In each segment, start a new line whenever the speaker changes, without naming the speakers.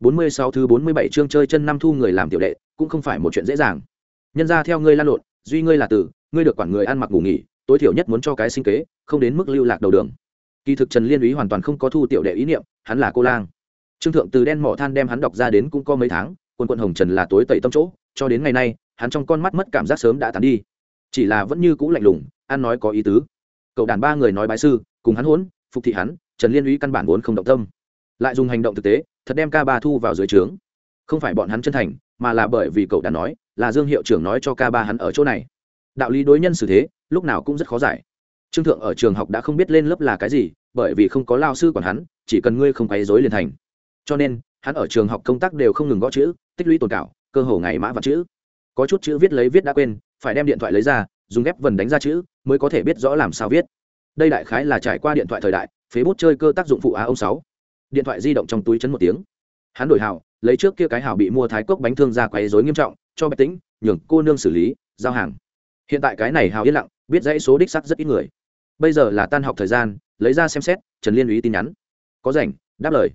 46 thứ 47 chương chơi chân năm thu người làm tiểu đệ, cũng không phải một chuyện dễ dàng. Nhân ra theo ngươi lan lộn, duy ngươi là tử, ngươi được quản người ăn mặc ngủ nghỉ, tối thiểu nhất muốn cho cái sinh kế, không đến mức lưu lạc đầu đường. Kỳ thực Trần Liên Úy hoàn toàn không có thu tiểu đệ ý niệm, hắn là cô lang. Trương thượng từ đen mỏ than đem hắn đọc ra đến cũng có mấy tháng, quân quân hồng trần là tối tẩy tâm chỗ, cho đến ngày nay, hắn trong con mắt mất cảm giác sớm đã tàn đi. Chỉ là vẫn như cũ lạnh lùng, ăn nói có ý tứ. Cậu đàn ba người nói bái sư, cùng hắn hỗn, phục thị hắn, Trần Liên Úy căn bản vốn không động tâm lại dùng hành động thực tế thật đem ca ba thu vào dưới trướng. Không phải bọn hắn chân thành, mà là bởi vì cậu đã nói, là dương hiệu trưởng nói cho ca ba hắn ở chỗ này. Đạo lý đối nhân xử thế, lúc nào cũng rất khó giải. Trương thượng ở trường học đã không biết lên lớp là cái gì, bởi vì không có lao sư còn hắn, chỉ cần ngươi không quấy dối liền thành. Cho nên, hắn ở trường học công tác đều không ngừng gõ chữ, tích lũy tồn cảo, cơ hồ ngày mã và chữ. Có chút chữ viết lấy viết đã quên, phải đem điện thoại lấy ra, dùng ghép vần đánh ra chữ, mới có thể biết rõ làm sao viết. Đây đại khái là trải qua điện thoại thời đại, phế bút chơi cơ tác dụng phụ á ông sáu điện thoại di động trong túi chấn một tiếng. Hắn đổi hào, lấy trước kia cái hào bị mua thái cốc bánh thương ra quấy rối nghiêm trọng, cho bạch tĩnh, nhường cô nương xử lý, giao hàng. Hiện tại cái này hào yên lặng, biết dãy số đích sắc rất ít người. Bây giờ là tan học thời gian, lấy ra xem xét, trần liên ý tin nhắn. Có rảnh, đáp lời.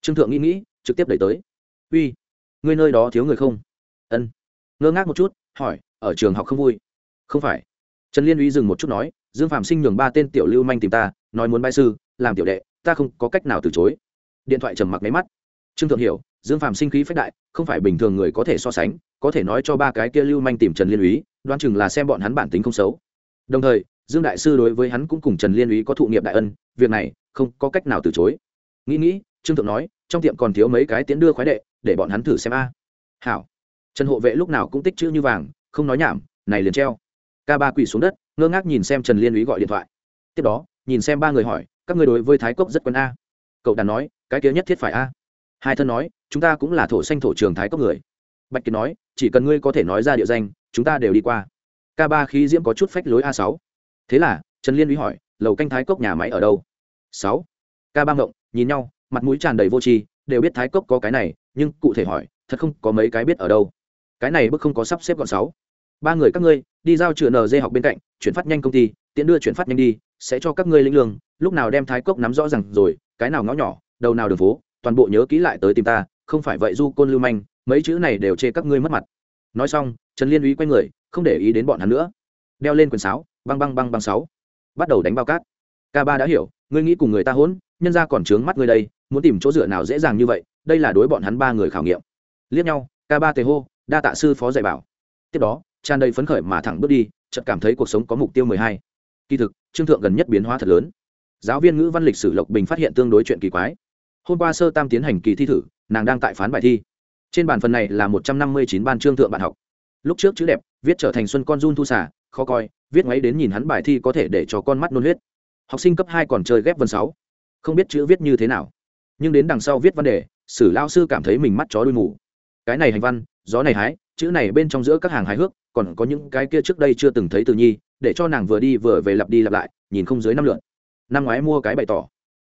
Trương thượng nghĩ nghĩ, trực tiếp đẩy tới. Uy, ngươi nơi đó thiếu người không? Ân. Ngơ ngác một chút, hỏi, ở trường học không vui? Không phải. Trần liên Uy dừng một chút nói, dương phạm sinh nhường ba tên tiểu lưu manh tìm ta, nói muốn bãi sư, làm tiểu đệ, ta không có cách nào từ chối điện thoại trầm mặc máy mắt. Trương thượng hiểu, dương phạm sinh khí phách đại, không phải bình thường người có thể so sánh, có thể nói cho ba cái kia lưu manh tìm trần liên úy, đoán chừng là xem bọn hắn bản tính không xấu. Đồng thời, dương đại sư đối với hắn cũng cùng trần liên úy có thụ nghiệp đại ân, việc này không có cách nào từ chối. Nghĩ nghĩ, trương thượng nói, trong tiệm còn thiếu mấy cái tiến đưa khoái đệ, để bọn hắn thử xem a. Hảo. Trần hộ vệ lúc nào cũng tích chữ như vàng, không nói nhảm, này liền treo. Ca ba quỳ xuống đất, ngơ ngác nhìn xem trần liên úy gọi điện thoại. Tiếp đó, nhìn xem ba người hỏi, các người đối với thái cốc rất quen a? Cậu đàn nói cái kia nhất thiết phải a. Hai thân nói, chúng ta cũng là thổ xanh thổ trường thái cốc người. Bạch kiệt nói, chỉ cần ngươi có thể nói ra địa danh, chúng ta đều đi qua. K ba khí diễm có chút phách lối a sáu. Thế là, trần liên uy hỏi, lầu canh thái cốc nhà máy ở đâu? Sáu. K ba ngộng, nhìn nhau, mặt mũi tràn đầy vô tri, đều biết thái cốc có cái này, nhưng cụ thể hỏi, thật không có mấy cái biết ở đâu. Cái này bức không có sắp xếp gọn sáu. Ba người các ngươi, đi giao chữa nd học bên cạnh, chuyển phát nhanh công ty, tiện đưa chuyển phát nhanh đi, sẽ cho các ngươi lĩnh lương, lúc nào đem thái cốc nắm rõ rằng rồi, cái nào ngõ nhỏ đầu nào đường phố, toàn bộ nhớ kỹ lại tới tìm ta, không phải vậy, du côn lưu manh, mấy chữ này đều chê các ngươi mất mặt. Nói xong, trần liên Uy quay người, không để ý đến bọn hắn nữa. Đeo lên quần sáo, băng băng băng băng sáu. Bắt đầu đánh bao cát. K ba đã hiểu, ngươi nghĩ cùng người ta hỗn, nhân ra còn trướng mắt ngươi đây, muốn tìm chỗ dựa nào dễ dàng như vậy, đây là đối bọn hắn ba người khảo nghiệm. Liếc nhau k ba tề hô, đa tạ sư phó dạy bảo. Tiếp đó, tràn đầy phấn khởi mà thẳng bước đi, chợt cảm thấy cuộc sống có mục tiêu mười hai. Kỳ thực, trương thượng gần nhất biến hóa thật lớn. Giáo viên ngữ văn lịch sử lộc bình phát hiện tương đối chuyện kỳ quái hôm qua sơ tam tiến hành kỳ thi thử, nàng đang tại phán bài thi. Trên bàn phần này là một trăm năm mươi chín ban trương thượng bạn học. Lúc trước chữ đẹp, viết trở thành xuân con run thu xả khó coi, viết ngay đến nhìn hắn bài thi có thể để cho con mắt nôn huyết. Học sinh cấp hai còn chơi ghép vân sáu. Không biết chữ viết như thế nào. Nhưng đến đằng sau viết văn đề, sử lao sư cảm thấy mình mắt chó đuôi mù. Cái này hành văn, gió này hái, chữ này bên trong giữa các hàng hài hước, còn có những cái kia trước đây chưa từng thấy từ nhi, để cho nàng vừa đi vừa về lặp đi lặp lại, nhìn không dưới năm lượn năm ngoái mua cái bày tỏ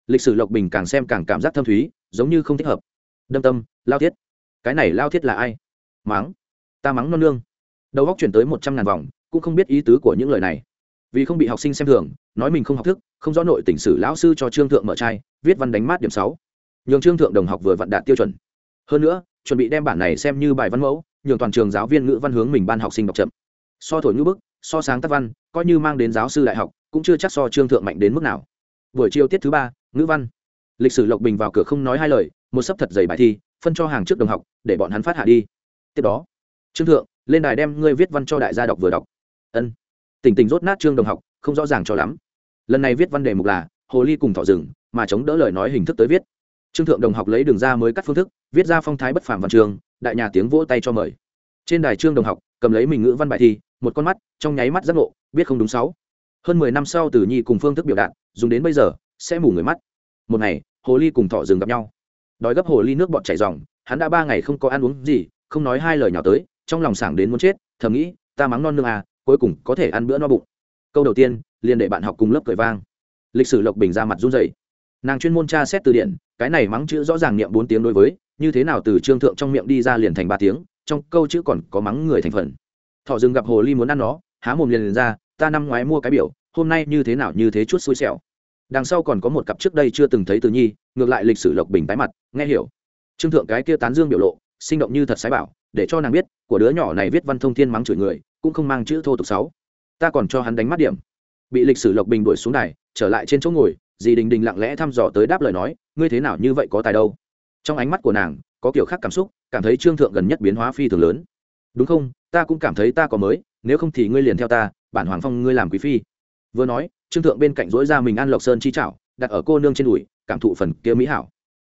lịch sử lộc bình càng xem càng cảm giác thâm thúy, giống như không thích hợp. Đâm tâm, lao thiết. Cái này lao thiết là ai? Mắng ta mắng non nương. Đầu góc chuyển tới một trăm ngàn vòng, cũng không biết ý tứ của những lời này. Vì không bị học sinh xem thường, nói mình không học thức, không rõ nội tỉnh sử lão sư cho trương thượng mở trai viết văn đánh mát điểm sáu. Nhường trương thượng đồng học vừa vặn đạt tiêu chuẩn. Hơn nữa, chuẩn bị đem bản này xem như bài văn mẫu, nhường toàn trường giáo viên ngữ văn hướng mình ban học sinh đọc chậm. So thổi ngữ bức, so sáng tác văn, coi như mang đến giáo sư đại học, cũng chưa chắc so trương thượng mạnh đến mức nào buổi chiều tiết thứ ba, ngữ văn. Lịch sử lộc bình vào cửa không nói hai lời, một sấp thật dày bài thi, phân cho hàng trước đồng học, để bọn hắn phát hạ đi. Tiếp đó, trương thượng, lên đài đem ngươi viết văn cho đại gia đọc vừa đọc. Ân. Tỉnh tỉnh rốt nát trương đồng học, không rõ ràng cho lắm. Lần này viết văn đề mục là, hồ ly cùng thọ rừng, mà chống đỡ lời nói hình thức tới viết. Trương thượng đồng học lấy đường ra mới cắt phương thức, viết ra phong thái bất phàm văn trường, đại nhà tiếng vỗ tay cho mời. Trên đài trương đồng học, cầm lấy mình ngữ văn bài thi, một con mắt, trong nháy mắt giác ngộ, biết không đúng sáu hơn mười năm sau từ nhi cùng phương thức biểu đạt dùng đến bây giờ sẽ mù người mắt. Một ngày hồ ly cùng thọ rừng gặp nhau. Đói gấp hồ ly nước bọt chảy dòng hắn đã ba ngày không có ăn uống gì không nói hai lời nhỏ tới trong lòng sảng đến muốn chết thầm nghĩ ta mắng non nương à cuối cùng có thể ăn bữa no bụng. Câu đầu tiên liền để bạn học cùng lớp cười vang. Lịch sử lộc bình ra mặt run rẩy. Nàng chuyên môn tra xét từ điển cái này mắng chữ rõ ràng niệm bốn tiếng đối với như thế nào từ trương thượng trong miệng đi ra liền thành ba tiếng trong câu chữ còn có mắng người thành phần. Thọ rừng gặp hồ ly muốn ăn nó há mồm liền, liền ra ta năm ngoái mua cái biểu hôm nay như thế nào như thế chút xui xẻo. Đằng sau còn có một cặp trước đây chưa từng thấy từ nhi, ngược lại lịch sử lộc bình tái mặt, nghe hiểu. Trương thượng cái kia tán dương biểu lộ, sinh động như thật sái bảo, để cho nàng biết, của đứa nhỏ này viết văn thông thiên mắng chửi người, cũng không mang chữ thô tục sáu ta còn cho hắn đánh mắt điểm. Bị lịch sử lộc bình đuổi xuống đài, trở lại trên chỗ ngồi, dì đình đình lặng lẽ thăm dò tới đáp lời nói, ngươi thế nào như vậy có tài đâu? Trong ánh mắt của nàng, có kiểu khác cảm xúc, cảm thấy trương thượng gần nhất biến hóa phi thường lớn. Đúng không? Ta cũng cảm thấy ta có mới, nếu không thì ngươi liền theo ta, bản hoàng phong ngươi làm quý phi vừa nói trương thượng bên cạnh dối ra mình an lộc sơn chi chảo, đặt ở cô nương trên đùi cảm thụ phần kia mỹ hảo.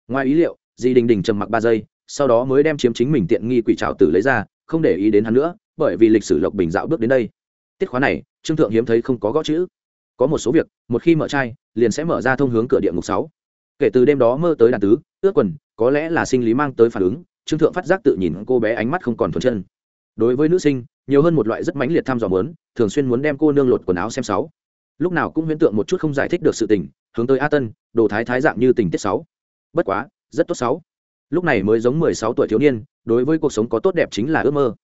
Ngoài ý liệu di đình đình trầm mặc ba giây sau đó mới đem chiếm chính mình tiện nghi quỷ chảo tử lấy ra không để ý đến hắn nữa bởi vì lịch sử lộc bình dạo bước đến đây. Tiết khóa này trương thượng hiếm thấy không có gõ chữ. Có một số việc một khi mở trai liền sẽ mở ra thông hướng cửa địa ngục sáu. Kể từ đêm đó mơ tới đàn tứ ước quần có lẽ là sinh lý mang tới phản ứng trương thượng phát giác tự nhìn cô bé ánh mắt không còn thuần chân. Đối với nữ sinh nhiều hơn một loại rất mãnh liệt tham dò mớn thường xuyên muốn đem cô nương lột quần áo xem sáu lúc nào cũng huyễn tượng một chút không giải thích được sự tình, hướng tới a tân, đồ thái thái dạng như tình tiết sáu. Bất quá, rất tốt sáu. Lúc này mới giống mười sáu tuổi thiếu niên, đối với cuộc sống có tốt đẹp chính là ước mơ.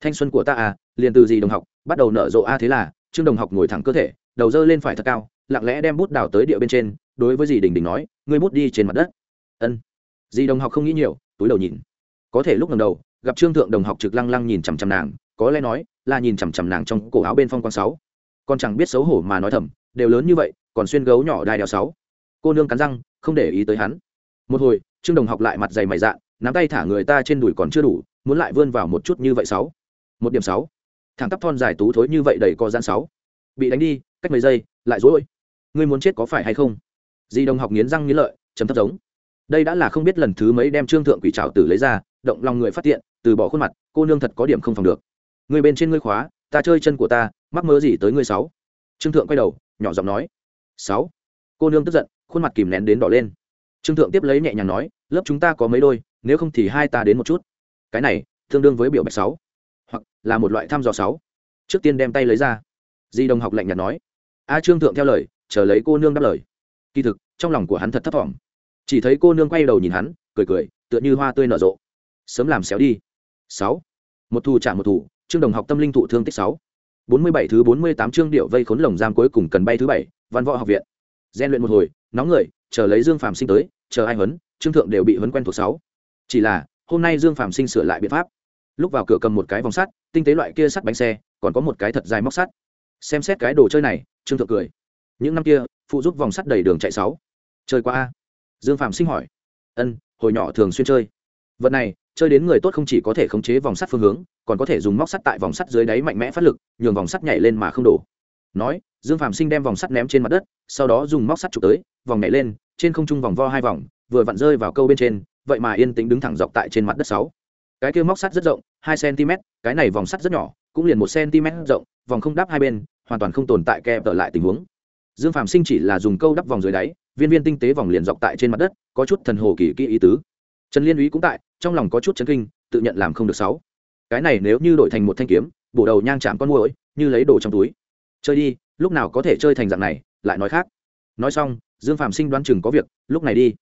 Thanh xuân của ta à liền từ gì đồng học, bắt đầu nở rộ a thế là, trương đồng học ngồi thẳng cơ thể, đầu dơ lên phải thật cao, lặng lẽ đem bút đào tới địa bên trên, đối với dì đình đình nói, ngươi bút đi trên mặt đất. Ân. Dì đồng học không nghĩ nhiều, túi đầu nhìn. Có thể lúc lần đầu, gặp trương thượng đồng học trực lăng lăng nhìn chằm chằm nàng, có lẽ nói là nhìn chằm chằm nàng trong cổ áo bên phong quang sáu còn chẳng biết xấu hổ mà nói thầm, đều lớn như vậy, còn xuyên gấu nhỏ đai đeo sáu. Cô nương cắn răng, không để ý tới hắn. Một hồi, trương đồng học lại mặt dày mày dạ nắm tay thả người ta trên đùi còn chưa đủ, muốn lại vươn vào một chút như vậy sáu. Một điểm sáu. Thằng tắp thon dài tú thối như vậy đầy co gian sáu. Bị đánh đi, cách mấy giây, lại dối ngươi muốn chết có phải hay không? Di đồng học nghiến răng nghiến lợi, chấm thấp giống. Đây đã là không biết lần thứ mấy đem trương thượng quỷ trào tử lấy ra, động lòng người phát tiện, từ bỏ khuôn mặt, cô nương thật có điểm không phòng được. Người bên trên ngươi khóa ta chơi chân của ta, mắc mơ gì tới ngươi sáu? Trương thượng quay đầu, nhỏ giọng nói. Sáu. Cô nương tức giận, khuôn mặt kìm nén đến đỏ lên. Trương thượng tiếp lấy nhẹ nhàng nói, lớp chúng ta có mấy đôi, nếu không thì hai ta đến một chút. Cái này, tương đương với biểu bạch sáu. Hoặc là một loại thăm dò sáu. Trước tiên đem tay lấy ra. Di đồng học lạnh nhạt nói. A trương thượng theo lời, chờ lấy cô nương đáp lời. Kỳ thực, trong lòng của hắn thật thấp t chỉ thấy cô nương quay đầu nhìn hắn, cười cười, tựa như hoa tươi nở rộ. Sớm làm xéo đi. Sáu. Một thù trả một thù trương đồng học tâm linh thụ thương tích sáu. Bốn mươi bảy thứ bốn mươi tám chương điệu vây khốn lồng giam cuối cùng cần bay thứ bảy, văn võ học viện. Gian luyện một hồi, nóng người, chờ lấy dương phàm sinh tới, chờ ai huấn, trương thượng đều bị huấn quen thuộc sáu. Chỉ là, hôm nay dương phàm sinh sửa lại biện pháp. Lúc vào cửa cầm một cái vòng sắt, tinh tế loại kia sắt bánh xe, còn có một cái thật dài móc sắt. Xem xét cái đồ chơi này, trương thượng cười. Những năm kia, phụ giúp vòng sắt đầy đường chạy sáu. Chơi qua a. Dương phạm sinh hỏi. Ân, hồi nhỏ thường xuyên chơi. Vật này chơi đến người tốt không chỉ có thể khống chế vòng sắt phương hướng, còn có thể dùng móc sắt tại vòng sắt dưới đáy mạnh mẽ phát lực, nhường vòng sắt nhảy lên mà không đổ. Nói, dương phạm sinh đem vòng sắt ném trên mặt đất, sau đó dùng móc sắt chụp tới, vòng nhảy lên, trên không trung vòng vo hai vòng, vừa vặn rơi vào câu bên trên, vậy mà yên tĩnh đứng thẳng dọc tại trên mặt đất sáu. Cái kia móc sắt rất rộng, hai cm, cái này vòng sắt rất nhỏ, cũng liền một cm rộng, vòng không đắp hai bên, hoàn toàn không tồn tại kẹp trở lại tình huống. Dương phạm sinh chỉ là dùng câu đắp vòng dưới đáy, viên viên tinh tế vòng liền dọc tại trên mặt đất, có chút thần hồ kỳ kỹ ý tứ. Trần liên úy cũng tại trong lòng có chút chấn kinh tự nhận làm không được sáu. Cái này nếu như đổi thành một thanh kiếm bổ đầu nhang chạm con mũi, như lấy đồ trong túi. Chơi đi lúc nào có thể chơi thành dạng này lại nói khác. Nói xong dương phạm sinh đoán chừng có việc lúc này đi.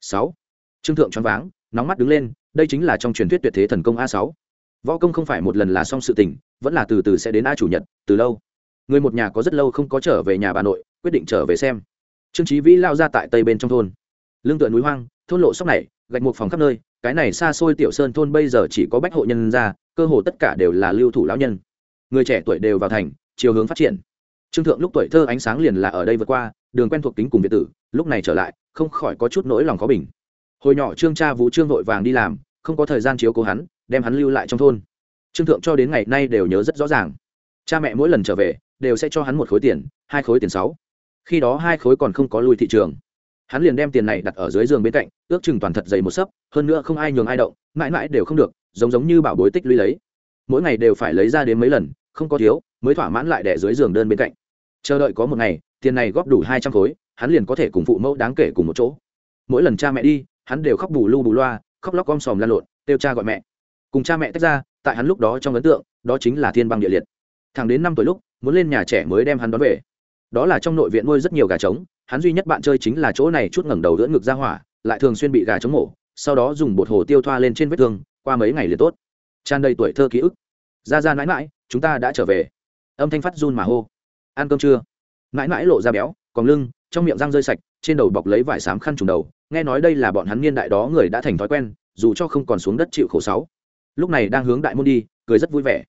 Sáu. Trương thượng choáng váng nóng mắt đứng lên đây chính là trong truyền thuyết tuyệt thế thần công a sáu. Võ công không phải một lần là xong sự tình vẫn là từ từ sẽ đến a chủ nhật từ lâu. Người một nhà có rất lâu không có trở về nhà bà nội quyết định trở về xem. Trương trí vĩ lao ra tại tây bên trong thôn. Lương tựa núi hoang thôn lộ sóc này, gạch một phòng khắp nơi, cái này xa xôi tiểu sơn thôn bây giờ chỉ có bách hộ nhân ra, cơ hồ tất cả đều là lưu thủ lão nhân. Người trẻ tuổi đều vào thành, chiều hướng phát triển. Trương thượng lúc tuổi thơ ánh sáng liền là ở đây vượt qua, đường quen thuộc kính cùng việt tử, lúc này trở lại, không khỏi có chút nỗi lòng khó bình. Hồi nhỏ trương cha vũ trương vội vàng đi làm, không có thời gian chiếu cố hắn, đem hắn lưu lại trong thôn. Trương thượng cho đến ngày nay đều nhớ rất rõ ràng. Cha mẹ mỗi lần trở về, đều sẽ cho hắn một khối tiền, hai khối tiền sáu. Khi đó hai khối còn không có lùi thị trường hắn liền đem tiền này đặt ở dưới giường bên cạnh, ước chừng toàn thật dày một sấp, hơn nữa không ai nhường ai động, mãi mãi đều không được, giống giống như bảo bối tích lũy lấy. Mỗi ngày đều phải lấy ra đến mấy lần, không có thiếu, mới thỏa mãn lại đẻ dưới giường đơn bên cạnh. Chờ đợi có một ngày, tiền này góp đủ hai trăm khối, hắn liền có thể cùng phụ mẫu đáng kể cùng một chỗ. Mỗi lần cha mẹ đi, hắn đều khóc bù lu bù loa, khóc lóc om sòm lan lộn, kêu cha gọi mẹ. Cùng cha mẹ tách ra, tại hắn lúc đó trong ấn tượng, đó chính là thiên băng địa liệt. Thằng đến năm tuổi lúc, muốn lên nhà trẻ mới đem hắn đón về đó là trong nội viện nuôi rất nhiều gà trống, hắn duy nhất bạn chơi chính là chỗ này chút ngẩng đầu đỡ ngực ra hỏa, lại thường xuyên bị gà trống mổ, sau đó dùng bột hồ tiêu thoa lên trên vết thương, qua mấy ngày liền tốt. Tràn đầy tuổi thơ ký ức. Ra ra mãi mãi, chúng ta đã trở về. Âm thanh phát run mà hô. Ăn cơm chưa mãi mãi lộ ra béo, còn lưng, trong miệng răng rơi sạch, trên đầu bọc lấy vải xám khăn trùng đầu. Nghe nói đây là bọn hắn niên đại đó người đã thành thói quen, dù cho không còn xuống đất chịu khổ sáu. Lúc này đang hướng đại môn đi, cười rất vui vẻ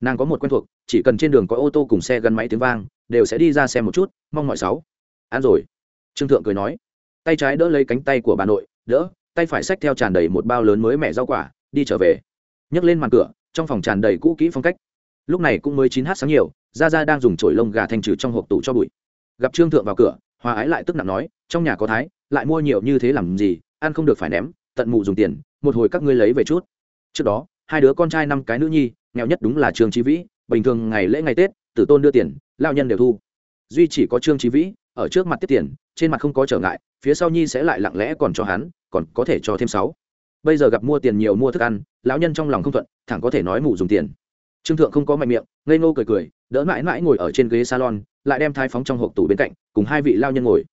nàng có một quen thuộc, chỉ cần trên đường có ô tô cùng xe gắn máy tiếng vang, đều sẽ đi ra xem một chút, mong mọi sáu. Ăn rồi. Trương thượng cười nói. Tay trái đỡ lấy cánh tay của bà nội, đỡ, tay phải xách theo tràn đầy một bao lớn mới mẻ rau quả, đi trở về. Nhấc lên màn cửa, trong phòng tràn đầy cũ kỹ phong cách. Lúc này cũng mới chín h sáng nhiều ra ra đang dùng chổi lông gà thanh trừ trong hộp tủ cho bụi. Gặp trương thượng vào cửa, hòa ái lại tức nặng nói, trong nhà có thái, lại mua nhiều như thế làm gì, ăn không được phải ném, tận mụ dùng tiền, một hồi các ngươi lấy về chút. Trước đó, hai đứa con trai năm cái nữ nhi nghèo nhất đúng là trương trí vĩ, bình thường ngày lễ ngày tết, tử tôn đưa tiền, lao nhân đều thu. Duy chỉ có trương trí vĩ, ở trước mặt tiết tiền, trên mặt không có trở ngại, phía sau nhi sẽ lại lặng lẽ còn cho hắn, còn có thể cho thêm sáu. Bây giờ gặp mua tiền nhiều mua thức ăn, lão nhân trong lòng không thuận, thẳng có thể nói mù dùng tiền. Trương thượng không có mạnh miệng, ngây ngô cười cười, đỡ mãi mãi ngồi ở trên ghế salon, lại đem thái phóng trong hộp tủ bên cạnh, cùng hai vị lao nhân ngồi.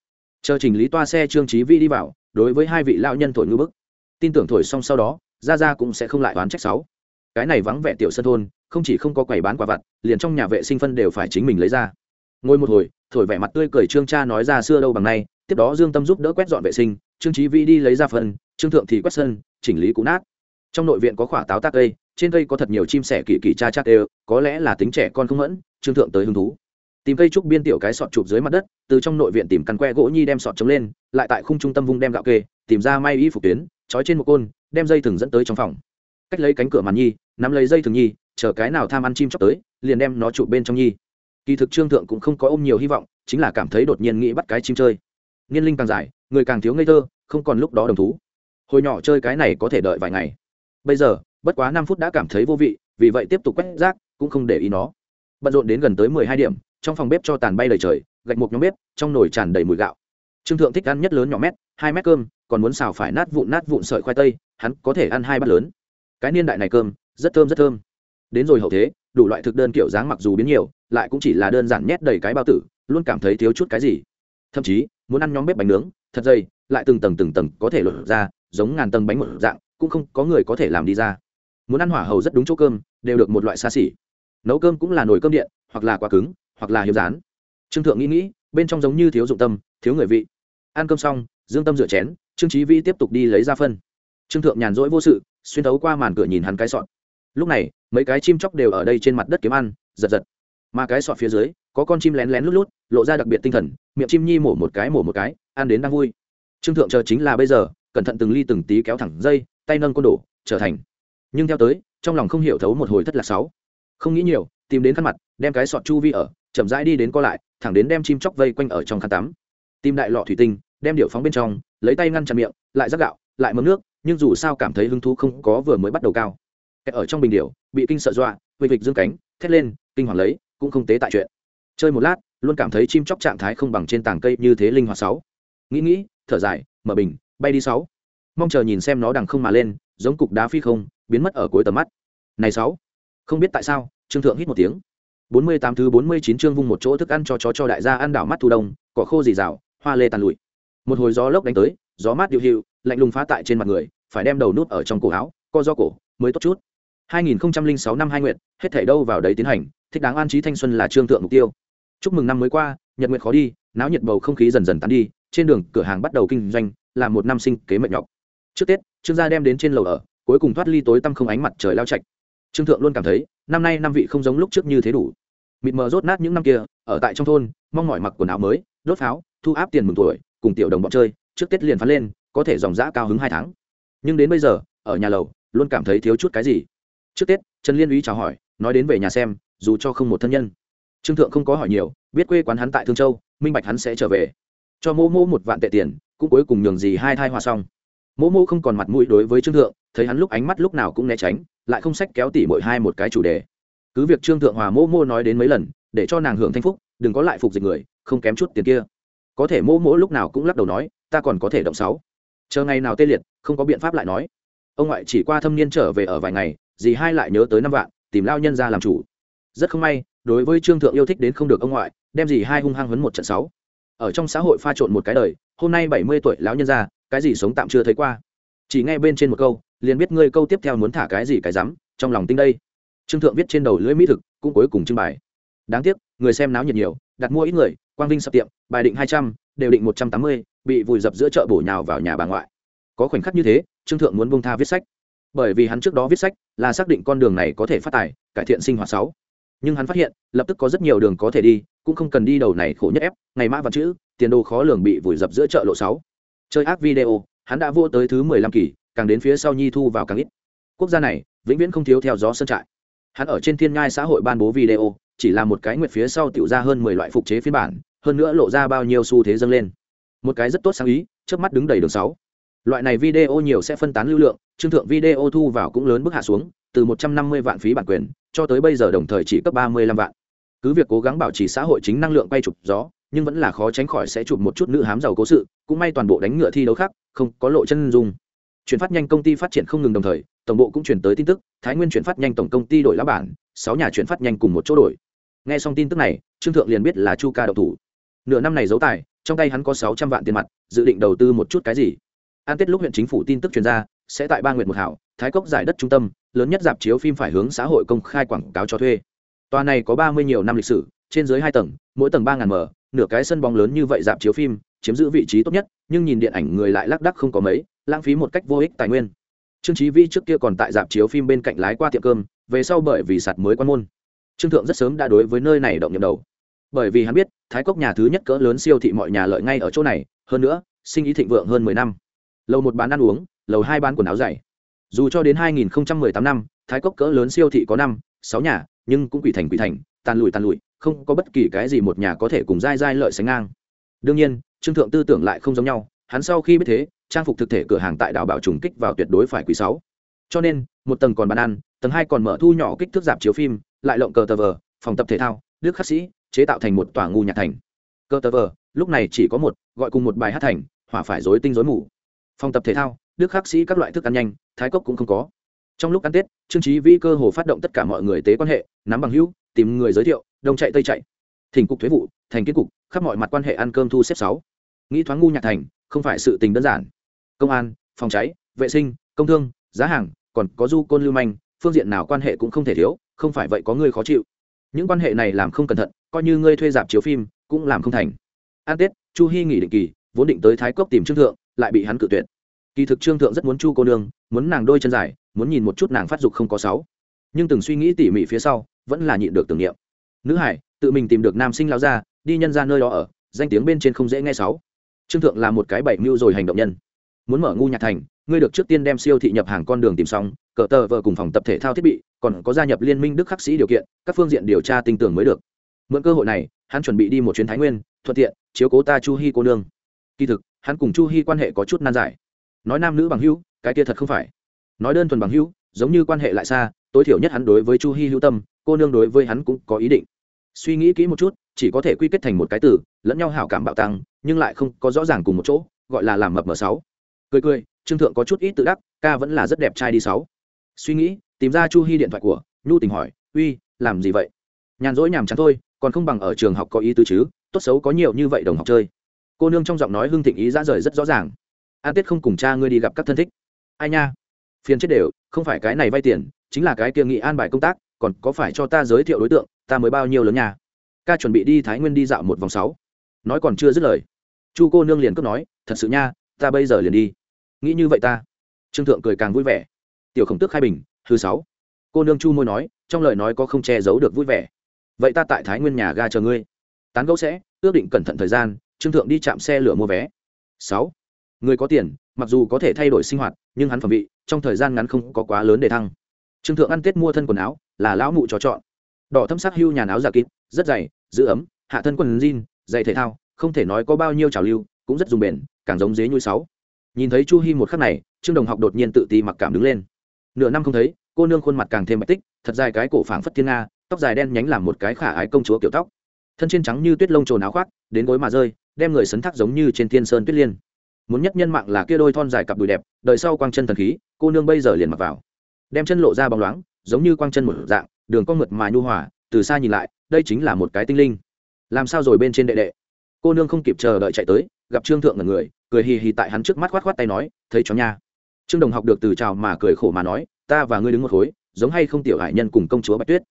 Chờ trình lý toa xe trương trí vi đi vào, đối với hai vị lao nhân thổi ngư bức. Tin tưởng thổi xong sau đó ra ra cũng sẽ không lại oán trách sáu cái này vắng vẻ tiểu sân thôn, không chỉ không có quầy bán quả vặt, liền trong nhà vệ sinh phân đều phải chính mình lấy ra. Ngồi một hồi, thổi vẻ mặt tươi cười trương cha nói ra xưa đâu bằng nay, tiếp đó dương tâm giúp đỡ quét dọn vệ sinh, trương trí vi đi lấy ra phân trương thượng thì quét sân, chỉnh lý cũ nát. Trong nội viện có khoả táo tác cây, trên cây có thật nhiều chim sẻ kỳ kỳ cha chắc đều, có lẽ là tính trẻ con không mẫn, trương thượng tới hứng thú. Tìm cây trúc biên tiểu cái sọt chụp dưới mặt đất, từ trong nội viện tìm căn que gỗ nhi đem sọt trống lên, lại tại khung trung tâm vung đem gạo kê, tìm ra may y phục tuyến, trói trên một côn, đem dây thừng dẫn tới trong phòng cách lấy cánh cửa màn nhi, nắm lấy dây thừng nhi, chờ cái nào tham ăn chim chóc tới, liền đem nó trụ bên trong nhi. Kỳ thực trương thượng cũng không có ôm nhiều hy vọng, chính là cảm thấy đột nhiên nghĩ bắt cái chim chơi. Niên linh càng dài, người càng thiếu ngây thơ, không còn lúc đó đồng thú. Hồi nhỏ chơi cái này có thể đợi vài ngày. Bây giờ, bất quá năm phút đã cảm thấy vô vị, vì vậy tiếp tục quét rác, cũng không để ý nó. Bận rộn đến gần tới mười hai điểm, trong phòng bếp cho tàn bay đầy trời, gạch một nhóm bếp, trong nồi tràn đầy mùi gạo. Trương thượng thích ăn nhất lớn nhỏ mét, hai mét cơm, còn muốn xào phải nát vụn nát vụn sợi khoai tây, hắn có thể ăn hai bát lớn cái niên đại này cơm, rất thơm rất thơm. Đến rồi hậu thế, đủ loại thực đơn kiểu dáng mặc dù biến nhiều, lại cũng chỉ là đơn giản nhét đầy cái bao tử, luôn cảm thấy thiếu chút cái gì. Thậm chí, muốn ăn nhóm bếp bánh nướng, thật dây lại từng tầng từng tầng có thể lột ra, giống ngàn tầng bánh một dạng, cũng không có người có thể làm đi ra. Muốn ăn hỏa hầu rất đúng chỗ cơm, đều được một loại xa xỉ. Nấu cơm cũng là nồi cơm điện, hoặc là quá cứng, hoặc là hiếm rán trương thượng nghĩ nghĩ, bên trong giống như thiếu dụng tâm, thiếu người vị. Ăn cơm xong, dương tâm rửa chén, trương trí vi tiếp tục đi lấy ra phân. Trương thượng nhàn rỗi vô sự xuyên thấu qua màn cửa nhìn hắn cái sọt. Lúc này, mấy cái chim chóc đều ở đây trên mặt đất kiếm ăn, giật giật. Mà cái sọt phía dưới, có con chim lén lén lút lút, lộ ra đặc biệt tinh thần, miệng chim nhi mổ một cái mổ một cái, ăn đến đang vui. Trương thượng chờ chính là bây giờ, cẩn thận từng ly từng tí kéo thẳng dây, tay nâng côn đổ, trở thành. Nhưng theo tới, trong lòng không hiểu thấu một hồi thất lạc sáu. Không nghĩ nhiều, tìm đến khăn mặt, đem cái sọt chu vi ở, chậm rãi đi đến co lại, thẳng đến đem chim chóc vây quanh ở trong khăn tắm. Tìm đại lọ thủy tinh, đem điệu phóng bên trong, lấy tay ngăn chặn miệng, lại rắc gạo lại mấm nước nhưng dù sao cảm thấy hứng thú không có vừa mới bắt đầu cao. Ở trong bình điều, bị kinh sợ dọa vịt vịt dương cánh thét lên kinh hoàng lấy cũng không tế tại chuyện. Chơi một lát luôn cảm thấy chim chóc trạng thái không bằng trên tảng cây như thế linh hoạt sáu. Nghĩ nghĩ thở dài mở bình bay đi sáu. Mong chờ nhìn xem nó đằng không mà lên giống cục đá phi không biến mất ở cuối tầm mắt. Này sáu không biết tại sao trương thượng hít một tiếng. Bốn mươi tám thứ bốn mươi chín chương vung một chỗ thức ăn cho chó cho đại gia ăn đảo mắt thu đông cỏ khô dì rào hoa lê tàn lụi. Một hồi gió lốc đánh tới gió mát điệu hiệu lạnh lùng phá tại trên mặt người, phải đem đầu nút ở trong cổ áo, co do cổ, mới tốt chút. 2006 năm hai nguyện hết thảy đâu vào đấy tiến hành, thích đáng an trí thanh xuân là trương thượng mục tiêu. Chúc mừng năm mới qua, nhật nguyệt khó đi, náo nhiệt bầu không khí dần dần tán đi, trên đường, cửa hàng bắt đầu kinh doanh, là một năm sinh kế mệt nhọc. Trước tết, trương gia đem đến trên lầu ở, cuối cùng thoát ly tối tăm không ánh mặt trời lao chạch trương thượng luôn cảm thấy, năm nay năm vị không giống lúc trước như thế đủ. Mịt mờ rốt nát những năm kia, ở tại trong thôn, mong mỏi mặc quần áo mới, đốt pháo, thu áp tiền mừng tuổi, cùng tiểu đồng bọn chơi, trước tết liền phán lên có thể dòng dã cao hứng hai tháng. Nhưng đến bây giờ, ở nhà lầu, luôn cảm thấy thiếu chút cái gì. Trước tết, trần liên úy chào hỏi, nói đến về nhà xem, dù cho không một thân nhân. Trương thượng không có hỏi nhiều, biết quê quán hắn tại thương châu, minh bạch hắn sẽ trở về. Cho mô mô một vạn tệ tiền, cũng cuối cùng nhường gì hai thai hòa xong. Mô mô không còn mặt mũi đối với trương thượng, thấy hắn lúc ánh mắt lúc nào cũng né tránh, lại không sách kéo tỉ mỗi hai một cái chủ đề. Cứ việc trương thượng hòa mô mô nói đến mấy lần, để cho nàng hưởng thanh phúc, đừng có lại phục dịch người, không kém chút tiền kia. Có thể mô mô lúc nào cũng lắc đầu nói, ta còn có thể động sáu chờ ngày nào tê liệt, không có biện pháp lại nói. Ông ngoại chỉ qua thâm niên trở về ở vài ngày, dì hai lại nhớ tới năm vạn, tìm lao nhân ra làm chủ. Rất không may, đối với trương thượng yêu thích đến không được ông ngoại, đem dì hai hung hăng huấn một trận sáu. Ở trong xã hội pha trộn một cái đời, hôm nay bảy mươi tuổi lão nhân ra, cái gì sống tạm chưa thấy qua. Chỉ nghe bên trên một câu, liền biết ngươi câu tiếp theo muốn thả cái gì cái rắm, trong lòng tinh đây. Trương thượng viết trên đầu lưỡi mỹ thực, cũng cuối cùng trưng bày. Đáng tiếc, người xem náo nhiệt nhiều, đặt mua ít người, quang vinh sập tiệm, bài định hai trăm đều định một trăm tám mươi, bị vùi dập giữa chợ bổ nhào vào nhà bà ngoại. Có khoảnh khắc như thế, trương thượng muốn bông tha viết sách. Bởi vì hắn trước đó viết sách là xác định con đường này có thể phát tài, cải thiện sinh hoạt sáu nhưng hắn phát hiện, lập tức có rất nhiều đường có thể đi, cũng không cần đi đầu này khổ nhất ép, ngày mã văn chữ, tiền đồ khó lường bị vùi dập giữa chợ lộ sáu. Chơi ác video, hắn đã vô tới thứ mười lăm kỳ, càng đến phía sau nhi thu vào càng ít. Quốc gia này, vĩnh viễn không thiếu theo gió sân trại. Hắn ở trên thiên ngai xã hội ban bố video, chỉ là một cái nguyệt phía sau tiểu ra hơn mười loại phục chế phiên bản hơn nữa lộ ra bao nhiêu xu thế dâng lên. Một cái rất tốt sáng ý trước mắt đứng đầy đường sáu. Loại này video nhiều sẽ phân tán lưu lượng, trương thượng video thu vào cũng lớn bước hạ xuống, từ một trăm năm mươi vạn phí bản quyền, cho tới bây giờ đồng thời chỉ cấp ba mươi lăm vạn. Cứ việc cố gắng bảo trì xã hội chính năng lượng quay chụp gió, nhưng vẫn là khó tránh khỏi sẽ chụp một chút nữ hám giàu cố sự, cũng may toàn bộ đánh ngựa thi đấu khác, không có lộ chân dung. Chuyển phát nhanh công ty phát triển không ngừng đồng thời, tổng bộ cũng chuyển tới tin tức, thái nguyên chuyển phát nhanh tổng công ty đổi lá bản, sáu nhà chuyển phát nhanh cùng một chỗ đổi. Nghe xong tin tức này, trương thượng liền biết là chu ca đậu thủ nửa năm này giấu tài trong tay hắn có sáu trăm vạn tiền mặt dự định đầu tư một chút cái gì. An tết lúc huyện chính phủ tin tức chuyên ra, sẽ tại ba nguyện một hảo thái cốc giải đất trung tâm lớn nhất dạp chiếu phim phải hướng xã hội công khai quảng cáo cho thuê. Tòa này có ba mươi nhiều năm lịch sử trên dưới hai tầng mỗi tầng ba ngàn m nửa cái sân bóng lớn như vậy dạp chiếu phim chiếm giữ vị trí tốt nhất nhưng nhìn điện ảnh người lại lác đắc không có mấy lãng phí một cách vô ích tài nguyên. Trương trí vi trước kia còn tại dạp chiếu phim bên cạnh lái qua tiệm cơm về sau bởi vì sạt mới quan môn. Trương thượng rất sớm đã đối với nơi này động nhầm đầu bởi vì hắn biết, thái cốc nhà thứ nhất cỡ lớn siêu thị mọi nhà lợi ngay ở chỗ này, hơn nữa, sinh ý thịnh vượng hơn mười năm. Lầu một bán ăn uống, lầu hai bán quần áo dày. Dù cho đến 2018 năm, thái cốc cỡ lớn siêu thị có năm, sáu nhà, nhưng cũng quỷ thành quỷ thành, tàn lùi tàn lùi không có bất kỳ cái gì một nhà có thể cùng dai dai lợi sánh ngang. Đương nhiên, trương thượng tư tưởng lại không giống nhau, hắn sau khi biết thế, trang phục thực thể cửa hàng tại đảo bảo trùng kích vào tuyệt đối phải quý sáu. Cho nên, một tầng còn bán ăn, tầng hai còn mở thu nhỏ kích thước dạp chiếu phim, lại lộng cờ tờ vờ, phòng tập thể thao, đức khắc sĩ chế tạo thành một tòa ngu nhạc thành. Cơ tờ vờ, lúc này chỉ có một, gọi cùng một bài hát thành, hỏa phải rối tinh rối mù. Phòng tập thể thao, đức khắc sĩ các loại thức ăn nhanh, thái cốc cũng không có. Trong lúc ăn tết, trương trí vĩ cơ hồ phát động tất cả mọi người tế quan hệ, nắm bằng hữu, tìm người giới thiệu, đông chạy tây chạy. Thỉnh cục thuế vụ, thành kết cục, khắp mọi mặt quan hệ ăn cơm thu xếp sáu. Nghĩ thoáng ngu nhạc thành, không phải sự tình đơn giản. Công an, phòng cháy, vệ sinh, công thương, giá hàng, còn có du côn lưu manh, phương diện nào quan hệ cũng không thể thiếu, không phải vậy có người khó chịu. Những quan hệ này làm không cẩn thận coi như ngươi thuê dạp chiếu phim, cũng làm không thành. An tết chu hy nghỉ định kỳ, vốn định tới thái cốc tìm trương thượng, lại bị hắn cự tuyệt. Kỳ thực trương thượng rất muốn chu cô nương, muốn nàng đôi chân dài, muốn nhìn một chút nàng phát dục không có sáu. Nhưng từng suy nghĩ tỉ mỉ phía sau, vẫn là nhịn được tưởng niệm. Nữ hải, tự mình tìm được nam sinh lao ra, đi nhân ra nơi đó ở, danh tiếng bên trên không dễ nghe sáu. Trương thượng là một cái bảy mưu rồi hành động nhân. Muốn mở ngu nhạc thành, ngươi được trước tiên đem siêu thị nhập hàng con đường tìm xong, cờ tờ vợ cùng phòng tập thể thao thiết bị, còn có gia nhập liên minh đức khắc sĩ điều kiện, các phương diện điều tra tinh tưởng mới được mượn cơ hội này, hắn chuẩn bị đi một chuyến thái nguyên, thuận tiện, chiếu cố ta chu hi cô nương. Kỳ thực, hắn cùng chu hi quan hệ có chút nan giải. Nói nam nữ bằng hữu, cái kia thật không phải. Nói đơn thuần bằng hữu, giống như quan hệ lại xa, tối thiểu nhất hắn đối với chu hi hữu tâm, cô nương đối với hắn cũng có ý định. Suy nghĩ kỹ một chút, chỉ có thể quy kết thành một cái từ, lẫn nhau hảo cảm bạo tăng, nhưng lại không có rõ ràng cùng một chỗ, gọi là làm mập mờ sáu. Cười cười, trương thượng có chút ít tự đắc, ca vẫn là rất đẹp trai đi sáu. Suy nghĩ, tìm ra chu hi điện thoại của, nhu tình hỏi, uy, làm gì vậy? Nhàn rỗi nhàm chán thôi còn không bằng ở trường học có ý tứ chứ, tốt xấu có nhiều như vậy đồng học chơi. Cô nương trong giọng nói hưng thịnh ý ra rời rất rõ ràng. An tết không cùng cha ngươi đi gặp các thân thích. Ai nha? Phiền chết đều, không phải cái này vay tiền, chính là cái kia nghị an bài công tác, còn có phải cho ta giới thiệu đối tượng, ta mới bao nhiêu lớn nhà. Ca chuẩn bị đi thái nguyên đi dạo một vòng sáu. Nói còn chưa dứt lời, chu cô nương liền cướp nói, thật sự nha, ta bây giờ liền đi. Nghĩ như vậy ta. Trương thượng cười càng vui vẻ. Tiểu khổng tước khai bình thứ sáu. Cô nương chu môi nói, trong lời nói có không che giấu được vui vẻ vậy ta tại thái nguyên nhà ga chờ ngươi. Tán gẫu sẽ, ước định cẩn thận thời gian, trương thượng đi chạm xe lửa mua vé. Sáu. Người có tiền, mặc dù có thể thay đổi sinh hoạt, nhưng hắn phẩm vị, trong thời gian ngắn không có quá lớn để thăng. Trương thượng ăn tết mua thân quần áo, là lão mụ cho chọn. Đỏ thâm sắc hưu nhàn áo giả kín rất dày, giữ ấm, hạ thân quần jean giày thể thao, không thể nói có bao nhiêu trào lưu, cũng rất dùng bền, càng giống dế nhui sáu. Nhìn thấy chu hi một khắc này, trương đồng học đột nhiên tự ti mặc cảm đứng lên. Nửa năm không thấy, cô nương khuôn mặt càng thêm bạch tích, thật dài cái cổ phảng phất thiên nga tóc dài đen nhánh làm một cái khả ái công chúa kiểu tóc. Thân trên trắng như tuyết lông trồn áo khoác, đến gối mà rơi, đem người sấn thác giống như trên thiên sơn tuyết liên. Muốn nhất nhân mạng là kia đôi thon dài cặp đùi đẹp đợi sau quang chân thần khí, cô nương bây giờ liền mặc vào. Đem chân lộ ra bóng loáng, giống như quang chân một dạng, đường con mượt mà nhu hòa, từ xa nhìn lại, đây chính là một cái tinh linh. Làm sao rồi bên trên đệ đệ? Cô nương không kịp chờ đợi chạy tới, gặp trương thượng ngần người, cười hì hì tại hắn trước mắt khoát khoát tay nói, thấy chó nha. Trương đồng học được từ chào mà cười khổ mà nói, ta và ngươi đứng một khối, giống hay không tiểu hải nhân cùng công chúa bạch tuyết?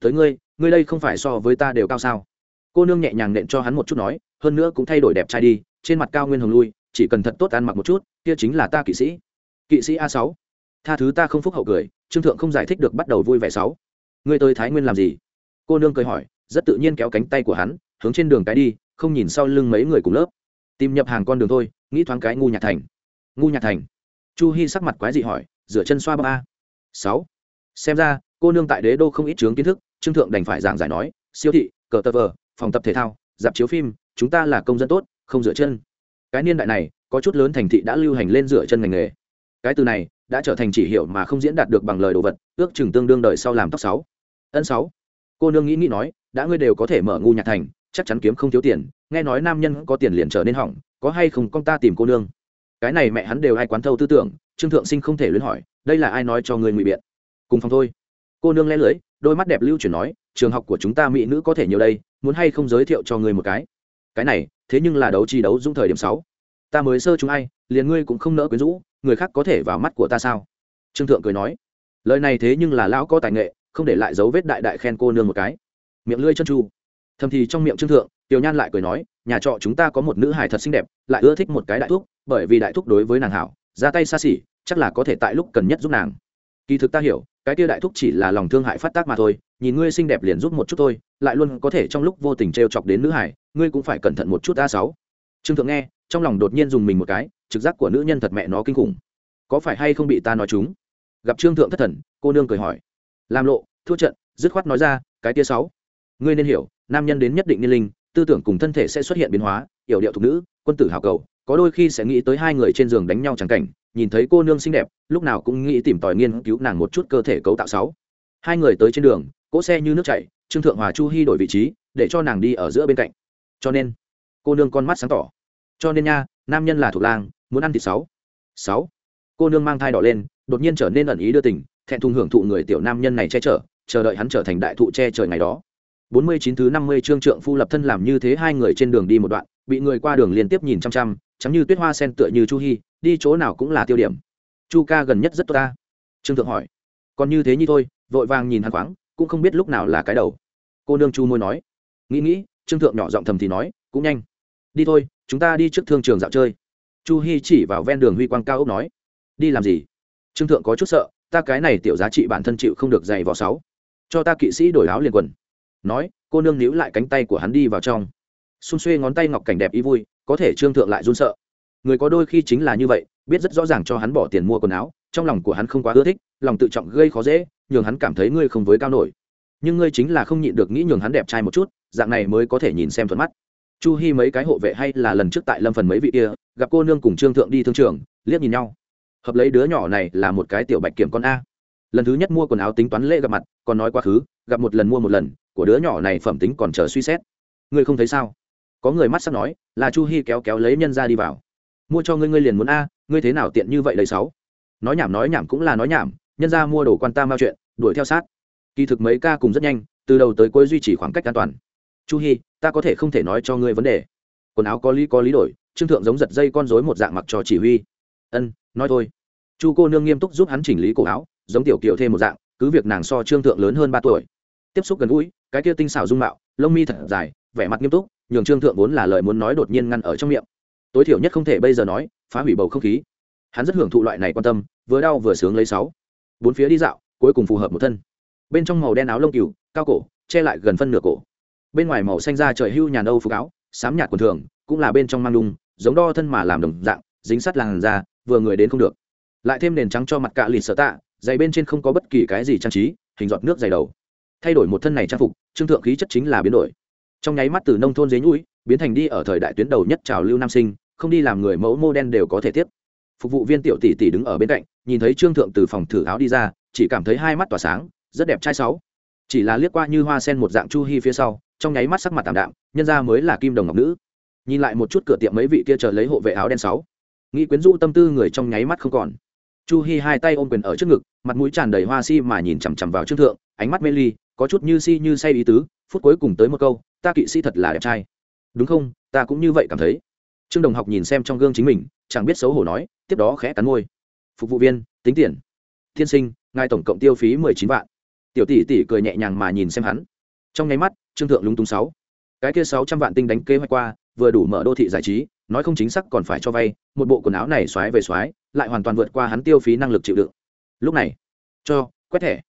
Tới ngươi ngươi đây không phải so với ta đều cao sao? Cô nương nhẹ nhàng nện cho hắn một chút nói, hơn nữa cũng thay đổi đẹp trai đi, trên mặt cao nguyên hồng lui, chỉ cần thật tốt ăn mặc một chút, kia chính là ta kỵ sĩ. Kỵ sĩ a sáu. Tha thứ ta không phúc hậu cười, trương thượng không giải thích được bắt đầu vui vẻ sáu. Ngươi tới thái nguyên làm gì? Cô nương cười hỏi, rất tự nhiên kéo cánh tay của hắn, hướng trên đường cái đi, không nhìn sau lưng mấy người cùng lớp. Tìm nhập hàng con đường thôi, nghĩ thoáng cái ngu nhạc thành. Ngu nhạc thành. Chu hy sắc mặt quái dị hỏi, rửa chân xoa ba sáu. Xem ra cô nương tại đế đô không ít chướng kiến thức, trương thượng đành phải giảng giải nói, siêu thị, cờ tờ vờ, phòng tập thể thao, dạp chiếu phim, chúng ta là công dân tốt, không rửa chân. Cái niên đại này, có chút lớn thành thị đã lưu hành lên rửa chân ngành nghề. Cái từ này, đã trở thành chỉ hiệu mà không diễn đạt được bằng lời đồ vật, ước chừng tương đương đợi sau làm tóc sáu. Ân sáu. Cô nương nghĩ nghĩ nói, đã ngươi đều có thể mở ngu nhạc thành, chắc chắn kiếm không thiếu tiền, nghe nói nam nhân có tiền liền trở nên hỏng, có hay không con ta tìm cô nương? Cái này mẹ hắn đều ai quán thâu tư tưởng, trương thượng sinh không thể luyến hỏi, đây là ai nói cho người ngụy biện? Cùng phòng thôi cô nương lẽ lưới, đôi mắt đẹp lưu chuyển nói, trường học của chúng ta mỹ nữ có thể nhiều đây, muốn hay không giới thiệu cho ngươi một cái? Cái này, thế nhưng là đấu chi đấu dung thời điểm sáu. Ta mới sơ chúng ai, liền ngươi cũng không nỡ quyến rũ, người khác có thể vào mắt của ta sao? Trương thượng cười nói, lời này thế nhưng là lão có tài nghệ, không để lại dấu vết đại đại khen cô nương một cái. Miệng lưỡi chân tru. Thầm thì trong miệng trương thượng, tiểu nhan lại cười nói, nhà trọ chúng ta có một nữ hài thật xinh đẹp, lại ưa thích một cái đại thúc, bởi vì đại thúc đối với nàng hảo, ra tay xa xỉ, chắc là có thể tại lúc cần nhất giúp nàng kỳ thực ta hiểu, cái tia đại thúc chỉ là lòng thương hại phát tác mà thôi, nhìn ngươi xinh đẹp liền giúp một chút thôi, lại luôn có thể trong lúc vô tình t r e o chọc đến nữ hải, ngươi cũng phải cẩn thận một chút a sáu. Trương thượng nghe, trong lòng đột nhiên dùng mình một cái, trực giác của nữ nhân thật mẹ nó kinh khủng. Có phải hay không bị ta nói chúng? Gặp trương thượng thất thần, cô nương cười hỏi. Làm lộ, thua trận, dứt khoát nói ra, cái tia sáu. Ngươi nên hiểu, nam nhân đến nhất định niên linh, tư tưởng cùng thân thể sẽ xuất hiện biến hóa, yểu điệu thục nữ, quân tử hào cầu, có đôi khi sẽ nghĩ tới hai người trên giường đánh nhau chẳng cảnh nhìn thấy cô nương xinh đẹp, lúc nào cũng nghĩ tìm tòi nghiên cứu nàng một chút cơ thể cấu tạo sáu. Hai người tới trên đường, cỗ xe như nước chảy, trương thượng hòa chu hy đổi vị trí, để cho nàng đi ở giữa bên cạnh. Cho nên, cô nương con mắt sáng tỏ. Cho nên nha, nam nhân là thuộc lang, muốn ăn thịt sáu. Sáu. Cô nương mang thai đỏ lên, đột nhiên trở nên ẩn ý đưa tình, thẹn thùng hưởng thụ người tiểu nam nhân này che chở, chờ đợi hắn trở thành đại thụ che trời ngày đó. Bốn mươi chín thứ năm mươi trương trượng phu lập thân làm như thế hai người trên đường đi một đoạn, bị người qua đường liên tiếp nhìn chăm chăm chắm như tuyết hoa sen tựa như chu hy đi chỗ nào cũng là tiêu điểm. Chu ca gần nhất rất tốt ta. Trương thượng hỏi. Còn như thế như thôi, vội vàng nhìn hắn khoáng cũng không biết lúc nào là cái đầu. Cô nương chu môi nói. Nghĩ nghĩ, trương thượng nhỏ giọng thầm thì nói, cũng nhanh. Đi thôi, chúng ta đi trước thương trường dạo chơi. Chu hy chỉ vào ven đường huy quang cao ốc nói. Đi làm gì? Trương thượng có chút sợ, ta cái này tiểu giá trị bản thân chịu không được dày vào sáu. Cho ta kỵ sĩ đổi áo liền quần. Nói, cô nương níu lại cánh tay của hắn đi vào trong. Xung xuê ngón tay ngọc cảnh đẹp ý vui, có thể trương thượng lại run sợ người có đôi khi chính là như vậy, biết rất rõ ràng cho hắn bỏ tiền mua quần áo, trong lòng của hắn không quá ưa thích, lòng tự trọng gây khó dễ, nhường hắn cảm thấy ngươi không với cao nổi. Nhưng ngươi chính là không nhịn được nghĩ nhường hắn đẹp trai một chút, dạng này mới có thể nhìn xem thuận mắt. Chu hi mấy cái hộ vệ hay là lần trước tại lâm phần mấy vị kia, gặp cô nương cùng trương thượng đi thương trường, liếc nhìn nhau. Hợp lấy đứa nhỏ này là một cái tiểu bạch kiểm con a. Lần thứ nhất mua quần áo tính toán lễ gặp mặt, còn nói quá khứ, gặp một lần mua một lần, của đứa nhỏ này phẩm tính còn chờ suy xét. Ngươi không thấy sao? Có người mắt sắp nói, là chu hi kéo kéo lấy nhân ra đi vào mua cho ngươi ngươi liền muốn a, ngươi thế nào tiện như vậy đầy sáu nói nhảm nói nhảm cũng là nói nhảm, nhân ra mua đồ quan ta mao chuyện, đuổi theo sát. Kỳ thực mấy ca cùng rất nhanh, từ đầu tới cuối duy trì khoảng cách an toàn. Chu hi, ta có thể không thể nói cho ngươi vấn đề. Quần áo có lý có lý đổi, trương thượng giống giật dây con rối một dạng mặc cho chỉ huy. Ân, nói thôi. Chu cô nương nghiêm túc giúp hắn chỉnh lý cổ áo, giống tiểu kiều thêm một dạng, cứ việc nàng so trương thượng lớn hơn ba tuổi. Tiếp xúc gần gũi, cái kia tinh xảo dung mạo, lông mi thật dài, vẻ mặt nghiêm túc, nhường trương thượng vốn là lời muốn nói đột nhiên ngăn ở trong miệng tối thiểu nhất không thể bây giờ nói, phá hủy bầu không khí. Hắn rất hưởng thụ loại này quan tâm, vừa đau vừa sướng lấy sáu. Bốn phía đi dạo, cuối cùng phù hợp một thân. Bên trong màu đen áo lông cừu, cao cổ, che lại gần phân nửa cổ. Bên ngoài màu xanh da trời hưu nhàn nâu phục áo sám nhạt quần thường, cũng là bên trong mang đung giống đo thân mà làm đồng dạng, dính sắt làn da, vừa người đến không được. Lại thêm nền trắng cho mặt cạ lịt sợ tạ dày bên trên không có bất kỳ cái gì trang trí, hình giọt nước dày đầu. Thay đổi một thân này trang phục, trương thượng khí chất chính là biến đổi trong nháy mắt từ nông thôn dế nhũi biến thành đi ở thời đại tuyến đầu nhất trào lưu nam sinh, không đi làm người mẫu mô đen đều có thể tiếp. Phục vụ viên tiểu tỷ tỷ đứng ở bên cạnh, nhìn thấy trương thượng từ phòng thử áo đi ra, chỉ cảm thấy hai mắt tỏa sáng, rất đẹp trai sáu. Chỉ là liếc qua như hoa sen một dạng chu hi phía sau, trong nháy mắt sắc mặt tạm đạm, nhân ra mới là kim đồng ngọc nữ. Nhìn lại một chút cửa tiệm mấy vị kia chờ lấy hộ vệ áo đen sáu. Nghĩ quyến rũ tâm tư người trong nháy mắt không còn. Chu hi hai tay ôm quyền ở trước ngực, mặt mũi tràn đầy hoa si mà nhìn chằm chằm vào trương thượng, ánh mắt mê ly có chút như si như say ý tứ, phút cuối cùng tới một câu, ta kỵ sĩ thật là đẹp trai. Đúng không? Ta cũng như vậy cảm thấy. Trương đồng học nhìn xem trong gương chính mình, chẳng biết xấu hổ nói, tiếp đó khẽ cắn môi. Phục vụ viên, tính tiền. Tiên sinh, ngài tổng cộng tiêu phí mười chín vạn. Tiểu tỷ tỷ cười nhẹ nhàng mà nhìn xem hắn. Trong nháy mắt, trương thượng lúng túng sáu. Cái kia sáu trăm vạn tinh đánh kế hoạch qua, vừa đủ mở đô thị giải trí, nói không chính xác còn phải cho vay, một bộ quần áo này xoái về xoái lại hoàn toàn vượt qua hắn tiêu phí năng lực chịu đựng. Lúc này, cho, quét thẻ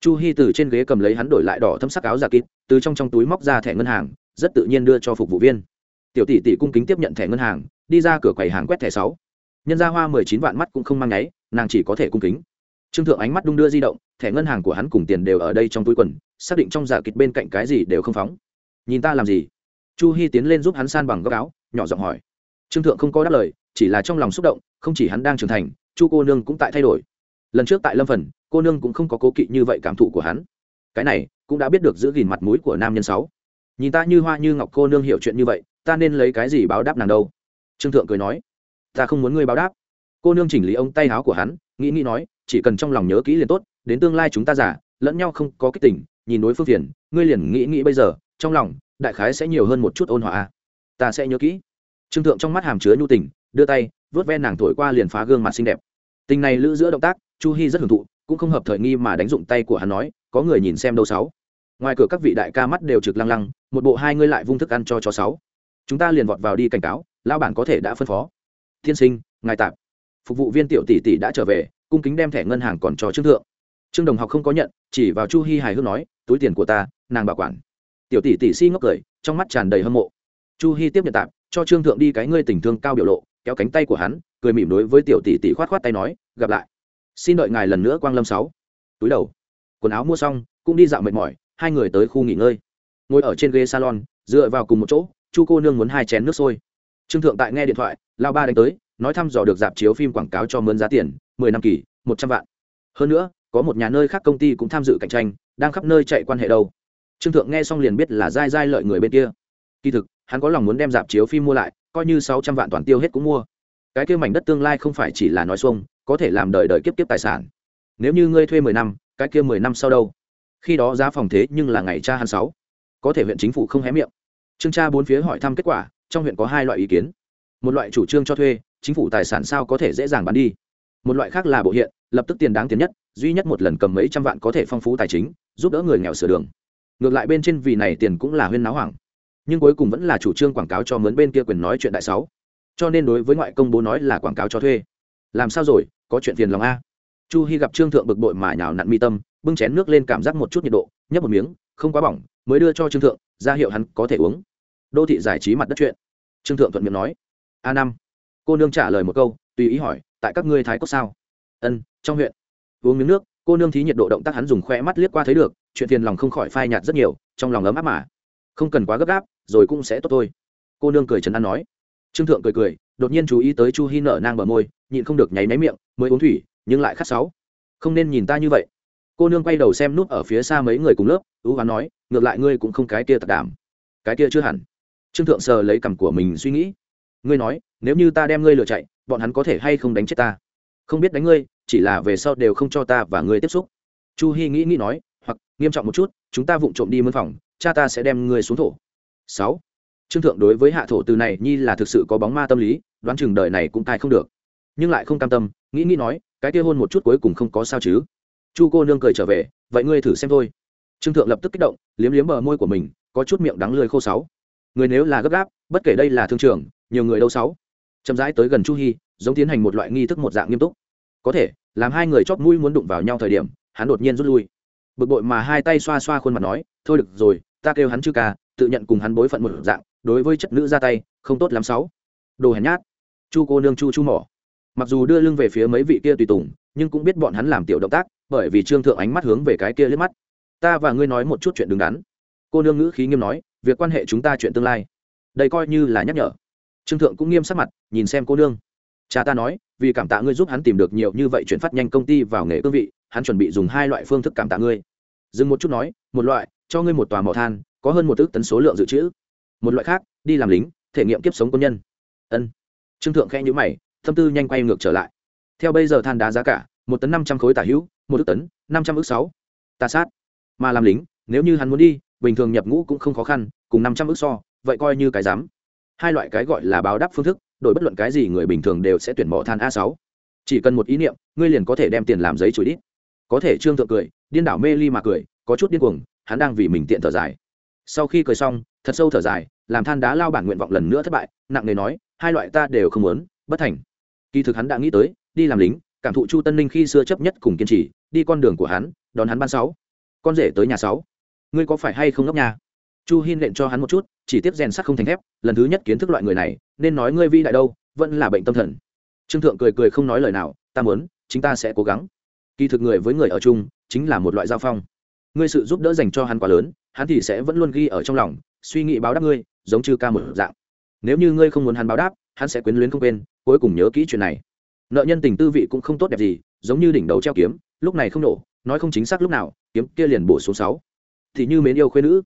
chu hy từ trên ghế cầm lấy hắn đổi lại đỏ thâm sắc áo giả kít từ trong trong túi móc ra thẻ ngân hàng, rất tự nhiên đưa cho phục vụ viên. Tiểu tỷ tỷ cung kính tiếp nhận thẻ ngân hàng, đi ra cửa quầy hàng quét thẻ sáu. Nhân ra hoa mười chín vạn mắt cũng không mang nháy, nàng chỉ có thể cung kính. Trương thượng ánh mắt đung đưa di động, thẻ ngân hàng của hắn cùng tiền đều ở đây trong túi quần, xác định trong giả kịch bên cạnh cái gì đều không phóng. Nhìn ta làm gì? Chu hy tiến lên giúp hắn san bằng góc áo, nhỏ giọng hỏi. Trương thượng không có đáp lời, chỉ là trong lòng xúc động, không chỉ hắn đang trưởng thành, chu cô nương cũng tại thay đổi. Lần trước tại lâm phần cô nương cũng không có cố kỵ như vậy cảm thụ của hắn. Cái này cũng đã biết được giữ gìn mặt mũi của nam nhân sáu. Nhìn ta như hoa như ngọc cô nương hiểu chuyện như vậy ta nên lấy cái gì báo đáp nàng đâu? Trương thượng cười nói ta không muốn ngươi báo đáp. Cô nương chỉnh lý ông tay áo của hắn nghĩ nghĩ nói chỉ cần trong lòng nhớ kỹ liền tốt đến tương lai chúng ta giả lẫn nhau không có kích tình, nhìn đối phương phiền ngươi liền nghĩ nghĩ bây giờ trong lòng đại khái sẽ nhiều hơn một chút ôn hòa à. ta sẽ nhớ kỹ. Trương thượng trong mắt hàm chứa nhu tình đưa tay vớt ven nàng thổi qua liền phá gương mặt xinh đẹp. Tình này lữ giữa động tác chu hy rất hưởng thụ cũng không hợp thời nghi mà đánh dụng tay của hắn nói, có người nhìn xem đâu sáu. Ngoài cửa các vị đại ca mắt đều trực lăng lăng, một bộ hai ngươi lại vung thức ăn cho chó sáu. Chúng ta liền vọt vào đi cảnh cáo lao bản có thể đã phân phó. Tiên sinh, ngài tạp phục vụ viên tiểu tỷ tỷ đã trở về, cung kính đem thẻ ngân hàng còn cho trương thượng. Trương đồng học không có nhận, chỉ vào chu hy hài hước nói, túi tiền của ta, nàng bảo quản. Tiểu tỷ tỷ si ngốc cười, trong mắt tràn đầy hâm mộ. Chu hy tiếp nhận tạp cho trương thượng đi cái ngươi tình thương cao biểu lộ, kéo cánh tay của hắn, cười mỉm đối với tiểu tỷ tỷ khoát khoát tay nói, gặp lại xin đợi ngài lần nữa quang lâm sáu. Túi đầu. Quần áo mua xong, cũng đi dạo mệt mỏi, hai người tới khu nghỉ ngơi. Ngồi ở trên ghế salon, dựa vào cùng một chỗ, chu cô nương muốn hai chén nước sôi. Trương thượng tại nghe điện thoại lao ba đánh tới, nói thăm dò được dạp chiếu phim quảng cáo cho mướn giá tiền, mười năm kỳ, một trăm vạn. Hơn nữa, có một nhà nơi khác công ty cũng tham dự cạnh tranh, đang khắp nơi chạy quan hệ đâu. Trương thượng nghe xong liền biết là dai dai lợi người bên kia. Kỳ thực, hắn có lòng muốn đem dạp chiếu phim mua lại, coi như sáu trăm vạn toàn tiêu hết cũng mua. Cái kia mảnh đất tương lai không phải chỉ là nói xuông có thể làm đời đời kiếp kiếp tài sản. Nếu như ngươi thuê mười năm, cái kia mười năm sau đâu? Khi đó giá phòng thế nhưng là ngày cha hắn sáu. Có thể huyện chính phủ không hé miệng. Trương cha bốn phía hỏi thăm kết quả, trong huyện có hai loại ý kiến. Một loại chủ trương cho thuê, chính phủ tài sản sao có thể dễ dàng bán đi. Một loại khác là bộ hiện, lập tức tiền đáng tiền nhất, duy nhất một lần cầm mấy trăm vạn có thể phong phú tài chính, giúp đỡ người nghèo sửa đường. Ngược lại bên trên vì này tiền cũng là huyên náo hoảng. Nhưng cuối cùng vẫn là chủ trương quảng cáo cho mướn bên kia quyền nói chuyện đại sáu. Cho nên đối với ngoại công bố nói là quảng cáo cho thuê. Làm sao rồi? Có chuyện phiền lòng a. Chu hy gặp trương thượng bực bội mà nhào nặn mi tâm, bưng chén nước lên cảm giác một chút nhiệt độ, nhấp một miếng, không quá bỏng, mới đưa cho trương thượng, ra hiệu hắn có thể uống. Đô thị giải trí mặt đất chuyện. Trương thượng thuận miệng nói. A năm. Cô nương trả lời một câu, tùy ý hỏi, tại các ngươi thái cốc sao? Ân, trong huyện. Uống miếng nước, cô nương thí nhiệt độ động tác hắn dùng khoe mắt liếc qua thấy được, chuyện phiền lòng không khỏi phai nhạt rất nhiều, trong lòng ấm áp mà. Không cần quá gấp gáp, rồi cũng sẽ tốt thôi. Cô nương cười trấn an nói trương thượng cười cười, đột nhiên chú ý tới chu Hi nở nang bờ môi, nhịn không được nháy máy miệng, mới uống thủy, nhưng lại khát sáu không nên nhìn ta như vậy. Cô nương quay đầu xem nút ở phía xa mấy người cùng lớp, ưu hoán nói, ngược lại ngươi cũng không cái kia tật đảm. Cái kia chưa hẳn. Trương thượng sờ lấy cằm của mình suy nghĩ. Ngươi nói, nếu như ta đem ngươi lừa chạy, bọn hắn có thể hay không đánh chết ta? Không biết đánh ngươi, chỉ là về sau đều không cho ta và ngươi tiếp xúc. Chu Hi nghĩ nghĩ nói, hoặc, nghiêm trọng một chút, chúng ta vụng trộm đi mân phòng, cha ta sẽ đem ngươi xuống thổ. Sáu trương thượng đối với hạ thổ từ này nhi là thực sự có bóng ma tâm lý đoán chừng đời này cũng tai không được. Nhưng lại không cam tâm nghĩ nghĩ nói cái kia hôn một chút cuối cùng không có sao chứ. Chu cô nương cười trở về vậy ngươi thử xem thôi. Trương thượng lập tức kích động liếm liếm bờ môi của mình có chút miệng đắng lười khô sáu. Người nếu là gấp gáp bất kể đây là thương trường nhiều người đâu sáu. Chậm rãi tới gần chu Hi, giống tiến hành một loại nghi thức một dạng nghiêm túc. Có thể làm hai người chót mũi muốn đụng vào nhau thời điểm hắn đột nhiên rút lui. Bực bội mà hai tay xoa xoa khuôn mặt nói thôi được rồi ta kêu hắn chư ca tự nhận cùng hắn bối phận một dạng, đối với chất nữ ra tay, không tốt lắm sáu. Đồ hèn nhát. Chu cô nương chu chu mỏ. Mặc dù đưa lưng về phía mấy vị kia tùy tùng, nhưng cũng biết bọn hắn làm tiểu động tác, bởi vì trương thượng ánh mắt hướng về cái kia liếc mắt. Ta và ngươi nói một chút chuyện đứng đắn. Cô nương ngữ khí nghiêm nói, việc quan hệ chúng ta chuyện tương lai. Đây coi như là nhắc nhở. Trương thượng cũng nghiêm sắc mặt, nhìn xem cô nương. Cha ta nói, vì cảm tạ ngươi giúp hắn tìm được nhiều như vậy chuyển phát nhanh công ty vào nghề cương vị, hắn chuẩn bị dùng hai loại phương thức cảm tạ ngươi. Dừng một chút nói, một loại, cho ngươi một tòa mỏ than có hơn một ước tấn số lượng dự trữ. Một loại khác, đi làm lính, thể nghiệm kiếp sống quân nhân. Ân. Trương thượng khẽ nhữ mày, tâm tư nhanh quay ngược trở lại. Theo bây giờ than đá giá cả, một tấn năm trăm khối tả hữu, một ước tấn, năm trăm ước sáu. Ta sát. Mà làm lính, nếu như hắn muốn đi, bình thường nhập ngũ cũng không khó khăn, cùng năm trăm ước so, vậy coi như cái dám hai loại cái gọi là báo đáp phương thức, đổi bất luận cái gì người bình thường đều sẽ tuyển bỏ than a sáu. Chỉ cần một ý niệm, ngươi liền có thể đem tiền làm giấy chùi đít. Có thể trương thượng cười, điên đảo mê ly mà cười, có chút điên cuồng, hắn đang vì mình tiện thở dài sau khi cười xong, thật sâu thở dài, làm than đá lao bản nguyện vọng lần nữa thất bại, nặng nề nói, hai loại ta đều không muốn, bất thành. Kỳ thực hắn đã nghĩ tới, đi làm lính, cảm thụ chu tân ninh khi xưa chấp nhất cùng kiên trì, đi con đường của hắn, đón hắn ban sáu, con rể tới nhà sáu. Ngươi có phải hay không ngốc nhà chu hin lệnh cho hắn một chút, chỉ tiếp rèn sắt không thành thép, lần thứ nhất kiến thức loại người này, nên nói ngươi vi đại đâu, vẫn là bệnh tâm thần. Trương thượng cười cười không nói lời nào, ta muốn, chính ta sẽ cố gắng. Kỳ thực người với người ở chung, chính là một loại giao phong ngươi sự giúp đỡ dành cho hắn quá lớn, hắn thì sẽ vẫn luôn ghi ở trong lòng, suy nghĩ báo đáp ngươi, giống như ca một dạng. Nếu như ngươi không muốn hắn báo đáp, hắn sẽ quyến luyến không quên, cuối cùng nhớ kỹ chuyện này. Nợ nhân tình tư vị cũng không tốt đẹp gì, giống như đỉnh đầu treo kiếm, lúc này không nổ, nói không chính xác lúc nào, kiếm kia liền bổ số sáu. Thì như mến yêu khuyên nữ.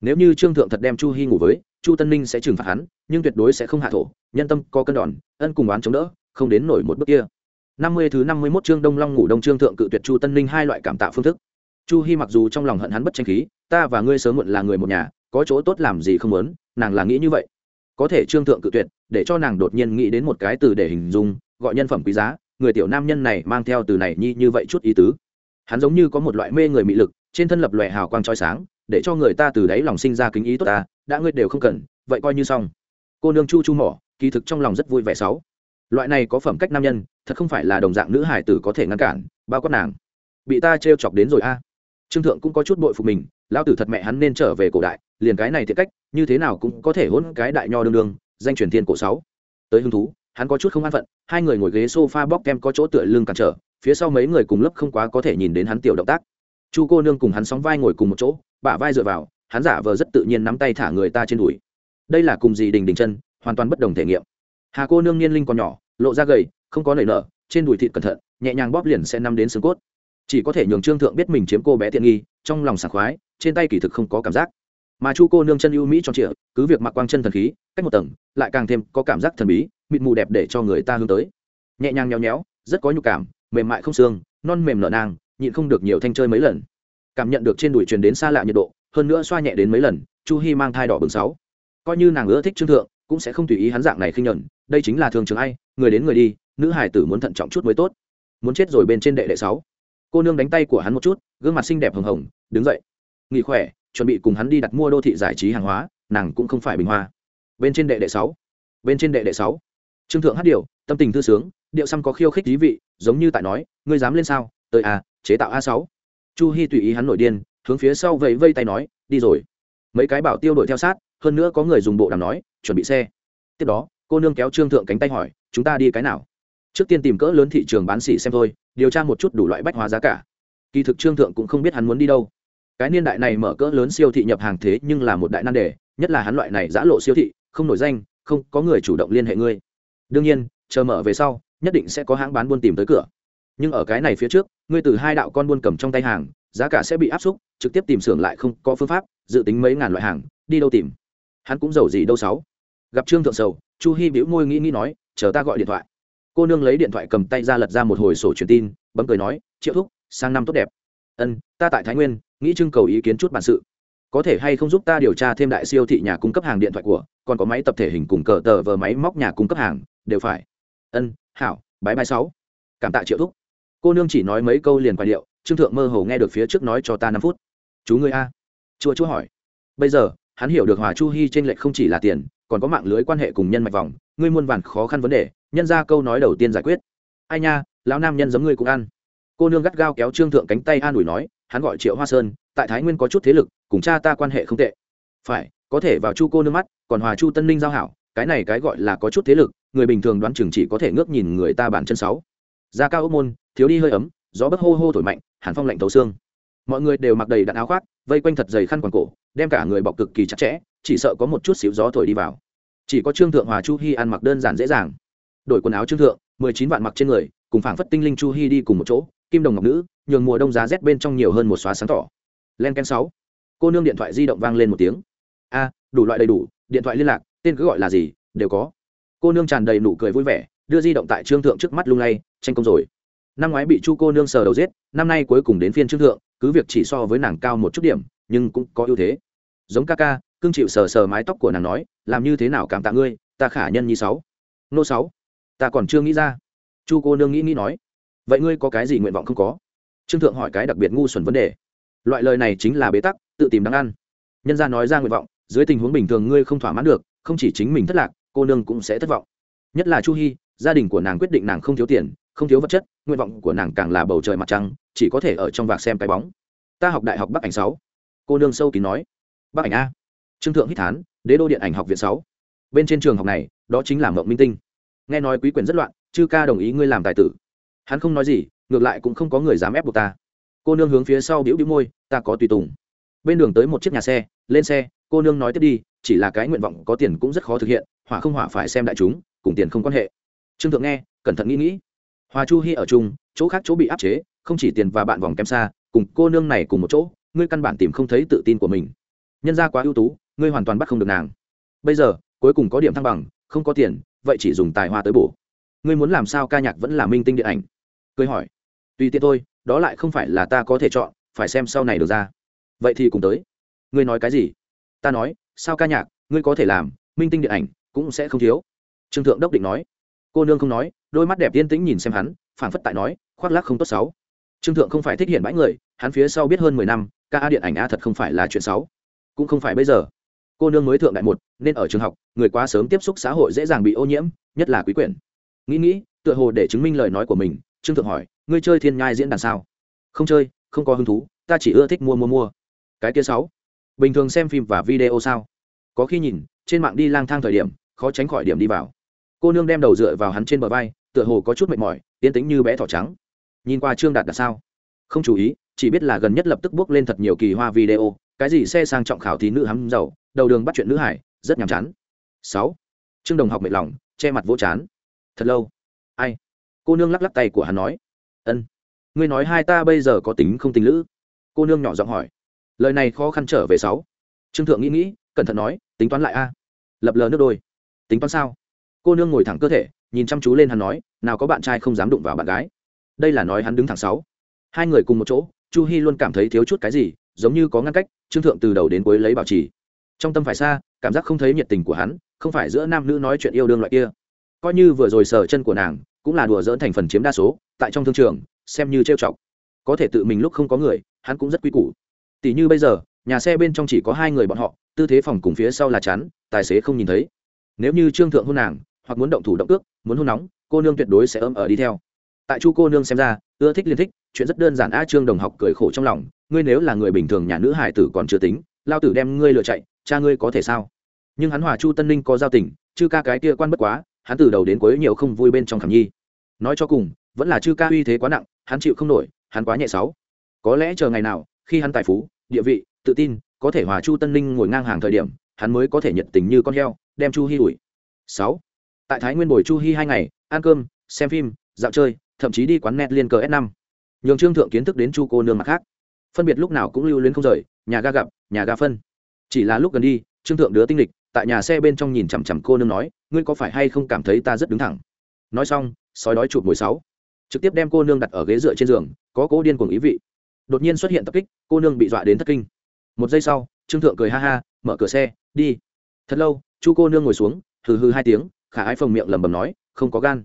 Nếu như trương thượng thật đem chu hy ngủ với, chu tân ninh sẽ trừng phạt hắn, nhưng tuyệt đối sẽ không hạ thổ, nhân tâm có cân đòn, ân cùng oán chống đỡ, không đến nổi một bước kia. Năm mươi thứ năm mươi mốt trương đông long ngủ đông trương thượng cự tuyệt chu tân ninh hai loại cảm tạo phương thức chu hy mặc dù trong lòng hận hắn bất tranh khí, ta và ngươi sớm muộn là người một nhà, có chỗ tốt làm gì không muốn, nàng là nghĩ như vậy. Có thể trương thượng cự tuyệt, để cho nàng đột nhiên nghĩ đến một cái từ để hình dung, gọi nhân phẩm quý giá, người tiểu nam nhân này mang theo từ này nhi như vậy chút ý tứ. Hắn giống như có một loại mê người mị lực, trên thân lập lòe hào quang trói sáng, để cho người ta từ đấy lòng sinh ra kính ý tốt ta, đã ngươi đều không cần, vậy coi như xong. Cô nương chu chu mỏ, kỳ thực trong lòng rất vui vẻ sáu. Loại này có phẩm cách nam nhân, thật không phải là đồng dạng nữ hải tử có thể ngăn cản, bao quát nàng. Bị ta trêu chọc đến rồi a trương thượng cũng có chút bội phục mình, lão tử thật mẹ hắn nên trở về cổ đại, liền cái này thiệt cách, như thế nào cũng có thể hỗn cái đại nho đương đương, danh truyền thiên cổ sáu. Tới hứng thú, hắn có chút không an phận, hai người ngồi ghế sofa bóc kem có chỗ tựa lưng cản trở, phía sau mấy người cùng lớp không quá có thể nhìn đến hắn tiểu động tác. Chu cô nương cùng hắn sóng vai ngồi cùng một chỗ, bả vai dựa vào, hắn giả vờ rất tự nhiên nắm tay thả người ta trên đùi. Đây là cùng gì đình đình chân, hoàn toàn bất đồng thể nghiệm. Hà cô nương niên linh còn nhỏ, lộ ra gầy, không có nảy nở, trên đùi thịt cẩn thận, nhẹ nhàng bóp liền sẽ nắm đến xương cốt chỉ có thể nhường trương thượng biết mình chiếm cô bé tiện nghi, trong lòng sảng khoái, trên tay kỳ thực không có cảm giác. Mà chu cô nương chân ưu mỹ tròn trịa, cứ việc mặc quang chân thần khí, cách một tầng, lại càng thêm có cảm giác thần bí, mịt mù đẹp để cho người ta hướng tới. Nhẹ nhàng nhéo nhéo, rất có nhục cảm, mềm mại không xương, non mềm nở nang, nhịn không được nhiều thanh chơi mấy lần. Cảm nhận được trên đùi truyền đến xa lạ nhiệt độ, hơn nữa xoa nhẹ đến mấy lần, chu hi mang thai đỏ bừng sáu. Coi như nàng ưa thích trương thượng, cũng sẽ không tùy ý hắn dạng này khinh nhẫn đây chính là thường trường ai, người đến người đi, nữ hải tử muốn thận trọng chút mới tốt. Muốn chết rồi bên trên đệ đệ sáu cô nương đánh tay của hắn một chút, gương mặt xinh đẹp hồng hồng, đứng dậy. Nghỉ khỏe, chuẩn bị cùng hắn đi đặt mua đô thị giải trí hàng hóa, nàng cũng không phải bình hoa. Bên trên đệ đệ sáu. Bên trên đệ đệ sáu. Trương thượng hát điều tâm tình thư sướng, điệu xăm có khiêu khích thí vị, giống như tại nói, ngươi dám lên sao? Tới a chế tạo a sáu. Chu hy tùy ý hắn nổi điên, hướng phía sau vẫy vây tay nói, đi rồi. Mấy cái bảo tiêu đuổi theo sát, hơn nữa có người dùng bộ đàm nói, chuẩn bị xe. Tiếp đó, cô nương kéo trương thượng cánh tay hỏi, chúng ta đi cái nào? Trước tiên tìm cỡ lớn thị trường bán xỉ xem thôi điều tra một chút đủ loại bách hóa giá cả. Kỳ thực trương thượng cũng không biết hắn muốn đi đâu. Cái niên đại này mở cỡ lớn siêu thị nhập hàng thế nhưng là một đại nan đề, nhất là hắn loại này giã lộ siêu thị, không nổi danh, không có người chủ động liên hệ ngươi. Đương nhiên, chờ mở về sau, nhất định sẽ có hãng bán buôn tìm tới cửa. Nhưng ở cái này phía trước, ngươi từ hai đạo con buôn cầm trong tay hàng, giá cả sẽ bị áp xúc, trực tiếp tìm xưởng lại không có phương pháp, dự tính mấy ngàn loại hàng, đi đâu tìm? Hắn cũng giàu gì đâu sáu. Gặp trương thượng sầu, chu hy bĩu môi nghĩ nghĩ nói, chờ ta gọi điện thoại cô nương lấy điện thoại cầm tay ra lật ra một hồi sổ truyền tin, bấm cười nói, triệu thúc, sang năm tốt đẹp. Ân, ta tại thái nguyên, nghĩ trưng cầu ý kiến chút bản sự. Có thể hay không giúp ta điều tra thêm đại siêu thị nhà cung cấp hàng điện thoại của, còn có máy tập thể hình cùng cờ tờ vờ máy móc nhà cung cấp hàng, đều phải. Ân, hảo, bái bai sáu. Cảm tạ triệu thúc. Cô nương chỉ nói mấy câu liền quay điệu, trương thượng mơ hồ nghe được phía trước nói cho ta năm phút. Chú ngươi a. Chua chua hỏi. Bây giờ, hắn hiểu được hòa chu hy trên lệch không chỉ là tiền, còn có mạng lưới quan hệ cùng nhân mạch vòng, ngươi muôn vàn khó khăn vấn đề nhân ra câu nói đầu tiên giải quyết. Ai nha, lão nam nhân giống ngươi cũng ăn. Cô nương gắt gao kéo trương thượng cánh tay an ủi nói, hắn gọi triệu hoa sơn, tại thái nguyên có chút thế lực, cùng cha ta quan hệ không tệ. Phải, có thể vào chu cô nương mắt, còn hòa chu tân ninh giao hảo, cái này cái gọi là có chút thế lực, người bình thường đoán chừng chỉ có thể ngước nhìn người ta bản chân sáu. Da cao ốc môn, thiếu đi hơi ấm, gió bấc hô hô thổi mạnh, hàn phong lạnh thấu xương. Mọi người đều mặc đầy đạn áo khoác, vây quanh thật dày khăn quàng cổ, đem cả người bọc cực kỳ chặt chẽ, chỉ sợ có một chút xíu gió thổi đi vào. Chỉ có trương thượng hòa chu hy ăn mặc đơn giản dễ dàng đổi quần áo trương thượng, mười chín vạn mặc trên người, cùng phảng phất tinh linh chu hi đi cùng một chỗ, kim đồng ngọc nữ, nhường mùa đông giá rét bên trong nhiều hơn một xóa sáng tỏ. Len ken sáu. Cô nương điện thoại di động vang lên một tiếng. A, đủ loại đầy đủ, điện thoại liên lạc, tên cứ gọi là gì, đều có. Cô nương tràn đầy nụ cười vui vẻ, đưa di động tại trương thượng trước mắt lung lay, tranh công rồi. Năm ngoái bị chu cô nương sờ đầu giết, năm nay cuối cùng đến phiên trương thượng, cứ việc chỉ so với nàng cao một chút điểm, nhưng cũng có ưu thế. Giống ca ca cương chịu sờ sờ mái tóc của nàng nói, làm như thế nào cảm tạ ngươi, ta khả nhân như sáu. Nô sáu ta còn chưa nghĩ ra. Chu cô nương nghĩ nghĩ nói, vậy ngươi có cái gì nguyện vọng không có? Trương thượng hỏi cái đặc biệt ngu xuẩn vấn đề. Loại lời này chính là bế tắc, tự tìm đáng ăn. Nhân gia nói ra nguyện vọng, dưới tình huống bình thường ngươi không thỏa mãn được, không chỉ chính mình thất lạc, cô nương cũng sẽ thất vọng. Nhất là chu hy gia đình của nàng quyết định nàng không thiếu tiền, không thiếu vật chất, nguyện vọng của nàng càng là bầu trời mặt trăng, chỉ có thể ở trong vạc xem cái bóng. Ta học đại học bắc ảnh sáu. Cô nương sâu kín nói. Bắc ảnh a. Trương thượng hít thán, đế đô điện ảnh học viện sáu. Bên trên trường học này, đó chính là mộng minh tinh nghe nói quý quyền rất loạn, chư ca đồng ý ngươi làm tài tử. Hắn không nói gì, ngược lại cũng không có người dám ép buộc ta. Cô nương hướng phía sau biểu biểu môi, ta có tùy tùng. Bên đường tới một chiếc nhà xe, lên xe, cô nương nói tiếp đi, chỉ là cái nguyện vọng có tiền cũng rất khó thực hiện, hỏa không hỏa phải xem đại chúng, cùng tiền không quan hệ. Trương thượng nghe, cẩn thận nghĩ nghĩ. Hòa chu hy ở chung, chỗ khác chỗ bị áp chế, không chỉ tiền và bạn vòng kém xa, cùng cô nương này cùng một chỗ, ngươi căn bản tìm không thấy tự tin của mình. Nhân ra quá ưu tú, ngươi hoàn toàn bắt không được nàng. Bây giờ, cuối cùng có điểm thăng bằng, không có tiền vậy chỉ dùng tài hoa tới bổ. Ngươi muốn làm sao ca nhạc vẫn là minh tinh điện ảnh? Cười hỏi. Tùy tiện thôi, đó lại không phải là ta có thể chọn, phải xem sau này được ra. Vậy thì cùng tới. Ngươi nói cái gì? Ta nói, sao ca nhạc, ngươi có thể làm, minh tinh điện ảnh cũng sẽ không thiếu. Trương thượng đốc định nói. Cô nương không nói, đôi mắt đẹp yên tĩnh nhìn xem hắn, phảng phất tại nói, khoác lác không tốt xấu. Trương thượng không phải thích hiện bãi người, hắn phía sau biết hơn mười năm, ca a điện ảnh a thật không phải là chuyện xấu. Cũng không phải bây giờ cô nương mới thượng đại một, nên ở trường học, người quá sớm tiếp xúc xã hội dễ dàng bị ô nhiễm, nhất là quý quyển. Nghĩ nghĩ, tựa hồ để chứng minh lời nói của mình, trương thượng hỏi, ngươi chơi thiên nhai diễn đàn sao? Không chơi, không có hứng thú, ta chỉ ưa thích mua mua mua. Cái kia sáu, bình thường xem phim và video sao? Có khi nhìn, trên mạng đi lang thang thời điểm, khó tránh khỏi điểm đi vào. Cô nương đem đầu dựa vào hắn trên bờ vai, tựa hồ có chút mệt mỏi, yên tĩnh như bé thỏ trắng. Nhìn qua trương đạt đạt sao? Không chú ý, chỉ biết là gần nhất lập tức bước lên thật nhiều kỳ hoa video, cái gì xe sang trọng khảo thí nữ hắm giàu đầu đường bắt chuyện nữ hải, rất nhàm chán. Sáu, trương đồng học mệt lòng, che mặt vỗ chán. Thật lâu. Ai? Cô nương lắc lắc tay của hắn nói. Ân. Ngươi nói hai ta bây giờ có tính không tính lữ? Cô nương nhỏ giọng hỏi. Lời này khó khăn trở về sáu. Trương thượng nghĩ nghĩ, cẩn thận nói, tính toán lại a. Lập lờ nước đôi. Tính toán sao? Cô nương ngồi thẳng cơ thể, nhìn chăm chú lên hắn nói, nào có bạn trai không dám đụng vào bạn gái. Đây là nói hắn đứng thẳng sáu. Hai người cùng một chỗ, chu hy luôn cảm thấy thiếu chút cái gì, giống như có ngăn cách, trương thượng từ đầu đến cuối lấy bảo trì trong tâm phải xa, cảm giác không thấy nhiệt tình của hắn, không phải giữa nam nữ nói chuyện yêu đương loại kia. Coi như vừa rồi sờ chân của nàng, cũng là đùa dỡn thành phần chiếm đa số, tại trong thương trường, xem như trêu chọc. Có thể tự mình lúc không có người, hắn cũng rất quy củ. Tỷ như bây giờ, nhà xe bên trong chỉ có hai người bọn họ, tư thế phòng cùng phía sau là chắn tài xế không nhìn thấy. Nếu như trương thượng hôn nàng, hoặc muốn động thủ động ước muốn hôn nóng, cô nương tuyệt đối sẽ ấm ở đi theo. Tại chu cô nương xem ra, ưa thích liên thích, chuyện rất đơn giản a trương đồng học cười khổ trong lòng, ngươi nếu là người bình thường nhà nữ hải tử còn chưa tính, lao tử đem ngươi lựa chạy cha ngươi có thể sao? Nhưng hắn hòa chu tân ninh có giao tình, chư ca cái kia quan bất quá, hắn từ đầu đến cuối nhiều không vui bên trong khảm nhi. Nói cho cùng, vẫn là chư ca uy thế quá nặng, hắn chịu không nổi, hắn quá nhẹ sáu. Có lẽ chờ ngày nào, khi hắn tài phú, địa vị, tự tin, có thể hòa chu tân ninh ngồi ngang hàng thời điểm, hắn mới có thể nhiệt tình như con heo, đem chu hy ủi. Sáu. Tại thái nguyên bồi chu hy hai ngày, ăn cơm, xem phim, dạo chơi, thậm chí đi quán net liên cờ s năm. Nhường trương thượng kiến thức đến chu cô nương mặt khác. Phân biệt lúc nào cũng lưu luyến không rời, nhà ga gặp, nhà ga phân chỉ là lúc gần đi, trương thượng đứa tinh lịch, tại nhà xe bên trong nhìn chằm chằm cô nương nói, ngươi có phải hay không cảm thấy ta rất đứng thẳng? Nói xong, sói đói chụp mùi sáu. Trực tiếp đem cô nương đặt ở ghế dựa trên giường, có cố điên cuồng ý vị. Đột nhiên xuất hiện tập kích, cô nương bị dọa đến thất kinh. Một giây sau, trương thượng cười ha ha, mở cửa xe, đi. Thật lâu, chu cô nương ngồi xuống, hừ hừ hai tiếng, khả ái phồng miệng lẩm bẩm nói, không có gan.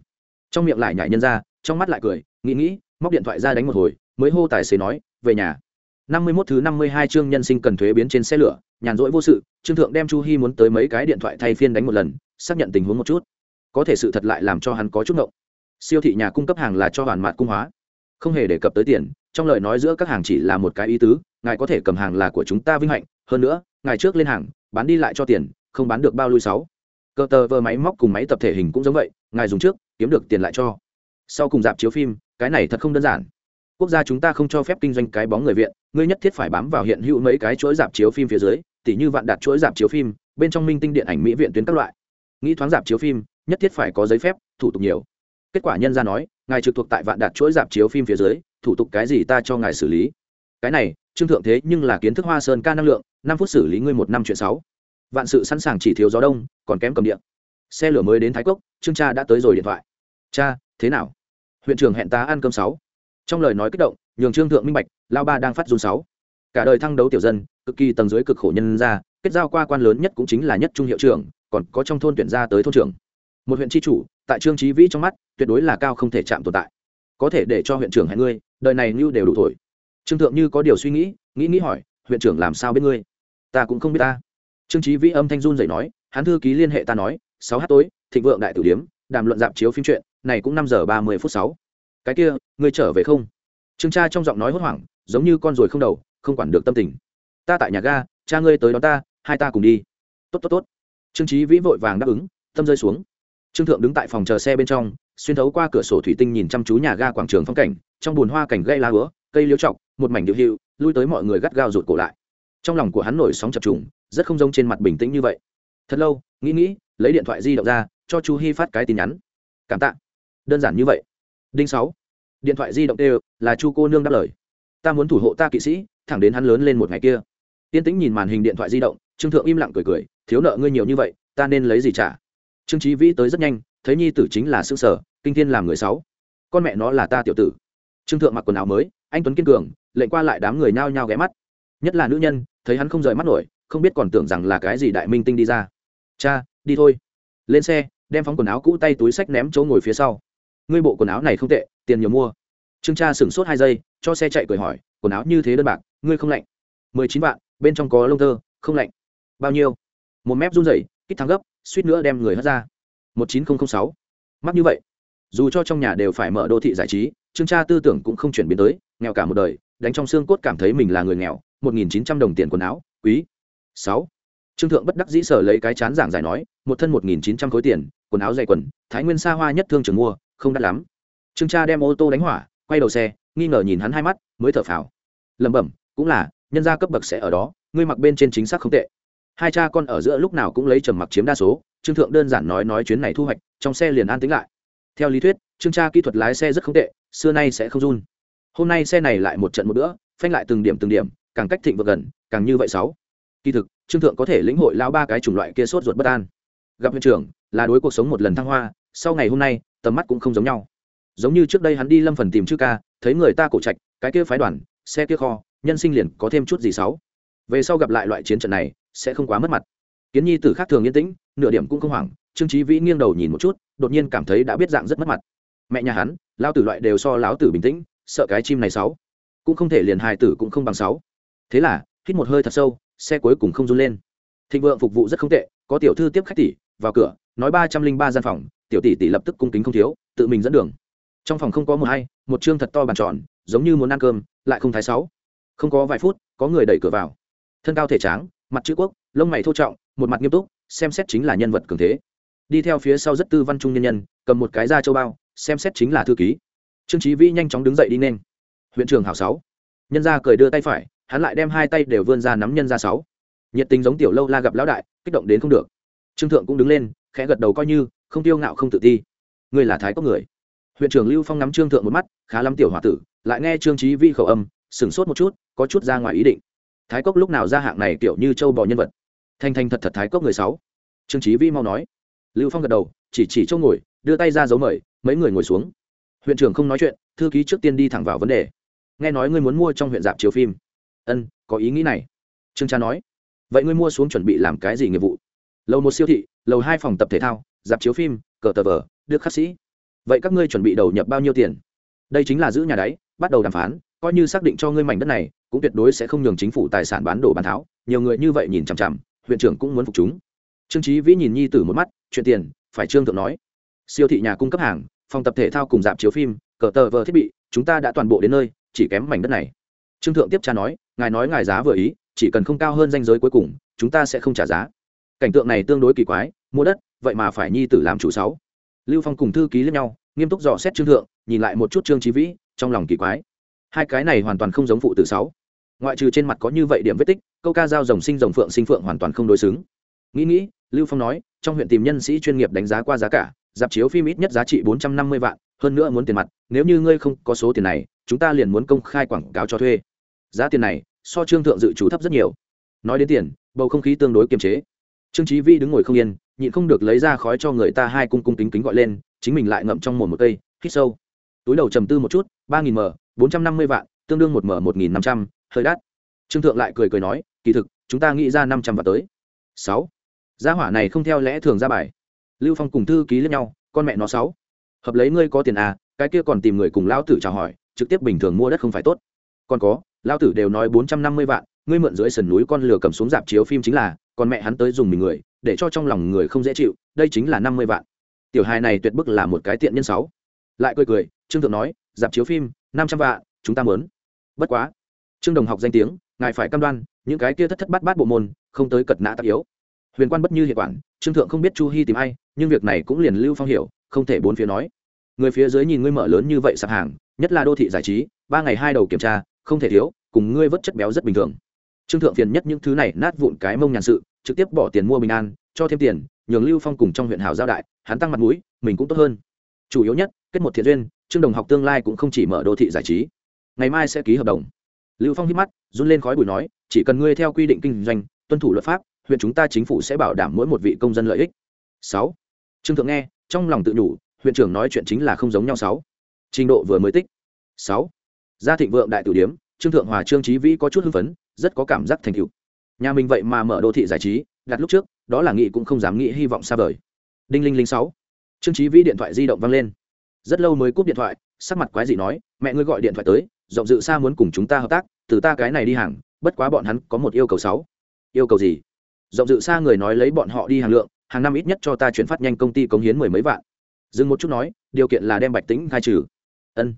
Trong miệng lại nhảy nhân ra, trong mắt lại cười, nghĩ nghĩ, móc điện thoại ra đánh một hồi, mới hô tài xế nói, về nhà năm mươi 51 thứ năm mươi hai chương nhân sinh cần thuế biến trên xe lửa, nhàn rỗi vô sự, trương thượng đem chu hi muốn tới mấy cái điện thoại thay phiên đánh một lần, xác nhận tình huống một chút. Có thể sự thật lại làm cho hắn có chút ngộng. Siêu thị nhà cung cấp hàng là cho hoàn mạt cung hóa. Không hề đề cập tới tiền, trong lời nói giữa các hàng chỉ là một cái ý tứ, ngài có thể cầm hàng là của chúng ta vinh hạnh, hơn nữa, ngài trước lên hàng, bán đi lại cho tiền, không bán được bao lui sáu. Cơ tờ vơ máy móc cùng máy tập thể hình cũng giống vậy, ngài dùng trước, kiếm được tiền lại cho. Sau cùng dạp chiếu phim, cái này thật không đơn giản. Quốc gia chúng ta không cho phép kinh doanh cái bóng người viện ngươi nhất thiết phải bám vào hiện hữu mấy cái chuỗi dạp chiếu phim phía dưới, tỉ như vạn đạt chuỗi dạp chiếu phim, bên trong minh tinh điện ảnh mỹ viện tuyến các loại. Nghĩ thoáng dạp chiếu phim, nhất thiết phải có giấy phép, thủ tục nhiều. Kết quả nhân ra nói, ngài trực thuộc tại vạn đạt chuỗi dạp chiếu phim phía dưới, thủ tục cái gì ta cho ngài xử lý. Cái này, trương thượng thế nhưng là kiến thức hoa sơn ca năng lượng, năm phút xử lý ngươi một năm chuyện sáu. Vạn sự sẵn sàng chỉ thiếu gió đông, còn kém cầm điện. Xe lửa mới đến thái cốc, trương cha đã tới rồi điện thoại. Cha, thế nào? Huyện trưởng hẹn ta ăn cơm sáu. Trong lời nói kích động nhường trương thượng minh bạch lao ba đang phát run sáu. Cả đời thăng đấu tiểu dân, cực kỳ tầng dưới cực khổ nhân ra kết giao qua quan lớn nhất cũng chính là nhất trung hiệu trưởng, còn có trong thôn tuyển ra tới thôn trưởng. Một huyện tri chủ, tại trương trí vĩ trong mắt, tuyệt đối là cao không thể chạm tồn tại. Có thể để cho huyện trưởng hẹn ngươi, đời này như đều đủ thổi. Trương thượng như có điều suy nghĩ nghĩ nghĩ hỏi, huyện trưởng làm sao biết ngươi? Ta cũng không biết ta. Trương trí vĩ âm thanh run dậy nói hắn thư ký liên hệ ta nói, sáu h tối, thịnh vượng đại tử điếm, đàm luận dạp chiếu phim chuyện này cũng năm giờ ba mươi phút sáu. Cái kia, ngươi trở về không? Trương cha trong giọng nói hốt hoảng, giống như con ruồi không đầu, không quản được tâm tình. Ta tại nhà ga, cha ngươi tới đón ta, hai ta cùng đi. Tốt tốt tốt. Trương trí vĩ vội vàng đáp ứng, tâm rơi xuống. Trương thượng đứng tại phòng chờ xe bên trong, xuyên thấu qua cửa sổ thủy tinh nhìn chăm chú nhà ga quảng trường phong cảnh, trong bùn hoa cảnh gây lá hứa cây liễu trọc, một mảnh điệu hiệu, lui tới mọi người gắt gao rụt cổ lại. Trong lòng của hắn nổi sóng chập trùng, rất không giống trên mặt bình tĩnh như vậy. Thật lâu, nghĩ nghĩ, lấy điện thoại di động ra, cho chu hy phát cái tin nhắn. Cảm tạ. Đơn giản như vậy. Đinh sáu điện thoại di động đều là chu cô nương đáp lời. Ta muốn thủ hộ ta kỵ sĩ, thẳng đến hắn lớn lên một ngày kia. Tiên tĩnh nhìn màn hình điện thoại di động, trương thượng im lặng cười cười, thiếu nợ ngươi nhiều như vậy, ta nên lấy gì trả? Trương trí vĩ tới rất nhanh, thấy nhi tử chính là xương sở, kinh thiên làm người sáu. Con mẹ nó là ta tiểu tử. Trương thượng mặc quần áo mới, anh tuấn kiên cường, lệnh qua lại đám người nhao nhao ghé mắt. Nhất là nữ nhân, thấy hắn không rời mắt nổi, không biết còn tưởng rằng là cái gì đại minh tinh đi ra. Cha, đi thôi. Lên xe, đem phóng quần áo cũ tay túi sách ném chỗ ngồi phía sau. Ngươi bộ quần áo này không tệ tiền nhiều mua. Trương cha sửng sốt hai giây, cho xe chạy cười hỏi, quần áo như thế đơn bạc, ngươi không lạnh? Mười chín vạn, bên trong có lông tơ, không lạnh. Bao nhiêu? Một mép run rẩy, kích thắng gấp, suýt nữa đem người hất ra. Một chín không sáu. Mắc như vậy, dù cho trong nhà đều phải mở đô thị giải trí, trương cha tư tưởng cũng không chuyển biến tới, nghèo cả một đời, đánh trong xương cốt cảm thấy mình là người nghèo, một nghìn chín trăm đồng tiền quần áo, quý. Sáu. Trương thượng bất đắc dĩ sở lấy cái chán giảng giải nói, một thân một nghìn chín trăm khối tiền, quần áo dày quần, thái nguyên xa hoa nhất thương trường mua, không đắt lắm trương cha đem ô tô đánh hỏa, quay đầu xe, nghi ngờ nhìn hắn hai mắt, mới thở phào. Lẩm bẩm, cũng là, nhân gia cấp bậc sẽ ở đó, ngươi mặc bên trên chính xác không tệ. Hai cha con ở giữa lúc nào cũng lấy trầm mặc chiếm đa số, trương thượng đơn giản nói nói chuyến này thu hoạch, trong xe liền an tính lại. Theo lý thuyết, trương cha kỹ thuật lái xe rất không tệ, xưa nay sẽ không run. Hôm nay xe này lại một trận một bữa, phanh lại từng điểm từng điểm, càng cách thịnh vượt gần, càng như vậy sáu. Kỳ thực, trương thượng có thể lĩnh hội lao ba cái chủng loại kia sốt ruột bất an. Gặp huyện trưởng, là đối cuộc sống một lần thăng hoa, sau ngày hôm nay, tầm mắt cũng không giống nhau giống như trước đây hắn đi lâm phần tìm chữ ca, thấy người ta cổ trạch, cái kia phái đoàn, xe kia kho, nhân sinh liền có thêm chút gì sáu về sau gặp lại loại chiến trận này, sẽ không quá mất mặt. Kiến nhi tử khác thường yên tĩnh, nửa điểm cũng không hoảng, trương trí vĩ nghiêng đầu nhìn một chút, đột nhiên cảm thấy đã biết dạng rất mất mặt. Mẹ nhà hắn lao tử loại đều so lão tử bình tĩnh, sợ cái chim này sáu cũng không thể liền hài tử cũng không bằng sáu thế là, hít một hơi thật sâu, xe cuối cùng không run lên. Thịnh vượng phục vụ rất không tệ, có tiểu thư tiếp khách tỷ, vào cửa, nói ba trăm linh ba gian phòng, tiểu tỷ tỷ lập tức cung kính không thiếu, tự mình dẫn đường trong phòng không có một hay một chương thật to bàn tròn, giống như muốn ăn cơm, lại không thái sáu. Không có vài phút, có người đẩy cửa vào. Thân cao thể tráng, mặt chữ quốc, lông mày thô trọng, một mặt nghiêm túc, xem xét chính là nhân vật cường thế. Đi theo phía sau rất tư văn trung nhân nhân, cầm một cái da châu bao, xem xét chính là thư ký. Trương trí vĩ nhanh chóng đứng dậy đi nên huyện trưởng hảo sáu. Nhân gia cười đưa tay phải, hắn lại đem hai tay đều vươn ra nắm nhân gia sáu. Nhiệt tình giống tiểu lâu la gặp lão đại, kích động đến không được. Trương thượng cũng đứng lên, khẽ gật đầu coi như, không tiêu ngạo không tự ti. Người là thái có người huyện trưởng lưu phong nắm trương thượng một mắt, khá lắm tiểu h tử, lại nghe trương trí vi khẩu âm, sửng sốt một chút, có chút ra ngoài ý định. Thái cốc lúc nào ra hạng này kiểu như châu bò nhân vật? Thanh thanh thật thật thái cốc người sáu. Trương trí vi mau nói. Lưu phong gật đầu, chỉ chỉ châu ngồi, đưa tay ra dấu mời, mấy người ngồi xuống. Huyện trưởng không nói chuyện, thư ký trước tiên đi thẳng vào vấn đề. Nghe nói ngươi muốn mua trong huyện dạp chiếu phim. Ân, có ý nghĩ này. Trương cha nói. Vậy ngươi mua xuống chuẩn bị làm cái gì nghiệp vụ? Lầu một siêu thị, lầu hai phòng tập thể thao, dạp chiếu phim, cờ tờ vờ, đức khắc sĩ vậy các ngươi chuẩn bị đầu nhập bao nhiêu tiền? Đây chính là giữ nhà đáy, bắt đầu đàm phán, coi như xác định cho ngươi mảnh đất này, cũng tuyệt đối sẽ không nhường chính phủ tài sản bán đổ bán tháo, nhiều người như vậy nhìn chằm chằm, huyện trưởng cũng muốn phục chúng. Trương trí vĩ nhìn nhi tử một mắt, chuyện tiền, phải trương thượng nói. Siêu thị nhà cung cấp hàng, phòng tập thể thao cùng dạp chiếu phim, cờ tờ vờ thiết bị, chúng ta đã toàn bộ đến nơi, chỉ kém mảnh đất này. Trương thượng tiếp tra nói, ngài nói ngài giá vừa ý, chỉ cần không cao hơn danh giới cuối cùng, chúng ta sẽ không trả giá. Cảnh tượng này tương đối kỳ quái, mua đất, vậy mà phải nhi tử làm chủ sáu. Lưu phong cùng thư ký lẫn nhau nghiêm túc dò xét trương thượng, nhìn lại một chút trương trí vĩ, trong lòng kỳ quái. Hai cái này hoàn toàn không giống phụ tử sáu. Ngoại trừ trên mặt có như vậy điểm vết tích, câu ca giao rồng sinh rồng phượng sinh phượng hoàn toàn không đối xứng. Nghĩ nghĩ, lưu phong nói, trong huyện tìm nhân sĩ chuyên nghiệp đánh giá qua giá cả, dạp chiếu phim ít nhất giá trị bốn trăm năm mươi vạn, hơn nữa muốn tiền mặt, nếu như ngươi không có số tiền này, chúng ta liền muốn công khai quảng cáo cho thuê. Giá tiền này, so trương thượng dự trú thấp rất nhiều. Nói đến tiền, bầu không khí tương đối kiềm chế. Trương trí vi đứng ngồi không yên nhịn không được lấy ra khói cho người ta hai cung cung kính kính gọi lên, chính mình lại ngậm trong mồm một cây, hít sâu. Túi đầu trầm tư một chút, ba nghìn m, bốn trăm năm mươi vạn, tương đương một m, một nghìn năm trăm, hơi đắt. Trương thượng lại cười cười nói, kỳ thực, chúng ta nghĩ ra năm trăm vạn tới. Sáu. Gia hỏa này không theo lẽ thường ra bài. Lưu phong cùng thư ký lẫn nhau, con mẹ nó sáu. Hợp lấy ngươi có tiền à cái kia còn tìm người cùng lão tử chào hỏi, trực tiếp bình thường mua đất không phải tốt. Còn có, lão tử đều nói bốn trăm năm mươi vạn ngươi mượn dưới sườn núi con lừa cầm xuống dạp chiếu phim chính là, còn mẹ hắn tới dùng mình người, để cho trong lòng người không dễ chịu, đây chính là năm mươi vạn. Tiểu hài này tuyệt bức là một cái tiện nhân sáu. Lại cười cười, trương thượng nói, dạp chiếu phim, năm trăm vạn, chúng ta mớn bất quá. Trương đồng học danh tiếng, ngài phải cam đoan, những cái kia thất thất bát bát bộ môn, không tới cật nã tạp yếu. Huyền quan bất như hiệu quản, trương thượng không biết chu hy tìm ai, nhưng việc này cũng liền lưu phong hiểu, không thể bốn phía nói. Người phía dưới nhìn ngươi mở lớn như vậy sạp hàng, nhất là đô thị giải trí, ba ngày hai đầu kiểm tra, không thể thiếu, cùng ngươi vớt chất béo rất bình thường trương thượng phiền nhất những thứ này nát vụn cái mông nhàn sự, trực tiếp bỏ tiền mua bình an, cho thêm tiền, nhường lưu phong cùng trong huyện hào giao đại, hắn tăng mặt mũi, mình cũng tốt hơn. Chủ yếu nhất, kết một thiện duyên, trương đồng học tương lai cũng không chỉ mở đô thị giải trí. Ngày mai sẽ ký hợp đồng. Lưu phong hít mắt, run lên khói bụi nói, chỉ cần ngươi theo quy định kinh doanh, tuân thủ luật pháp, huyện chúng ta chính phủ sẽ bảo đảm mỗi một vị công dân lợi ích. Sáu. Trương thượng nghe, trong lòng tự nhủ, huyện trưởng nói chuyện chính là không giống nhau sáu. Trình độ vừa mới tích. Sáu. Gia thịnh vượng đại tử điếm, trương thượng hòa, trương trí vĩ có chút hưng phấn rất có cảm giác thành tựu. Nhà mình vậy mà mở đô thị giải trí, đặt lúc trước, đó là nghị cũng không dám nghĩ hy vọng xa vời. Đinh linh linh sáu. Trương trí vĩ điện thoại di động vang lên. Rất lâu mới cúp điện thoại, sắc mặt quái dị nói, mẹ ngươi gọi điện thoại tới, rộng dự xa muốn cùng chúng ta hợp tác, từ ta cái này đi hàng, bất quá bọn hắn có một yêu cầu sáu. Yêu cầu gì? Rộng dự xa người nói lấy bọn họ đi hàng lượng, hàng năm ít nhất cho ta chuyển phát nhanh công ty cống hiến mười mấy vạn. Dừng một chút nói, điều kiện là đem bạch tính khai trừ. Ân.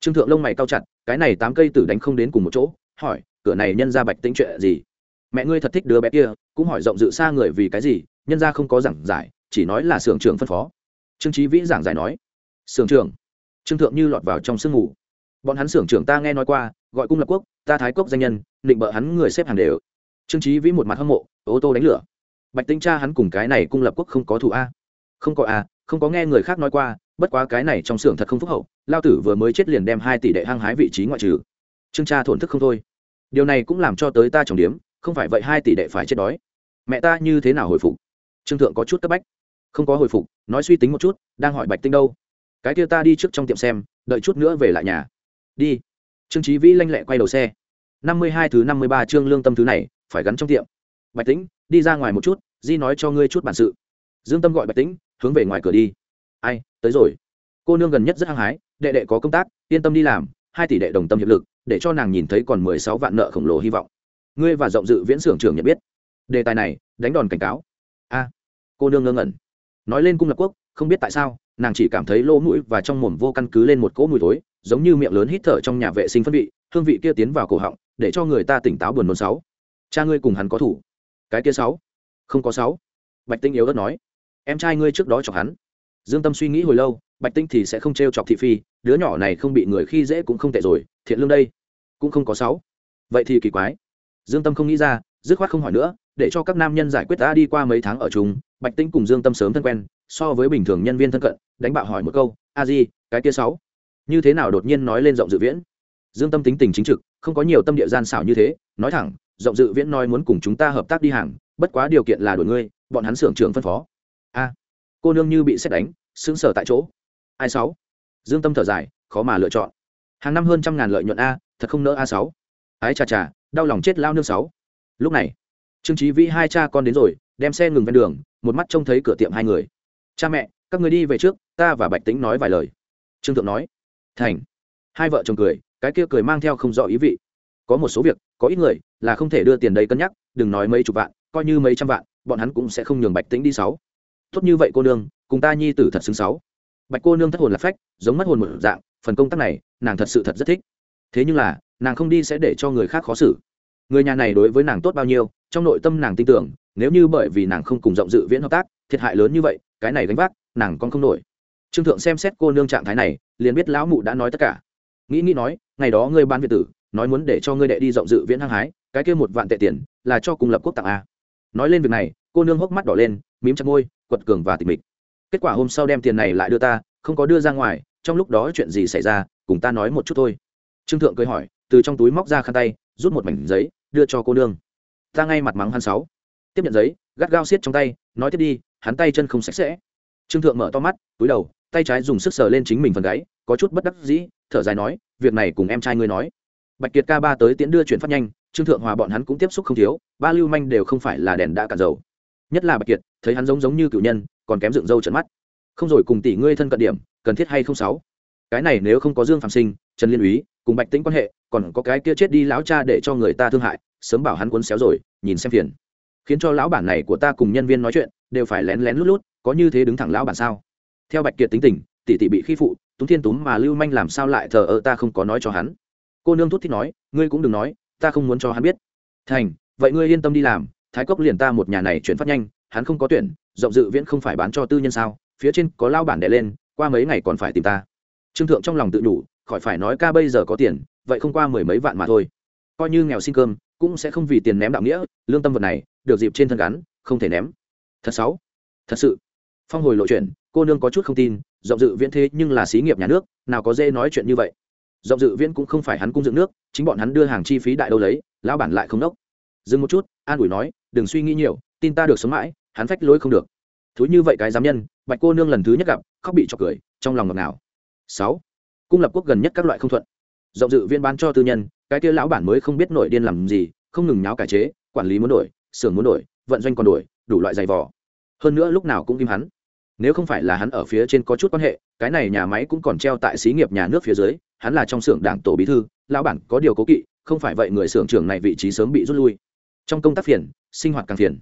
Trương thượng lông mày cao chặt, cái này tám cây tử đánh không đến cùng một chỗ. Hỏi cửa này nhân ra bạch tính chuyện gì? Mẹ ngươi thật thích đứa bé kia, cũng hỏi rộng dự xa người vì cái gì, nhân ra không có giảng giải, chỉ nói là sưởng trưởng phân phó. Trương trí vĩ giảng giải nói sưởng trưởng. Trương thượng như lọt vào trong sương ngủ. Bọn hắn sưởng trưởng ta nghe nói qua, gọi cung lập quốc, ta thái cốc danh nhân, định bợ hắn người xếp hàng đều. Trương trí vĩ một mặt hâm mộ, ô tô đánh lửa. Bạch tinh cha hắn cùng cái này cung lập quốc không có thủ a. Không có a, không có nghe người khác nói qua, bất quá cái này trong xưởng thật không phúc hậu, lao tử vừa mới chết liền đem hai tỷ đệ hăng hái vị trí ngoại trừ. Trương cha thổn thức không thôi điều này cũng làm cho tới ta trồng điếm, không phải vậy hai tỷ đệ phải chết đói. Mẹ ta như thế nào hồi phục? Trương thượng có chút cấp bách. Không có hồi phục, nói suy tính một chút, đang hỏi bạch tinh đâu. Cái kia ta đi trước trong tiệm xem, đợi chút nữa về lại nhà. Đi. Trương trí vĩ lanh lẹ quay đầu xe. Năm mươi hai thứ năm mươi ba chương lương tâm thứ này, phải gắn trong tiệm. Bạch tĩnh, đi ra ngoài một chút, di nói cho ngươi chút bản sự. Dương tâm gọi bạch tĩnh, hướng về ngoài cửa đi. Ai, tới rồi. Cô nương gần nhất rất hăng hái, đệ đệ có công tác, yên tâm đi làm, hai tỷ đệ đồng tâm hiệp lực để cho nàng nhìn thấy còn mười sáu vạn nợ khổng lồ hy vọng. Ngươi và rộng dự viễn xưởng trưởng nhận biết. Đề tài này, đánh đòn cảnh cáo. A, cô nương ngơ ngẩn. Nói lên cung lập quốc, không biết tại sao, nàng chỉ cảm thấy lỗ mũi và trong mồm vô căn cứ lên một cỗ mùi thối, giống như miệng lớn hít thở trong nhà vệ sinh phân vị, hương vị kia tiến vào cổ họng, để cho người ta tỉnh táo buồn nôn sáu. Cha ngươi cùng hắn có thủ. Cái kia sáu. Không có sáu. Bạch tinh yếu ớt nói. Em trai ngươi trước đó chọc hắn dương tâm suy nghĩ hồi lâu, bạch tinh thì sẽ không t chọc thị phi, đứa nhỏ này không bị người khi dễ cũng không tệ rồi, thiện lương đây, cũng không có sáu. Vậy thì kỳ quái. Dương tâm không nghĩ ra, dứt khoát không hỏi nữa, để cho các nam nhân giải quyết đã đi qua mấy tháng ở chúng. bạch tinh cùng dương tâm sớm thân quen, so với bình thường nhân viên thân cận, đánh bạo hỏi một câu, a di, cái kia sáu? Như thế nào đột nhiên nói lên rộng dự viễn. Dương tâm tính tình chính trực, không có nhiều tâm địa gian xảo như thế, nói thẳng rộng dự viễn nói muốn cùng chúng ta hợp tác đi hàng, bất quá điều kiện là đổi ngươi, bọn hắn xưởng trưởng phân phó. A cô nương như bị xét đánh xứng sở tại chỗ. Ai sáu? Dương tâm thở dài, khó mà lựa chọn. Hàng năm hơn trăm ngàn lợi nhuận a, thật không nỡ a sáu. Ái chà chà, đau lòng chết lao nương sáu. Lúc này, trương trí vĩ hai cha con đến rồi, đem xe ngừng ven đường, một mắt trông thấy cửa tiệm hai người. Cha mẹ, các người đi về trước, ta và bạch tính nói vài lời. Trương thượng nói. Thành. Hai vợ chồng cười, cái kia cười mang theo không rõ ý vị. Có một số việc, có ít người, là không thể đưa tiền đây cân nhắc, đừng nói mấy chục vạn, coi như mấy trăm vạn, bọn hắn cũng sẽ không nhường bạch tính đi sáu tốt như vậy cô nương, cùng ta nhi tử thật xứng sáu. Bạch cô nương thất hồn là phách, giống mất hồn một dạng, phần công tác này, nàng thật sự thật rất thích. Thế nhưng là, nàng không đi sẽ để cho người khác khó xử. Người nhà này đối với nàng tốt bao nhiêu, trong nội tâm nàng tin tưởng, nếu như bởi vì nàng không cùng rộng dự viễn hợp tác, thiệt hại lớn như vậy, cái này gánh vác, nàng còn không nổi. Trương thượng xem xét cô nương trạng thái này, liền biết lão mụ đã nói tất cả. Nghĩ nghĩ nói, ngày đó ngươi ban việt tử, nói muốn để cho ngươi đệ đi rộng dự viễn hăng hái, cái kia một vạn tệ tiền, là cho cùng lập quốc tặng a. Nói lên việc này, cô nương hốc mắt đỏ lên, mím chặt môi quật cường và tịch mịch. Kết quả hôm sau đem tiền này lại đưa ta, không có đưa ra ngoài, trong lúc đó chuyện gì xảy ra, cùng ta nói một chút thôi. Trương thượng cười hỏi, từ trong túi móc ra khăn tay, rút một mảnh giấy, đưa cho cô nương. Ta ngay mặt mắng hắn sáu. Tiếp nhận giấy, gắt gao xiết trong tay, nói tiếp đi, hắn tay chân không sạch sẽ. Trương thượng mở to mắt, túi đầu, tay trái dùng sức sờ lên chính mình phần gáy, có chút bất đắc dĩ, thở dài nói, việc này cùng em trai ngươi nói. Bạch kiệt ca ba tới tiễn đưa chuyển phát nhanh, trương thượng hòa bọn hắn cũng tiếp xúc không thiếu, ba lưu manh đều không phải là đèn đã cạn dầu nhất là bạch kiệt, thấy hắn giống giống như cựu nhân, còn kém dựng râu trận mắt. Không rồi cùng tỷ ngươi thân cận điểm, cần thiết hay không sáu? Cái này nếu không có dương phạm sinh, trần liên úy, cùng bạch tĩnh quan hệ, còn có cái kia chết đi lão cha để cho người ta thương hại, sớm bảo hắn cuốn xéo rồi, nhìn xem phiền. Khiến cho lão bản này của ta cùng nhân viên nói chuyện, đều phải lén lén lút lút, có như thế đứng thẳng lão bản sao? Theo bạch kiệt tính tình, tỷ tỷ bị khi phụ, túng thiên túm mà lưu manh làm sao lại thờ ơ ta không có nói cho hắn? Cô nương thút thít nói, ngươi cũng đừng nói, ta không muốn cho hắn biết. Thành, vậy ngươi yên tâm đi làm thái cốc liền ta một nhà này chuyển phát nhanh, hắn không có tuyển, rộng dự viễn không phải bán cho tư nhân sao? Phía trên có lao bản đẻ lên, qua mấy ngày còn phải tìm ta. Trương thượng trong lòng tự đủ khỏi phải nói ca bây giờ có tiền, vậy không qua mười mấy vạn mà thôi. Coi như nghèo xin cơm, cũng sẽ không vì tiền ném đạo nghĩa, lương tâm vật này, được dịp trên thân gắn, không thể ném. Thật xấu. Thật sự. Phong hồi lộ chuyện, cô nương có chút không tin, rộng dự viễn thế nhưng là xí nghiệp nhà nước, nào có dễ nói chuyện như vậy. Rộng dự viễn cũng không phải hắn cung dựng nước, chính bọn hắn đưa hàng chi phí đại đâu lấy, lão bản lại không đốc dừng một chút, an ủi nói, đừng suy nghĩ nhiều, tin ta được sống mãi, hắn phách lối không được. Thú như vậy cái giám nhân, bạch cô nương lần thứ nhất gặp, khóc bị cho cười, trong lòng ngọt ngào. Sáu, cung lập quốc gần nhất các loại không thuận. Rộng dự viên bán cho tư nhân, cái kia lão bản mới không biết nội điên làm gì, không ngừng nháo cải chế, quản lý muốn đổi, xưởng muốn đổi, vận doanh còn đổi, đủ loại giày vò. Hơn nữa lúc nào cũng kim hắn. Nếu không phải là hắn ở phía trên có chút quan hệ, cái này nhà máy cũng còn treo tại xí nghiệp nhà nước phía dưới, hắn là trong xưởng đảng tổ bí thư, lão bản có điều cố kỵ, không phải vậy người xưởng trưởng này vị trí sớm bị rút lui trong công tác phiền, sinh hoạt càng phiền.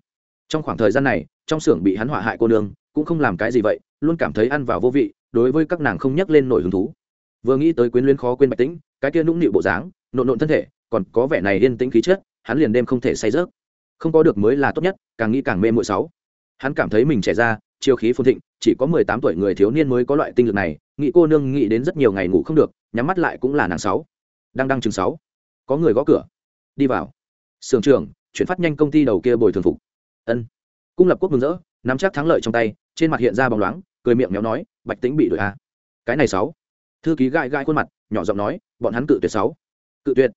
Trong khoảng thời gian này, trong xưởng bị hắn họa hại cô nương, cũng không làm cái gì vậy, luôn cảm thấy ăn vào vô vị, đối với các nàng không nhắc lên nổi hứng thú. Vừa nghĩ tới quyến luyến khó quên bạch tĩnh, cái kia nũng nịu bộ dáng, nộn nộn thân thể, còn có vẻ này yên tĩnh khí chất, hắn liền đêm không thể say rớt không có được mới là tốt nhất, càng nghĩ càng mê mội sáu. Hắn cảm thấy mình trẻ ra, chiêu khí phồn thịnh, chỉ có mười tám tuổi người thiếu niên mới có loại tinh lực này, nghĩ cô nương nghĩ đến rất nhiều ngày ngủ không được, nhắm mắt lại cũng là nàng sáu. Đang đăng chừng sáu. Có người gõ cửa. Đi vào. Sưởng trưởng chuyển phát nhanh công ty đầu kia bồi thường phục. Ân. Cung lập quốc mừng rỡ, nắm chắc thắng lợi trong tay, trên mặt hiện ra bóng loáng, cười miệng méo nói, bạch tĩnh bị đội a à? cái này sáu. Thư ký gãi gãi khuôn mặt, nhỏ giọng nói, bọn hắn cự tuyệt sáu. Cự tuyệt?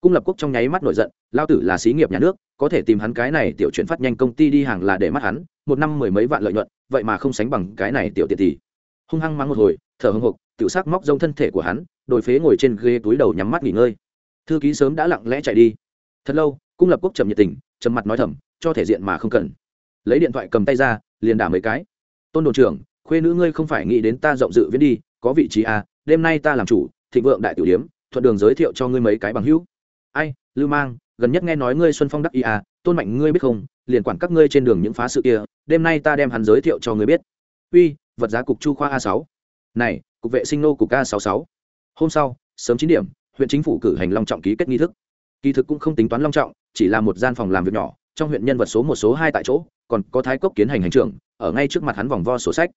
Cung lập quốc trong nháy mắt nổi giận, lao tử là xí nghiệp nhà nước, có thể tìm hắn cái này tiểu chuyển phát nhanh công ty đi hàng là để mắt hắn, một năm mười mấy vạn lợi nhuận, vậy mà không sánh bằng cái này tiểu tiện tỷ. Hung hăng mang một hồi, thở hưng hục tiểu sắc móc rông thân thể của hắn, đổi phế ngồi trên ghế túi đầu nhắm mắt nghỉ ngơi. Thư ký sớm đã lặng lẽ chạy đi. Thật lâu cung lập quốc trầm nhiệt tình trầm mặt nói thầm, cho thể diện mà không cần. Lấy điện thoại cầm tay ra, liền đả mấy cái. Tôn đồn trưởng, khuê nữ ngươi không phải nghĩ đến ta rộng dự viễn đi, có vị trí à đêm nay ta làm chủ, thịnh vượng đại tiểu điếm, thuận đường giới thiệu cho ngươi mấy cái bằng hữu. Ai, lưu mang, gần nhất nghe nói ngươi xuân phong đắc ý à tôn mạnh ngươi biết không, liền quản các ngươi trên đường những phá sự kia, đêm nay ta đem hắn giới thiệu cho ngươi biết. Uy, vật giá cục chu khoa a sáu. Này, cục vệ sinh nô cục a sáu sáu. Hôm sau, sớm chín điểm, huyện chính phủ cử hành long trọng ký kết nghi thức kỳ thực cũng không tính toán long trọng, chỉ là một gian phòng làm việc nhỏ, trong huyện nhân vật số một số hai tại chỗ, còn có thái cốc kiến hành hành trưởng, ở ngay trước mặt hắn vòng vo sổ sách.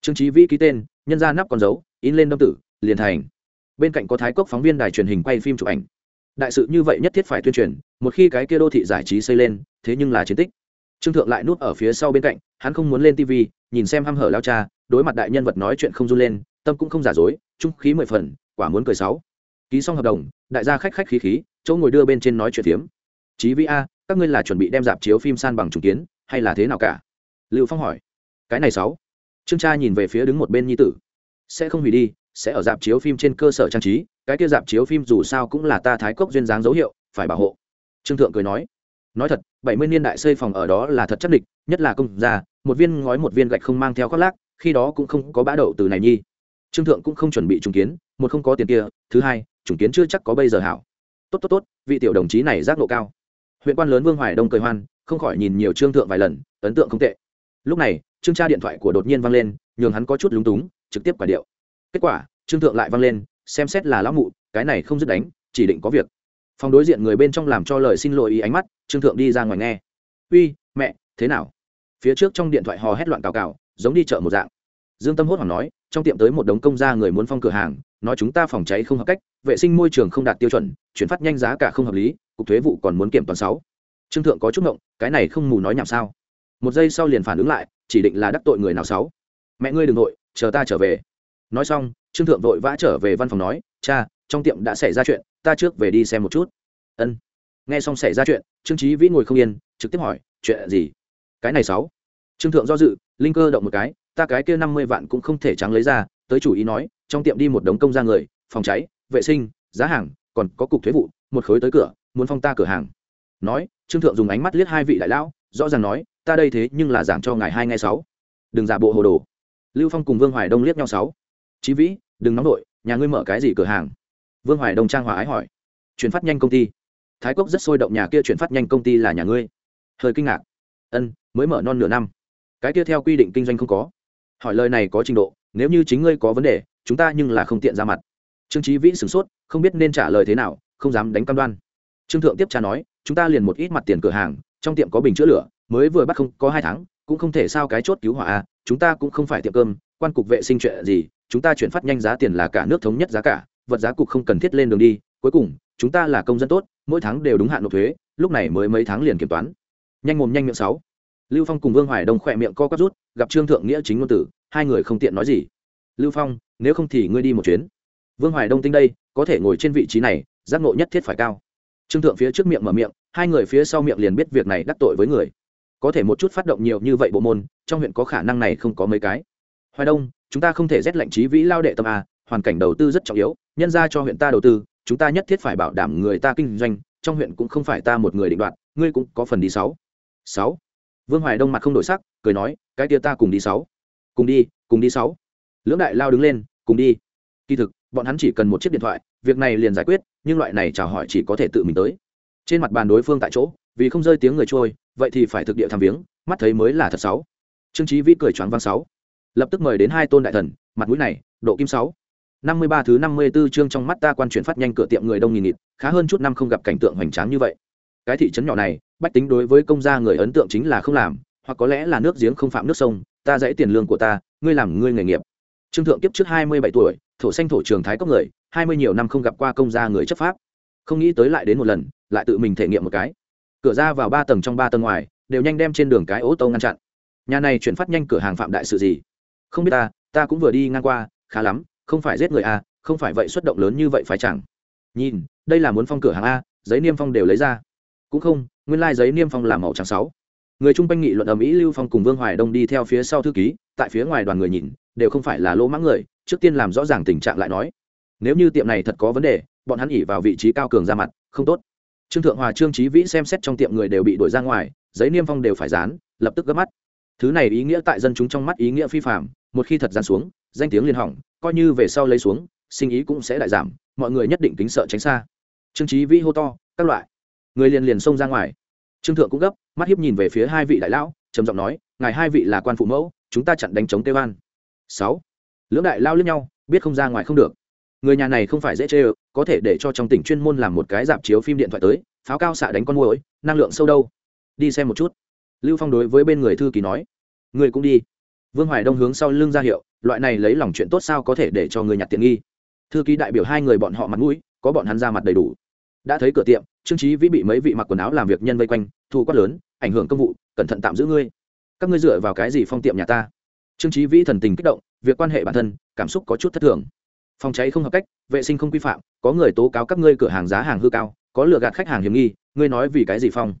Trương trí vĩ ký tên, nhân ra nắp còn dấu, in lên đông tử, liền thành. Bên cạnh có thái cốc phóng viên đài truyền hình quay phim chụp ảnh. Đại sự như vậy nhất thiết phải tuyên truyền, một khi cái kia đô thị giải trí xây lên, thế nhưng là chiến tích. Trương thượng lại núp ở phía sau bên cạnh, hắn không muốn lên tv nhìn xem hăm hở lao cha, đối mặt đại nhân vật nói chuyện không run lên, tâm cũng không giả dối, trung khí mười phần, quả muốn cười sáu ký xong hợp đồng, đại gia khách khách khí khí, chỗ ngồi đưa bên trên nói chuyện phiếm. Chí vĩ a, các ngươi là chuẩn bị đem dạp chiếu phim san bằng trùng kiến, hay là thế nào cả? Lưu phong hỏi. Cái này sáu. Trương tra nhìn về phía đứng một bên nhi tử. Sẽ không hủy đi, sẽ ở dạp chiếu phim trên cơ sở trang trí, cái kia dạp chiếu phim dù sao cũng là ta thái cốc duyên dáng dấu hiệu, phải bảo hộ. Trương thượng cười nói. Nói thật, bảy mươi niên đại xây phòng ở đó là thật chất địch, nhất là công gia, một viên ngói một viên gạch không mang theo khoác lác, khi đó cũng không có bã đậu từ này nhi trương thượng cũng không chuẩn bị trùng kiến, một không có tiền kia, thứ hai, trùng kiến chưa chắc có bây giờ hảo. Tốt tốt tốt, vị tiểu đồng chí này giác độ cao. Huyện quan lớn vương hoài đông cười hoan, không khỏi nhìn nhiều trương thượng vài lần, ấn tượng không tệ. Lúc này, trương tra điện thoại của đột nhiên vang lên, nhường hắn có chút lúng túng, trực tiếp quả điệu. Kết quả, trương thượng lại vang lên, xem xét là lão mụ, cái này không dứt đánh, chỉ định có việc. Phòng đối diện người bên trong làm cho lời xin lỗi ý ánh mắt, trương thượng đi ra ngoài nghe. Uy, mẹ, thế nào? Phía trước trong điện thoại hò hét loạn cào cào, giống đi chợ một dạng. Dương tâm hốt hoảng nói trong tiệm tới một đống công gia người muốn phong cửa hàng, nói chúng ta phòng cháy không hợp cách, vệ sinh môi trường không đạt tiêu chuẩn, chuyển phát nhanh giá cả không hợp lý, cục thuế vụ còn muốn kiểm toán sáu. Trương thượng có chút ngộng, cái này không mù nói nhảm sao? Một giây sau liền phản ứng lại, chỉ định là đắc tội người nào sáu? Mẹ ngươi đừng nội chờ ta trở về. Nói xong, trương thượng vội vã trở về văn phòng nói, cha, trong tiệm đã xảy ra chuyện, ta trước về đi xem một chút. Ân. Nghe xong xảy ra chuyện, trương trí vĩ ngồi không yên, trực tiếp hỏi, chuyện gì? Cái này sáu. Trương thượng do dự, linh cơ động một cái ta cái kia năm mươi vạn cũng không thể trắng lấy ra, tới chủ ý nói, trong tiệm đi một đống công ra người, phòng cháy, vệ sinh, giá hàng, còn có cục thuế vụ, một khối tới cửa, muốn phong ta cửa hàng. Nói, trương thượng dùng ánh mắt liếc hai vị đại lão, rõ ràng nói, ta đây thế nhưng là giảng cho ngài hai ngày sáu. Đừng giả bộ hồ đồ. Lưu phong cùng vương hoài đông liếc nhau sáu. Chí vĩ, đừng nóng đội nhà ngươi mở cái gì cửa hàng? Vương hoài đông trang hòa ái hỏi. Chuyển phát nhanh công ty. Thái cốc rất sôi động nhà kia chuyển phát nhanh công ty là nhà ngươi. Hơi kinh ngạc. Ân, mới mở non nửa năm. Cái kia theo quy định kinh doanh không có hỏi lời này có trình độ, nếu như chính ngươi có vấn đề, chúng ta nhưng là không tiện ra mặt. Trương trí vĩ sửng sốt, không biết nên trả lời thế nào, không dám đánh cam đoan. Trương thượng tiếp trả nói, chúng ta liền một ít mặt tiền cửa hàng, trong tiệm có bình chữa lửa, mới vừa bắt không, có hai tháng, cũng không thể sao cái chốt cứu hỏa a chúng ta cũng không phải tiệm cơm, quan cục vệ sinh chuyện gì, chúng ta chuyển phát nhanh giá tiền là cả nước thống nhất giá cả, vật giá cục không cần thiết lên đường đi, cuối cùng, chúng ta là công dân tốt, mỗi tháng đều đúng hạn nộp thuế, lúc này mới mấy tháng liền kiểm toán. Nhanh mồm nhanh miệng sáu lưu phong cùng vương hoài đông khỏe miệng co quắp rút, gặp trương thượng nghĩa chính ngôn tử, hai người không tiện nói gì. Lưu phong, nếu không thì ngươi đi một chuyến. Vương hoài đông tinh đây, có thể ngồi trên vị trí này, giác ngộ nhất thiết phải cao. Trương thượng phía trước miệng mở miệng, hai người phía sau miệng liền biết việc này đắc tội với người. Có thể một chút phát động nhiều như vậy bộ môn, trong huyện có khả năng này không có mấy cái. Hoài đông, chúng ta không thể rét lệnh trí vĩ lao đệ tâm à. hoàn cảnh đầu tư rất trọng yếu, nhân ra cho huyện ta đầu tư, chúng ta nhất thiết phải bảo đảm người ta kinh doanh, trong huyện cũng không phải ta một người định đoạt, ngươi cũng có phần đi sáu. Sáu vương hoài đông mặt không đổi sắc, cười nói, cái kia ta cùng đi sáu. Cùng đi cùng đi sáu. Lưỡng đại lao đứng lên, cùng đi. Kỳ thực, bọn hắn chỉ cần một chiếc điện thoại, việc này liền giải quyết, nhưng loại này chào hỏi chỉ có thể tự mình tới. Trên mặt bàn đối phương tại chỗ, vì không rơi tiếng người trôi, vậy thì phải thực địa tham viếng, mắt thấy mới là thật sáu. Trương trí vĩ cười choáng vang sáu. Lập tức mời đến hai tôn đại thần, mặt mũi này, độ kim sáu. Năm mươi ba thứ năm mươi 54 chương trong mắt ta quan chuyển phát nhanh cửa tiệm người đông nghìn nghịt, khá hơn chút năm không gặp cảnh tượng hoành tráng như vậy. Cái thị trấn nhỏ này bách tính đối với công gia người ấn tượng chính là không làm, hoặc có lẽ là nước giếng không phạm nước sông, ta dãy tiền lương của ta, ngươi làm ngươi nghề nghiệp. Trương thượng kiếp trước hai mươi bảy tuổi, thổ xanh thổ trường thái cốc người, hai mươi nhiều năm không gặp qua công gia người chấp pháp. Không nghĩ tới lại đến một lần, lại tự mình thể nghiệm một cái. Cửa ra vào ba tầng trong ba tầng ngoài, đều nhanh đem trên đường cái ô tô ngăn chặn. Nhà này chuyển phát nhanh cửa hàng phạm đại sự gì? Không biết ta ta cũng vừa đi ngang qua, khá lắm, không phải giết người a không phải vậy xuất động lớn như vậy phải chẳng. Nhìn, đây là muốn phong cửa hàng a, giấy niêm phong đều lấy ra. Cũng không nguyên lai giấy niêm phong là màu trắng sáu. Người chung quanh nghị luận ở mỹ lưu phong cùng vương hoài đông đi theo phía sau thư ký, tại phía ngoài đoàn người nhìn, đều không phải là lỗ mãng người, trước tiên làm rõ ràng tình trạng lại nói. Nếu như tiệm này thật có vấn đề, bọn hắn ỉ vào vị trí cao cường ra mặt, không tốt. Trương thượng hòa, trương trí vĩ xem xét trong tiệm người đều bị đuổi ra ngoài, giấy niêm phong đều phải dán, lập tức gấp mắt. Thứ này ý nghĩa tại dân chúng trong mắt ý nghĩa phi phạm một khi thật dán xuống, danh tiếng liên hỏng, coi như về sau lấy xuống, sinh ý cũng sẽ đại giảm, mọi người nhất định kính sợ tránh xa. Trương trí vĩ hô to, các loại người liền liền xông ra ngoài. Trương thượng cũng gấp, mắt hiếp nhìn về phía hai vị đại lão, trầm giọng nói, ngài hai vị là quan phụ mẫu, chúng ta chặn đánh chống tây an sáu, lưỡng đại lao lướt nhau, biết không ra ngoài không được. Người nhà này không phải dễ chê ơ, có thể để cho trong tỉnh chuyên môn làm một cái dạp chiếu phim điện thoại tới, pháo cao xạ đánh con mồi năng lượng sâu đâu. Đi xem một chút. Lưu phong đối với bên người thư ký nói, người cũng đi. Vương hoài đông hướng sau lưng ra hiệu, loại này lấy lòng chuyện tốt sao có thể để cho người nhặt tiện nghi? Thư ký đại biểu hai người bọn họ mặt mũi, có bọn hắn ra mặt đầy đủ. Đã thấy cửa tiệm trương trí vĩ bị mấy vị mặc quần áo làm việc nhân vây quanh, thu quát lớn, ảnh hưởng công vụ, cẩn thận tạm giữ ngươi. Các ngươi dựa vào cái gì phong tiệm nhà ta? Trương trí vĩ thần tình kích động, việc quan hệ bản thân, cảm xúc có chút thất thường. Phòng cháy không hợp cách, vệ sinh không quy phạm, có người tố cáo các ngươi cửa hàng giá hàng hư cao, có lừa gạt khách hàng hiểm nghi, ngươi nói vì cái gì phong?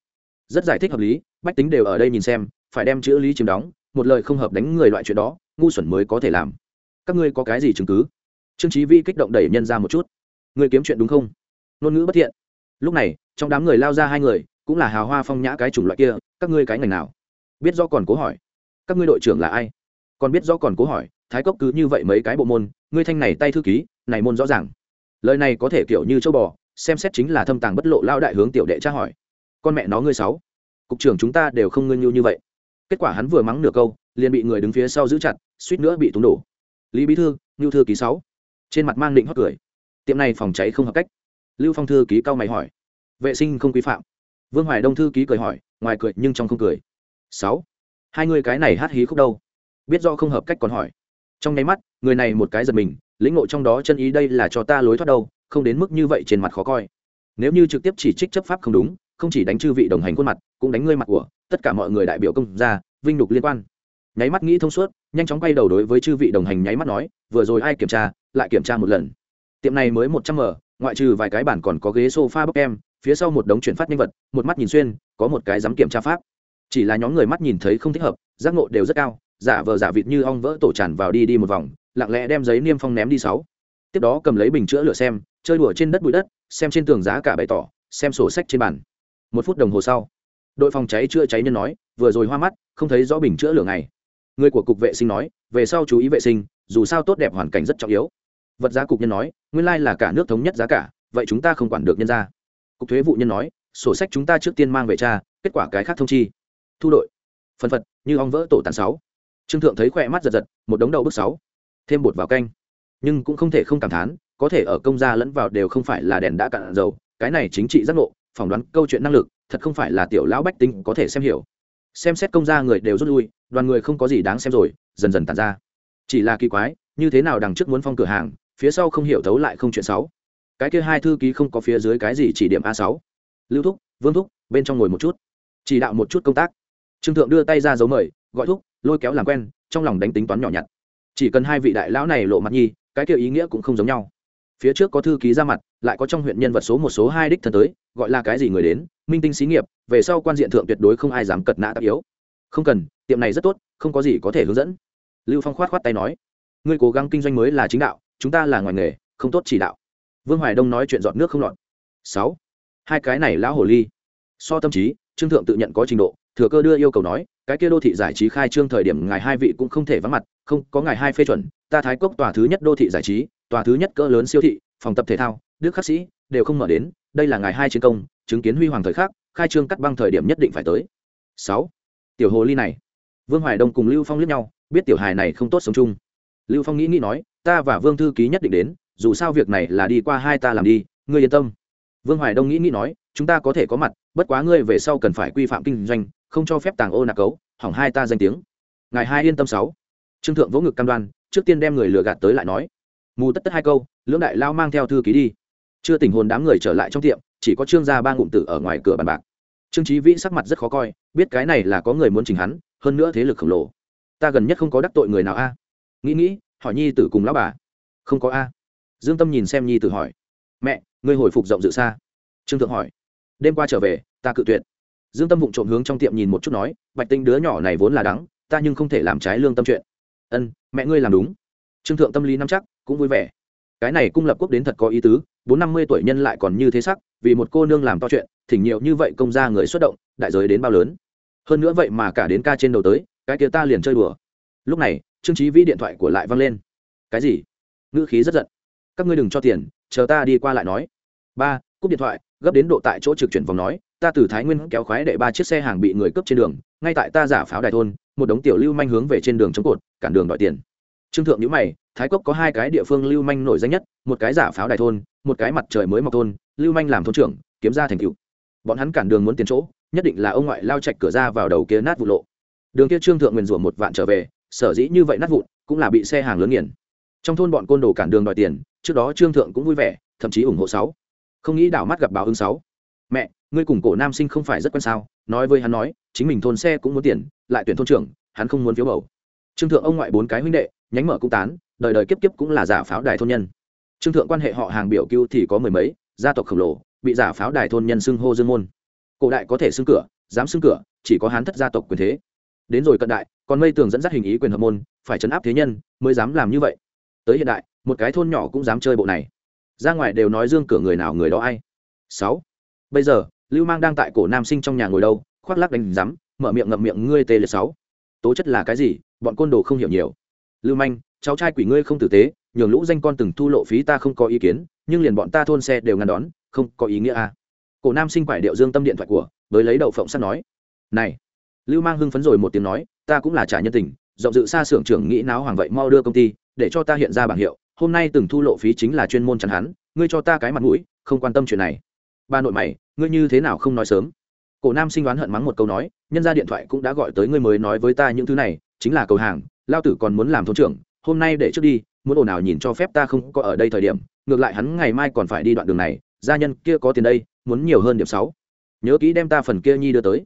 Rất giải thích hợp lý, bách tính đều ở đây nhìn xem, phải đem chữ lý chiếm đóng, một lời không hợp đánh người loại chuyện đó, ngu xuẩn mới có thể làm. Các ngươi có cái gì chứng cứ? Trương trí vi kích động đẩy nhân ra một chút. Ngươi kiếm chuyện đúng không? Ngôn ngữ bất thiện lúc này, trong đám người lao ra hai người, cũng là hào hoa phong nhã cái chủng loại kia, các ngươi cái ngành nào? Biết do còn cố hỏi. Các ngươi đội trưởng là ai? Còn biết do còn cố hỏi, thái cốc cứ như vậy mấy cái bộ môn, ngươi thanh này tay thư ký, này môn rõ ràng. Lời này có thể kiểu như châu bò, xem xét chính là thâm tàng bất lộ lao đại hướng tiểu đệ tra hỏi. Con mẹ nó ngươi sáu. Cục trưởng chúng ta đều không ngưng như vậy. Kết quả hắn vừa mắng nửa câu, liền bị người đứng phía sau giữ chặt, suýt nữa bị túng đổ. Lý bí thư ngưu thư ký sáu. Trên mặt mang định hót cười. Tiệm này phòng cháy không hợp cách lưu phong thư ký cao mày hỏi. Vệ sinh không quý phạm. Vương hoài đông thư ký cười hỏi, ngoài cười nhưng trong không cười. Sáu. Hai người cái này hát hí khúc đâu? Biết do không hợp cách còn hỏi. Trong nháy mắt, người này một cái giật mình, lĩnh ngộ trong đó chân ý đây là cho ta lối thoát đâu, không đến mức như vậy trên mặt khó coi. Nếu như trực tiếp chỉ trích chấp pháp không đúng, không chỉ đánh chư vị đồng hành khuôn mặt, cũng đánh ngươi mặt của tất cả mọi người đại biểu công ra vinh nhục liên quan. Nháy mắt nghĩ thông suốt, nhanh chóng quay đầu đối với chư vị đồng hành nháy mắt nói, vừa rồi ai kiểm tra, lại kiểm tra một lần. Tiệm này mới một trăm mở ngoại trừ vài cái bản còn có ghế sofa bốc em, phía sau một đống chuyển phát nhanh vật, một mắt nhìn xuyên, có một cái dám kiểm tra pháp. Chỉ là nhóm người mắt nhìn thấy không thích hợp, giác ngộ đều rất cao, giả vờ giả vịt như ong vỡ tổ tràn vào đi đi một vòng, lặng lẽ đem giấy niêm phong ném đi sáu. Tiếp đó cầm lấy bình chữa lửa xem, chơi đùa trên đất bụi đất, xem trên tường giá cả bày tỏ, xem sổ sách trên bàn. Một phút đồng hồ sau, đội phòng cháy chữa cháy nhân nói, vừa rồi hoa mắt, không thấy rõ bình chữa lửa này người của cục vệ sinh nói, về sau chú ý vệ sinh, dù sao tốt đẹp hoàn cảnh rất trọng yếu vật giá cục nhân nói, nguyên lai là cả nước thống nhất giá cả, vậy chúng ta không quản được nhân ra cục thuế vụ nhân nói, sổ sách chúng ta trước tiên mang về cha, kết quả cái khác thông chi. Thu đội. Phân phật, như ong vỡ tổ tàn sáu. Trương thượng thấy khỏe mắt giật giật, một đống đầu bước sáu. Thêm bột vào canh. Nhưng cũng không thể không cảm thán, có thể ở công gia lẫn vào đều không phải là đèn đã cạn dầu, cái này chính trị giác ngộ, phỏng đoán câu chuyện năng lực, thật không phải là tiểu lão bách tính có thể xem hiểu. Xem xét công gia người đều rút lui, đoàn người không có gì đáng xem rồi, dần dần tàn ra. Chỉ là kỳ quái, như thế nào đằng trước muốn phong cửa hàng phía sau không hiểu thấu lại không chuyện sáu. Cái kia hai thư ký không có phía dưới cái gì chỉ điểm a sáu. Lưu thúc, vương thúc, bên trong ngồi một chút. Chỉ đạo một chút công tác. Trương thượng đưa tay ra dấu mời, gọi thúc, lôi kéo làm quen, trong lòng đánh tính toán nhỏ nhặt. Chỉ cần hai vị đại lão này lộ mặt nhi, cái kia ý nghĩa cũng không giống nhau. Phía trước có thư ký ra mặt, lại có trong huyện nhân vật số một, số hai đích thân tới, gọi là cái gì người đến, minh tinh xí nghiệp, về sau quan diện thượng tuyệt đối không ai dám cật nã tác yếu. Không cần, tiệm này rất tốt, không có gì có thể hướng dẫn. Lưu phong khoát khoát tay nói, ngươi cố gắng kinh doanh mới là chính đạo chúng ta là ngoài nghề, không tốt chỉ đạo. Vương hoài đông nói chuyện dọn nước không lọt. Sáu, hai cái này lão hồ ly. So tâm trí, trương thượng tự nhận có trình độ, thừa cơ đưa yêu cầu nói, cái kia đô thị giải trí khai trương thời điểm ngài hai vị cũng không thể vắng mặt, không, có ngài hai phê chuẩn, ta thái cốc tòa thứ nhất đô thị giải trí, tòa thứ nhất cỡ lớn siêu thị, phòng tập thể thao, đức khắc sĩ, đều không mở đến, đây là ngài hai chiến công, chứng kiến huy hoàng thời khắc, khai trương cắt băng thời điểm nhất định phải tới. Sáu, tiểu hồ ly này. Vương hoài đông cùng lưu phong liếc nhau, biết tiểu hài này không tốt sống chung. Lưu phong nghĩ nghĩ nói ta và vương thư ký nhất định đến, dù sao việc này là đi qua hai ta làm đi, ngươi yên tâm. Vương hoài đông nghĩ nghĩ nói, chúng ta có thể có mặt, bất quá ngươi về sau cần phải quy phạm kinh doanh, không cho phép tàng ô nạc cấu, hỏng hai ta danh tiếng. Ngài hai yên tâm sáu. Trương thượng vỗ ngực cam đoan, trước tiên đem người lừa gạt tới lại nói. Mù tất tất hai câu, lưỡng đại lao mang theo thư ký đi. Chưa tình hồn đám người trở lại trong tiệm, chỉ có trương gia ba ngụm tử ở ngoài cửa bàn bạc. Trương trí vĩ sắc mặt rất khó coi, biết cái này là có người muốn chỉnh hắn, hơn nữa thế lực khổng lồ. Ta gần nhất không có đắc tội người nào a. Nghĩ nghĩ hỏi nhi tử cùng lão bà. Không có a. Dương tâm nhìn xem nhi tử hỏi. Mẹ, ngươi hồi phục rộng dự xa. Trương thượng hỏi. Đêm qua trở về, ta cự tuyệt. Dương tâm vụng trộm hướng trong tiệm nhìn một chút nói, bạch tinh đứa nhỏ này vốn là đắng, ta nhưng không thể làm trái lương tâm chuyện. Ân, mẹ ngươi làm đúng. Trương thượng tâm lý nắm chắc, cũng vui vẻ. Cái này cung lập quốc đến thật có ý tứ, bốn năm mươi tuổi nhân lại còn như thế sắc, vì một cô nương làm to chuyện, thỉnh nhiều như vậy công ra người xuất động, đại giới đến bao lớn. Hơn nữa vậy mà cả đến ca trên đầu tới, cái kia ta liền chơi đùa. Lúc này trương trí vĩ điện thoại của lại văng lên. Cái gì? Ngữ khí rất giận. Các ngươi đừng cho tiền, chờ ta đi qua lại nói. Ba, cúp điện thoại, gấp đến độ tại chỗ trực chuyển vòng nói, ta từ thái nguyên kéo khoái đệ ba chiếc xe hàng bị người cướp trên đường, ngay tại ta giả pháo đài thôn, một đống tiểu lưu manh hướng về trên đường chống cột, cản đường đòi tiền. Trương thượng nhữ mày, thái cốc có hai cái địa phương lưu manh nổi danh nhất, một cái giả pháo đài thôn, một cái mặt trời mới mọc thôn, lưu manh làm thôn trưởng, kiếm ra thành cựu bọn hắn cản đường muốn tiền chỗ, nhất định là ông ngoại lao chạch cửa ra vào đầu kia nát vụ lộ. Đường kia trương thượng nguyền rủa một vạn trở về sở dĩ như vậy nát vụn, cũng là bị xe hàng lớn nghiền. Trong thôn bọn côn đồ cản đường đòi tiền, trước đó trương thượng cũng vui vẻ, thậm chí ủng hộ sáu. Không nghĩ đảo mắt gặp báo ứng sáu. Mẹ, ngươi cùng cổ nam sinh không phải rất quan sao? Nói với hắn nói, chính mình thôn xe cũng muốn tiền, lại tuyển thôn trưởng, hắn không muốn phiếu bầu. Trương thượng ông ngoại bốn cái huynh đệ, nhánh mở cũng tán, đời đời kiếp kiếp cũng là giả pháo đài thôn nhân. Trương thượng quan hệ họ hàng biểu cưu thì có mười mấy, gia tộc khổng lồ, bị giả pháo đài thôn nhân xưng hô dương môn. Cổ đại có thể xưng cửa, dám xưng cửa, chỉ có hán thất gia tộc quyền thế đến rồi cận đại, còn mây tường dẫn dắt hình ý quyền hợp môn, phải chấn áp thế nhân, mới dám làm như vậy. Tới hiện đại, một cái thôn nhỏ cũng dám chơi bộ này. Ra ngoài đều nói dương cửa người nào người đó ai. Sáu. Bây giờ, lưu mang đang tại cổ nam sinh trong nhà ngồi đâu, khoác lắc đánh rắm mở miệng ngậm miệng ngươi tê liệt sáu. Tố chất là cái gì, bọn côn đồ không hiểu nhiều. Lưu manh, cháu trai quỷ ngươi không tử tế, nhường lũ danh con từng thu lộ phí ta không có ý kiến, nhưng liền bọn ta thôn xe đều ngăn đón, không có ý nghĩa à. cổ nam sinh quải điệu dương tâm điện thoại của, với lấy đậu phộng sắt nói, này lưu mang hưng phấn rồi một tiếng nói, ta cũng là trả nhân tình, rộng dự xa xưởng trưởng nghĩ náo hoàng vậy mau đưa công ty, để cho ta hiện ra bảng hiệu, hôm nay từng thu lộ phí chính là chuyên môn chắn hắn, ngươi cho ta cái mặt mũi, không quan tâm chuyện này. Ba nội mày, ngươi như thế nào không nói sớm? Cổ nam sinh đoán hận mắng một câu nói, nhân ra điện thoại cũng đã gọi tới ngươi mới nói với ta những thứ này, chính là cầu hàng, lao tử còn muốn làm thôn trưởng, hôm nay để trước đi, muốn ồn nào nhìn cho phép ta không có ở đây thời điểm, ngược lại hắn ngày mai còn phải đi đoạn đường này, gia nhân kia có tiền đây, muốn nhiều hơn điểm sáu. Nhớ kỹ đem ta phần kia nhi đưa tới.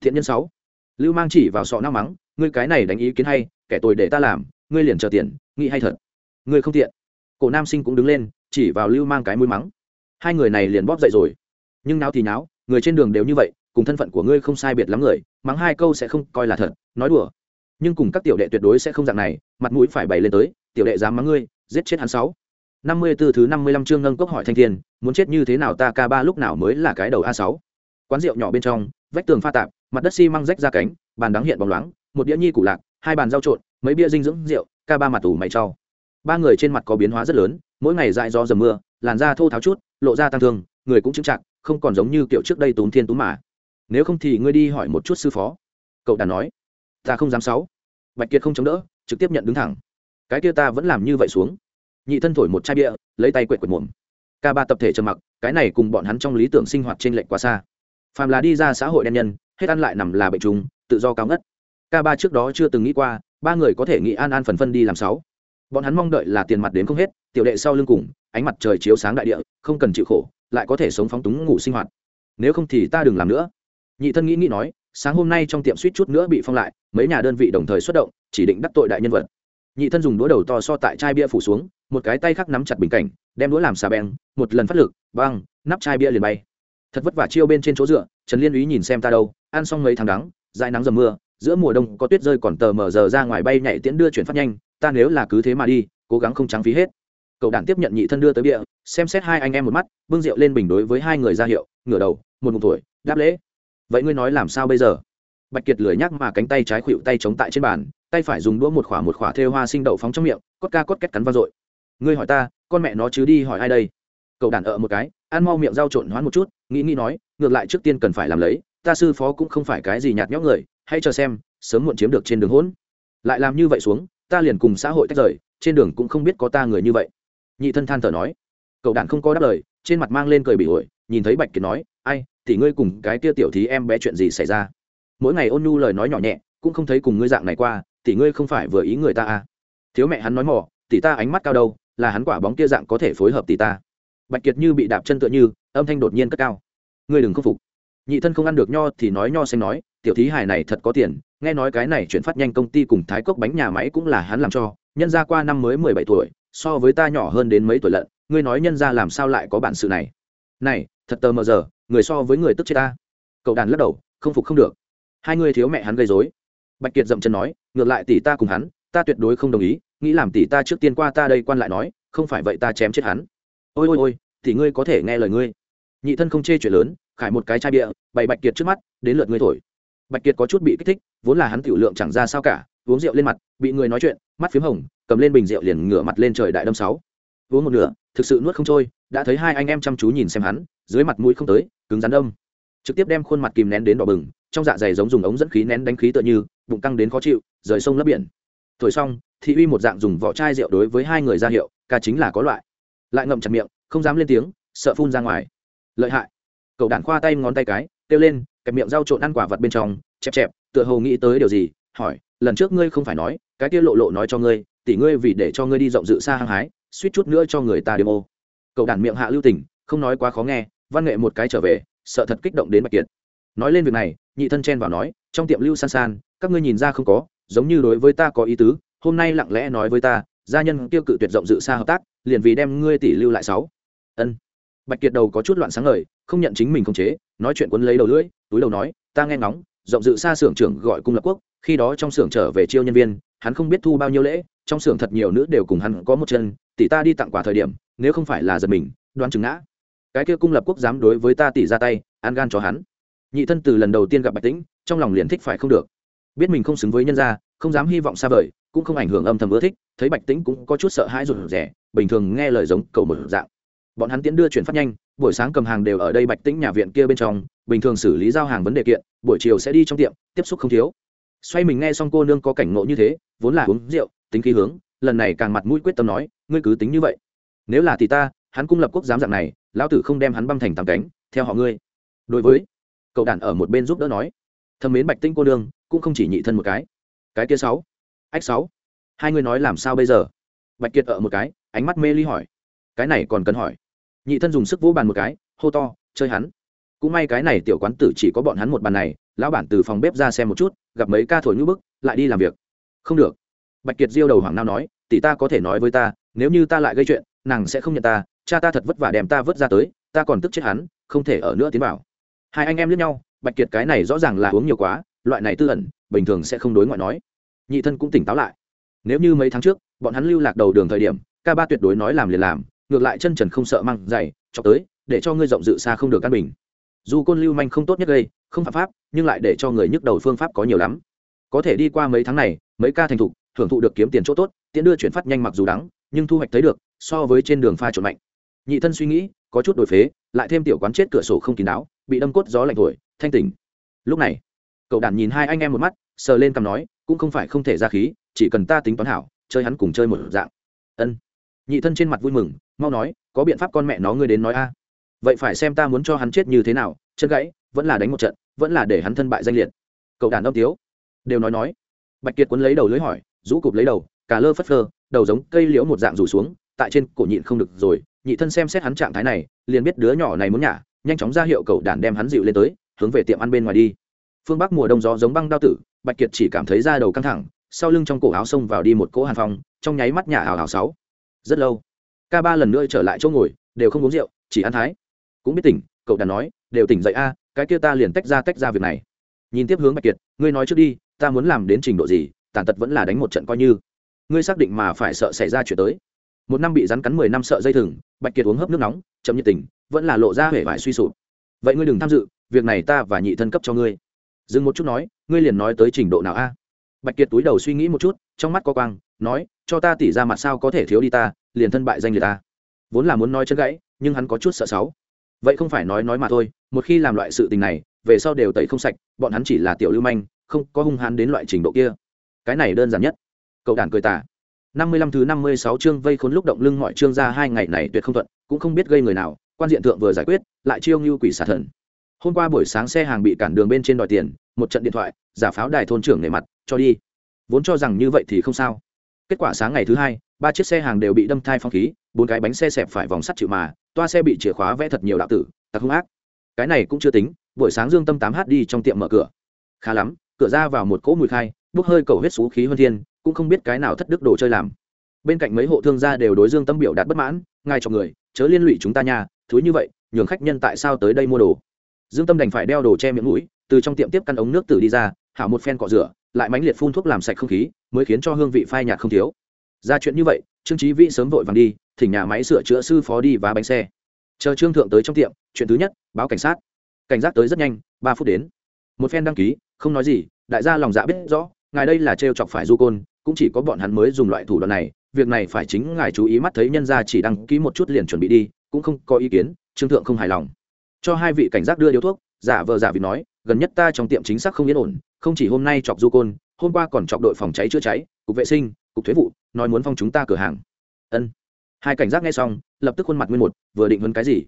Thiện nhân sáu lưu mang chỉ vào sọ nao mắng, ngươi cái này đánh ý kiến hay, kẻ tồi để ta làm, ngươi liền chờ tiền, nghĩ hay thật. Ngươi không tiện. Cổ nam sinh cũng đứng lên, chỉ vào lưu mang cái mũi mắng. Hai người này liền bóp dậy rồi. Nhưng nào thì nháo người trên đường đều như vậy, cùng thân phận của ngươi không sai biệt lắm người, mắng hai câu sẽ không coi là thật, nói đùa. Nhưng cùng các tiểu đệ tuyệt đối sẽ không dạng này, mặt mũi phải bày lên tới, tiểu đệ dám mắng ngươi, giết chết hắn sáu. Năm mươi 54 thứ năm mươi lăm chương nâng cốc hỏi thanh thiên, muốn chết như thế nào ta ca ba lúc nào mới là cái đầu a sáu? Quán rượu nhỏ bên trong vách tường pha tạp, mặt đất xi măng rách ra cánh, bàn đắng hiện bóng loáng, một đĩa nhi củ lạc, hai bàn rau trộn, mấy bia dinh dưỡng, rượu ca ba mặt tủ mày trau ba người trên mặt có biến hóa rất lớn, mỗi ngày dại do dầm mưa, làn da thô tháo chút, lộ ra tăng thương, người cũng chứng chặt không còn giống như kiểu trước đây túm thiên túm mà. Nếu không thì ngươi đi hỏi một chút sư phó. Cậu đàn nói. Ta không dám sáu bạch kiệt không chống đỡ, trực tiếp nhận đứng thẳng. Cái kia ta vẫn làm như vậy xuống. Nhị thân thổi một chai bia, lấy tay quệt quệt mồm. Ca ba tập thể trầm mặc, cái này cùng bọn hắn trong lý tưởng sinh hoạt trên lệnh quá xa phàm là đi ra xã hội đen nhân, hết ăn lại nằm là bệnh trùng, tự do cao ngất. Ca ba trước đó chưa từng nghĩ qua, ba người có thể nghĩ an an phần phân đi làm sáu. Bọn hắn mong đợi là tiền mặt đến không hết, tiểu đệ sau lưng cùng, ánh mặt trời chiếu sáng đại địa, không cần chịu khổ, lại có thể sống phóng túng ngủ sinh hoạt. Nếu không thì ta đừng làm nữa. Nhị thân nghĩ nghĩ nói, sáng hôm nay trong tiệm suýt chút nữa bị phong lại, mấy nhà đơn vị đồng thời xuất động, chỉ định đắc tội đại nhân vật. Nhị thân dùng đũa đầu to so tại chai bia phủ xuống, một cái tay khác nắm chặt bình cảnh, đem đũa làm xà beng, một lần phát lực, băng, nắp chai bia liền bay thật vất vả chiêu bên trên chỗ dựa, trần liên úy nhìn xem ta đâu, ăn xong mấy tháng đắng, dãi nắng dầm mưa, giữa mùa đông có tuyết rơi còn tờ mờ giờ ra ngoài bay nhảy tiễn đưa chuyển phát nhanh, ta nếu là cứ thế mà đi, cố gắng không trắng phí hết. Cậu đản tiếp nhận nhị thân đưa tới địa xem xét hai anh em một mắt, bưng rượu lên bình đối với hai người ra hiệu, ngửa đầu, một ngụm tuổi đáp lễ. Vậy ngươi nói làm sao bây giờ? Bạch kiệt lười nhắc mà cánh tay trái khuỵu tay chống tại trên bàn, tay phải dùng đũa một khỏa một khỏa thêu hoa sinh đậu phóng trong miệng, cốt ca cốt két cắn vang dội. Ngươi hỏi ta, con mẹ nó chứ đi hỏi ai đây? Cậu đàn ở một cái, ăn mau miệng dao trộn hoán một chút, nghĩ nghĩ nói, ngược lại trước tiên cần phải làm lấy, ta sư phó cũng không phải cái gì nhạt nhóc người, hãy chờ xem, sớm muộn chiếm được trên đường hỗn. Lại làm như vậy xuống, ta liền cùng xã hội tách rời, trên đường cũng không biết có ta người như vậy. Nhị thân than thở nói. Cậu đàn không có đáp lời, trên mặt mang lên cười bị ổi, nhìn thấy bạch kiệt nói, ai, thì ngươi cùng cái kia tiểu thí em bé chuyện gì xảy ra? Mỗi ngày ôn nhu lời nói nhỏ nhẹ, cũng không thấy cùng ngươi dạng này qua thì ngươi không phải vừa ý người ta à? Thiếu mẹ hắn nói mỏ tỷ ta ánh mắt cao đâu, là hắn quả bóng kia dạng có thể phối hợp tỷ ta bạch kiệt như bị đạp chân tựa như, âm thanh đột nhiên cất cao. Ngươi đừng khâm phục. Nhị thân không ăn được nho thì nói nho xanh nói, tiểu thí hài này thật có tiền, nghe nói cái này chuyển phát nhanh công ty cùng thái cốc bánh nhà máy cũng là hắn làm cho, nhân ra qua năm mới mười bảy tuổi, so với ta nhỏ hơn đến mấy tuổi lận, ngươi nói nhân ra làm sao lại có bản sự này? Này, thật tờ mờ giờ, người so với người tức chết ta. Cậu đàn lắc đầu không phục không được. Hai người thiếu mẹ hắn gây dối bạch kiệt dậm chân nói, ngược lại tỷ ta cùng hắn, ta tuyệt đối không đồng ý, nghĩ làm tỷ ta trước tiên qua ta đây quan lại nói, không phải vậy ta chém chết hắn ôi ôi ôi, thì ngươi có thể nghe lời ngươi. Nhị thân không chê chuyện lớn, khải một cái chai bia, bày bạch kiệt trước mắt, đến lượt ngươi thổi. Bạch kiệt có chút bị kích thích, vốn là hắn tiểu lượng chẳng ra sao cả, uống rượu lên mặt, bị người nói chuyện, mắt p h í m hồng, cầm lên bình rượu liền ngửa mặt lên trời đại đâm sáu. Uống một nửa, thực sự nuốt không trôi, đã thấy hai anh em chăm chú nhìn xem hắn, dưới mặt mũi không tới, cứng rắn đông trực tiếp đem khuôn mặt kìm nén đến đỏ bừng, trong dạ dày giống dùng ống dẫn khí nén đánh khí tựa như, bụng căng đến khó chịu, rời sông lấp biển. Thổi xong, thị uy một dạng dùng vỏ chai rượu đối với hai người ra hiệu, ca chính là có loại lại ngậm chặt miệng, không dám lên tiếng, sợ phun ra ngoài. Lợi hại. Cậu đạn khoa tay ngón tay cái, kêu lên, kẹp miệng rau trộn ăn quả vật bên trong, chẹp chẹp, tựa hồ nghĩ tới điều gì, hỏi, lần trước ngươi không phải nói, cái kia lộ lộ nói cho ngươi tỷ ngươi vì để cho ngươi đi rộng dự xa hăng hái, suýt chút nữa cho người ta đêm ô. Cậu đàn miệng hạ lưu tình, không nói quá khó nghe, văn nghệ một cái trở về, sợ thật kích động đến bạch kiệt. Nói lên việc này, nhị thân chen vào nói, trong tiệm lưu san san, các ngươi nhìn ra không có, giống như đối với ta có ý tứ, hôm nay lặng lẽ nói với ta gia nhân tiêu cự tuyệt rộng dự xa hợp tác, liền vì đem ngươi tỷ lưu lại sáu. Ân. Bạch kiệt đầu có chút loạn sáng ngời, không nhận chính mình không chế, nói chuyện quấn lấy đầu lưỡi, túi đầu nói, ta nghe ngóng, rộng dự xa xưởng trưởng gọi cung lập quốc, khi đó trong xưởng trở về chiêu nhân viên, hắn không biết thu bao nhiêu lễ, trong xưởng thật nhiều nữ đều cùng hắn có một chân, tỷ ta đi tặng quà thời điểm, nếu không phải là giật mình, đoán chừng ngã. Cái kia cung lập quốc dám đối với ta tỷ ra tay, an gan cho hắn. Nhị thân từ lần đầu tiên gặp bạch tĩnh, trong lòng liền thích phải không được. Biết mình không xứng với nhân gia, không dám hy vọng xa vời cũng không ảnh hưởng âm thầm ưa thích, thấy bạch tĩnh cũng có chút sợ hãi rụt rẻ bình thường nghe lời giống cầu một dạng. Bọn hắn tiến đưa chuyển phát nhanh, buổi sáng cầm hàng đều ở đây bạch tĩnh nhà viện kia bên trong, bình thường xử lý giao hàng vấn đề kiện, buổi chiều sẽ đi trong tiệm, tiếp xúc không thiếu. Xoay mình nghe xong cô nương có cảnh ngộ như thế, vốn là uống rượu, tính khí hướng, lần này càng mặt mũi quyết tâm nói, ngươi cứ tính như vậy. Nếu là thì ta, hắn cung lập quốc giám dạng này, lão tử không đem hắn băm thành tàm cánh, theo họ ngươi. Đối với, cậu đàn ở một bên giúp đỡ nói. Thâm mến bạch tinh cô nương, cũng không chỉ nhị thân một cái. Cái kia sáu ách sáu. Hai người nói làm sao bây giờ? Bạch kiệt ở một cái, ánh mắt mê ly hỏi. Cái này còn cần hỏi. Nhị thân dùng sức vỗ bàn một cái, hô to, chơi hắn. Cũng may cái này tiểu quán tử chỉ có bọn hắn một bàn này, lão bản từ phòng bếp ra xem một chút, gặp mấy ca thổi ngữ bức, lại đi làm việc. Không được. Bạch kiệt diêu đầu hoàng nao nói, tỷ ta có thể nói với ta, nếu như ta lại gây chuyện, nàng sẽ không nhận ta, cha ta thật vất vả đem ta vớt ra tới, ta còn tức chết hắn, không thể ở nữa tiến vào. Hai anh em lướt nhau, bạch kiệt cái này rõ ràng là uống nhiều quá, loại này tư ẩn, bình thường sẽ không đối ngoại nói nhị thân cũng tỉnh táo lại. Nếu như mấy tháng trước, bọn hắn lưu lạc đầu đường thời điểm, ca ba tuyệt đối nói làm liền làm, ngược lại chân trần không sợ măng dày chọc tới, để cho ngươi rộng dự xa không được căn bình. Dù côn lưu manh không tốt nhất gây, không phạm pháp, nhưng lại để cho người nhức đầu phương pháp có nhiều lắm. Có thể đi qua mấy tháng này, mấy ca thành thục, thưởng thụ được kiếm tiền chỗ tốt tiễn đưa chuyển phát nhanh mặc dù đắng, nhưng thu hoạch thấy được, so với trên đường pha trộn mạnh. Nhị thân suy nghĩ, có chút đổi phế, lại thêm tiểu quán chết cửa sổ không kín đáo, bị đâm cốt gió lạnh thổi, thanh tỉnh. Lúc này, cậu đàn nhìn hai anh em một mắt, sờ lên cằm nói cũng không phải không thể ra khí, chỉ cần ta tính toán hảo, chơi hắn cùng chơi một dạng. Ân. Nhị thân trên mặt vui mừng, mau nói, có biện pháp con mẹ nó ngươi đến nói a. Vậy phải xem ta muốn cho hắn chết như thế nào, chân gãy, vẫn là đánh một trận, vẫn là để hắn thân bại danh liệt. Cậu đàn ông tiếu. Đều nói nói. Bạch kiệt quấn lấy đầu lưới hỏi, rũ cụp lấy đầu, cả lơ phất phơ, đầu giống cây liễu một dạng rủ xuống, tại trên cổ nhịn không được rồi, nhị thân xem xét hắn trạng thái này, liền biết đứa nhỏ này muốn nhả, nhanh chóng ra hiệu cậu đàn đem hắn dịu lên tới, hướng về tiệm ăn bên ngoài đi. Phương bắc mùa đông gió giống băng đao tử bạch kiệt chỉ cảm thấy da đầu căng thẳng, sau lưng trong cổ áo xông vào đi một cỗ hàn phong, trong nháy mắt nhà hào hào sáu. Rất lâu, ca ba lần nữa trở lại chỗ ngồi, đều không uống rượu, chỉ ăn thái. Cũng biết tỉnh, cậu đàn nói, đều tỉnh dậy a, cái kia ta liền tách ra tách ra việc này. Nhìn tiếp hướng bạch kiệt, ngươi nói trước đi, ta muốn làm đến trình độ gì, tàn tật vẫn là đánh một trận coi như. Ngươi xác định mà phải sợ xảy ra chuyện tới. Một năm bị rắn cắn mười năm sợ dây thừng, bạch kiệt uống hớp nước nóng, chậm nhiệt tình vẫn là lộ ra hể vải suy sụp. Vậy ngươi đừng tham dự, việc này ta và nhị thân cấp cho ngươi. Dừng một chút nói ngươi liền nói tới trình độ nào a? Bạch kiệt túi đầu suy nghĩ một chút, trong mắt có quang, nói, cho ta tỉ ra mặt sao có thể thiếu đi ta, liền thân bại danh liệt ta. Vốn là muốn nói chân gãy, nhưng hắn có chút sợ sáu vậy không phải nói nói mà thôi, một khi làm loại sự tình này, về sau đều tẩy không sạch, bọn hắn chỉ là tiểu lưu manh, không có hung hãn đến loại trình độ kia. Cái này đơn giản nhất. Cậu đàn cười tả năm mươi lăm thứ năm mươi sáu chương vây khốn lúc động lưng mọi chương ra hai ngày này tuyệt không thuận, cũng không biết gây người nào, quan diện thượng vừa giải quyết, lại chiêu như quỷ xả thần. Hôm qua buổi sáng xe hàng bị cản đường bên trên đòi tiền một trận điện thoại, giả pháo đài thôn trưởng nề mặt, cho đi. Vốn cho rằng như vậy thì không sao. Kết quả sáng ngày thứ hai, ba chiếc xe hàng đều bị đâm thai phong khí, bốn cái bánh xe xẹp phải vòng sắt chịu mà, toa xe bị chìa khóa vẽ thật nhiều đạo tử, tặc hung ác. Cái này cũng chưa tính, buổi sáng dương tâm tám h đi trong tiệm mở cửa. Khá lắm, cửa ra vào một cỗ mùi khai, bốc hơi cầu huyết xú khí hơn thiên, cũng không biết cái nào thất đức đồ chơi làm. Bên cạnh mấy hộ thương gia đều đối dương tâm biểu đạt bất mãn ngay cho người, chớ liên lụy chúng ta nhà thúi như vậy, nhường khách nhân tại sao tới đây mua đồ? Dương tâm đành phải đeo đồ che miệng mũi từ trong tiệm tiếp căn ống nước tử đi ra, hảo một phen cọ rửa, lại mánh liệt phun thuốc làm sạch không khí, mới khiến cho hương vị phai nhạt không thiếu. Ra chuyện như vậy, trương trí vĩ sớm vội vàng đi, thỉnh nhà máy sửa chữa sư phó đi vá bánh xe. Chờ trương thượng tới trong tiệm, chuyện thứ nhất, báo cảnh sát. Cảnh giác tới rất nhanh, ba phút đến. Một phen đăng ký, không nói gì, đại gia lòng dạ biết rõ, ngài đây là trêu chọc phải du côn, cũng chỉ có bọn hắn mới dùng loại thủ đoạn này, việc này phải chính ngài chú ý mắt thấy nhân ra chỉ đăng ký một chút liền chuẩn bị đi, cũng không có ý kiến, trương thượng không hài lòng. Cho hai vị cảnh giác đưa điếu thuốc, giả vờ giả vị nói gần nhất ta trong tiệm chính xác không yên ổn, không chỉ hôm nay chọc du côn, hôm qua còn chọc đội phòng cháy chữa cháy, cục vệ sinh, cục thuế vụ, nói muốn phong chúng ta cửa hàng. Ân. Hai cảnh giác nghe xong, lập tức khuôn mặt nguyên một, vừa định hơn cái gì.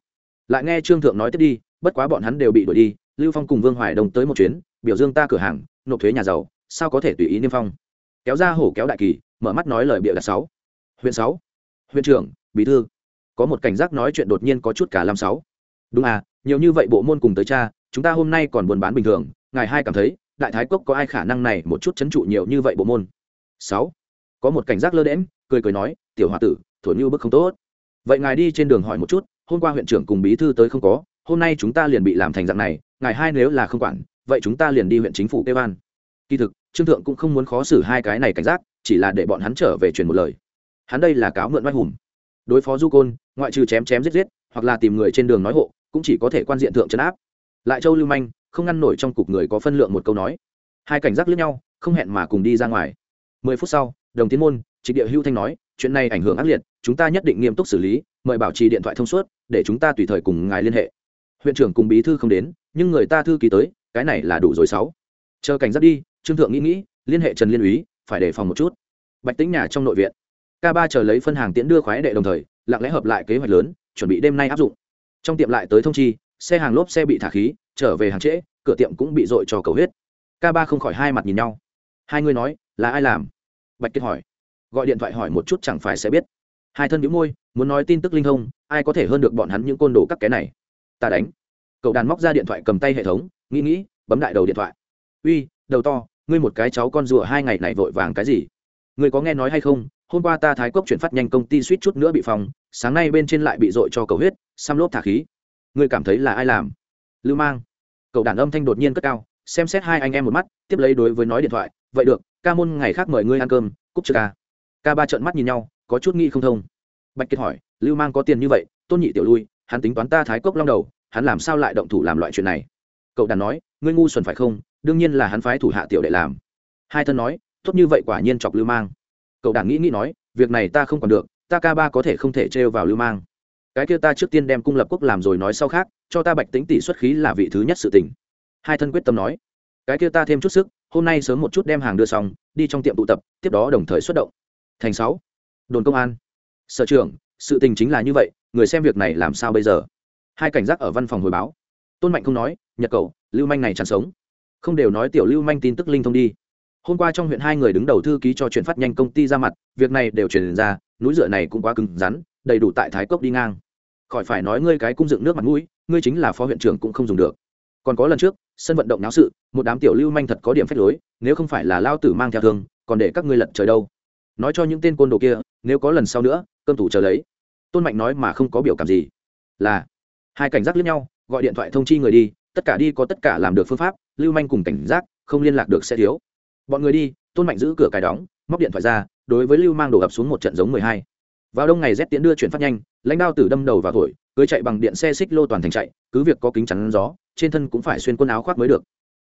Lại nghe trương thượng nói tiếp đi, bất quá bọn hắn đều bị đuổi đi, lưu phong cùng vương hoài đồng tới một chuyến, biểu dương ta cửa hàng, nộp thuế nhà giàu, sao có thể tùy ý niêm phong. Kéo ra hổ kéo đại kỳ, mở mắt nói lời bịa đặt sáu. Huyện sáu. Huyện trưởng, bí thư. Có một cảnh giác nói chuyện đột nhiên có chút cả làm sáu. Đúng à nhiều như vậy bộ môn cùng tới cha chúng ta hôm nay còn buôn bán bình thường, ngài hai cảm thấy, đại thái cốc có ai khả năng này một chút chấn trụ nhiều như vậy bộ môn? Sáu. Có một cảnh giác lơ đễm cười cười nói, tiểu h tử, thổi như bức không tốt. Vậy ngài đi trên đường hỏi một chút, hôm qua huyện trưởng cùng bí thư tới không có, hôm nay chúng ta liền bị làm thành dạng này, ngài hai nếu là không quản, vậy chúng ta liền đi huyện chính phủ kêu an. Kỳ thực, trương thượng cũng không muốn khó xử hai cái này cảnh giác, chỉ là để bọn hắn trở về truyền một lời. Hắn đây là cáo mượn oai hùng. Đối phó du côn, ngoại trừ chém chém giết giết, hoặc là tìm người trên đường nói hộ, cũng chỉ có thể quan diện thượng trấn áp lại châu lưu manh, không ngăn nổi trong cục người có phân lượng một câu nói. Hai cảnh giác lướt nhau, không hẹn mà cùng đi ra ngoài. Mười phút sau, đồng tiến môn, trịnh địa hưu thanh nói, chuyện này ảnh hưởng ác liệt, chúng ta nhất định nghiêm túc xử lý, mời bảo trì điện thoại thông suốt, để chúng ta tùy thời cùng ngài liên hệ. Huyện trưởng cùng bí thư không đến, nhưng người ta thư ký tới, cái này là đủ rồi sáu. Chờ cảnh giác đi, trương thượng nghĩ nghĩ, liên hệ trần liên úy, phải đề phòng một chút. Bạch tính nhà trong nội viện. K ba chờ lấy phân hàng tiễn đưa khoái đệ đồng thời, lặng lẽ hợp lại kế hoạch lớn, chuẩn bị đêm nay áp dụng. Trong tiệm lại tới thông chi xe hàng lốp xe bị thả khí, trở về hàng trễ, cửa tiệm cũng bị dội cho cầu huyết. K ba không khỏi hai mặt nhìn nhau. Hai người nói, là ai làm? Bạch kiệt hỏi. Gọi điện thoại hỏi một chút chẳng phải sẽ biết. Hai thân nhũ môi, muốn nói tin tức linh thông, ai có thể hơn được bọn hắn những côn đồ các cái này? Ta đánh. Cậu đàn móc ra điện thoại cầm tay hệ thống, nghĩ nghĩ, bấm đại đầu điện thoại. Uy, đầu to, ngươi một cái cháu con rùa hai ngày này vội vàng cái gì? Ngươi có nghe nói hay không? Hôm qua ta thái cốc chuyển phát nhanh công ty suýt chút nữa bị phòng sáng nay bên trên lại bị dội cho cầu huyết, xăm lốp thả khí ngươi cảm thấy là ai làm? Lưu mang. Cậu đàn âm thanh đột nhiên cất cao, xem xét hai anh em một mắt, tiếp lấy đối với nói điện thoại, vậy được, ca môn ngày khác mời ngươi ăn cơm, cúc chưa ca. Ca ba trợn mắt nhìn nhau, có chút nghĩ không thông. Bạch kiệt hỏi, lưu mang có tiền như vậy, tôn nhị tiểu lui, hắn tính toán ta thái cốc long đầu, hắn làm sao lại động thủ làm loại chuyện này? Cậu đàn nói, ngươi ngu xuẩn phải không? Đương nhiên là hắn phái thủ hạ tiểu đệ làm. Hai thân nói, tốt như vậy quả nhiên chọc lưu mang. Cậu đàn nghĩ nghĩ nói, việc này ta không còn được, ta ca ba có thể không thể trêu vào lưu mang cái kia ta trước tiên đem cung lập quốc làm rồi nói sau khác, cho ta bạch tính tỷ xuất khí là vị thứ nhất sự tình. Hai thân quyết tâm nói. Cái kia ta thêm chút sức, hôm nay sớm một chút đem hàng đưa xong, đi trong tiệm tụ tập, tiếp đó đồng thời xuất động. Thành sáu. Đồn công an. Sở trưởng, sự tình chính là như vậy, người xem việc này làm sao bây giờ? Hai cảnh giác ở văn phòng hồi báo. Tôn mạnh không nói, nhật cầu, lưu manh này chẳng sống. Không đều nói tiểu lưu manh tin tức linh thông đi. Hôm qua trong huyện hai người đứng đầu thư ký cho chuyển phát nhanh công ty ra mặt, việc này đều truyền ra, núi dựa này cũng quá cứng rắn, đầy đủ tại thái cốc đi ngang khỏi phải nói ngươi cái cung dựng nước mặt mũi, ngươi chính là phó huyện trưởng cũng không dùng được. Còn có lần trước, sân vận động náo sự, một đám tiểu lưu manh thật có điểm phép lối, nếu không phải là lao tử mang theo thương, còn để các ngươi lận trời đâu. Nói cho những tên côn đồ kia, nếu có lần sau nữa, cơm thủ chờ lấy. Tôn mạnh nói mà không có biểu cảm gì. Là, hai cảnh giác lẫn nhau, gọi điện thoại thông chi người đi, tất cả đi có tất cả làm được phương pháp, lưu manh cùng cảnh giác, không liên lạc được sẽ thiếu. Bọn người đi, tôn mạnh giữ cửa cài đóng, móc điện thoại ra, đối với lưu mang đổ ập xuống một trận giống mười hai vào đông ngày rét tiến đưa chuyển phát nhanh, lãnh đao tử đâm đầu vào thổi, cưới chạy bằng điện xe xích lô toàn thành chạy, cứ việc có kính chắn gió, trên thân cũng phải xuyên quần áo khoác mới được.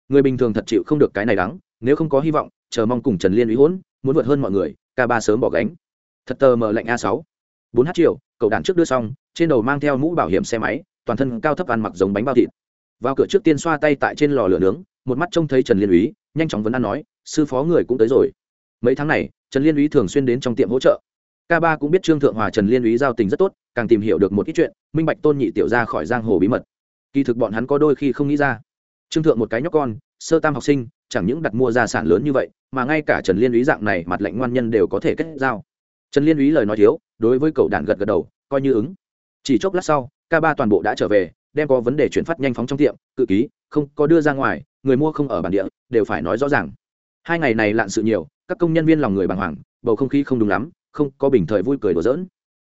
Người bình thường thật chịu không được cái này đắng, nếu không có hy vọng, chờ mong cùng trần liên ý hỗn muốn vượt hơn mọi người k ba sớm bỏ gánh. Thật tờ mở lệnh a sáu. Bốn h triệu cậu đàn trước đưa xong, trên đầu mang theo mũ bảo hiểm xe máy, toàn thân cao thấp ăn mặc giống bánh bao thịt. Vào cửa trước tiên xoa tay tại trên lò lửa nướng, một mắt trông thấy trần liên úy, nhanh chóng vấn ăn nói, sư phó người cũng tới rồi. Mấy tháng này, trần liên úy thường xuyên đến trong tiệm hỗ trợ k ba cũng biết trương thượng hòa trần liên úy giao tình rất tốt, càng tìm hiểu được một ít chuyện, minh bạch tôn nhị tiểu ra khỏi giang hồ bí mật. Kỳ thực bọn hắn có đôi khi không nghĩ ra. Trương thượng một cái nhóc con, sơ tam học sinh, chẳng những đặt mua gia sản lớn như vậy, mà ngay cả trần liên úy dạng này mặt lệnh ngoan nhân đều có thể kết giao. Trần liên úy lời nói thiếu, đối với cậu đàn gật gật đầu, coi như ứng. Chỉ chốc lát sau k ba toàn bộ đã trở về, đem có vấn đề chuyển phát nhanh phóng trong tiệm, cự ký, không có đưa ra ngoài, người mua không ở bản địa, đều phải nói rõ ràng. Hai ngày này lạn sự nhiều, các công nhân viên lòng người bàng hoàng, bầu không khí không đúng lắm không có bình thời vui cười đùa giỡn.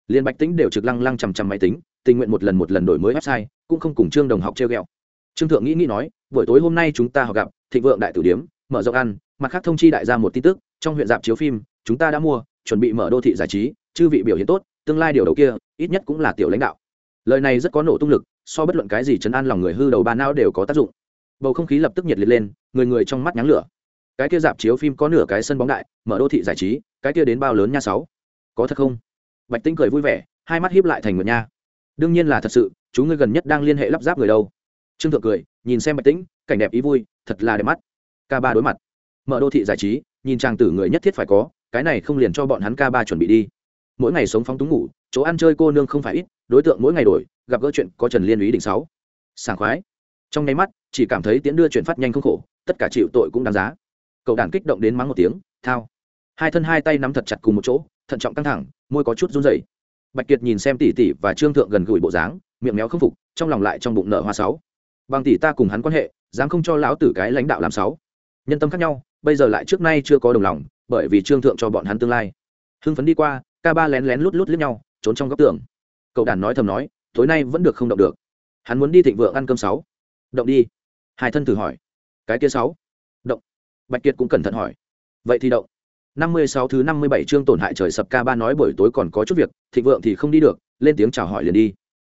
Liên bạch tính đều trực lăng lăng chằm chằm máy tính, tình nguyện một lần một lần đổi mới website, cũng không cùng trương đồng học treo ghẹo. Trương thượng nghĩ nghĩ nói, buổi tối hôm nay chúng ta học gặp, thịnh vượng đại tử điếm, mở rộng ăn, mặt khác thông chi đại ra một tin tức, trong huyện dạp chiếu phim, chúng ta đã mua, chuẩn bị mở đô thị giải trí, chư vị biểu hiện tốt, tương lai điều đầu kia, ít nhất cũng là tiểu lãnh đạo. Lời này rất có nổ tung lực, so bất luận cái gì chấn an lòng người hư đầu ba não đều có tác dụng. Bầu không khí lập tức nhiệt liệt lên, người người trong mắt nháng lửa. Cái kia dạp chiếu phim có nửa cái sân bóng đại, mở đô thị giải trí, cái kia đến bao lớn nha sáu có thật không? Bạch Tĩnh cười vui vẻ, hai mắt hiếp lại thành một nha. Đương nhiên là thật sự, chú ngươi gần nhất đang liên hệ lắp ráp người đâu. Trương thượng cười, nhìn xem bạch tĩnh, cảnh đẹp ý vui, thật là đẹp mắt. K ba đối mặt. Mở đô thị giải trí, nhìn trang tử người nhất thiết phải có, cái này không liền cho bọn hắn k ba chuẩn bị đi. Mỗi ngày sống phóng túng ngủ, chỗ ăn chơi cô nương không phải ít, đối tượng mỗi ngày đổi, gặp gỡ chuyện có trần liên ý định sáu. Sảng khoái. Trong nháy mắt, chỉ cảm thấy tiễn đưa chuyển phát nhanh không khổ, tất cả chịu tội cũng đáng giá. Cậu đàn kích động đến mắng một tiếng, thao. Hai thân hai tay nắm thật chặt cùng một chỗ thận trọng căng thẳng, môi có chút run rẩy. Bạch kiệt nhìn xem tỷ tỷ và trương thượng gần gũi bộ dáng, miệng méo không phục, trong lòng lại trong bụng nợ hoa sáu. Bằng tỷ ta cùng hắn quan hệ, dám không cho lão tử cái lãnh đạo làm sáu. Nhân tâm khác nhau, bây giờ lại trước nay chưa có đồng lòng, bởi vì trương thượng cho bọn hắn tương lai. Hưng phấn đi qua, ca ba lén lén lút lút lướt nhau, trốn trong góc tường. Cậu đàn nói thầm nói, tối nay vẫn được không động được. Hắn muốn đi thịnh vượng ăn cơm sáu. Động đi. Hai thân thử hỏi. Cái kia sáu? Động. Bạch kiệt cũng cẩn thận hỏi. Vậy thì động năm mươi sáu thứ năm mươi bảy chương tổn hại trời sập ca ba nói buổi tối còn có chút việc thịnh vượng thì không đi được, lên tiếng chào hỏi liền đi.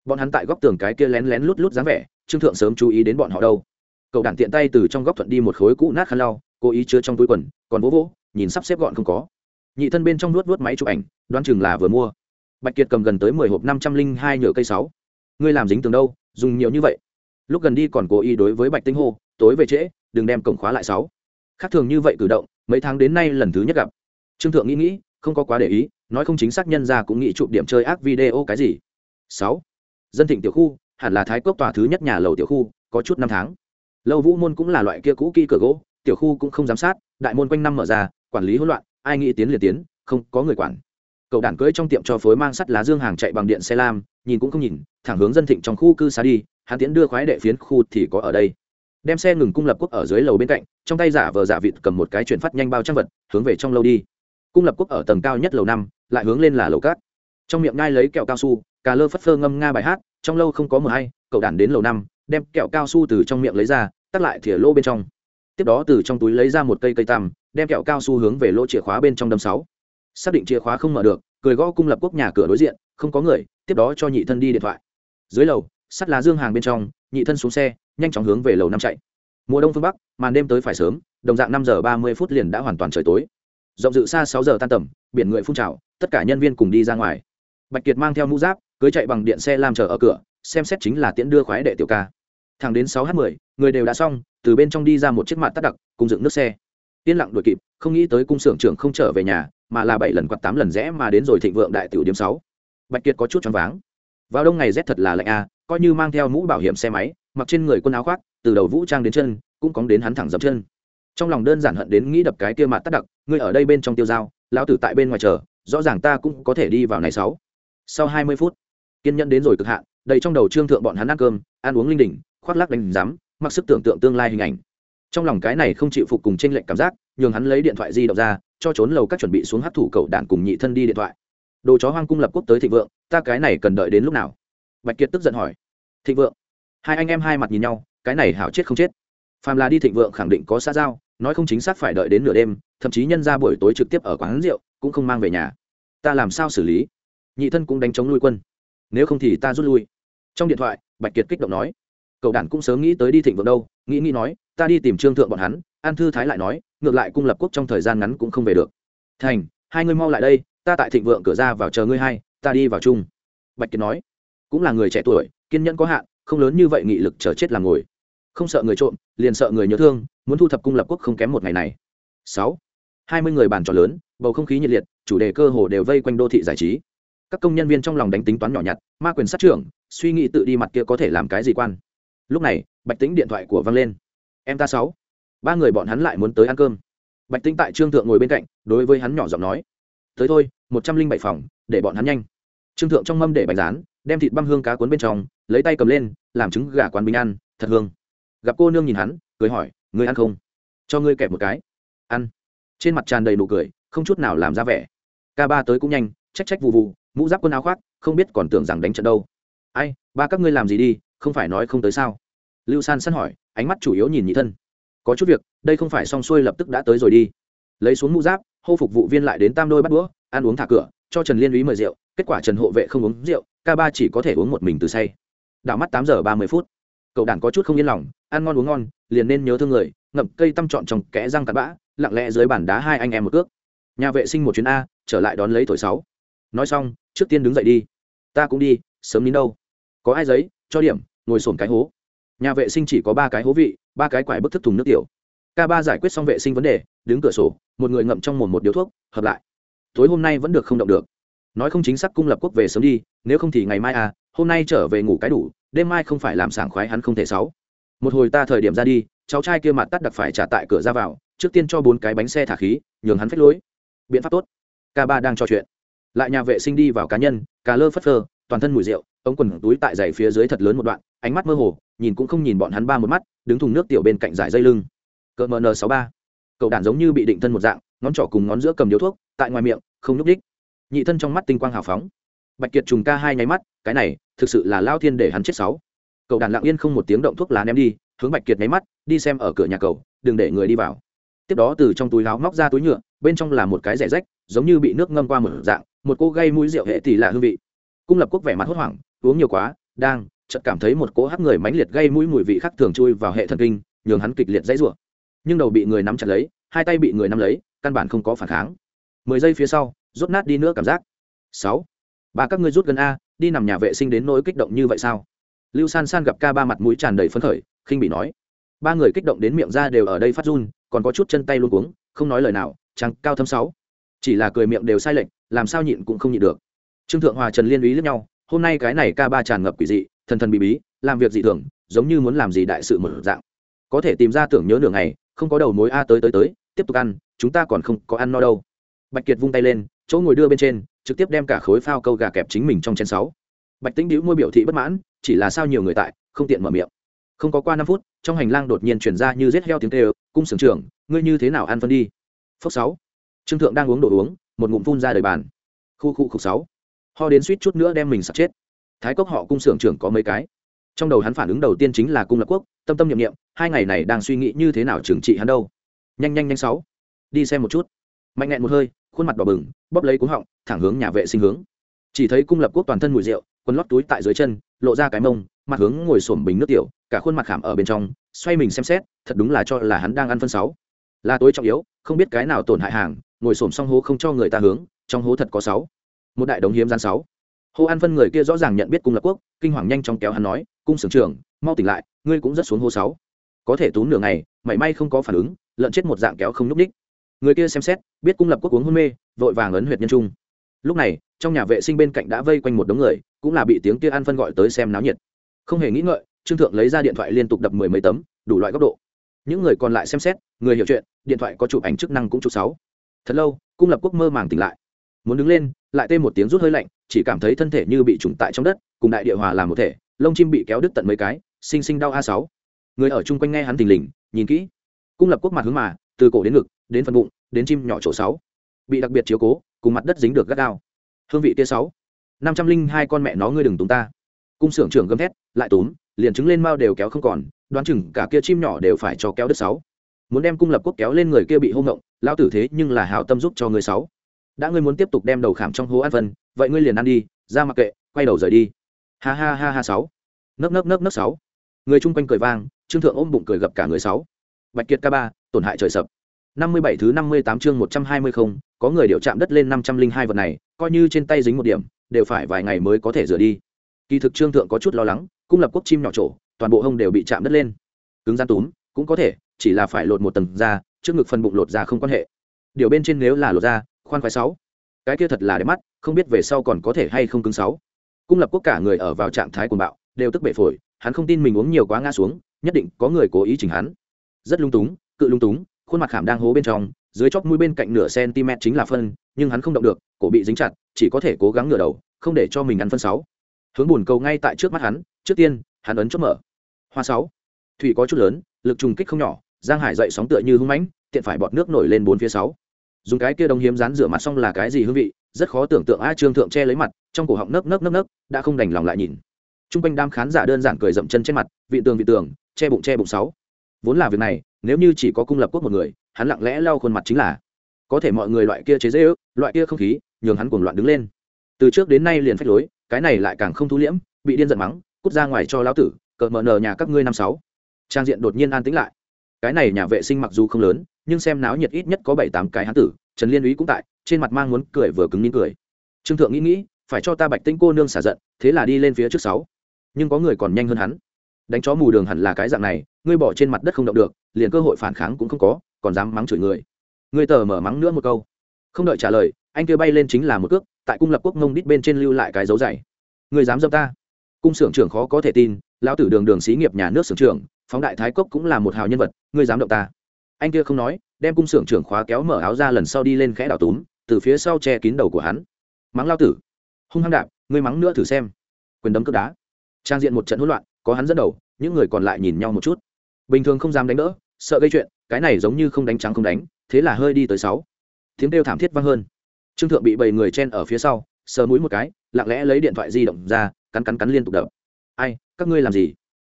Bọn hắn tại góc tường cái kia lén lén lút lút dáng vẻ, trương thượng sớm chú ý đến bọn họ đâu. Cậu đản tiện tay từ trong góc thuận đi một khối cũ nát khăn lau, cố ý chứa trong túi quần, còn vỗ vỗ, nhìn sắp xếp gọn không có. Nhị thân bên trong nuốt nuốt máy chụp ảnh, đoán chừng là vừa mua. Bạch kiệt cầm gần tới mười hộp năm trăm linh hai nhựa cây sáu. Ngươi làm dính tường đâu, dùng nhiều như vậy. Lúc gần đi còn cố ý đối với bạch tinh hô, tối về trễ, đừng đem cổng khóa lại sáu. Khác thường như vậy cử động mấy tháng đến nay lần thứ nhất gặp. Trương thượng nghĩ nghĩ, không có quá để ý, nói không chính xác nhân ra cũng nghĩ chụp điểm chơi ác video cái gì. Sáu, dân thịnh tiểu khu, hẳn là thái cốc tòa thứ nhất nhà lầu tiểu khu, có chút năm tháng. Lâu vũ môn cũng là loại kia cũ kỹ cửa gỗ, tiểu khu cũng không giám sát, đại môn quanh năm mở ra, quản lý hỗn loạn, ai nghĩ tiến liền tiến, không có người quản. Cậu đản cưỡi trong tiệm cho phối mang sắt lá dương hàng chạy bằng điện xe lam, nhìn cũng không nhìn, thẳng hướng dân thịnh trong khu cư xá đi, hắn tiến đưa khoái đệ phiến khu thì có ở đây đem xe ngừng cung lập quốc ở dưới lầu bên cạnh, trong tay giả vờ giả vịt cầm một cái chuyển phát nhanh bao trang vật, hướng về trong lâu đi. Cung lập quốc ở tầng cao nhất lầu năm, lại hướng lên là lầu cát. Trong miệng ngai lấy kẹo cao su, cà lơ phất phơ ngâm nga bài hát, trong lâu không có mờ hay, cậu đản đến lầu năm, đem kẹo cao su từ trong miệng lấy ra, tắt lại thìa lô bên trong. Tiếp đó từ trong túi lấy ra một cây cây tằm, đem kẹo cao su hướng về lỗ chìa khóa bên trong đâm sáu. Xác định chìa khóa không mở được, cười gõ cung lập quốc nhà cửa đối diện, không có người, tiếp đó cho nhị thân đi điện thoại. Dưới lầu, sắt lá dương hàng bên trong, nhị thân xuống xe nhanh chóng hướng về lầu năm chạy. Mùa đông phương bắc, màn đêm tới phải sớm, đồng dạng năm giờ ba mươi phút liền đã hoàn toàn trời tối. Rộng dự xa sáu giờ tan tầm, biển người phun trào, tất cả nhân viên cùng đi ra ngoài. Bạch kiệt mang theo mũ giáp, cưới chạy bằng điện xe làm chờ ở cửa, xem xét chính là tiễn đưa khoái đệ tiểu ca. Thẳng đến sáu h 10 người đều đã xong, từ bên trong đi ra một chiếc mặt tắt đặc, cùng dựng nước xe. Yên lặng đuổi kịp, không nghĩ tới cung xưởng trưởng không trở về nhà, mà là bảy lần quạt tám lần rẽ mà đến rồi thịnh vượng đại tiểu điểm sáu. Bạch kiệt có chút choáng váng. Vào đông ngày rét thật là lạnh a, coi như mang theo mũ bảo hiểm xe máy mặc trên người quân áo khoác, từ đầu vũ trang đến chân, cũng cóng đến hắn thẳng dập chân. Trong lòng đơn giản hận đến nghĩ đập cái kia mặt tắt đặc, ngươi ở đây bên trong tiêu dao, lão tử tại bên ngoài chờ, rõ ràng ta cũng có thể đi vào này sáu. Sau hai mươi phút, kiên nhẫn đến rồi cực hạn, đầy trong đầu trương thượng bọn hắn ăn cơm, ăn uống linh đình khoác lắc đánh giám, mặc sức tưởng tượng tương lai hình ảnh. Trong lòng cái này không chịu phục cùng trên lệch cảm giác, nhường hắn lấy điện thoại di động ra, cho trốn lầu các chuẩn bị xuống hấp thủ cậu đạn cùng nhị thân đi điện thoại. Đồ chó hoang cung lập quốc tới thịnh vượng, ta cái này cần đợi đến lúc nào? Bạch kiệt tức giận hỏi. Thịnh vượng hai anh em hai mặt nhìn nhau, cái này hảo chết không chết. Phàm là đi thịnh vượng khẳng định có xã giao, nói không chính xác phải đợi đến nửa đêm, thậm chí nhân ra buổi tối trực tiếp ở quán rượu, cũng không mang về nhà. Ta làm sao xử lý? Nhị thân cũng đánh chống nuôi quân. Nếu không thì ta rút lui. Trong điện thoại, bạch kiệt kích động nói. Cậu đản cũng sớm nghĩ tới đi thịnh vượng đâu, nghĩ nghĩ nói, ta đi tìm trương thượng bọn hắn, an thư thái lại nói, ngược lại cung lập quốc trong thời gian ngắn cũng không về được. Thành, hai ngươi mau lại đây, ta tại thịnh vượng cửa ra vào chờ ngươi hai, ta đi vào chung. Bạch kiệt nói. Cũng là người trẻ tuổi, kiên nhẫn có hạn không lớn như vậy nghị lực chờ chết làm ngồi. Không sợ người trộm, liền sợ người nhớ thương, muốn thu thập cung lập quốc không kém một ngày này. Sáu. Hai mươi người bàn trò lớn, bầu không khí nhiệt liệt, chủ đề cơ hồ đều vây quanh đô thị giải trí. Các công nhân viên trong lòng đánh tính toán nhỏ nhặt, ma quyền sát trưởng, suy nghĩ tự đi mặt kia có thể làm cái gì quan. Lúc này, bạch tính điện thoại của văng lên. Em ta sáu. Ba người bọn hắn lại muốn tới ăn cơm. Bạch tính tại trương thượng ngồi bên cạnh, đối với hắn nhỏ giọng nói. Tới thôi, một trăm linh bảy phòng, để bọn hắn nhanh. Trương thượng trong mâm để bạch rán đem thịt băm hương cá cuốn bên trong, lấy tay cầm lên, làm trứng gà quán bình ăn, thật hương. Gặp cô nương nhìn hắn, cười hỏi người ăn không? Cho ngươi kẹp một cái. Ăn. Trên mặt tràn đầy nụ cười, không chút nào làm ra vẻ. Ca ba tới cũng nhanh trách trách vụ vụ mũ giáp quân áo khoác, không biết còn tưởng rằng đánh trận đâu. Ai, ba các ngươi làm gì đi, không phải nói không tới sao? Lưu san săn hỏi, ánh mắt chủ yếu nhìn nhị thân. Có chút việc, đây không phải xong xuôi lập tức đã tới rồi đi. Lấy xuống mũ giáp, hô phục vụ viên lại đến tam đôi bắt đũa, ăn uống thả cửa, cho trần liên úy mời rượu, kết quả trần hộ vệ không uống rượu ca ba chỉ có thể uống một mình từ say. Đảo mắt tám giờ ba mươi phút. Cậu đàn có chút không yên lòng, ăn ngon uống ngon, liền nên nhớ thương người, ngậm cây tăm trọn trong kẽ răng tạt bã, lặng lẽ dưới bàn đá hai anh em một cước. Nhà vệ sinh một chuyến a, trở lại đón lấy thổi sáu. Nói xong, trước tiên đứng dậy đi. Ta cũng đi, sớm đến đâu? Có ai giấy, cho điểm, ngồi sổn cái hố. Nhà vệ sinh chỉ có ba cái hố vị, ba cái quải bức thức thùng nước tiểu. K ba giải quyết xong vệ sinh vấn đề, đứng cửa sổ, một người ngậm trong mồm một điếu thuốc, hợp lại. Tối hôm nay vẫn được không động được nói không chính xác cung lập quốc về sớm đi, nếu không thì ngày mai à hôm nay trở về ngủ cái đủ, đêm mai không phải làm sảng khoái hắn không thể sáu. Một hồi ta thời điểm ra đi, cháu trai kia mặt tắt đặc phải trả tại cửa ra vào, trước tiên cho bốn cái bánh xe thả khí, nhường hắn phách lối. Biện pháp tốt. Ca ba đang trò chuyện. Lại nhà vệ sinh đi vào cá nhân, cà lơ phất phơ, toàn thân mùi rượu, ống quần túi tại giày phía dưới thật lớn một đoạn, ánh mắt mơ hồ, nhìn cũng không nhìn bọn hắn ba một mắt, đứng thùng nước tiểu bên cạnh giải dây lưng. Cỡ mn sáu ba. Cậu đàn giống như bị định thân một dạng, ngón trỏ cùng ngón giữa cầm điếu thuốc, tại ngoài miệng, không nhúc đích nhị thân trong mắt tinh quang hào phóng. Bạch kiệt trùng ca hai nháy mắt, cái này, thực sự là lao thiên để hắn chết sáu. Cậu đàn lặng yên không một tiếng động thuốc lá ném đi, hướng bạch kiệt nháy mắt, đi xem ở cửa nhà cầu đừng để người đi vào. Tiếp đó từ trong túi láo móc ra túi nhựa, bên trong là một cái rẻ rách, giống như bị nước ngâm qua một dạng, một cô gây mũi rượu hệ tỷ lạ hương vị. Cung lập quốc vẻ mặt hốt hoảng, uống nhiều quá, đang, chợt cảm thấy một cỗ hắc người mãnh liệt gây mũi mùi vị khác thường chui vào hệ thần kinh, nhường hắn kịch liệt dãy rủa. Nhưng đầu bị người nắm chặt lấy, hai tay bị người nắm lấy, căn bản không có phản kháng. Mười giây phía sau rốt nát đi nữa cảm giác. Sáu. Ba, các ngươi rút gần a, đi nằm nhà vệ sinh đến nỗi kích động như vậy sao? Lưu san san gặp ca ba mặt mũi tràn đầy phấn khởi, khinh bị nói. Ba người kích động đến miệng ra đều ở đây phát run, còn có chút chân tay luôn cuống, không nói lời nào chẳng cao thâm sáu. Chỉ là cười miệng đều sai lệch, làm sao nhịn cũng không nhịn được. Trương thượng hòa, trần liên ý lẫn nhau, hôm nay cái này ca ba tràn ngập quỷ dị, thần thần bí bí, làm việc dị thường, giống như muốn làm gì đại sự mở dạng. Có thể tìm ra tưởng nhớ nửa ngày, không có đầu mối a tới tới tới, tiếp tục ăn, chúng ta còn không có ăn no đâu. Bạch kiệt vung tay lên chỗ ngồi đưa bên trên, trực tiếp đem cả khối phao câu gà kẹp chính mình trong chén sáu. Bạch tĩnh đĩu môi biểu thị bất mãn, chỉ là sao nhiều người tại, không tiện mở miệng. Không có qua năm phút, trong hành lang đột nhiên chuyển ra như rết heo tiếng tê ơ cung sưởng trưởng, ngươi như thế nào ăn phân đi? Phốc sáu. Trương thượng đang uống đồ uống, một ngụm phun ra đời bàn. Khu khu khục sáu. Ho đến suýt chút nữa đem mình sắp chết. Thái cốc họ cung sưởng trưởng có mấy cái? Trong đầu hắn phản ứng đầu tiên chính là cung lập quốc, tâm tâm nhiệm nghiệm hai ngày này đang suy nghĩ như thế nào trừng trị hắn đâu. Nhanh nhanh nhanh sáu. Đi xem một chút. Mạnh nghẹn một hơi khuôn mặt đỏ bừng, bóp lấy cúng họng, thẳng hướng nhà vệ sinh hướng. Chỉ thấy cung lập quốc toàn thân mùi rượu, quần lót túi tại dưới chân, lộ ra cái mông, mặt hướng ngồi xổm bình nước tiểu, cả khuôn mặt khảm ở bên trong, xoay mình xem xét, thật đúng là cho là hắn đang ăn phân sáu. Là tối trọng yếu, không biết cái nào tổn hại hàng, ngồi xổm xong hố không cho người ta hướng, trong hố thật có sáu. Một đại đống hiếm gian sáu. Hô ăn phân người kia rõ ràng nhận biết cung lập quốc, kinh hoàng nhanh chóng kéo hắn nói, cung sưởng trưởng, mau tỉnh lại, ngươi cũng rất xuống hô sáu. Có thể tú nửa ngày, mảy may không có phản ứng, lợn chết một dạng kéo không nhúc ních người kia xem xét, biết cung lập quốc uống hôn mê, vội vàng ấn huyệt nhân trung. Lúc này, trong nhà vệ sinh bên cạnh đã vây quanh một đống người, cũng là bị tiếng kia ăn phân gọi tới xem náo nhiệt. Không hề nghĩ ngợi, trương thượng lấy ra điện thoại liên tục đập mười mấy tấm, đủ loại góc độ. Những người còn lại xem xét, người hiểu chuyện, điện thoại có chụp ảnh chức năng cũng chụp sáu. Thật lâu, cung lập quốc mơ màng tỉnh lại. Muốn đứng lên, lại tê một tiếng rút hơi lạnh, chỉ cảm thấy thân thể như bị trùng tại trong đất, cùng đại địa hòa làm một thể, lông chim bị kéo đứt tận mấy cái, sinh sinh đau a sáu. Người ở chung quanh nghe hắn thình lình, nhìn kỹ. Cung lập quốc mặt hướng mà, từ cổ đến ngực đến phần bụng, đến chim nhỏ chỗ sáu. Bị đặc biệt chiếu cố, cùng mặt đất dính được gắt gao. Hương vị tia sáu. Năm trăm linh hai con mẹ nó ngươi đừng túng ta. Cung xưởng trưởng gầm thét, lại túm, liền trứng lên mao đều kéo không còn, đoán chừng cả kia chim nhỏ đều phải cho kéo đứt sáu. Muốn đem cung lập quốc kéo lên người kia bị hô ngộng lao tử thế nhưng là hào tâm giúp cho người sáu. Đã ngươi muốn tiếp tục đem đầu khảm trong hố ăn phân, vậy ngươi liền ăn đi, ra mặc kệ, quay đầu rời đi. Ha ha ha ha sáu. Nấc nấc nấc nấc sáu. Người chung quanh cười vang, trương thượng ôm bụng cười gập cả người sáu. Bạch kiệt ca ba, tổn hại trời sập năm mươi bảy thứ năm mươi tám chương một trăm hai mươi không, có người điều chạm đất lên năm trăm linh hai vật này, coi như trên tay dính một điểm, đều phải vài ngày mới có thể rửa đi. Kỳ thực trương thượng có chút lo lắng, cung lập quốc chim nhỏ trổ, toàn bộ hông đều bị chạm đất lên. Cứng gian túm, cũng có thể, chỉ là phải lột một tầng ra, trước ngực phần bụng lột ra không quan hệ. Điều bên trên nếu là lột ra, khoan khoái sáu. Cái kia thật là đẹp mắt, không biết về sau còn có thể hay không cứng sáu. Cung lập quốc cả người ở vào trạng thái cuồng bạo, đều tức bể phổi, hắn không tin mình uống nhiều quá ngã xuống, nhất định có người cố ý chỉnh hắn. Rất lung túng, cự lung túng khuôn mặt khảm đang hố bên trong, dưới chóp mũi bên cạnh nửa cm chính là phân, nhưng hắn không động được, cổ bị dính chặt, chỉ có thể cố gắng ngửa đầu, không để cho mình ăn phân sáu. Hướng bùn cầu ngay tại trước mắt hắn, trước tiên, hắn ấn chốt mở. Hoa sáu. Thủy có chút lớn, lực trùng kích không nhỏ, giang hải dậy sóng tựa như hung mãnh, tiện phải bọt nước nổi lên bốn phía sáu. Dùng cái kia đồng hiếm rán rửa mặt xong là cái gì hương vị, rất khó tưởng tượng a trương thượng che lấy mặt, trong cổ họng nấc nấc nấc nấc, đã không đành lòng lại nhìn. T r u n g quanh đám khán giả đơn giản cười dậm chân trên mặt, vị tường vị tường, che bụng che bụng sáu vốn là việc này, nếu như chỉ có cung lập quốc một người, hắn lặng lẽ lau khuôn mặt chính là. Có thể mọi người loại kia chế dễ ước, loại kia không khí, nhường hắn cuồng loạn đứng lên. Từ trước đến nay liền phách lối, cái này lại càng không thu liễm, bị điên giận mắng, cút ra ngoài cho lão tử cợt mờ nờ nhà các ngươi năm sáu. Trang diện đột nhiên an tĩnh lại. Cái này nhà vệ sinh mặc dù không lớn, nhưng xem náo nhiệt ít nhất có bảy tám cái hán tử, trần liên úy cũng tại, trên mặt mang muốn cười vừa cứng nín cười. Trương thượng nghĩ nghĩ, phải cho ta bạch tĩnh cô nương xả giận, thế là đi lên phía trước sáu. Nhưng có người còn nhanh hơn hắn đánh chó mù đường hẳn là cái dạng này, ngươi bỏ trên mặt đất không động được, liền cơ hội phản kháng cũng không có, còn dám mắng chửi người. Ngươi tờ mở mắng nữa một câu. Không đợi trả lời, anh kia bay lên chính là một cước, tại cung lập quốc ngông đít bên trên lưu lại cái dấu dày. Ngươi dám dâm ta? Cung xưởng trưởng khó có thể tin, lão tử đường đường xí nghiệp nhà nước xưởng trưởng, phóng đại thái cốc cũng là một hào nhân vật, ngươi dám động ta? Anh kia không nói, đem cung xưởng trưởng khóa kéo mở áo ra lần sau đi lên khẽ đảo túm, từ phía sau che kín đầu của hắn. Mắng lao tử. Hung hăng đạp, ngươi mắng nữa thử xem. Quyền đấm cướp đá. Trang diện một trận hỗn loạn có hắn dẫn đầu, những người còn lại nhìn nhau một chút. Bình thường không dám đánh đỡ, sợ gây chuyện, cái này giống như không đánh trắng không đánh, thế là hơi đi tới sáu. Tiếng kêu thảm thiết vang hơn. Trương thượng bị bầy người chen ở phía sau, sờ mũi một cái, lặng lẽ lấy điện thoại di động ra, cắn cắn cắn liên tục đập. Ai, các ngươi làm gì?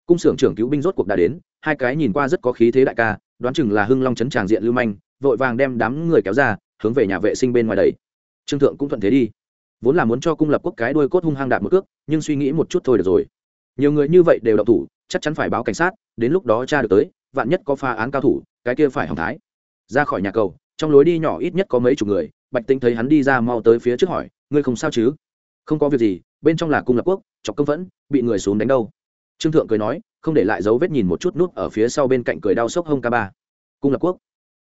Cung xưởng trưởng cứu binh rốt cuộc đã đến, hai cái nhìn qua rất có khí thế đại ca, đoán chừng là hưng long chấn tràng diện lưu manh, vội vàng đem đám người kéo ra, hướng về nhà vệ sinh bên ngoài đầy trương thượng cũng thuận thế đi. Vốn là muốn cho cung lập quốc cái đuôi cốt hung hăng đạp một cước, nhưng suy nghĩ một chút thôi được rồi nhiều người như vậy đều đậu thủ, chắc chắn phải báo cảnh sát, đến lúc đó cha được tới, vạn nhất có pha án cao thủ, cái kia phải hỏng thái. Ra khỏi nhà cầu, trong lối đi nhỏ ít nhất có mấy chục người, bạch tinh thấy hắn đi ra mau tới phía trước hỏi, ngươi không sao chứ? Không có việc gì, bên trong là cung lập quốc, chọc công vẫn bị người xuống đánh đâu. Trương thượng cười nói, không để lại dấu vết nhìn một chút nút ở phía sau bên cạnh cười đau sốc hông ca ba. Cung lập quốc?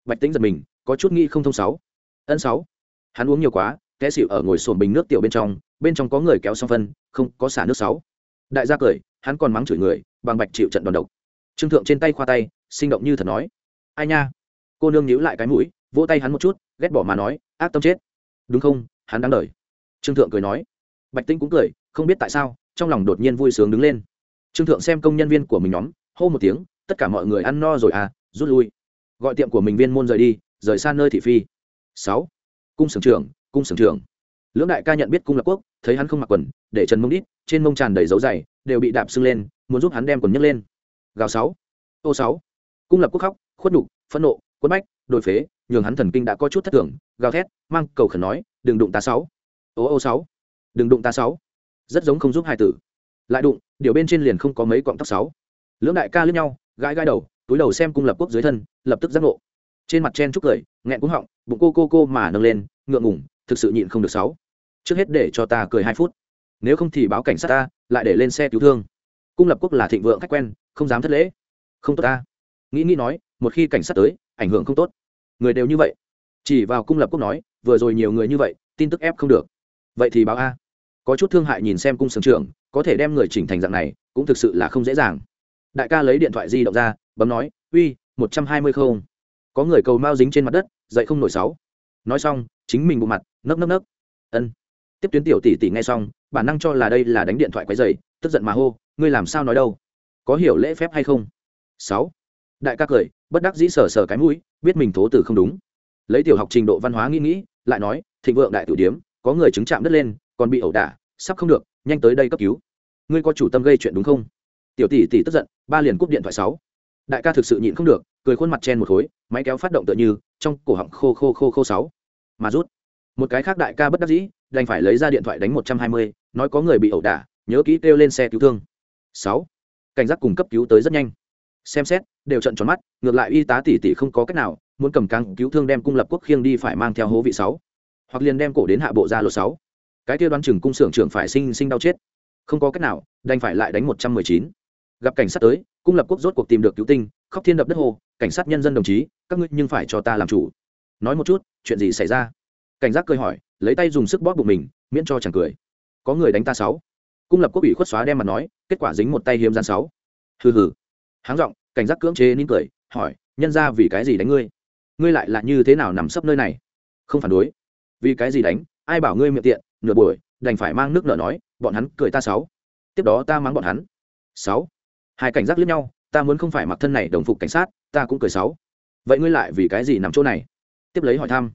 Bạch tính giật mình, có chút nghĩ không thông sáu. Ân sáu. Hắn uống nhiều quá, té xịu ở ngồi sồn bình nước tiểu bên trong bên trong có người kéo xong phân, không có xả nước sáu. Đại gia cười hắn còn mắng chửi người, bằng bạch chịu trận đòn độc. Trương thượng trên tay khoa tay, sinh động như thật nói, ai nha? Cô nương nhíu lại cái mũi, vỗ tay hắn một chút, ghét bỏ mà nói, ác tâm chết. Đúng không? Hắn đáng đời. Trương thượng cười nói. Bạch tinh cũng cười, không biết tại sao, trong lòng đột nhiên vui sướng đứng lên. Trương thượng xem công nhân viên của mình nhóm, hô một tiếng, tất cả mọi người ăn no rồi à rút lui. Gọi tiệm của mình viên môn rời đi, rời xa nơi thị phi. Sáu. Cung sưởng trưởng, cung sưởng trưởng. Lưỡng đại ca nhận biết cung lập quốc, thấy hắn không mặc quần, để trần mông đít, trên mông tràn đầy dấu dày đều bị đạp sưng lên, muốn giúp hắn đem quần nhấc lên. Gào sáu, ô sáu. Cung lập quốc khóc, khuất đục phẫn nộ, quất bách đội phế, nhường hắn thần kinh đã có chút thất thường, gào thét, mang cầu khẩn nói, đừng đụng ta sáu. Ô ô sáu, đừng đụng ta sáu. Rất giống không giúp hai tử. Lại đụng, điều bên trên liền không có mấy cọng tóc sáu. Lưỡng đại ca lướt nhau, gãi gãi đầu, túi đầu xem cung lập quốc dưới thân, lập tức giác ngộ. Trên mặt chen chúc cười, nghẹn cúng họng, bụng cô cô cô mà nâng lên, ngượng ngủng thực sự nhịn không được sáu. Trước hết để cho ta cười hai phút nếu không thì báo cảnh sát ta, lại để lên xe cứu thương. Cung lập quốc là thịnh vượng khách quen, không dám thất lễ. Không tốt ta. Nghĩ nghĩ nói, một khi cảnh sát tới, ảnh hưởng không tốt. Người đều như vậy. Chỉ vào cung lập quốc nói, vừa rồi nhiều người như vậy, tin tức ép không được. Vậy thì báo a. Có chút thương hại nhìn xem cung sưởng trưởng, có thể đem người chỉnh thành dạng này, cũng thực sự là không dễ dàng. Đại ca lấy điện thoại di động ra, bấm nói, uy, một trăm hai mươi không. Có người cầu mao dính trên mặt đất, dậy không nổi sáu. Nói xong, chính mình bộ mặt, nấc nấc nấc. Ân. Tiếp tuyến tiểu tỷ tỷ nghe xong bản năng cho là đây là đánh điện thoại quấy dày tức giận mà hô, ngươi làm sao nói đâu? Có hiểu lễ phép hay không? Sáu. Đại ca cười, bất đắc dĩ sờ sờ cái mũi, biết mình thố từ không đúng. Lấy tiểu học trình độ văn hóa nghĩ nghĩ, lại nói, thịnh vượng đại tử điếm, có người chứng chạm đất lên, còn bị ẩu đả, sắp không được, nhanh tới đây cấp cứu. Ngươi có chủ tâm gây chuyện đúng không? Tiểu tỷ tỷ tức giận, ba liền cúp điện thoại sáu. Đại ca thực sự nhịn không được, cười khuôn mặt chen một khối, máy kéo phát động tựa như, trong cổ họng khô khô khô khô sáu. Mà rút. Một cái khác đại ca bất đắc dĩ đành phải lấy ra điện thoại đánh một trăm hai mươi, nói có người bị ẩu đả, nhớ kỹ kêu lên xe cứu thương. Sáu, cảnh giác cùng cấp cứu tới rất nhanh. Xem xét, đều trận tròn mắt, ngược lại y tá tỷ tỷ không có cách nào, muốn cầm căng cứu thương đem cung lập quốc khiêng đi phải mang theo hố vị sáu, hoặc liền đem cổ đến hạ bộ ra lỗ sáu. Cái kia đoán chừng cung xưởng trưởng phải sinh sinh đau chết. Không có cách nào, đành phải lại đánh một trăm mười chín. Gặp cảnh sát tới, cung lập quốc rốt cuộc tìm được cứu tinh, khóc thiên đập đất hồ cảnh sát nhân dân đồng chí, các ngươi nhưng phải cho ta làm chủ. Nói một chút, chuyện gì xảy ra? Cảnh giác cười hỏi lấy tay dùng sức bóp bụng mình, miễn cho chẳng cười. Có người đánh ta sáu. Cung lập quốc ủy khuất xóa đem mặt nói, kết quả dính một tay hiếm gian sáu. Hừ hừ. Háng giọng, cảnh giác cưỡng chế nín cười, hỏi, nhân ra vì cái gì đánh ngươi? Ngươi lại là như thế nào nằm sấp nơi này? Không phản đối. Vì cái gì đánh? Ai bảo ngươi miệng tiện, nửa buổi, đành phải mang nước nở nói, bọn hắn cười ta sáu. Tiếp đó ta mắng bọn hắn. Sáu. Hai cảnh giác liếc nhau, ta muốn không phải mặc thân này đồng phục cảnh sát, ta cũng cười sáu. Vậy ngươi lại vì cái gì nằm chỗ này? Tiếp lấy hỏi thăm.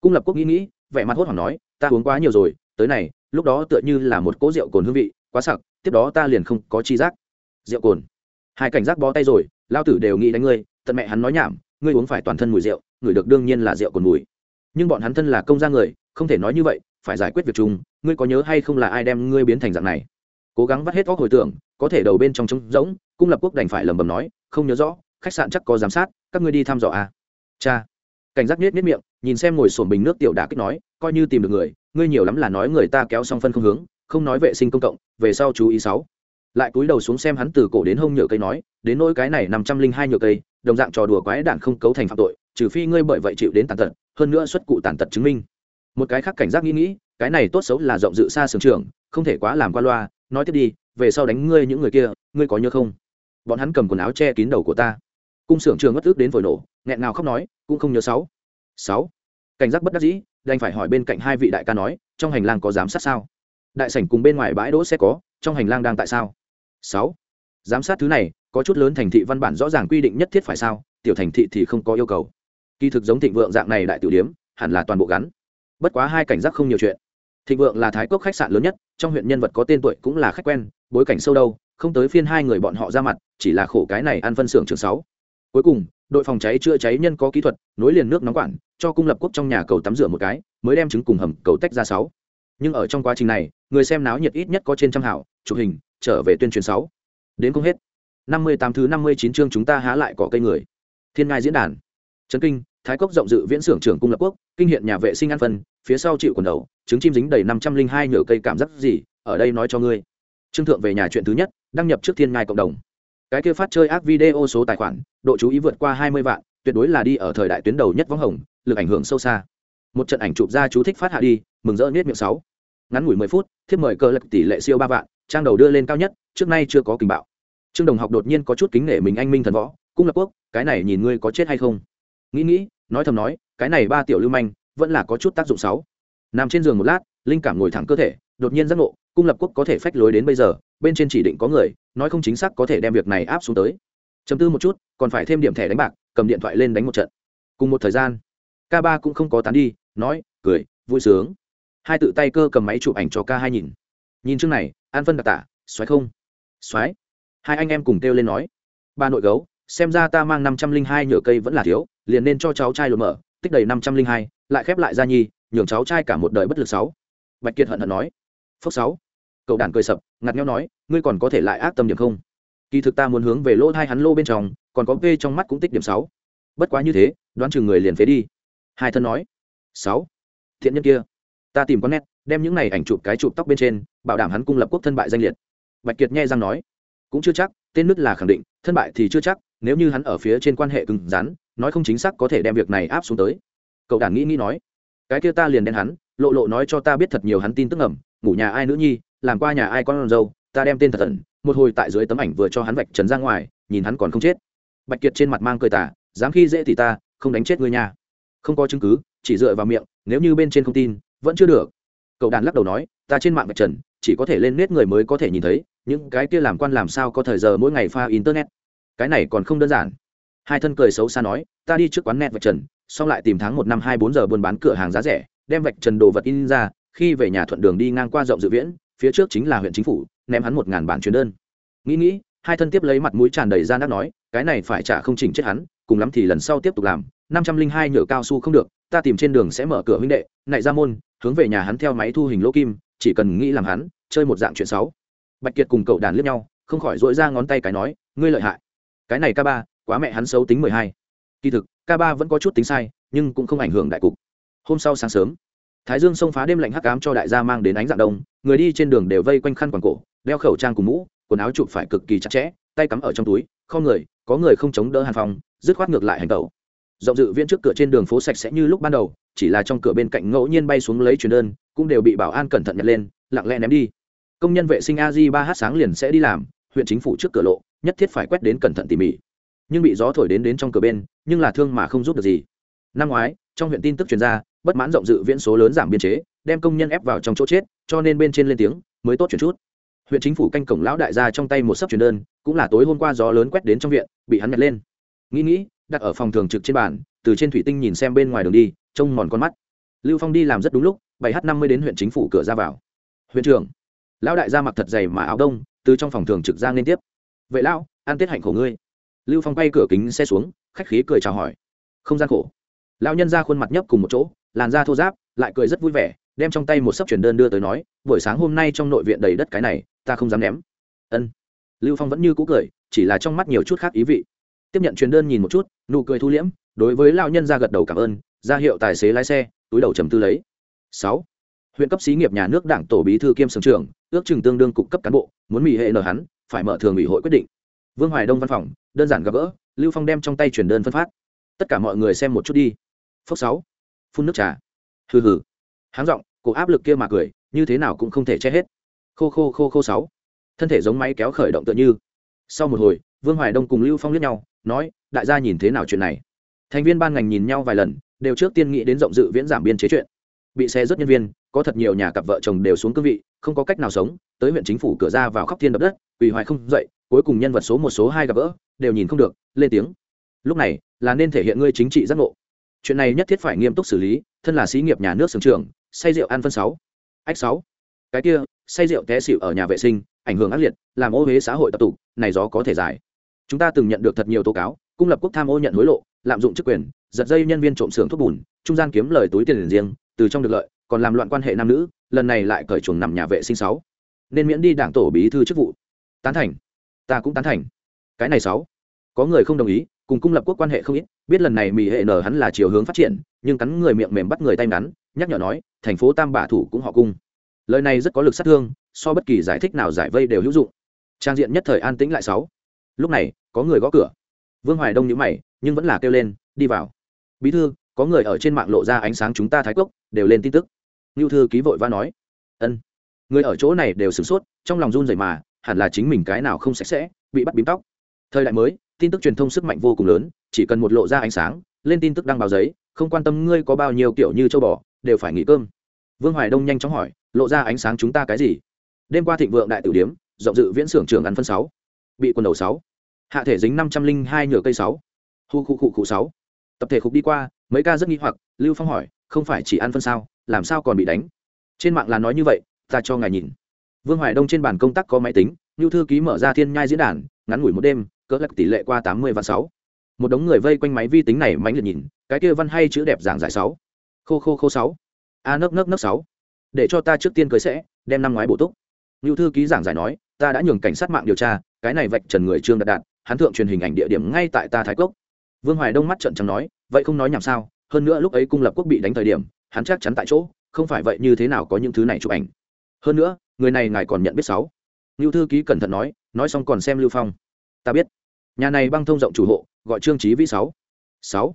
Cung lập quốc nghĩ nghĩ vẻ mặt hốt hoảng nói, ta uống quá nhiều rồi, tới này, lúc đó tựa như là một cỗ rượu cồn hương vị, quá sặc, tiếp đó ta liền không có chi giác. Rượu cồn? Hai cảnh giác bó tay rồi, lao tử đều nghĩ đánh ngươi, tận mẹ hắn nói nhảm, ngươi uống phải toàn thân mùi rượu, người được đương nhiên là rượu cồn mùi. Nhưng bọn hắn thân là công gia người, không thể nói như vậy, phải giải quyết việc chung, ngươi có nhớ hay không là ai đem ngươi biến thành dạng này? Cố gắng vắt hết óc hồi tưởng, có thể đầu bên trong trống rỗng, cung lập quốc đành phải lẩm bẩm nói, không nhớ rõ, khách sạn chắc có giám sát, các ngươi đi thăm dò à. cha cảnh giác nết nết miệng, nhìn xem ngồi sổm bình nước tiểu đà kích nói, coi như tìm được người, ngươi nhiều lắm là nói người ta kéo xong phân không hướng, không nói vệ sinh công cộng, về sau chú ý sáu. Lại cúi đầu xuống xem hắn từ cổ đến hông nhựa cây nói, đến nỗi cái này năm trăm linh hai nhựa cây, đồng dạng trò đùa quái đản không cấu thành phạm tội, trừ phi ngươi bởi vậy chịu đến tàn tật, hơn nữa xuất cụ tàn tật chứng minh. Một cái khác cảnh giác nghĩ nghĩ, cái này tốt xấu là rộng dự xa sưởng trường không thể quá làm qua loa, nói tiếp đi, về sau đánh ngươi những người kia, ngươi có nhớ không? Bọn hắn cầm quần áo che kín đầu của ta cung xưởng trường ngất ước đến vội nổ, nghẹn nào khóc nói, cũng không nhớ sáu. Sáu. Cảnh giác bất đắc dĩ, đành phải hỏi bên cạnh hai vị đại ca nói, trong hành lang có giám sát sao? Đại sảnh cùng bên ngoài bãi đỗ xe có, trong hành lang đang tại sao? Sáu. Giám sát thứ này, có chút lớn thành thị văn bản rõ ràng quy định nhất thiết phải sao? Tiểu thành thị thì không có yêu cầu. Kỳ thực giống thịnh vượng dạng này đại tiểu điếm, hẳn là toàn bộ gắn. Bất quá hai cảnh giác không nhiều chuyện. Thịnh vượng là thái cốc khách sạn lớn nhất, trong huyện nhân vật có tên tuổi cũng là khách quen, bối cảnh sâu đâu, không tới phiên hai người bọn họ ra mặt, chỉ là khổ cái này ăn phân xưởng trường sáu cuối cùng, đội phòng cháy chữa cháy nhân có kỹ thuật, nối liền nước nóng quản, cho cung lập quốc trong nhà cầu tắm rửa một cái, mới đem trứng cùng hầm cầu tách ra sáu. Nhưng ở trong quá trình này, người xem náo nhiệt ít nhất có trên trăm hảo chụp hình, trở về tuyên truyền sáu. Đến không hết. Năm mươi tám thứ năm mươi chín chương chúng ta há lại cỏ cây người. Thiên ngai diễn đàn. Trấn kinh, thái cốc rộng dự viễn xưởng trưởng cung lập quốc kinh hiện nhà vệ sinh ăn phân, phía sau chịu quần đầu, trứng chim dính đầy năm trăm linh hai nhựa cây cảm giác gì, ở đây nói cho ngươi. Trương thượng về nhà chuyện thứ nhất, đăng nhập trước thiên ngai cộng đồng cái kia phát chơi ác video số tài khoản, độ chú ý vượt qua hai mươi vạn, tuyệt đối là đi ở thời đại tuyến đầu nhất võng hồng, lực ảnh hưởng sâu xa. Một trận ảnh chụp ra chú thích phát hạ đi, mừng rỡ nết miệng sáu. Ngắn ngủi mười phút, thiếp mời cơ lực tỷ lệ siêu ba vạn, trang đầu đưa lên cao nhất, trước nay chưa có kình bạo. Trương đồng học đột nhiên có chút kính nể mình anh minh thần võ, cung lập quốc, cái này nhìn ngươi có chết hay không? Nghĩ nghĩ, nói thầm nói, cái này ba tiểu lưu manh, vẫn là có chút tác dụng sáu. Nằm trên giường một lát, linh cảm ngồi thẳng cơ thể, đột nhiên giác ngộ cung lập quốc có thể phách lối đến bây giờ, bên trên chỉ định có người, nói không chính xác có thể đem việc này áp xuống tới. Chấm tư một chút, còn phải thêm điểm thẻ đánh bạc, cầm điện thoại lên đánh một trận. Cùng một thời gian, k ba cũng không có tán đi, nói, cười, vui sướng. Hai tự tay cơ cầm máy chụp ảnh cho k hai nhìn. Nhìn chương này, an phân đặc tả, xoáy không. Xoáy. Hai anh em cùng kêu lên nói, ba nội gấu, xem ra ta mang năm trăm linh hai nhựa cây vẫn là thiếu, liền nên cho cháu trai lột mở, tích đầy năm trăm linh hai, lại khép lại ra nhi, nhường cháu trai cả một đời bất lực sáu. Bạch kiệt hận hận nói. Phước sáu cậu đàn cười sập, ngặt nhau nói, ngươi còn có thể lại ác tâm điểm không? Kỳ thực ta muốn hướng về lỗ hai hắn lô bên trong, còn có v trong mắt cũng tích điểm sáu. Bất quá như thế, đoán chừng người liền phế đi. Hai thân nói. Sáu. Thiện nhân kia. Ta tìm con nét, đem những này ảnh chụp cái chụp tóc bên trên, bảo đảm hắn cung lập quốc thân bại danh liệt. Bạch kiệt nghe răng nói. Cũng chưa chắc, tên nứt là khẳng định, thân bại thì chưa chắc, nếu như hắn ở phía trên quan hệ cứng rắn, nói không chính xác có thể đem việc này áp xuống tới. Cậu đản nghĩ nghĩ nói. Cái kia ta liền đen hắn, lộ lộ nói cho ta biết thật nhiều hắn tin tức ẩm ngủ nhà ai nữ nhi làm qua nhà ai con dâu, ta đem tên thật thần một hồi tại dưới tấm ảnh vừa cho hắn vạch trần ra ngoài, nhìn hắn còn không chết. Bạch kiệt trên mặt mang cười tả dám khi dễ thì ta, không đánh chết ngươi nha. Không có chứng cứ, chỉ dựa vào miệng, nếu như bên trên không tin, vẫn chưa được. Cậu đàn lắc đầu nói, ta trên mạng vạch trần, chỉ có thể lên nét người mới có thể nhìn thấy, những cái kia làm quan làm sao có thời giờ mỗi ngày pha internet. Cái này còn không đơn giản. Hai thân cười xấu xa nói, ta đi trước quán net vạch trần, xong lại tìm tháng một năm hai bốn giờ buôn bán cửa hàng giá rẻ, đem vạch trần đồ vật in ra, khi về nhà thuận đường đi ngang qua rộng dự viễn phía trước chính là huyện chính phủ, ném hắn một ngàn bản chuyến đơn. Nghĩ nghĩ, hai thân tiếp lấy mặt mũi tràn đầy ra nát nói, cái này phải trả không chỉnh chết hắn, cùng lắm thì lần sau tiếp tục làm, năm trăm linh hai nhựa cao su không được, ta tìm trên đường sẽ mở cửa huynh đệ nại ra môn, hướng về nhà hắn theo máy thu hình lỗ kim, chỉ cần nghĩ làm hắn, chơi một dạng chuyện xấu. Bạch kiệt cùng cậu đàn liếc nhau, không khỏi dội ra ngón tay cái nói, ngươi lợi hại. Cái này ca ba, quá mẹ hắn xấu tính mười hai. Kỳ thực, ca ba vẫn có chút tính sai, nhưng cũng không ảnh hưởng đại cục. Hôm sau sáng sớm, thái dương xông phá đêm lạnh hắc ám cho đại gia mang đến ánh dạng đông người đi trên đường đều vây quanh khăn quàng cổ, đeo khẩu trang cùng mũ, quần áo chụp phải cực kỳ chặt chẽ, tay cắm ở trong túi, không người, có người không chống đỡ hàn phòng dứt khoát ngược lại hành tẩu. Rộng dự viên trước cửa trên đường phố sạch sẽ như lúc ban đầu, chỉ là trong cửa bên cạnh ngẫu nhiên bay xuống lấy truyền đơn, cũng đều bị bảo an cẩn thận nhặt lên, lặng lẽ ném đi. Công nhân vệ sinh a di ba h sáng liền sẽ đi làm, huyện chính phủ trước cửa lộ, nhất thiết phải quét đến cẩn thận tỉ mỉ. Nhưng bị gió thổi đến đến trong cửa bên, nhưng là thương mà không giúp được gì. Năm ngoái, trong huyện tin tức truyền ra, bất mãn rộng dự viễn số lớn giảm biên chế, đem công nhân ép vào trong chỗ chết cho nên bên trên lên tiếng, mới tốt chuyển chút. Huyện chính phủ canh cổng lão đại gia trong tay một sấp truyền đơn, cũng là tối hôm qua gió lớn quét đến trong viện, bị hắn nhặt lên. Nghĩ nghĩ, đặt ở phòng thường trực trên bàn, từ trên thủy tinh nhìn xem bên ngoài đường đi, trông mòn con mắt. Lưu phong đi làm rất đúng lúc, bảy h năm mươi đến huyện chính phủ cửa ra vào. Huyện trưởng, lão đại gia mặc thật dày mà áo đông, từ trong phòng thường trực ra liên tiếp. Vậy lão, ăn tết hạnh khổ ngươi. Lưu phong bay cửa kính xe xuống, khách khí cười chào hỏi. Không gian khổ. Lão nhân ra khuôn mặt nhấp cùng một chỗ, làn da thô giáp lại cười rất vui vẻ đem trong tay một sấp truyền đơn đưa tới nói, buổi sáng hôm nay trong nội viện đầy đất cái này, ta không dám ném. Ân. Lưu phong vẫn như cũ cười, chỉ là trong mắt nhiều chút khác ý vị. Tiếp nhận truyền đơn nhìn một chút, nụ cười thu liễm, đối với lão nhân ra gật đầu cảm ơn, ra hiệu tài xế lái xe, túi đầu trầm tư lấy. Sáu. Huyện cấp xí nghiệp nhà nước đảng tổ bí thư kiêm sưởng trưởng, ước chừng tương đương cục cấp cán bộ, muốn mỹ hệ nở hắn, phải mở thường ủy hội quyết định. Vương hoài đông văn phòng, đơn giản gặp gỡ, lưu phong đem trong tay truyền đơn phân phát. Tất cả mọi người xem một chút đi. Phốc sáu. Phun nước trà. Hừ hừ háng giọng, cổ áp lực kia mà cười, như thế nào cũng không thể che hết. Khô khô khô khô sáu. Thân thể giống máy kéo khởi động tựa như. Sau một hồi, vương hoài đông cùng lưu phong liếc nhau, nói, đại gia nhìn thế nào chuyện này? Thành viên ban ngành nhìn nhau vài lần, đều trước tiên nghĩ đến rộng dự viễn giảm biên chế chuyện. Bị xe rất nhân viên, có thật nhiều nhà cặp vợ chồng đều xuống cương vị, không có cách nào sống, tới huyện chính phủ cửa ra vào khóc thiên đập đất ủy hoài không dậy, cuối cùng nhân vật số một, số hai gặp gỡ, đều nhìn không được, lên tiếng. Lúc này, là nên thể hiện ngươi chính trị giác ngộ. Chuyện này nhất thiết phải nghiêm túc xử lý, thân là sĩ nghiệp nhà nước sưởng trường say rượu ăn phân sáu. Ách sáu. Cái kia, say rượu té xỉu ở nhà vệ sinh, ảnh hưởng ác liệt, làm ô huế xã hội tập tụ, này gió có thể giải. Chúng ta từng nhận được thật nhiều tố cáo, cung lập quốc tham ô nhận hối lộ, lạm dụng chức quyền, giật dây nhân viên trộm xưởng thuốc bùn, trung gian kiếm lời túi tiền riêng, từ trong được lợi, còn làm loạn quan hệ nam nữ, lần này lại cởi chuồng nằm nhà vệ sinh sáu. Nên miễn đi đảng tổ bí thư chức vụ. Tán thành. Ta cũng tán thành. Cái này sáu. Có người không đồng ý, cùng cung lập quốc quan hệ không ít, biết lần này mỹ hệ nở hắn là chiều hướng phát triển nhưng cắn người miệng mềm bắt người tay ngắn, nhắc nhở nói, thành phố tam bả thủ cũng họ cung. Lời này rất có lực sát thương, so bất kỳ giải thích nào giải vây đều hữu dụng. Trang diện nhất thời an tĩnh lại sáu. Lúc này, có người gõ cửa. Vương hoài đông nhíu mày, nhưng vẫn là kêu lên, đi vào. Bí thư, có người ở trên mạng lộ ra ánh sáng chúng ta thái cốc đều lên tin tức. Ngưu thư ký vội va nói. Ân, người ở chỗ này đều sửng sốt, trong lòng run rẩy mà, hẳn là chính mình cái nào không sạch sẽ, bị bắt bím tóc. Thời đại mới, tin tức truyền thông sức mạnh vô cùng lớn, chỉ cần một lộ ra ánh sáng, lên tin tức đăng báo giấy không quan tâm ngươi có bao nhiêu kiểu như châu bò, đều phải nghỉ cơm. Vương hoài đông nhanh chóng hỏi, lộ ra ánh sáng chúng ta cái gì? Đêm qua thịnh vượng đại tử điếm, rộng dự viễn xưởng trường ăn phân sáu. Bị quần đầu sáu. Hạ thể dính năm trăm linh hai nhựa cây sáu. Hu khu khu khu sáu. Tập thể khục đi qua, mấy ca rất nghi hoặc, lưu phong hỏi, không phải chỉ ăn phân sao, làm sao còn bị đánh? Trên mạng là nói như vậy, ta cho ngài nhìn. Vương hoài đông trên bàn công tác có máy tính như thư ký mở ra thiên nhai diễn đàn, ngắn ngủi một đêm, cỡ lắc tỷ lệ qua tám mươi và sáu một đống người vây quanh máy vi tính này mánh liệt nhìn, cái kia văn hay chữ đẹp giảng giải sáu. Khô khô khô sáu. A nấc nấc nấc sáu. Để cho ta trước tiên cưới sẽ, đem năm ngoái bổ túc. Như thư ký giảng giải nói, ta đã nhường cảnh sát mạng điều tra, cái này vạch trần người trương đạt đạt, hắn thượng truyền hình ảnh địa điểm ngay tại ta thái cốc. Vương hoài đông mắt trận trắng nói, vậy không nói nhảm sao, hơn nữa lúc ấy cung lập quốc bị đánh thời điểm, hắn chắc chắn tại chỗ, không phải vậy như thế nào có những thứ này chụp ảnh. Hơn nữa, người này ngài còn nhận biết sáu. Lưu thư ký cẩn thận nói nói xong còn xem lưu phong. Ta biết nhà này băng thông rộng chủ hộ, gọi trương trí vĩ sáu. Sáu.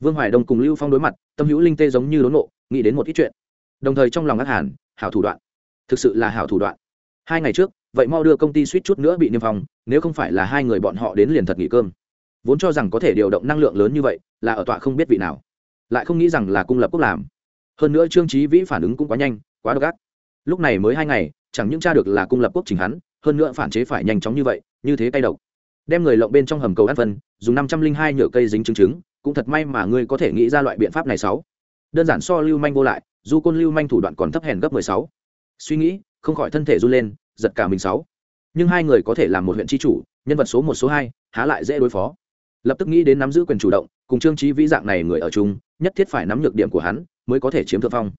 Vương hoài đông cùng lưu phong đối mặt, tâm hữu linh tê giống như đốn nộ, nghĩ đến một ít chuyện. Đồng thời trong lòng ác hàn, hảo thủ đoạn. Thực sự là hảo thủ đoạn. Hai ngày trước, vậy mau đưa công ty suýt chút nữa bị niêm phong, nếu không phải là hai người bọn họ đến liền thật nghỉ cơm. Vốn cho rằng có thể điều động năng lượng lớn như vậy, là ở tọa không biết vị nào. Lại không nghĩ rằng là cung lập quốc làm. Hơn nữa trương trí vĩ phản ứng cũng quá nhanh, quá độc ác. Lúc này mới hai ngày, chẳng những tra được là cung lập quốc trình hắn, hơn nữa phản chế phải nhanh chóng như vậy, như thế tay độc đem người lộng bên trong hầm cầu ăn phân, dùng năm trăm linh hai nhựa cây dính trứng trứng, cũng thật may mà ngươi có thể nghĩ ra loại biện pháp này sáu. Đơn giản so lưu manh vô lại du côn lưu manh thủ đoạn còn thấp hèn gấp mười sáu. Suy nghĩ, không khỏi thân thể run lên, giật cả mình sáu. Nhưng hai người có thể làm một huyện tri chủ, nhân vật số một, số hai, há lại dễ đối phó. Lập tức nghĩ đến nắm giữ quyền chủ động, cùng trương trí vĩ dạng này người ở chung, nhất thiết phải nắm nhược điểm của hắn, mới có thể chiếm thượng phong.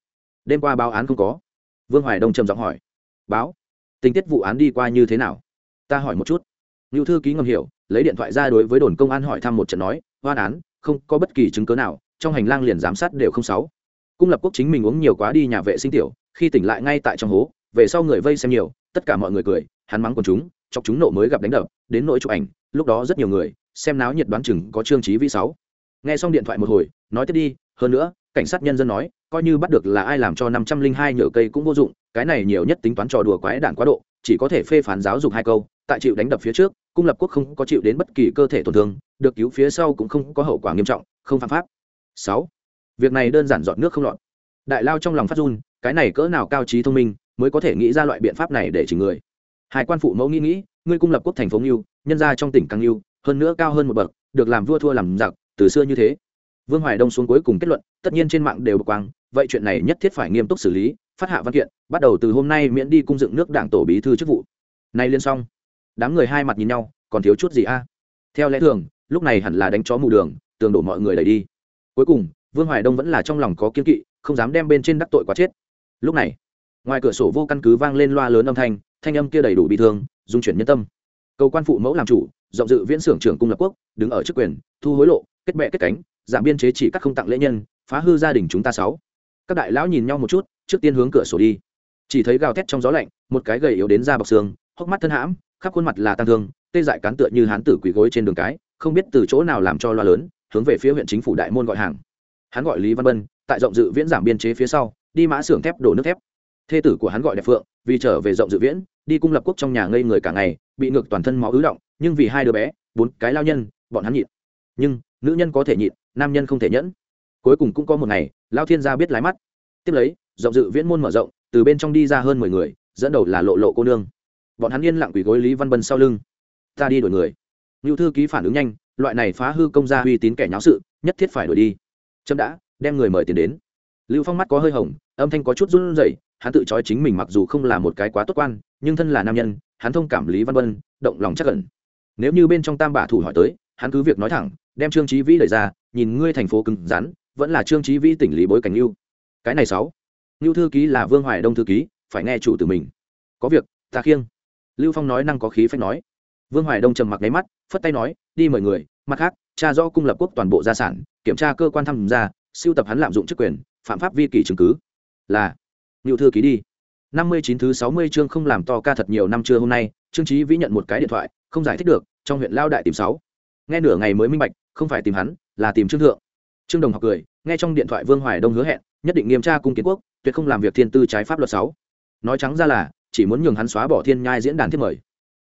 Đêm qua báo án không có. Vương hoài đông trầm giọng hỏi. Báo, tình tiết vụ án đi qua như thế nào? Ta hỏi một chút ngưu thư ký ngầm hiểu, lấy điện thoại ra đối với đồn công an hỏi thăm một trận nói, hoan án, không có bất kỳ chứng cớ nào, trong hành lang liền giám sát đều không sáu. Cung lập quốc chính mình uống nhiều quá đi nhà vệ sinh tiểu, khi tỉnh lại ngay tại trong hố, về sau người vây xem nhiều, tất cả mọi người cười, hắn mắng quần chúng, chọc chúng nộ mới gặp đánh đập, đến nỗi chụp ảnh, lúc đó rất nhiều người, xem náo nhiệt đoán chừng có trương trí vĩ sáu. Nghe xong điện thoại một hồi, nói tiếp đi, hơn nữa, cảnh sát nhân dân nói, coi như bắt được là ai làm cho năm trăm linh hai nhựa cây cũng vô dụng, cái này nhiều nhất tính toán trò đùa quái đản quá độ, chỉ có thể phê phán giáo dục hai câu tại chịu đánh đập phía trước, cung lập quốc không có chịu đến bất kỳ cơ thể tổn thương, được cứu phía sau cũng không có hậu quả nghiêm trọng, không phạm pháp. Sáu, việc này đơn giản dọn nước không lọt. Đại lao trong lòng phát run, cái này cỡ nào cao trí thông minh, mới có thể nghĩ ra loại biện pháp này để chỉnh người. Hai quan phụ mẫu nghĩ nghĩ, ngươi cung lập quốc thành phố ngưu, nhân ra trong tỉnh càng ngưu, hơn nữa cao hơn một bậc, được làm vua thua làm giặc, từ xưa như thế. Vương hoài đông xuống cuối cùng kết luận, tất nhiên trên mạng đều bực quang, vậy chuyện này nhất thiết phải nghiêm túc xử lý, phát hạ văn kiện, bắt đầu từ hôm nay miễn đi cung dựng nước đảng tổ bí thư chức vụ. Nay liên xong đám người hai mặt nhìn nhau, còn thiếu chút gì a? Theo lẽ thường, lúc này hẳn là đánh chó mù đường, tường đổ mọi người đẩy đi. Cuối cùng, vương hoài đông vẫn là trong lòng có kiên kỵ, không dám đem bên trên đắc tội quá chết. Lúc này, ngoài cửa sổ vô căn cứ vang lên loa lớn âm thanh thanh âm kia đầy đủ bị thương dung chuyển nhân tâm. Cầu quan phụ mẫu làm chủ rộng dự viễn xưởng trưởng cung lập quốc, đứng ở chức quyền, thu hối lộ, kết bệ kết cánh giảm biên chế chỉ các không tặng lễ nhân, phá hư gia đình chúng ta sáu. Các đại lão nhìn nhau một chút, trước tiên hướng cửa sổ đi. Chỉ thấy gào thét trong gió lạnh, một cái gầy yếu đến da bọc xương hốc mắt thân hãm, khắp khuôn mặt là tăng thương, tê dại cán tựa như hán tử quỳ gối trên đường cái, không biết từ chỗ nào làm cho loa lớn, hướng về phía huyện chính phủ đại môn gọi hàng. Hắn gọi lý văn bân, tại rộng dự viễn giảm biên chế phía sau, đi mã xưởng thép đổ nước thép. Thê tử của hắn gọi đẹp phượng, vì trở về rộng dự viễn, đi cung lập quốc trong nhà ngây người cả ngày, bị ngược toàn thân máu ứ động, nhưng vì hai đứa bé, bốn cái lao nhân, bọn hắn nhịn. Nhưng, nữ nhân có thể nhịn, nam nhân không thể nhẫn. Cuối cùng cũng có một ngày, lao thiên gia biết lái mắt. Tiếp lấy, rộng dự viễn môn mở rộng, từ bên trong đi ra hơn mười người, dẫn đầu là lộ lộ cô nương bọn hắn yên lặng quỳ gối lý văn bân sau lưng. Ta đi đổi người. Ngưu thư ký phản ứng nhanh loại này phá hư công gia uy tín kẻ nháo sự nhất thiết phải đuổi đi. Trâm đã đem người mời tiền đến. Lưu phong mắt có hơi hồng âm thanh có chút run rẩy hắn tự trói chính mình mặc dù không là một cái quá tốt quan nhưng thân là nam nhân hắn thông cảm lý văn Bân, động lòng chắc cẩn nếu như bên trong tam bả thủ hỏi tới hắn cứ việc nói thẳng đem trương trí vĩ đẩy ra nhìn ngươi thành phố cứng rắn vẫn là trương trí vĩ tỉnh lý bối cảnh lưu cái này sáu. Lưu thư ký là vương hoài đông thư ký phải nghe chủ từ mình. Có việc ta khiêng lưu phong nói năng có khí phách nói. Vương hoài đông trầm mặc nháy mắt, phất tay nói, đi mời người, mặt khác, cha do cung lập quốc toàn bộ gia sản, kiểm tra cơ quan tham gia, siêu tập hắn lạm dụng chức quyền, phạm pháp vi kỷ chứng cứ. Là ngự thư ký đi. Năm mươi chín thứ sáu mươi chương không làm to ca thật nhiều năm trưa hôm nay, trương trí vĩ nhận một cái điện thoại, không giải thích được, trong huyện lao đại tìm sáu. Nghe nửa ngày mới minh bạch, không phải tìm hắn, là tìm trương thượng. Trương đồng học cười, nghe trong điện thoại vương hoài đông hứa hẹn, nhất định nghiêm tra cung kiến quốc, tuyệt không làm việc thiên tư trái pháp luật sáu. Nói trắng ra là chỉ muốn nhường hắn xóa bỏ thiên nhai diễn đàn thiết mời.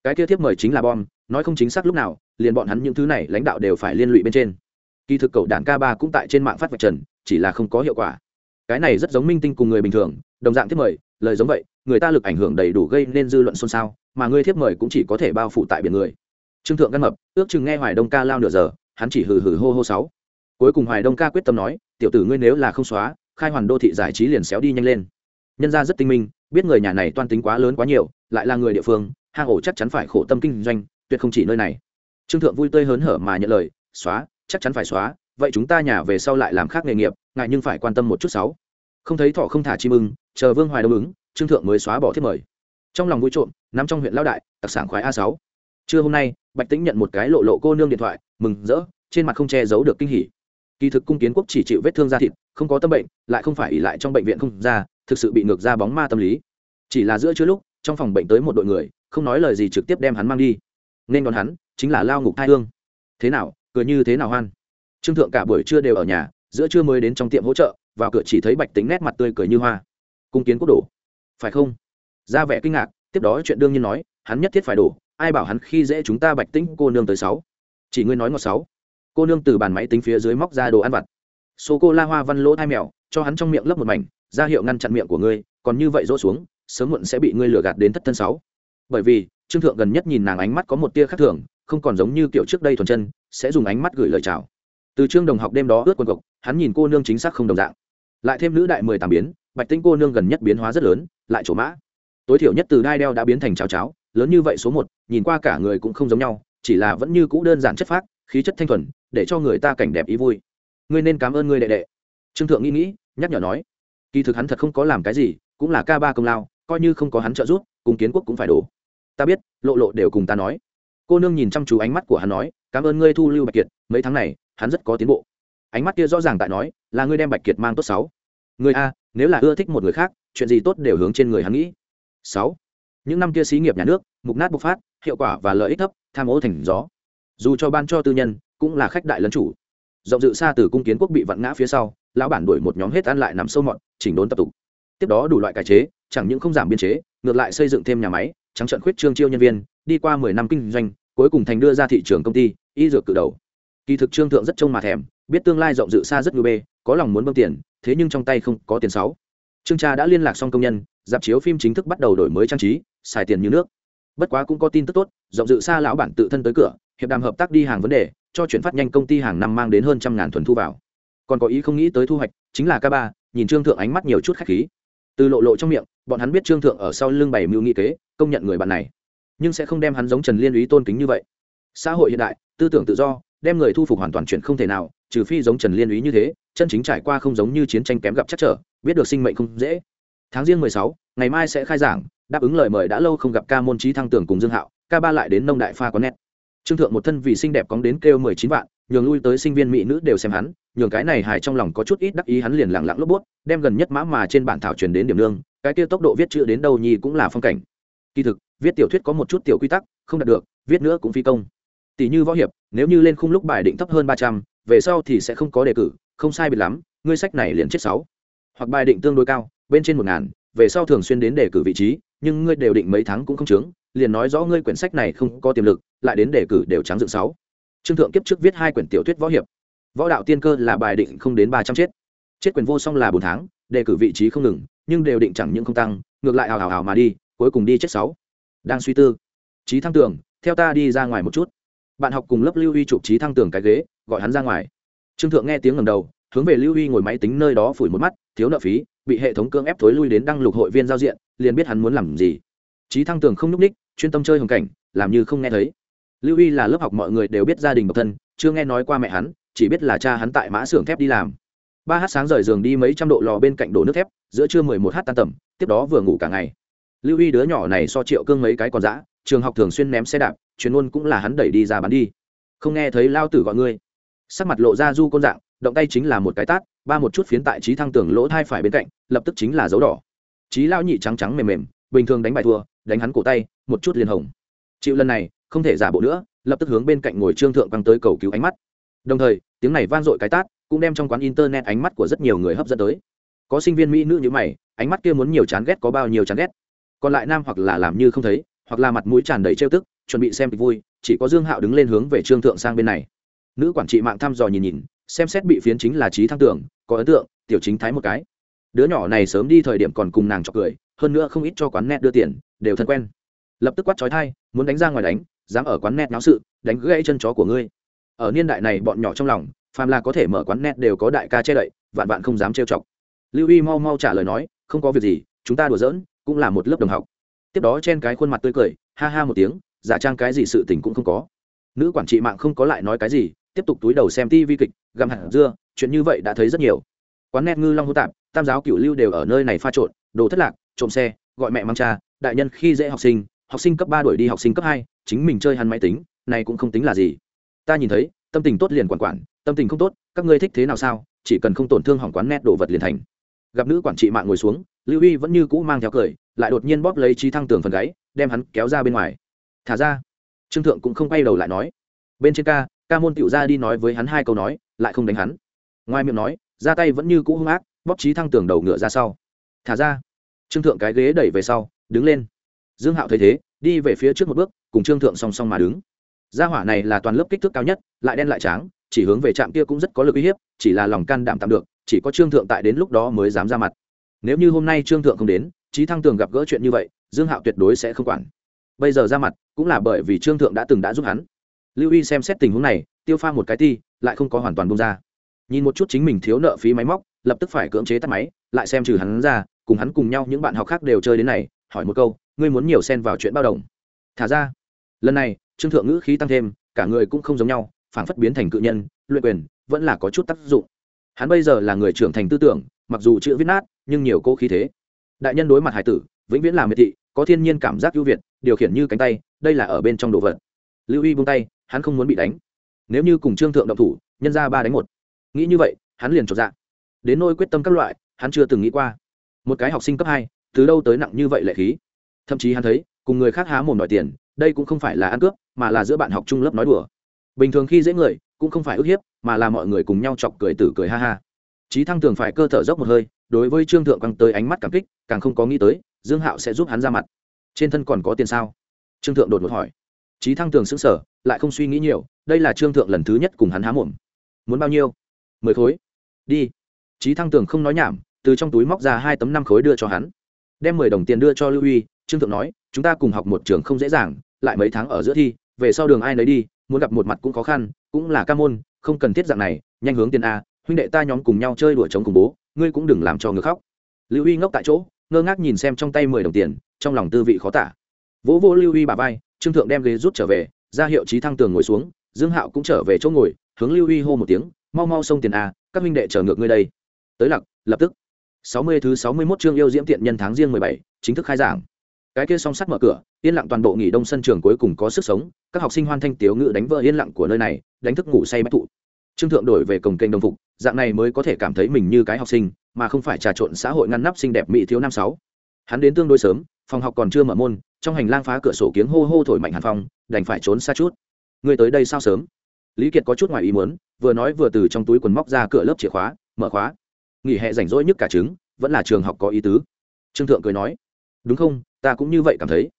Cái kia thiếp mời chính là bom, nói không chính xác lúc nào, liền bọn hắn những thứ này lãnh đạo đều phải liên lụy bên trên. Kỳ thực cầu đảng k ba cũng tại trên mạng phát vạch trần, chỉ là không có hiệu quả. Cái này rất giống minh tinh cùng người bình thường, đồng dạng thiếp mời, lời giống vậy, người ta lực ảnh hưởng đầy đủ gây nên dư luận xôn xao, mà ngươi thiếp mời cũng chỉ có thể bao phủ tại biển người. Trương thượng căn mập, ước chừng nghe hoài đông ca lao nửa giờ, hắn chỉ hừ hừ hô hô sáu. Cuối cùng hoài đông ca quyết tâm nói, tiểu tử ngươi nếu là không xóa, khai hoàn đô thị giải trí liền xéo đi nhanh lên nhân gia rất tinh minh, biết người nhà này toan tính quá lớn quá nhiều, lại là người địa phương, hang ổ chắc chắn phải khổ tâm kinh doanh, tuyệt không chỉ nơi này. Trương thượng vui tươi hớn hở mà nhận lời, xóa, chắc chắn phải xóa, vậy chúng ta nhà về sau lại làm khác nghề nghiệp, ngại nhưng phải quan tâm một chút sáu. Không thấy thọ không thả chim ưng, chờ vương hoài đông ứng, trương thượng mới xóa bỏ thiết mời. Trong lòng vui trộm, nằm trong huyện Lão đại đặc sản khoái a sáu. Trưa hôm nay, bạch tĩnh nhận một cái lộ lộ cô nương điện thoại, mừng rỡ, trên mặt không che giấu được kinh hỉ. Kỳ thực cung kiến quốc chỉ chịu vết thương da thịt, không có tâm bệnh, lại không phải ỉ lại trong bệnh viện không ra thực sự bị ngược ra bóng ma tâm lý. Chỉ là giữa chưa lúc, trong phòng bệnh tới một đội người, không nói lời gì trực tiếp đem hắn mang đi. Nên đón hắn, chính là lao ngục thai hương. Thế nào, cười như thế nào hoan? Trương thượng cả buổi trưa đều ở nhà, giữa trưa mới đến trong tiệm hỗ trợ, vào cửa chỉ thấy bạch tính nét mặt tươi cười như hoa. Cung kiến quốc đổ phải không? Ra vẻ kinh ngạc, tiếp đó chuyện đương nhiên nói, hắn nhất thiết phải đổ, ai bảo hắn khi dễ chúng ta bạch tính, cô nương tới sáu. Chỉ ngươi nói ngọt sáu. Cô nương từ bàn máy tính phía dưới móc ra đồ ăn vặt. Số cô la hoa văn lỗ thai mèo, cho hắn trong miệng lấp một mảnh ra hiệu ngăn chặn miệng của ngươi, còn như vậy rỗ xuống, sớm muộn sẽ bị ngươi lừa gạt đến thất thân sáu. Bởi vì, trương thượng gần nhất nhìn nàng ánh mắt có một tia khác thường, không còn giống như kiểu trước đây thuần chân, sẽ dùng ánh mắt gửi lời chào. Từ trương đồng học đêm đó ướt quần cộc hắn nhìn cô nương chính xác không đồng dạng. Lại thêm nữ đại mười tám biến, bạch tinh cô nương gần nhất biến hóa rất lớn, lại chỗ mã. Tối thiểu nhất từ đai đeo đã biến thành cháo cháo, lớn như vậy số một, nhìn qua cả người cũng không giống nhau, chỉ là vẫn như cũ đơn giản chất phác, khí chất thanh thuần, để cho người ta cảnh đẹp ý vui. Ngươi nên cảm ơn ngươi đệ đệ. Trương thượng nghĩ nghĩ, nhắc nhở nói kỳ thực hắn thật không có làm cái gì, cũng là ca ba công lao, coi như không có hắn trợ giúp, cùng kiến quốc cũng phải đổ. Ta biết, lộ lộ đều cùng ta nói. Cô nương nhìn chăm chú ánh mắt của hắn nói, cảm ơn ngươi thu lưu bạch kiệt, mấy tháng này, hắn rất có tiến bộ. Ánh mắt kia rõ ràng tại nói, là ngươi đem bạch kiệt mang tốt sáu. Người a, nếu là ưa thích một người khác, chuyện gì tốt đều hướng trên người hắn nghĩ. Sáu. Những năm kia xí nghiệp nhà nước, mục nát bộc phát, hiệu quả và lợi ích thấp, tham ô thành gió. Dù cho ban cho tư nhân, cũng là khách đại lấn chủ. Rộng dự xa từ cung kiến quốc bị vặn ngã phía sau lão bản đuổi một nhóm hết ăn lại nằm sâu mọt, chỉnh đốn tập tục. Tiếp đó đủ loại cải chế, chẳng những không giảm biên chế, ngược lại xây dựng thêm nhà máy, trắng trận khuyết trương chiêu nhân viên, đi qua mười năm kinh doanh, cuối cùng thành đưa ra thị trường công ty, y dược cự đầu. Kỳ thực trương thượng rất trông mà thèm, biết tương lai rộng dự xa rất ngư bê, có lòng muốn bơm tiền, thế nhưng trong tay không có tiền sáu. Trương cha đã liên lạc xong công nhân, dạp chiếu phim chính thức bắt đầu đổi mới trang trí, xài tiền như nước. Bất quá cũng có tin tức tốt, rộng dự xa lão bản tự thân tới cửa, hiệp đàm hợp tác đi hàng vấn đề, cho chuyển phát nhanh công ty hàng năm mang đến hơn trăm ngàn thuần thu vào còn có ý không nghĩ tới thu hoạch, chính là ca ba, nhìn trương thượng ánh mắt nhiều chút khách khí. Từ lộ lộ trong miệng, bọn hắn biết trương thượng ở sau lưng bày mưu nghị kế, công nhận người bạn này. Nhưng sẽ không đem hắn giống trần liên ý tôn kính như vậy. Xã hội hiện đại, tư tưởng tự do, đem người thu phục hoàn toàn chuyện không thể nào, trừ phi giống trần liên ý như thế, chân chính trải qua không giống như chiến tranh kém gặp chắc trở, biết được sinh mệnh không dễ. Tháng riêng mười sáu, ngày mai sẽ khai giảng, đáp ứng lời mời đã lâu không gặp ca môn trí thăng tưởng cùng dương hạo, ca ba lại đến nông đại pha có nét trương thượng một thân vì xinh đẹp cóng đến kêu mười chín vạn nhường lui tới sinh viên mỹ nữ đều xem hắn, nhường cái này hài trong lòng có chút ít đắc ý, hắn liền lặng lặng lốp bút, đem gần nhất mã mà trên bản thảo truyền đến điểm lương, cái kia tốc độ viết chữ đến đâu nhi cũng là phong cảnh. Kỳ thực, viết tiểu thuyết có một chút tiểu quy tắc, không đạt được, viết nữa cũng phi công. Tỷ như võ hiệp, nếu như lên khung lúc bài định thấp hơn ba trăm, về sau thì sẽ không có đề cử, không sai biệt lắm, ngươi sách này liền chết sáu. Hoặc bài định tương đối cao, bên trên một ngàn, về sau thường xuyên đến đề cử vị trí, nhưng ngươi đều định mấy tháng cũng không chướng, liền nói rõ ngươi quyển sách này không có tiềm lực, lại đến đề cử đều trắng dựng sáu trương thượng kiếp trước viết hai quyển tiểu thuyết võ hiệp. Võ đạo tiên cơ là bài định không đến ba trăm chết. Chết quyền vô song là bốn tháng, đề cử vị trí không ngừng, nhưng đều định chẳng những không tăng, ngược lại hào hào hào mà đi, cuối cùng đi chết sáu. Đang suy tư trí thăng tường, theo ta đi ra ngoài một chút. Bạn học cùng lớp lưu huy chụp trí thăng tường cái ghế, gọi hắn ra ngoài. Trương thượng nghe tiếng ngầm đầu, hướng về lưu huy ngồi máy tính nơi đó phủi một mắt, thiếu nợ phí, bị hệ thống cưỡng ép thối lui đến đăng lục hội viên giao diện, liền biết hắn muốn làm gì. Trí thăng tường không n ú c ních chuyên tâm chơi hồng cảnh, làm như không nghe thấy lưu huy là lớp học mọi người đều biết gia đình độc thân, chưa nghe nói qua mẹ hắn, chỉ biết là cha hắn tại mã xưởng thép đi làm. Ba h sáng rời giường đi mấy trăm độ lò bên cạnh đổ nước thép, giữa trưa mười một h tan tầm, tiếp đó vừa ngủ cả ngày. Lưu huy đứa nhỏ này so triệu cương mấy cái còn dã, trường học thường xuyên ném xe đạp, chuyên môn cũng là hắn đẩy đi ra bán đi. Không nghe thấy lao tử gọi ngươi. Sắc mặt lộ ra du côn dạng, động tay chính là một cái tát, ba một chút phiến tại trí thăng tưởng lỗ thai phải bên cạnh, lập tức chính là dấu đỏ. Trí lao nhị trắng trắng mềm mềm, bình thường đánh bài thua, đánh hắn cổ tay, một chút liền hồng chịu lần này không thể giả bộ nữa, lập tức hướng bên cạnh ngồi trương thượng quăng tới cầu cứu ánh mắt. Đồng thời, tiếng này vang dội cái tát, cũng đem trong quán internet ánh mắt của rất nhiều người hấp dẫn tới. Có sinh viên mỹ nữ như mày, ánh mắt kia muốn nhiều chán ghét có bao nhiêu chán ghét. Còn lại nam hoặc là làm như không thấy, hoặc là mặt mũi tràn đầy trêu tức, chuẩn bị xem kịch vui, chỉ có dương hạo đứng lên hướng về trương thượng sang bên này. Nữ quản trị mạng thăm dò nhìn nhìn, xem xét bị phiến chính là trí thăng tưởng, có ấn tượng, tiểu chính thái một cái. Đứa nhỏ này sớm đi thời điểm còn cùng nàng chọc cười, hơn nữa không ít cho quán net đưa tiền, đều thân quen. Lập tức quát trói thai muốn đánh ra ngoài đánh dám ở quán net náo sự, đánh gãy chân chó của ngươi. Ở niên đại này bọn nhỏ trong lòng, phàm là có thể mở quán net đều có đại ca che đậy, vạn vạn không dám trêu chọc. Lưu y mau mau trả lời nói, không có việc gì, chúng ta đùa giỡn, cũng là một lớp đồng học. Tiếp đó trên cái khuôn mặt tươi cười, ha ha một tiếng, giả trang cái gì sự tình cũng không có. Nữ quản trị mạng không có lại nói cái gì, tiếp tục túi đầu xem ti vi kịch, gặm hẳn dưa, chuyện như vậy đã thấy rất nhiều. Quán net ngư long hô tạp, tam giáo cửu lưu đều ở nơi này pha trộn, đồ thất lạc, trộm xe, gọi mẹ mang cha, đại nhân khi dễ học sinh học sinh cấp ba đuổi đi học sinh cấp hai, chính mình chơi hắn máy tính, này cũng không tính là gì. Ta nhìn thấy, tâm tình tốt liền quản quản, tâm tình không tốt, các ngươi thích thế nào sao, chỉ cần không tổn thương hỏng quán nét đồ vật liền thành. Gặp nữ quản trị mạng ngồi xuống, lưu huy vẫn như cũ mang theo cười, lại đột nhiên bóp lấy trí thăng tường phần gáy, đem hắn kéo ra bên ngoài. Thả ra. Trương thượng cũng không quay đầu lại nói. Bên trên ca ca môn tiểu ra đi nói với hắn hai câu nói, lại không đánh hắn. Ngoài miệng nói, ra tay vẫn như cũ hung ác, bóp trí thăng tường đầu ngựa ra sau. Thả ra. Trương thượng cái ghế đẩy về sau, đứng lên dương hạo thấy thế, đi về phía trước một bước, cùng trương thượng song song mà đứng. Gia hỏa này là toàn lớp kích thước cao nhất, lại đen lại tráng chỉ hướng về trạm kia cũng rất có lực uy hiếp, chỉ là lòng can đảm tạm được, chỉ có trương thượng tại đến lúc đó mới dám ra mặt. Nếu như hôm nay trương thượng không đến trí thăng tường gặp gỡ chuyện như vậy, dương hạo tuyệt đối sẽ không quản. Bây giờ ra mặt, cũng là bởi vì trương thượng đã từng đã giúp hắn. Lưu y xem xét tình huống này, tiêu pha một cái ti, lại không có hoàn toàn bông ra. Nhìn một chút chính mình thiếu nợ phí máy móc, lập tức phải cưỡng chế tắt máy, lại xem trừ hắn ra, cùng hắn cùng nhau những bạn học khác đều chơi đến này, hỏi một câu ngươi muốn nhiều xen vào chuyện bao đồng. Thả ra. Lần này, trương thượng ngữ khí tăng thêm, cả người cũng không giống nhau, phảng phất biến thành cự nhân, luyện quyền, vẫn là có chút tác dụng. Hắn bây giờ là người trưởng thành tư tưởng, mặc dù chữ viết nát, nhưng nhiều cô khí thế. Đại nhân đối mặt hải tử, vĩnh viễn là miệt thị, có thiên nhiên cảm giác ưu việt, điều khiển như cánh tay, đây là ở bên trong đồ vật. Lưu y buông tay, hắn không muốn bị đánh. Nếu như cùng trương thượng động thủ, nhân ra ba đánh một. Nghĩ như vậy, hắn liền trột dạ. Đến nôi quyết tâm các loại, hắn chưa từng nghĩ qua. Một cái học sinh cấp hai, từ đâu tới nặng như vậy lệ khí? Thậm chí hắn thấy cùng người khác há mồm đòi tiền đây cũng không phải là ăn cướp mà là giữa bạn học chung lớp nói đùa. Bình thường khi dễ người cũng không phải ức hiếp mà là mọi người cùng nhau chọc cười tử cười ha ha. Trí thăng thường phải cơ thở dốc một hơi đối với trương thượng quăng tới ánh mắt cảm kích càng không có nghĩ tới dương hạo sẽ giúp hắn ra mặt. Trên thân còn có tiền sao? Trương thượng đột ngột hỏi. Trí thăng tường sững sờ, lại không suy nghĩ nhiều đây là trương thượng lần thứ nhất cùng hắn há mồm. Muốn bao nhiêu? Mười khối. Đi. Trí thăng tường không nói nhảm từ trong túi móc ra hai tấm năm khối đưa cho hắn. Đem mười đồng tiền đưa cho lưu uy trương thượng nói, chúng ta cùng học một trường không dễ dàng, lại mấy tháng ở giữa thi, về sau đường ai nấy đi, muốn gặp một mặt cũng khó khăn, cũng là ca môn, không cần thiết dạng này, nhanh hướng tiền a, huynh đệ ta nhóm cùng nhau chơi đùa chống cùng bố, ngươi cũng đừng làm cho người khóc. Lưu Huy ngốc tại chỗ, ngơ ngác nhìn xem trong tay mười đồng tiền, trong lòng tư vị khó tả. Vỗ vô lưu Huy bà vai, trương thượng đem ghế rút trở về, ra hiệu trí thăng tường ngồi xuống, dương hạo cũng trở về chỗ ngồi, hướng lưu Huy hô một tiếng, mau mau xông tiền a, các huynh đệ chờ ngược ngươi đây. Tới lặc, lập tức. Sáu mươi thứ sáu mươi 61 chương yêu diễm tiện nhân tháng riêng mười bảy, chính thức khai giảng cái kia song sắt mở cửa, yên lặng toàn bộ nghỉ đông sân trường cuối cùng có sức sống, các học sinh hoan thanh tiếu ngự đánh vỡ yên lặng của nơi này, đánh thức ngủ say bách thụ. Trương thượng đổi về cổng kênh đồng phục, dạng này mới có thể cảm thấy mình như cái học sinh, mà không phải trà trộn xã hội ngăn nắp xinh đẹp mỹ thiếu năm sáu. Hắn đến tương đối sớm, phòng học còn chưa mở môn, trong hành lang phá cửa sổ kiếng hô hô thổi mạnh hàn phong, đành phải trốn xa chút. Người tới đây sao sớm? Lý kiệt có chút ngoài ý muốn, vừa nói vừa từ trong túi quần móc ra cửa lớp chìa khóa, mở khóa. Nghỉ hè rảnh rỗi nhất cả trứng, vẫn là trường học có ý tứ. Trương thượng cười nói, đúng không? Ta cũng như vậy cảm thấy.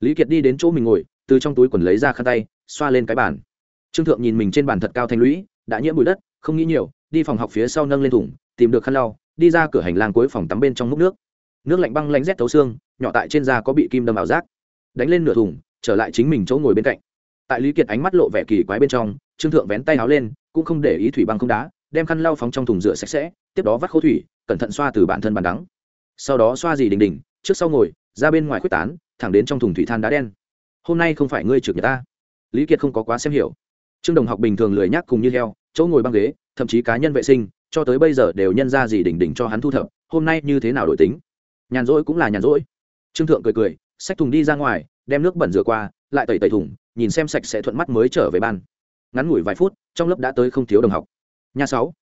Lý kiệt đi đến chỗ mình ngồi, từ trong túi quần lấy ra khăn tay, xoa lên cái bàn. Trương thượng nhìn mình trên bàn thật cao thanh lũy, đã nhiễm bụi đất, không nghĩ nhiều, đi phòng học phía sau nâng lên thùng, tìm được khăn lau, đi ra cửa hành lang cuối phòng tắm bên trong múc nước. Nước lạnh băng lạnh rét thấu xương, nhỏ tại trên da có bị kim đâm ảo giác. Đánh lên nửa thùng, trở lại chính mình chỗ ngồi bên cạnh. Tại lý kiệt ánh mắt lộ vẻ kỳ quái bên trong, trương thượng vén tay áo lên, cũng không để ý thủy băng không đá, đem khăn lau phóng trong thùng rửa sạch sẽ, tiếp đó vắt khô thủy, cẩn thận xoa từ bản thân bàn đắng. Sau đó xoa gì đình đình trước sau ngồi ra bên ngoài quyết tán, thẳng đến trong thùng thủy than đá đen. Hôm nay không phải ngươi trực nhật ta. Lý kiệt không có quá xem hiểu. Trương đồng học bình thường lười nhác cùng như heo, chỗ ngồi băng ghế, thậm chí cá nhân vệ sinh, cho tới bây giờ đều nhân ra gì đỉnh đỉnh cho hắn thu thập, hôm nay như thế nào đổi tính? Nhàn rỗi cũng là nhàn rỗi. Trương thượng cười cười, xách thùng đi ra ngoài, đem nước bẩn rửa qua, lại tẩy tẩy thùng, nhìn xem sạch sẽ thuận mắt mới trở về ban. Ngắn ngủi vài phút, trong lớp đã tới không thiếu đồng học. Nhà sáu.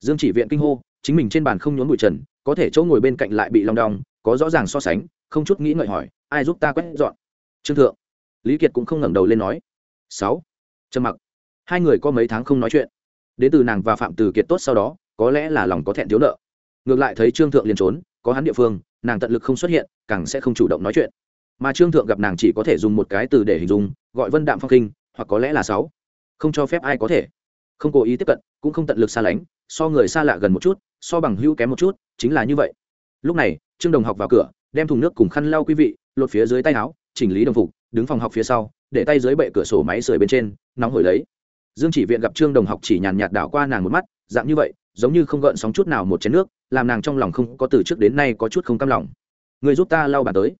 Dương chỉ viện kinh hô, chính mình trên bàn không nhốn bụi trần, có thể chỗ ngồi bên cạnh lại bị long đong, có rõ ràng so sánh không chút nghĩ ngợi hỏi, ai giúp ta quét dọn? Trương thượng. Lý kiệt cũng không ngẩng đầu lên nói, sáu. Trầm mặc. Hai người có mấy tháng không nói chuyện. Đến từ nàng và phạm từ kiệt tốt sau đó, có lẽ là lòng có thẹn thiếu nợ. Ngược lại thấy trương thượng liền trốn, có hắn địa phương, nàng tận lực không xuất hiện, càng sẽ không chủ động nói chuyện. Mà trương thượng gặp nàng chỉ có thể dùng một cái từ để hình dung, gọi vân đạm phong kinh, hoặc có lẽ là sáu. Không cho phép ai có thể. Không cố ý tiếp cận, cũng không tận lực xa lánh, so người xa lạ gần một chút, so bằng hữu kém một chút, chính là như vậy. Lúc này, trương đồng học vào cửa đem thùng nước cùng khăn lau quý vị, lột phía dưới tay áo, chỉnh lý đồng phục, đứng phòng học phía sau, để tay dưới bệ cửa sổ máy sưởi bên trên, nóng hổi lấy. Dương chỉ viện gặp trương đồng học chỉ nhàn nhạt đảo qua nàng một mắt, dạng như vậy, giống như không gợn sóng chút nào một chén nước, làm nàng trong lòng không có từ trước đến nay có chút không cam lòng. Người giúp ta lau bàn tới.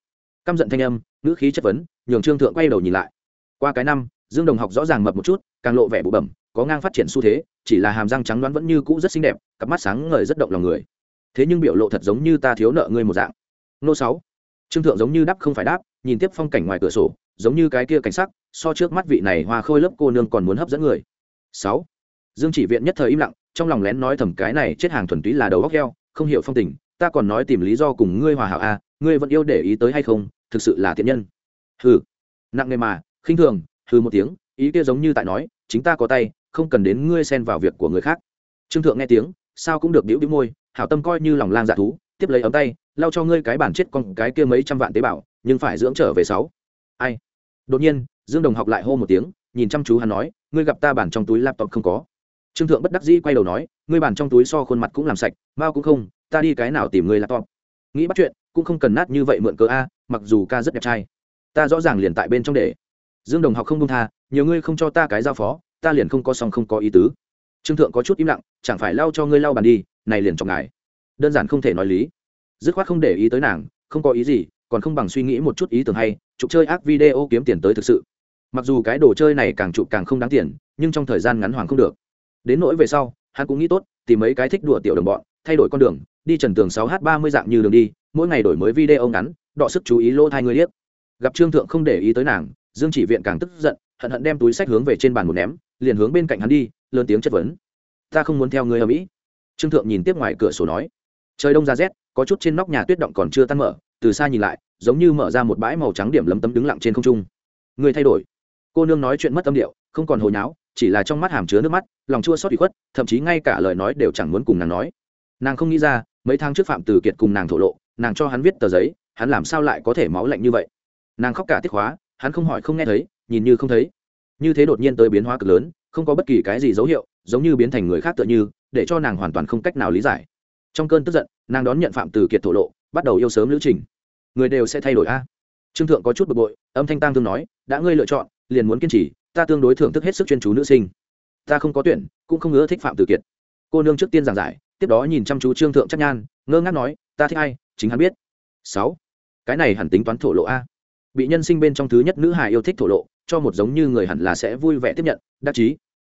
Căm giận thanh âm, ngữ khí chất vấn, nhường trương thượng quay đầu nhìn lại. Qua cái năm, dương đồng học rõ ràng mập một chút, càng lộ vẻ bụ bẩm, có ngang phát triển xu thế, chỉ là hàm răng trắng đoán vẫn như cũ rất xinh đẹp, cặp mắt sáng ngời rất động lòng người. Thế nhưng biểu lộ thật giống như ta thiếu nợ ngươi một dạng nô sáu. Trương thượng giống như đáp không phải đáp, nhìn tiếp phong cảnh ngoài cửa sổ, giống như cái kia cảnh sắc, so trước mắt vị này hoa khôi lớp cô nương còn muốn hấp dẫn người. Sáu. Dương chỉ viện nhất thời im lặng, trong lòng lén nói thầm cái này chết hàng thuần túy là đầu góc heo, không hiểu phong tình, ta còn nói tìm lý do cùng ngươi hòa hảo a ngươi vẫn yêu để ý tới hay không, thực sự là thiện nhân. Hừ. Nặng nề mà, khinh thường, hừ một tiếng, ý kia giống như tại nói, chính ta có tay, không cần đến ngươi xen vào việc của người khác. Trương thượng nghe tiếng, sao cũng được biểu đĩu môi, hảo tâm coi như lòng lang dạ thú, tiếp lấy ấm tay lau cho ngươi cái bản chết con cái kia mấy trăm vạn tế bào, nhưng phải dưỡng trở về sáu. Ai? Đột nhiên, dương đồng học lại hô một tiếng, nhìn chăm chú hắn nói, ngươi gặp ta bản trong túi laptop không có. Trương thượng bất đắc dĩ quay đầu nói, ngươi bản trong túi so khuôn mặt cũng làm sạch mao cũng không, ta đi cái nào tìm ngươi laptop. Nghĩ bắt chuyện, cũng không cần nát như vậy mượn cớ a, mặc dù ca rất đẹp trai. Ta rõ ràng liền tại bên trong để. Dương đồng học không công tha, nhiều ngươi không cho ta cái giao phó, ta liền không có song không có ý tứ. Trương thượng có chút im lặng, chẳng phải lau cho ngươi lau bàn đi, này liền cho ngài đơn giản không thể nói lý dứt khoát không để ý tới nàng, không có ý gì, còn không bằng suy nghĩ một chút ý tưởng hay trục chơi ác video kiếm tiền tới thực sự. Mặc dù cái đồ chơi này càng chụp càng không đáng tiền, nhưng trong thời gian ngắn hoàng không được. Đến nỗi về sau, hắn cũng nghĩ tốt, tìm mấy cái thích đùa tiểu đồng bọn, thay đổi con đường, đi trần tường 6 h 30 dạng như đường đi, mỗi ngày đổi mới video ngắn, đọ sức chú ý lỗ thai người liếc. Gặp trương thượng không để ý tới nàng, dương chỉ viện càng tức giận, hận hận đem túi sách hướng về trên bàn một ném, liền hướng bên cạnh hắn đi, lớn tiếng chất vấn. Ta không muốn theo người ở mỹ. Trương thượng nhìn tiếp ngoài cửa sổ nói trời đông ra rét, có chút trên nóc nhà tuyết động còn chưa tan mở, từ xa nhìn lại, giống như mở ra một bãi màu trắng điểm lấm tấm đứng lặng trên không trung. Người thay đổi. Cô nương nói chuyện mất âm điệu, không còn hồi nháo, chỉ là trong mắt hàm chứa nước mắt, lòng chua xót bị khuất, thậm chí ngay cả lời nói đều chẳng muốn cùng nàng nói. Nàng không nghĩ ra, mấy tháng trước phạm từ kiệt cùng nàng thổ lộ, nàng cho hắn viết tờ giấy, hắn làm sao lại có thể máu lạnh như vậy? Nàng khóc cả tiết hóa, hắn không hỏi không nghe thấy, nhìn như không thấy. Như thế đột nhiên tới biến hóa cực lớn, không có bất kỳ cái gì dấu hiệu, giống như biến thành người khác tựa như, để cho nàng hoàn toàn không cách nào lý giải trong cơn tức giận, nàng đón nhận phạm từ kiệt thổ lộ, bắt đầu yêu sớm lữ trình. Người đều sẽ thay đổi a. Trương thượng có chút bực bội, âm thanh tăng thương nói, đã ngươi lựa chọn, liền muốn kiên trì, ta tương đối thưởng thức hết sức chuyên chú nữ sinh. Ta không có tuyển, cũng không ngứa thích phạm từ kiệt. Cô nương trước tiên giảng giải, tiếp đó nhìn chăm chú trương thượng chắc nhan, ngơ ngác nói, ta thích ai, chính hắn biết. Sáu. Cái này hẳn tính toán thổ lộ a. Bị nhân sinh bên trong thứ nhất nữ hài yêu thích thổ lộ, cho một giống như người hẳn là sẽ vui vẻ tiếp nhận, đắc chí.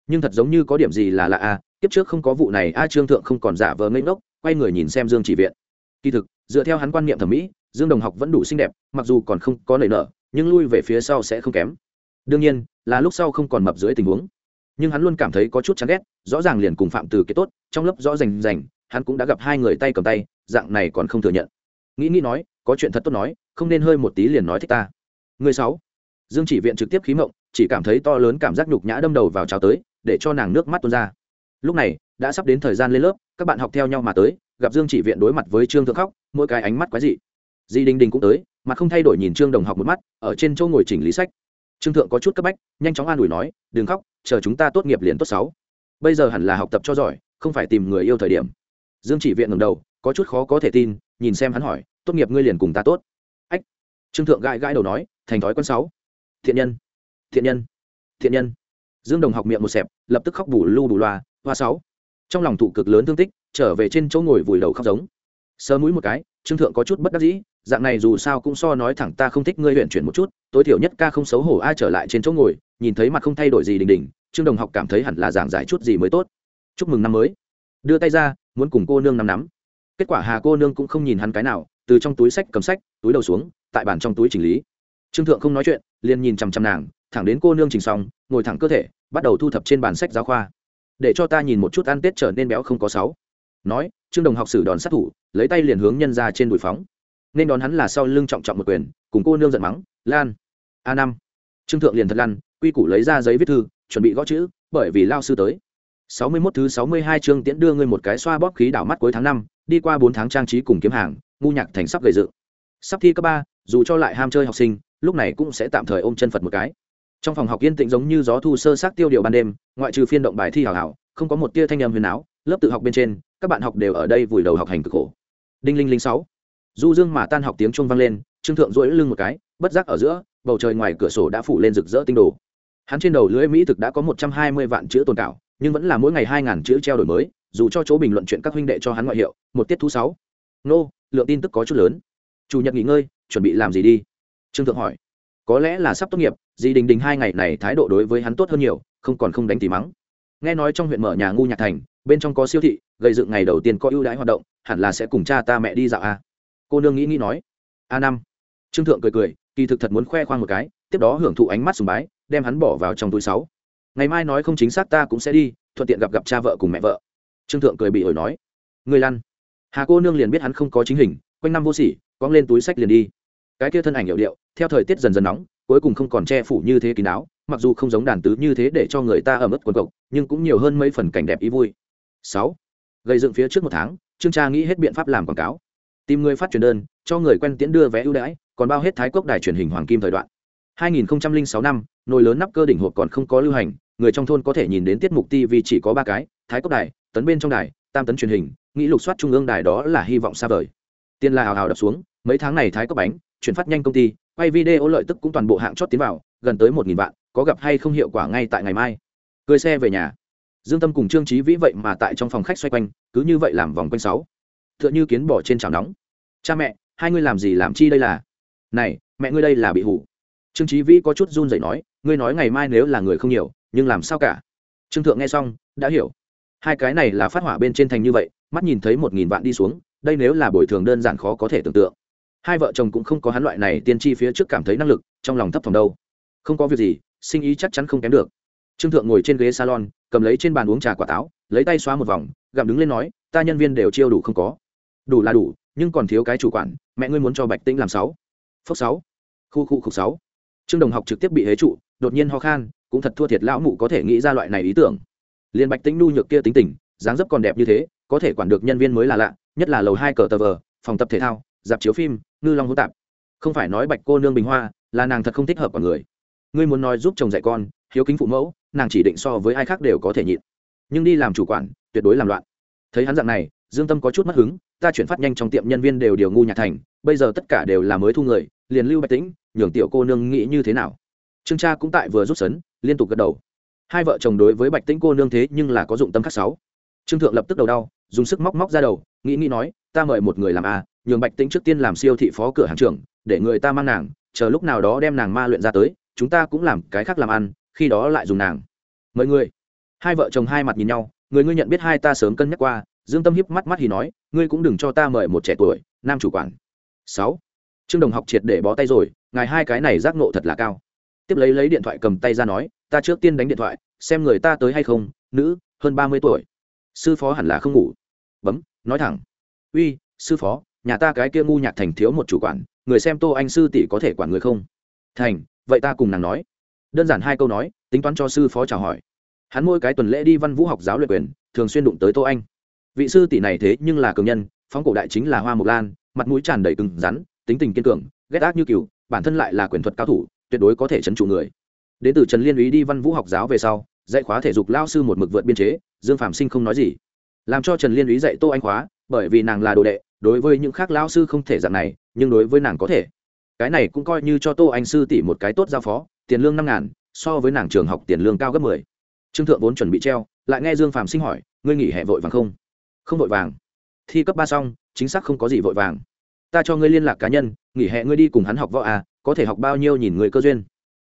Nhưng thật giống như có điểm gì là lạ a tiếp trước không có vụ này a, trương thượng không còn giả vờ ngây ngốc quay người nhìn xem dương chỉ viện. Kỳ thực, dựa theo hắn quan niệm thẩm mỹ, dương đồng học vẫn đủ xinh đẹp, mặc dù còn không có nảy nở, nhưng lui về phía sau sẽ không kém. Đương nhiên, là lúc sau không còn mập dưới tình huống. Nhưng hắn luôn cảm thấy có chút chán ghét, rõ ràng liền cùng phạm từ kết tốt, trong lớp rõ rành rành, hắn cũng đã gặp hai người tay cầm tay, dạng này còn không thừa nhận. Nghĩ nghĩ nói, có chuyện thật tốt nói, không nên hơi một tí liền nói thích ta. Người sáu. Dương chỉ viện trực tiếp khí mộng, chỉ cảm thấy to lớn cảm giác nhục nhã đâm đầu vào cháo tới, để cho nàng nước mắt tuôn ra. Lúc này đã sắp đến thời gian lên lớp, các bạn học theo nhau mà tới, gặp dương chỉ viện đối mặt với trương thượng khóc, mỗi cái ánh mắt quái dị. Di đình đình cũng tới mà không thay đổi nhìn trương đồng học một mắt, ở trên chỗ ngồi chỉnh lý sách. Trương thượng có chút cấp bách, nhanh chóng an ủi nói, đừng khóc, chờ chúng ta tốt nghiệp liền tốt sáu. Bây giờ hẳn là học tập cho giỏi, không phải tìm người yêu thời điểm. Dương chỉ viện ngầm đầu, có chút khó có thể tin, nhìn xem hắn hỏi, tốt nghiệp ngươi liền cùng ta tốt. Ách. Trương thượng gãi gãi đầu nói, thành thói quân sáu. Thiện nhân. Thiện nhân. Thiện nhân. Dương đồng học miệng một xẹp, lập tức khóc bù lu bù loa, hoa sáu trong lòng thụ cực lớn thương tích, trở về trên chỗ ngồi vùi đầu khóc giống. Sơ mũi một cái, trương thượng có chút bất đắc dĩ, dạng này dù sao cũng so nói thẳng ta không thích ngươi huyện chuyển một chút, tối thiểu nhất ca không xấu hổ ai trở lại trên chỗ ngồi, nhìn thấy mặt không thay đổi gì đình đình, trương đồng học cảm thấy hẳn là giảng giải chút gì mới tốt. Chúc mừng năm mới. Đưa tay ra, muốn cùng cô nương nắm nắm. Kết quả hà cô nương cũng không nhìn hắn cái nào, từ trong túi sách cầm sách, túi đầu xuống, tại bàn trong túi chỉnh lý. Trương thượng không nói chuyện, liền nhìn chằm chằm nàng, thẳng đến cô nương chỉnh xong, ngồi thẳng cơ thể, bắt đầu thu thập trên bàn sách giáo khoa để cho ta nhìn một chút ăn tết trở nên béo không có sáu. Nói, trương đồng học sử đòn sát thủ, lấy tay liền hướng nhân ra trên đùi phóng. Nên đón hắn là sau lưng trọng trọng một quyền, cùng cô nương giận mắng, lan, a năm. Trương thượng liền thật lăn, quy củ lấy ra giấy viết thư, chuẩn bị gõ chữ, bởi vì lao sư tới. Sáu mươi 61 thứ sáu mươi hai chương tiễn đưa ngươi một cái xoa bóp khí đảo mắt cuối tháng năm, đi qua bốn tháng trang trí cùng kiếm hàng, ngu nhạc thành sắp gầy dự sắp thi cấp ba, dù cho lại ham chơi học sinh, lúc này cũng sẽ tạm thời ôm chân phật một cái trong phòng học yên tĩnh giống như gió thu sơ sát tiêu điều ban đêm, ngoại trừ phiên động bài thi hào hảo, không có một tia thanh âm huyền áo, lớp tự học bên trên, các bạn học đều ở đây vùi đầu học hành cực khổ. Đinh linh linh sáu. Du dương mà tan học tiếng chuông vang lên, trương thượng duỗi lưng một cái, bất giác ở giữa, bầu trời ngoài cửa sổ đã phủ lên rực rỡ tinh đồ. Hắn trên đầu lưỡi mỹ thực đã có một trăm hai mươi vạn chữ tồn cảo, nhưng vẫn là mỗi ngày hai ngàn chữ treo đổi mới, dù cho chỗ bình luận chuyện các huynh đệ cho hắn ngoại hiệu, một tiết thu sáu. Nô, lượng tin tức có chút lớn. Chủ nhật nghỉ ngơi, chuẩn bị làm gì đi? Trương thượng hỏi có lẽ là sắp tốt nghiệp dì đình đình hai ngày này thái độ đối với hắn tốt hơn nhiều, không còn không đánh tỉ mắng. Nghe nói trong huyện mở nhà ngu nhạc thành, bên trong có siêu thị, gây dựng ngày đầu tiên có ưu đãi hoạt động, hẳn là sẽ cùng cha ta mẹ đi dạo a cô nương nghĩ nghĩ nói. A năm. Trương thượng cười cười, kỳ thực thật muốn khoe khoang một cái, tiếp đó hưởng thụ ánh mắt sùng bái, đem hắn bỏ vào trong túi sáu. Ngày mai nói không chính xác ta cũng sẽ đi, thuận tiện gặp gặp cha vợ cùng mẹ vợ. Trương thượng cười bị ổi nói. Người lăn. Hà cô nương liền biết hắn không có chính hình, quanh năm vô sỉ quăng lên túi sách liền đi. Cái kia thân ảnh hiệu điệu theo thời tiết dần dần nóng, cuối cùng không còn che phủ như thế kín áo mặc dù không giống đàn tứ như thế để cho người ta ở mức quần cộc nhưng cũng nhiều hơn mấy phần cảnh đẹp ý vui. Sáu, gây dựng phía trước một tháng, trương tra nghĩ hết biện pháp làm quảng cáo. Tìm người phát truyền đơn, cho người quen tiễn đưa vé ưu đãi, còn bao hết thái quốc đài truyền hình hoàng kim thời đoạn. 2006 năm, nồi lớn nắp cơ đỉnh hộp còn không có lưu hành, người trong thôn có thể nhìn đến tiết mục tv chỉ có ba cái, thái quốc đài, tấn bên trong đài, tam tấn truyền hình, nghĩ lục soát trung ương đài đó là hy vọng xa vời. Tiền là hào hào đập xuống, mấy tháng này thái cốc bánh chuyển phát nhanh công ty, quay video lợi tức cũng toàn bộ hạng chót tiến vào, gần tới một nghìn vạn, có gặp hay không hiệu quả ngay tại ngày mai. Cười xe về nhà. Dương tâm cùng trương trí vĩ vậy mà tại trong phòng khách xoay quanh, cứ như vậy làm vòng quanh sáu. T h ư ợ n h ư kiến bỏ trên chảo nóng. Cha mẹ, hai ngươi làm gì làm chi đây là? Này, mẹ ngươi đây là bị hủ. Trương trí vĩ có chút run rẩy nói, ngươi nói ngày mai nếu là người không nhiều nhưng làm sao cả? Trương thượng nghe xong, đã hiểu. Hai cái này là phát hỏa bên trên thành như vậy, mắt nhìn thấy một nghìn vạn đi xuống, đây nếu là bồi thường đơn giản khó có thể tưởng tượng hai vợ chồng cũng không có hắn loại này tiên tri phía trước cảm thấy năng lực, trong lòng thấp thỏm đâu. Không có việc gì, sinh ý chắc chắn không kém được. Trương thượng ngồi trên ghế salon, cầm lấy trên bàn uống trà quả táo, lấy tay xóa một vòng, gặm đứng lên nói, ta nhân viên đều chiêu đủ không có. Đủ là đủ, nhưng còn thiếu cái chủ quản, mẹ ngươi muốn cho bạch tĩnh làm sáu. Phốc sáu. Khu khu khục sáu. Trương đồng học trực tiếp bị hế trụ, đột nhiên ho khan, cũng thật thua thiệt lão mụ có thể nghĩ ra loại này ý tưởng. Liền bạch tĩnh nu nhược kia tính tình, dáng dấp còn đẹp như thế, có thể quản được nhân viên mới là lạ, nhất là lầu hai cờ tờ vờ, phòng tập thể thao, dạp chiếu phim ngư long hỗn tạp. Không phải nói bạch cô nương bình hoa, là nàng thật không thích hợp của người. Ngươi muốn nói giúp chồng dạy con, hiếu kính phụ mẫu, nàng chỉ định so với ai khác đều có thể nhịn. Nhưng đi làm chủ quản, tuyệt đối làm loạn. Thấy hắn dạng này, dương tâm có chút mất hứng, ta chuyển phát nhanh trong tiệm nhân viên đều điều ngu nhạc thành, bây giờ tất cả đều là mới thu người, liền lưu bạch tĩnh, nhường tiểu cô nương nghĩ như thế nào. Trương cha cũng tại vừa rút sấn, liên tục gật đầu. Hai vợ chồng đối với bạch tĩnh cô nương thế nhưng là có dụng tâm khác sáu. Trương thượng lập tức đầu đau, dùng sức móc móc ra đầu nghĩ nghĩ nói, ta mời một người làm a, nhường bạch tĩnh trước tiên làm siêu thị phó cửa hàng trưởng, để người ta mang nàng, chờ lúc nào đó đem nàng ma luyện ra tới, chúng ta cũng làm cái khác làm ăn, khi đó lại dùng nàng. Mời người hai vợ chồng hai mặt nhìn nhau, người ngươi nhận biết hai ta sớm cân nhắc qua. Dương tâm hiếp mắt mắt thì nói, ngươi cũng đừng cho ta mời một trẻ tuổi, nam chủ quản. Sáu. Trương đồng học triệt để bó tay rồi, ngài hai cái này giác nộ thật là cao. Tiếp lấy lấy điện thoại cầm tay ra nói, ta trước tiên đánh điện thoại, xem người ta tới hay không, nữ, hơn ba mươi tuổi. Sư phó hẳn là không ngủ. Bấm nói thẳng. Uy, sư phó, nhà ta cái kia ngu nhạc thành thiếu một chủ quản, người xem tô anh sư tỷ có thể quản người không? Thành, vậy ta cùng nàng nói. Đơn giản hai câu nói, tính toán cho sư phó chào hỏi. Hắn mỗi cái tuần lễ đi văn vũ học giáo luyện quyền, thường xuyên đụng tới tô anh. Vị sư tỷ này thế nhưng là cường nhân, phóng cổ đại chính là hoa mộc lan, mặt mũi tràn đầy cứng rắn, tính tình kiên cường, ghét ác như cừu, bản thân lại là quyền thuật cao thủ, tuyệt đối có thể chấn trụ người. Đến từ trần liên ý đi văn vũ học giáo về sau, dạy khóa thể dục lao sư một mực vượt biên chế, dương phạm sinh không nói gì làm cho trần liên ý dạy tô anh khóa, bởi vì nàng là đồ đệ, đối với những khác Lão sư không thể dạng này, nhưng đối với nàng có thể. Cái này cũng coi như cho tô anh sư tỷ một cái tốt giao phó, tiền lương năm ngàn, so với nàng trường học tiền lương cao gấp mười. Trương thượng vốn chuẩn bị treo, lại nghe dương phạm sinh hỏi, ngươi nghỉ hè vội vàng không? Không vội vàng. Thi cấp ba xong, chính xác không có gì vội vàng. Ta cho ngươi liên lạc cá nhân, nghỉ hè ngươi đi cùng hắn học võ à có thể học bao nhiêu nhìn người cơ duyên.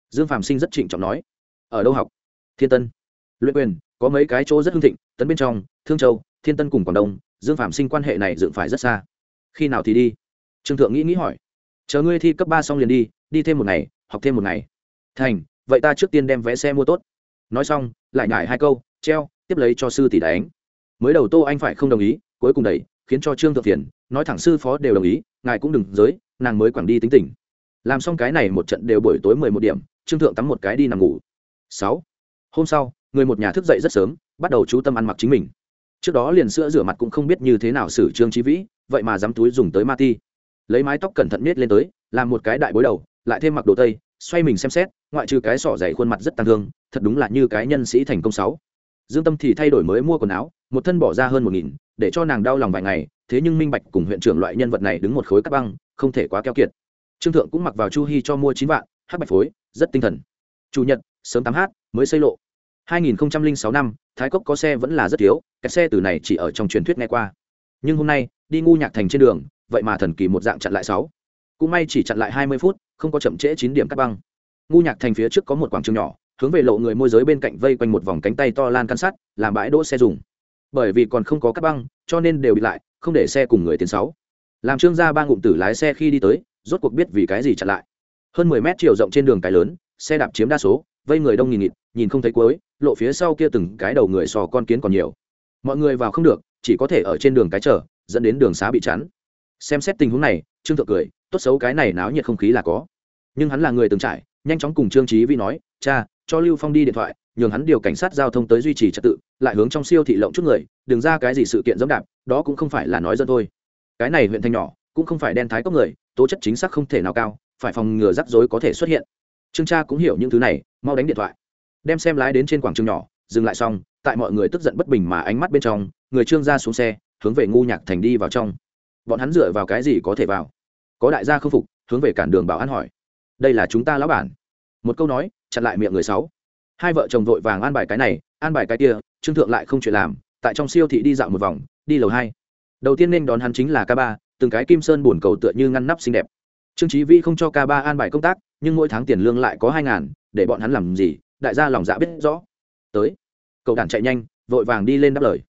Dương phạm sinh rất trịnh trọng nói. Ở đâu học? Thiên tân. Luyện quyền, có mấy cái chỗ rất hưng thịnh, tấn bên trong, thương châu thiên tân cùng quảng đông, dương phạm sinh quan hệ này dựng phải rất xa. Khi nào thì đi? Trương thượng nghĩ nghĩ hỏi. Chờ ngươi thi cấp ba xong liền đi đi thêm một ngày, học thêm một ngày. Thành, vậy ta trước tiên đem vé xe mua tốt. Nói xong, lại nhải hai câu, treo, tiếp lấy cho sư tỷ đánh. Mới đầu tô anh phải không đồng ý, cuối cùng đẩy, khiến cho trương thượng phiền nói thẳng sư phó đều đồng ý, ngài cũng đừng giới, nàng mới quẳng đi tính tình. Làm xong cái này một trận đều buổi tối mười một điểm, trương thượng tắm một cái đi nằm ngủ. Sáu. Hôm sau, người một nhà thức dậy rất sớm, bắt đầu chú tâm ăn mặc chính mình trước đó liền sữa rửa mặt cũng không biết như thế nào xử trương trí vĩ, vậy mà dám túi dùng tới ma ti lấy mái tóc cẩn thận nết lên tới, làm một cái đại bối đầu, lại thêm mặc đồ tây, xoay mình xem xét, ngoại trừ cái sỏ dày khuôn mặt rất tăng thương, thật đúng là như cái nhân sĩ thành công sáu. Dương tâm thì thay đổi mới mua quần áo, một thân bỏ ra hơn một nghìn, để cho nàng đau lòng vài ngày, thế nhưng minh bạch cùng huyện trưởng loại nhân vật này đứng một khối cắt băng, không thể quá keo kiệt. Trương thượng cũng mặc vào chu hy cho mua chín vạn hát bạch phối, rất tinh thần. Chủ nhật, sớm tám h, mới xây lộ. 2006 năm thái cốc có xe vẫn là rất thiếu, cái xe từ này chỉ ở trong truyền thuyết nghe qua. Nhưng hôm nay, đi ngu nhạc thành trên đường, vậy mà thần kỳ một dạng chặn lại sáu. Cũng may chỉ chặn lại 20 phút, không có chậm trễ chín điểm cắt băng. Ngu nhạc thành phía trước có một quảng trường nhỏ, hướng về lộ người môi giới bên cạnh vây quanh một vòng cánh tay to lan căn sắt, làm bãi đỗ xe dùng. Bởi vì còn không có cắt băng, cho nên đều bị lại, không để xe cùng người tiến sáu. Làm trương gia ba ngụm tử lái xe khi đi tới, rốt cuộc biết vì cái gì chặn lại. Hơn 10 mét chiều rộng trên đường cái lớn, xe đạp chiếm đa số vây người đông nghìn nghịt, nhìn không thấy cuối, lộ phía sau kia từng cái đầu người sò con kiến còn nhiều. Mọi người vào không được, chỉ có thể ở trên đường cái chở dẫn đến đường xá bị chắn. Xem xét tình huống này, trương thượng cười, tốt xấu cái này náo nhiệt không khí là có. Nhưng hắn là người từng trải, nhanh chóng cùng trương trí vi nói, cha, cho lưu phong đi điện thoại, nhường hắn điều cảnh sát giao thông tới duy trì trật tự, lại hướng trong siêu thị lộng chút người, đừng ra cái gì sự kiện dẫm đạp, đó cũng không phải là nói dân thôi. Cái này huyện thanh nhỏ, cũng không phải đen thái cốc người, tố chất chính xác không thể nào cao, phải phòng ngừa rắc rối có thể xuất hiện trương cha cũng hiểu những thứ này, mau đánh điện thoại. Đem xem lái đến trên quảng trường nhỏ, dừng lại xong, tại mọi người tức giận bất bình mà ánh mắt bên trong, người trương ra xuống xe, hướng về ngu nhạc thành đi vào trong. Bọn hắn dựa vào cái gì có thể vào? Có đại gia không phục, hướng về cản đường bảo an hỏi. Đây là chúng ta lão bản. Một câu nói, chặn lại miệng người sáu. Hai vợ chồng vội vàng an bài cái này, an bài cái kia, trương thượng lại không chuyện làm, tại trong siêu thị đi dạo một vòng, đi lầu hai. Đầu tiên nên đón hắn chính là k ba, từng cái kim sơn bồn cầu tựa như ngăn nắp xinh đẹp. Trương trí vi không cho k ba an bài công tác nhưng mỗi tháng tiền lương lại có hai ngàn, để bọn hắn làm gì? Đại gia lòng dạ biết rõ. Tới. Cậu đàn chạy nhanh, vội vàng đi lên đáp lời.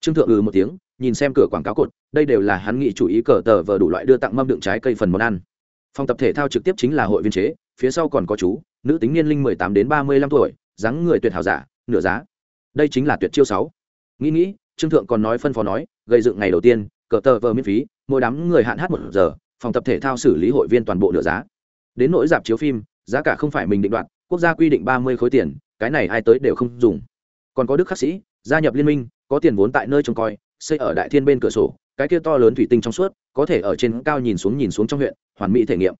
Trương thượng ừ một tiếng, nhìn xem cửa quảng cáo cột, đây đều là hắn nghị chủ ý cờ tờ vờ đủ loại đưa tặng mâm đựng trái cây phần món ăn. Phòng tập thể thao trực tiếp chính là hội viên chế, phía sau còn có chú, nữ tính niên linh mười tám đến ba mươi lăm tuổi, dáng người tuyệt hảo giả, nửa giá. Đây chính là tuyệt chiêu sáu. Nghĩ nghĩ, trương thượng còn nói phân phó nói, gây dựng ngày đầu tiên, cờ tờ vờ miễn phí, mỗi đám người hạn hát một giờ, phòng tập thể thao xử lý hội viên toàn bộ nửa giá đến nỗi dạp chiếu phim, giá cả không phải mình định đoạt, quốc gia quy định ba mươi khối tiền, cái này ai tới đều không dùng. Còn có đức khắc sĩ, gia nhập liên minh, có tiền vốn tại nơi trông coi, xây ở đại thiên bên cửa sổ, cái kia to lớn thủy tinh trong suốt, có thể ở trên cao nhìn xuống nhìn xuống trong huyện, hoàn mỹ thể nghiệm.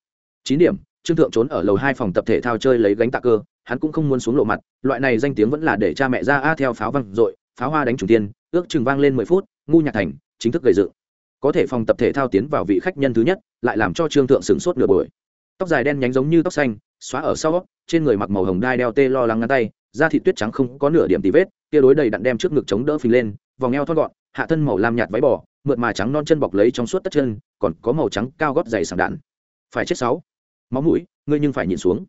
Chín điểm, trương thượng trốn ở lầu hai phòng tập thể thao chơi lấy gánh tạ cơ, hắn cũng không muốn xuống lộ mặt, loại này danh tiếng vẫn là để cha mẹ ra a theo pháo văng i pháo hoa đánh chủ tiên, ước chừng vang lên mười phút, ngu nhạc thành, chính thức gây dựng. Có thể phòng tập thể thao tiến vào vị khách nhân thứ nhất, lại làm cho trương thượng sửng sốt nửa buổi tóc dài đen nhánh giống như tóc xanh, xóa ở sau trên người mặc màu hồng đai đeo tê lo lắng ngăn tay, da thịt tuyết trắng không có nửa điểm tì vết, tia đối đầy đặn đem trước ngực chống đỡ phình lên, vòng eo thon gọn, hạ thân màu lam nhạt váy bò, mượt mà trắng non chân bọc lấy trong suốt tất chân, còn có màu trắng cao gót dày sảng đạn. Phải chết sáu. Máu mũi, ngươi nhưng phải nhìn xuống.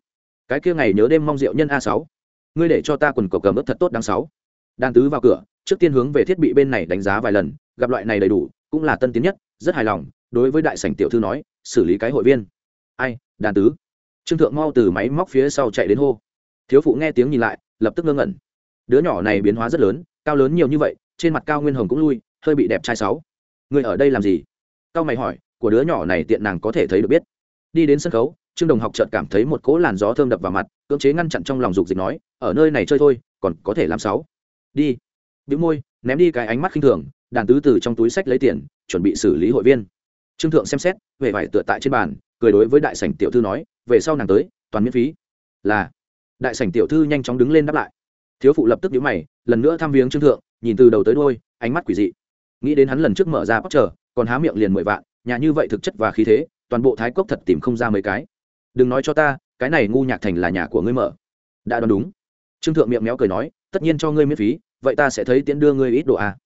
Cái kia ngày nhớ đêm mong rượu nhân a sáu. Ngươi để cho ta quần cầu cầm ớt thật tốt đáng sáu. Đàn tứ vào cửa, trước tiên hướng về thiết bị bên này đánh giá vài lần, gặp loại này đầy đủ, cũng là tân tiến nhất, rất hài lòng, đối với đại sảnh tiểu thư nói, xử lý cái hội viên ai, đàn tứ. Trương thượng mau từ máy móc phía sau chạy đến hô. Thiếu phụ nghe tiếng nhìn lại, lập tức ngơ ngẩn. Đứa nhỏ này biến hóa rất lớn, cao lớn nhiều như vậy, trên mặt cao nguyên hồng cũng lui, hơi bị đẹp trai sáu. Người ở đây làm gì? Cao mày hỏi, của đứa nhỏ này tiện nàng có thể thấy được biết. Đi đến sân khấu, trương đồng học chợt cảm thấy một cỗ làn gió thơm đập vào mặt, cưỡng chế ngăn chặn trong lòng dục dịch nói, ở nơi này chơi thôi, còn có thể làm sáu. Đi. Bĩu môi, ném đi cái ánh mắt khinh thường, đàn tứ từ trong túi sách lấy tiền, chuẩn bị xử lý hội viên. Trương thượng xem xét về vải tựa tại trên bàn cười đối với đại sảnh tiểu thư nói, về sau nàng tới, toàn miễn phí. Là. Đại sảnh tiểu thư nhanh chóng đứng lên đáp lại. Thiếu phụ lập tức nhíu mày, lần nữa thăm viếng trương thượng, nhìn từ đầu tới đuôi, ánh mắt quỷ dị. Nghĩ đến hắn lần trước mở ra bóc chờ, còn há miệng liền mười vạn, nhà như vậy thực chất và khí thế, toàn bộ thái cốc thật tìm không ra mấy cái. Đừng nói cho ta, cái này ngu nhạc thành là nhà của ngươi mở. Đã đoán đúng. Trương thượng miệng méo cười nói, tất nhiên cho ngươi miễn phí, vậy ta sẽ thấy tiễn đưa ngươi ít đồ à.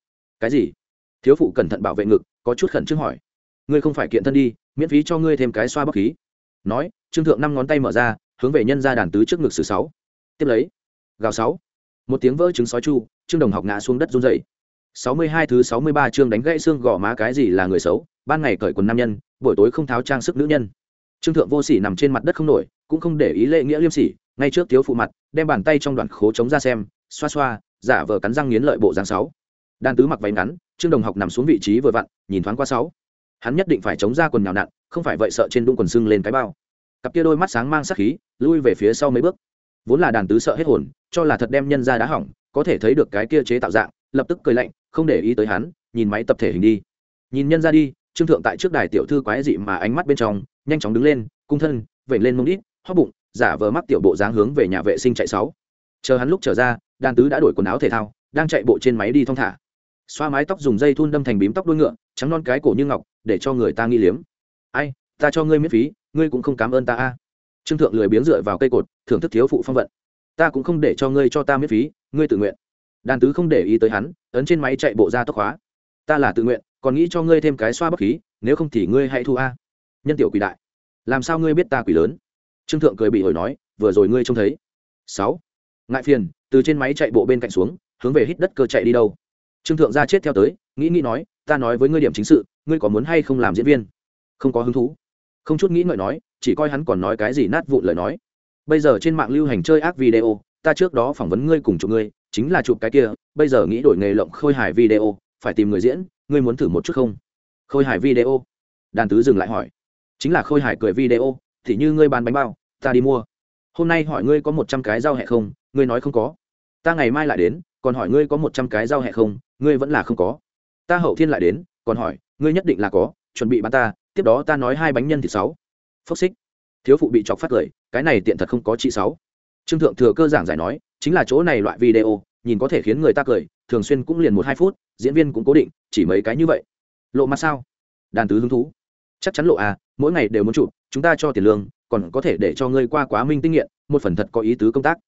cái gì? Thiếu phụ cẩn thận bảo vệ ngực, có chút khẩn trương hỏi. Ngươi không phải kiện thân đi miễn phí cho ngươi thêm cái xoa bóc khí. Nói, trương thượng năm ngón tay mở ra, hướng về nhân ra đàn tứ trước ngực sử sáu. Tiếp lấy, gào sáu. Một tiếng vỡ trứng sói chu, trương đồng học ngã xuống đất run dậy sáu mươi hai thứ sáu mươi ba chương đánh gãy xương gò má cái gì là người xấu, ban ngày cởi quần nam nhân, buổi tối không tháo trang sức nữ nhân. Trương thượng vô sỉ nằm trên mặt đất không nổi, cũng không để ý lệ nghĩa liêm sỉ, ngay trước thiếu phụ mặt, đem bàn tay trong đoạn khố chống ra xem, xoa xoa, giả vờ cắn răng nghiến lợi bộ dáng sáu. Đàn tứ mặc váy ngắn, trương đồng học nằm xuống vị trí vừa vặn, nhìn thoáng qua sáu hắn nhất định phải chống ra quần nhào nặn, không phải vậy sợ trên đung quần sưng lên cái bao. Cặp kia đôi mắt sáng mang sắc khí, lui về phía sau mấy bước. Vốn là đàn tứ sợ hết hồn, cho là thật đem nhân ra đá hỏng, có thể thấy được cái kia chế tạo dạng, lập tức cười lạnh, không để ý tới hắn, nhìn máy tập thể hình đi. Nhìn nhân ra đi, trương thượng tại trước đài tiểu thư quái dị mà ánh mắt bên trong, nhanh chóng đứng lên, cung thân vẩy lên mông đít, hóp bụng, giả vờ mắc tiểu bộ dáng hướng về nhà vệ sinh chạy sáu. Chờ hắn lúc trở ra, đàn tứ đã đổi quần áo thể thao, đang chạy bộ trên máy đi thong thả xoa mái tóc dùng dây thun đâm thành bím tóc đuôi ngựa, trắng non cái cổ như ngọc, để cho người ta nghi liếm. Ai, ta cho ngươi miễn phí, ngươi cũng không cảm ơn ta a. Trương thượng lười biếng dựa vào cây cột, thưởng thức thiếu phụ phong vận. Ta cũng không để cho ngươi cho ta miễn phí, ngươi tự nguyện. Đàn tứ không để ý tới hắn, ấn trên máy chạy bộ ra tốc hóa. Ta là tự nguyện, còn nghĩ cho ngươi thêm cái xoa bất khí, nếu không thì ngươi hãy thu a. Nhân tiểu quỷ đại, làm sao ngươi biết ta quỷ lớn? Trương thượng cười bị hồi nói, vừa rồi ngươi trông thấy. Sáu, ngại phiền, từ trên máy chạy bộ bên cạnh xuống, hướng về hít đất cơ chạy đi đâu? Trương thượng gia chết theo tới, nghĩ nghĩ nói, ta nói với ngươi điểm chính sự, ngươi có muốn hay không làm diễn viên? Không có hứng thú. Không chút nghĩ ngợi nói, chỉ coi hắn còn nói cái gì nát vụn lời nói. Bây giờ trên mạng lưu hành chơi ác video, ta trước đó phỏng vấn ngươi cùng chụp ngươi, chính là chụp cái kia, bây giờ nghĩ đổi nghề lộng khôi hài video, phải tìm người diễn, ngươi muốn thử một chút không? Khôi hài video? Đàn tứ dừng lại hỏi. Chính là khôi hài cười video, thì như ngươi bán bánh bao, ta đi mua. Hôm nay hỏi ngươi có một trăm cái rau hẹ không, ngươi nói không có. Ta ngày mai lại đến còn hỏi ngươi có một trăm cái giao hẹ không? Ngươi vẫn là không có. Ta hậu thiên lại đến, còn hỏi, ngươi nhất định là có, chuẩn bị bán ta, tiếp đó ta nói hai bánh nhân thì sáu. Phốc xích. Thiếu phụ bị chọc phát cười, cái này tiện thật không có chị sáu. Trương thượng thừa cơ giảng giải nói, chính là chỗ này loại video, nhìn có thể khiến người ta cười, thường xuyên cũng liền một hai phút, diễn viên cũng cố định, chỉ mấy cái như vậy. Lộ mặt sao? Đàn tứ hứng thú. Chắc chắn lộ à mỗi ngày đều muốn chụp, chúng ta cho tiền lương, còn có thể để cho ngươi qua quá minh tinh nghiện, một phần thật có ý tứ công tác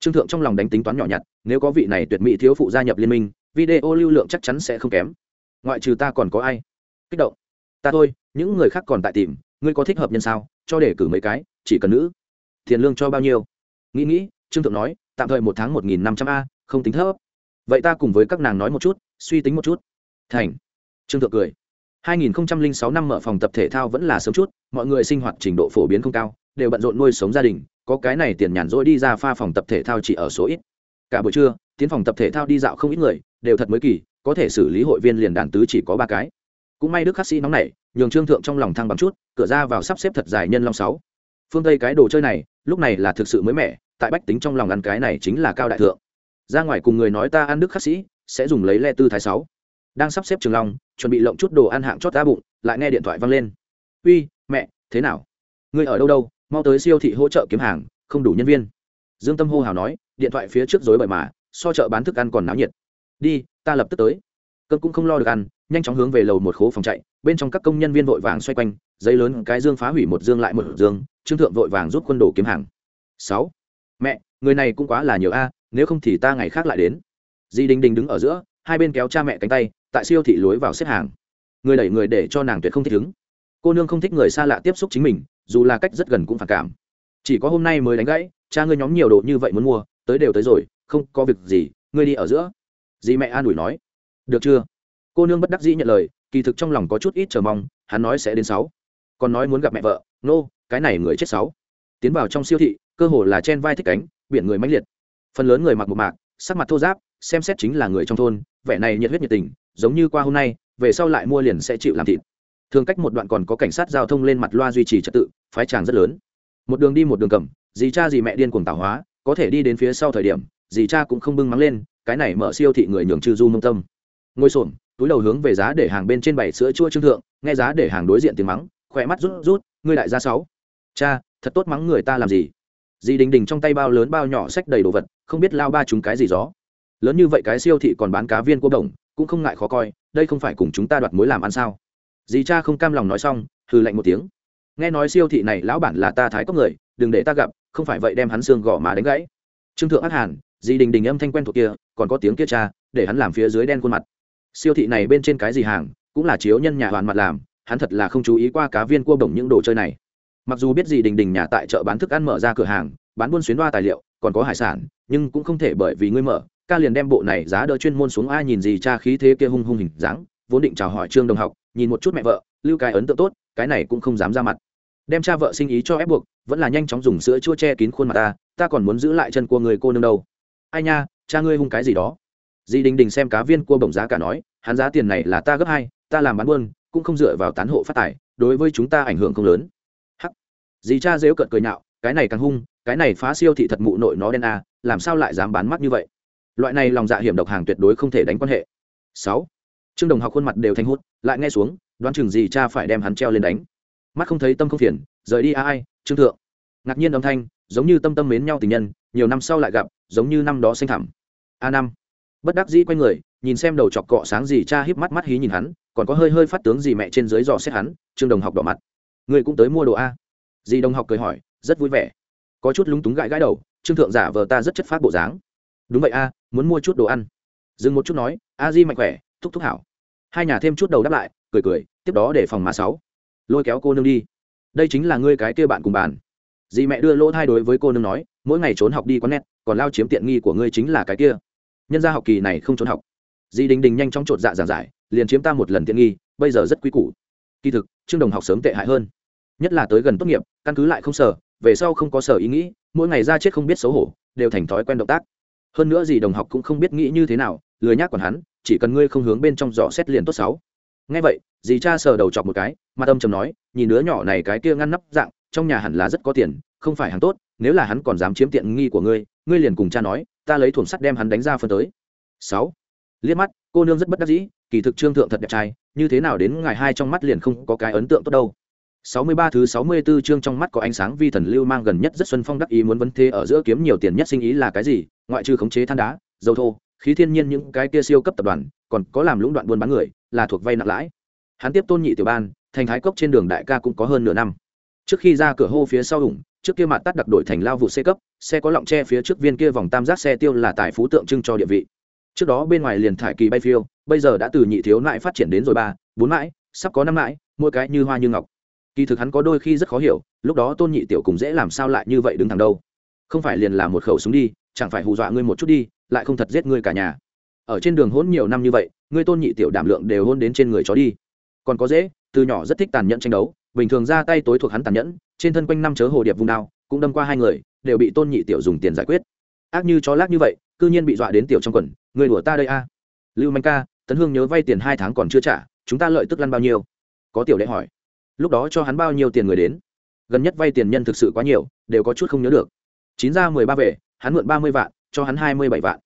trương thượng trong lòng đánh tính toán nhỏ nhặt, nếu có vị này tuyệt mỹ thiếu phụ gia nhập liên minh, video lưu lượng chắc chắn sẽ không kém. Ngoại trừ ta còn có ai? Kích động. Ta thôi, những người khác còn tại tìm, ngươi có thích hợp nhân sao? Cho để cử mấy cái, chỉ cần nữ. Tiền lương cho bao nhiêu? Nghĩ nghĩ, trương thượng nói, tạm thời một tháng một nghìn năm trăm a, không tính thấp. Vậy ta cùng với các nàng nói một chút, suy tính một chút. Thành. Trương thượng cười. 2006 năm mở phòng tập thể thao vẫn là sớm chút, mọi người sinh hoạt trình độ phổ biến không cao, đều bận rộn nuôi sống gia đình có cái này tiền nhàn rỗi đi ra pha phòng tập thể thao chỉ ở số ít. Cả buổi trưa, tiến phòng tập thể thao đi dạo không ít người, đều thật mới kỳ, có thể xử lý hội viên liền đàn tứ chỉ có ba cái. Cũng may đức khắc sĩ nóng nảy, nhường trương thượng trong lòng thăng bằng chút, cửa ra vào sắp xếp thật dài nhân long sáu. Phương tây cái đồ chơi này, lúc này là thực sự mới mẻ, tại bách tính trong lòng ăn cái này chính là cao đại thượng. Ra ngoài cùng người nói ta ăn đức khắc sĩ, sẽ dùng lấy le tư thái sáu. Đang sắp xếp trường long, chuẩn bị lộng chút đồ ăn hạng chót ra bụng, lại nghe điện thoại văng lên. Uy, mẹ, thế nào? Ngươi ở đâu đâu? Mau tới siêu thị hỗ trợ kiếm hàng, không đủ nhân viên. Dương tâm hô hào nói, điện thoại phía trước dối bởi mà, so chợ bán thức ăn còn náo nhiệt. Đi, ta lập tức tới. Cơn cũng không lo được ăn, nhanh chóng hướng về lầu một khố phòng chạy, bên trong các công nhân viên vội vàng xoay quanh, giấy lớn, cái dương phá hủy một dương lại một dương, trương thượng vội vàng giúp quân đồ kiếm hàng. Sáu. Mẹ, người này cũng quá là nhiều a, nếu không thì ta ngày khác lại đến. Di đình đình đứng ở giữa, hai bên kéo cha mẹ cánh tay, tại siêu thị lối vào xếp hàng. Người đẩy người để cho nàng tuyệt không thích ứng. Cô nương không thích người xa lạ tiếp xúc chính mình dù là cách rất gần cũng phản cảm. Chỉ có hôm nay mới đánh gãy cha ngươi nhóm nhiều đồ như vậy muốn mua tới đều tới rồi không có việc gì ngươi đi ở giữa. Dì mẹ an ủi nói. Được chưa? Cô nương bất đắc dĩ nhận lời kỳ thực trong lòng có chút ít chờ mong hắn nói sẽ đến sáu. Còn nói muốn gặp mẹ vợ nô、no, cái này người chết sáu. Tiến vào trong siêu thị cơ hồ là chen vai thích cánh biển người mãnh liệt. Phần lớn người mặc một mạc sắc mặt thô giáp xem xét chính là người trong thôn vẻ này nhiệt huyết nhiệt tình giống như qua hôm nay về sau lại mua liền sẽ chịu làm thịt thường cách một đoạn còn có cảnh sát giao thông lên mặt loa duy trì trật tự, phái tràng rất lớn. Một đường đi một đường cầm, dì cha dì mẹ điên cuồng tảo hóa, có thể đi đến phía sau thời điểm, dì cha cũng không bưng mắng lên, cái này mở siêu thị người nhường trừ du mông tâm. Ngồi xổm, túi đầu hướng về giá để hàng bên trên bảy sữa chua trương thượng, nghe giá để hàng đối diện tiếng mắng, khỏe mắt rút rút, ngươi đại gia sáu. Cha, thật tốt mắng người ta làm gì? Dì đình đình trong tay bao lớn bao nhỏ sách đầy đồ vật, không biết lao ba chúng cái gì gió. Lớn như vậy cái siêu thị còn bán cá viên cô đồng, cũng không ngại khó coi, đây không phải cùng chúng ta đoạt mối làm ăn sao? Dì cha không cam lòng nói xong, hừ lạnh một tiếng. Nghe nói siêu thị này lão bản là ta thái có người, đừng để ta gặp, không phải vậy đem hắn xương gõ mà đánh gãy. Trương thượng ác hàn, dì đình đình âm thanh quen thuộc kia, còn có tiếng kia cha, để hắn làm phía dưới đen khuôn mặt. Siêu thị này bên trên cái gì hàng, cũng là chiếu nhân nhà hoàn mặt làm, hắn thật là không chú ý qua cá viên cua bổng những đồ chơi này. Mặc dù biết gì đình đình nhà tại chợ bán thức ăn mở ra cửa hàng, bán buôn xuyến đoa tài liệu, còn có hải sản, nhưng cũng không thể bởi vì ngươi mở, ca liền đem bộ này giá đỡ chuyên môn xuống ai nhìn gì cha khí thế kia hung hung hình dáng, vốn định chào hỏi trương đồng học nhìn một chút mẹ vợ, lưu cái ấn tượng tốt, cái này cũng không dám ra mặt. Đem cha vợ sinh ý cho ép buộc, vẫn là nhanh chóng dùng sữa chua che kín khuôn mặt ta ta còn muốn giữ lại chân của người cô nương đâu. Ai nha, cha ngươi hung cái gì đó? Dì đình đình xem cá viên cua bổng giá cả nói, hắn giá tiền này là ta gấp hai, ta làm bán buôn, cũng không dựa vào tán hộ phát tài, đối với chúng ta ảnh hưởng không lớn. Hắc. Dì cha dếu cợt cười nhạo, cái này càng hung, cái này phá siêu thị thật mụ nội nó đen a làm sao lại dám bán mắt như vậy? Loại này lòng dạ hiểm độc hàng tuyệt đối không thể đánh quan hệ. Sáu trương đồng học khuôn mặt đều thanh hút, lại nghe xuống, đoán chừng gì cha phải đem hắn treo lên đánh. Mắt không thấy tâm không phiền, rời đi a ai, trương thượng. Ngạc nhiên âm thanh, giống như tâm tâm mến nhau tình nhân, nhiều năm sau lại gặp, giống như năm đó sinh thẳm a năm. Bất đắc dĩ quay người, nhìn xem đầu chọc cọ sáng gì cha híp mắt mắt hí nhìn hắn, còn có hơi hơi phát tướng gì mẹ trên dưới dò xét hắn, trương đồng học đỏ mặt. Người cũng tới mua đồ a. Dì đồng học cười hỏi, rất vui vẻ. Có chút lúng túng gãi gãi đầu, trương thượng giả vờ ta rất chất phát bộ dáng. Đúng vậy a, muốn mua chút đồ ăn. Dừng một chút nói, a di mạnh khỏe thúc thúc hảo. Hai nhà thêm chút đầu đáp lại, cười cười, tiếp đó để phòng mà sáu. Lôi kéo cô nương đi. Đây chính là ngươi cái kia bạn cùng bàn. Dì mẹ đưa lỗ thai đối với cô nương nói, mỗi ngày trốn học đi quán nét còn lao chiếm tiện nghi của ngươi chính là cái kia. Nhân gia học kỳ này không trốn học. Dì đình đình nhanh chóng chột dạ giảng giải, liền chiếm ta một lần tiện nghi, bây giờ rất quý củ. Kỳ thực, trương đồng học sớm tệ hại hơn. Nhất là tới gần tốt nghiệp, căn cứ lại không sở về sau không có sở ý nghĩ, mỗi ngày ra chết không biết xấu hổ, đều thành thói quen động tác. Hơn nữa dì đồng học cũng không biết nghĩ như thế nào, lười nhác còn hắn chỉ cần ngươi không hướng bên trong dò xét liền tốt sáu. Ngay vậy, dì cha sờ đầu chọc một cái, mặt tâm trầm nói, nhìn đứa nhỏ này cái kia ngăn nắp dạng, trong nhà hẳn là rất có tiền, không phải hàng tốt, nếu là hắn còn dám chiếm tiện nghi của ngươi ngươi liền cùng cha nói, ta lấy thủng sắt đem hắn đánh ra phân tới. Sáu. Liếc mắt, cô nương rất bất đắc dĩ, kỳ thực trương thượng thật đẹp trai, như thế nào đến ngày hai trong mắt liền không có cái ấn tượng tốt đâu. 63 thứ 64 chương trong mắt có ánh sáng vi thần lưu mang gần nhất rất xuân phong đắc ý muốn vấn thế ở giữa kiếm nhiều tiền nhất sinh ý là cái gì, ngoại trừ khống chế than đá, dầu thô khí thiên nhiên những cái kia siêu cấp tập đoàn, còn có làm lũng đoạn buôn bán người, là thuộc vay nặng lãi. Hắn tiếp tôn nhị tiểu ban, thành thái cốc trên đường đại ca cũng có hơn nửa năm. Trước khi ra cửa hô phía sau ủng, trước kia mặt tắt đặc đổi thành lao vụ xe cấp, xe có lọng tre phía trước viên kia vòng tam giác xe tiêu là tài phú tượng trưng cho địa vị. Trước đó bên ngoài liền thải kỳ bay phiêu, bây giờ đã từ nhị thiếu lại phát triển đến rồi ba, bốn mãi sắp có năm mãi mỗi cái như hoa như ngọc. Kỳ thực hắn có đôi khi rất khó hiểu, lúc đó tôn nhị tiểu cùng dễ làm sao lại như vậy đứng thẳng đâu. Không phải liền là một khẩu súng đi, chẳng phải hù dọa ngươi một chút đi lại không thật giết ngươi cả nhà. Ở trên đường hôn nhiều năm như vậy, ngươi tôn nhị tiểu đảm lượng đều hôn đến trên người chó đi. Còn có dễ, từ nhỏ rất thích tàn nhẫn tranh đấu, bình thường ra tay tối thuộc hắn tàn nhẫn, trên thân quanh năm chớ hồ điệp vùng đao, cũng đâm qua hai người, đều bị tôn nhị tiểu dùng tiền giải quyết. Ác như chó lác như vậy, cư nhiên bị dọa đến tiểu trong quần người đùa ta đây a. Lưu manh ca, tấn hương nhớ vay tiền hai tháng còn chưa trả, chúng ta lợi tức lăn bao nhiêu? Có tiểu đệ hỏi. Lúc đó cho hắn bao nhiêu tiền người đến? Gần nhất vay tiền nhân thực sự quá nhiều, đều có chút không nhớ được. Chín ra mười ba về, hắn mượn ba mươi vạn cho hắn hai mươi bảy vạn.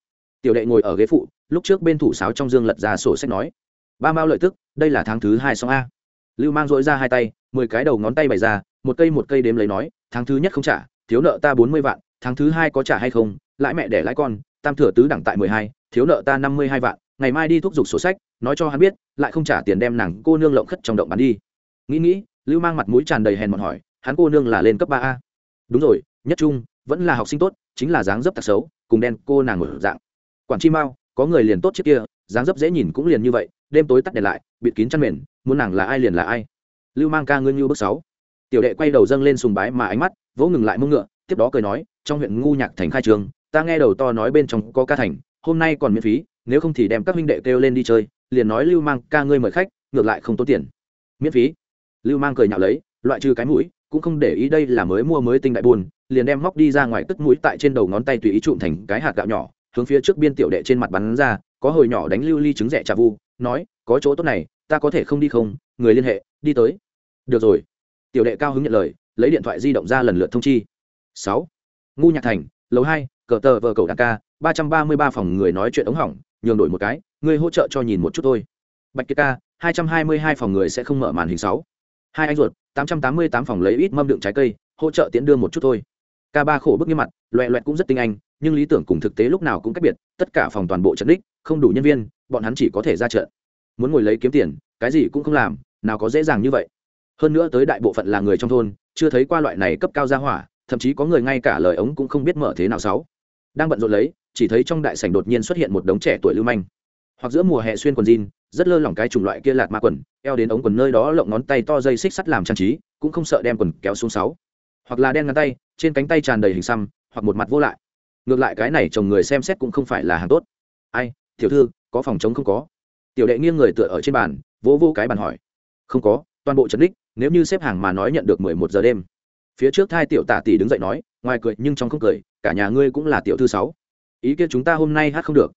Tiểu đệ ngồi ở ghế phụ, lúc trước bên thủ sáo trong dương lật ra sổ sách nói, ba mao lợi tức, đây là tháng thứ hai xong a. Lưu mang dội ra hai tay, mười cái đầu ngón tay bày ra, một cây một cây đếm lấy nói, tháng thứ nhất không trả, thiếu nợ ta bốn mươi vạn, tháng thứ hai có trả hay không, lãi mẹ để lãi con, tam thừa tứ đẳng tại mười hai, thiếu nợ ta năm mươi hai vạn, ngày mai đi thúc giục sổ sách, nói cho hắn biết, lại không trả tiền đem nàng cô nương lộng khất trong động bán đi. Nghĩ nghĩ, lưu mang mặt mũi tràn đầy hèn mọn hỏi, hắn cô nương là lên cấp ba a? Đúng rồi, nhất trung, vẫn là học sinh tốt chính là dáng dấp tặc xấu, cùng đen cô nàng một dạng. Quản chi mao có người liền tốt trước kia, dáng dấp dễ nhìn cũng liền như vậy, đêm tối tắt đèn lại, bịt kín chăn mền, muốn nàng là ai liền là ai. Lưu mang ca ngưng như bước sáu. Tiểu đệ quay đầu dâng lên sùng bái mà ánh mắt, vỗ ngừng lại mông ngựa, tiếp đó cười nói, trong huyện ngu nhạc thành khai trường, ta nghe đầu to nói bên trong có ca thành, hôm nay còn miễn phí, nếu không thì đem các huynh đệ kêu lên đi chơi, liền nói lưu mang ca ngươi mời khách, ngược lại không tốn tiền. Miễn phí. Lưu mang cười nhạo lấy, loại trừ cái mũi cũng không để ý đây là mới mua mới tinh đại buồn liền đem móc đi ra ngoài tức mũi tại trên đầu ngón tay tùy ý trụm thành cái hạt gạo nhỏ, hướng phía trước biên tiểu đệ trên mặt bắn ra, có hồi nhỏ đánh lưu ly trứng rẻ trà vu, nói, có chỗ tốt này, ta có thể không đi không, người liên hệ, đi tới. Được rồi. Tiểu đệ cao hứng nhận lời, lấy điện thoại di động ra lần lượt thông chi. Sáu. Ngu nhạc thành, lầu hai, cờ tờ vờ cầu đàn ca, ba trăm ba mươi ba phòng người nói chuyện ống hỏng, nhường đổi một cái, ngươi hỗ trợ cho nhìn một chút thôi. Bạch kiệt ca, hai trăm hai mươi hai phòng người sẽ không mở màn hình sáu hai anh ruột, tám trăm tám mươi tám phòng lấy ít mâm đựng trái cây, hỗ trợ tiễn đưa một chút thôi. K ba khổ bức như mặt, loẹ loẹt cũng rất tinh anh, nhưng lý tưởng cùng thực tế lúc nào cũng cách biệt, tất cả phòng toàn bộ trận đích, không đủ nhân viên, bọn hắn chỉ có thể ra trận. Muốn ngồi lấy kiếm tiền, cái gì cũng không làm, nào có dễ dàng như vậy. Hơn nữa tới đại bộ phận là người trong thôn, chưa thấy qua loại này cấp cao ra hỏa, thậm chí có người ngay cả lời ống cũng không biết mở thế nào sáu. Đang bận rộn lấy, chỉ thấy trong đại sảnh đột nhiên xuất hiện một đống trẻ tuổi lưu manh. Hoặc giữa mùa hè xuyên quần jean rất lơ lỏng cái chủng loại kia lạt ma quần, eo đến ống quần nơi đó lộng ngón tay to dây xích sắt làm trang trí, cũng không sợ đem quần kéo xuống sáu. Hoặc là đen ngắn tay, trên cánh tay tràn đầy hình xăm, hoặc một mặt vô lại. Ngược lại cái này chồng người xem xét cũng không phải là hàng tốt. Ai, tiểu thư, có phòng chống không có? Tiểu đệ nghiêng người tựa ở trên bàn, vỗ vô cái bàn hỏi. Không có, toàn bộ trấn đích, nếu như xếp hàng mà nói nhận được mười một giờ đêm. Phía trước thai tiểu tả tỷ đứng dậy nói, ngoài cười nhưng trong không cười, cả nhà ngươi cũng là tiểu thư sáu. Ý kia chúng ta hôm nay hát không được.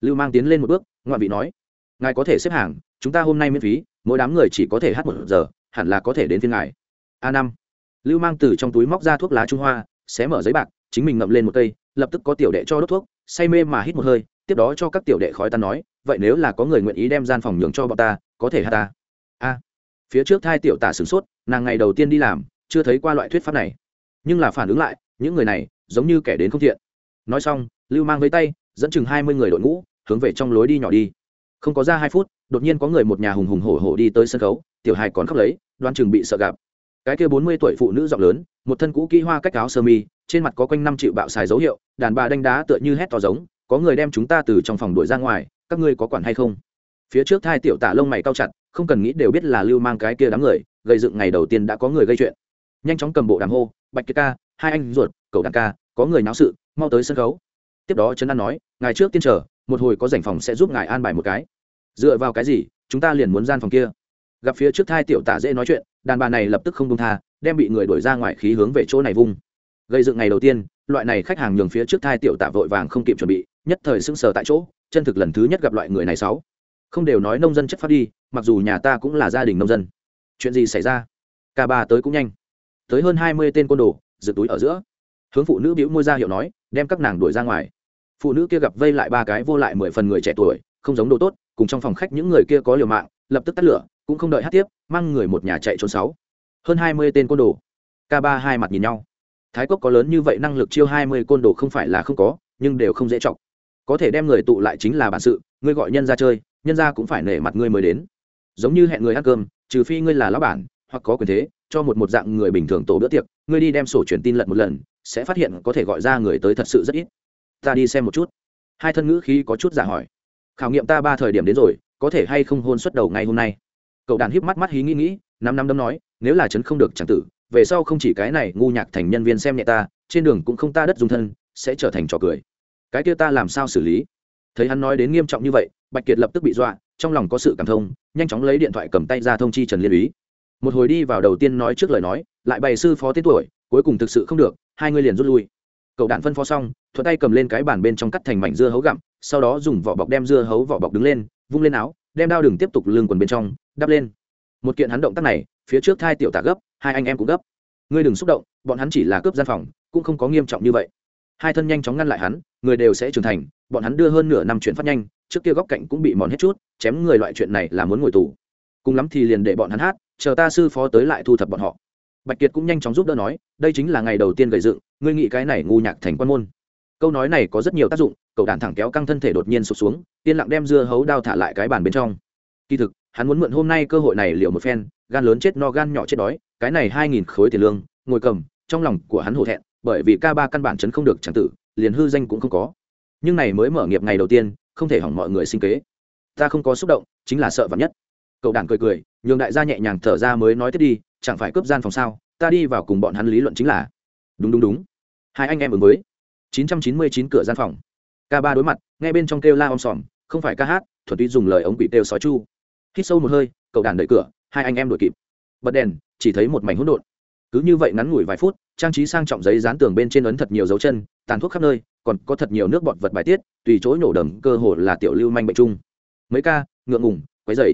Lưu mang tiến lên một bước ngoại vị nói ngài có thể xếp hàng, chúng ta hôm nay miễn phí, mỗi đám người chỉ có thể hát một giờ, hẳn là có thể đến phiên ngài. A năm. Lưu mang từ trong túi móc ra thuốc lá trung hoa, xé mở giấy bạc, chính mình ngậm lên một cây, lập tức có tiểu đệ cho đốt thuốc, say mê mà hít một hơi, tiếp đó cho các tiểu đệ khói ta nói, vậy nếu là có người nguyện ý đem gian phòng nhường cho bọn ta, có thể hát ta. A. Phía trước thai tiểu tả sửng sốt, nàng ngày đầu tiên đi làm, chưa thấy qua loại thuyết pháp này. Nhưng là phản ứng lại, những người này, giống như kẻ đến không thiện. Nói xong, lưu mang với tay, dẫn chừng hai mươi người đội ngũ, hướng về trong lối đi nhỏ đi không có ra hai phút, đột nhiên có người một nhà hùng hùng hổ hổ đi tới sân khấu, tiểu hài còn khóc lấy, đoan chừng bị sợ gặp. Cái kia bốn mươi tuổi phụ nữ giọng lớn, một thân cũ kỹ hoa cách áo sơ mi, trên mặt có quanh năm triệu bạo xài dấu hiệu, đàn bà đánh đá tựa như hét to giống, có người đem chúng ta từ trong phòng đuổi ra ngoài, các ngươi có quản hay không? Phía trước thai tiểu tả lông mày cao chặt, không cần nghĩ đều biết là lưu mang cái kia đám người, gây dựng ngày đầu tiên đã có người gây chuyện. Nhanh chóng cầm bộ đàm hô, bạch kia ca, hai anh ruột, cậu đàn ca, có người náo sự, mau tới sân khấu. Tiếp đó trấn an nói ngài trước tiên chờ một hồi có rảnh phòng sẽ giúp ngài an bài một cái. Dựa vào cái gì, chúng ta liền muốn gian phòng kia. Gặp phía trước thai tiểu tả dễ nói chuyện, đàn bà này lập tức không công tha, đem bị người đuổi ra ngoài khí hướng về chỗ này vung. Gây dựng ngày đầu tiên, loại này khách hàng nhường phía trước thai tiểu tả vội vàng không kịp chuẩn bị, nhất thời sững sờ tại chỗ, chân thực lần thứ nhất gặp loại người này sáu. Không đều nói nông dân chất phát đi, mặc dù nhà ta cũng là gia đình nông dân. Chuyện gì xảy ra? Ca ba tới cũng nhanh. Tới hơn hai mươi tên côn đồ giựt túi ở giữa. Hướng phụ nữ bĩu môi ra hiệu nói, đem các nàng đuổi ra ngoài phụ nữ kia gặp vây lại ba cái vô lại mười phần người trẻ tuổi, không giống đồ tốt, cùng trong phòng khách những người kia có liều mạng, lập tức tắt lửa, cũng không đợi hát tiếp, mang người một nhà chạy trốn sáu. Hơn hai mươi tên côn đồ. K ba hai mặt nhìn nhau. Thái cốc có lớn như vậy năng lực chiêu hai mươi côn đồ không phải là không có, nhưng đều không dễ chọc. Có thể đem người tụ lại chính là bản sự, ngươi gọi nhân ra chơi, nhân ra cũng phải nể mặt ngươi mới đến. Giống như hẹn người ăn cơm, trừ phi ngươi là lão bản, hoặc có quyền thế, cho một một dạng người bình thường tổ bữa tiệc, ngươi đi đem sổ truyền tin lật một lần, sẽ phát hiện có thể gọi ra người tới thật sự rất ít ta đi xem một chút. Hai thân ngữ khí có chút giả hỏi. Khảo nghiệm ta ba thời điểm đến rồi, có thể hay không hôn xuất đầu ngày hôm nay? Cậu đàn híp mắt mắt hí nghĩ nghĩ năm năm đấm nói, nếu là chấn không được chẳng tử, về sau không chỉ cái này ngu nhạc thành nhân viên xem nhẹ ta, trên đường cũng không ta đất dung thân, sẽ trở thành trò cười. Cái kia ta làm sao xử lý? Thấy hắn nói đến nghiêm trọng như vậy, bạch kiệt lập tức bị dọa, trong lòng có sự cảm thông, nhanh chóng lấy điện thoại cầm tay ra thông chi trần liên ý một hồi đi vào đầu tiên nói trước lời nói, lại bày sư phó tên tuổi, cuối cùng thực sự không được, hai người liền rút lui cậu đạn phân phó xong, thuận tay cầm lên cái bàn bên trong cắt thành mảnh dưa hấu gặm, sau đó dùng vỏ bọc đem dưa hấu vỏ bọc đứng lên, vung lên áo, đem đao đừng tiếp tục lưng quần bên trong, đắp lên. Một kiện hắn động tác này, phía trước thai tiểu tạ gấp, hai anh em cũng gấp. Ngươi đừng xúc động, bọn hắn chỉ là cướp gian phòng, cũng không có nghiêm trọng như vậy. Hai thân nhanh chóng ngăn lại hắn, người đều sẽ trưởng thành, bọn hắn đưa hơn nửa năm chuyện phát nhanh, trước kia góc cạnh cũng bị mòn hết chút, chém người loại chuyện này là muốn ngồi tù. Cùng lắm thì liền để bọn hắn hát, chờ ta sư phó tới lại thu thập bọn họ bạch kiệt cũng nhanh chóng giúp đỡ nói, đây chính là ngày đầu tiên gầy dựng, ngươi nghĩ cái này ngu nhạc thành quan môn. Câu nói này có rất nhiều tác dụng, cậu đàn thẳng kéo căng thân thể đột nhiên sụt xuống, yên lặng đem dưa hấu đao thả lại cái bàn bên trong. Kỳ thực, hắn muốn mượn hôm nay cơ hội này liệu một phen, gan lớn chết no gan nhỏ chết đói, cái này hai nghìn khối tiền lương, ngồi cầm, trong lòng của hắn hổ thẹn, bởi vì ca ba căn bản chấn không được chẳng tử, liền hư danh cũng không có. Nhưng này mới mở nghiệp ngày đầu tiên, không thể hỏng mọi người sinh kế. Ta không có xúc động, chính là sợ vắn nhất. Cậu đàn cười cười, nhường đại gia nhẹ nhàng thở ra mới nói tiếp đi chẳng phải cướp gian phòng sao, ta đi vào cùng bọn hắn lý luận chính là, đúng đúng đúng. Hai anh em ứng với. 999 cửa gian phòng. K ba đối mặt, nghe bên trong kêu la om sòm, không phải ca hát thuật tuy dùng lời ống quỷ kêu sói chu. Hít sâu một hơi, cậu đàn đợi cửa, hai anh em đuổi kịp. Bật đèn, chỉ thấy một mảnh hỗn độn. Cứ như vậy ngắn ngủi vài phút, trang trí sang trọng giấy dán tường bên trên ấn thật nhiều dấu chân, tàn thuốc khắp nơi, còn có thật nhiều nước bọt vật bài tiết, tùy chỗ nổ đầm cơ hồ là tiểu lưu manh bệnh chung. Mấy ca, ngượng ngùng, quấy dày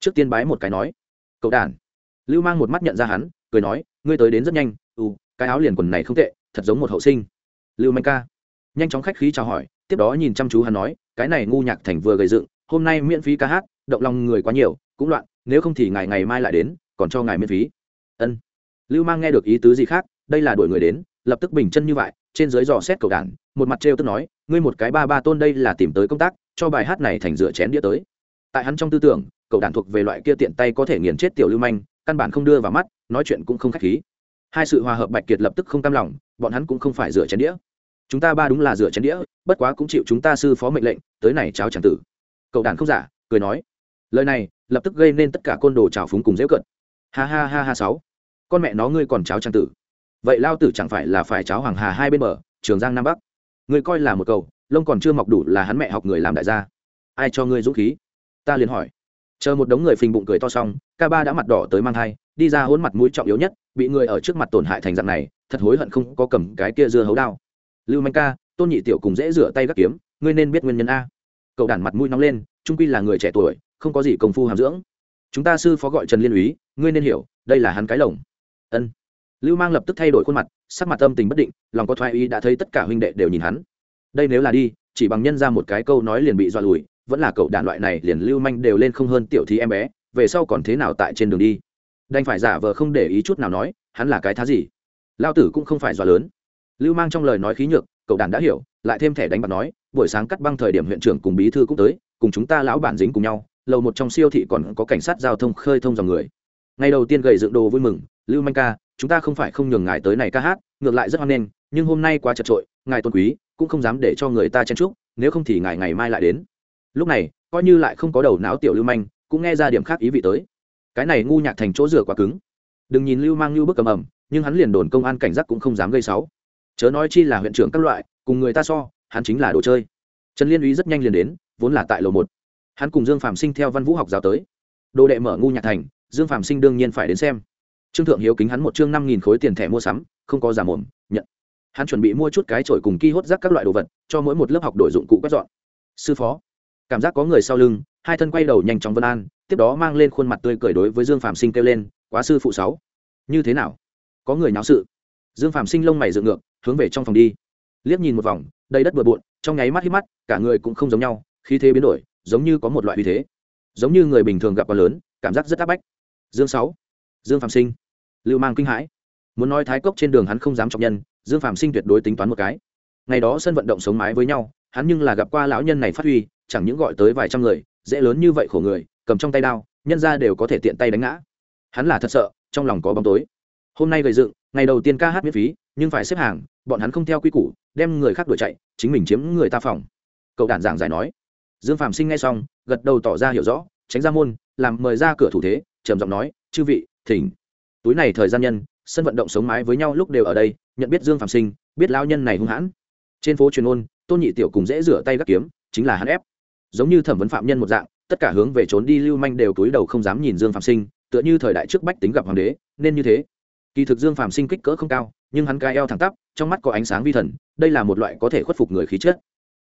trước tiên bái một cái nói, cậu đàn lưu mang một mắt nhận ra hắn, cười nói, ngươi tới đến rất nhanh ừ cái áo liền quần này không tệ, thật giống một hậu sinh. Lưu manh ca nhanh chóng khách khí chào hỏi, tiếp đó nhìn chăm chú hắn nói, cái này ngu nhạc thành vừa gầy dựng, hôm nay miễn phí ca hát, động lòng người quá nhiều, cũng loạn, nếu không thì ngày ngày mai lại đến, còn cho ngài miễn phí. Ân. Lưu mang nghe được ý tứ gì khác, đây là đuổi người đến, lập tức bình chân như vậy, trên dưới dò xét cầu đàn, một mặt trêu tức nói, ngươi một cái ba ba tôn đây là tìm tới công tác, cho bài hát này thành rửa chén đĩa tới. Tại hắn trong tư tưởng cậu đàn thuộc về loại kia tiện tay có thể nghiền chết tiểu lưu manh căn bản không đưa vào mắt, nói chuyện cũng không khách khí. Hai sự hòa hợp bạch kiệt lập tức không cam lòng, bọn hắn cũng không phải rửa chén đĩa. Chúng ta ba đúng là rửa chén đĩa, bất quá cũng chịu chúng ta sư phó mệnh lệnh, tới này cháo tràng tử. Cậu đàn không giả, cười nói. Lời này, lập tức gây nên tất cả côn đồ trào phúng cùng dễ cận. Ha ha ha ha sáu. Con mẹ nó ngươi còn cháo trang tử. Vậy lao tử chẳng phải là phải cháo hoàng hà hai bên bờ, trường giang nam bắc. Ngươi coi là một cầu lông còn chưa mọc đủ là hắn mẹ học người làm đại gia. Ai cho ngươi dũng khí? Ta liền hỏi chờ một đống người phình bụng cười to xong, ca ba đã mặt đỏ tới mang thai, đi ra hôn mặt mũi trọng yếu nhất, bị người ở trước mặt tổn hại thành dạng này, thật hối hận không có cầm cái kia dưa hấu đao. Lưu manh ca, tôn nhị tiểu cùng dễ rửa tay gác kiếm, ngươi nên biết nguyên nhân a. Cậu đản mặt mũi nóng lên, trung quy là người trẻ tuổi, không có gì công phu hàm dưỡng. Chúng ta sư phó gọi trần liên úy, ngươi nên hiểu, đây là hắn cái lồng. Ân. Lưu mang lập tức thay đổi khuôn mặt, sắc mặt âm tình bất định, lòng có thoái ý đã thấy tất cả huynh đệ đều nhìn hắn. Đây nếu là đi, chỉ bằng nhân ra một cái câu nói liền bị dọa lùi vẫn là cậu đàn loại này liền lưu manh đều lên không hơn tiểu thí em bé, về sau còn thế nào tại trên đường đi? Đành phải giả vờ không để ý chút nào nói, hắn là cái thá gì? Lao tử cũng không phải dọa lớn. Lưu mang trong lời nói khí nhược, cậu đàn đã hiểu, lại thêm thẻ đánh bạc nói, buổi sáng cắt băng thời điểm huyện trưởng cùng bí thư cũng tới, cùng chúng ta lão bản dính cùng nhau, lầu một trong siêu thị còn có cảnh sát giao thông khơi thông dòng người. Ngày đầu tiên gầy dựng đồ vui mừng, lưu manh ca, chúng ta không phải không nhường ngài tới này ca hát, ngược lại rất hoan nghênh, nhưng hôm nay quá chật trội ngài tôn quý, cũng không dám để cho người ta chen chúc, nếu không thì ngài ngày mai lại đến lúc này, coi như lại không có đầu não tiểu lưu manh, cũng nghe ra điểm khác ý vị tới. Cái này ngu nhạc thành chỗ rửa quá cứng. Đừng nhìn lưu mang lưu bức cầm ẩm, nhưng hắn liền đồn công an cảnh giác cũng không dám gây sáu chớ nói chi là huyện trưởng các loại, cùng người ta so, hắn chính là đồ chơi. Trần liên Uy rất nhanh liền đến, vốn là tại lầu một. Hắn cùng dương phạm sinh theo văn vũ học giáo tới. Đồ đệ mở ngu nhạc thành, dương phạm sinh đương nhiên phải đến xem. Trương thượng hiếu kính hắn một chương năm nghìn khối tiền thẻ mua sắm, không có giả mồm, nhận. Hắn chuẩn bị mua chút cái chổi cùng ki hốt rác các loại đồ vật, cho mỗi một lớp học đổi dụng cụ quét dọn. Sư phó cảm giác có người sau lưng, hai thân quay đầu nhanh chóng vân an, tiếp đó mang lên khuôn mặt tươi cười đối với dương phạm sinh kêu lên, quá sư phụ sáu, như thế nào? Có người náo sự. Dương phạm sinh lông mày dựng ngược, hướng về trong phòng đi. Liếc nhìn một vòng, đầy đất bừa bộn, trong nháy mắt hít mắt, cả người cũng không giống nhau, khí thế biến đổi, giống như có một loại uy thế. Giống như người bình thường gặp quá lớn, cảm giác rất áp bách. Dương sáu, dương phạm sinh. Lưu mang kinh hãi. Muốn nói thái cốc trên đường hắn không dám trọng nhân, dương phạm sinh tuyệt đối tính toán một cái. Ngày đó sân vận động sống mái với nhau, hắn nhưng là gặp qua lão nhân này phát huy chẳng những gọi tới vài trăm người, dễ lớn như vậy khổ người, cầm trong tay đao, nhân ra đều có thể tiện tay đánh ngã. Hắn là thật sợ, trong lòng có bóng tối. Hôm nay gầy dựng, ngày đầu tiên ca hát miễn phí, nhưng phải xếp hàng, bọn hắn không theo quy củ, đem người khác đuổi chạy, chính mình chiếm người ta phòng. Cậu đản giảng giải nói. Dương phạm sinh nghe xong, gật đầu tỏ ra hiểu rõ, tránh ra môn, làm mời ra cửa thủ thế, trầm giọng nói, chư vị, thỉnh. Túi này thời gian nhân, sân vận động sống mái với nhau lúc đều ở đây, nhận biết dương phạm sinh, biết lao nhân này hung hãn. Trên phố truyền ôn, tôn nhị tiểu cùng dễ rửa tay gác kiếm, chính là hắn ép giống như thẩm vấn phạm nhân một dạng, tất cả hướng về trốn đi lưu manh đều túi đầu không dám nhìn dương phạm sinh, tựa như thời đại trước bách tính gặp hoàng đế, nên như thế. Kỳ thực dương phạm sinh kích cỡ không cao, nhưng hắn cai eo thẳng tắp, trong mắt có ánh sáng vi thần, đây là một loại có thể khuất phục người khí chất.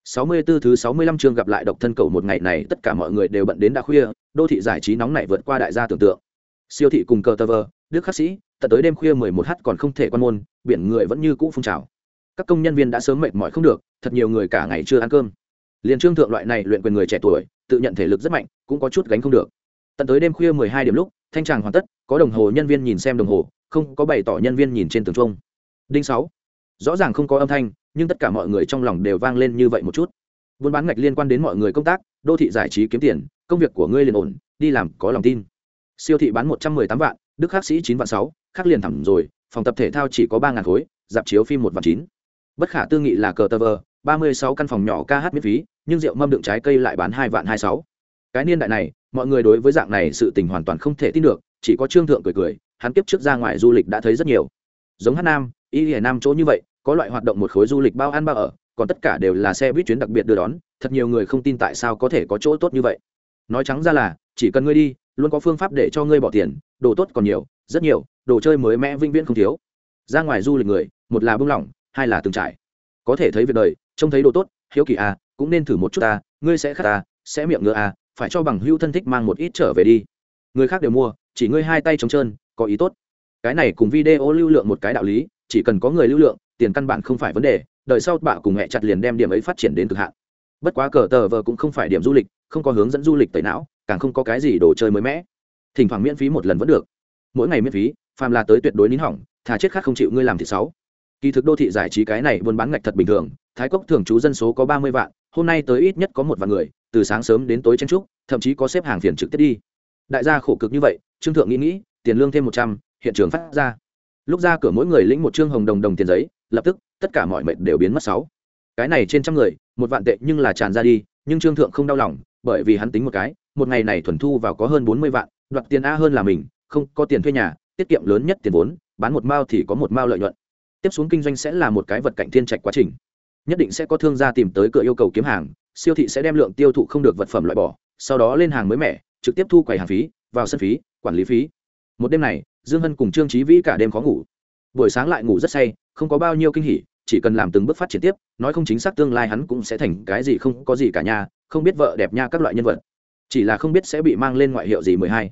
64 thứ 65 chương gặp lại độc thân cầu một ngày này, tất cả mọi người đều bận đến đã khuya, đô thị giải trí nóng này vượt qua đại gia tưởng tượng. Siêu thị cùng cờ tờ vờ, đức khắc sĩ, tận tới đêm khuya 11 h còn không thể quan môn, biển người vẫn như cũ phun trào. Các công nhân viên đã sớm mệt mỏi không được, thật nhiều người cả ngày chưa ăn cơm liền trương thượng loại này luyện quyền người trẻ tuổi, tự nhận thể lực rất mạnh, cũng có chút gánh không được. Tận tới đêm khuya 12 điểm lúc, thanh tràng hoàn tất, có đồng hồ nhân viên nhìn xem đồng hồ, không có bày tỏ nhân viên nhìn trên tường trung đinh sáu. Rõ ràng không có âm thanh, nhưng tất cả mọi người trong lòng đều vang lên như vậy một chút. Buôn bán ngạch liên quan đến mọi người công tác, đô thị giải trí kiếm tiền, công việc của ngươi liền ổn, đi làm, có lòng tin. Siêu thị bán một trăm mười tám vạn, đức khắc sĩ chín vạn sáu, khắc liền thẳng rồi, phòng tập thể thao chỉ có ba ngàn khối, dạp chiếu phim một vạn chín. Bất khả tư nghị là cờ tờ vờ ba mươi sáu căn phòng nhỏ ca hát miễn phí, nhưng rượu mâm đựng trái cây lại bán hai vạn hai sáu. Cái niên đại này, mọi người đối với dạng này sự tình hoàn toàn không thể tin được, chỉ có trương thượng cười cười, hắn tiếp trước ra ngoài du lịch đã thấy rất nhiều. Giống hát nam, y hiển nam chỗ như vậy, có loại hoạt động một khối du lịch bao ăn bao ở, còn tất cả đều là xe buýt chuyến đặc biệt đưa đón, thật nhiều người không tin tại sao có thể có chỗ tốt như vậy. Nói trắng ra là, chỉ cần ngươi đi, luôn có phương pháp để cho ngươi bỏ tiền, đồ tốt còn nhiều, rất nhiều, đồ chơi mới mẽ vĩnh viễn không thiếu. Ra ngoài du lịch người, một là bưng lỏng, hai là từng trải. Có thể thấy việc đời trông thấy đồ tốt hiếu kỳ à cũng nên thử một chút ta ngươi sẽ khát à, sẽ miệng ngựa à phải cho bằng hưu thân thích mang một ít trở về đi. Người khác đều mua chỉ ngươi hai tay trống trơn có ý tốt. Cái này cùng video lưu lượng một cái đạo lý chỉ cần có người lưu lượng tiền căn bản không phải vấn đề đợi sau bạ cùng mẹ chặt liền đem điểm ấy phát triển đến cực hạn. Bất quá cờ tờ vờ cũng không phải điểm du lịch không có hướng dẫn du lịch tẩy não càng không có cái gì đồ chơi mới mẻ. Thỉnh thoảng miễn phí một lần vẫn được. Mỗi ngày miễn phí phàm là tới tuyệt đối nín hỏng thà chết khác không chịu ngươi làm thì sáu kỳ thực đô thị giải trí cái này buôn bán ngạch thật bình thường, thái cốc thường trú dân số có ba mươi vạn, hôm nay tới ít nhất có một vạn người, từ sáng sớm đến tối chen trúc, thậm chí có xếp hàng phiền trực tiếp đi. Đại gia khổ cực như vậy, trương thượng nghĩ nghĩ, tiền lương thêm một trăm, hiện trường phát ra. Lúc ra cửa mỗi người lĩnh một trương hồng đồng đồng tiền giấy, lập tức, tất cả mọi mệt đều biến mất sáu. Cái này trên trăm người, một vạn tệ nhưng là tràn ra đi, nhưng trương thượng không đau lòng, bởi vì hắn tính một cái, một ngày này thuần thu vào có hơn bốn mươi vạn, đoạt tiền a hơn là mình, không có tiền thuê nhà, tiết kiệm lớn nhất tiền vốn, bán một mao thì có một mao lợi nhuận tiếp xuống kinh doanh sẽ là một cái vật cạnh thiên trạch quá trình. Nhất định sẽ có thương gia tìm tới cửa yêu cầu kiếm hàng, siêu thị sẽ đem lượng tiêu thụ không được vật phẩm loại bỏ, sau đó lên hàng mới mẻ, trực tiếp thu quầy hàng phí, vào sân phí, quản lý phí. Một đêm này, dương hân cùng trương trí vĩ cả đêm khó ngủ. Buổi sáng lại ngủ rất say, không có bao nhiêu kinh hỉ, chỉ cần làm từng bước phát triển tiếp, nói không chính xác tương lai hắn cũng sẽ thành cái gì không có gì cả nhà không biết vợ đẹp nha các loại nhân vật. Chỉ là không biết sẽ bị mang lên ngoại hiệu gì mười hai.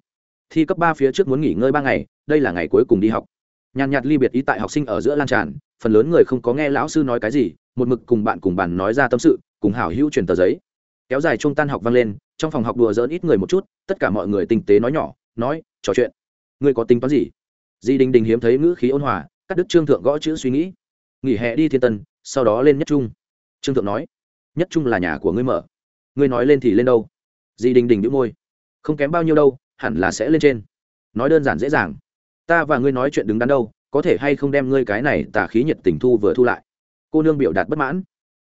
Thi cấp ba phía trước muốn nghỉ ngơi ba ngày, đây là ngày cuối cùng đi học nhàn nhạt ly biệt ý tại học sinh ở giữa lan tràn, phần lớn người không có nghe lão sư nói cái gì, một mực cùng bạn cùng bàn nói ra tâm sự, cùng hảo hữu truyền tờ giấy. Kéo dài trung tan học vang lên, trong phòng học đùa dỡn ít người một chút, tất cả mọi người tinh tế nói nhỏ, nói, trò chuyện. Ngươi có tính toán gì? Di đình đình hiếm thấy ngữ khí ôn hòa các đức trương thượng gõ chữ suy nghĩ. Nghỉ hè đi thiên tân, sau đó lên nhất trung. Trương thượng nói, nhất trung là nhà của ngươi mở. Ngươi nói lên thì lên đâu? Di đình đình đĩu môi, không kém bao nhiêu đâu, hẳn là sẽ lên trên. Nói đơn giản dễ dàng ta và ngươi nói chuyện đứng đắn đâu, có thể hay không đem ngươi cái này tả khí nhiệt tình thu vừa thu lại? Cô nương biểu đạt bất mãn.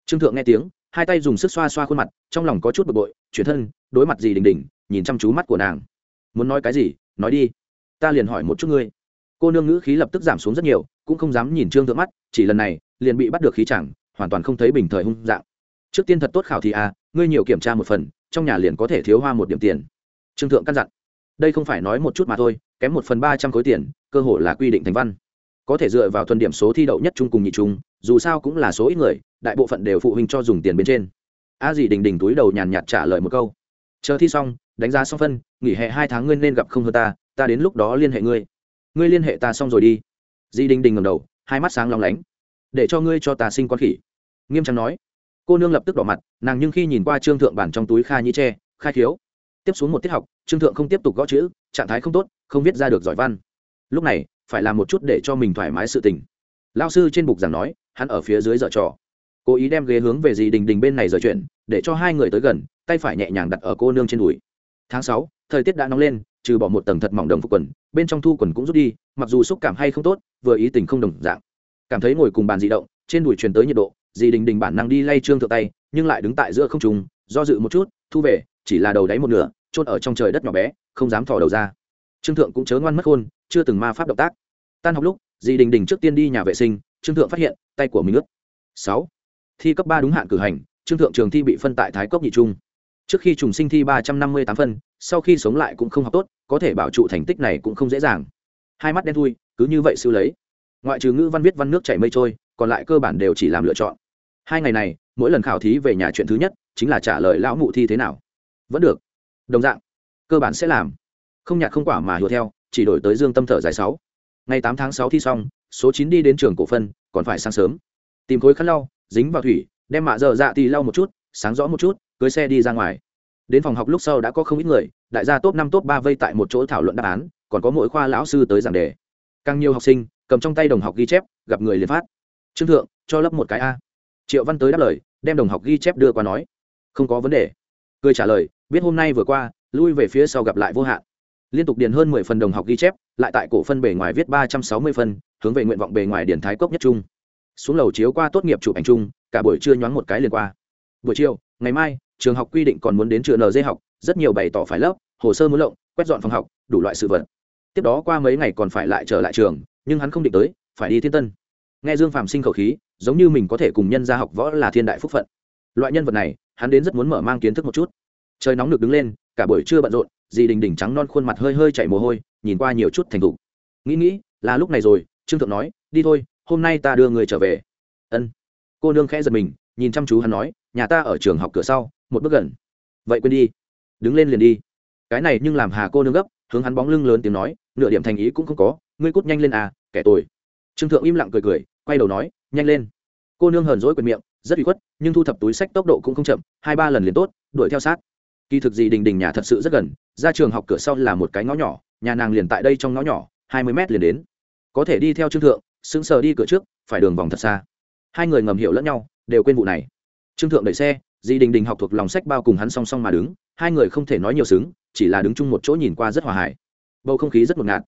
Trương thượng nghe tiếng, hai tay dùng sức xoa xoa khuôn mặt, trong lòng có chút bực bội, chuyển thân, đối mặt gì đình đình, nhìn chăm chú mắt của nàng. Muốn nói cái gì? Nói đi. Ta liền hỏi một chút ngươi. Cô nương ngữ khí lập tức giảm xuống rất nhiều, cũng không dám nhìn trương thượng mắt, chỉ lần này, liền bị bắt được khí chẳng, hoàn toàn không thấy bình thời hung dạng. Trước tiên thật tốt khảo thì à ngươi nhiều kiểm tra một phần, trong nhà liền có thể thiếu hoa một điểm tiền. Trương thượng căn dặn. Đây không phải nói một chút mà thôi kém một phần ba trăm khối tiền, cơ hội là quy định thành văn. Có thể dựa vào thuần điểm số thi đậu nhất trung cùng nhị trung, dù sao cũng là số ít người, đại bộ phận đều phụ huynh cho dùng tiền bên trên. A dì đình đình túi đầu nhàn nhạt trả lời một câu. Chờ thi xong, đánh giá xong phân, nghỉ hè hai tháng ngươi nên gặp không hơn ta ta đến lúc đó liên hệ ngươi. Ngươi liên hệ ta xong rồi đi. Di đình đình ngầm đầu, hai mắt sáng long lánh. Để cho ngươi cho ta sinh con khỉ. Nghiêm trang nói. Cô nương lập tức đỏ mặt, nàng nhưng khi nhìn qua trương thượng bản trong túi kha nhĩ tre khai khiếu. Tiếp xuống một tiết học, trương thượng không tiếp tục gõ chữ, trạng thái không tốt không viết ra được giỏi văn. Lúc này, phải làm một chút để cho mình thoải mái sự tình. Lao sư trên bục giảng nói, hắn ở phía dưới dở trò. Cố ý đem ghế hướng về dì đình đình bên này rời chuyển để cho hai người tới gần, tay phải nhẹ nhàng đặt ở cô nương trên đùi. Tháng sáu, thời tiết đã nóng lên, trừ bỏ một tầng thật mỏng đồng phục quần, bên trong thu quần cũng rút đi, mặc dù xúc cảm hay không tốt, vừa ý tình không đồng dạng. Cảm thấy ngồi cùng bàn di động, trên đùi truyền tới nhiệt độ, dì đình đình bản năng đi lay trương thượng tay, nhưng lại đứng tại giữa không trùng do dự một chút, thu về, chỉ là đầu đáy một nửa trôn ở trong trời đất nhỏ bé, không dám thò đầu ra trương thượng cũng chớ ngoan mất khôn, chưa từng ma pháp động tác. Tan học lúc, dì đình đình trước tiên đi nhà vệ sinh, trương thượng phát hiện, tay của mình ướt. Sáu. Thi cấp ba đúng hạn cử hành, trương thượng trường thi bị phân tại thái cốc nhị trung. Trước khi trùng sinh thi ba trăm năm mươi tám phân, sau khi sống lại cũng không học tốt, có thể bảo trụ thành tích này cũng không dễ dàng. Hai mắt đen thui, cứ như vậy siêu lấy. Ngoại trừ ngữ văn viết văn nước chảy mây trôi, còn lại cơ bản đều chỉ làm lựa chọn. Hai ngày này, mỗi lần khảo thí về nhà chuyện thứ nhất, chính là trả lời lão mụ thi thế nào. Vẫn được. Đồng dạng, cơ bản sẽ làm không nhạt không quả mà hùa theo, chỉ đổi tới dương tâm thở dài sáu. Ngày tám tháng sáu thi xong, số chín đi đến trường cổ phân, còn phải sáng sớm. Tìm khối khăn lau, dính vào thủy, đem mạ dở dạ thì lau một chút, sáng rõ một chút, cưới xe đi ra ngoài. Đến phòng học lúc sau đã có không ít người, đại gia top năm top ba vây tại một chỗ thảo luận đáp án, còn có mỗi khoa lão sư tới giảng đề. Càng nhiều học sinh, cầm trong tay đồng học ghi chép, gặp người liền phát. Trương thượng, cho lớp một cái a. Triệu văn tới đáp lời, đem đồng học ghi chép đưa qua nói. Không có vấn đề. Cười trả lời, biết hôm nay vừa qua, lui về phía sau gặp lại vô hạn liên tục điền hơn mười phần đồng học ghi chép, lại tại cổ phân bề ngoài viết ba trăm sáu mươi phân hướng về nguyện vọng bề ngoài điển thái cốc nhất trung. Xuống lầu chiếu qua tốt nghiệp chụp ảnh chung, cả buổi trưa nhoáng một cái liền qua. Buổi chiều, ngày mai, trường học quy định còn muốn đến trường nd học, rất nhiều bày tỏ phải lớp, hồ sơ muốn lộng, quét dọn phòng học, đủ loại sự vật. Tiếp đó qua mấy ngày còn phải lại trở lại trường, nhưng hắn không định tới, phải đi thiên tân. Nghe dương phạm sinh khẩu khí, giống như mình có thể cùng nhân gia học võ là thiên đại phúc phận. Loại nhân vật này, hắn đến rất muốn mở mang kiến thức một chút. Trời nóng được đứng lên cả buổi trưa bận rộn, dì đình đình trắng non khuôn mặt hơi hơi chảy mồ hôi, nhìn qua nhiều chút thành thục. Nghĩ nghĩ, là lúc này rồi, trương thượng nói, đi thôi, hôm nay ta đưa người trở về. Ân. Cô nương khẽ giật mình, nhìn chăm chú hắn nói, nhà ta ở trường học cửa sau, một bước gần. Vậy quên đi. Đứng lên liền đi. Cái này nhưng làm hà cô nương gấp, hướng hắn bóng lưng lớn tiếng nói, nửa điểm thành ý cũng không có, ngươi cút nhanh lên à kẻ tồi. Trương thượng im lặng cười cười, quay đầu nói, nhanh lên. Cô nương hờn dỗi quyền miệng, rất bị khuất, nhưng thu thập túi sách tốc độ cũng không chậm, hai ba lần liền tốt, đuổi theo sát kỳ thực gì đình đình nhà thật sự rất gần, ra trường học cửa sau là một cái ngõ nhỏ, nhà nàng liền tại đây trong ngõ nhỏ, hai mươi mét liền đến. Có thể đi theo trương thượng, sững sờ đi cửa trước, phải đường vòng thật xa. Hai người ngầm hiểu lẫn nhau, đều quên vụ này. Trương thượng đẩy xe di đình đình học thuộc lòng sách bao cùng hắn song song mà đứng, hai người không thể nói nhiều xứng, chỉ là đứng chung một chỗ nhìn qua rất hòa hải bầu không khí rất ngột ngạt.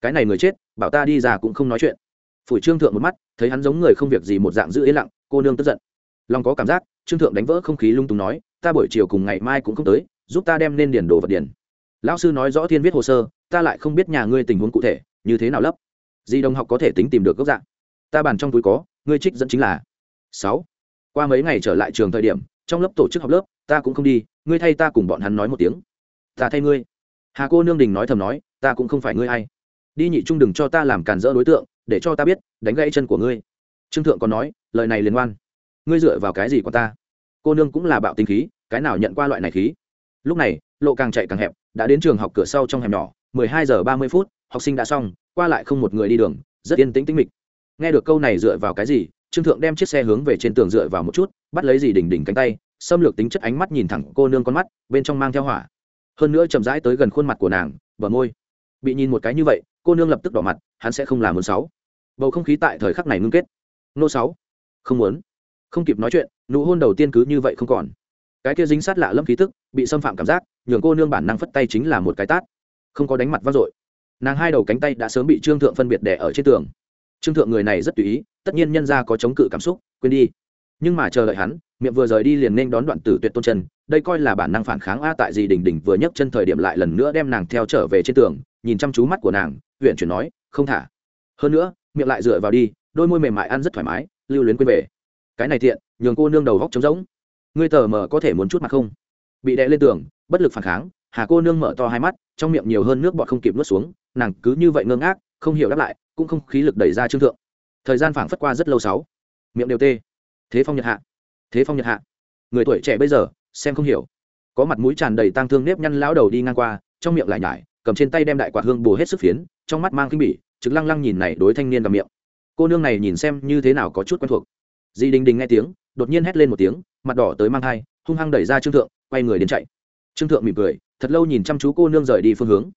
Cái này người chết, bảo ta đi ra cũng không nói chuyện. Phủi trương thượng một mắt, thấy hắn giống người không việc gì một dạng giữ yên lặng, cô nương tức giận. Lòng có cảm giác, trương thượng đánh vỡ không khí lung tung nói ta buổi chiều cùng ngày mai cũng không tới, giúp ta đem nên điền đồ vật điền. Lão sư nói rõ thiên viết hồ sơ, ta lại không biết nhà ngươi tình huống cụ thể, như thế nào lấp? Di đồng học có thể tính tìm được gốc dạng ta bàn trong túi có, ngươi trích dẫn chính là sáu. Qua mấy ngày trở lại trường thời điểm, trong lớp tổ chức học lớp, ta cũng không đi, ngươi thay ta cùng bọn hắn nói một tiếng. Ta thay ngươi. Hà cô nương đình nói thầm nói, ta cũng không phải ngươi hay đi nhị trung đừng cho ta làm cản rỡ đối tượng, để cho ta biết, đánh gãy chân của ngươi. Trương thượng còn nói, lời này liên quan. Ngươi dựa vào cái gì của ta? Cô nương cũng là bạo tinh khí cái nào nhận qua loại này khí? Lúc này, lộ càng chạy càng hẹp, đã đến trường học cửa sau trong hẻm nhỏ, mười hai giờ ba mươi phút, học sinh đã xong, qua lại không một người đi đường, rất yên tĩnh tĩnh mịch. Nghe được câu này dựa vào cái gì, trương thượng đem chiếc xe hướng về trên tường dựa vào một chút, bắt lấy gì đỉnh đỉnh cánh tay, xâm lược tính chất ánh mắt nhìn thẳng cô nương con mắt, bên trong mang theo hỏa. Hơn nữa chậm rãi tới gần khuôn mặt của nàng, bờ môi. Bị nhìn một cái như vậy, cô nương lập tức đỏ mặt, hắn sẽ không làm muốn sáu. Bầu không khí tại thời khắc này ngưng kết. Nô sáu. Không muốn. Không kịp nói chuyện, nụ hôn đầu tiên cứ như vậy không còn cái kia dính sát lạ lâm khí tức bị xâm phạm cảm giác nhường cô nương bản năng phất tay chính là một cái tát. Không có đánh mặt vang dội. Nàng hai đầu cánh tay đã sớm bị trương thượng phân biệt đẻ ở trên tường. Trương thượng người này rất tùy ý tất nhiên nhân ra có chống cự cảm xúc quên đi. Nhưng mà chờ đợi hắn miệng vừa rời đi liền nên đón đoạn tử tuyệt tôn chân đây coi là bản năng phản kháng a tại gì đỉnh đỉnh vừa nhấc chân thời điểm lại lần nữa đem nàng theo trở về trên tường nhìn chăm chú mắt của nàng huyện chuyển nói không thả. Hơn nữa miệng lại dựa vào đi đôi môi mềm mại ăn rất thoải mái lưu luyến quên về. Cái này thiện, nhường cô nương đầu góc trống rỗng ngươi tờ mờ có thể muốn chút mặt không? Bị đè lên tường, bất lực phản kháng, hà cô nương mở to hai mắt, trong miệng nhiều hơn nước bọt không kịp nuốt xuống, nàng cứ như vậy ngơ ngác, không hiểu đáp lại, cũng không khí lực đẩy ra trương thượng. Thời gian phảng phất qua rất lâu sáu. Miệng đều tê. Thế phong nhật hạ. Thế phong nhật hạ. Người tuổi trẻ bây giờ, xem không hiểu. Có mặt mũi tràn đầy tang thương nếp nhăn lão đầu đi ngang qua, trong miệng lại nhải, cầm trên tay đem đại quạt hương bù hết sức phiến, trong mắt mang khinh bỉ, trực lăng lăng nhìn này đối thanh niên vào miệng. Cô nương này nhìn xem như thế nào có chút quen thuộc. Di đình đình nghe tiếng, đột nhiên hét lên một tiếng mặt đỏ tới mang thai, hung hăng đẩy ra trương thượng, quay người đến chạy. Trương thượng mỉm cười, thật lâu nhìn chăm chú cô nương rời đi phương hướng.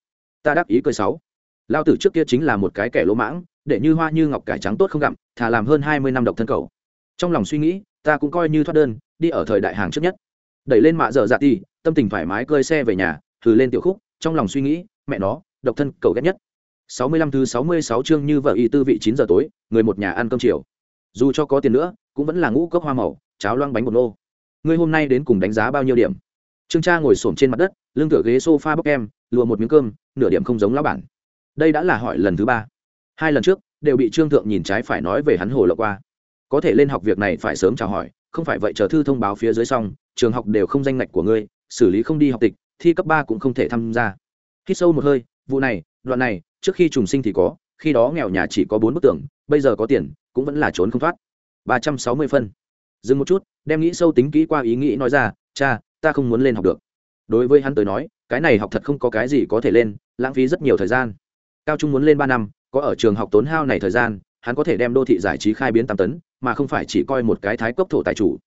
Ta đáp ý cười sáu. Lao tử trước kia chính là một cái kẻ lỗ mãng, để như hoa như ngọc cải trắng tốt không gặm, thà làm hơn hai mươi năm độc thân cầu. Trong lòng suy nghĩ, ta cũng coi như thoát đơn, đi ở thời đại hàng trước nhất. Đẩy lên mạ dở dạ ti tâm tình thoải mái cơi xe về nhà, thử lên tiểu khúc, trong lòng suy nghĩ, mẹ nó, độc thân cầu ghét nhất. Sáu mươi lăm thứ sáu mươi sáu chương như vợ y tư vị chín giờ tối, người một nhà ăn cơm chiều. Dù cho có tiền nữa, cũng vẫn là ngũ cốc hoa màu cháo loang bánh bột nô. Ngươi hôm nay đến cùng đánh giá bao nhiêu điểm? Trương cha ngồi xổm trên mặt đất, lưng tựa ghế sofa bốc em, lùa một miếng cơm, nửa điểm không giống lão bản. Đây đã là hỏi lần thứ ba. Hai lần trước, đều bị trương thượng nhìn trái phải nói về hắn hồ lộ qua. Có thể lên học việc này phải sớm chào hỏi, không phải vậy chờ thư thông báo phía dưới xong, trường học đều không danh ngạch của ngươi, xử lý không đi học tịch, thi cấp ba cũng không thể tham gia. Khi sâu một hơi, vụ này, đoạn này, trước khi trùng sinh thì có, khi đó nghèo nhà chỉ có bốn bức tường, bây giờ có tiền, cũng vẫn là trốn không thoát. Ba trăm sáu mươi phân dừng một chút, đem nghĩ sâu tính kỹ qua ý nghĩ nói ra, cha, ta không muốn lên học được. Đối với hắn tới nói, cái này học thật không có cái gì có thể lên, lãng phí rất nhiều thời gian. Cao trung muốn lên ba năm, có ở trường học tốn hao này thời gian, hắn có thể đem đô thị giải trí khai biến tam tấn, mà không phải chỉ coi một cái thái cấp thổ tài chủ.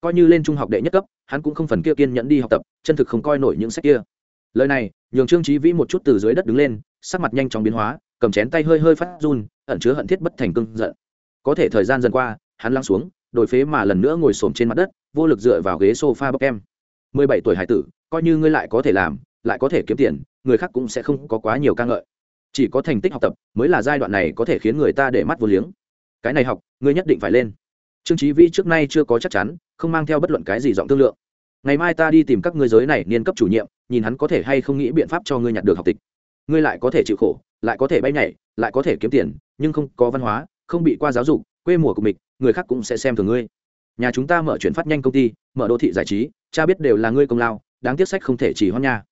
Coi như lên trung học đệ nhất cấp, hắn cũng không phần kia kiên nhẫn đi học tập, chân thực không coi nổi những sách kia. Lời này, nhường trương trí vĩ một chút từ dưới đất đứng lên, sắc mặt nhanh chóng biến hóa, cầm chén tay hơi hơi phát run, ẩn chứa hận thiết bất thành cưng giận. Có thể thời gian dần qua, hắn lăng xuống đổi phế mà lần nữa ngồi xổm trên mặt đất, vô lực dựa vào ghế sofa bọc em. Mười bảy tuổi hải tử, coi như ngươi lại có thể làm, lại có thể kiếm tiền, người khác cũng sẽ không có quá nhiều ca ngợi. Chỉ có thành tích học tập mới là giai đoạn này có thể khiến người ta để mắt vô liếng. Cái này học, ngươi nhất định phải lên. Trương trí vĩ trước nay chưa có chắc chắn, không mang theo bất luận cái gì giọng thương lượng. Ngày mai ta đi tìm các ngươi giới này niên cấp chủ nhiệm, nhìn hắn có thể hay không nghĩ biện pháp cho ngươi nhặt được học tịch. Ngươi lại có thể chịu khổ, lại có thể bay nhảy, lại có thể kiếm tiền, nhưng không có văn hóa, không bị qua giáo dục, quê mùa của mình người khác cũng sẽ xem thường ngươi. Nhà chúng ta mở chuyển phát nhanh công ty mở đô thị giải trí cha biết đều là ngươi công lao đáng tiếc sách không thể chỉ hoan nha.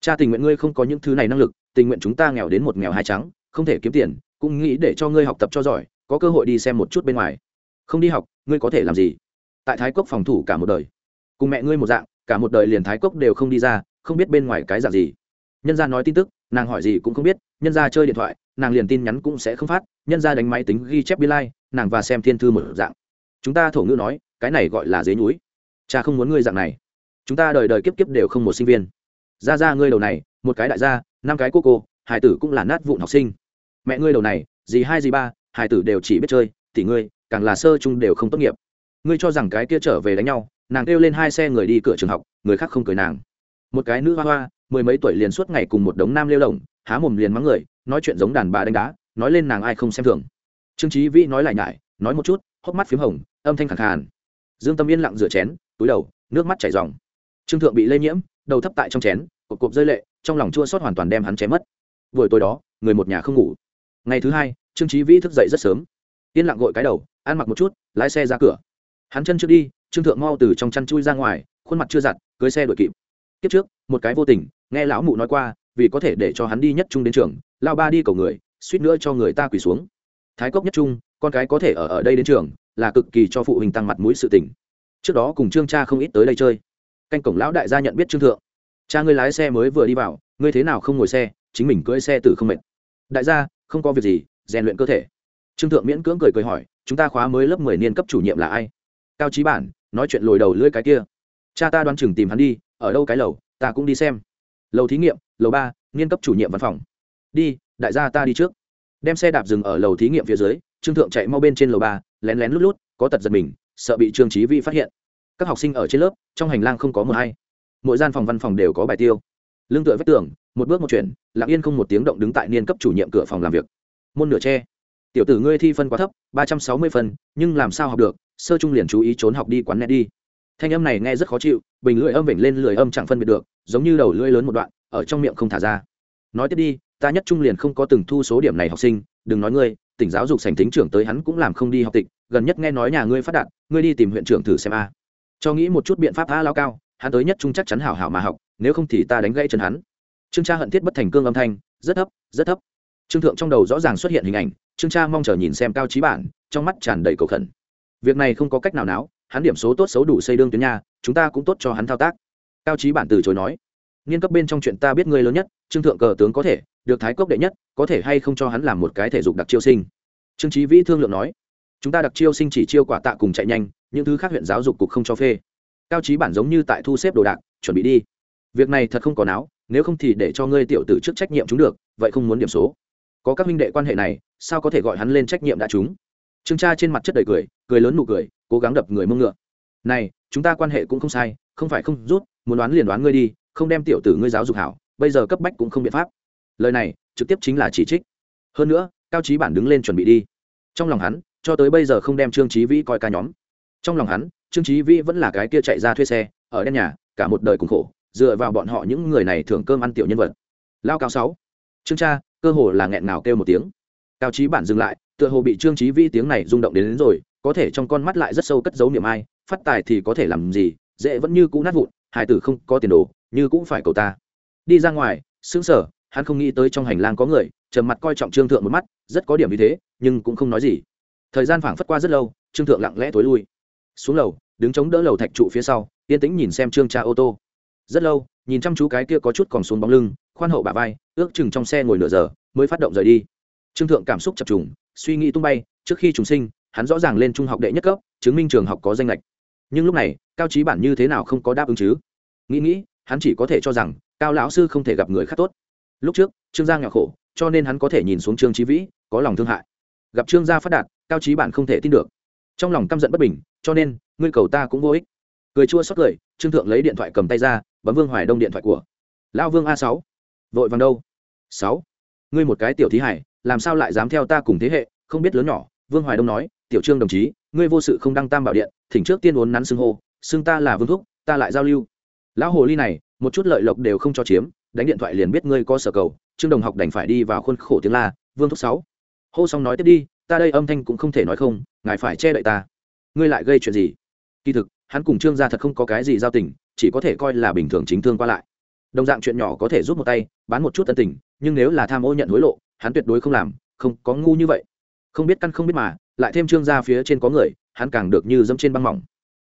Cha tình nguyện ngươi không có những thứ này năng lực tình nguyện chúng ta nghèo đến một nghèo hai trắng không thể kiếm tiền cũng nghĩ để cho ngươi học tập cho giỏi có cơ hội đi xem một chút bên ngoài. Không đi học ngươi có thể làm gì? Tại thái cốc phòng thủ cả một đời. Cùng mẹ ngươi một dạng cả một đời liền thái cốc đều không đi ra không biết bên ngoài cái dạng gì. Nhân gia nói tin tức nàng hỏi gì cũng không biết nhân gia chơi điện thoại nàng liền tin nhắn cũng sẽ không phát nhân gia đánh máy tính ghi chép biên lai、like, nàng và xem thiên thư một dạng. Chúng ta thổ ngữ nói, cái này gọi là dế núi cha không muốn ngươi dạng này. Chúng ta đời đời kiếp kiếp đều không một sinh viên. Ra ra ngươi đầu này, một cái đại gia, năm cái cô cô hải tử cũng là nát vụn học sinh. Mẹ ngươi đầu này, gì hai gì ba hải tử đều chỉ biết chơi tỷ ngươi, càng là sơ chung đều không tốt nghiệp. Ngươi cho rằng cái kia trở về đánh nhau, nàng kêu lên hai xe người đi cửa trường học, người khác không cười nàng. Một cái nữ hoa hoa, mười mấy tuổi liền suốt ngày cùng một đống nam lêu lồng, há mồm liền mắng người, nói chuyện giống đàn bà đánh đá, nói lên nàng ai không xem thường trương trí vĩ nói lại nhải, nói một chút, hốc mắt p h í m hồng, âm thanh khẳng khàn. Dương tâm yên lặng rửa chén, túi đầu, nước mắt chảy dòng trương thượng bị lây nhiễm, đầu thấp tại trong chén cột cộp rơi lệ, trong lòng chua sót hoàn toàn đem hắn chém mất. Buổi tối đó, người một nhà không ngủ. Ngày thứ hai, trương trí vĩ thức dậy rất sớm. Yên lặng gội cái đầu, ăn mặc một chút, lái xe ra cửa. Hắn chân trước đi, trương thượng mau từ trong chăn chui ra ngoài, khuôn mặt chưa giặt, cưới xe đuổi kịp. Kiếp trước, một cái vô tình, nghe lão mụ nói qua, vì có thể để cho hắn đi nhất trung đến trường, lao ba đi cầu người, suýt nữa cho người ta quỳ xuống thái cốc nhất trung, con cái có thể ở ở đây đến trường, là cực kỳ cho phụ huynh tăng mặt mũi sự tình. Trước đó cùng trương cha không ít tới đây chơi. Canh cổng lão đại gia nhận biết trương thượng. Cha ngươi lái xe mới vừa đi vào, ngươi thế nào không ngồi xe, chính mình cưỡi xe từ không mệt. Đại gia, không có việc gì, rèn luyện cơ thể. Trương thượng miễn cưỡng cười cười hỏi, chúng ta khóa mới lớp mười niên cấp chủ nhiệm là ai? Cao trí bản, nói chuyện lồi đầu lưỡi cái kia. Cha ta đoán chừng tìm hắn đi, ở đâu cái lầu, ta cũng đi xem. Lầu thí nghiệm, lầu ba, niên cấp chủ nhiệm văn phòng. Đi, đại gia ta đi trước đem xe đạp dừng ở lầu thí nghiệm phía dưới, trương thượng chạy mau bên trên lầu ba, lén lén lút lút, có tật giật mình, sợ bị trương trí vi phát hiện. Các học sinh ở trên lớp, trong hành lang không có một hay mỗi gian phòng văn phòng đều có bài tiêu. Lương tựa vách tường, một bước một chuyện lặng yên không một tiếng động đứng tại niên cấp chủ nhiệm cửa phòng làm việc. Môn nửa tre. Tiểu tử ngươi thi phân quá thấp, ba trăm sáu mươi phân, nhưng làm sao học được, sơ trung liền chú ý trốn học đi quán nét đi. Thanh âm này nghe rất khó chịu, bình lưỡi âm vểnh lên lưỡi âm chẳng phân biệt được, giống như đầu lưỡi lớn một đoạn, ở trong miệng không thả ra. Nói tiếp đi ta nhất trung liền không có từng thu số điểm này học sinh, đừng nói ngươi, tỉnh giáo dục sành tính trưởng tới hắn cũng làm không đi học tịch, gần nhất nghe nói nhà ngươi phát đạt, ngươi đi tìm huyện trưởng thử xem a. Cho nghĩ một chút biện pháp a lao cao, hắn tới nhất trung chắc chắn hảo hảo mà học, nếu không thì ta đánh gãy chân hắn. Trương cha hận thiết bất thành cương âm thanh, rất thấp rất thấp. Trương thượng trong đầu rõ ràng xuất hiện hình ảnh, trương cha mong chờ nhìn xem cao trí bản, trong mắt tràn đầy cầu khẩn. Việc này không có cách nào náo, hắn điểm số tốt xấu đủ xây đương tuyến nhà, chúng ta cũng tốt cho hắn thao tác. Cao trí bản từ chối nói niên cấp bên trong chuyện ta biết ngươi lớn nhất, trương thượng cờ tướng có thể, được thái cốc đệ nhất, có thể hay không cho hắn làm một cái thể dục đặc chiêu sinh. Trương trí vĩ thương lượng nói, chúng ta đặc chiêu sinh chỉ chiêu quả tạ cùng chạy nhanh, những thứ khác huyện giáo dục cục không cho phê. Cao trí bản giống như tại thu xếp đồ đạc, chuẩn bị đi. Việc này thật không có não nếu không thì để cho ngươi tiểu tử trước trách nhiệm chúng được, vậy không muốn điểm số. Có các minh đệ quan hệ này, sao có thể gọi hắn lên trách nhiệm đã chúng? Trương cha trên mặt chất đầy cười cười lớn nụ cười, cố gắng đập người mông ngựa. Này, chúng ta quan hệ cũng không sai, không phải không rút, muốn đoán liền đoán ngươi đi không đem tiểu tử ngươi giáo dục hảo bây giờ cấp bách cũng không biện pháp. Lời này trực tiếp chính là chỉ trích. Hơn nữa cao trí bản đứng lên chuẩn bị đi. Trong lòng hắn cho tới bây giờ không đem trương trí vĩ coi ca nhóm. Trong lòng hắn trương trí vĩ vẫn là cái kia chạy ra thuê xe ở đen nhà cả một đời cùng khổ dựa vào bọn họ những người này thưởng cơm ăn tiểu nhân vật. Lao cao sáu. Trương cha cơ hồ là nghẹn nào kêu một tiếng. Cao trí bản dừng lại tựa hồ bị trương trí vĩ tiếng này rung động đến, đến rồi có thể trong con mắt lại rất sâu cất dấu niệm ai phát tài thì có thể làm gì dễ vẫn như cũ nát vụn hải tử không có tiền đồ như cũng phải cầu ta. Đi ra ngoài, sững sờ, hắn không nghĩ tới trong hành lang có người, trầm mặt coi trọng trương thượng một mắt, rất có điểm như thế, nhưng cũng không nói gì. Thời gian phảng phất qua rất lâu, trương thượng lặng lẽ tối lui. Xuống lầu, đứng chống đỡ lầu thạch trụ phía sau, yên tĩnh nhìn xem trương cha ô tô. Rất lâu, nhìn chăm chú cái kia có chút còn xuống bóng lưng, khoan hậu bà vai, ước chừng trong xe ngồi nửa giờ, mới phát động rời đi. Trương thượng cảm xúc chập trùng, suy nghĩ tung bay, trước khi chúng sinh, hắn rõ ràng lên trung học đệ nhất cấp, chứng minh trường học có danh lệch. Nhưng lúc này, cao trí bản như thế nào không có đáp ứng chứ? Nghĩ nghĩ hắn chỉ có thể cho rằng cao lão sư không thể gặp người khác tốt. Lúc trước, trương gia nghèo khổ, cho nên hắn có thể nhìn xuống trương trí vĩ, có lòng thương hại. Gặp trương gia phát đạt, cao trí bản không thể tin được. Trong lòng căm giận bất bình, cho nên, ngươi cầu ta cũng vô ích. Cười chua xót cười, trương thượng lấy điện thoại cầm tay ra, bấm vương hoài đông điện thoại của. Lão vương a sáu. Vội vàng đâu? Sáu. Ngươi một cái tiểu thí hải, làm sao lại dám theo ta cùng thế hệ, không biết lớn nhỏ, vương hoài đông nói, tiểu trương đồng chí, ngươi vô sự không đăng tam bảo điện, thỉnh trước tiên uốn nắn xưng hô, xưng ta là vương thúc, ta lại giao lưu lão hồ ly này, một chút lợi lộc đều không cho chiếm, đánh điện thoại liền biết ngươi có sở cầu, trương đồng học đành phải đi vào khuôn khổ tiếng la, vương thúc sáu. Hô xong nói tiếp đi, ta đây âm thanh cũng không thể nói không, ngài phải che đậy ta. Ngươi lại gây chuyện gì? Kỳ thực, hắn cùng trương gia thật không có cái gì giao tình, chỉ có thể coi là bình thường chính thương qua lại. Đồng dạng chuyện nhỏ có thể rút một tay, bán một chút tân tình, nhưng nếu là tham ô nhận hối lộ, hắn tuyệt đối không làm, không, có ngu như vậy. Không biết căn không biết mà, lại thêm trương gia phía trên có người, hắn càng được như dẫm trên băng mỏng.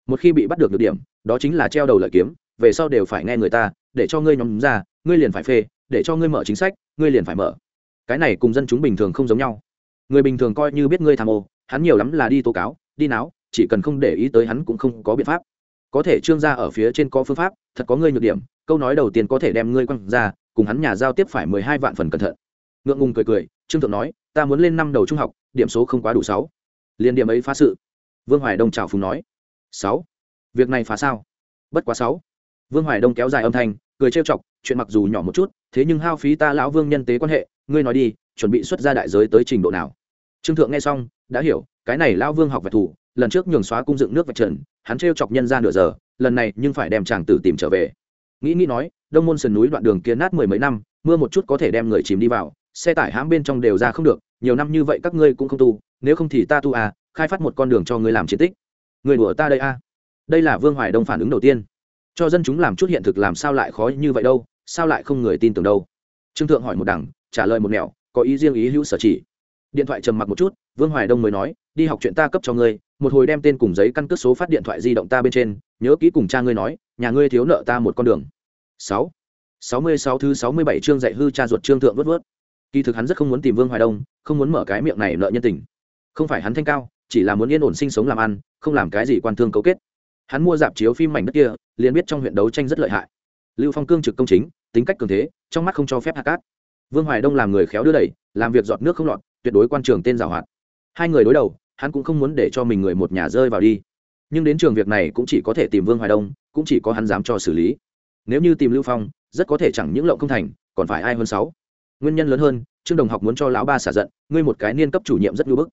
Một khi bị bắt được được điểm, đó chính là treo đầu lợi kiếm về sau đều phải nghe người ta, để cho ngươi nhóm ra, ngươi liền phải phê, để cho ngươi mở chính sách, ngươi liền phải mở. Cái này cùng dân chúng bình thường không giống nhau. Người bình thường coi như biết ngươi tham ô, hắn nhiều lắm là đi tố cáo, đi náo, chỉ cần không để ý tới hắn cũng không có biện pháp. Có thể trương gia ở phía trên có phương pháp, thật có ngươi nhược điểm, câu nói đầu tiên có thể đem ngươi quăng ra, cùng hắn nhà giao tiếp phải mười hai vạn phần cẩn thận. Ngượng ngùng cười cười, trương thượng nói, ta muốn lên năm đầu trung học, điểm số không quá đủ sáu. Liền điểm ấy phá sự. Vương hoài đông chào phùng nói, sáu. Việc này phá sao? Bất quá sáu vương hoài đông kéo dài âm thanh, cười trêu chọc, chuyện mặc dù nhỏ một chút, thế nhưng hao phí ta lão vương nhân tế quan hệ, ngươi nói đi, chuẩn bị xuất ra đại giới tới trình độ nào? Trương thượng nghe xong, đã hiểu, cái này lão vương học vạch thủ, lần trước nhường xóa cung dựng nước vạch trần, hắn trêu chọc nhân ra nửa giờ, lần này nhưng phải đem chàng tử tìm trở về. Nghĩ nghĩ nói, đông môn sườn núi đoạn đường kia nát mười mấy năm, mưa một chút có thể đem người chìm đi vào, xe tải hãm bên trong đều ra không được, nhiều năm như vậy các ngươi cũng không tu, nếu không thì ta tu à khai phát một con đường cho ngươi làm chiến tích. Người đùa ta đây à. Đây là vương hoài đông phản ứng đầu tiên cho dân chúng làm chút hiện thực làm sao lại khó như vậy đâu, sao lại không người tin tưởng đâu? Trương thượng hỏi một đằng, trả lời một nẻo, có ý riêng ý hữu sở chỉ. Điện thoại trầm mặc một chút, vương hoài đông mới nói, đi học chuyện ta cấp cho ngươi, một hồi đem tên cùng giấy căn cước số phát điện thoại di động ta bên trên, nhớ kỹ cùng cha ngươi nói, nhà ngươi thiếu nợ ta một con đường. Sáu. Sáu mươi sáu thứ sáu mươi bảy chương dạy hư cha ruột trương thượng vớt vớt. Kỳ thực hắn rất không muốn tìm vương hoài đông, không muốn mở cái miệng này nợ nhân tình. Không phải hắn thanh cao, chỉ là muốn yên ổn sinh sống làm ăn, không làm cái gì quan thương cấu kết hắn mua dạp chiếu phim mảnh đất kia, liền biết trong huyện đấu tranh rất lợi hại. Lưu phong cương trực công chính, tính cách cường thế, trong mắt không cho phép hạ cát. Vương hoài đông làm người khéo đưa đẩy, làm việc giọt nước không lọt, tuyệt đối quan trường tên giảo hoạt. Hai người đối đầu, hắn cũng không muốn để cho mình người một nhà rơi vào đi. Nhưng đến trường việc này cũng chỉ có thể tìm vương hoài đông, cũng chỉ có hắn dám cho xử lý. Nếu như tìm lưu phong, rất có thể chẳng những lộng không thành, còn phải ai hơn sáu? Nguyên nhân lớn hơn, trương đồng học muốn cho lão ba xả giận, ngươi một cái niên cấp chủ nhiệm rất ngưỡng bức.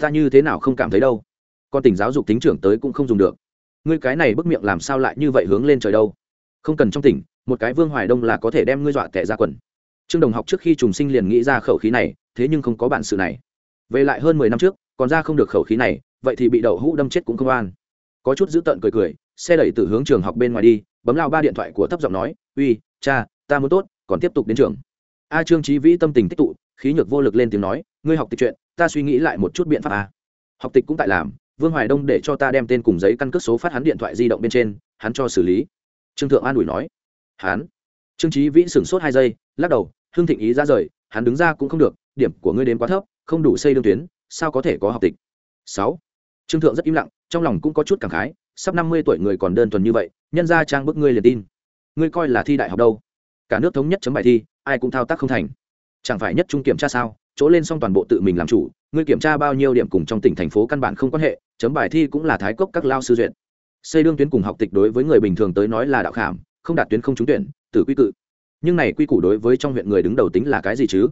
Ta như thế nào không cảm thấy đâu? Con tỉnh giáo dục tính trưởng tới cũng không dùng được ngươi cái này bức miệng làm sao lại như vậy hướng lên trời đâu? Không cần trong tỉnh, một cái vương hoài đông là có thể đem ngươi dọa tệ ra quần. Trương đồng học trước khi trùng sinh liền nghĩ ra khẩu khí này, thế nhưng không có bản sự này. Về lại hơn mười năm trước, còn ra không được khẩu khí này, vậy thì bị đậu hũ đâm chết cũng không an. Có chút dữ tợn cười cười, xe đẩy từ hướng trường học bên ngoài đi, bấm lao ba điện thoại của thấp giọng nói, uy, cha, ta muốn tốt, còn tiếp tục đến trường. A trương trí vĩ tâm tình tích tụ, khí nhược vô lực lên tiếng nói, ngươi học tịch chuyện, ta suy nghĩ lại một chút biện pháp a học tịch cũng tại làm vương hoài đông để cho ta đem tên cùng giấy căn cước số phát hắn điện thoại di động bên trên, hắn cho xử lý. Trương thượng an ủi nói. Hắn? Trương trí vĩ sửng sốt hai giây, lắc đầu, hương thịnh ý ra rời, hắn đứng ra cũng không được, điểm của ngươi đến quá thấp, không đủ xây đương tuyến, sao có thể có học tịch? Sáu. Trương thượng rất im lặng, trong lòng cũng có chút cảm khái, sắp năm mươi tuổi người còn đơn thuần như vậy, nhân ra trang bức ngươi liền tin. Ngươi coi là thi đại học đâu? Cả nước thống nhất chấm bài thi, ai cũng thao tác không thành. Chẳng phải nhất trung kiểm tra sao? Chỗ lên xong toàn bộ tự mình làm chủ ngươi kiểm tra bao nhiêu điểm cùng trong tỉnh thành phố căn bản không quan hệ, chấm bài thi cũng là thái cốc các lao sư duyệt. Xây đương tuyến cùng học tịch đối với người bình thường tới nói là đạo khảm, không đạt tuyến không trúng tuyển, tử quy cự. Nhưng này quy củ đối với trong huyện người đứng đầu tính là cái gì chứ?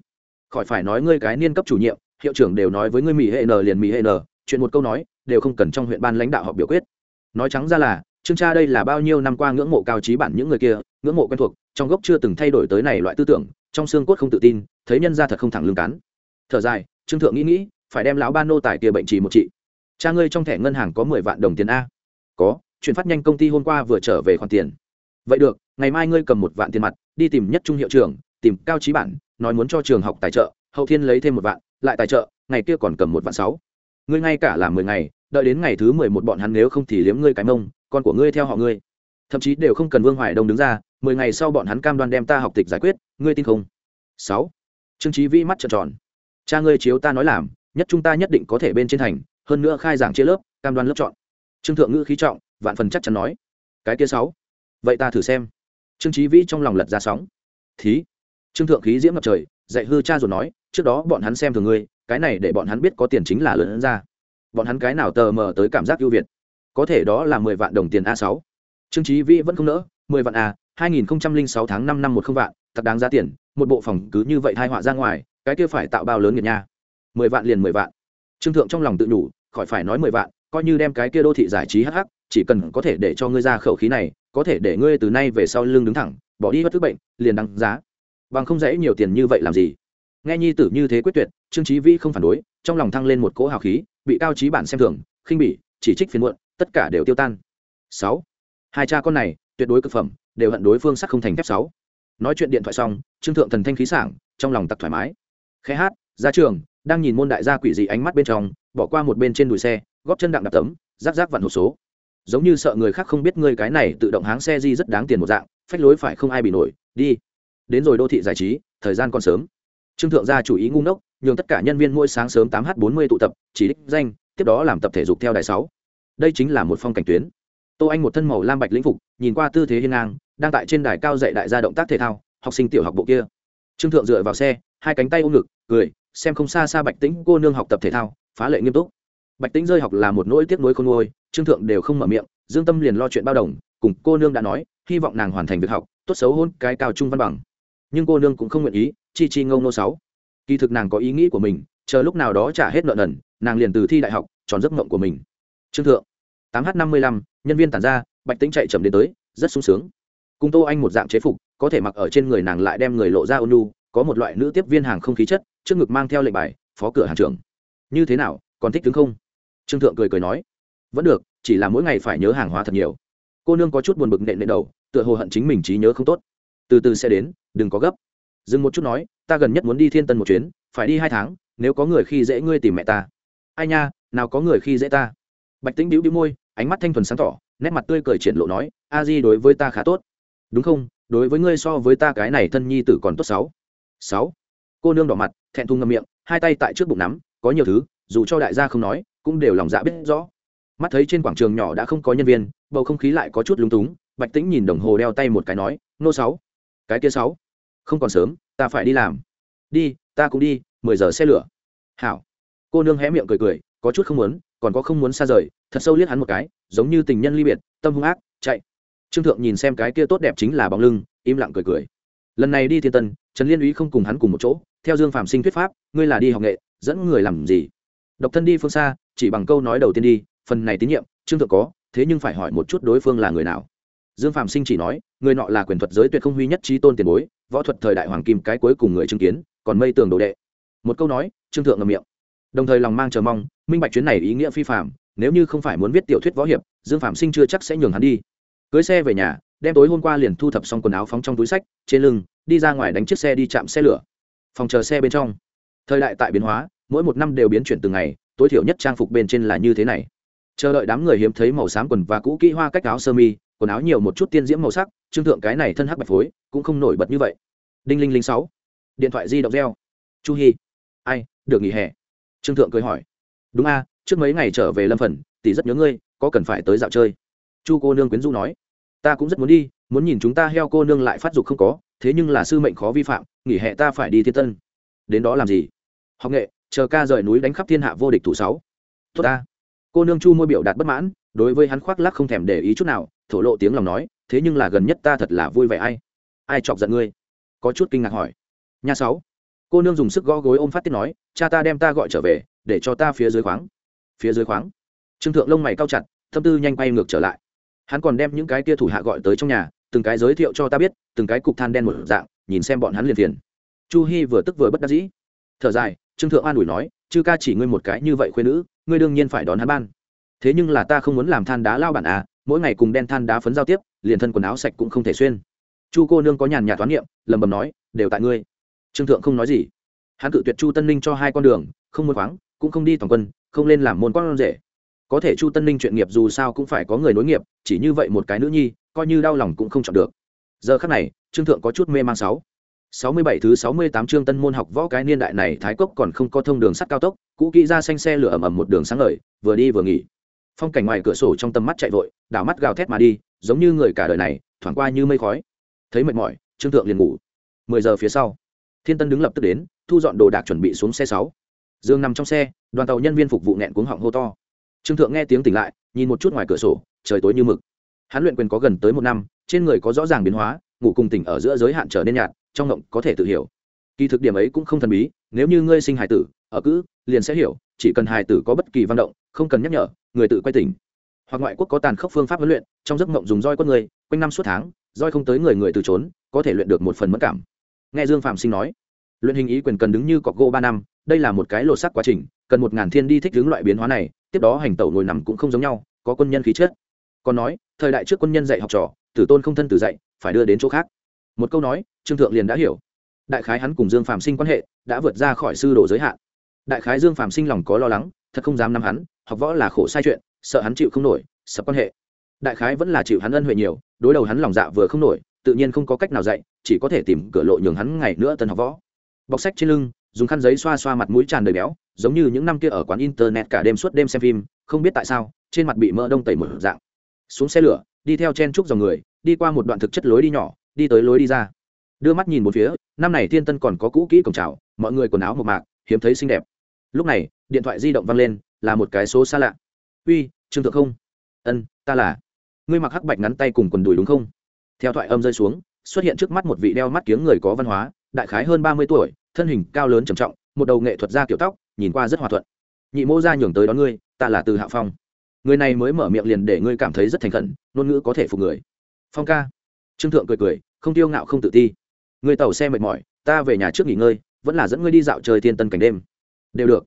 Khỏi phải nói ngươi cái niên cấp chủ nhiệm, hiệu trưởng đều nói với ngươi mỹ hệ n liền mỹ hệ n chuyện một câu nói, đều không cần trong huyện ban lãnh đạo họp biểu quyết. Nói trắng ra là chương tra đây là bao nhiêu năm qua ngưỡng mộ cao trí bản những người kia, ngưỡng mộ quen thuộc, trong gốc chưa từng thay đổi tới này loại tư tưởng, trong xương cốt không tự tin, thấy nhân ra thật không thẳng lương cắn. Thở dài trương thượng nghĩ nghĩ, phải đem lão ban nô tài kia bệnh trì một trị. Cha ngươi trong thẻ ngân hàng có mười vạn đồng tiền a. Có, chuyển phát nhanh công ty hôm qua vừa trở về khoản tiền. Vậy được, ngày mai ngươi cầm một vạn tiền mặt, đi tìm nhất trung hiệu trưởng, tìm cao trí bản, nói muốn cho trường học tài trợ, hậu thiên lấy thêm một vạn, lại tài trợ, ngày kia còn cầm một vạn sáu. Ngươi ngay cả làm mười ngày, đợi đến ngày thứ mười một bọn hắn nếu không thì liếm ngươi cái mông, con của ngươi theo họ ngươi. Thậm chí đều không cần vương hoài đông đứng ra, mười ngày sau bọn hắn cam đoan đem ta học tịch giải quyết, ngươi tin không? Sáu. Trương trí vĩ mắt trợn tròn cha ngươi chiếu ta nói làm, nhất chúng ta nhất định có thể bên trên thành, hơn nữa khai giảng chia lớp, cam đoan lớp chọn. Trương thượng ngữ khí trọng, vạn phần chắc chắn nói. Cái kia sáu. Vậy ta thử xem. Trương trí vĩ trong lòng lật ra sóng. Thí. Trương thượng khí diễm ngập trời, dạy hư cha rồi nói, trước đó bọn hắn xem thường ngươi, cái này để bọn hắn biết có tiền chính là lớn ra. Bọn hắn cái nào tờ mờ tới cảm giác ưu việt. Có thể đó là mười vạn đồng tiền a sáu. Trương trí vĩ vẫn không nỡ, mười vạn a, hai nghìn sáu tháng năm năm một không vạn, thật đáng giá tiền, một bộ phòng cứ như vậy thai họa ra ngoài cái kia phải tạo bao lớn nghiệt nha. Mười vạn liền mười vạn. Trương thượng trong lòng tự đủ khỏi phải nói mười vạn, coi như đem cái kia đô thị giải trí hh chỉ cần có thể để cho ngươi ra khẩu khí này, có thể để ngươi từ nay về sau lưng đứng thẳng, bỏ đi bất cứ bệnh, liền đăng giá. Bằng không dễ nhiều tiền như vậy làm gì? Nghe nhi tử như thế quyết tuyệt, trương trí vĩ không phản đối, trong lòng thăng lên một cỗ hào khí, bị cao trí bản xem thường, khinh bỉ, chỉ trích phiền muộn, tất cả đều tiêu tan. Sáu. Hai cha con này, tuyệt đối cực phẩm, đều hận đối phương sắc không thành thép sáu. Nói chuyện điện thoại xong, trương thượng thần thanh khí sảng, trong lòng tặc thoải mái khẽ hát, ra trường, đang nhìn môn đại gia quỷ dị ánh mắt bên trong, bỏ qua một bên trên đùi xe, góp chân đặng đạp tấm, rác rác vặn hộp số. Giống như sợ người khác không biết ngươi cái này tự động háng xe di rất đáng tiền một dạng, phách lối phải không ai bị nổi, đi. Đến rồi đô thị giải trí, thời gian còn sớm. Trương thượng gia chủ ý ngu ngốc, nhường tất cả nhân viên mỗi sáng sớm tám h bốn mươi tụ tập, chỉ đích danh, tiếp đó làm tập thể dục theo đài sáu. Đây chính là một phong cảnh tuyến. Tô anh một thân màu lam bạch lĩnh phục, nhìn qua tư thế hiên ngang, đang tại trên đài cao dạy đại gia động tác thể thao, học sinh tiểu học bộ kia trương thượng dựa vào xe, hai cánh tay ôm ngực, cười, xem không xa xa bạch tĩnh cô nương học tập thể thao, phá lệ nghiêm túc. Bạch tĩnh rơi học là một nỗi tiếc nuối khôn ngôi trương thượng đều không mở miệng, dương tâm liền lo chuyện bao đồng, cùng cô nương đã nói, hy vọng nàng hoàn thành việc học, tốt xấu hôn cái cao trung văn bằng. Nhưng cô nương cũng không nguyện ý, chi chi ngâu nô sáu. Kỳ thực nàng có ý nghĩ của mình, chờ lúc nào đó trả hết nợ nần, nàng liền từ thi đại học, tròn giấc mộng của mình. Trương thượng. tám h năm mươi lăm, nhân viên tản ra, bạch Tĩnh chạy chậm đến tới, rất sung sướng. Cùng tô anh một dạng chế phục có thể mặc ở trên người nàng lại đem người lộ ra ônu có một loại nữ tiếp viên hàng không khí chất, trước ngực mang theo lệnh bài, phó cửa hàng trưởng. Như thế nào, còn thích đứng không? Trương thượng cười cười nói. Vẫn được, chỉ là mỗi ngày phải nhớ hàng hóa thật nhiều. Cô nương có chút buồn bực nện nện đầu, tựa hồ hận chính mình trí nhớ không tốt. Từ từ sẽ đến, đừng có gấp. Dừng một chút nói, ta gần nhất muốn đi thiên tân một chuyến, phải đi hai tháng, nếu có người khi dễ ngươi tìm mẹ ta. Ai nha, nào có người khi dễ ta. Bạch tính bĩu bĩu môi, ánh mắt thanh thuần sáng tỏ, nét mặt tươi cười triển lộ nói, a di đối với ta khá tốt. Đúng không đối với ngươi so với ta cái này thân nhi tử còn tốt sáu. Sáu. Cô nương đỏ mặt, thẹn thùng ngậm miệng, hai tay tại trước bụng nắm, có nhiều thứ, dù cho đại gia không nói, cũng đều lòng dạ biết rõ. Mắt thấy trên quảng trường nhỏ đã không có nhân viên, bầu không khí lại có chút lúng túng, bạch tĩnh nhìn đồng hồ đeo tay một cái nói, nô sáu. Cái kia sáu. Không còn sớm, ta phải đi làm. Đi, ta cũng đi, mười giờ xe lửa. Hảo. Cô nương hé miệng cười cười, có chút không muốn, còn có không muốn xa rời. Thật sâu liếc hắn một cái, giống như tình nhân ly biệt, tâm hung ác, chạy trương thượng nhìn xem cái kia tốt đẹp chính là bóng lưng, im lặng cười cười. Lần này đi thiên tân, trần liên úy không cùng hắn cùng một chỗ, theo dương phạm sinh thuyết pháp, ngươi là đi học nghệ, dẫn người làm gì? Độc thân đi phương xa, chỉ bằng câu nói đầu tiên đi, phần này tín nhiệm, trương thượng có, thế nhưng phải hỏi một chút đối phương là người nào. Dương phạm sinh chỉ nói, người nọ là quyền thuật giới tuyệt không huy nhất trí tôn tiền bối, võ thuật thời đại hoàng kim cái cuối cùng người chứng kiến, còn mây tường đồ đệ. Một câu nói, trương thượng ngầm miệng. Đồng thời lòng mang chờ mong, minh bạch chuyến này ý nghĩa phi phạm nếu như không phải muốn viết tiểu thuyết võ hiệp, dương phạm sinh chưa chắc sẽ nhường hắn đi cưới xe về nhà, đem tối hôm qua liền thu thập xong quần áo phóng trong túi sách, trên lưng, đi ra ngoài đánh chiếc xe đi chạm xe lửa. Phòng chờ xe bên trong. Thời đại tại biến hóa, mỗi một năm đều biến chuyển từng ngày, tối thiểu nhất trang phục bên trên là như thế này. Chờ đợi đám người hiếm thấy màu xám quần và cũ kỹ hoa cách áo sơ mi, quần áo nhiều một chút tiên diễm màu sắc, trương thượng cái này thân hắc bạch phối, cũng không nổi bật như vậy. Đinh linh linh sáu. Điện thoại di động reo. Chu hi. Ai, được nghỉ hè. Trương thượng cười hỏi. Đúng a, trước mấy ngày trở về lâm phần, tỷ rất nhớ ngươi, có cần phải tới dạo chơi. Chu cô nương quyến du nói ta cũng rất muốn đi, muốn nhìn chúng ta heo cô nương lại phát dục không có, thế nhưng là sư mệnh khó vi phạm, nghỉ hè ta phải đi thiên tân. Đến đó làm gì? Học nghệ, chờ ca rời núi đánh khắp thiên hạ vô địch thủ sáu. Tốt ta. Cô nương chu môi biểu đạt bất mãn, đối với hắn khoác lắc không thèm để ý chút nào, thổ lộ tiếng lòng nói, thế nhưng là gần nhất ta thật là vui vẻ ai. Ai chọc giận ngươi? Có chút kinh ngạc hỏi. Nhà sáu. Cô nương dùng sức gõ gối ôm phát tiết nói, cha ta đem ta gọi trở về, để cho ta phía dưới khoáng. Phía dưới khoáng. Trương thượng lông mày cao chặt tâm tư nhanh quay ngược trở lại hắn còn đem những cái kia thủ hạ gọi tới trong nhà, từng cái giới thiệu cho ta biết, từng cái cục than đen một dạng, nhìn xem bọn hắn liền tiền chu hi vừa tức vừa bất đắc dĩ. Thở dài, trương thượng an ủi nói, chư ca chỉ ngươi một cái như vậy khuyên nữ, ngươi đương nhiên phải đón hắn ban. Thế nhưng là ta không muốn làm than đá lao bản à mỗi ngày cùng đen than đá phấn giao tiếp, liền thân quần áo sạch cũng không thể xuyên. Chu cô nương có nhàn nhạt toán niệm lầm bầm nói, đều tại ngươi. Trương thượng không nói gì. Hắn cự tuyệt chu tân ninh cho hai con đường, không muốn khoáng, cũng không đi toàn quân, không lên làm môn con rể có thể chu tân ninh chuyện nghiệp dù sao cũng phải có người nối nghiệp, chỉ như vậy một cái nữ nhi, coi như đau lòng cũng không chọn được. Giờ khắc này, trương thượng có chút mê mang sáu. Sáu mươi bảy thứ sáu mươi tám chương tân môn học võ cái niên đại này thái cốc còn không có thông đường sắt cao tốc, cũ kỹ ra xanh xe lửa ầm ầm một đường sáng ngời, vừa đi vừa nghỉ. Phong cảnh ngoài cửa sổ trong tầm mắt chạy vội, đảo mắt gào thét mà đi, giống như người cả đời này, thoảng qua như mây khói. Thấy mệt mỏi, trương thượng liền ngủ. Mười giờ phía sau, thiên tân đứng lập tức đến, thu dọn đồ đạc chuẩn bị xuống xe sáu. Dương nằm trong xe, đoàn tàu nhân viên phục vụ nghẹn cuống họng hô to trương thượng nghe tiếng tỉnh lại, nhìn một chút ngoài cửa sổ, trời tối như mực. Hắn luyện quyền có gần tới một năm, trên người có rõ ràng biến hóa, ngủ cùng tỉnh ở giữa giới hạn trở nên nhạt, trong ngộng có thể tự hiểu. Kỳ thực điểm ấy cũng không thần bí, nếu như ngươi sinh hài tử, ở cữ liền sẽ hiểu, chỉ cần hài tử có bất kỳ văn động, không cần nhắc nhở, người tự quay tỉnh. Hoặc ngoại quốc có tàn khốc phương pháp huấn luyện, trong giấc mộng dùng roi quất người, quanh năm suốt tháng, roi không tới người người từ trốn, có thể luyện được một phần mất cảm. Nghe dương phạm sinh nói, luyện hình ý quyền cần đứng như cọc gỗ ba năm, đây là một cái lột sắc quá trình, cần một ngàn thiên đi thích ứng loại biến hóa này tiếp đó hành tẩu ngồi nằm cũng không giống nhau, có quân nhân khí chết. còn nói, thời đại trước quân nhân dạy học trò, tử tôn không thân tử dạy, phải đưa đến chỗ khác. Một câu nói, trương thượng liền đã hiểu. Đại khái hắn cùng dương phạm sinh quan hệ, đã vượt ra khỏi sư đồ giới hạn. Đại khái dương phạm sinh lòng có lo lắng, thật không dám nắm hắn, học võ là khổ sai chuyện, sợ hắn chịu không nổi, sập quan hệ. Đại khái vẫn là chịu hắn ân huệ nhiều, đối đầu hắn lòng dạ vừa không nổi, tự nhiên không có cách nào dạy, chỉ có thể tìm cửa lộ nhường hắn ngày nữa tân học võ. Bọc sách trên lưng, dùng khăn giấy xoa xoa mặt mũi tràn đầy béo giống như những năm kia ở quán internet cả đêm suốt đêm xem phim, không biết tại sao, trên mặt bị mỡ đông tẩy một dạng. Xuống xe lửa, đi theo chen trúc dòng người, đi qua một đoạn thực chất lối đi nhỏ, đi tới lối đi ra. Đưa mắt nhìn một phía, năm này thiên tân còn có cũ kỹ cổng trào mọi người quần áo một mạc, hiếm thấy xinh đẹp. Lúc này, điện thoại di động văng lên, là một cái số xa lạ. Uy, trương thượng không. Ân, ta là. Ngươi mặc hắc bạch ngắn tay cùng quần đùi đúng không? Theo thoại âm rơi xuống, xuất hiện trước mắt một vị đeo mắt kiếng người có văn hóa, đại khái hơn ba mươi tuổi, thân hình cao lớn trầm trọng, một đầu nghệ thuật gia kiểu tóc nhìn qua rất hòa thuận. Nhị mô ra nhường tới đón ngươi, ta là từ hạ phong. Người này mới mở miệng liền để ngươi cảm thấy rất thành khẩn, ngôn ngữ có thể phục người. Phong ca. Trương thượng cười cười, không tiêu ngạo không tự ti. Người tàu xe mệt mỏi, ta về nhà trước nghỉ ngơi, vẫn là dẫn ngươi đi dạo chơi thiên tân cảnh đêm. Đều được.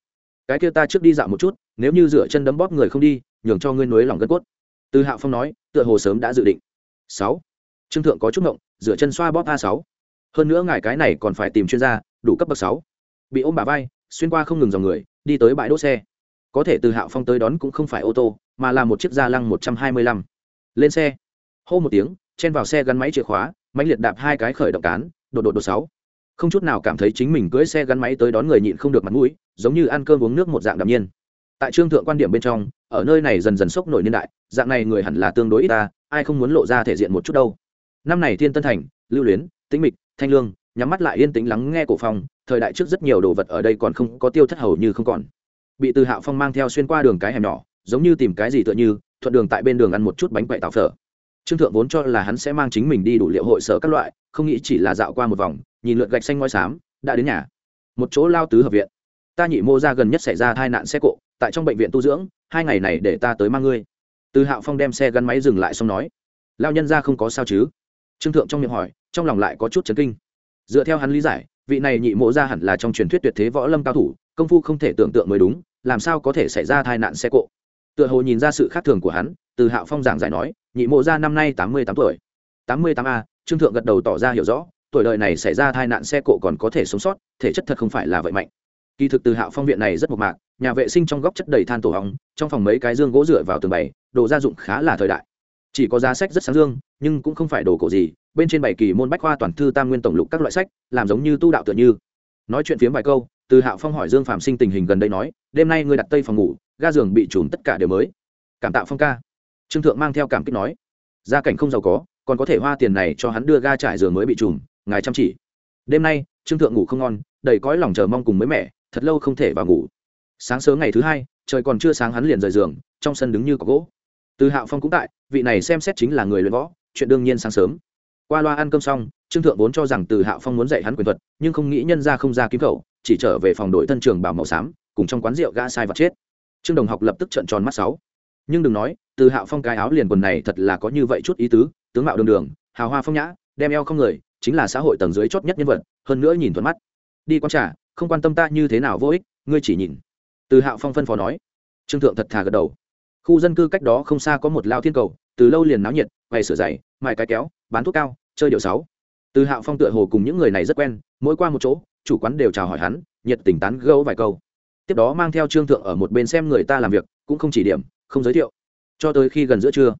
Cái kia ta trước đi dạo một chút, nếu như dựa chân đấm bóp người không đi, nhường cho ngươi nối lòng gân cốt. Từ hạo phong nói, tựa hồ sớm đã dự định. Sáu. Trương thượng có chút ngộng dựa chân xoa bóp a sáu. Hơn nữa ngài cái này còn phải tìm chuyên gia, đủ cấp bậc sáu. Bị ôm bà vai xuyên qua không ngừng dòng người, đi tới bãi đỗ xe. Có thể từ hạo phong tới đón cũng không phải ô tô, mà là một chiếc gia lăng một trăm hai mươi lăm. Lên xe. Hô một tiếng, chen vào xe gắn máy chìa khóa, mãnh liệt đạp hai cái khởi động cán, đột đột đột sáu. Không chút nào cảm thấy chính mình cưỡi xe gắn máy tới đón người nhịn không được mặt mũi, giống như ăn cơm uống nước một dạng đạm nhiên. Tại trương thượng quan điểm bên trong, ở nơi này dần dần sốc nổi niên đại, dạng này người hẳn là tương đối ít ta, ai không muốn lộ ra thể diện một chút đâu. Năm này thiên tân thành, lưu luyến, tĩnh mịch, thanh lương nhắm mắt lại yên tĩnh lắng nghe cổ phong, thời đại trước rất nhiều đồ vật ở đây còn không có tiêu thất hầu như không còn. Bị từ hạo phong mang theo xuyên qua đường cái hẻm nhỏ, giống như tìm cái gì tựa như, thuận đường tại bên đường ăn một chút bánh quậy tào phở. Trương thượng vốn cho là hắn sẽ mang chính mình đi đủ liệu hội sở các loại, không nghĩ chỉ là dạo qua một vòng, nhìn lượt gạch xanh ngói xám, đã đến nhà. Một chỗ lao tứ hợp viện. Ta nhị mô ra gần nhất xảy ra tai nạn xe cộ, tại trong bệnh viện tu dưỡng, hai ngày này để ta tới mang ngươi. Từ hạo phong đem xe gắn máy dừng lại xong nói. Lao nhân ra không có sao chứ? Trương thượng trong miệng hỏi, trong lòng lại có chút chấn kinh dựa theo hắn lý giải, vị này nhị mộ ra hẳn là trong truyền thuyết tuyệt thế võ lâm cao thủ, công phu không thể tưởng tượng mới đúng, làm sao có thể xảy ra tai nạn xe cộ. Tựa hồ nhìn ra sự khác thường của hắn, từ hạo phong giảng giải nói, nhị mộ ra năm nay tám mươi tám tuổi. Tám mươi tám a, trương thượng gật đầu tỏ ra hiểu rõ, tuổi đời này xảy ra tai nạn xe cộ còn có thể sống sót, thể chất thật không phải là vậy mạnh. Kỳ thực từ hạo phong viện này rất mộc mạc, nhà vệ sinh trong góc chất đầy than tổ hóng trong phòng mấy cái dương gỗ dựa vào tường bày, đồ gia dụng khá là thời đại chỉ có giá sách rất sáng dương, nhưng cũng không phải đồ cổ gì, bên trên bảy kỳ môn bách khoa toàn thư tam nguyên tổng lục các loại sách, làm giống như tu đạo tựa như. Nói chuyện phiếm vài câu, từ hạo phong hỏi dương phạm sinh tình hình gần đây nói, đêm nay ngươi đặt tây phòng ngủ, ga giường bị trùm tất cả đều mới. Cảm tạo phong ca. Trương thượng mang theo cảm kích nói, gia cảnh không giàu có, còn có thể hoa tiền này cho hắn đưa ga trải giường mới bị trùm, ngài chăm chỉ. Đêm nay, trương thượng ngủ không ngon, đầy cõi lòng chờ mong cùng mới mẻ, thật lâu không thể vào ngủ. Sáng sớm ngày thứ hai, trời còn chưa sáng hắn liền rời giường, trong sân đứng như có gỗ. Từ hạo phong cũng tại vị này xem xét chính là người luyện võ, chuyện đương nhiên sáng sớm. Qua loa ăn cơm xong, trương thượng vốn cho rằng từ hạo phong muốn dạy hắn quyền thuật, nhưng không nghĩ nhân ra không ra kiếm khẩu, chỉ trở về phòng đội thân trường bảo màu xám, cùng trong quán rượu gã sai vật chết. Trương đồng học lập tức trợn tròn mắt sáu. Nhưng đừng nói, từ hạo phong cái áo liền quần này thật là có như vậy chút ý tứ, tướng mạo đường đường, hào hoa phong nhã, đem eo không người, chính là xã hội tầng dưới chót nhất nhân vật, hơn nữa nhìn thuận mắt. Đi quán trà, không quan tâm ta như thế nào vô ích, ngươi chỉ nhìn. Từ hạo phong phân phó nói. Trương thượng thật thà gật đầu khu dân cư cách đó không xa có một lao thiên cầu, từ lâu liền náo nhiệt, quay sửa giày, mài cái kéo, bán thuốc cao, chơi điệu sáu. Từ hạo phong tựa hồ cùng những người này rất quen, mỗi qua một chỗ, chủ quán đều chào hỏi hắn, nhiệt tình tán gẫu vài câu. Tiếp đó mang theo trương thượng ở một bên xem người ta làm việc, cũng không chỉ điểm, không giới thiệu. Cho tới khi gần giữa trưa,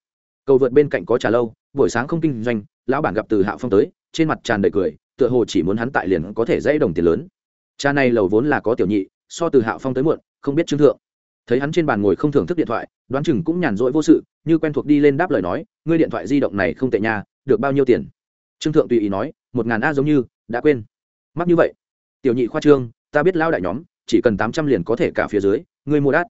cầu vượt bên cạnh có trà lâu, buổi sáng không kinh doanh, lão bản gặp từ hạo phong tới, trên mặt tràn đầy cười, tựa hồ chỉ muốn hắn tại liền có thể dãy đồng tiền lớn. Cha này lầu vốn là có tiểu nhị, so từ hạo phong tới muộn, không biết trương thượng thấy hắn trên bàn ngồi không thưởng thức điện thoại, đoán chừng cũng nhàn rỗi vô sự, như quen thuộc đi lên đáp lời nói, ngươi điện thoại di động này không tệ nha, được bao nhiêu tiền? Trương thượng tùy ý nói, một ngàn a giống như, đã quên. Mắc như vậy? Tiểu nhị khoa trương, ta biết lao đại nhóm, chỉ cần tám trăm liền có thể cả phía dưới, ngươi mua đắt.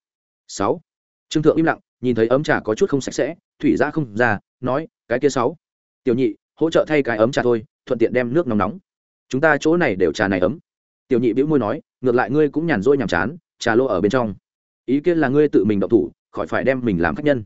Sáu. Trương thượng im lặng, nhìn thấy ấm trà có chút không sạch sẽ, thủy ra không ra, nói, cái kia sáu. Tiểu nhị, hỗ trợ thay cái ấm trà thôi, thuận tiện đem nước nóng nóng. Chúng ta chỗ này đều trà này ấm. Tiểu nhị bĩu môi nói, ngược lại ngươi cũng nhàn rỗi nhàm chán, trà lô ở bên trong ý kiến là ngươi tự mình động thủ, khỏi phải đem mình làm khách nhân.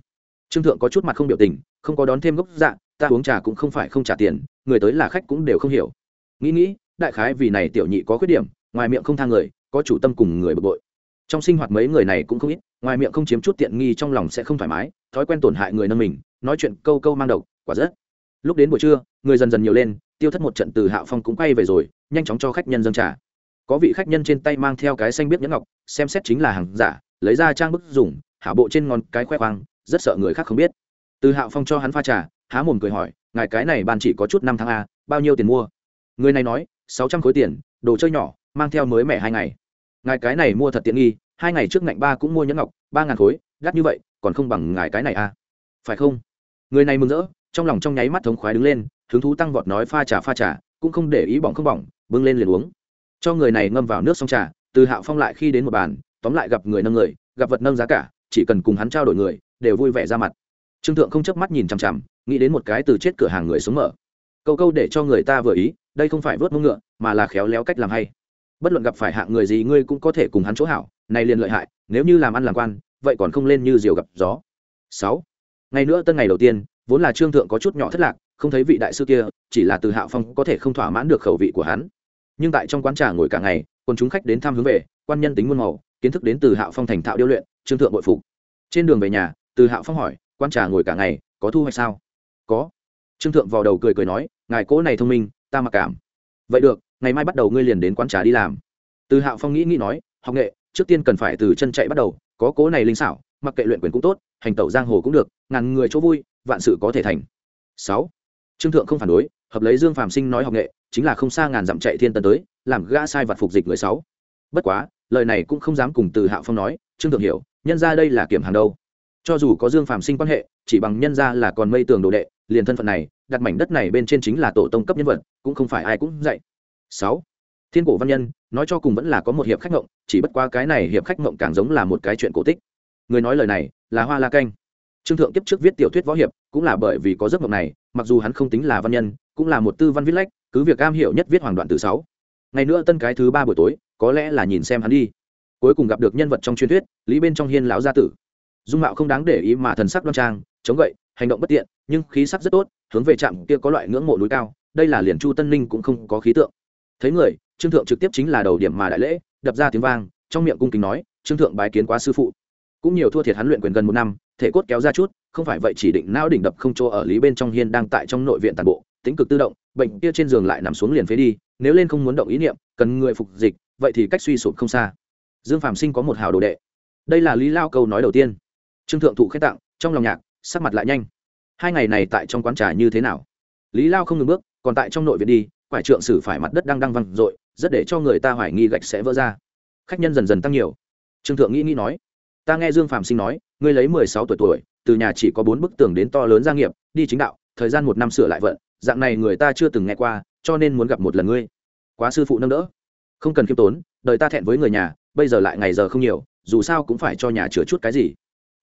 Trương thượng có chút mặt không biểu tình, không có đón thêm gốc dạ ta uống trà cũng không phải không trả tiền, người tới là khách cũng đều không hiểu. Nghĩ nghĩ, đại khái vì này tiểu nhị có khuyết điểm, ngoài miệng không thang người, có chủ tâm cùng người bực bội. Trong sinh hoạt mấy người này cũng không ít, ngoài miệng không chiếm chút tiện nghi trong lòng sẽ không thoải mái, thói quen tổn hại người nâng mình, nói chuyện câu câu mang độc, quả rất. Lúc đến buổi trưa, người dần dần nhiều lên, tiêu thất một trận từ hạo phong cũng quay về rồi, nhanh chóng cho khách nhân dâng trà. Có vị khách nhân trên tay mang theo cái xanh biết nhẫn ngọc, xem xét chính là hàng giả lấy ra trang bức dùng hạ bộ trên ngón cái khoe khoang, rất sợ người khác không biết. Từ hạo phong cho hắn pha trà, há mồm cười hỏi, ngài cái này ban chỉ có chút năm tháng a, bao nhiêu tiền mua? Người này nói, sáu trăm khối tiền, đồ chơi nhỏ, mang theo mới mẻ hai ngày. Ngài cái này mua thật tiện nghi, hai ngày trước ngạnh ba cũng mua nhẫn ngọc, ba ngàn khối đắt như vậy, còn không bằng ngài cái này a. Phải không? Người này mừng rỡ, trong lòng trong nháy mắt thống khoái đứng lên, hứng thú tăng vọt nói pha trà pha trà, cũng không để ý bỏng không bỏng, bưng lên liền uống. Cho người này ngâm vào nước xong trà, từ hạo phong lại khi đến một bàn tóm lại gặp người nâng người, gặp vật nâng giá cả, chỉ cần cùng hắn trao đổi người, đều vui vẻ ra mặt. Trương thượng không chớp mắt nhìn chằm chằm, nghĩ đến một cái từ chết cửa hàng người xuống mở. Câu câu để cho người ta vừa ý, đây không phải vớt mông ngựa, mà là khéo léo cách làm hay. Bất luận gặp phải hạng người gì, ngươi cũng có thể cùng hắn chỗ hảo, này liền lợi hại, nếu như làm ăn làm quan, vậy còn không lên như diều gặp gió. Sáu. Ngày nữa tân ngày đầu tiên, vốn là trương thượng có chút nhỏ thất lạc, không thấy vị đại sư kia, chỉ là từ hạo phong có thể không thỏa mãn được khẩu vị của hắn. Nhưng tại trong quán trà ngồi cả ngày còn chúng khách đến thăm hướng về, quan nhân tính muôn màu kiến thức đến từ hạo phong thành thạo điêu luyện, trương thượng bội phục. Trên đường về nhà, từ hạo phong hỏi, quan trà ngồi cả ngày, có thu hoạch sao? Có. Trương thượng vào đầu cười cười nói, ngài cố này thông minh, ta mặc cảm. Vậy được, ngày mai bắt đầu ngươi liền đến quán trà đi làm. Từ hạo phong nghĩ nghĩ nói, học nghệ, trước tiên cần phải từ chân chạy bắt đầu, có cố này linh xảo, mặc kệ luyện quyền cũng tốt, hành tẩu giang hồ cũng được, ngàn người chỗ vui, vạn sự có thể thành. Sáu. Trương thượng không phản đối, hợp lấy dương phạm sinh nói học nghệ, chính là không xa ngàn dặm chạy thiên tân tới, làm gã sai vặt phục dịch người sáu. Bất quá lời này cũng không dám cùng từ hạo phong nói, trương thượng hiểu, nhân ra đây là kiểm hàng đâu? Cho dù có dương phàm sinh quan hệ, chỉ bằng nhân ra là còn mây tường đồ đệ, liền thân phận này, đặt mảnh đất này bên trên chính là tổ tông cấp nhân vật, cũng không phải ai cũng dạy. Sáu, thiên cổ văn nhân, nói cho cùng vẫn là có một hiệp khách mộng chỉ bất qua cái này hiệp khách mộng càng giống là một cái chuyện cổ tích. Người nói lời này, là hoa la canh. Trương thượng tiếp trước viết tiểu thuyết võ hiệp, cũng là bởi vì có giấc mộng này, mặc dù hắn không tính là văn nhân, cũng là một tư văn viết lách, cứ việc am hiểu nhất viết hoàng đoạn từ sáu. Ngày nữa tân cái thứ ba buổi tối có lẽ là nhìn xem hắn đi. Cuối cùng gặp được nhân vật trong truyền thuyết, lý bên trong hiên lão gia tử. Dung mạo không đáng để ý mà thần sắc đoan trang, chống gậy, hành động bất tiện, nhưng khí sắc rất tốt, hướng về trạm kia có loại ngưỡng mộ núi cao, đây là liền chu tân ninh cũng không có khí tượng. Thấy người, trương thượng trực tiếp chính là đầu điểm mà đại lễ, đập ra tiếng vang, trong miệng cung kính nói, trương thượng bái kiến quá sư phụ. Cũng nhiều thua thiệt hắn luyện quyền gần một năm, thể cốt kéo ra chút, không phải vậy chỉ định não đỉnh đập không chỗ ở lý bên trong hiên đang tại trong nội viện tàn bộ, tính cực tự động, bệnh kia trên giường lại nằm xuống liền phế đi, nếu lên không muốn động ý niệm, cần người phục dịch vậy thì cách suy sụp không xa. Dương phạm sinh có một hào đồ đệ. Đây là lý lao câu nói đầu tiên. Trương thượng thụ khét tặng, trong lòng nhạc, sắc mặt lại nhanh. Hai ngày này tại trong quán trà như thế nào? Lý lao không ngừng bước, còn tại trong nội viện đi, quải trượng xử phải mặt đất đang đang văng r rất để cho người ta hoài nghi gạch sẽ vỡ ra. Khách nhân dần dần tăng nhiều. Trương thượng nghĩ nghĩ nói, ta nghe dương phạm sinh nói, ngươi lấy mười sáu tuổi tuổi, từ nhà chỉ có bốn bức tường đến to lớn gia nghiệp, đi chính đạo, thời gian một năm sửa lại vận, dạng này người ta chưa từng nghe qua, cho nên muốn gặp một lần ngươi. Quá sư phụ nâng đỡ không cần khiêm tốn, đời ta thẹn với người nhà, bây giờ lại ngày giờ không nhiều, dù sao cũng phải cho nhà chữa chút cái gì.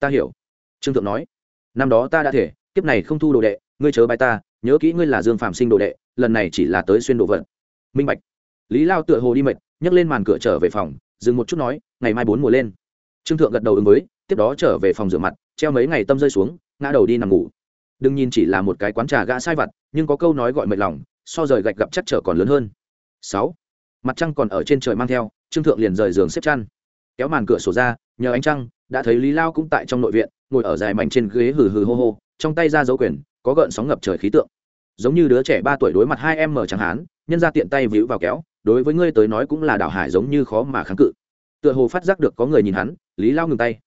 Ta hiểu. Trương thượng nói. Năm đó ta đã thể, kiếp này không thu đồ đệ, ngươi chớ bài ta, nhớ kỹ ngươi là dương phạm sinh đồ đệ, lần này chỉ là tới xuyên đồ vật. minh bạch. Lý lao tựa hồ đi mệt, nhấc lên màn cửa trở về phòng, dừng một chút nói, ngày mai bốn mùa lên. Trương thượng gật đầu ứng với, tiếp đó trở về phòng rửa mặt, treo mấy ngày tâm rơi xuống, ngã đầu đi nằm ngủ. Đừng nhìn chỉ là một cái quán trà gã sai vặt, nhưng có câu nói gọi mệt lòng, so rời gạch gặp chắc trở còn lớn hơn. Sáu mặt trăng còn ở trên trời mang theo, trương thượng liền rời giường xếp chăn. Kéo màn cửa sổ ra, nhờ ánh trăng, đã thấy lý lao cũng tại trong nội viện, ngồi ở dài mảnh trên ghế hừ hừ hô hô, trong tay ra dấu quyền, có gợn sóng ngập trời khí tượng. Giống như đứa trẻ ba tuổi đối mặt hai em mở chẳng hán, nhân ra tiện tay víu vào kéo, đối với ngươi tới nói cũng là đảo hải giống như khó mà kháng cự. Tựa hồ phát giác được có người nhìn hắn, lý lao ngừng tay.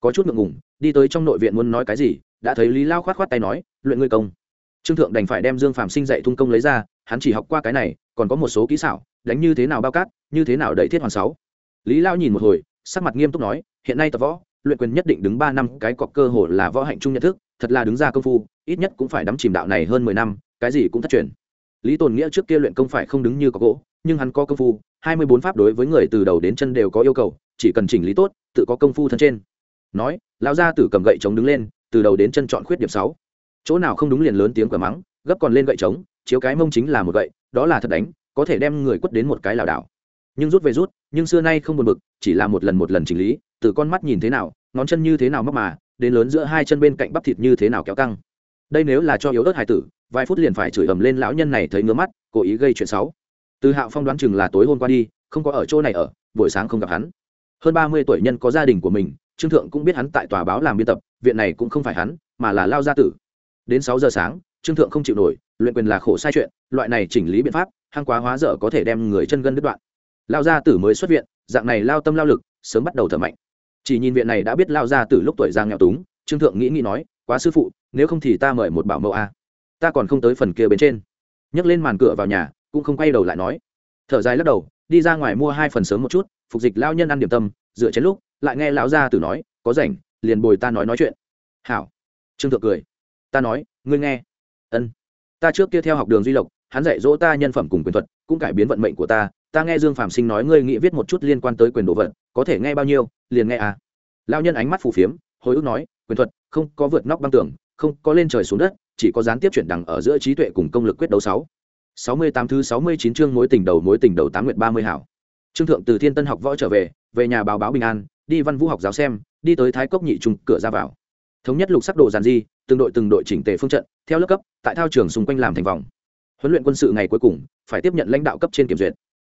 Có chút ngượng ngùng, đi tới trong nội viện muốn nói cái gì, đã thấy lý lao khoát khoát tay nói, luyện ngươi công. Trương thượng đành phải đem dương phạm sinh dạy thung công lấy ra, hắn chỉ học qua cái này còn có một số kỹ xảo, đánh như thế nào bao cát, như thế nào đẩy thiết hoàn sáu. Lý lao nhìn một hồi, sắc mặt nghiêm túc nói, hiện nay tập võ, luyện quyền nhất định đứng ba năm, cái cọc cơ hồ là võ hạnh trung nhận thức, thật là đứng ra công phu, ít nhất cũng phải đắm chìm đạo này hơn mười năm, cái gì cũng thất truyền. Lý tồn nghĩa trước kia luyện công phải không đứng như có gỗ, nhưng hắn có công phu, hai mươi bốn pháp đối với người từ đầu đến chân đều có yêu cầu, chỉ cần chỉnh lý tốt, tự có công phu thân trên. Nói, lão gia tử cầm gậy chống đứng lên, từ đầu đến chân chọn khuyết điểm sáu. Chỗ nào không đúng liền lớn tiếng quả mắng, gấp còn lên gậy chống, chiếu cái mông chính là một gậy đó là thật đánh, có thể đem người quất đến một cái lảo đảo. Nhưng rút về rút, nhưng xưa nay không buồn bực, chỉ là một lần một lần chỉnh lý, từ con mắt nhìn thế nào, ngón chân như thế nào mắc mà, đến lớn giữa hai chân bên cạnh bắp thịt như thế nào kéo căng. Đây nếu là cho yếu ớt hải tử, vài phút liền phải chửi ầm lên lão nhân này thấy ngứa mắt, cố ý gây chuyện xấu. Từ hạo phong đoán chừng là tối hôm qua đi, không có ở chỗ này ở, buổi sáng không gặp hắn. Hơn ba mươi tuổi nhân có gia đình của mình, trương thượng cũng biết hắn tại tòa báo làm biên tập, viện này cũng không phải hắn, mà là lao gia tử. Đến sáu giờ sáng trương thượng không chịu nổi, luyện quyền là khổ sai chuyện, loại này chỉnh lý biện pháp, hăng quá hóa dở có thể đem người chân gân đứt đoạn. Lao gia tử mới xuất viện, dạng này lao tâm lao lực, sớm bắt đầu thở mạnh. Chỉ nhìn viện này đã biết lao gia tử lúc tuổi giang nghèo túng, trương thượng nghĩ nghĩ nói, quá sư phụ, nếu không thì ta mời một bảo mẫu a. Ta còn không tới phần kia bên trên. Nhấc lên màn cửa vào nhà, cũng không quay đầu lại nói. Thở dài lắc đầu, đi ra ngoài mua hai phần sớm một chút, phục dịch lao nhân ăn điểm tâm dựa chén lúc, lại nghe lão gia tử nói, có rảnh, liền bồi ta nói nói chuyện. Hảo. Trương thượng cười. Ta nói, ngươi nghe ân. Ta trước kia theo học đường duy lộc, hắn dạy dỗ ta nhân phẩm cùng quyền thuật, cũng cải biến vận mệnh của ta. Ta nghe dương phạm sinh nói ngươi nghĩ viết một chút liên quan tới quyền đồ vật, có thể nghe bao nhiêu, liền nghe à. Lao nhân ánh mắt phù phiếm, hồi ức nói, quyền thuật, không có vượt nóc băng tường, không có lên trời xuống đất, chỉ có gián tiếp chuyển đẳng ở giữa trí tuệ cùng công lực quyết đấu sáu. Sáu mươi tám thứ sáu mươi chín chương mối tình đầu, mối tình đầu tám nguyện ba mươi hảo. Trương thượng từ thiên tân học võ trở về về nhà báo báo bình an, đi văn vũ học giáo xem, đi tới thái cốc nhị trung, cửa ra vào. Thống nhất lục sắc đồ giàn di từng đội từng đội chỉnh tề phương trận, theo lớp cấp, tại thao trường xung quanh làm thành vòng. Huấn luyện quân sự ngày cuối cùng, phải tiếp nhận lãnh đạo cấp trên kiểm duyệt.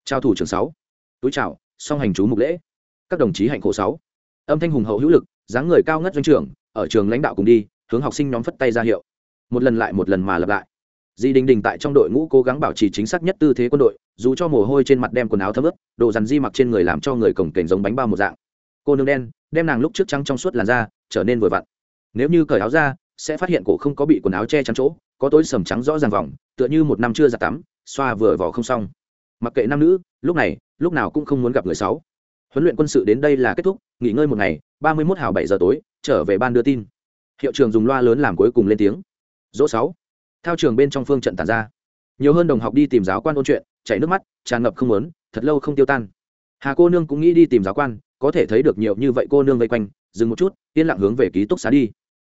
Trao thủ trưởng sáu. Túi chào, song hành chú mục lễ. Các đồng chí hạnh khổ sáu. Âm thanh hùng hậu hữu lực, dáng người cao ngất doanh trưởng, ở trường lãnh đạo cùng đi, hướng học sinh nhóm phất tay ra hiệu. Một lần lại một lần mà lặp lại. Di đình đình tại trong đội ngũ cố gắng bảo trì chính xác nhất tư thế quân đội, dù cho mồ hôi trên mặt đem quần áo thấm ướt, đồ dằn di mặc trên người làm cho người cổng kềnh giống bánh bao một dạng. Cô nương đen, đem nàng lúc trước trắng trong suốt làn da, trở nên vừa vặn. Nếu như cởi áo ra sẽ phát hiện cổ không có bị quần áo che chắn chỗ, có tối sầm trắng rõ ràng vòng, tựa như một năm chưa giặt tắm, xoa vừa vỏ không xong. Mặc kệ nam nữ, lúc này, lúc nào cũng không muốn gặp người sáu. Huấn luyện quân sự đến đây là kết thúc, nghỉ ngơi một ngày, ba mươi 31 hào bảy giờ tối, trở về ban đưa tin. Hiệu trường dùng loa lớn làm cuối cùng lên tiếng. Dỗ sáu. Thao trường bên trong phương trận tàn ra. Nhiều hơn đồng học đi tìm giáo quan ôn chuyện, chảy nước mắt, tràn ngập không muốn, thật lâu không tiêu tan. Hà cô nương cũng nghĩ đi tìm giáo quan, có thể thấy được nhiều như vậy cô nương vây quanh, dừng một chút, yên lặng hướng về ký túc xá đi.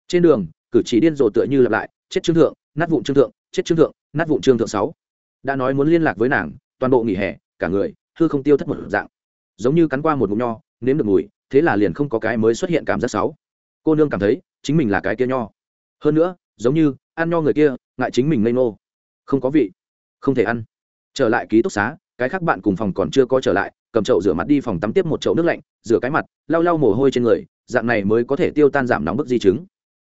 Trên đường cử chỉ điên rồ tựa như lặp lại, chết trương thượng, nát vụn trương thượng, chết trương thượng, nát vụn trương thượng sáu. Đã nói muốn liên lạc với nàng, toàn bộ nghỉ hè, cả người, hư không tiêu thất một dạng. Giống như cắn qua một ngụm nho, nếm được mùi, thế là liền không có cái mới xuất hiện cảm giác sáu. Cô nương cảm thấy, chính mình là cái kia nho. Hơn nữa, giống như, ăn nho người kia, ngại chính mình ngây nô không có vị. Không thể ăn. Trở lại ký túc xá, cái khác bạn cùng phòng còn chưa có trở lại, cầm chậu rửa mặt đi phòng tắm tiếp một chậu nước lạnh, rửa cái mặt, lau lau mồ hôi trên người, dạng này mới có thể tiêu tan giảm nóng bức di chứng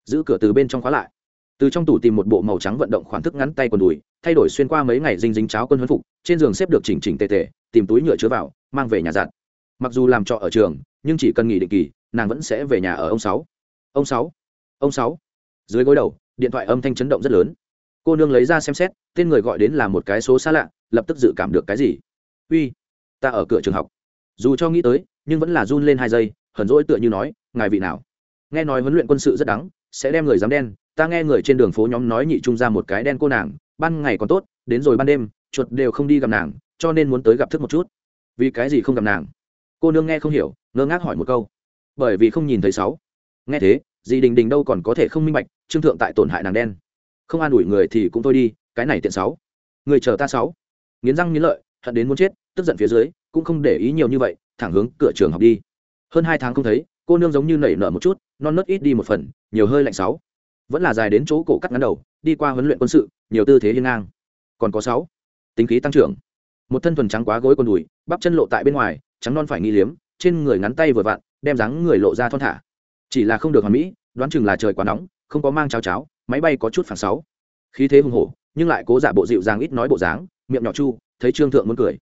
giữ cửa từ bên trong khóa lại. Từ trong tủ tìm một bộ màu trắng vận động khoản thức ngắn tay quần đùi, thay đổi xuyên qua mấy ngày dinh dính cháo quân huấn phục, trên giường xếp được chỉnh chỉnh tề tề, tìm túi nhựa chứa vào, mang về nhà giặt. Mặc dù làm trọ ở trường, nhưng chỉ cần nghỉ định kỳ, nàng vẫn sẽ về nhà ở ông sáu. Ông sáu? Ông sáu? Dưới gối đầu, điện thoại âm thanh chấn động rất lớn. Cô nương lấy ra xem xét, tên người gọi đến là một cái số xa lạ, lập tức dự cảm được cái gì? Uy, ta ở cửa trường học. Dù cho nghĩ tới, nhưng vẫn là run lên hai giây, hờn rỗi tựa như nói, ngài vị nào? Nghe nói huấn luyện quân sự rất đắng sẽ đem người dám đen, ta nghe người trên đường phố nhóm nói nhị trung ra một cái đen cô nàng, ban ngày còn tốt, đến rồi ban đêm, chuột đều không đi gặp nàng, cho nên muốn tới gặp thức một chút. Vì cái gì không gặp nàng? Cô nương nghe không hiểu, ngơ ngác hỏi một câu. Bởi vì không nhìn thấy sáu. Nghe thế, dì đình đình đâu còn có thể không minh bạch, trương thượng tại tổn hại nàng đen. Không an ủi người thì cũng thôi đi, cái này tiện sáu. Người chờ ta sáu. Nghiến răng nghiến lợi, hận đến muốn chết, tức giận phía dưới, cũng không để ý nhiều như vậy, thẳng hướng cửa trường học đi. Hơn hai tháng không thấy cô nương giống như nảy nở một chút, non nớt ít đi một phần, nhiều hơi lạnh sáu. Vẫn là dài đến chỗ cổ cắt ngắn đầu, đi qua huấn luyện quân sự, nhiều tư thế hiên ngang. Còn có sáu. Tính khí tăng trưởng. Một thân thuần trắng quá gối con đùi, bắp chân lộ tại bên ngoài, trắng non phải nghi liếm, trên người ngắn tay vừa vặn, đem dáng người lộ ra thon thả. Chỉ là không được hoàn mỹ, đoán chừng là trời quá nóng, không có mang cháo cháo, máy bay có chút phản sáu. Khí thế hùng hổ, nhưng lại cố giả bộ dịu dàng ít nói bộ dáng, miệng nhỏ chu, thấy trương thượng muốn cười.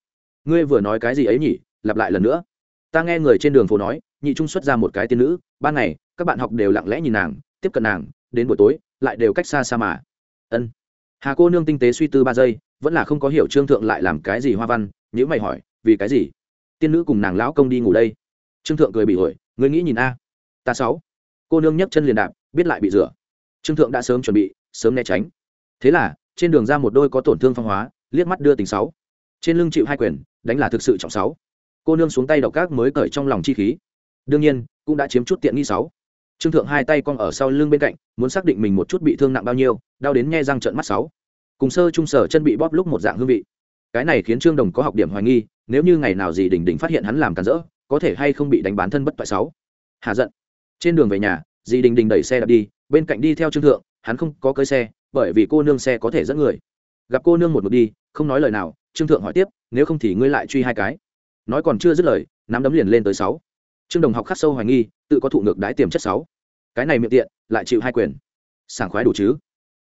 Ngươi vừa nói cái gì ấy nhỉ? Lặp lại lần nữa. Ta nghe người trên đường phố nói nhị trung xuất ra một cái tiên nữ, ban ngày, các bạn học đều lặng lẽ nhìn nàng, tiếp cận nàng, đến buổi tối, lại đều cách xa xa mà. Ân. Hà cô nương tinh tế suy tư ba giây, vẫn là không có hiểu trương thượng lại làm cái gì hoa văn nhữ mày hỏi, vì cái gì? Tiên nữ cùng nàng lão công đi ngủ đây. Trương thượng cười bị ổi, người nghĩ nhìn a. Ta sáu. Cô nương nhấc chân liền đạp, biết lại bị rửa. Trương thượng đã sớm chuẩn bị, sớm né tránh. Thế là, trên đường ra một đôi có tổn thương phong hóa, liếc mắt đưa tình sáu. Trên lưng chịu hai quyền, đánh là thực sự trọng sáu. Cô nương xuống tay độc các mới cởi trong lòng chi khí đương nhiên, cũng đã chiếm chút tiện nghi sáu. Trương thượng hai tay cong ở sau lưng bên cạnh, muốn xác định mình một chút bị thương nặng bao nhiêu, đau đến nghe răng trợn mắt sáu. Cùng sơ trung sở chân bị bóp lúc một dạng hương vị. Cái này khiến trương đồng có học điểm hoài nghi, nếu như ngày nào gì đỉnh đỉnh phát hiện hắn làm cản rỡ, có thể hay không bị đánh bán thân bất toại sáu. Hà giận. Trên đường về nhà, dì đình đình đẩy xe đạp đi, bên cạnh đi theo trương thượng, hắn không có cơi xe, bởi vì cô nương xe có thể dẫn người. Gặp cô nương một mực đi, không nói lời nào, trương thượng hỏi tiếp, nếu không thì ngươi lại truy hai cái? Nói còn chưa dứt lời, nắm đấm liền lên tới sáu trương đồng học khắc sâu hoài nghi, tự có thụ ngược đái tiềm chất sáu. Cái này miệng tiện, lại chịu hai quyền. Sảng khoái đủ chứ?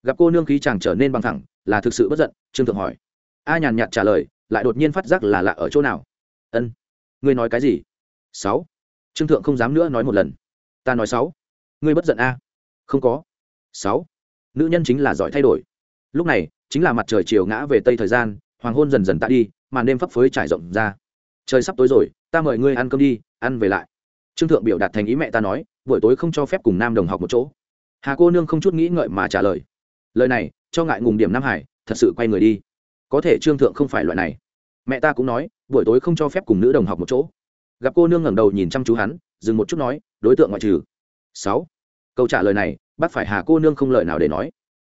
Gặp cô nương khí chàng trở nên bằng thẳng, là thực sự bất giận, trương thượng hỏi. A nhàn nhạt trả lời, lại đột nhiên phát giác là lạ ở chỗ nào? Ân. Ngươi nói cái gì? Sáu. Trương thượng không dám nữa nói một lần. Ta nói sáu. Ngươi bất giận a? Không có. Sáu. Nữ nhân chính là giỏi thay đổi. Lúc này, chính là mặt trời chiều ngã về tây thời gian, hoàng hôn dần dần tạ đi, màn đêm phấp phới trải rộng ra. Trời sắp tối rồi, ta mời ngươi ăn cơm đi ăn về lại. Trương thượng biểu đạt thành ý mẹ ta nói, buổi tối không cho phép cùng nam đồng học một chỗ. Hà cô nương không chút nghĩ ngợi mà trả lời. Lời này, cho ngại ngùng điểm nam hải, thật sự quay người đi. Có thể trương thượng không phải loại này. Mẹ ta cũng nói, buổi tối không cho phép cùng nữ đồng học một chỗ. Gặp cô nương ngẩng đầu nhìn chăm chú hắn, dừng một chút nói, đối tượng ngoại trừ. Sáu. Câu trả lời này, bác phải hà cô nương không lời nào để nói.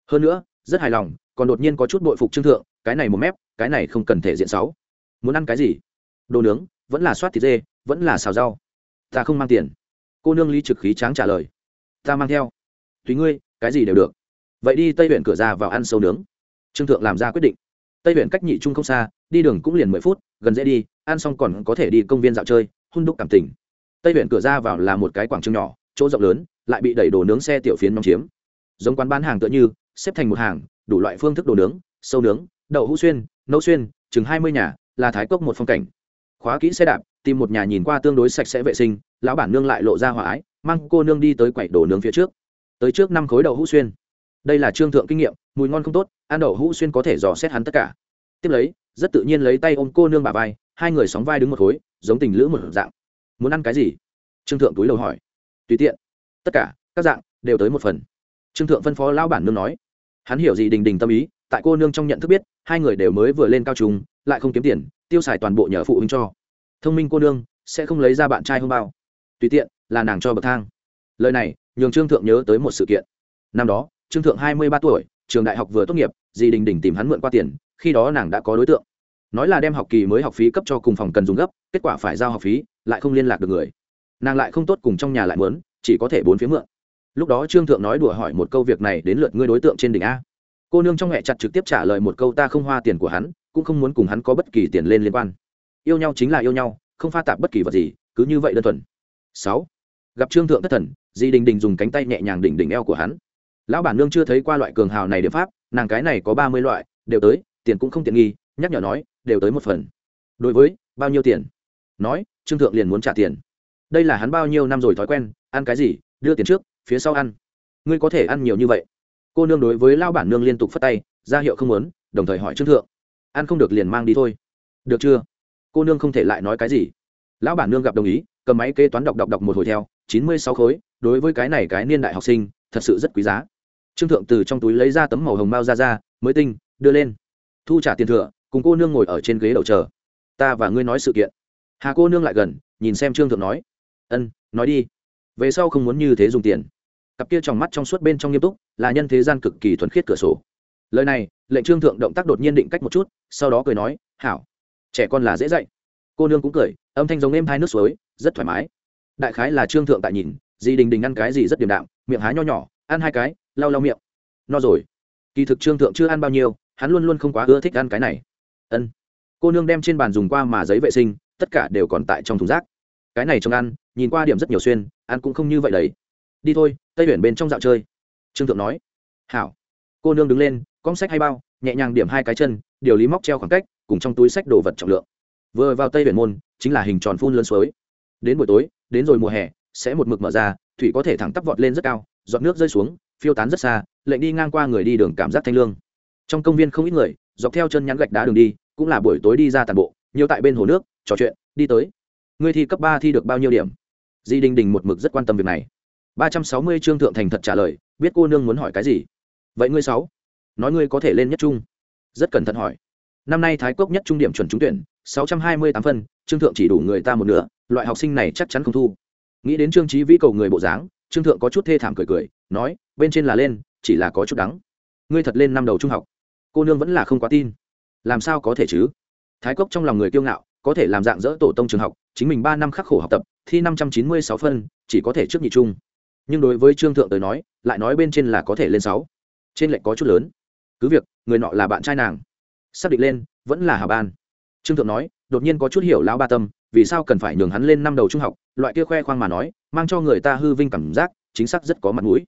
Hơn nữa, rất hài lòng, còn đột nhiên có chút bội phục trương thượng, cái này một mép, cái này không cần thể diện sáu. Muốn ăn cái gì? Đồ nướng vẫn là soát thịt dê, vẫn là xào rau. Ta không mang tiền. Cô nương lý trực khí tráng trả lời. Ta mang theo. Tùy ngươi, cái gì đều được. Vậy đi tây huyện cửa ra vào ăn sâu nướng. Trương thượng làm ra quyết định. Tây huyện cách nhị trung không xa, đi đường cũng liền mười phút, gần dễ đi, ăn xong còn có thể đi công viên dạo chơi, hôn đúc cảm tình. Tây huyện cửa ra vào là một cái quảng trường nhỏ, chỗ rộng lớn, lại bị đẩy đồ nướng xe tiểu phiến nóng chiếm. Giống quán bán hàng tựa như, xếp thành một hàng, đủ loại phương thức đồ nướng, sâu nướng, đậu hũ xuyên, nấu xuyên, chừng hai mươi nhà, là thái cốc một phong cảnh khóa kỹ xe đạp, tìm một nhà nhìn qua tương đối sạch sẽ vệ sinh, lão bản nương lại lộ ra hòa ái, mang cô nương đi tới quậy đổ nướng phía trước. Tới trước năm khối đậu hũ xuyên. Đây là trương thượng kinh nghiệm, mùi ngon không tốt, ăn đậu hũ xuyên có thể dò xét hắn tất cả. Tiếp lấy, rất tự nhiên lấy tay ôm cô nương bà vai, hai người sóng vai đứng một khối, giống tình lữ một dạng. Muốn ăn cái gì? Trương thượng túi đầu hỏi. Tùy tiện. Tất cả, các dạng, đều tới một phần. Trương thượng phân phó lão bản nương nói. Hắn hiểu gì đình đình tâm ý tại cô nương trong nhận thức biết, hai người đều mới vừa lên cao trùng lại không kiếm tiền, tiêu xài toàn bộ nhờ phụ huynh cho. Thông minh cô nương, sẽ không lấy ra bạn trai không bao tùy tiện, là nàng cho bậc thang. Lời này, nhường trương thượng nhớ tới một sự kiện. Năm đó, trương thượng hai mươi ba tuổi, trường đại học vừa tốt nghiệp, dì đình đình tìm hắn mượn qua tiền, khi đó nàng đã có đối tượng. Nói là đem học kỳ mới học phí cấp cho cùng phòng cần dùng gấp, kết quả phải giao học phí, lại không liên lạc được người. Nàng lại không tốt cùng trong nhà lại muốn, chỉ có thể bốn phía mượn. Lúc đó trương thượng nói đùa hỏi một câu việc này đến lượt ngươi đối tượng trên đỉnh a cô nương trong hẹ chặt trực tiếp trả lời một câu, ta không hoa tiền của hắn, cũng không muốn cùng hắn có bất kỳ tiền lên liên quan. Yêu nhau chính là yêu nhau, không pha tạp bất kỳ vật gì, cứ như vậy đơn thuần. Sáu. Gặp trương thượng thất thần, di đình đình dùng cánh tay nhẹ nhàng đỉnh đỉnh eo của hắn. Lão bản nương chưa thấy qua loại cường hào này điểm pháp, nàng cái này có ba mươi loại, đều tới, tiền cũng không tiện nghi, nhắc nhở nói, đều tới một phần. Đối với, bao nhiêu tiền? Nói, trương thượng liền muốn trả tiền. Đây là hắn bao nhiêu năm rồi thói quen, ăn cái gì, đưa tiền trước, phía sau ăn. Ngươi có thể ăn nhiều như vậy cô nương đối với lao bản nương liên tục phất tay, ra hiệu không muốn, đồng thời hỏi trương thượng, ăn không được liền mang đi thôi. Được chưa? Cô nương không thể lại nói cái gì. Lão bản nương gặp đồng ý, cầm máy kế toán đọc đọc đọc một hồi theo, chín mươi sáu khối, đối với cái này cái niên đại học sinh, thật sự rất quý giá. Trương thượng từ trong túi lấy ra tấm màu hồng mao ra ra, mới tinh, đưa lên. Thu trả tiền thừa, cùng cô nương ngồi ở trên ghế đậu chờ. Ta và ngươi nói sự kiện. Hà cô nương lại gần, nhìn xem trương thượng nói, ân, nói đi. Về sau không muốn như thế dùng tiền cặp kia trong mắt trong suốt bên trong nghiêm túc, là nhân thế gian cực kỳ thuần khiết cửa sổ. Lời này, lệnh trương thượng động tác đột nhiên định cách một chút, sau đó cười nói, hảo, trẻ con là dễ dạy. Cô nương cũng cười, âm thanh giống êm hai nước suối, rất thoải mái. Đại khái là trương thượng tại nhìn, dì đình đình ăn cái gì rất điềm đạm, miệng há nho nhỏ, ăn hai cái, lau lau miệng. No rồi. Kỳ thực trương thượng chưa ăn bao nhiêu, hắn luôn luôn không quá ưa thích ăn cái này. Ân. Cô nương đem trên bàn dùng qua mà giấy vệ sinh, tất cả đều còn tại trong thùng rác. Cái này trong ăn, nhìn qua điểm rất nhiều xuyên, ăn cũng không như vậy đấy đi thôi, tây biển bên trong dạo chơi. Trương thượng nói. Hảo. Cô nương đứng lên cong sách hay bao, nhẹ nhàng điểm hai cái chân, điều lý móc treo khoảng cách, cùng trong túi sách đồ vật trọng lượng. Vừa vào tây biển môn, chính là hình tròn phun lớn suối. Đến buổi tối, đến rồi mùa hè, sẽ một mực mở ra, thủy có thể thẳng tắp vọt lên rất cao, giọt nước rơi xuống, phiêu tán rất xa, lệnh đi ngang qua người đi đường cảm giác thanh lương. Trong công viên không ít người, dọc theo chân nhắn gạch đá đường đi, cũng là buổi tối đi ra tàn bộ, nhiều tại bên hồ nước, trò chuyện, đi tới. Ngươi thi cấp ba thi được bao nhiêu điểm? Di đình đình một mực rất quan tâm việc này ba trăm sáu mươi trương thượng thành thật trả lời, biết cô nương muốn hỏi cái gì? Vậy ngươi sáu, nói ngươi có thể lên nhất trung. Rất cẩn thận hỏi. Năm nay thái cốc nhất trung điểm chuẩn trúng tuyển, sáu trăm hai mươi tám phân trương thượng chỉ đủ người ta một nửa, loại học sinh này chắc chắn không thu. Nghĩ đến trương trí vĩ cầu người bộ dáng, trương thượng có chút thê thảm cười cười, nói, bên trên là lên, chỉ là có chút đắng. Ngươi thật lên năm đầu trung học. Cô nương vẫn là không quá tin. Làm sao có thể chứ? Thái cốc trong lòng người kiêu ngạo, có thể làm dạng dỡ tổ tông trường học, chính mình ba năm khắc khổ học tập, thi năm trăm chín mươi sáu phân, chỉ có thể trước nhị trung nhưng đối với trương thượng tới nói, lại nói bên trên là có thể lên sáu. Trên lệnh có chút lớn. Cứ việc, người nọ là bạn trai nàng. Xác định lên, vẫn là hà ban. Trương thượng nói, đột nhiên có chút hiểu lão ba tâm, vì sao cần phải nhường hắn lên năm đầu trung học, loại kia khoe khoang mà nói, mang cho người ta hư vinh cảm giác, chính xác rất có mặt mũi.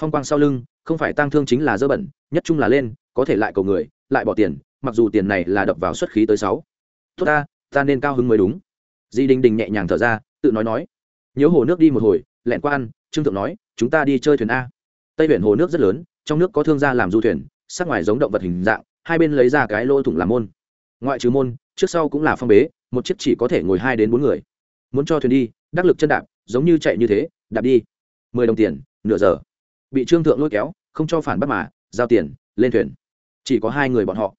Phong quang sau lưng, không phải tang thương chính là dơ bẩn, nhất chung là lên, có thể lại cầu người, lại bỏ tiền, mặc dù tiền này là đập vào xuất khí tới sáu. Tốt ta ta nên cao hứng mới đúng. Di đình đình nhẹ nhàng thở ra, tự nói nói. Nhớ hồ nước đi một hồi, lẹn qua ăn trương thượng nói, chúng ta đi chơi thuyền a. Tây biển hồ nước rất lớn, trong nước có thương gia làm du thuyền, sắc ngoài giống động vật hình dạng, hai bên lấy ra cái lỗ thủng làm môn. Ngoại trừ môn, trước sau cũng là phong bế, một chiếc chỉ có thể ngồi hai đến bốn người. Muốn cho thuyền đi, đắc lực chân đạp, giống như chạy như thế, đạp đi. Mười đồng tiền, nửa giờ. Bị trương thượng lôi kéo, không cho phản bắt mà, giao tiền, lên thuyền. Chỉ có hai người bọn họ.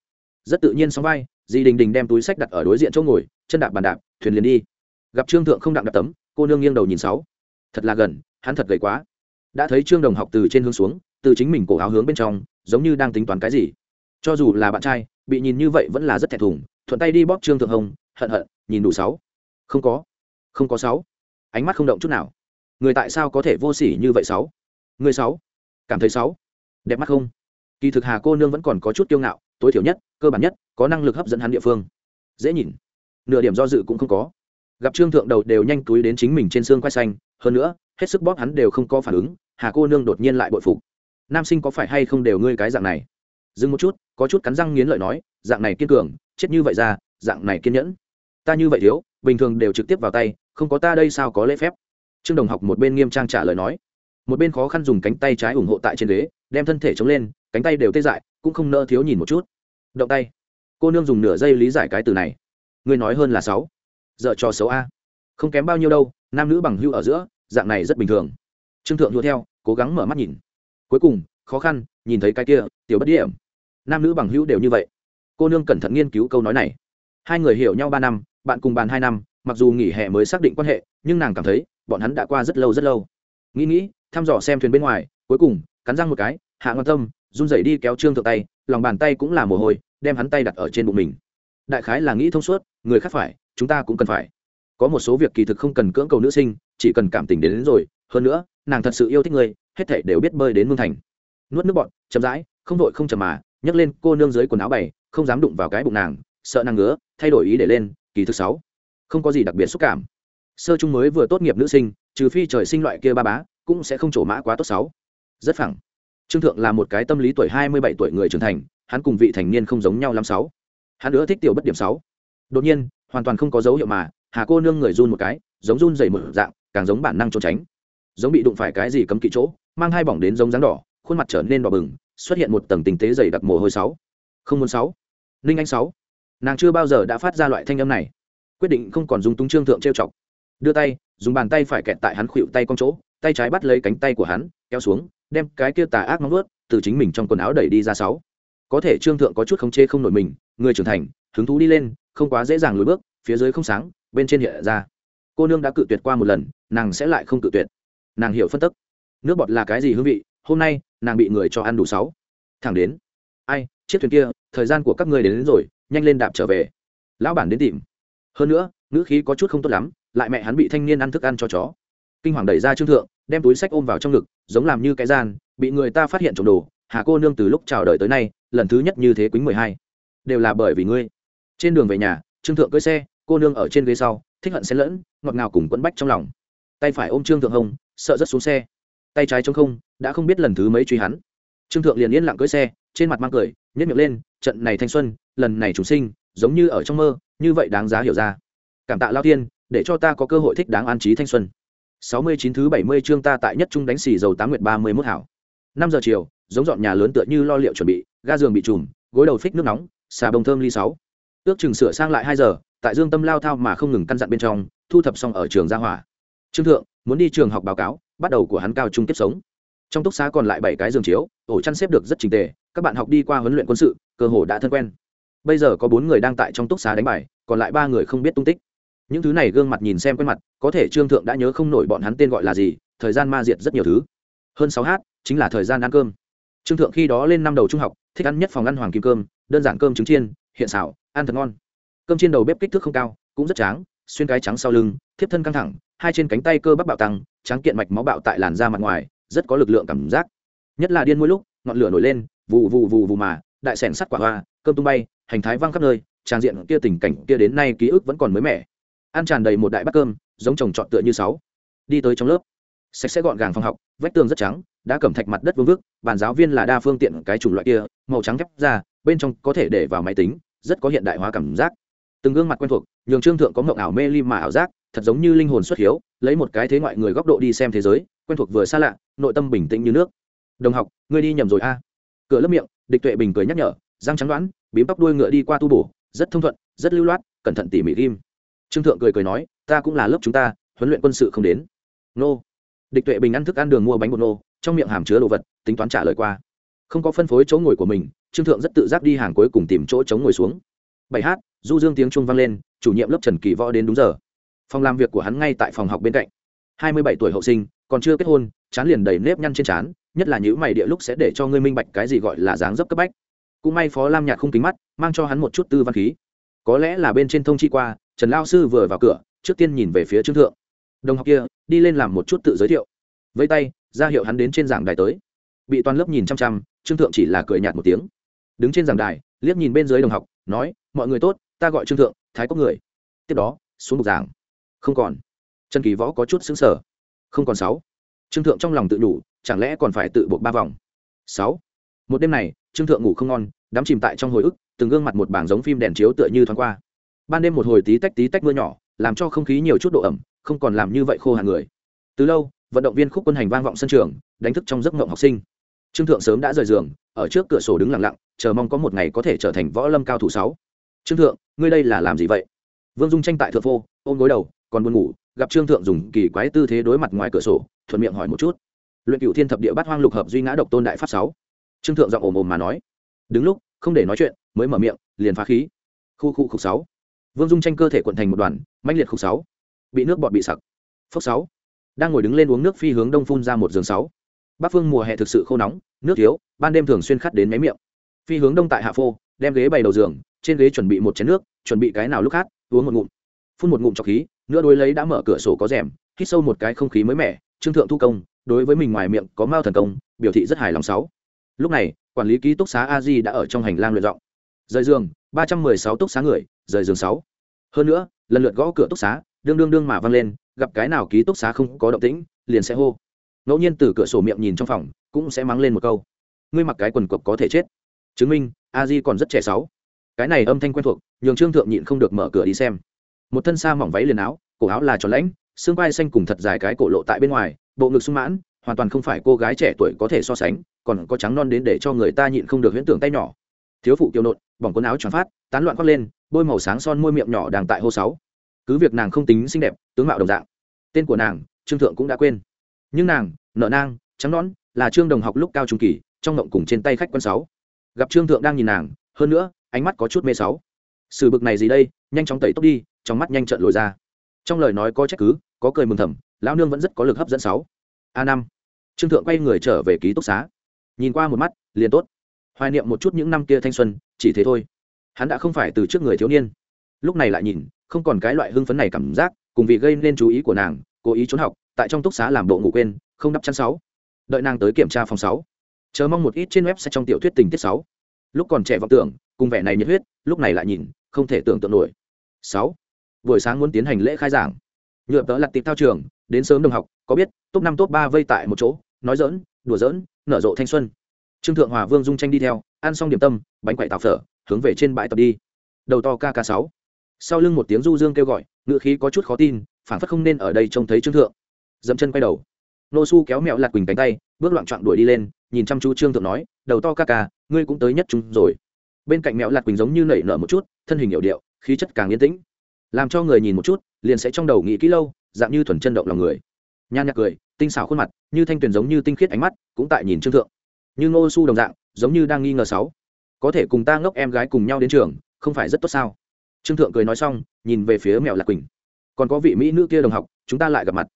Rất tự nhiên sóng vai, Di đình đình đem túi sách đặt ở đối diện chỗ ngồi, chân đạp bàn đạp, thuyền liền đi. Gặp trương thượng không đặng đạp tấm, cô nương nghiêng đầu nhìn sáu. Thật là gần hắn thật gầy quá. Đã thấy trương đồng học từ trên hướng xuống, từ chính mình cổ áo hướng bên trong, giống như đang tính toán cái gì. Cho dù là bạn trai, bị nhìn như vậy vẫn là rất thẹn thùng, thuận tay đi bóp trương thượng hồng, hận hận, nhìn đủ sáu. Không có. Không có sáu. Ánh mắt không động chút nào. Người tại sao có thể vô sỉ như vậy sáu? Người sáu. Cảm thấy sáu. Đẹp mắt không? Kỳ thực hà cô nương vẫn còn có chút kiêu ngạo, tối thiểu nhất, cơ bản nhất, có năng lực hấp dẫn hắn địa phương. Dễ nhìn. Nửa điểm do dự cũng không có. Gặp trương thượng đầu đều nhanh túi đến chính mình trên xương quay xanh hơn nữa, hết sức bóp hắn đều không có phản ứng, hà cô nương đột nhiên lại bội phục. Nam sinh có phải hay không đều ngươi cái dạng này? Dừng một chút, có chút cắn răng nghiến lợi nói, dạng này kiên cường, chết như vậy ra, dạng này kiên nhẫn. Ta như vậy thiếu, bình thường đều trực tiếp vào tay, không có ta đây sao có lễ phép? Trương đồng học một bên nghiêm trang trả lời nói. Một bên khó khăn dùng cánh tay trái ủng hộ tại trên ghế, đem thân thể chống lên, cánh tay đều tê dại, cũng không nỡ thiếu nhìn một chút. Động tay. Cô nương dùng nửa giây lý giải cái từ này. Ngươi nói hơn là sáu. Dợ cho xấu a. Không kém bao nhiêu đâu nam nữ bằng hưu ở giữa, dạng này rất bình thường. Trương thượng đua theo, cố gắng mở mắt nhìn. Cuối cùng, khó khăn, nhìn thấy cái kia, tiểu bất điểm. Nam nữ bằng hữu đều như vậy. Cô nương cẩn thận nghiên cứu câu nói này. Hai người hiểu nhau ba năm, bạn cùng bàn hai năm, mặc dù nghỉ hè mới xác định quan hệ, nhưng nàng cảm thấy, bọn hắn đã qua rất lâu rất lâu. Nghĩ nghĩ, thăm dò xem thuyền bên ngoài, cuối cùng, cắn răng một cái, hạ ngon tâm, run rẩy đi kéo trương thượng tay, lòng bàn tay cũng là mồ hôi, đem hắn tay đặt ở trên bụng mình. Đại khái là nghĩ thông suốt, người khác phải, chúng ta cũng cần phải có một số việc kỳ thực không cần cưỡng cầu nữ sinh chỉ cần cảm tình đến, đến rồi hơn nữa nàng thật sự yêu thích người hết thảy đều biết bơi đến mương thành. Nuốt nước bọn chậm rãi không vội không chậm mà nhấc lên cô nương dưới quần áo bày không dám đụng vào cái bụng nàng sợ nàng ngứa thay đổi ý để lên kỳ thực sáu. Không có gì đặc biệt xúc cảm. Sơ trung mới vừa tốt nghiệp nữ sinh trừ phi trời sinh loại kia ba bá cũng sẽ không trổ mã quá tốt sáu. Rất phẳng. Trương thượng là một cái tâm lý tuổi hai mươi bảy tuổi người trưởng thành hắn cùng vị thành niên không giống nhau lắm sáu. Hắn nữa thích tiểu bất điểm sáu. Đột nhiên hoàn toàn không có dấu hiệu mà hà cô nương người run một cái, giống run dày một dạng, càng giống bản năng trốn tránh. Giống bị đụng phải cái gì cấm kỵ chỗ, mang hai bỏng đến giống dáng đỏ, khuôn mặt trở nên đỏ bừng, xuất hiện một tầng tình tế dày đặc mồ hôi sáu. Không muốn sáu. Ninh anh sáu. Nàng chưa bao giờ đã phát ra loại thanh âm này. Quyết định không còn dùng tung trương thượng trêu chọc. Đưa tay, dùng bàn tay phải kẹt tại hắn khuỵu tay con chỗ, tay trái bắt lấy cánh tay của hắn, kéo xuống, đem cái kia tà ác móng vớt từ chính mình trong quần áo đẩy đi ra sáu. Có thể trương thượng có chút không chê không nổi mình, người trưởng thành, hứng thú đi lên, không quá dễ dàng lùi bước, phía dưới không sáng bên trên hiện ra. Cô nương đã cự tuyệt qua một lần nàng sẽ lại không cự tuyệt. Nàng hiểu phân tức. Nước bọt là cái gì hương vị? Hôm nay nàng bị người cho ăn đủ sáu. Thẳng đến. Ai chiếc thuyền kia thời gian của các người đến, đến rồi nhanh lên đạp trở về. Lão bản đến tìm. Hơn nữa ngữ khí có chút không tốt lắm lại mẹ hắn bị thanh niên ăn thức ăn cho chó. Kinh hoàng đẩy ra trương thượng đem túi sách ôm vào trong ngực giống làm như cái gian bị người ta phát hiện trộm đồ. Hà cô nương từ lúc chào đời tới nay lần thứ nhất như thế quýnh mười hai. Đều là bởi vì ngươi. Trên đường về nhà trương thượng cưỡi xe cô nương ở trên ghế sau thích hận xen lẫn ngọt ngào cùng quẫn bách trong lòng. Tay phải ôm trương thượng Hồng, sợ rất xuống xe. Tay trái trong không đã không biết lần thứ mấy truy hắn. Trương thượng liền yên lặng cưỡi xe trên mặt mang cười nhét miệng lên trận này thanh xuân lần này chúng sinh giống như ở trong mơ như vậy đáng giá hiểu ra. Cảm tạ lao thiên để cho ta có cơ hội thích đáng an trí thanh xuân. Sáu mươi chín thứ bảy mươi chương ta tại nhất trung đánh xì dầu tám nguyệt ba mươi mốt hảo. Năm giờ chiều giống dọn nhà lớn tựa như lo liệu chuẩn bị ga giường bị trùm gối đầu phích nước nóng xà bông thơm ly sáu. Ước chừng sửa sang lại hai giờ tại dương tâm lao thao mà không ngừng căn dặn bên trong, thu thập xong ở trường gia hỏa. Trương thượng, muốn đi trường học báo cáo, bắt đầu của hắn cao trung tiếp sống. Trong túc xá còn lại bảy cái giường chiếu, ổ chăn xếp được rất trình tề, các bạn học đi qua huấn luyện quân sự, cơ hồ đã thân quen. Bây giờ có bốn người đang tại trong túc xá đánh bài, còn lại ba người không biết tung tích. Những thứ này gương mặt nhìn xem quen mặt, có thể trương thượng đã nhớ không nổi bọn hắn tên gọi là gì, thời gian ma diệt rất nhiều thứ. Hơn sáu h chính là thời gian ăn cơm. Trương thượng khi đó lên năm đầu trung học, thích ăn nhất phòng ăn hoàng kim cơm, đơn giản cơm trứng chiên, hiện xảo, ăn thật ngon cơm trên đầu bếp kích thước không cao, cũng rất tráng, xuyên cái trắng sau lưng, thiếp thân căng thẳng, hai trên cánh tay cơ bắp bạo tăng, tráng kiện mạch máu bạo tại làn da mặt ngoài, rất có lực lượng cảm giác. Nhất là điên mỗi lúc, ngọn lửa nổi lên vụ vụ vụ vụ mà, đại sẻn sắt quả hoa, cơm tung bay, hành thái văng khắp nơi tràn diện kia tình cảnh kia đến nay ký ức vẫn còn mới mẻ. Ăn tràn đầy một đại bát cơm, giống chồng trọt tựa như sáu. Đi tới trong lớp, sạch sẽ gọn gàng phòng học, vách tường rất trắng, đã cẩm thạch mặt đất vương vức, bàn giáo viên là đa phương tiện cái chủng loại kia, màu trắng thép ra, bên trong có thể để vào máy tính, rất có hiện đại hóa cảm giác từng gương mặt quen thuộc, nhường trương thượng có mộng ảo mê ly mà ảo giác, thật giống như linh hồn xuất hiếu, lấy một cái thế ngoại người góc độ đi xem thế giới, quen thuộc vừa xa lạ, nội tâm bình tĩnh như nước. Đồng học, ngươi đi nhầm rồi a. Cửa lớp miệng, địch tuệ bình cười nhắc nhở, răng trắng đoán, bím tóc đuôi ngựa đi qua tu bổ, rất thông thuận, rất lưu loát, cẩn thận tỉ mỉ ghim. Trương thượng cười cười nói, ta cũng là lớp chúng ta, huấn luyện quân sự không đến. Nô. Địch tuệ bình ăn thức ăn đường mua bánh bột nô, trong miệng hàm chứa đồ vật, tính toán trả lời qua. Không có phân phối chỗ ngồi của mình, trương thượng rất tự giác đi hàng cuối cùng tìm chỗ chống ngồi xuống. Bảy h du dương tiếng trung vang lên, chủ nhiệm lớp trần kỳ võ đến đúng giờ. Phòng làm việc của hắn ngay tại phòng học bên cạnh. Hai mươi bảy tuổi hậu sinh, còn chưa kết hôn, chán liền đầy nếp nhăn trên trán, nhất là những mày địa lúc sẽ để cho ngươi minh bạch cái gì gọi là dáng dấp cấp bách. Cũng may phó lam nhạt không kính mắt, mang cho hắn một chút tư văn khí. Có lẽ là bên trên thông chi qua, trần lao sư vừa vào cửa, trước tiên nhìn về phía trương thượng. Đồng học kia, đi lên làm một chút tự giới thiệu. Vẫy tay, ra hiệu hắn đến trên giảng đài tới. Bị toàn lớp nhìn chăm chăm, trương thượng chỉ là cười nhạt một tiếng. Đứng trên giảng đài, liếc nhìn bên dưới đồng học, nói, mọi người tốt ta gọi trương thượng, thái có người. tiếp đó, xuống bục giảng. không còn. Trần kỳ võ có chút xứng sở không còn sáu. Trương thượng trong lòng tự đủ, chẳng lẽ còn phải tự buộc ba vòng? sáu. Một đêm này, trương thượng ngủ không ngon, đắm chìm tại trong hồi ức, từng gương mặt một bảng giống phim đèn chiếu tựa như thoáng qua. Ban đêm một hồi tí tách tí tách mưa nhỏ, làm cho không khí nhiều chút độ ẩm, không còn làm như vậy khô hàng người. Từ lâu, vận động viên khúc quân hành vang vọng sân trường, đánh thức trong giấc mộng học sinh. Trương thượng sớm đã rời giường, ở trước cửa sổ đứng lặng lặng, chờ mong có một ngày có thể trở thành võ lâm cao thủ sáu. Trương thượng ngươi đây là làm gì vậy? Vương dung tranh tại thượng phô, ôm gối đầu, còn buồn ngủ, gặp trương thượng dùng kỳ quái tư thế đối mặt ngoài cửa sổ, thuận miệng hỏi một chút. Luyện cựu thiên thập địa bát hoang lục hợp duy ngã độc tôn đại pháp sáu. Trương thượng giọng ồm ồm mà nói. Đứng lúc, không để nói chuyện, mới mở miệng, liền phá khí. Khu khu khục sáu. Vương dung tranh cơ thể quận thành một đoàn, mãnh liệt khục sáu. Bị nước bọt bị sặc. Phốc sáu. Đang ngồi đứng lên uống nước phi hướng đông phun ra một giường sáu. Bắc phương mùa hè thực sự khô nóng, nước thiếu, ban đêm thường xuyên khắt đến mé miệng. Phi hướng đông tại hạ phô, đem ghế bày đầu giường trên ghế chuẩn bị một chén nước, chuẩn bị cái nào lúc khác, uống một ngụm. Phun một ngụm trọc khí nữa đôi lấy đã mở cửa sổ có rèm, hít sâu một cái không khí mới mẻ, trương thượng thu công, đối với mình ngoài miệng có mao thần công, biểu thị rất hài lòng sáu. Lúc này, quản lý ký túc xá a di đã ở trong hành lang luyện giọng. Rời giường, ba trăm mười sáu túc xá người, rời giường sáu. Hơn nữa, lần lượt gõ cửa túc xá, đương đương đương mà văng lên, gặp cái nào ký túc xá không có động tĩnh, liền sẽ hô. Ngẫu nhiên từ cửa sổ miệng nhìn trong phòng, cũng sẽ mắng lên một câu. Ngươi mặc cái quần cộc có thể chết. Chứng minh, a di còn rất trẻ sáu cái này âm thanh quen thuộc, nhường trương thượng nhịn không được mở cửa đi xem. Một thân xa mỏng váy liền áo, cổ áo là tròn lãnh, xương vai xanh cùng thật dài cái cổ lộ tại bên ngoài, bộ ngực sung mãn, hoàn toàn không phải cô gái trẻ tuổi có thể so sánh, còn có trắng non đến để cho người ta nhịn không được huyễn tưởng tay nhỏ. Thiếu phụ kiều nộn, bỏng quần áo tròn phát, tán loạn khoác lên, bôi màu sáng son môi miệng nhỏ đang tại hô sáu. Cứ việc nàng không tính xinh đẹp, tướng mạo đồng dạng, tên của nàng, trương thượng cũng đã quên. Nhưng nàng, nợ nang, trắng nón là trương đồng học lúc cao trung kỳ, trong ngộng cùng trên tay khách quân sáu. Gặp trương thượng đang nhìn nàng, hơn nữa ánh mắt có chút mê sáu. Sự bực này gì đây, nhanh chóng tẩy tốc đi, trong mắt nhanh trợn lồi ra. Trong lời nói có trách cứ, có cười mừng thầm, lão nương vẫn rất có lực hấp dẫn sáu. A năm. Trương thượng quay người trở về ký túc xá. Nhìn qua một mắt, liền tốt. Hoài niệm một chút những năm kia thanh xuân, chỉ thế thôi. Hắn đã không phải từ trước người thiếu niên. Lúc này lại nhìn, không còn cái loại hưng phấn này cảm giác, cùng vì gây nên chú ý của nàng, cố ý trốn học, tại trong túc xá làm bộ ngủ quên, không đắp chăn sáu. Đợi nàng tới kiểm tra phòng sáu. Chờ mong một ít trên web sẽ trong tiểu thuyết tình tiết sáu lúc còn trẻ vọng tưởng, cùng vẻ này nhiệt huyết, lúc này lại nhìn, không thể tưởng tượng nổi. Sáu, buổi sáng muốn tiến hành lễ khai giảng. Nhựa tớ lặt tịp thao trường, đến sớm đồng học, có biết, top năm, top ba vây tại một chỗ, nói dỡn đùa dỡn nở rộ thanh xuân. Trương thượng hòa, vương dung tranh đi theo, ăn xong điểm tâm, bánh quậy tạp phở, hướng về trên bãi tập đi. Đầu to kk sáu. Sau lưng một tiếng du dương kêu gọi ngựa khí có chút khó tin phản phất không nên ở đây trông thấy trương thượng. Dẫm chân quay đầu. Nô su kéo mẹo lạt quỳnh cánh tay, bước loạn trọn đuổi đi lên, nhìn chăm chú trương thượng nói, đầu to ca ca ngươi cũng tới nhất trung rồi. Bên cạnh mẹo lạt quỳnh giống như nảy nở một chút, thân hình hiệu điệu, khí chất càng yên tĩnh. Làm cho người nhìn một chút, liền sẽ trong đầu nghĩ kỹ lâu, dạng như thuần chân động lòng người. Nhan nhạc cười, tinh xảo khuôn mặt, như thanh tuyền giống như tinh khiết ánh mắt, cũng tại nhìn trương thượng. Như ngô su đồng dạng, giống như đang nghi ngờ sáu. Có thể cùng ta ngốc em gái cùng nhau đến trường, không phải rất tốt sao? Trương thượng cười nói xong, nhìn về phía mẹo lạc quỳnh. Còn có vị mỹ nữ kia đồng học, chúng ta lại gặp mặt.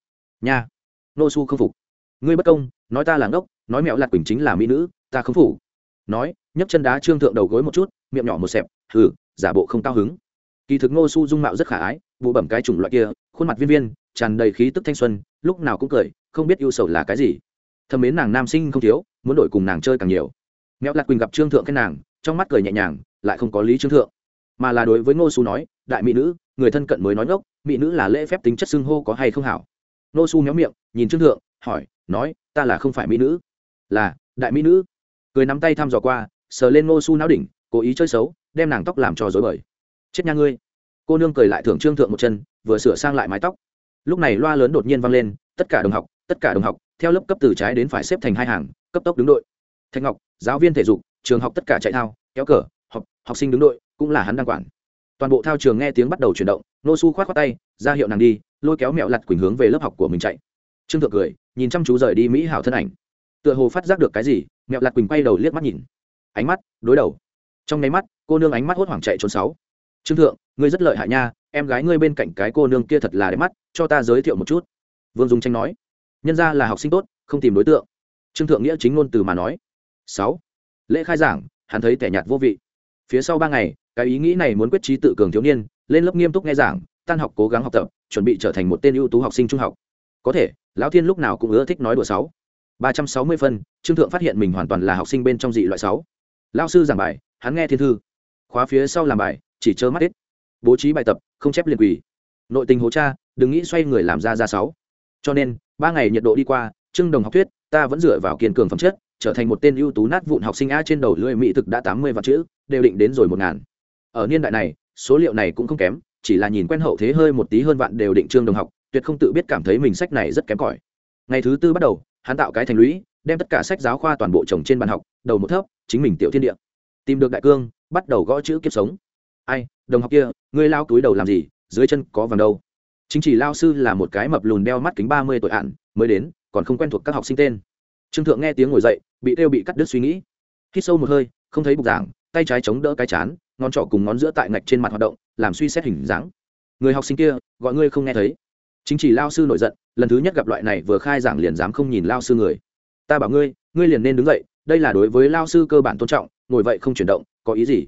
Nha. Ngô su không phục. Ngươi bất công, nói ta là ngốc, nói mẹo lạc quỳnh chính là mỹ nữ, ta không phủ nói, nhấc chân đá trương thượng đầu gối một chút, miệng nhỏ một xẹp, hừ, giả bộ không cao hứng. Kỳ thực ngô su dung mạo rất khả ái vụ bẩm cái chủng loại kia, khuôn mặt viên viên, tràn đầy khí tức thanh xuân, lúc nào cũng cười, không biết ưu sầu là cái gì. Thầm mến nàng nam sinh không thiếu, muốn đổi cùng nàng chơi càng nhiều. Mẹo lạc quỳnh gặp trương thượng cái nàng, trong mắt cười nhẹ nhàng, lại không có lý trương thượng. Mà là đối với ngô su nói, đại mỹ nữ, người thân cận mới nói ngốc, mỹ nữ là lễ phép tính chất xưng hô có hay không hảo? Ngô su méo miệng, nhìn trương thượng, hỏi, nói, ta là không phải mỹ nữ. Là, đại mỹ nữ cười nắm tay thăm dò qua, sờ lên ngô su não đỉnh, cố ý chơi xấu, đem nàng tóc làm cho dối bời. Chết nha ngươi. Cô nương cười lại thưởng trương thượng một chân, vừa sửa sang lại mái tóc. Lúc này loa lớn đột nhiên vang lên, tất cả đồng học, tất cả đồng học, theo lớp cấp từ trái đến phải xếp thành hai hàng, cấp tốc đứng đội. Thanh ngọc, giáo viên thể dục, trường học tất cả chạy thao, kéo cờ, học học sinh đứng đội, cũng là hắn đang quản. Toàn bộ thao trường nghe tiếng bắt đầu chuyển động nô su khoát khoát tay, ra hiệu nàng đi, lôi kéo mẹo lặt quỳnh hướng về lớp học của mình chạy. Trương thượng cười, nhìn chăm chú rời đi mỹ hảo thân ảnh tựa hồ phát giác được cái gì, mẹo lạc quỳnh quay đầu liếc mắt nhìn. Ánh mắt, đối đầu. Trong nháy mắt, cô nương ánh mắt hốt hoảng chạy trốn sáu. Trương thượng, ngươi rất lợi hại nha, em gái ngươi bên cạnh cái cô nương kia thật là đẹp mắt, cho ta giới thiệu một chút. Vương dung tranh nói. Nhân ra là học sinh tốt, không tìm đối tượng. Trương thượng nghĩa chính ngôn từ mà nói. Sáu. Lễ khai giảng, hắn thấy tẻ nhạt vô vị. Phía sau ba ngày, cái ý nghĩ này muốn quyết trí tự cường thiếu niên, lên lớp nghiêm túc nghe giảng, tan học cố gắng học tập, chuẩn bị trở thành một tên ưu tú học sinh trung học. Có thể, lão thiên lúc nào cũng ưa thích nói đùa sáu ba trăm sáu mươi phân, trương thượng phát hiện mình hoàn toàn là học sinh bên trong dị loại sáu. Lao sư giảng bài, hắn nghe thiên thư. Khóa phía sau làm bài, chỉ chớ mắt hết. Bố trí bài tập, không chép liền quỳ. Nội tình hố cha, đừng nghĩ xoay người làm ra ra sáu. Cho nên, ba ngày nhiệt độ đi qua, trương đồng học thuyết, ta vẫn dựa vào kiên cường phẩm chất, trở thành một tên ưu tú nát vụn học sinh a trên đầu lưỡi mỹ thực đã tám mươi vạn chữ, đều định đến rồi một ngàn. Ở niên đại này, số liệu này cũng không kém, chỉ là nhìn quen hậu thế hơi một tí hơn vạn đều định trương đồng học, tuyệt không tự biết cảm thấy mình sách này rất kém cỏi. Ngày thứ tư bắt đầu hắn tạo cái thành lũy, đem tất cả sách giáo khoa toàn bộ trồng trên bàn học, đầu một thấp chính mình tiểu thiên địa. Tìm được đại cương, bắt đầu gõ chữ kiếp sống. Ai, đồng học kia, ngươi lao túi đầu làm gì, dưới chân có vàng đâu. Chính chỉ lao sư là một cái mập lùn đeo mắt kính ba mươi tuổi hạn mới đến, còn không quen thuộc các học sinh tên. Trương thượng nghe tiếng ngồi dậy, bị đeo bị cắt đứt suy nghĩ. Hít sâu một hơi, không thấy bục giảng, tay trái chống đỡ cái chán, ngón trỏ cùng ngón giữa tại ngạch trên mặt hoạt động, làm suy xét hình dáng. Người học sinh kia, gọi ngươi không nghe thấy chính chỉ lao sư nổi giận, lần thứ nhất gặp loại này vừa khai giảng liền dám không nhìn lao sư người. Ta bảo ngươi ngươi liền nên đứng dậy, đây là đối với lao sư cơ bản tôn trọng, ngồi vậy không chuyển động, có ý gì?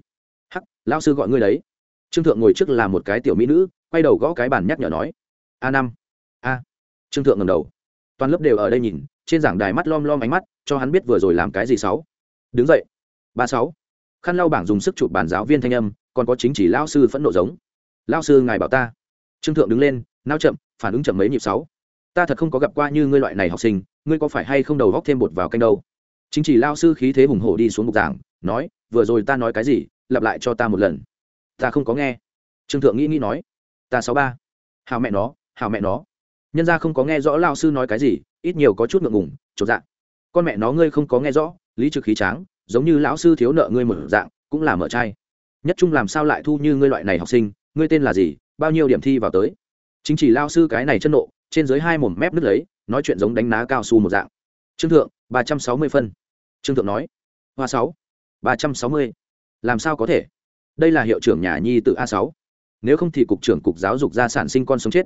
Hắc, lao sư gọi ngươi đấy. Trương thượng ngồi trước là một cái tiểu mỹ nữ, quay đầu gõ cái bàn nhắc nhở nói. A năm. A. Trương thượng ngầm đầu. Toàn lớp đều ở đây nhìn, trên giảng đài mắt lom lom ánh mắt, cho hắn biết vừa rồi làm cái gì sáu. Đứng dậy. Ba sáu. Khăn lau bảng dùng sức chụp bàn giáo viên thanh âm, còn có chính chỉ lao sư phẫn nộ giống. Lao sư ngài bảo ta. Trương thượng đứng lên, nao chậm phản ứng chậm mấy nhịp sáu. Ta thật không có gặp qua như ngươi loại này học sinh ngươi có phải hay không đầu góc thêm bột vào canh đâu? Chính chỉ lao sư khí thế hùng hổ đi xuống bục giảng nói vừa rồi ta nói cái gì lặp lại cho ta một lần. Ta không có nghe. Trương thượng nghĩ nghĩ nói ta sáu ba. Hào mẹ nó hào mẹ nó. Nhân ra không có nghe rõ lao sư nói cái gì ít nhiều có chút ngượng ngùng chột dạng, con mẹ nó ngươi không có nghe rõ lý trực khí tráng giống như lão sư thiếu nợ ngươi mở dạng cũng là mở trai nhất trung làm sao lại thu như ngươi loại này học sinh ngươi tên là gì bao nhiêu điểm thi vào tới? Chính chỉ lao sư cái này chân nộ, trên dưới hai mồm mép nứt lấy, nói chuyện giống đánh ná cao su một dạng. Trương thượng, ba trăm sáu mươi phân. Trương thượng nói, hoa sáu, ba trăm sáu mươi. Làm sao có thể? Đây là hiệu trưởng nhà nhi tự a sáu. Nếu không thì cục trưởng cục giáo dục ra sản sinh con sống chết.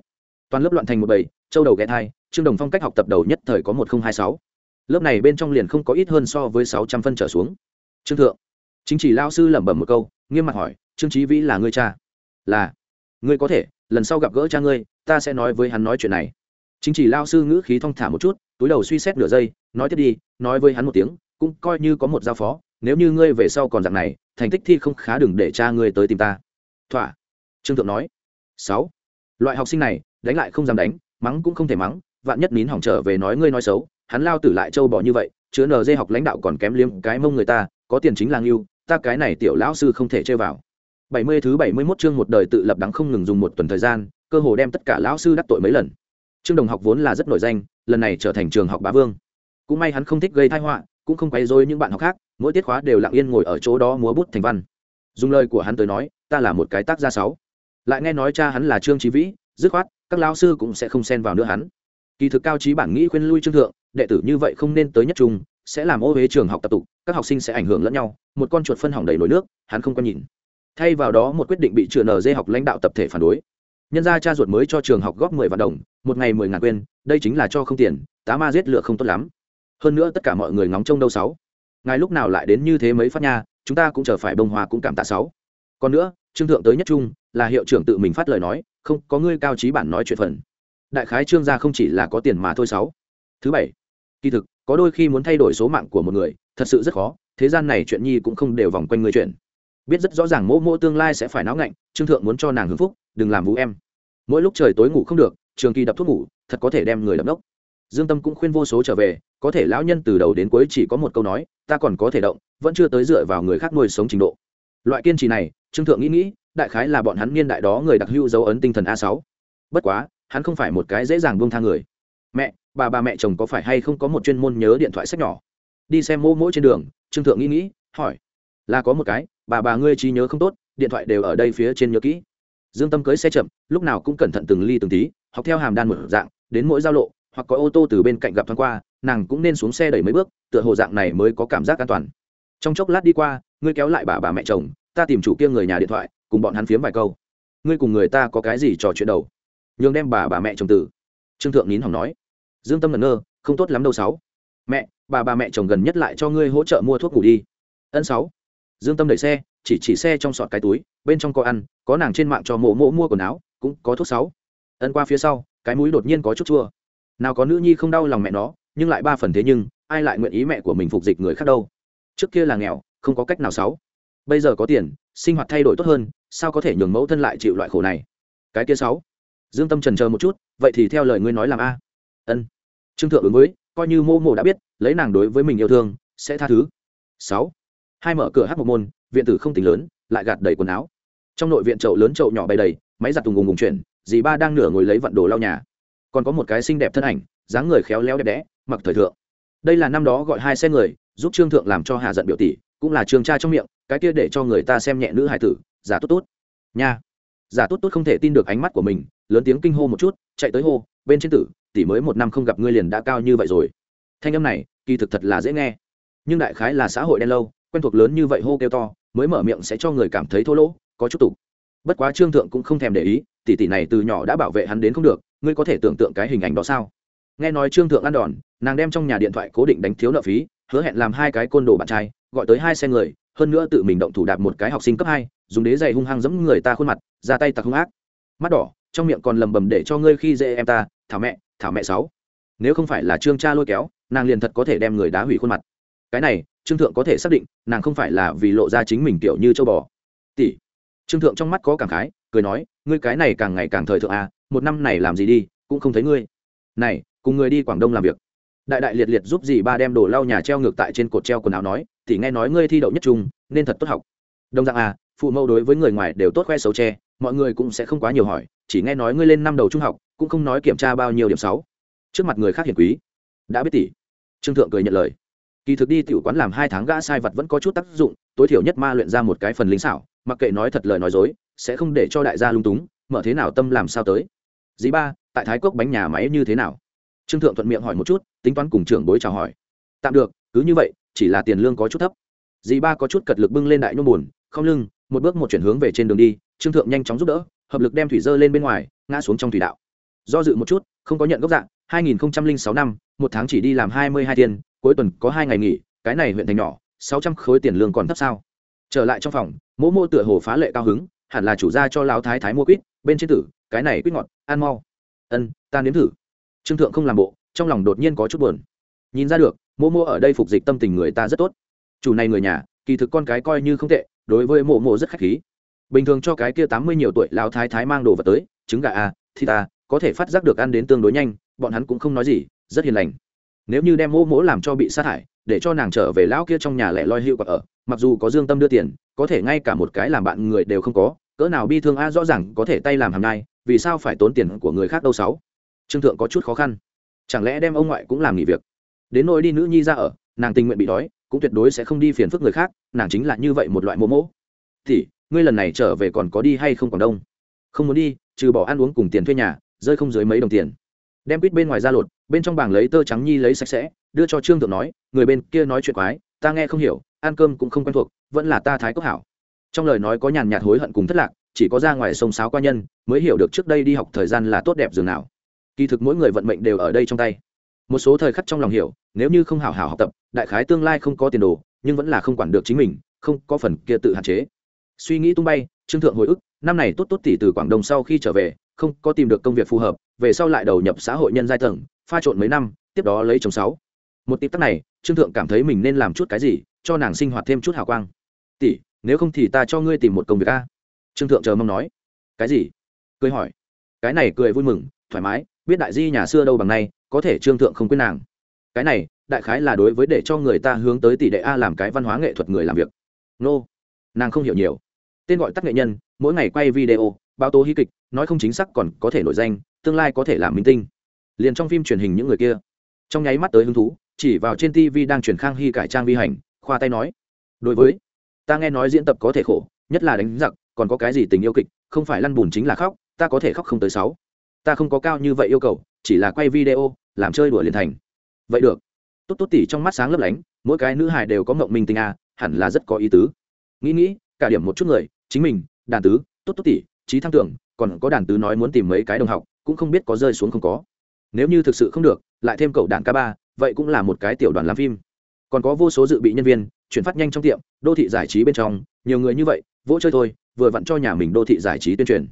Toàn lớp loạn thành một bầy, châu đầu ghé thai, trương đồng phong cách học tập đầu nhất thời có một nghìn hai sáu. Lớp này bên trong liền không có ít hơn so với sáu trăm phân trở xuống. Trương thượng, chính chỉ lao sư lẩm bẩm một câu, nghiêm mặt hỏi, trương trí vĩ là ngươi cha? Là ngươi có thể, lần sau gặp gỡ cha ngươi, ta sẽ nói với hắn nói chuyện này. Chính chỉ lao sư ngữ khí thong thả một chút, túi đầu suy xét nửa giây, nói tiếp đi, nói với hắn một tiếng, cũng coi như có một giao phó, nếu như ngươi về sau còn dạng này, thành tích thi không khá đừng để cha ngươi tới tìm ta. Thỏa. Trương thượng nói. Sáu. Loại học sinh này, đánh lại không dám đánh, mắng cũng không thể mắng, vạn nhất nín hỏng trở về nói ngươi nói xấu, hắn lao tử lại châu bỏ như vậy, chứa nd học lãnh đạo còn kém liếm cái mông người ta, có tiền chính là ngưu, ta cái này tiểu lão sư không thể chơi vào bảy mươi thứ bảy mươi 71 chương một đời tự lập đắng không ngừng dùng một tuần thời gian, cơ hồ đem tất cả lão sư đắc tội mấy lần. Trương đồng học vốn là rất nổi danh, lần này trở thành trường học bá vương. Cũng may hắn không thích gây tai họa, cũng không quấy rối những bạn học khác, mỗi tiết khóa đều lặng yên ngồi ở chỗ đó múa bút thành văn. Dùng lời của hắn tới nói, ta là một cái tác gia sáu. Lại nghe nói cha hắn là trương trí vĩ, dứt khoát, các lão sư cũng sẽ không xen vào nữa hắn. Kỳ thực cao trí bản nghĩ khuyên lui trương thượng, đệ tử như vậy không nên tới nhất trung, sẽ làm ô uế trường học tập tụ các học sinh sẽ ảnh hưởng lẫn nhau, một con chuột phân hỏng đầy nồi nước, hắn không có nhìn thay vào đó một quyết định bị trường nd học lãnh đạo tập thể phản đối. Nhân ra cha ruột mới cho trường học góp mười vạn đồng, một ngày mười ngàn quên, đây chính là cho không tiền, tá ma giết lựa không tốt lắm. Hơn nữa tất cả mọi người ngóng trông đâu sáu. Ngài lúc nào lại đến như thế mấy phát nha, chúng ta cũng chờ phải bông hoa cũng cảm tạ sáu. Còn nữa, trương thượng tới nhất trung, là hiệu trưởng tự mình phát lời nói, không, có ngươi cao trí bản nói chuyện phần. Đại khái trương gia không chỉ là có tiền mà thôi sáu. Thứ bảy, kỳ thực, có đôi khi muốn thay đổi số mạng của một người, thật sự rất khó, thế gian này chuyện nhi cũng không đều vòng quanh người chuyện biết rất rõ ràng mỗ mỗ tương lai sẽ phải náo ngạnh, trương thượng muốn cho nàng hưng phúc, đừng làm vũ em. Mỗi lúc trời tối ngủ không được, trường kỳ đập thuốc ngủ, thật có thể đem người đập đốc. Dương tâm cũng khuyên vô số trở về, có thể lão nhân từ đầu đến cuối chỉ có một câu nói, ta còn có thể động, vẫn chưa tới dựa vào người khác nuôi sống trình độ. Loại kiên trì này, trương thượng nghĩ nghĩ, đại khái là bọn hắn niên đại đó người đặc hữu dấu ấn tinh thần a sáu. Bất quá, hắn không phải một cái dễ dàng buông tha người. Mẹ, bà bà mẹ chồng có phải hay không có một chuyên môn nhớ điện thoại sách nhỏ? Đi xem mô mỗi trên đường, trương thượng nghĩ nghĩ, hỏi là có một cái, bà bà ngươi trí nhớ không tốt, điện thoại đều ở đây phía trên nhớ kỹ. Dương tâm cưới xe chậm, lúc nào cũng cẩn thận từng ly từng tí, học theo hàm đan một dạng, đến mỗi giao lộ, hoặc có ô tô từ bên cạnh gặp thoáng qua, nàng cũng nên xuống xe đẩy mấy bước, tựa hồ dạng này mới có cảm giác an toàn. Trong chốc lát đi qua, ngươi kéo lại bà bà mẹ chồng, ta tìm chủ kia người nhà điện thoại, cùng bọn hắn phiếm vài câu. Ngươi cùng người ta có cái gì trò chuyện đầu? Nhường đem bà bà mẹ chồng tử. Trương thượng nín hỏng nói. Dương tâm ngẩn ngơ, không tốt lắm đâu sáu. Mẹ, bà bà mẹ chồng gần nhất lại cho ngươi hỗ trợ mua thuốc ngủ đi. Ân sáu dương tâm đẩy xe, chỉ chỉ xe trong sọt cái túi, bên trong có ăn, có nàng trên mạng cho mộ mộ mua quần áo, cũng có thuốc sáu. Ân qua phía sau, cái mũi đột nhiên có chút chua. Nào có nữ nhi không đau lòng mẹ nó, nhưng lại ba phần thế nhưng, ai lại nguyện ý mẹ của mình phục dịch người khác đâu? Trước kia là nghèo, không có cách nào sáu. Bây giờ có tiền, sinh hoạt thay đổi tốt hơn, sao có thể nhường mẫu thân lại chịu loại khổ này? Cái kia sáu. Dương tâm trần chờ một chút, vậy thì theo lời ngươi nói làm a. Ân. Trương thượng ứng với, coi như mô mô đã biết, lấy nàng đối với mình yêu thương, sẽ tha thứ. Sáu hai mở cửa hát một môn, viện tử không tính lớn, lại gạt đầy quần áo. Trong nội viện chậu lớn chậu nhỏ bày đầy, máy giặt tùng gùng gùng chuyển, dì ba đang nửa ngồi lấy vận đồ lau nhà. Còn có một cái xinh đẹp thân ảnh, dáng người khéo léo đẹp đẽ, mặc thời thượng. Đây là năm đó gọi hai xe người, giúp trương thượng làm cho hà giận biểu tỷ, cũng là trường cha trong miệng, cái kia để cho người ta xem nhẹ nữ hải tử, giả tốt tốt. Nha. Giả tốt tốt không thể tin được ánh mắt của mình, lớn tiếng kinh hô một chút, chạy tới hô, bên trên tử, tỷ mới một năm không gặp ngươi liền đã cao như vậy rồi. Thanh âm này, kỳ thực thật là dễ nghe, nhưng đại khái là xã hội đen lâu quen thuộc lớn như vậy hô kêu to, mới mở miệng sẽ cho người cảm thấy thô lỗ, có chút tục. Bất quá trương thượng cũng không thèm để ý, tỷ tỷ này từ nhỏ đã bảo vệ hắn đến không được, ngươi có thể tưởng tượng cái hình ảnh đó sao? Nghe nói trương thượng ăn đòn, nàng đem trong nhà điện thoại cố định đánh thiếu nợ phí, hứa hẹn làm hai cái côn đồ bạn trai, gọi tới hai xe người, hơn nữa tự mình động thủ đạp một cái học sinh cấp hai, dùng đế giày hung hăng giẫm người ta khuôn mặt, ra tay tặc hung ác. Mắt đỏ, trong miệng còn lầm bầm để cho ngươi khi dễ em ta, thảo mẹ thảo mẹ sáu. Nếu không phải là trương cha lôi kéo, nàng liền thật có thể đem người đá hủy khuôn mặt. Cái này trương thượng có thể xác định, nàng không phải là vì lộ ra chính mình kiểu như châu bò. Tỷ. Trương thượng trong mắt có cảm khái, cười nói, ngươi cái này càng ngày càng thời thượng à một năm này làm gì đi, cũng không thấy ngươi. Này, cùng người đi quảng đông làm việc. Đại đại liệt liệt giúp dì ba đem đồ lau nhà treo ngược tại trên cột treo quần áo nói thì nghe nói ngươi thi đậu nhất trung, nên thật tốt học. Đồng dạng à phụ mẫu đối với người ngoài đều tốt khoe xấu tre mọi người cũng sẽ không quá nhiều hỏi, chỉ nghe nói ngươi lên năm đầu trung học, cũng không nói kiểm tra bao nhiêu điểm sáu. Trước mặt người khác hiển quý. Đã biết tỷ. Trương thượng cười nhận lời kỳ thực đi tiểu quán làm hai tháng gã sai vật vẫn có chút tác dụng, tối thiểu nhất ma luyện ra một cái phần lính xảo, mặc kệ nói thật lời nói dối, sẽ không để cho đại gia lung túng, mở thế nào tâm làm sao tới. Dĩ ba, tại thái cốc bánh nhà máy như thế nào? Trương thượng thuận miệng hỏi một chút, tính toán cùng trưởng bối chào hỏi. Tạm được, cứ như vậy, chỉ là tiền lương có chút thấp. Dì ba có chút cật lực bưng lên đại nhôm buồn, không lưng, một bước một chuyển hướng về trên đường đi, trương thượng nhanh chóng giúp đỡ, hợp lực đem thủy dơ lên bên ngoài, ngã xuống trong thủy đạo. Do dự một chút, không có nhận gốc dạng 2006 năm, một tháng chỉ đi làm 22 tiền cuối tuần có hai ngày nghỉ, cái này huyện thành nhỏ 600 khối tiền lương còn thấp sao? Trở lại trong phòng, mỗ mô tựa hồ phá lệ cao hứng, hẳn là chủ gia cho lão thái thái mua quýt, bên trên tử, cái này quýt ngọt, ăn mau. Ân, ta nếm thử. Trương thượng không làm bộ, trong lòng đột nhiên có chút buồn. Nhìn ra được mô mô ở đây phục dịch tâm tình người ta rất tốt. Chủ này người nhà, kỳ thực con cái coi như không tệ, đối với mộ mộ rất khách khí. Bình thường cho cái kia tám mươi nhiều tuổi lão thái thái mang đồ vật tới, trứng gà à thì ta à, có thể phát giác được ăn đến tương đối nhanh, bọn hắn cũng không nói gì, rất hiền lành nếu như đem mỗ mỗ làm cho bị sát hại để cho nàng trở về lão kia trong nhà lẻ loi hiệu quả ở, mặc dù có dương tâm đưa tiền, có thể ngay cả một cái làm bạn người đều không có, cỡ nào bi thương a rõ ràng có thể tay làm hàm nhai vì sao phải tốn tiền của người khác đâu sáu? Trương thượng có chút khó khăn. Chẳng lẽ đem ông ngoại cũng làm nghỉ việc? Đến nỗi đi nữ nhi ra ở, nàng tình nguyện bị đói, cũng tuyệt đối sẽ không đi phiền phức người khác, nàng chính là như vậy một loại mô mỗ. Thì, ngươi lần này trở về còn có đi hay không còn đông? Không muốn đi, trừ bỏ ăn uống cùng tiền thuê nhà, rơi không dưới mấy đồng tiền. Đem quýt bên ngoài ra lột bên trong bảng lấy tơ trắng nhi lấy sạch sẽ, đưa cho trương thượng nói, người bên kia nói chuyện quái, ta nghe không hiểu, ăn cơm cũng không quen thuộc, vẫn là ta thái cốc hảo. Trong lời nói có nhàn nhạt hối hận cùng thất lạc, chỉ có ra ngoài sông sáo qua nhân, mới hiểu được trước đây đi học thời gian là tốt đẹp dường nào. Kỳ thực mỗi người vận mệnh đều ở đây trong tay. Một số thời khắc trong lòng hiểu, nếu như không hảo hảo học tập, đại khái tương lai không có tiền đồ, nhưng vẫn là không quản được chính mình, không có phần kia tự hạn chế. Suy nghĩ tung bay, trương thượng hồi ức năm này tốt tốt tỷ từ quảng đông sau khi trở về, không có tìm được công việc phù hợp, về sau lại đầu nhập xã hội nhân giai tầng, pha trộn mấy năm, tiếp đó lấy chồng sáu. Một tịp tắc này, trương thượng cảm thấy mình nên làm chút cái gì, cho nàng sinh hoạt thêm chút hào quang. Tỷ, nếu không thì ta cho ngươi tìm một công việc a. Trương thượng chờ mong nói. Cái gì? Cười hỏi. Cái này cười vui mừng, thoải mái, biết đại di nhà xưa đâu bằng nay, có thể trương thượng không quên nàng. Cái này, đại khái là đối với để cho người ta hướng tới tỷ đệ a làm cái văn hóa nghệ thuật người làm việc. Nô. Nàng không hiểu nhiều tên gọi tắt nghệ nhân, mỗi ngày quay video, báo tố hí kịch, nói không chính xác còn có thể nổi danh, tương lai có thể làm minh tinh. Liền trong phim truyền hình những người kia. Trong nháy mắt tới hứng thú, chỉ vào trên tv đang truyền khang hy cải trang vi hành, khoa tay nói, đối với, ta nghe nói diễn tập có thể khổ, nhất là đánh giặc, còn có cái gì tình yêu kịch, không phải lăn bùn chính là khóc, ta có thể khóc không tới sáu. Ta không có cao như vậy yêu cầu, chỉ là quay video, làm chơi đùa liền thành. Vậy được. Tốt tốt tỉ trong mắt sáng lấp lánh, mỗi cái nữ hài đều có mộng minh tinh a, hẳn là rất có ý tứ. Nghĩ nghĩ, cả điểm một chút người chính mình, đàn tứ, tốt tốt tỉ, trí thăng tưởng, còn có đàn tứ nói muốn tìm mấy cái đồng học, cũng không biết có rơi xuống không có. Nếu như thực sự không được, lại thêm cậu đàn ca ba, vậy cũng là một cái tiểu đoàn làm phim. Còn có vô số dự bị nhân viên, chuyển phát nhanh trong tiệm, đô thị giải trí bên trong, nhiều người như vậy, vỗ chơi thôi, vừa vặn cho nhà mình đô thị giải trí tuyên truyền.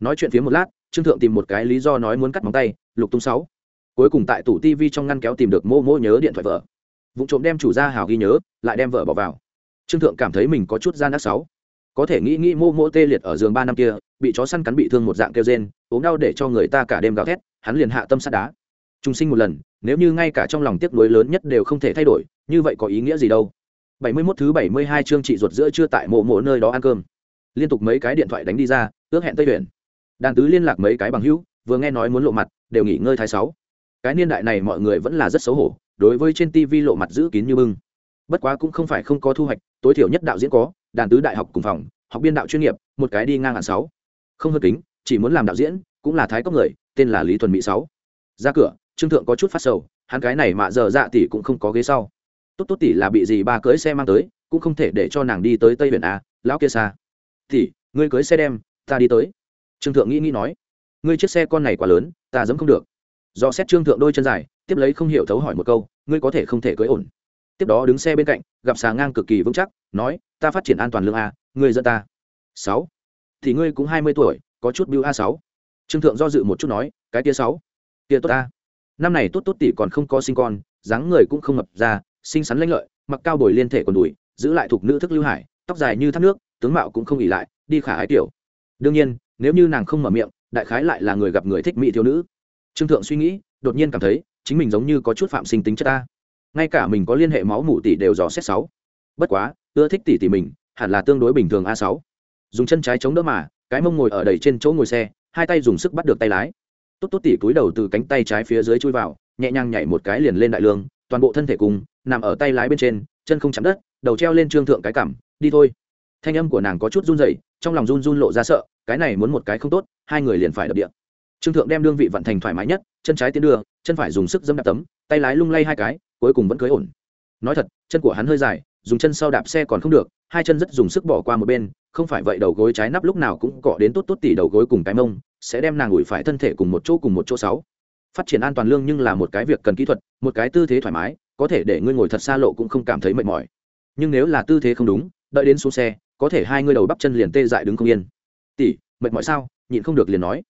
Nói chuyện phía một lát, trương thượng tìm một cái lý do nói muốn cắt móng tay, lục tung sáu. Cuối cùng tại tủ tv trong ngăn kéo tìm được mô mô nhớ điện thoại vợ. Vụ trộm đem chủ gia hào ghi nhớ, lại đem vợ bỏ vào. Trương thượng cảm thấy mình có chút gian ác sáu có thể nghĩ nghĩ mô mô tê liệt ở giường ba năm kia, bị chó săn cắn bị thương một dạng kêu rên, ốm đau để cho người ta cả đêm gào thét, hắn liền hạ tâm sát đá. Trung sinh một lần, nếu như ngay cả trong lòng tiếc nuối lớn nhất đều không thể thay đổi, như vậy có ý nghĩa gì đâu? Bảy mươi 71 thứ bảy mươi hai chương trị ruột giữa chưa tại mộ mộ nơi đó ăn cơm. Liên tục mấy cái điện thoại đánh đi ra, ước hẹn tây huyện đàn tứ liên lạc mấy cái bằng hữu, vừa nghe nói muốn lộ mặt, đều nghỉ ngơi thái sáu. Cái niên đại này mọi người vẫn là rất xấu hổ, đối với trên tv lộ mặt giữ kín như bưng. Bất quá cũng không phải không có thu hoạch, tối thiểu nhất đạo diễn có đàn tứ đại học cùng phòng, học biên đạo chuyên nghiệp, một cái đi ngang hẳn sáu. Không hơn kính, chỉ muốn làm đạo diễn, cũng là thái cốc người, tên là lý thuần mỹ sáu. Ra cửa, trương thượng có chút phát sầu, hắn cái này mà giờ dạ tỷ cũng không có ghế sau. Tốt tốt tỷ là bị gì ba cưới xe mang tới, cũng không thể để cho nàng đi tới tây huyện a, lão kia xa. Tỷ, ngươi cưới xe đem, ta đi tới. Trương thượng nghĩ nghĩ nói, ngươi chiếc xe con này quá lớn, ta dẫm không được. Do xét trương thượng đôi chân dài, tiếp lấy không hiểu thấu hỏi một câu, ngươi có thể không thể cưới ổn. Tiếp đó đứng xe bên cạnh gặp xà ngang cực kỳ vững chắc, nói, ta phát triển an toàn lương a, ngươi dẫn ta. Sáu. Thì ngươi cũng hai mươi tuổi, có chút biêu a sáu. Trương thượng do dự một chút nói, cái tia sáu, tia tốt a. Năm này tốt tốt tỷ còn không có sinh con, dáng người cũng không ngập ra, xinh xắn lanh lợi, mặc cao bồi liên thể còn đùi, giữ lại thuộc nữ thức lưu hải, tóc dài như thác nước, tướng mạo cũng không ỉ lại, đi khả ái tiểu. Đương nhiên, nếu như nàng không mở miệng, đại khái lại là người gặp người thích mỹ thiếu nữ. Trương thượng suy nghĩ, đột nhiên cảm thấy, chính mình giống như có chút phạm sinh tính chất ta ngay cả mình có liên hệ máu mủ tỷ đều dò xét sáu. Bất quá, ưa thích tỷ tỷ mình, hẳn là tương đối bình thường a sáu. Dùng chân trái chống đỡ mà, cái mông ngồi ở đầy trên chỗ ngồi xe, hai tay dùng sức bắt được tay lái. Tốt tốt tỉ cúi đầu từ cánh tay trái phía dưới chui vào, nhẹ nhàng nhảy một cái liền lên đại lương, toàn bộ thân thể cùng, nằm ở tay lái bên trên, chân không chạm đất, đầu treo lên trương thượng cái cảm đi thôi. Thanh âm của nàng có chút run rẩy, trong lòng run run lộ ra sợ, cái này muốn một cái không tốt, hai người liền phải đập điện. Trương thượng đem đương vị vận thành thoải mái nhất, chân trái tiến đưa, chân phải dùng sức dẫm đạp tấm, tay lái lung lay hai cái cuối cùng vẫn cưới ổn. Nói thật, chân của hắn hơi dài, dùng chân sau đạp xe còn không được, hai chân rất dùng sức bỏ qua một bên, không phải vậy đầu gối trái nắp lúc nào cũng cọ đến tốt tốt tỉ đầu gối cùng cái mông, sẽ đem nàng ủi phải thân thể cùng một chỗ cùng một chỗ sáu. Phát triển an toàn lương nhưng là một cái việc cần kỹ thuật, một cái tư thế thoải mái, có thể để ngươi ngồi thật xa lộ cũng không cảm thấy mệt mỏi. Nhưng nếu là tư thế không đúng, đợi đến xuống xe, có thể hai ngươi đầu bắp chân liền tê dại đứng không yên. Tỷ mệt mỏi sao? Nhịn không được liền nói.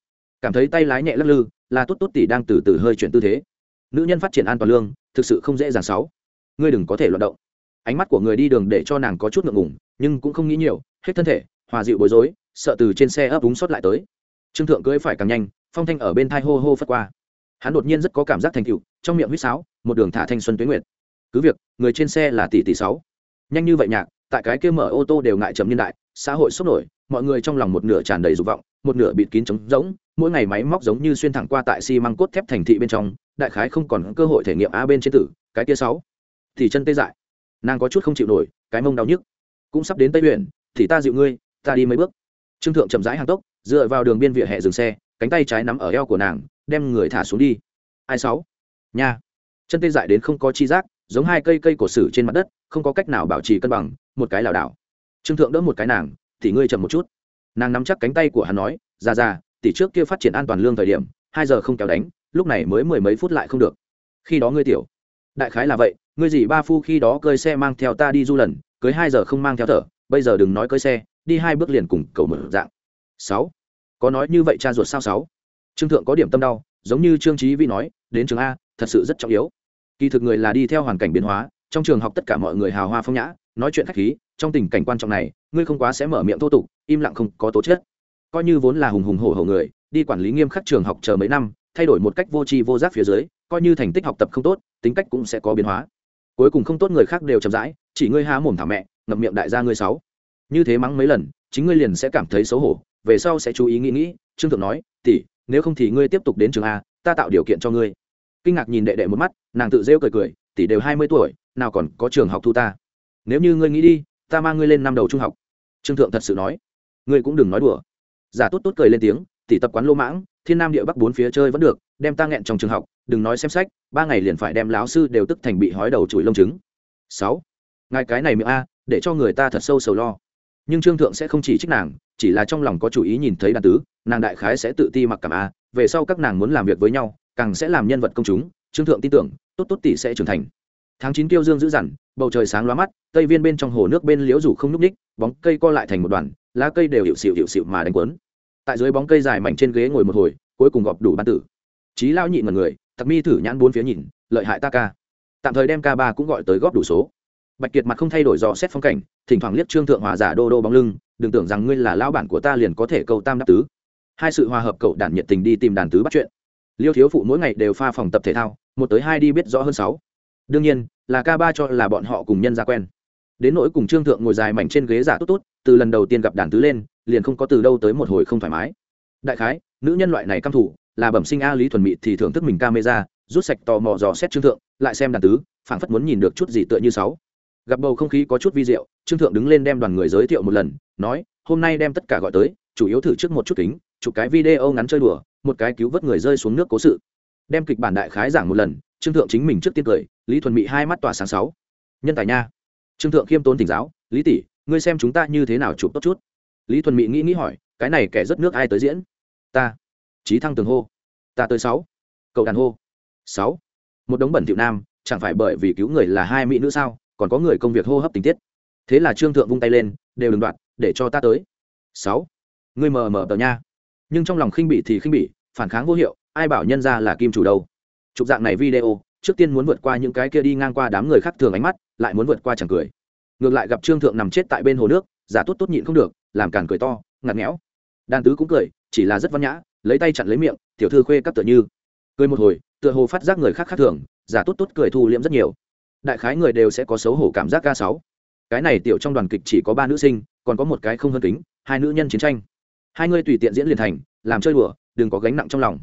Cảm thấy tay lái nhẹ lắc lư, là tốt tốt tỷ đang từ từ hơi chuyển tư thế. Nữ nhân phát triển an toàn lương thực sự không dễ dàng sáu. Ngươi đừng có thể loạt động. Ánh mắt của người đi đường để cho nàng có chút ngượng ngùng, nhưng cũng không nghĩ nhiều, hết thân thể, hòa dịu bối rối, sợ từ trên xe ấp úng xót lại tới. Trương thượng cưỡi phải càng nhanh, phong thanh ở bên thai hô hô phất qua. Hắn đột nhiên rất có cảm giác thành tựu, trong miệng huýt sáo, một đường thả thanh xuân tuyến nguyệt. Cứ việc, người trên xe là tỷ tỷ sáu. Nhanh như vậy nhạc, tại cái kia mở ô tô đều ngại chậm niên đại, xã hội sốc nổi, mọi người trong lòng một nửa tràn đầy dục vọng, một nửa bịt kín trống rỗng mỗi ngày máy móc giống như xuyên thẳng qua tại xi măng cốt thép thành thị bên trong, đại khái không còn cơ hội thể nghiệm a bên trên tử, cái kia sáu. Thì chân tê dại. Nàng có chút không chịu nổi, cái mông đau nhức. Cũng sắp đến tây huyện thì ta dịu ngươi, ta đi mấy bước. Trương thượng chậm rãi hàng tốc, dựa vào đường biên vỉa hè dừng xe, cánh tay trái nắm ở eo của nàng, đem người thả xuống đi. Ai sáu? Nha. Chân tê dại đến không có chi giác, giống hai cây cây cổ sử trên mặt đất, không có cách nào bảo trì cân bằng, một cái lảo đảo. Trương thượng đỡ một cái nàng, thì ngươi chậm một chút. Nàng nắm chắc cánh tay của hắn nói ra ra tỷ trước kia phát triển an toàn lương thời điểm, hai giờ không kéo đánh, lúc này mới mười mấy phút lại không được. Khi đó ngươi tiểu, đại khái là vậy, ngươi gì ba phu khi đó cơi xe mang theo ta đi du lần, cưới hai giờ không mang theo thở, bây giờ đừng nói cơi xe, đi hai bước liền cùng cầu mở dạng. Sáu, có nói như vậy cha ruột sao sáu? Trương thượng có điểm tâm đau, giống như trương trí vi nói, đến trường a, thật sự rất trọng yếu. Kỳ thực người là đi theo hoàn cảnh biến hóa, trong trường học tất cả mọi người hào hoa phong nhã, nói chuyện khách khí, trong tình cảnh quan trọng này, ngươi không quá sẽ mở miệng thô tục, im lặng không có tố chất coi như vốn là hùng hùng hổ hổ người, đi quản lý nghiêm khắc trường học chờ mấy năm, thay đổi một cách vô tri vô giác phía dưới, coi như thành tích học tập không tốt, tính cách cũng sẽ có biến hóa. Cuối cùng không tốt người khác đều chậm rãi, chỉ ngươi há mồm thả mẹ, ngậm miệng đại gia ngươi sáu. Như thế mắng mấy lần, chính ngươi liền sẽ cảm thấy xấu hổ, về sau sẽ chú ý nghĩ nghĩ, trương thượng nói, tỷ, nếu không thì ngươi tiếp tục đến trường a, ta tạo điều kiện cho ngươi. Kinh ngạc nhìn đệ đệ một mắt, nàng tự rêu cười cười, tỷ đều hai mươi tuổi, nào còn có trường học thu ta? Nếu như ngươi nghĩ đi, ta mang ngươi lên năm đầu trung học. Trương thượng thật sự nói, ngươi cũng đừng nói đùa giả tốt tốt cười lên tiếng, tỷ tập quán lô mãng, thiên nam địa bắc bốn phía chơi vẫn được, đem ta nghẹn trong trường học, đừng nói xem sách, ba ngày liền phải đem láo sư đều tức thành bị hói đầu chùi lông trứng. Sáu, ngài cái này miệng a, để cho người ta thật sâu sầu lo. Nhưng trương thượng sẽ không chỉ trích nàng, chỉ là trong lòng có chủ ý nhìn thấy đàn tứ, nàng đại khái sẽ tự ti mặc cảm a, về sau các nàng muốn làm việc với nhau, càng sẽ làm nhân vật công chúng, trương thượng tin tưởng tốt tốt tỷ sẽ trưởng thành. Tháng chín tiêu dương dữ dằn, bầu trời sáng loa mắt, tây viên bên trong hồ nước bên liễu rủ không nhúc ních bóng cây co lại thành một đoàn, lá cây đều hiệu xịu hiệu xịu mà đánh quấn tại dưới bóng cây dài mảnh trên ghế ngồi một hồi, cuối cùng gọp đủ ban tử. Trí lao nhịn mật người, tặc mi thử nhãn bốn phía nhìn, lợi hại ta ca. Tạm thời đem ca ba cũng gọi tới góp đủ số. Bạch kiệt mặt không thay đổi dò xét phong cảnh, thỉnh thoảng liếc trương thượng hòa giả đô đô bóng lưng, đừng tưởng rằng ngươi là lao bản của ta liền có thể cầu tam đáp tứ. Hai sự hòa hợp cậu đản nhiệt tình đi tìm đàn tứ bắt chuyện. Liêu thiếu phụ mỗi ngày đều pha phòng tập thể thao, một tới hai đi biết rõ hơn sáu. Đương nhiên, là ca ba cho là bọn họ cùng nhân ra quen. Đến nỗi cùng trương thượng ngồi dài mảnh trên ghế giả tốt tốt từ lần đầu tiên gặp đàn tứ lên, liền không có từ đâu tới một hồi không thoải mái. Đại khái, nữ nhân loại này căm thủ, là bẩm sinh a lý thuần mị thì thưởng thức mình camera, rút sạch tò mò dò xét trương thượng, lại xem đàn tứ, phảng phất muốn nhìn được chút gì tựa như sáu. Gặp bầu không khí có chút vi diệu, trương thượng đứng lên đem đoàn người giới thiệu một lần, nói, hôm nay đem tất cả gọi tới, chủ yếu thử trước một chút kính, chụp cái video ngắn chơi đùa, một cái cứu vớt người rơi xuống nước cố sự. Đem kịch bản đại khái giảng một lần, trương thượng chính mình trước tiên cười, lý thuần mị hai mắt tỏa sáng sáu. Nhân tài nha. Trương thượng khiêm tốn tỉnh giáo, lý tỷ ngươi xem chúng ta như thế nào chụp tốt chút. Lý thuần mị nghĩ nghĩ hỏi, cái này kẻ rất nước ai tới diễn? Ta. Trí thăng tường hô. Ta tới sáu. Cậu đàn hô. Sáu. Một đống bẩn thiệu nam, chẳng phải bởi vì cứu người là hai mỹ nữ sao, còn có người công việc hô hấp tình tiết. Thế là trương thượng vung tay lên, đều đừng đoạn, để cho ta tới. Sáu. Ngươi mờ mờ tờ nha. Nhưng trong lòng khinh bị thì khinh bị phản kháng vô hiệu, ai bảo nhân ra là kim chủ đâu. Chụp dạng này video, trước tiên muốn vượt qua những cái kia đi ngang qua đám người khác thường ánh mắt, lại muốn vượt qua chẳng cười ngược lại gặp trương thượng nằm chết tại bên hồ nước, giả tốt tốt nhịn không được, làm càn cười to, ngặt nghẽo. Đàn tứ cũng cười, chỉ là rất văn nhã, lấy tay chặn lấy miệng, tiểu thư khuê các tựa như. Cười một hồi, tựa hồ phát giác người khác khác thường, giả tốt tốt cười thu liễm rất nhiều. Đại khái người đều sẽ có xấu hổ cảm giác ca sáu. Cái này tiểu trong đoàn kịch chỉ có ba nữ sinh, còn có một cái không hơn kính, hai nữ nhân chiến tranh. Hai người tùy tiện diễn liền thành, làm chơi đùa, đừng có gánh nặng trong lòng.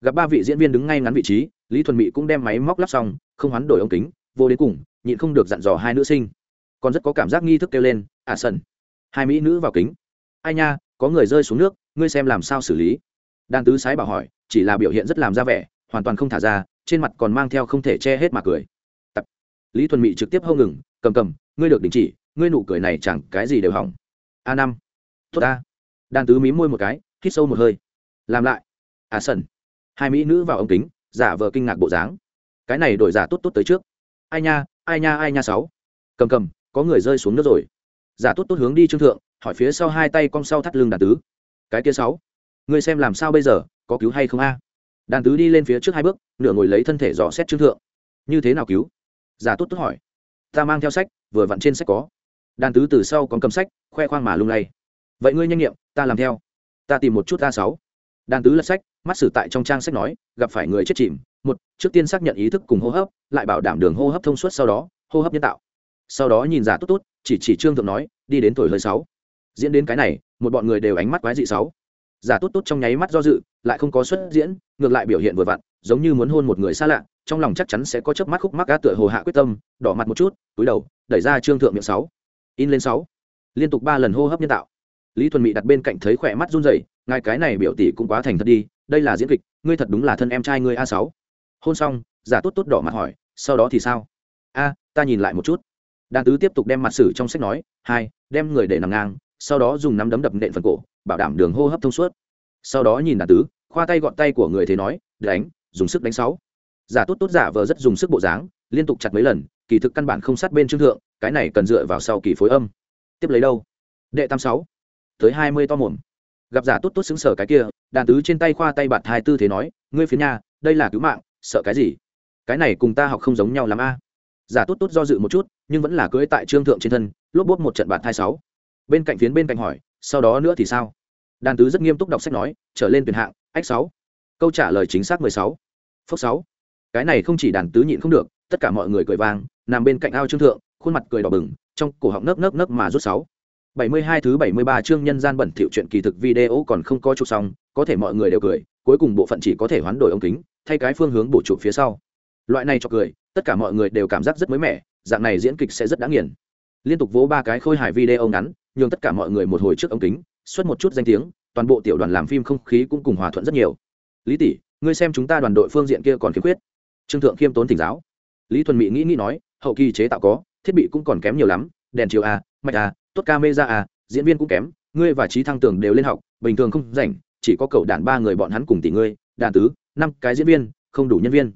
Gặp ba vị diễn viên đứng ngay ngắn vị trí, lý thuần mỹ cũng đem máy móc lắp xong, không hoán đổi ống kính, vô đến cùng, nhịn không được dặn dò hai nữ sinh còn rất có cảm giác nghi thức kêu lên à sân hai mỹ nữ vào kính. Ai nha, có người rơi xuống nước, ngươi xem làm sao xử lý. Đan tứ sái bảo hỏi, chỉ là biểu hiện rất làm ra vẻ, hoàn toàn không thả ra, trên mặt còn mang theo không thể che hết mà cười. Tập. Lý thuần mị trực tiếp hông ngừng, cầm cầm, ngươi được đình chỉ, ngươi nụ cười này chẳng cái gì đều hỏng. A năm. Tốt a Đan tứ mí môi một cái, hít sâu một hơi. Làm lại. À sần. Hai mỹ nữ vào ống kính, giả vờ kinh ngạc bộ dáng. Cái này đổi giả tốt tốt tới trước. Ai nha ai nha ai nha sáu. Cầm cầm có người rơi xuống nước rồi. Giả tốt tốt hướng đi trương thượng, hỏi phía sau hai tay cong sau thắt lưng đàn tứ. Cái kia sáu, ngươi xem làm sao bây giờ, có cứu hay không a? Đàn tứ đi lên phía trước hai bước, nửa ngồi lấy thân thể dò xét trương thượng. Như thế nào cứu? Giả tốt tốt hỏi. Ta mang theo sách, vừa vặn trên sách có. Đàn tứ từ sau còn cầm sách, khoe khoang mà lung lay. Vậy ngươi nhanh nghiệm, ta làm theo. Ta tìm một chút a sáu. Đàn tứ lật sách, mắt sử tại trong trang sách nói, gặp phải người chết chìm. Một, trước tiên xác nhận ý thức cùng hô hấp, lại bảo đảm đường hô hấp thông suốt sau đó, hô hấp nhân tạo sau đó nhìn giả tốt tốt, chỉ chỉ trương thượng nói, đi đến tuổi hơi sáu. Diễn đến cái này, một bọn người đều ánh mắt quái dị sáu. Giả tốt tốt trong nháy mắt do dự, lại không có xuất diễn, ngược lại biểu hiện vừa vặn, giống như muốn hôn một người xa lạ, trong lòng chắc chắn sẽ có chớp mắt khúc mắc cá tựa hồ hạ quyết tâm, đỏ mặt một chút, túi đầu, đẩy ra trương thượng miệng sáu. In lên sáu. Liên tục ba lần hô hấp nhân tạo. Lý thuần mỹ đặt bên cạnh thấy khỏe mắt run rẩy, ngài cái này biểu tỷ cũng quá thành thật đi, đây là diễn kịch, ngươi thật đúng là thân em trai ngươi a sáu. Hôn xong, giả tốt tốt đỏ mặt hỏi, sau đó thì sao? A, ta nhìn lại một chút đàn tứ tiếp tục đem mặt sử trong sách nói, hai, đem người để nằm ngang, sau đó dùng nắm đấm đập nện phần cổ, bảo đảm đường hô hấp thông suốt. Sau đó nhìn đàn tứ, khoa tay gọn tay của người thế nói, đánh, dùng sức đánh sáu. Giả tốt tốt giả vờ rất dùng sức bộ dáng, liên tục chặt mấy lần, kỳ thực căn bản không sát bên trương thượng, cái này cần dựa vào sau kỳ phối âm. Tiếp lấy đâu? Đệ tam sáu. Tới hai mươi to mồm. Gặp giả tốt tốt xứng sở cái kia đàn tứ trên tay khoa tay bạt hai tư thế nói, ngươi phía nhà đây là cứu mạng, sợ cái gì? Cái này cùng ta học không giống nhau lắm a. Giả tốt tốt do dự một chút nhưng vẫn là cưỡi tại trương thượng trên thân, lốp bốt một trận bạt thai sáu. Bên cạnh phiến bên cạnh hỏi, sau đó nữa thì sao? Đàn tứ rất nghiêm túc đọc sách nói, trở lên tuyển hạng, ách sáu. Câu trả lời chính xác mười sáu. Phốc sáu. Cái này không chỉ đàn tứ nhịn không được, tất cả mọi người cười vang, nằm bên cạnh ao trương thượng, khuôn mặt cười đỏ bừng, trong cổ họng nấc nấc nấc mà rút sáu. Bảy mươi hai thứ bảy mươi ba chương nhân gian bẩn thiệu chuyện kỳ thực video còn không có chụp xong, có thể mọi người đều cười, cuối cùng bộ phận chỉ có thể hoán đổi ống kính, thay cái phương hướng bổ chụp phía sau. Loại này cho cười, tất cả mọi người đều cảm giác rất mới mẻ dạng này diễn kịch sẽ rất đáng nghiền. Liên tục vỗ ba cái khôi hài video ngắn, nhường tất cả mọi người một hồi trước ống kính, xuất một chút danh tiếng, toàn bộ tiểu đoàn làm phim không khí cũng cùng hòa thuận rất nhiều. Lý tỷ, ngươi xem chúng ta đoàn đội phương diện kia còn khiếm khuyết. Trương thượng khiêm tốn thỉnh giáo. Lý thuần mỹ nghĩ nghĩ nói, hậu kỳ chế tạo có, thiết bị cũng còn kém nhiều lắm, đèn chiều a, mạch a, tốt ca mê ra a, diễn viên cũng kém, ngươi và trí thăng tưởng đều lên học, bình thường không rảnh, chỉ có cậu đàn ba người bọn hắn cùng tỷ ngươi, đàn tứ, năm cái diễn viên, không đủ nhân viên.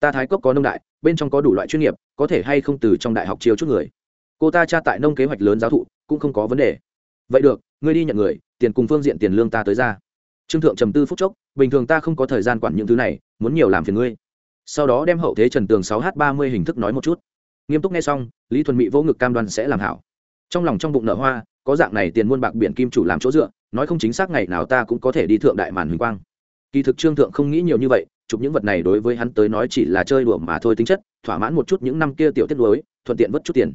Ta thái cốc có nông đại bên trong có đủ loại chuyên nghiệp, có thể hay không từ trong đại học chiêu chút người. Cô ta tra tại nông kế hoạch lớn giáo thụ, cũng không có vấn đề. Vậy được, ngươi đi nhận người, tiền cùng phương diện tiền lương ta tới ra. Trương thượng trầm tư phút chốc, bình thường ta không có thời gian quản những thứ này, muốn nhiều làm phiền ngươi. Sau đó đem hậu thế trần tường sáu h ba mươi hình thức nói một chút. Nghiêm túc nghe xong, lý thuần mỹ vỗ ngực cam đoan sẽ làm hảo. Trong lòng trong bụng nở hoa, có dạng này tiền muôn bạc biển kim chủ làm chỗ dựa, nói không chính xác ngày nào ta cũng có thể đi thượng đại màn huỳnh quang. Kỳ thực trương thượng không nghĩ nhiều như vậy chụp những vật này đối với hắn tới nói chỉ là chơi đùa mà thôi, tính chất, thỏa mãn một chút những năm kia tiểu tiết lối thuận tiện vất chút tiền.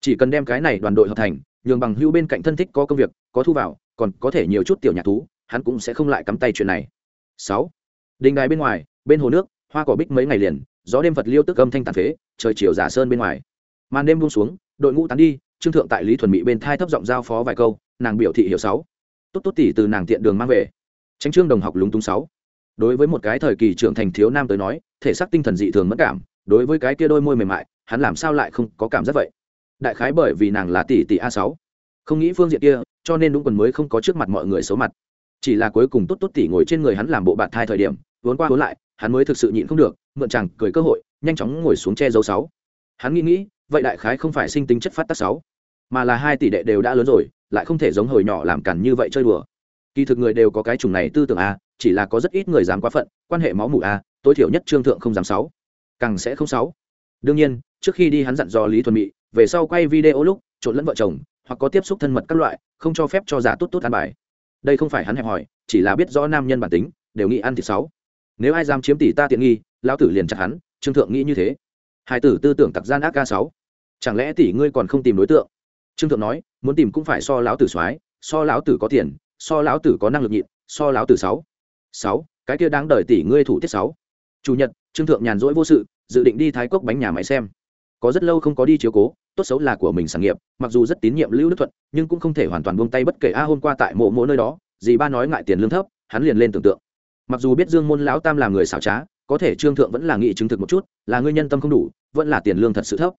Chỉ cần đem cái này đoàn đội hợp thành, nhường bằng hưu bên cạnh thân thích có công việc, có thu vào, còn có thể nhiều chút tiểu nhạc thú, hắn cũng sẽ không lại cắm tay chuyện này. Sáu, đình đài bên ngoài, bên hồ nước, hoa cỏ bích mấy ngày liền, gió đêm vật liêu tức âm thanh tàn phế, trời chiều giả sơn bên ngoài. Màn đêm buông xuống, đội ngũ tán đi, trương thượng tại lý thuần mỹ bên thai thấp giọng giao phó vài câu, nàng biểu thị hiểu sáu. Tốt tốt tỉ từ nàng tiện đường mang về. Tránh trương đồng học lúng túng sáu đối với một cái thời kỳ trưởng thành thiếu nam tới nói, thể xác tinh thần dị thường mất cảm, đối với cái kia đôi môi mềm mại, hắn làm sao lại không có cảm giác vậy? Đại khái bởi vì nàng là tỷ tỷ a sáu. Không nghĩ phương diện kia, cho nên đúng quần mới không có trước mặt mọi người xấu mặt. Chỉ là cuối cùng tốt tốt tỷ ngồi trên người hắn làm bộ bạn thai thời điểm vốn qua vốn lại, hắn mới thực sự nhịn không được, mượn chàng cười cơ hội, nhanh chóng ngồi xuống che dấu sáu. Hắn nghĩ nghĩ, vậy đại khái không phải sinh tính chất phát tác sáu, mà là hai tỷ đệ đều đã lớn rồi, lại không thể giống hồi nhỏ làm cản như vậy chơi đùa. Kỳ thực người đều có cái chủng này tư tưởng a chỉ là có rất ít người dám quá phận, quan hệ máu mủ a, tối thiểu nhất trương thượng không dám sáu. Càng sẽ không sáu. Đương nhiên, trước khi đi hắn dặn dò lý thuần mỹ về sau quay video lúc, trộn lẫn vợ chồng, hoặc có tiếp xúc thân mật các loại, không cho phép cho giả tốt tốt ăn bài. Đây không phải hắn hẹp hỏi chỉ là biết rõ nam nhân bản tính, đều nghĩ ăn thịt sáu. Nếu ai dám chiếm tỷ ta tiện nghi, lão tử liền chặt hắn, trương thượng nghĩ như thế. Hai tử tư tưởng tặc gian ác ca sáu. Chẳng lẽ tỷ ngươi còn không tìm đối tượng? Trương thượng nói, muốn tìm cũng phải so lão tử soái, so lão tử có tiền, so lão tử có năng lực nhịn, so lão tử sáu sáu, cái kia đáng đợi tỷ ngươi thủ tiết sáu. Chủ nhật, trương thượng nhàn rỗi vô sự, dự định đi thái cốc bánh nhà máy xem. Có rất lâu không có đi chiếu cố, tốt xấu là của mình sản nghiệp, mặc dù rất tín nhiệm lưu đức thuận, nhưng cũng không thể hoàn toàn buông tay bất kể a hôm qua tại mộ mộ nơi đó, dì ba nói ngại tiền lương thấp, hắn liền lên tưởng tượng. Mặc dù biết dương môn lão tam là người xảo trá, có thể trương thượng vẫn là nghị chứng thực một chút, là ngươi nhân tâm không đủ, vẫn là tiền lương thật sự thấp.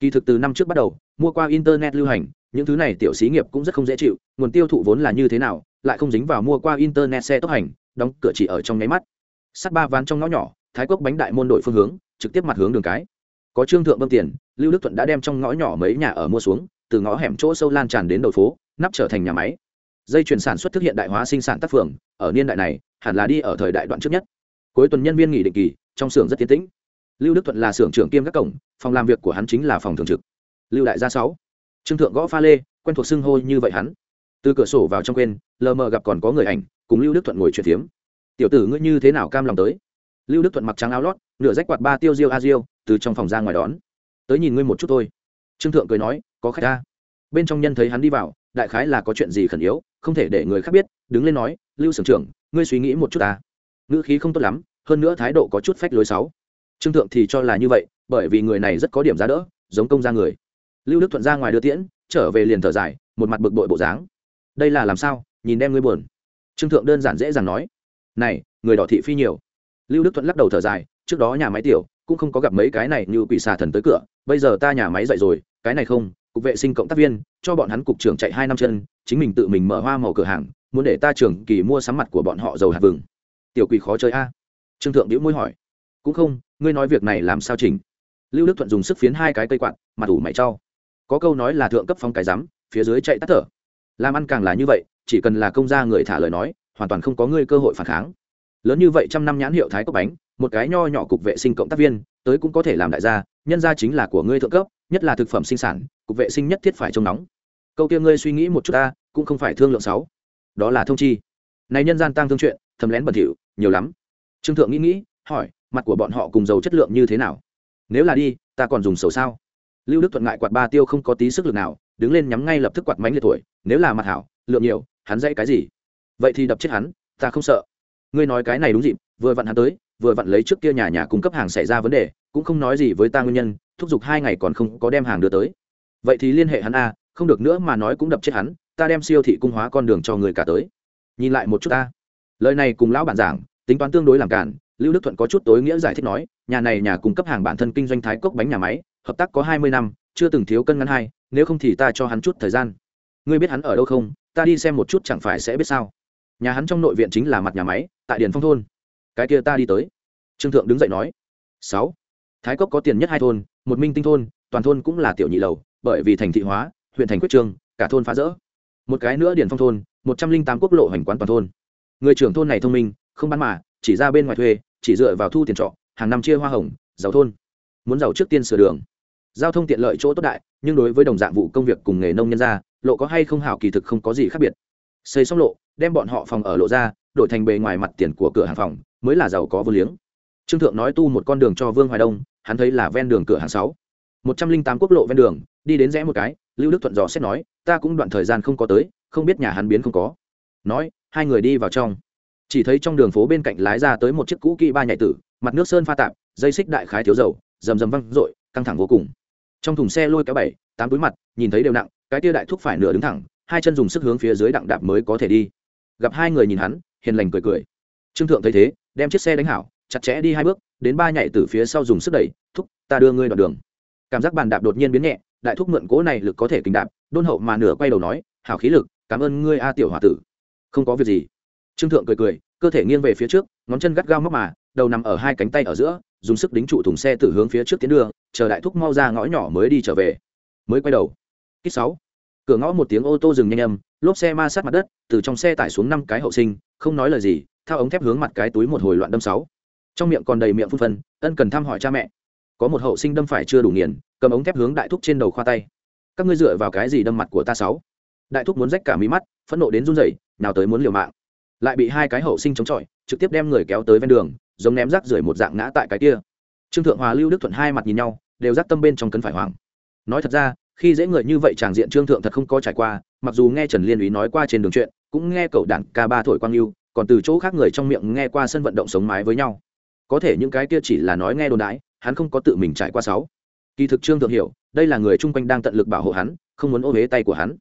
Kỳ thực từ năm trước bắt đầu, mua qua internet lưu hành, những thứ này tiểu xí nghiệp cũng rất không dễ chịu, nguồn tiêu thụ vốn là như thế nào, lại không dính vào mua qua internet xe tốc hành đóng cửa chỉ ở trong nháy mắt. Sắt ba ván trong ngõ nhỏ, thái cốc bánh đại môn đội phương hướng, trực tiếp mặt hướng đường cái. Có trương thượng bơm tiền, lưu đức thuận đã đem trong ngõ nhỏ mấy nhà ở mua xuống, từ ngõ hẻm chỗ sâu lan tràn đến đầu phố, nắp trở thành nhà máy. Dây chuyển sản xuất thực hiện đại hóa sinh sản tác phường, ở niên đại này, hẳn là đi ở thời đại đoạn trước nhất. Cuối tuần nhân viên nghỉ định kỳ, trong xưởng rất tiến tĩnh. Lưu đức thuận là xưởng trưởng kiêm các cổng, phòng làm việc của hắn chính là phòng thường trực. Lưu đại gia sáu. Trương thượng gõ pha lê, quen thuộc xưng hô như vậy hắn. Từ cửa sổ vào trong quên, lờ mờ gặp còn có người ảnh cùng lưu đức thuận ngồi chuyện phiếm. Tiểu tử ngươi như thế nào cam lòng tới? Lưu đức thuận mặc trắng áo lót, nửa rách quạt ba tiêu diêu a diêu, từ trong phòng ra ngoài đón. Tới nhìn ngươi một chút thôi. Trương thượng cười nói, có khách ta. Bên trong nhân thấy hắn đi vào, đại khái là có chuyện gì khẩn yếu, không thể để người khác biết, đứng lên nói, lưu sưởng trưởng, ngươi suy nghĩ một chút ta. Ngữ khí không tốt lắm, hơn nữa thái độ có chút phách lối sáu. Trương thượng thì cho là như vậy, bởi vì người này rất có điểm giá đỡ, giống công ra người. Lưu đức thuận ra ngoài đưa tiễn, trở về liền thở dài, một mặt bực bội bộ dáng. Đây là làm sao? Nhìn đem ngươi buồn trương thượng đơn giản dễ dàng nói, này, người đỏ thị phi nhiều. Lưu đức thuận lắc đầu thở dài, trước đó nhà máy tiểu cũng không có gặp mấy cái này như quỷ xà thần tới cửa, bây giờ ta nhà máy dậy rồi, cái này không, cục vệ sinh cộng tác viên, cho bọn hắn cục trưởng chạy hai năm chân, chính mình tự mình mở hoa màu cửa hàng, muốn để ta trưởng kỳ mua sắm mặt của bọn họ dầu hạt vừng. Tiểu quỷ khó chơi a. Trương thượng đĩu môi hỏi, cũng không, ngươi nói việc này làm sao chỉnh? Lưu đức thuận dùng sức phiến hai cái cây quạt, mặt ủ mày trau có câu nói là thượng cấp phong cái rắm phía dưới chạy tắt thở. Làm ăn càng là như vậy chỉ cần là công gia người thả lời nói, hoàn toàn không có ngươi cơ hội phản kháng. Lớn như vậy trăm năm nhãn hiệu thái cốc bánh, một cái nho nhỏ cục vệ sinh cộng tác viên, tới cũng có thể làm đại gia, nhân gia chính là của ngươi thượng cấp, nhất là thực phẩm sinh sản, cục vệ sinh nhất thiết phải trông nóng. Câu kia ngươi suy nghĩ một chút ta, cũng không phải thương lượng sáu đó là thông chi. Này nhân gian tăng thương chuyện, thầm lén bẩn thỉu, nhiều lắm. Trương thượng nghĩ nghĩ, hỏi, mặt của bọn họ cùng dầu chất lượng như thế nào? Nếu là đi, ta còn dùng sầu sao? Lưu đức thuận ngại quạt ba tiêu không có tí sức lực nào, đứng lên nhắm ngay lập tức quạt mánh liệt tuổi, nếu là mặt hảo, lượng nhiều hắn dãy cái gì? Vậy thì đập chết hắn, ta không sợ. Ngươi nói cái này đúng dịp, vừa vặn hắn tới, vừa vặn lấy trước kia nhà nhà cung cấp hàng xảy ra vấn đề, cũng không nói gì với ta nguyên nhân, thúc giục hai ngày còn không có đem hàng đưa tới. Vậy thì liên hệ hắn a, không được nữa mà nói cũng đập chết hắn, ta đem siêu thị cung hóa con đường cho người cả tới. Nhìn lại một chút ta. Lời này cùng lão bản giảng, tính toán tương đối làm cản, lưu đức thuận có chút tối nghĩa giải thích nói, nhà này nhà cung cấp hàng bản thân kinh doanh thái cốc bánh nhà máy, hợp tác có hai mươi năm, chưa từng thiếu cân ngắn hai, nếu không thì ta cho hắn chút thời gian. Ngươi biết hắn ở đâu không? Ta đi xem một chút chẳng phải sẽ biết sao. Nhà hắn trong nội viện chính là mặt nhà máy, tại điền phong thôn. Cái kia ta đi tới. Trương thượng đứng dậy nói, sáu, thái cốc có tiền nhất hai thôn, một minh tinh thôn, toàn thôn cũng là tiểu nhị lầu, bởi vì thành thị hóa, huyện thành quyết trương cả thôn phá rỡ. Một cái nữa điền phong thôn, một trăm linh tám quốc lộ hành quán toàn thôn. Người trưởng thôn này thông minh, không bán mà, chỉ ra bên ngoài thuê, chỉ dựa vào thu tiền trọ, hàng năm chia hoa hồng, giàu thôn. Muốn giàu trước tiên sửa đường. Giao thông tiện lợi chỗ tốt đại nhưng đối với đồng dạng vụ công việc cùng nghề nông nhân ra, lộ có hay không hảo kỳ thực không có gì khác biệt. Xây xong lộ, đem bọn họ phòng ở lộ ra, đổi thành bề ngoài mặt tiền của cửa hàng phòng, mới là giàu có vô liếng. Trương thượng nói tu một con đường cho vương hoài đông, hắn thấy là ven đường cửa hàng sáu. Một trăm linh tám quốc lộ ven đường, đi đến rẽ một cái, lưu đức thuận dò xét nói, ta cũng đoạn thời gian không có tới, không biết nhà hắn biến không có. Nói, hai người đi vào trong. Chỉ thấy trong đường phố bên cạnh lái ra tới một chiếc cũ kỹ ba nhạy tử, mặt nước sơn pha tạp, dây xích đại khái thiếu dầu, rầm rầm văng r căng thẳng vô cùng trong thùng xe lôi kéo bảy, tám túi mặt, nhìn thấy đều nặng, cái tia đại thúc phải nửa đứng thẳng, hai chân dùng sức hướng phía dưới đặng đạp mới có thể đi. Gặp hai người nhìn hắn, hiền lành cười cười. Trương thượng thấy thế, đem chiếc xe đánh hảo, chặt chẽ đi hai bước, đến ba nhảy từ phía sau dùng sức đẩy, thúc, ta đưa ngươi đoạn đường. Cảm giác bàn đạp đột nhiên biến nhẹ, đại thúc mượn cố này lực có thể kinh đạp, đôn hậu mà nửa quay đầu nói, hảo khí lực, cảm ơn ngươi a tiểu h o a tử. Không có việc gì. Trương thượng cười cười, cơ thể nghiêng về phía trước, ngón chân gắt gao móc mà, đầu nằm ở hai cánh tay ở giữa, dùng sức đính trụ thùng xe từ hướng phía trước tiến đưa chờ đại thúc mau ra ngõ nhỏ mới đi trở về. Mới quay đầu. Kích sáu. Cửa ngõ một tiếng ô tô dừng nhanh âm, lốp xe ma sát mặt đất, từ trong xe tải xuống năm cái hậu sinh, không nói lời gì, thao ống thép hướng mặt cái túi một hồi loạn đâm sáu. Trong miệng còn đầy miệng phun phân ân cần thăm hỏi cha mẹ. Có một hậu sinh đâm phải chưa đủ nghiền, cầm ống thép hướng đại thúc trên đầu khoa tay. Các ngươi dựa vào cái gì đâm mặt của ta sáu? Đại thúc muốn rách cả mí mắt, phẫn nộ đến run rẩy, nào tới muốn liều mạng. Lại bị hai cái hậu sinh chống chọi, trực tiếp đem người kéo tới ven đường, giống ném rác rưởi một dạng ngã tại cái kia trương thượng hòa, lưu đức thuận hai mặt nhìn nhau, đều giác tâm bên trong cấn phải hoảng. nói thật ra, khi dễ người như vậy tràng diện trương thượng thật không có trải qua, mặc dù nghe trần liên úy nói qua trên đường chuyện, cũng nghe cậu đảng ca ba thổi quang lưu, còn từ chỗ khác người trong miệng nghe qua sân vận động sống mái với nhau. Có thể những cái kia chỉ là nói nghe đồn đãi, hắn không có tự mình trải qua sáu. Kỳ thực trương thượng hiểu, đây là người chung quanh đang tận lực bảo hộ hắn, không muốn ô huế tay của hắn.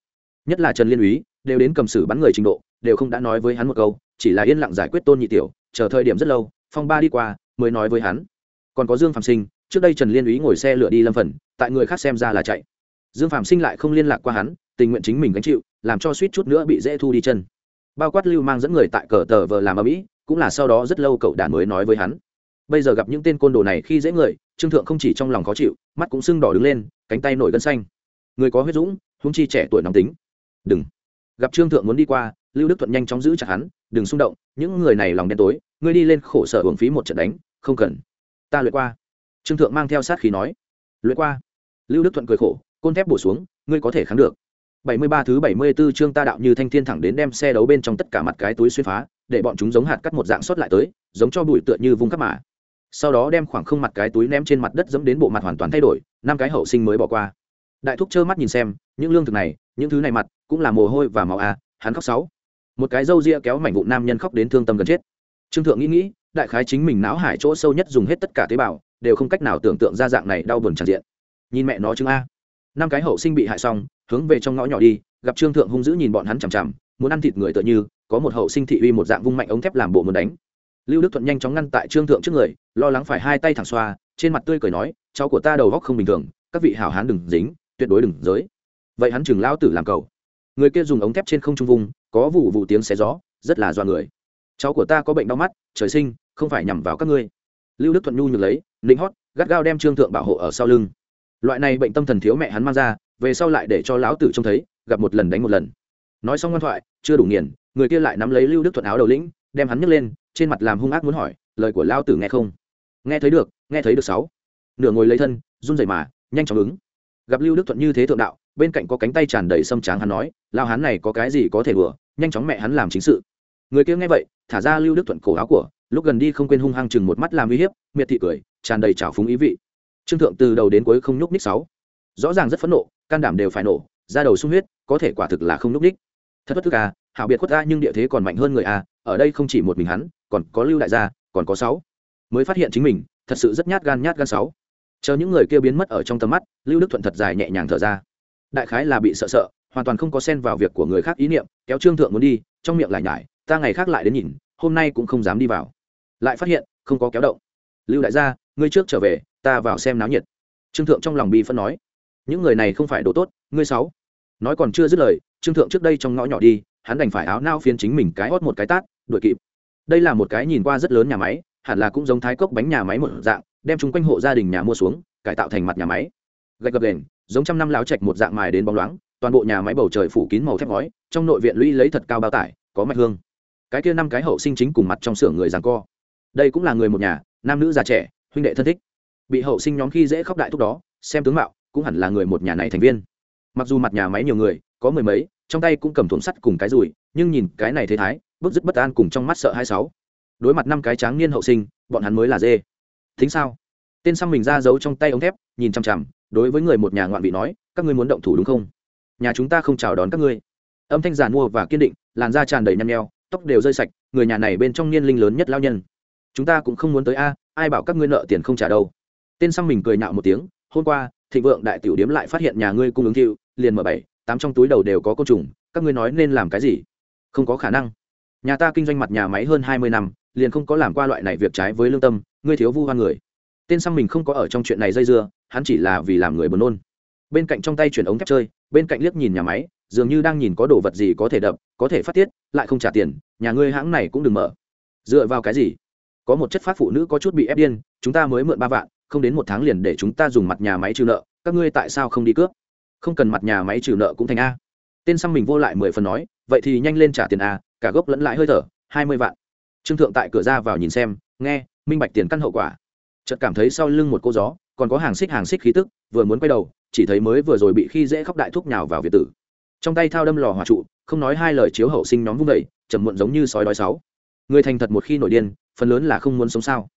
Nhất là trần liên úy, đều đến cầm xử bắn người trình độ, đều không đã nói với hắn một câu, chỉ là yên lặng giải quyết tôn nhị tiểu, chờ thời điểm rất lâu, phong ba đi qua, mới nói với hắn còn có dương phạm sinh, trước đây trần liên ý ngồi xe lửa đi lâm phần, tại người khác xem ra là chạy. Dương phạm sinh lại không liên lạc qua hắn, tình nguyện chính mình gánh chịu, làm cho suýt chút nữa bị dễ thu đi chân. Bao quát lưu mang dẫn người tại cờ tờ vờ làm ở mỹ cũng là sau đó rất lâu cậu đàn mới nói với hắn. Bây giờ gặp những tên côn đồ này khi dễ người, trương thượng không chỉ trong lòng khó chịu, mắt cũng sưng đỏ đứng lên, cánh tay nổi gân xanh. Người có huyết dũng húng chi trẻ tuổi nóng tính. Đừng. Gặp trương thượng muốn đi qua, lưu đức thuận nhanh chóng giữ chặt hắn, đừng xung động, những người này lòng đen tối, ngươi đi lên khổ sở hưởng phí một trận đánh, không cần ta luyện qua. Trương thượng mang theo sát khí nói. Luyện qua. Lưu đức thuận cười khổ, côn thép bổ xuống, ngươi có thể kháng được. Bảy mươi ba thứ bảy mươi 74 chương ta đạo như thanh thiên thẳng đến đem xe đấu bên trong tất cả mặt cái túi xuyên phá, để bọn chúng giống hạt cắt một dạng sót lại tới, giống cho bụi tựa như vung cắt mà. Sau đó đem khoảng không mặt cái túi ném trên mặt đất dẫm đến bộ mặt hoàn toàn thay đổi, năm cái hậu sinh mới bỏ qua. Đại thúc trơ mắt nhìn xem, những lương thực này, những thứ này mặt, cũng là mồ hôi và màu a à, hắn khóc sáu. Một cái râu ria kéo mảnh vụ nam nhân khóc đến thương tâm gần chết. Trương thượng nghĩ nghĩ đại khái chính mình não hải chỗ sâu nhất dùng hết tất cả tế bào, đều không cách nào tưởng tượng ra dạng này đau buồn tràn diện. Nhìn mẹ nó chứng a. Năm cái hậu sinh bị hại xong, hướng về trong ngõ nhỏ đi, gặp trương thượng hung dữ nhìn bọn hắn chằm chằm, muốn ăn thịt người tựa như, có một hậu sinh thị uy một dạng vung mạnh ống thép làm bộ muốn đánh. Lưu đức thuận nhanh chóng ngăn tại trương thượng trước người, lo lắng phải hai tay thẳng xoa, trên mặt tươi cười nói, cháu của ta đầu góc không bình thường, các vị hảo hán đừng dính, tuyệt đối đừng giới. Vậy hắn chừng lao tử làm cầu. Người kia dùng ống thép trên không trung vùng có vụ vụ tiếng xé gió, rất là doan người cháu của ta có bệnh đau mắt, trời sinh, không phải nhằm vào các ngươi. Lưu đức thuận nhu nhược lấy, nịnh hót, gắt gao đem trương thượng bảo hộ ở sau lưng. Loại này bệnh tâm thần thiếu mẹ hắn mang ra, về sau lại để cho lão tử trông thấy, gặp một lần đánh một lần. Nói xong ngoan thoại, chưa đủ nghiền, người kia lại nắm lấy lưu đức thuận áo đầu lĩnh, đem hắn nhấc lên, trên mặt làm hung ác muốn hỏi, lời của lao tử nghe không? Nghe thấy được, nghe thấy được sáu. Nửa ngồi lấy thân, run rẩy mà, nhanh chóng ứng. Gặp lưu đức thuận như thế thượng đạo, bên cạnh có cánh tay tràn đầy xâm tráng hắn nói lao hắn này có cái gì có thể vừa nhanh chóng mẹ hắn làm chính sự người kia nghe vậy, thả ra lưu đức thuận cổ áo của, lúc gần đi không quên hung hăng chừng một mắt làm uy hiếp, miệt thị cười, tràn đầy trào phúng ý vị. Trương thượng từ đầu đến cuối không nhúc ních sáu. Rõ ràng rất phẫn nộ, can đảm đều phải nổ ra đầu sung huyết, có thể quả thực là không nhúc ních thật bất thức à hảo biệt khuất ta nhưng địa thế còn mạnh hơn người a ở đây không chỉ một mình hắn, còn có lưu đại gia, còn có sáu. Mới phát hiện chính mình, thật sự rất nhát gan nhát gan sáu. Chờ những người kia biến mất ở trong tầm mắt, lưu đức thuận thật dài nhẹ nhàng thở ra. Đại khái là bị sợ sợ, hoàn toàn không có xen vào việc của người khác ý niệm, kéo trương thượng muốn đi, trong miệng lại nhải ta ngày khác lại đến nhìn, hôm nay cũng không dám đi vào. Lại phát hiện, không có kéo động. Lưu đại gia, ngươi trước trở về, ta vào xem náo nhiệt. Trương thượng trong lòng bi phân nói. Những người này không phải đồ tốt, ngươi sáu. Nói còn chưa dứt lời, trương thượng trước đây trong ngõ nhỏ đi, hắn đành phải áo nao phiến chính mình cái hót một cái tát, đuổi kịp. Đây là một cái nhìn qua rất lớn nhà máy, hẳn là cũng giống thái cốc bánh nhà máy một dạng, đem chung quanh hộ gia đình nhà mua xuống, cải tạo thành mặt nhà máy. Gạch gập đền, giống trăm năm láo chạch một dạng mài đến bóng loáng, toàn bộ nhà máy bầu trời phủ kín màu thép ngói, trong nội viện lũy lấy thật cao bao tải, có mạch hương cái kia năm cái hậu sinh chính cùng mặt trong xưởng người giằng co. Đây cũng là người một nhà, nam nữ già trẻ, huynh đệ thân thích. Bị hậu sinh nhóm khi dễ khóc đại thúc đó, xem tướng mạo, cũng hẳn là người một nhà này thành viên. Mặc dù mặt nhà máy nhiều người, có mười mấy, trong tay cũng cầm thùng sắt cùng cái rùi, nhưng nhìn cái này thế thái, bức dứt bất an cùng trong mắt sợ hai sáu. Đối mặt năm cái tráng niên hậu sinh, bọn hắn mới là dê. Thính sao? Tên xăm mình ra giấu trong tay ống thép, nhìn chằm chằm, đối với người một nhà ngoạn vị nói, các ngươi muốn động thủ đúng không? Nhà chúng ta không chào đón các ngươi. Âm thanh giàn mua và kiên định, làn da tràn đầy nhăn nheo tóc đều rơi sạch, người nhà này bên trong niên linh lớn nhất lao nhân. Chúng ta cũng không muốn tới a, ai bảo các ngươi nợ tiền không trả đâu. Tên xăm mình cười nhạo một tiếng, hôm qua, thịnh vượng đại tiểu điếm lại phát hiện nhà ngươi cung ứng thiệu, liền mở bảy, tám trong túi đầu đều có côn trùng, các ngươi nói nên làm cái gì? Không có khả năng. Nhà ta kinh doanh mặt nhà máy hơn hai mươi năm, liền không có làm qua loại này việc trái với lương tâm, ngươi thiếu vu hoa người. Tên xăm mình không có ở trong chuyện này dây dưa, hắn chỉ là vì làm người buồn nôn. Bên cạnh trong tay chuyển ống thép chơi, bên cạnh liếc nhìn nhà máy dường như đang nhìn có đồ vật gì có thể đập, có thể phát tiết, lại không trả tiền, nhà ngươi hãng này cũng đừng mở. Dựa vào cái gì? Có một chất phát phụ nữ có chút bị ép điên, chúng ta mới mượn ba vạn, không đến một tháng liền để chúng ta dùng mặt nhà máy trừ nợ, các ngươi tại sao không đi cướp? Không cần mặt nhà máy trừ nợ cũng thành a. Tên xăm mình vô lại mười phần nói, vậy thì nhanh lên trả tiền a, cả gốc lẫn lãi hơi thở, hai mươi vạn. Trương thượng tại cửa ra vào nhìn xem, nghe, minh bạch tiền căn hậu quả. Chợt cảm thấy sau lưng một cô gió, còn có hàng xích hàng xích khí tức, vừa muốn quay đầu, chỉ thấy mới vừa rồi bị khi dễ khóc đại thúc nhào vào việt tử trong tay thao đâm lò hỏa trụ, không nói hai lời chiếu hậu sinh nhóm vung đầy chầm muộn giống như sói đói sáu. Người thành thật một khi nổi điên, phần lớn là không muốn sống sao?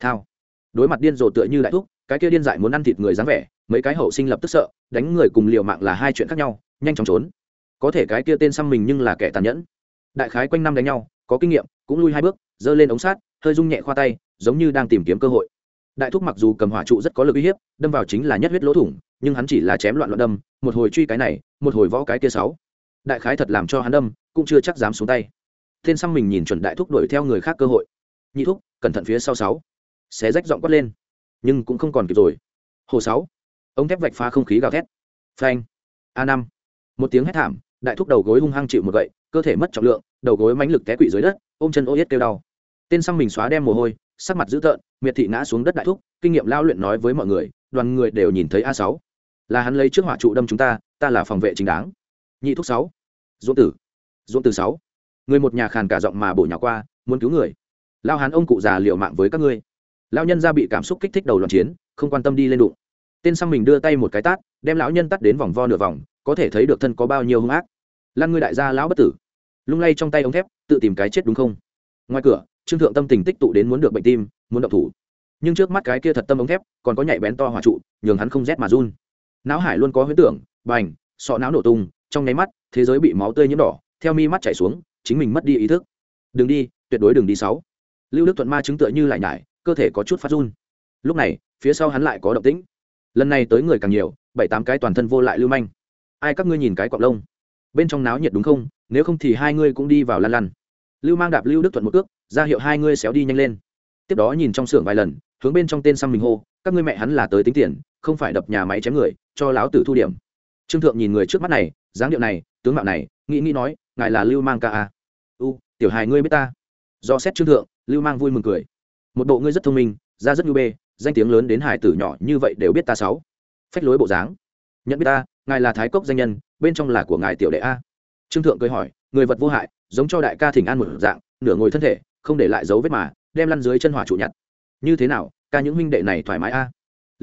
Thao. Đối mặt điên rồ tựa như đại thúc, cái kia điên dại muốn ăn thịt người dáng vẻ, mấy cái hậu sinh lập tức sợ, đánh người cùng liều mạng là hai chuyện khác nhau, nhanh chóng trốn. Có thể cái kia tên xăm mình nhưng là kẻ tàn nhẫn. Đại khái quanh năm đánh nhau, có kinh nghiệm, cũng lui hai bước, giơ lên ống sát hơi rung nhẹ khoa tay, giống như đang tìm kiếm cơ hội. Đại thúc mặc dù cầm hỏa trụ rất có lực uy hiếp, đâm vào chính là nhất huyết lỗ thủng nhưng hắn chỉ là chém loạn loạn đâm, một hồi truy cái này, một hồi võ cái kia sáu. Đại khái thật làm cho hắn đâm, cũng chưa chắc dám xuống tay. Tên xăm mình nhìn chuẩn đại thúc đuổi theo người khác cơ hội. Nhị thúc, cẩn thận phía sau sáu. Xé rách giọng quát lên. Nhưng cũng không còn kịp rồi. Hồ sáu. Ống thép vạch phá không khí gào thét. Phanh. A năm. Một tiếng hét thảm, đại thúc đầu gối hung hăng chịu một gậy, cơ thể mất trọng lượng, đầu gối mãnh lực té quỵ dưới đất, ôm chân ô yết kêu đau. Tên xăm mình xóa đem mồ hôi, sắc mặt dữ tợn, miệt thị ngã xuống đất đại thúc, kinh nghiệm lao luyện nói với mọi người, đoàn người đều nhìn thấy a sáu là hắn lấy trước hỏa trụ đâm chúng ta ta là phòng vệ chính đáng. Nhị thúc sáu, dũng tử dũng tử sáu. Người một nhà khàn cả giọng mà bổ nhỏ qua, muốn cứu người. Lao hắn ông cụ già liệu mạng với các ngươi. Lao nhân ra bị cảm xúc kích thích đầu loạn chiến, không quan tâm đi lên đụng. Tên xăm mình đưa tay một cái tát, đem lão nhân tắt đến vòng vo nửa vòng, có thể thấy được thân có bao nhiêu hung ác. Lan ngươi đại gia lão bất tử. Lung lay trong tay ống thép, tự tìm cái chết đúng không? Ngoài cửa, trương thượng tâm tình tích tụ đến muốn được bệnh tim, muốn động thủ. Nhưng trước mắt cái kia thật tâm ống thép, còn có nhạy bén to hỏa trụ, nhường hắn không rét mà run não hải luôn có huyết tưởng, bành, sọ não nổ tung, trong nháy mắt, thế giới bị máu tươi nhiễm đỏ, theo mi mắt chảy xuống, chính mình mất đi ý thức. Đừng đi, tuyệt đối đừng đi sáu. Lưu đức thuận ma chứng tựa như lại nhải, cơ thể có chút phát run. Lúc này, phía sau hắn lại có động tĩnh. Lần này tới người càng nhiều, bảy tám cái toàn thân vô lại lưu manh. Ai các ngươi nhìn cái cọc lông? Bên trong náo nhiệt đúng không? Nếu không thì hai ngươi cũng đi vào lăn lăn. Lưu mang đạp lưu đức thuận một cước, ra hiệu hai ngươi xéo đi nhanh lên. Tiếp đó nhìn trong xưởng vài lần, hướng bên trong tên xăm mình hô, các ngươi mẹ hắn là tới tính tiền không phải đập nhà máy chém người, cho láo tử thu điểm. Trương thượng nhìn người trước mắt này, dáng điệu này, tướng mạo này, nghĩ nghĩ nói, ngài là lưu mang ca à? u, tiểu hài ngươi biết ta. Do xét trương thượng, lưu mang vui mừng cười. Một bộ ngươi rất thông minh ra rất nhu bê, danh tiếng lớn đến hài tử nhỏ như vậy đều biết ta sáu. Phách lối bộ dáng. Nhận biết ta, ngài là thái cốc danh nhân, bên trong là của ngài tiểu đệ a. Trương thượng cười hỏi, người vật vô hại, giống cho đại ca thỉnh an một dạng, nửa ngồi thân thể, không để lại dấu vết mà, đem lăn dưới chân hỏa trụ nhặt. Như thế nào, ca những huynh đệ này thoải mái a?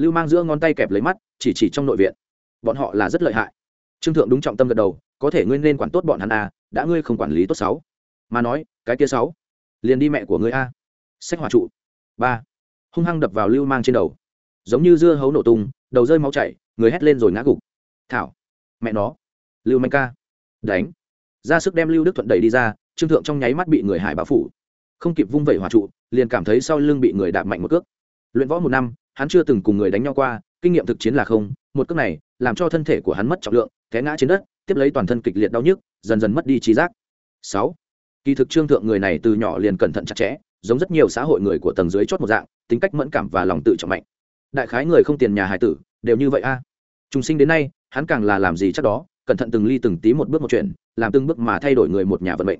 Lưu mang giữa ngón tay kẹp lấy mắt, chỉ chỉ trong nội viện. Bọn họ là rất lợi hại. Trương thượng đúng trọng tâm gật đầu, có thể ngươi nên quản tốt bọn hắn à? đã ngươi không quản lý tốt sáu. Mà nói, cái kia sáu, liền đi mẹ của ngươi a. Sách hỏa trụ. Ba. Hung hăng đập vào lưu mang trên đầu. Giống như dưa hấu nổ tung, đầu rơi máu chảy, người hét lên rồi ngã gục. Thảo. Mẹ nó. Lưu manh ca. Đánh. Ra sức đem lưu đức thuận đẩy đi ra, trương thượng trong nháy mắt bị người hải báo phủ. Không kịp vung vẩy hỏa trụ, liền cảm thấy sau lưng bị người đạp mạnh một cước. Luyện võ một năm hắn chưa từng cùng người đánh nhau qua, kinh nghiệm thực chiến là không, một cước này làm cho thân thể của hắn mất trọng lượng, té ngã trên đất, tiếp lấy toàn thân kịch liệt đau nhức, dần dần mất đi trí giác. Sáu, kỳ thực trương thượng người này từ nhỏ liền cẩn thận chặt chẽ, giống rất nhiều xã hội người của tầng dưới chót một dạng, tính cách mẫn cảm và lòng tự trọng mạnh. Đại khái người không tiền nhà hải tử, đều như vậy a. À. trùng sinh đến nay, hắn càng là làm gì chắc đó, cẩn thận từng ly từng tí một bước một chuyện, làm từng bước mà thay đổi người một nhà vận mệnh.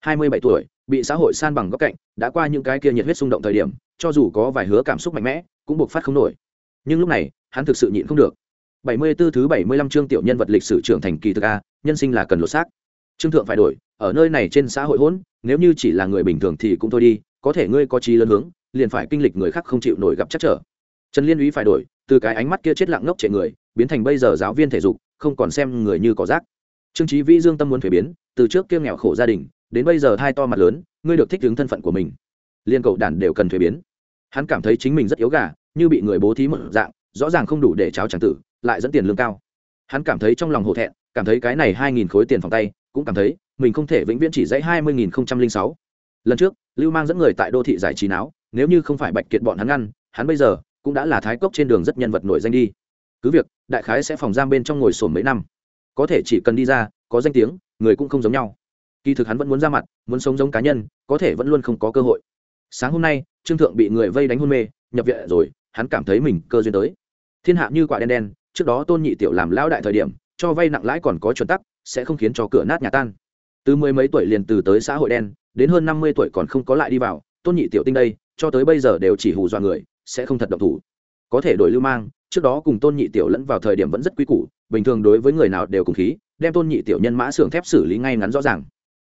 Hai mươi bảy tuổi, bị xã hội san bằng góc cạnh, đã qua những cái kia nhiệt huyết xung động thời điểm, cho dù có vài hứa cảm xúc mạnh mẽ cũng buộc phát không nổi. Nhưng lúc này, hắn thực sự nhịn không được. Bảy mươi 74 thứ bảy mươi lăm chương tiểu nhân vật lịch sử trưởng thành kỳ thực a, nhân sinh là cần lột xác. Trương thượng phải đổi, ở nơi này trên xã hội hỗn, nếu như chỉ là người bình thường thì cũng thôi đi, có thể ngươi có trí lớn hướng, liền phải kinh lịch người khác không chịu nổi gặp chắc trở. Trần liên úy phải đổi, từ cái ánh mắt kia chết lặng ngốc trệ người, biến thành bây giờ giáo viên thể dục, không còn xem người như cỏ rác. Trương trí vĩ dương tâm muốn thuế biến, từ trước kia nghèo khổ gia đình, đến bây giờ thai to mặt lớn, ngươi được thích ứng thân phận của mình. Liên cậu đàn đều cần thuế biến hắn cảm thấy chính mình rất yếu gà, như bị người bố thí một dạng, rõ ràng không đủ để cháo tràng tử, lại dẫn tiền lương cao. Hắn cảm thấy trong lòng hổ thẹn, cảm thấy cái này hai nghìn khối tiền phòng tay, cũng cảm thấy mình không thể vĩnh viễn chỉ dãy hai mươi nghìn không trăm linh sáu. Lần trước, lưu mang dẫn người tại đô thị giải trí não nếu như không phải bạch kiệt bọn hắn ngăn, hắn bây giờ cũng đã là thái cốc trên đường rất nhân vật nổi danh đi. Cứ việc, đại khái sẽ phòng giam bên trong ngồi sổm mấy năm. Có thể chỉ cần đi ra, có danh tiếng, người cũng không giống nhau. Kỳ thực hắn vẫn muốn ra mặt, muốn sống giống cá nhân, có thể vẫn luôn không có cơ hội sáng hôm nay, trương thượng bị người vây đánh hôn mê, nhập viện rồi, hắn cảm thấy mình cơ duyên tới. Thiên hạ như quả đen đen, trước đó tôn nhị tiểu làm lão đại thời điểm, cho vay nặng lãi còn có chuẩn tắc, sẽ không khiến cho cửa nát nhà tan. Từ mười mấy tuổi liền từ tới xã hội đen, đến hơn năm mươi tuổi còn không có lại đi vào, tôn nhị tiểu tinh đây, cho tới bây giờ đều chỉ hù dọa người, sẽ không thật động thủ. Có thể đổi lưu mang, trước đó cùng tôn nhị tiểu lẫn vào thời điểm vẫn rất quý củ, bình thường đối với người nào đều cùng khí, đem tôn nhị tiểu nhân mã xưởng thép xử lý ngay ngắn rõ ràng.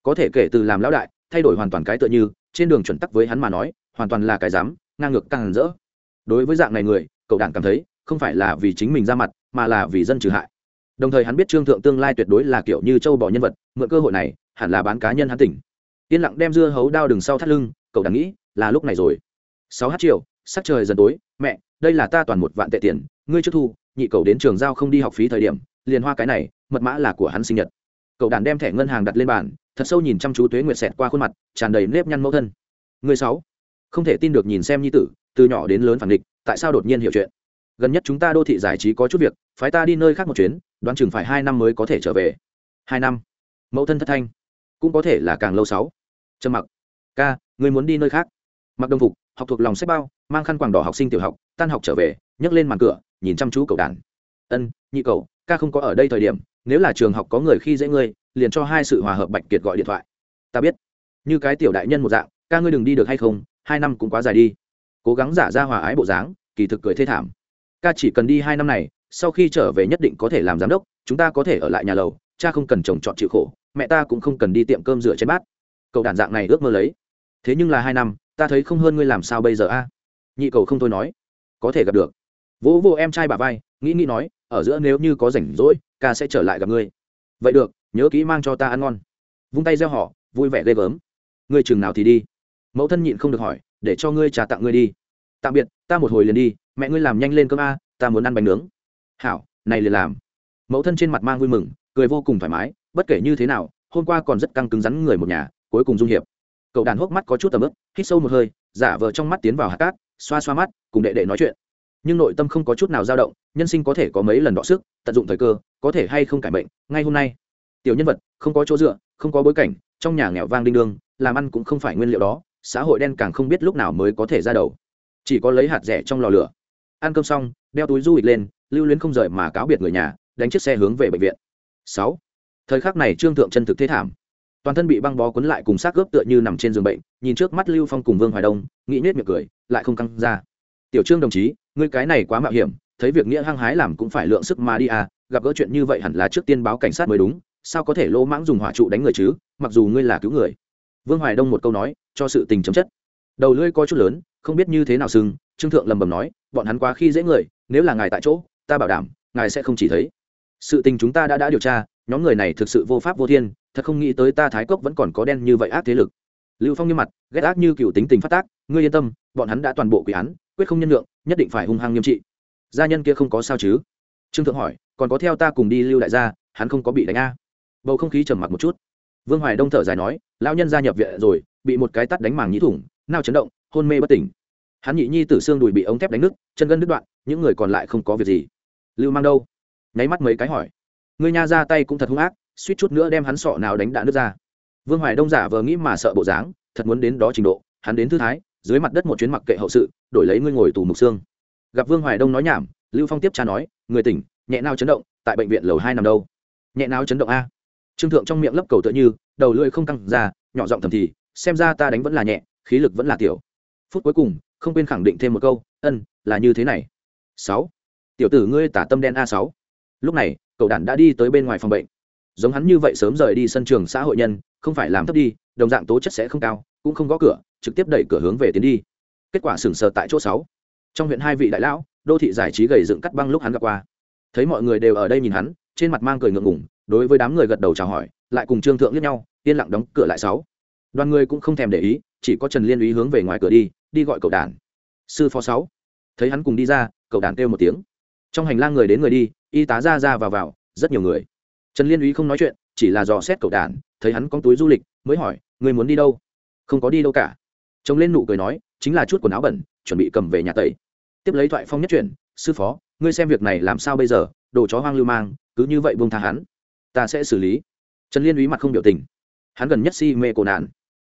Có thể kể từ làm lão đại, thay đổi hoàn toàn cái tựa như trên đường chuẩn tắc với hắn mà nói, hoàn toàn là cái dám, ngang ngược càng rỡ. Đối với dạng này người, cậu đảng cảm thấy, không phải là vì chính mình ra mặt, mà là vì dân trừ hại. Đồng thời hắn biết trương thượng tương lai tuyệt đối là kiểu như châu bò nhân vật, mượn cơ hội này, hẳn là bán cá nhân hắn tỉnh. Yên lặng đem dưa hấu đao đừng sau thắt lưng, cậu đảng nghĩ, là lúc này rồi. Sáu h chiều, sắc trời dần tối, mẹ, đây là ta toàn một vạn tệ tiền, ngươi trước thu, nhị cậu đến trường giao không đi học phí thời điểm, liền hoa cái này, mật mã là của hắn sinh nhật cậu đàn đem thẻ ngân hàng đặt lên bàn thật sâu nhìn chăm chú tuế nguyệt xẹt qua khuôn mặt tràn đầy nếp nhăn mẫu thân. Người sáu. Không thể tin được nhìn xem nhi tử từ nhỏ đến lớn phản địch tại sao đột nhiên hiểu chuyện? Gần nhất chúng ta đô thị giải trí có chút việc phái ta đi nơi khác một chuyến đoán chừng phải hai năm mới có thể trở về. Hai năm. Mẫu thân thất thanh. Cũng có thể là càng lâu sáu. Trầm mặc. Ca người muốn đi nơi khác. Mặc đồng phục học thuộc lòng sách bao mang khăn quàng đỏ học sinh tiểu học tan học trở về nhấc lên màn cửa nhìn chăm chú cậu đàn. Ân nhị cậu, ca không có ở đây thời điểm nếu là trường học có người khi dễ ngươi, liền cho hai sự hòa hợp bạch kiệt gọi điện thoại. Ta biết. Như cái tiểu đại nhân một dạng, ca ngươi đừng đi được hay không, hai năm cũng quá dài đi. Cố gắng giả ra hòa ái bộ dáng, kỳ thực cười thê thảm. Ca chỉ cần đi hai năm này, sau khi trở về nhất định có thể làm giám đốc, chúng ta có thể ở lại nhà lầu, cha không cần chồng chọn chịu khổ, mẹ ta cũng không cần đi tiệm cơm rửa chén bát. Cậu đàn dạng này ước mơ lấy. Thế nhưng là hai năm, ta thấy không hơn ngươi làm sao bây giờ a? Nhị cầu không thôi nói. Có thể gặp được. Vỗ vô em trai bà vai, nghĩ nghĩ nói, ở giữa nếu như có rảnh rỗi ca sẽ trở lại gặp ngươi. Vậy được, nhớ kỹ mang cho ta ăn ngon. Vung tay gieo họ, vui vẻ ghê gớm. Ngươi chừng nào thì đi. Mẫu thân nhịn không được hỏi, để cho ngươi trả tặng ngươi đi. Tạm biệt, ta một hồi liền đi, mẹ ngươi làm nhanh lên cơm a, ta muốn ăn bánh nướng. Hảo, này liền làm. Mẫu thân trên mặt mang vui mừng, cười vô cùng thoải mái, bất kể như thế nào, hôm qua còn rất căng cứng rắn người một nhà, cuối cùng dung hiệp. Cậu đàn hốc mắt có chút tầm ức hít sâu một hơi, giả vờ trong mắt tiến vào hạt cát, xoa xoa mắt, cùng đệ đệ nói chuyện. Nhưng nội tâm không có chút nào dao động, nhân sinh có thể có mấy lần đọ sức, tận dụng thời cơ có thể hay không cải bệnh ngay hôm nay. Tiểu nhân vật, không có chỗ dựa, không có bối cảnh, trong nhà nghèo vang đinh đương, làm ăn cũng không phải nguyên liệu đó, xã hội đen càng không biết lúc nào mới có thể ra đầu. Chỉ có lấy hạt rẻ trong lò lửa. Ăn cơm xong, đeo túi du lịch lên, lưu luyến không rời mà cáo biệt người nhà, đánh chiếc xe hướng về bệnh viện. Sáu. Thời khắc này trương thượng chân thực thế thảm. Toàn thân bị băng bó cuốn lại cùng xác gớp tựa như nằm trên giường bệnh, nhìn trước mắt lưu phong cùng vương hoài đông, nghĩ nết miệng cười, lại không căng ra. Tiểu trương đồng chí, ngươi cái này quá mạo hiểm, thấy việc nghĩa hăng hái làm cũng phải lượng sức mà đi à gặp gỡ chuyện như vậy hẳn là trước tiên báo cảnh sát mới đúng, sao có thể lỗ mãng dùng hỏa trụ đánh người chứ, mặc dù ngươi là cứu người. Vương hoài đông một câu nói, cho sự tình chấm chất. Đầu lưỡi coi chút lớn, không biết như thế nào sưng trương thượng lầm bầm nói, bọn hắn quá khi dễ người, nếu là ngài tại chỗ, ta bảo đảm, ngài sẽ không chỉ thấy. Sự tình chúng ta đã đã điều tra, nhóm người này thực sự vô pháp vô thiên, thật không nghĩ tới ta thái cốc vẫn còn có đen như vậy ác thế lực. Lưu phong như mặt, ghét ác như cựu tính tình phát tác, ngươi yên tâm, bọn hắn đã toàn bộ quỷ án, quyết không nhân lượng nhất định phải hung hăng nghiêm trị. Gia nhân kia không có sao chứ? Trương thượng hỏi, còn có theo ta cùng đi lưu đại gia, hắn không có bị đánh a? Bầu không khí trầm mặc một chút. Vương hoài đông thở dài nói, lão nhân gia nhập viện rồi, bị một cái tắt đánh màng nhĩ thủng nao chấn động, hôn mê bất tỉnh. Hắn nhị nhi tử xương đùi bị ống thép đánh nứt, chân gân đứt đoạn, những người còn lại không có việc gì. Lưu mang đâu? Nháy mắt mấy cái hỏi. Người nhà ra tay cũng thật hung ác, suýt chút nữa đem hắn sọ nào đánh đạn nứt ra. Vương hoài đông giả vờ nghĩ mà sợ bộ dáng, thật muốn đến đó trình độ, hắn đến thư thái, dưới mặt đất một chuyến mặc kệ hậu sự, đổi lấy ngươi ngồi tù mục xương. Gặp vương hoài đông nói nhảm, lưu phong tiếp cha nói người tỉnh, nhẹ nào chấn động, tại bệnh viện lầu hai nằm đâu? Nhẹ nào chấn động a? Trương thượng trong miệng lấp cầu tựa như, đầu lưỡi không căng ra, nhỏ giọng thầm thì, xem ra ta đánh vẫn là nhẹ, khí lực vẫn là tiểu. Phút cuối cùng, không quên khẳng định thêm một câu, ân, là như thế này. Sáu. Tiểu tử ngươi tả tâm đen a sáu. Lúc này, cậu đản đã đi tới bên ngoài phòng bệnh. Giống hắn như vậy sớm rời đi sân trường xã hội nhân, không phải làm thấp đi, đồng dạng tố chất sẽ không cao, cũng không gõ cửa, trực tiếp đẩy cửa hướng về tiến đi. Kết quả sừng sờ tại chỗ sáu. Trong huyện hai vị đại lão đô thị giải trí gầy dựng cắt băng lúc hắn gặp qua. Thấy mọi người đều ở đây nhìn hắn, trên mặt mang cười ngượng ngùng, đối với đám người gật đầu chào hỏi, lại cùng trương thượng liếc nhau, yên lặng đóng cửa lại sáu. Đoàn người cũng không thèm để ý, chỉ có trần liên ý hướng về ngoài cửa đi đi gọi cậu đàn sư phó sáu. Thấy hắn cùng đi ra, cậu đàn kêu một tiếng. Trong hành lang người đến người đi, y tá ra ra vào vào, rất nhiều người. Trần liên ý không nói chuyện, chỉ là dò xét cậu đàn thấy hắn có túi du lịch, mới hỏi người muốn đi đâu? Không có đi đâu cả. Trông lên nụ cười nói, chính là chút quần áo bẩn, chuẩn bị cầm về nhà tẩy tiếp lấy thoại phong nhất chuyển, sư phó, ngươi xem việc này làm sao bây giờ? Đồ chó hoang lưu mang, cứ như vậy buông tha hắn, ta sẽ xử lý. Trần liên úy mặt không biểu tình. Hắn gần nhất si mê cổ nạn.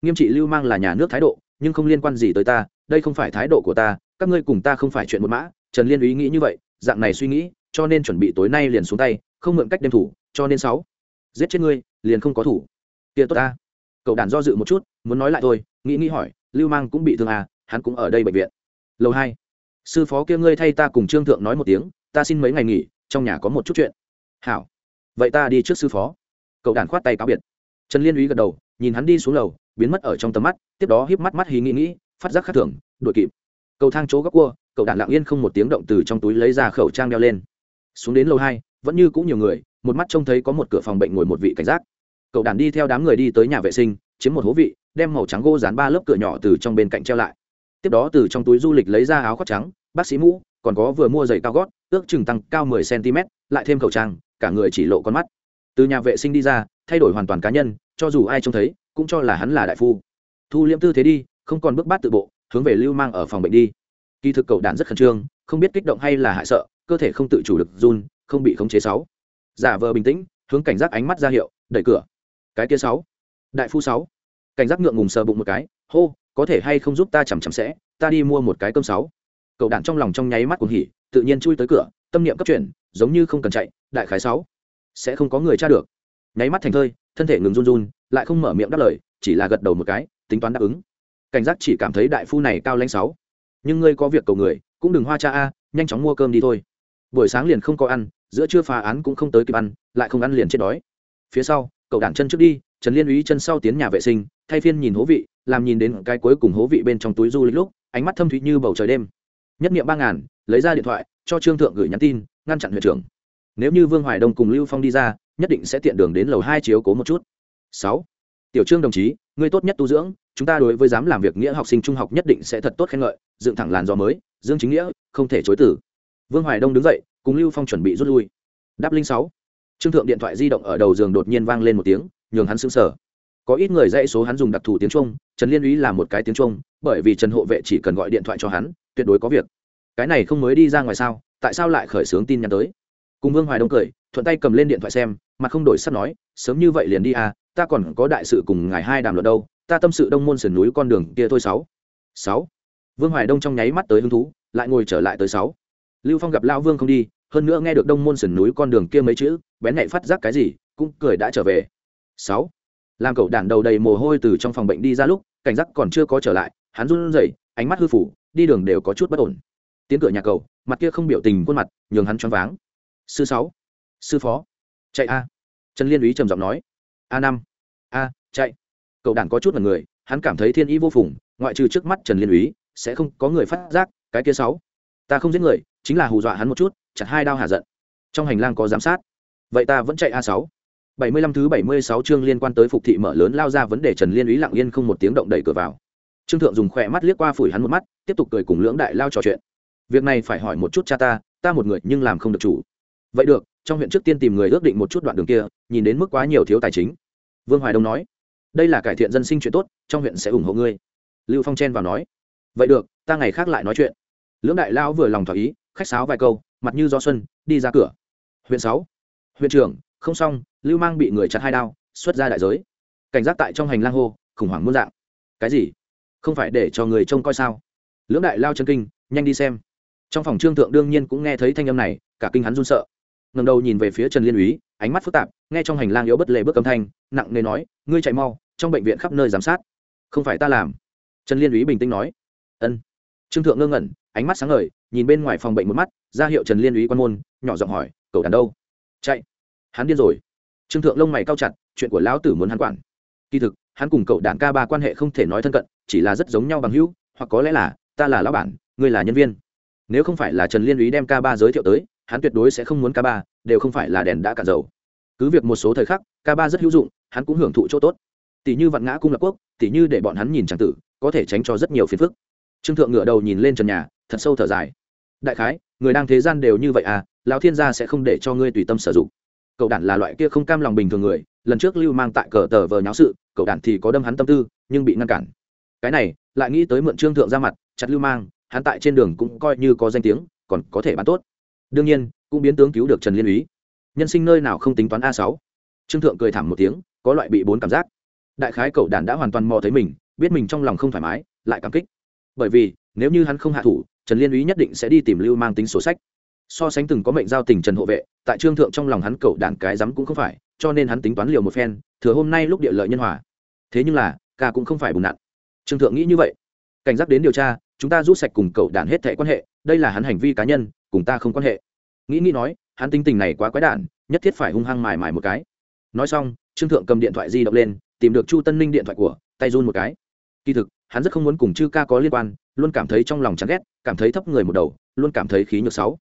Nghiêm trị lưu mang là nhà nước thái độ, nhưng không liên quan gì tới ta, đây không phải thái độ của ta, các ngươi cùng ta không phải chuyện một mã. Trần liên úy nghĩ như vậy, dạng này suy nghĩ, cho nên chuẩn bị tối nay liền xuống tay, không mượn cách đem thủ, cho nên sáu. Giết chết ngươi, liền không có thủ. Kia tốt ta. Cậu đàn do dự một chút, muốn nói lại thôi, nghĩ nghĩ hỏi, lưu mang cũng bị thương à hắn cũng ở đây bệnh viện. Lâu hai sư phó kia ngươi thay ta cùng trương thượng nói một tiếng, ta xin mấy ngày nghỉ, trong nhà có một chút chuyện. Hảo. Vậy ta đi trước sư phó. Cậu đàn khoát tay cáo biệt. Trần liên úy gật đầu, nhìn hắn đi xuống lầu, biến mất ở trong tầm mắt, tiếp đó híp mắt mắt hí nghĩ nghĩ, phát giác khắc thưởng đuổi kịp. Cầu thang chỗ góc cua, cậu đàn lặng yên không một tiếng động từ trong túi lấy ra khẩu trang đeo lên. Xuống đến lầu hai, vẫn như cũng nhiều người, một mắt trông thấy có một cửa phòng bệnh ngồi một vị cảnh giác. Cậu đàn đi theo đám người đi tới nhà vệ sinh, chiếm một hố vị, đem màu trắng gỗ dán ba lớp cửa nhỏ từ trong bên cạnh treo lại tiếp đó từ trong túi du lịch lấy ra áo khoác trắng, bác sĩ mũ, còn có vừa mua giày cao gót, ước chừng tăng cao mười cm lại thêm khẩu trang, cả người chỉ lộ con mắt. Từ nhà vệ sinh đi ra, thay đổi hoàn toàn cá nhân, cho dù ai trông thấy, cũng cho là hắn là đại phu. Thu liễm tư thế đi, không còn bước bát tự bộ, hướng về lưu mang ở phòng bệnh đi. Kỳ thực cậu đàn rất khẩn trương, không biết kích động hay là hại sợ, cơ thể không tự chủ được run, không bị khống chế sáu. Giả vờ bình tĩnh, hướng cảnh giác ánh mắt ra hiệu, đẩy cửa. Cái kia sáu. Đại phu sáu. Cảnh giác ngượng ngùng sờ bụng một cái, hô có thể hay không giúp ta chằm chằm sẽ, ta đi mua một cái cơm sáu. Cậu đàn trong lòng trong nháy mắt cuồng hỉ, tự nhiên chui tới cửa, tâm niệm cấp chuyển, giống như không cần chạy, đại khái sáu. Sẽ không có người tra được. Nháy mắt thành thơi, thân thể ngừng run run, lại không mở miệng đáp lời, chỉ là gật đầu một cái, tính toán đáp ứng. Cảnh giác chỉ cảm thấy đại phu này cao lãnh sáu. Nhưng ngươi có việc cầu người, cũng đừng hoa cha a, nhanh chóng mua cơm đi thôi. Buổi sáng liền không có ăn, giữa trưa phá án cũng không tới kịp ăn, lại không ăn liền chết đói. Phía sau, cậu đản chân trước đi, trần liên úy chân sau tiến nhà vệ sinh thay phiên nhìn hố vị, làm nhìn đến cái cuối cùng hố vị bên trong túi du lịch lúc, ánh mắt thâm thúy như bầu trời đêm. Nhất nghiệm ba ngàn, lấy ra điện thoại, cho trương thượng gửi nhắn tin, ngăn chặn huyện trưởng. Nếu như vương hoài đông cùng lưu phong đi ra, nhất định sẽ tiện đường đến lầu hai chiếu cố một chút. Sáu. Tiểu trương đồng chí, ngươi tốt nhất tu dưỡng, chúng ta đối với dám làm việc nghĩa học sinh trung học nhất định sẽ thật tốt khen ngợi, dựng thẳng làn gió mới, dương chính nghĩa, không thể chối tử vương hoài đông đứng dậy, cùng lưu phong chuẩn bị rút lui. Đáp linh sáu. Trương thượng điện thoại di động ở đầu giường đột nhiên vang lên một tiếng, nhường hắn sững sờ có ít người dãy số hắn dùng đặc thù tiếng trung, trần liên úy là một cái tiếng trung, bởi vì trần hộ vệ chỉ cần gọi điện thoại cho hắn, tuyệt đối có việc. Cái này không mới đi ra ngoài sao, tại sao lại khởi xướng tin nhắn tới? Cùng vương hoài đông cười, thuận tay cầm lên điện thoại xem mà không đổi sắp nói, sớm như vậy liền đi à ta còn có đại sự cùng ngài hai đàm luận đâu, ta tâm sự đông môn sườn núi con đường kia thôi sáu. Sáu. Vương hoài đông trong nháy mắt tới hứng thú, lại ngồi trở lại tới sáu. Lưu phong gặp lao vương không đi, hơn nữa nghe được đông môn sườn núi con đường kia mấy chữ, bén nhạy phát giác cái gì, cũng cười đã trở về. Sáu làm cậu đản đầu đầy mồ hôi từ trong phòng bệnh đi ra lúc, cảnh giác còn chưa có trở lại, hắn run rẩy, ánh mắt hư phủ, đi đường đều có chút bất ổn. Tiến cửa nhà cầu mặt kia không biểu tình khuôn mặt, nhường hắn choáng váng. Sư sáu, sư phó, chạy a. Trần liên úy trầm giọng nói. A năm, a, chạy. Cậu đản có chút là người, hắn cảm thấy thiên ý vô phùng, ngoại trừ trước mắt trần liên úy, sẽ không có người phát giác, cái kia sáu. Ta không giết người, chính là hù dọa hắn một chút, chặt hai đao hạ giận. Trong hành lang có giám sát. Vậy ta vẫn chạy a sáu bảy mươi lăm thứ bảy mươi sáu chương liên quan tới phục thị mở lớn lao ra vấn đề trần liên úy lặng yên không một tiếng động đẩy cửa vào. Trương thượng dùng khỏe mắt liếc qua phủi hắn một mắt, tiếp tục cười cùng lưỡng đại lao trò chuyện. Việc này phải hỏi một chút cha ta ta một người nhưng làm không được chủ. Vậy được, trong huyện trước tiên tìm người ước định một chút đoạn đường kia, nhìn đến mức quá nhiều thiếu tài chính. Vương hoài đông nói, đây là cải thiện dân sinh chuyện tốt, trong huyện sẽ ủng hộ ngươi. Lưu phong chen vào nói, vậy được, ta ngày khác lại nói chuyện. Lưỡng đại lao vừa lòng thỏa ý, khách sáo vài câu, mặt như gió xuân, đi ra cửa. Huyện sáu, huyện trưởng không xong, lưu mang bị người chặt hai đao, xuất ra đại giới. Cảnh giác tại trong hành lang hô, khủng hoảng muôn dạng. Cái gì? Không phải để cho người trông coi sao? Lưỡng đại lao chân kinh, nhanh đi xem. Trong phòng trương thượng đương nhiên cũng nghe thấy thanh âm này, cả kinh hắn run sợ. Ngầm đầu nhìn về phía trần liên úy, ánh mắt phức tạp, nghe trong hành lang yếu bất lệ bước âm thanh, nặng nề nói, ngươi chạy mau, trong bệnh viện khắp nơi giám sát. Không phải ta làm. Trần liên úy bình tĩnh nói. Ân. Trương thượng ngơ ngẩn, ánh mắt sáng ngời, nhìn bên ngoài phòng bệnh một mắt, ra hiệu trần liên úy quan môn, nhỏ giọng hỏi cậu đàn đâu? Chạy hắn điên rồi. Trương thượng lông mày cao chặt, chuyện của lão tử muốn hắn quản. Kỳ thực, hắn cùng cậu đàn ca ba quan hệ không thể nói thân cận, chỉ là rất giống nhau bằng hữu, hoặc có lẽ là, ta là lão bản, ngươi là nhân viên. Nếu không phải là trần liên ý đem ca ba giới thiệu tới, hắn tuyệt đối sẽ không muốn ca ba, đều không phải là đèn đã cạn dầu. Cứ việc một số thời khắc, ca ba rất hữu dụng, hắn cũng hưởng thụ chỗ tốt. Tỷ như vạn ngã cung lập quốc, tỷ như để bọn hắn nhìn c tử, có thể tránh cho rất nhiều phiền phức. Trương thượng ngửa đầu nhìn lên trần nhà, thật sâu thở dài. Đại khái, người đang thế gian đều như vậy à lão thiên gia sẽ không để cho ngươi tùy tâm sử dụng cậu đản là loại kia không cam lòng bình thường người, lần trước lưu mang tại cờ tờ vờ nháo sự, cậu đản thì có đâm hắn tâm tư, nhưng bị ngăn cản. Cái này, lại nghĩ tới mượn trương thượng ra mặt, chặt lưu mang, hắn tại trên đường cũng coi như có danh tiếng, còn có thể bán tốt. Đương nhiên, cũng biến tướng cứu được trần liên úy. Nhân sinh nơi nào không tính toán a sáu. Trương thượng cười thảm một tiếng, có loại bị bốn cảm giác. Đại khái cậu đản đã hoàn toàn mò thấy mình, biết mình trong lòng không thoải mái, lại cảm kích. Bởi vì, nếu như hắn không hạ thủ, trần liên úy nhất định sẽ đi tìm lưu mang tính sổ sách so sánh từng có mệnh giao tình trần hộ vệ, tại trương thượng trong lòng hắn cậu đạn cái rắm cũng không phải, cho nên hắn tính toán liều một phen, thừa hôm nay lúc địa lợi nhân hòa. Thế nhưng là, ca cũng không phải bùn nặn. Trương thượng nghĩ như vậy. Cảnh giác đến điều tra, chúng ta rút sạch cùng cậu đạn hết thẻ quan hệ, đây là hắn hành vi cá nhân, cùng ta không quan hệ. Nghĩ nghĩ nói, hắn tính tình này quá quái đản, nhất thiết phải hung hăng mài mài một cái. Nói xong, trương thượng cầm điện thoại di động lên, tìm được chu tân ninh điện thoại của, tay run một cái. Kỳ thực, hắn rất không muốn cùng chư ca có liên quan, luôn cảm thấy trong lòng chán ghét, cảm thấy thấp người một đầu, luôn cảm thấy khí nhược sáu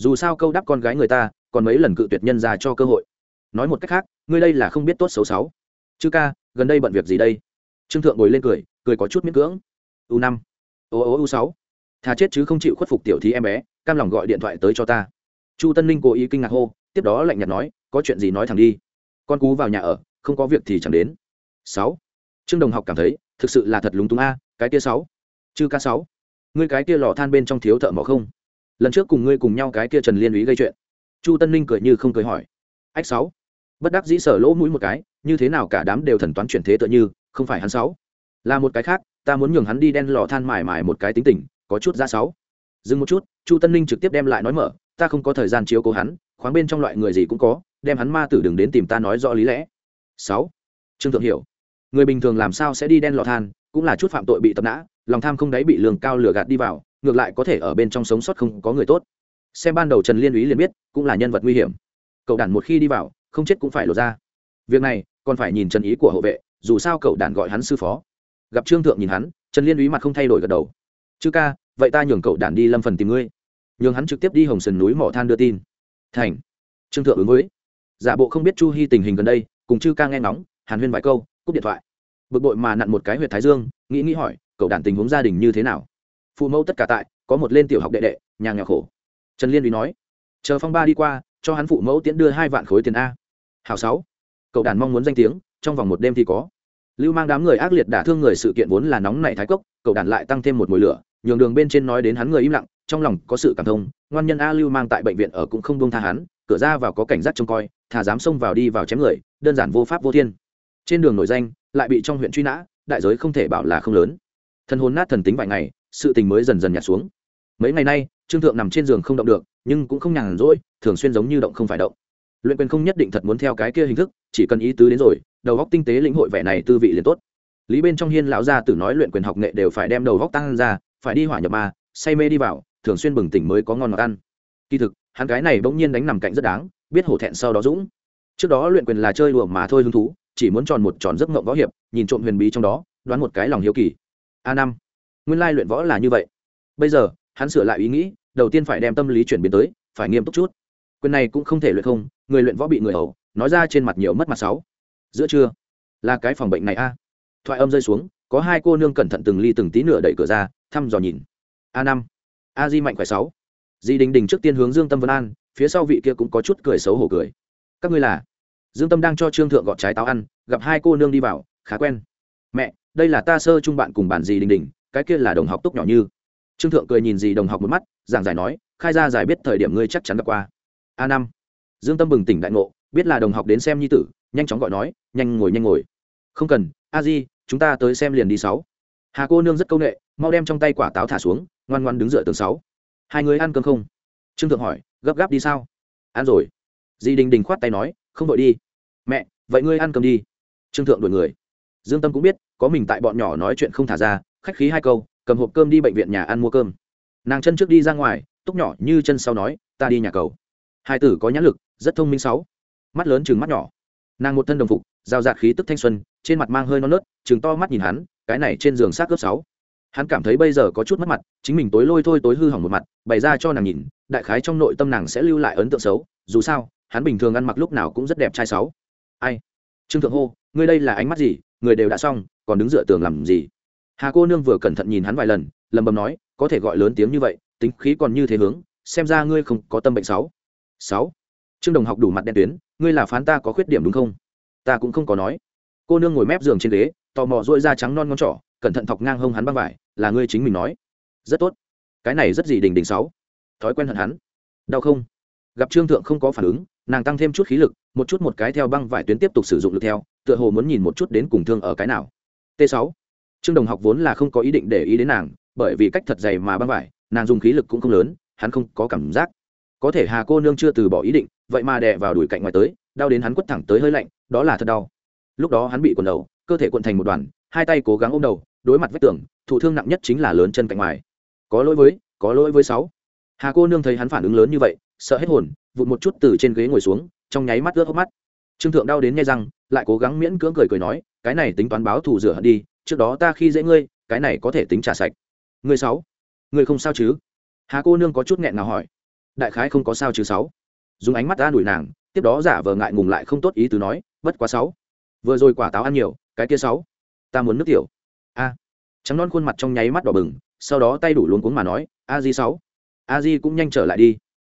dù sao câu đáp con gái người ta, còn mấy lần cự tuyệt nhân ra cho cơ hội. Nói một cách khác, ngươi đây là không biết tốt xấu sáu. Chứ ca, gần đây bận việc gì đây? Trương thượng ngồi lên cười cười có chút miễn cưỡng. U năm. Ô ô u sáu. Thà chết chứ không chịu khuất phục tiểu thí em bé, cam lòng gọi điện thoại tới cho ta. Chu tân ninh cố ý kinh ngạc hô, tiếp đó lạnh nhạt nói, có chuyện gì nói thẳng đi. Con cú vào nhà ở, không có việc thì chẳng đến. Sáu. Trương đồng học cảm thấy, thực sự là thật lúng túng a, cái kia sáu. Chư ca sáu. Ngươi cái kia lò than bên trong thiếu thợ mỏ không? Lần trước cùng ngươi cùng nhau cái kia trần liên úy gây chuyện. Chu tân ninh cười như không cười hỏi. Ách sáu. Bất đắc dĩ sở lỗ mũi một cái, như thế nào cả đám đều thần toán chuyển thế tựa như, không phải hắn sáu. Là một cái khác, ta muốn nhường hắn đi đen lò than mải mải một cái tính tình, có chút ra sáu. Dừng một chút, chu tân ninh trực tiếp đem lại nói mở, ta không có thời gian chiếu cố hắn, khoáng bên trong loại người gì cũng có, đem hắn ma tử đừng đến tìm ta nói rõ lý lẽ. Sáu. Trương thượng hiểu. Người bình thường làm sao sẽ đi đen lò than, cũng là chút phạm tội bị tập nã, lòng tham không đáy bị lường cao lửa gạt đi vào ngược lại có thể ở bên trong sống sót không có người tốt. Xem ban đầu trần liên úy liền biết, cũng là nhân vật nguy hiểm. Cậu đàn một khi đi vào, không chết cũng phải lột ra. Việc này, còn phải nhìn trần ý của hộ vệ, dù sao cậu đàn gọi hắn sư phó. Gặp trương thượng nhìn hắn, trần liên úy mặt không thay đổi gật đầu. Chứ ca, vậy ta nhường cậu đàn đi lâm phần tìm ngươi. Nhường hắn trực tiếp đi hồng sườn núi mỏ than đưa tin. Thành. Trương thượng ứng với. Giả bộ không biết chu hy tình hình gần đây, cùng chư ca nghe ngóng, hàn huyên vài câu, cúp điện thoại. Bực bội mà nặn một cái huyệt thái dương, nghĩ nghĩ hỏi, cậu đàn tình huống gia đình như thế nào? Phụ mẫu tất cả tại, có một lên tiểu học đệ đệ, nhà nghèo khổ. Trần liên uy nói, chờ phong ba đi qua, cho hắn phụ mẫu tiễn đưa hai vạn khối tiền a. Hào sáu. Cậu đàn mong muốn danh tiếng, trong vòng một đêm thì có. Lưu mang đám người ác liệt đả thương người sự kiện vốn là nóng nảy thái cốc, cậu đàn lại tăng thêm một mùi lửa, nhường đường bên trên nói đến hắn người im lặng, trong lòng có sự cảm thông, ngoan nhân a lưu mang tại bệnh viện ở cũng không buông tha hắn, cửa ra vào có cảnh giác trông coi, thà dám xông vào đi vào chém người, đơn giản vô pháp vô thiên. Trên đường nổi danh, lại bị trong huyện truy nã, đại giới không thể bảo là không lớn. Thân hồn nát thần tính vài ngày sự tình mới dần dần nhạt xuống. Mấy ngày nay, trương thượng nằm trên giường không động được, nhưng cũng không nhàn rỗi, thường xuyên giống như động không phải động. Luyện quyền không nhất định thật muốn theo cái kia hình thức, chỉ cần ý tứ đến rồi, đầu góc tinh tế lĩnh hội vẻ này tư vị liền tốt. Lý bên trong hiên lão gia tử nói luyện quyền học nghệ đều phải đem đầu góc tăng ra, phải đi hỏa nhập ma, say mê đi vào, thường xuyên bừng tỉnh mới có ngon ngọt ăn. Kỳ thực, hắn cái này bỗng nhiên đánh nằm cạnh rất đáng, biết hổ thẹn sau đó dũng. Trước đó luyện quyền là chơi đùa mà thôi hứng thú, chỉ muốn tròn một tròn giấc ngộng võ hiệp, nhìn trộm huyền bí trong đó, đoán một cái lòng hiếu kỳ. A năm nguyên lai luyện võ là như vậy. Bây giờ, hắn sửa lại ý nghĩ, đầu tiên phải đem tâm lý chuyển biến tới, phải nghiêm túc chút. Quyền này cũng không thể luyện không, người luyện võ bị người ẩu nói ra trên mặt nhiều mất mặt sáu. Giữa trưa, là cái phòng bệnh này a. Thoại âm rơi xuống, có hai cô nương cẩn thận từng ly từng tí nửa đẩy cửa ra, thăm dò nhìn. A năm, a di mạnh khỏe sáu. Di đình đình trước tiên hướng dương tâm vân an, phía sau vị kia cũng có chút cười xấu hổ cười. Các ngươi là? Dương tâm đang cho trương thượng gọt trái táo ăn, gặp hai cô nương đi vào, khá quen. Mẹ, đây là ta sơ chung bạn cùng bản Di đình đình cái kia là đồng học túc nhỏ như. Trương thượng cười nhìn dì đồng học một mắt, giảng giải nói, khai ra giải biết thời điểm ngươi chắc chắn gặp qua. A năm. Dương tâm bừng tỉnh đại ngộ, biết là đồng học đến xem nhi tử, nhanh chóng gọi nói, nhanh ngồi nhanh ngồi. Không cần, a di, chúng ta tới xem liền đi sáu. Hà cô nương rất c â u n ệ mau đem trong tay quả táo thả xuống, ngoan ngoan đứng dựa tường sáu. Hai người ăn cơm không? Trương thượng hỏi, gấp gáp đi sao? Ăn rồi. Di đình đình khoát tay nói, không đội đi. Mẹ, vậy ngươi ăn cơm đi. Trương thượng đuổi người. Dương tâm cũng biết, có mình tại bọn nhỏ nói chuyện không thả ra khách khí hai câu, cầm hộp cơm đi bệnh viện nhà ăn mua cơm. Nàng chân trước đi ra ngoài, túc nhỏ như chân sau nói, ta đi nhà cầu. Hai tử có nhãn lực, rất thông minh sáu. Mắt lớn chừng mắt nhỏ. Nàng một thân đồng phục, giao dạt khí tức thanh xuân, trên mặt mang hơi non nớt chừng to mắt nhìn hắn, cái này trên giường xác cướp sáu. Hắn cảm thấy bây giờ có chút mất mặt, chính mình tối lôi thôi tối hư hỏng một mặt, bày ra cho nàng nhìn, đại khái trong nội tâm nàng sẽ lưu lại ấn tượng xấu, dù sao, hắn bình thường ăn mặc lúc nào cũng rất đẹp trai sáu. Ai? Trương thượng hô, ngươi đây là ánh mắt gì? Người đều đã xong, còn đứng dựa tường làm gì? Hà cô nương vừa cẩn thận nhìn hắn vài lần lầm bầm nói, có thể gọi lớn tiếng như vậy, tính khí còn như thế hướng, xem ra ngươi không có tâm bệnh sáu. Sáu. Trương đồng học đủ mặt đen tuyến, ngươi là phán ta có khuyết điểm đúng không? Ta cũng không có nói. Cô nương ngồi mép giường trên ghế, tò mò dội da trắng non ngón trỏ, cẩn thận thọc ngang hông hắn băng vải, là ngươi chính mình nói. Rất tốt. Cái này rất gì đình đình sáu? Thói quen hận hắn. Đau không? Gặp trương thượng không có phản ứng, nàng tăng thêm chút khí lực, một chút một cái theo băng vải tuyến tiếp tục sử dụng lực theo, tựa hồ muốn nhìn một chút đến cùng thương ở cái nào. T 6 trương đồng học vốn là không có ý định để ý đến nàng, bởi vì cách thật dày mà băng vải, nàng dùng khí lực cũng không lớn, hắn không có cảm giác. Có thể hà cô nương chưa từ bỏ ý định, vậy mà đè vào đùi cạnh ngoài tới, đau đến hắn quất thẳng tới hơi lạnh, đó là thật đau. Lúc đó hắn bị quần đầu, cơ thể quận thành một đoàn, hai tay cố gắng ôm đầu, đối mặt vách tường, thụ thương nặng nhất chính là lớn chân cạnh ngoài. Có lỗi với, có lỗi với sáu. Hà cô nương thấy hắn phản ứng lớn như vậy, sợ hết hồn, vụt một chút từ trên ghế ngồi xuống, trong nháy mắt ướt hốc mắt. Trương thượng đau đến nghe răng, lại cố gắng miễn cưỡng cười cười nói, cái này tính toán báo thù rửa hận đi trước đó ta khi dễ ngươi, cái này có thể tính trả sạch. Ngươi sáu, ngươi không sao chứ? Hà cô nương có chút nghẹn nào hỏi. Đại khái không có sao chứ sáu. Dùng ánh mắt ta đuổi nàng, tiếp đó giả vờ ngại ngùng lại không tốt ý từ nói, bất quá sáu. Vừa rồi quả táo ăn nhiều, cái kia sáu. Ta muốn nước tiểu. A. Trắng non khuôn mặt trong nháy mắt đỏ bừng, sau đó tay đủ luống cuống mà nói, a di sáu. A di cũng nhanh trở lại đi.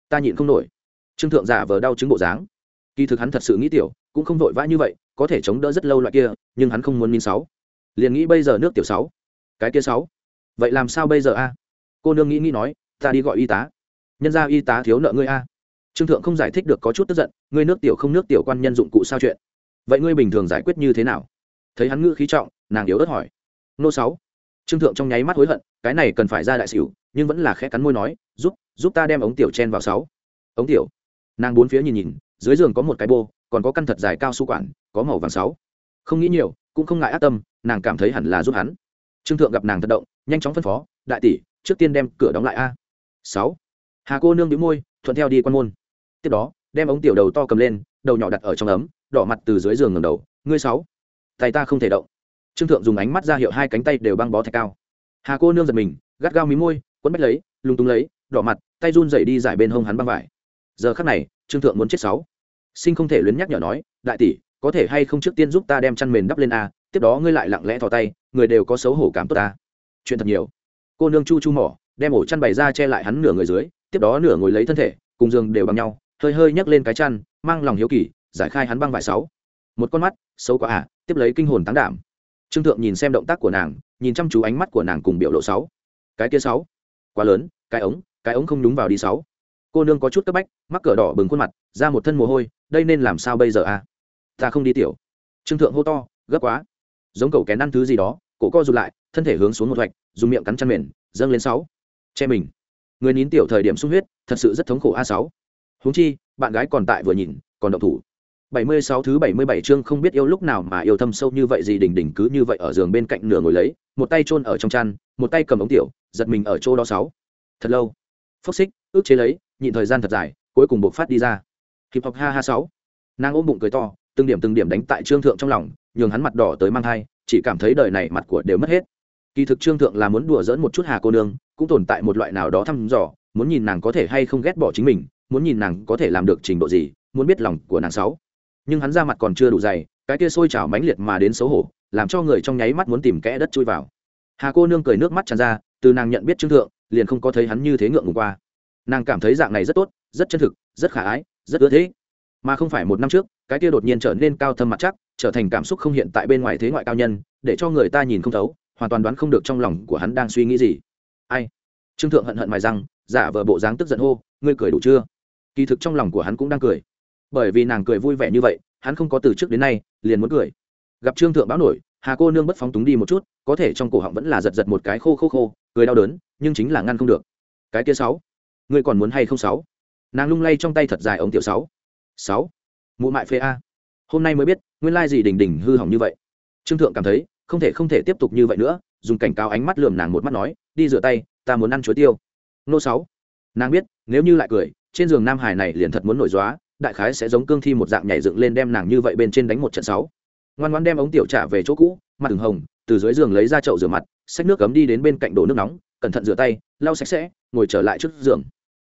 Ta nhịn không nổi. Trương thượng giả vờ đau chứng bộ dáng. Kỳ thực hắn thật sự nghĩ tiểu, cũng không vội vã như vậy, có thể chống đỡ rất lâu loại kia, nhưng hắn không muốn min sáu liền nghĩ bây giờ nước tiểu sáu, cái kia sáu. Vậy làm sao bây giờ a? Cô nương nghĩ nghĩ nói, ta đi gọi y tá. Nhân ra y tá thiếu nợ ngươi a. Trương thượng không giải thích được có chút tức giận, ngươi nước tiểu không nước tiểu quan nhân dụng cụ sao chuyện? Vậy ngươi bình thường giải quyết như thế nào? Thấy hắn ngữ khí trọng, nàng yếu ớt hỏi. Nô sáu. Trương thượng trong nháy mắt hối hận, cái này cần phải ra đại xỉu, nhưng vẫn là khẽ cắn môi nói, giúp giúp ta đem ống tiểu chen vào sáu. Ống tiểu. Nàng bốn phía nhìn nhìn, dưới giường có một cái bô, còn có căn thật dài cao su quản, có màu vàng sáu. Không nghĩ nhiều, cũng không ngại ác tâm nàng cảm thấy hẳn là giúp hắn. Trương thượng gặp nàng thật động, nhanh chóng phân phó, đại tỷ, trước tiên đem cửa đóng lại a. Sáu. Hà cô nương đĩu môi, thuận theo đi quan môn. Tiếp đó, đem ống tiểu đầu to cầm lên, đầu nhỏ đặt ở trong ấm, đỏ mặt từ dưới giường ngầm đầu, ngươi sáu, tay ta không thể động. Trương thượng dùng ánh mắt ra hiệu hai cánh tay đều băng bó thạch cao. Hà cô nương giật mình, gắt gao mí môi, quấn bách lấy, lúng túng lấy, đỏ mặt, tay run dậy đi giải bên hông hắn băng vải. Giờ khắc này, trương thượng muốn chết sáu. Sinh không thể luyến nhắc nhở nói, đại tỷ, có thể hay không trước tiên giúp ta đem chăn mền đắp lên a tiếp đó ngươi lại lặng lẽ thò tay, người đều có xấu hổ cảm tốt ta. Chuyện thật nhiều. Cô nương chu chu mỏ, đem ổ chăn bày ra che lại hắn nửa người dưới, tiếp đó nửa ngồi lấy thân thể, cùng giường đều bằng nhau, hơi hơi nhấc lên cái chăn, mang lòng hiếu kỳ, giải khai hắn băng vải sáu. Một con mắt, xấu quá à tiếp lấy kinh hồn tán đảm. Trương thượng nhìn xem động tác của nàng, nhìn chăm chú ánh mắt của nàng cùng biểu lộ sáu. Cái kia sáu, quá lớn, cái ống cái ống không đúng vào đi sáu. Cô nương có chút cấp bách, mắc cờ đỏ bừng khuôn mặt, ra một thân mồ hôi, đây nên làm sao bây giờ à? Ta không đi tiểu. Trương thượng hô to, gấp quá giống cầu kén ăn thứ gì đó cổ co rụt lại thân thể hướng xuống một vạch dùng miệng cắn chăn mền dâng lên sáu che mình người nín tiểu thời điểm sung huyết thật sự rất thống khổ a sáu huống chi bạn gái còn tại vừa nhìn còn động thủ 76 thứ 77 chương không biết yêu lúc nào mà yêu thâm sâu như vậy gì đỉnh đỉnh cứ như vậy ở giường bên cạnh nửa ngồi lấy, một tay chôn ở trong chăn, một tay cầm ống tiểu, giật mình ở chỗ đó sáu. Thật lâu. Phốc xích, ước chế lấy, nhịn thời gian thật dài, cuối cùng buộc phát đi ra. kịp học ha ha sáu. Nàng ôm bụng cười to, từng điểm từng điểm đánh tại trương thượng trong lòng, nhường hắn mặt đỏ tới mang thai chỉ cảm thấy đời này mặt của đều mất hết. Kỳ thực trương thượng là muốn đùa dỡn một chút Hà cô nương, cũng tồn tại một loại nào đó thăm dò, muốn nhìn nàng có thể hay không ghét bỏ chính mình, muốn nhìn nàng có thể làm được trình độ gì, muốn biết lòng của nàng sáu nhưng hắn ra mặt còn chưa đủ dày cái kia sôi trào mãnh liệt mà đến xấu hổ làm cho người trong nháy mắt muốn tìm kẽ đất chui vào. Hà cô nương cười nước mắt tràn ra từ nàng nhận biết trương thượng liền không có thấy hắn như thế ngượng ngùng qua. Nàng cảm thấy dạng này rất tốt rất chân thực rất khả ái rất ưa thế mà không phải một năm trước cái kia đột nhiên trở nên cao thâm mặt chắc, trở thành cảm xúc không hiện tại bên ngoài thế ngoại cao nhân, để cho người ta nhìn không thấu, hoàn toàn đoán không được trong lòng của hắn đang suy nghĩ gì. Ai? Trương thượng hận hận mài răng, giả vờ bộ dáng tức giận hô, ngươi cười đủ chưa? Kỳ thực trong lòng của hắn cũng đang cười. Bởi vì nàng cười vui vẻ như vậy, hắn không có từ trước đến nay, liền muốn cười. Gặp trương thượng báo nổi, hà cô nương bất phóng túng đi một chút, có thể trong cổ họng vẫn là giật giật một cái khô khô khô, cười đau đớn, nhưng chính là ngăn không được. Cái kia sáu, ngươi còn muốn hay không sáu? Nàng lung lay trong tay thật dài ống tiểu sáu. Sáu mụ mại phê a. Hôm nay mới biết nguyên lai gì đỉnh đỉnh hư hỏng như vậy. Trương thượng cảm thấy không thể không thể tiếp tục như vậy nữa dùng cảnh cáo ánh mắt lườm nàng một mắt nói đi rửa tay ta muốn ăn chuối tiêu. Nô sáu. Nàng biết nếu như lại cười trên giường nam hải này liền thật muốn nổi dóa đại khái sẽ giống cương thi một dạng nhảy dựng lên đem nàng như vậy bên trên đánh một trận sáu. Ngoan ngoan đem ống tiểu trả về chỗ cũ mặt đường hồng từ dưới giường lấy ra chậu rửa mặt xách nước cấm đi đến bên cạnh đổ nước nóng cẩn thận rửa tay lau sạch sẽ ngồi trở lại trước giường.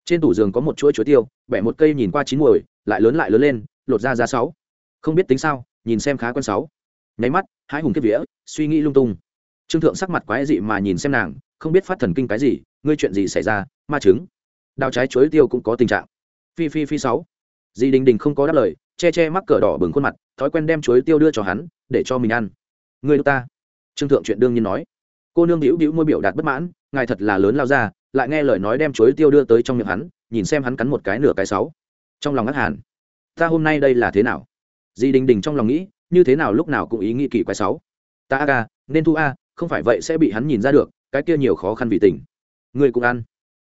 Trên tủ giường có một chuỗi chuối tiêu bẻ một cây nhìn qua chín muồi, lại lớn lại lớn lên lột ra ra sáu. Không biết tính sao, nhìn xem khá quen sáu. Nháy mắt, hai hùng kết vía, suy nghĩ lung tung. Trương thượng sắc mặt quái dị mà nhìn xem nàng, không biết phát thần kinh cái gì, ngươi chuyện gì xảy ra, ma chứng. Đào trái chuối tiêu cũng có tình trạng. Phi phi phi sáu. Di đình đình không có đáp lời, che che mắc cờ đỏ bừng khuôn mặt, thói quen đem chuối tiêu đưa cho hắn, để cho mình ăn. Người đ ta. Trương thượng chuyện đương nhiên nói. Cô nương hữu hữu môi biểu đạt bất mãn, ngài thật là lớn lao ra, lại nghe lời nói đem chuối tiêu đưa tới trong miệng hắn, nhìn xem hắn cắn một cái nửa cái sáu. Trong lòng ngắt hàn ta hôm nay đây là thế nào? Di đình đình trong lòng nghĩ, như thế nào lúc nào cũng ý nghĩ kỳ quái sáu. Ta a ca, nên thu a, không phải vậy sẽ bị hắn nhìn ra được, cái kia nhiều khó khăn vì tình. Người cũng ăn.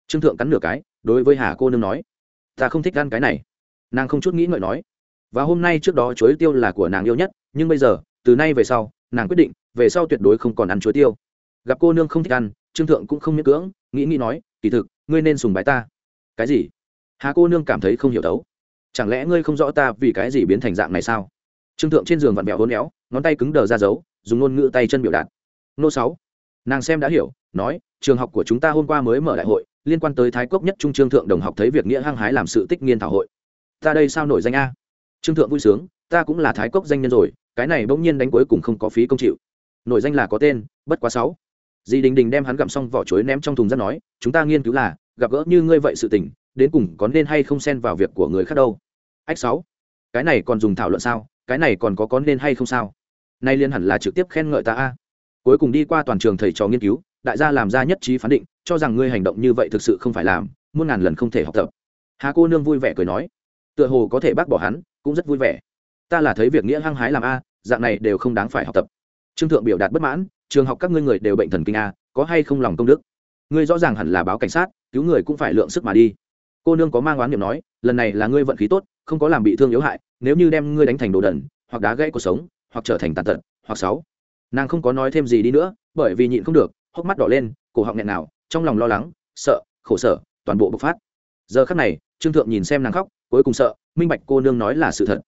Trương thượng cắn nửa cái, đối với hà cô nương nói. Ta không thích ăn cái này. Nàng không chút nghĩ ngợi nói. Và hôm nay trước đó chuối tiêu là của nàng yêu nhất, nhưng bây giờ, từ nay về sau, nàng quyết định, về sau tuyệt đối không còn ăn chuối tiêu. Gặp cô nương không thích ăn, trương thượng cũng không miễn cưỡng, nghĩ nghĩ nói, kỳ thực, ngươi nên sùng bái ta. Cái gì? Hà cô nương cảm thấy không hiểu đấu chẳng lẽ ngươi không rõ ta vì cái gì biến thành dạng này sao? Trương thượng trên giường vặn vẹo hôn éo, ngón tay cứng đờ ra giấu dùng ngôn ngữ tay chân biểu đạt. Nô sáu. Nàng xem đã hiểu, nói, trường học của chúng ta hôm qua mới mở đại hội, liên quan tới thái cốc nhất trung trương thượng đồng học thấy việc nghĩa hăng hái làm sự tích nghiên thảo hội. Ta đây sao nổi danh a? Trương thượng vui sướng, ta cũng là thái cốc danh nhân rồi, cái này bỗng nhiên đánh cuối cùng không có phí công chịu. Nổi danh là có tên, bất quá sáu. Di đình đình đem hắn gặm xong vỏ chuối ném trong thùng rác nói, chúng ta nghiên cứu là, gặp gỡ như ngươi vậy sự tình, đến cùng có nên hay không xen vào việc của người khác đâu ách sáu, cái này còn dùng thảo luận sao? Cái này còn có có nên hay không sao? Nay liên hẳn là trực tiếp khen ngợi ta a. Cuối cùng đi qua toàn trường thầy trò nghiên cứu, đại gia làm ra nhất trí phán định, cho rằng ngươi hành động như vậy thực sự không phải làm, muôn ngàn lần không thể học tập. Hà cô nương vui vẻ cười nói, tựa hồ có thể bác bỏ hắn, cũng rất vui vẻ. Ta là thấy việc nghĩa hăng hái làm a, dạng này đều không đáng phải học tập. Trương thượng biểu đạt bất mãn, trường học các ngươi người đều bệnh thần kinh a, có hay không lòng công đức? Ngươi rõ ràng hẳn là báo cảnh sát, cứu người cũng phải lượng sức mà đi. Cô nương có mang oán niệm nói, lần này là ngươi vận khí tốt không có làm bị thương yếu hại, nếu như đem ngươi đánh thành đồ đần, hoặc đá gãy cuộc sống, hoặc trở thành tàn tật, hoặc sáu nàng không có nói thêm gì đi nữa, bởi vì nhịn không được, hốc mắt đỏ lên, cổ họng nghẹn nào, trong lòng lo lắng, sợ, khổ sở, toàn bộ bộc phát. Giờ khắc này, trương thượng nhìn xem nàng khóc, cuối cùng sợ, minh bạch cô nương nói là sự thật.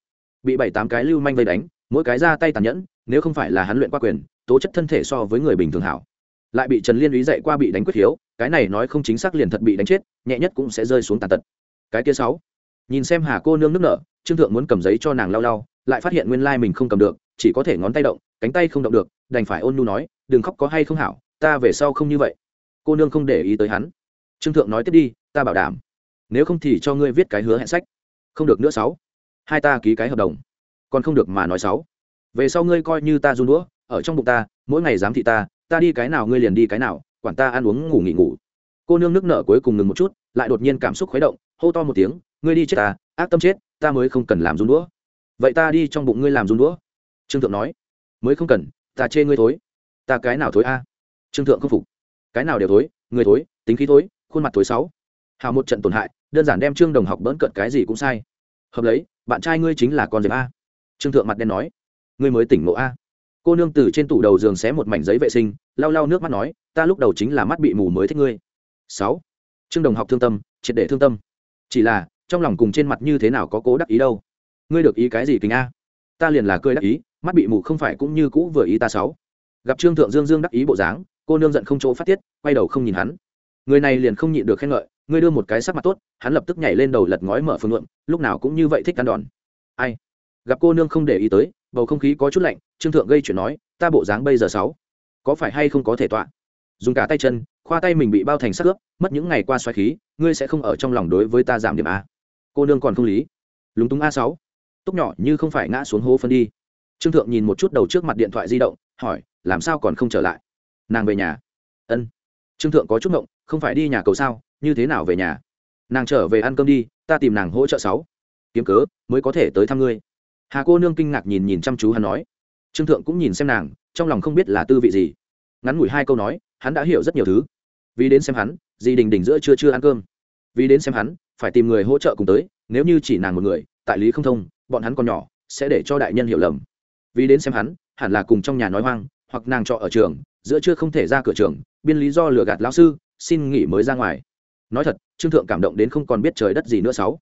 Bị bảy tám cái lưu manh vây đánh, mỗi cái ra tay tàn nhẫn, nếu không phải là hắn luyện qua quyền, tố chất thân thể so với người bình thường hảo. Lại bị trần liên ý dạy qua bị đánh quyết hiếu, cái này nói không chính xác liền thật bị đánh chết, nhẹ nhất cũng sẽ rơi xuống tàn tật. Cái kia sáu nhìn xem hà cô nương nước nở, trương thượng muốn cầm giấy cho nàng lau lau, lại phát hiện nguyên lai mình không cầm được, chỉ có thể ngón tay động, cánh tay không động được, đành phải ôn nu nói, đừng khóc có hay không hảo, ta về sau không như vậy. Cô nương không để ý tới hắn. Trương thượng nói tiếp đi, ta bảo đảm, nếu không thì cho ngươi viết cái hứa hẹn sách. Không được nữa sáu, hai ta ký cái hợp đồng, còn không được mà nói sáu. Về sau ngươi coi như ta run đũa, ở trong bụng ta, mỗi ngày dám thị ta ta đi cái nào ngươi liền đi cái nào, quản ta ăn uống ngủ nghỉ ngủ. Cô nương nước nở cuối cùng ngừng một chút, lại đột nhiên cảm xúc khuấy động, hô to một tiếng ngươi đi chết ta, ác tâm chết, ta mới không cần làm run đũa. Vậy ta đi trong bụng ngươi làm run đũa. Trương thượng nói, mới không cần, ta chê ngươi thối. Ta cái nào thối a? Trương thượng không phục. Cái nào đều thối, người thối, tính khí thối, khuôn mặt thối sáu hào một trận tổn hại, đơn giản đem trương đồng học bỡn cận cái gì cũng sai. Hợp lấy, bạn trai ngươi chính là con dẹp a. Trương thượng mặt đen nói, ngươi mới tỉnh ngộ a. Cô nương từ trên tủ đầu giường xé một mảnh giấy vệ sinh, lau lau nước mắt nói, ta lúc đầu chính là mắt bị mù mới thích ngươi. Sáu. Trương đồng học thương tâm, triệt để thương tâm. Chỉ là trong lòng cùng trên mặt như thế nào có cố đắc ý đâu. Ngươi được ý cái gì kính a? Ta liền là cười đắc ý, mắt bị mù không phải cũng như cũ vừa ý ta sáu. Gặp trương thượng dương dương đắc ý bộ dáng, cô nương giận không chỗ phát tiết, quay đầu không nhìn hắn. Người này liền không nhịn được khen ngợi, ngươi đưa một cái sắc mặt tốt, hắn lập tức nhảy lên đầu lật ngói mở phương luận, lúc nào cũng như vậy thích ăn đòn. Ai? Gặp cô nương không để ý tới, bầu không khí có chút lạnh, trương thượng gây chuyện nói, ta bộ dáng bây giờ sáu, có phải hay không có thể tọa? Dùng cả tay chân, khoa tay mình bị bao thành sắc ướp, mất những ngày qua xoáy khí, ngươi sẽ không ở trong lòng đối với ta giảm điểm a cô nương còn không lý. Lúng túng a sáu. Túc nhỏ như không phải ngã xuống hố phân đi. Trương thượng nhìn một chút đầu trước mặt điện thoại di động, hỏi, làm sao còn không trở lại? Nàng về nhà. Ân. Trương thượng có chút ngộng, không phải đi nhà cầu sao? Như thế nào về nhà? Nàng trở về ăn cơm đi, ta tìm nàng hỗ trợ sáu. Kiếm cớ, mới có thể tới thăm ngươi. Hà cô nương kinh ngạc nhìn nhìn chăm chú hắn nói. Trương thượng cũng nhìn xem nàng, trong lòng không biết là tư vị gì. Ngắn ngủi hai câu nói, hắn đã hiểu rất nhiều thứ. Vì đến xem hắn di đình đình giữa chưa chưa ăn cơm. Vì đến xem hắn phải tìm người hỗ trợ cùng tới, nếu như chỉ nàng một người, tại lý không thông, bọn hắn còn nhỏ, sẽ để cho đại nhân hiểu lầm. Vì đến xem hắn, hẳn là cùng trong nhà nói hoang, hoặc nàng trọ ở trường, giữa chưa không thể ra cửa trường, biên lý do lừa gạt lão sư, xin nghỉ mới ra ngoài. Nói thật, trương thượng cảm động đến không còn biết trời đất gì nữa sáu.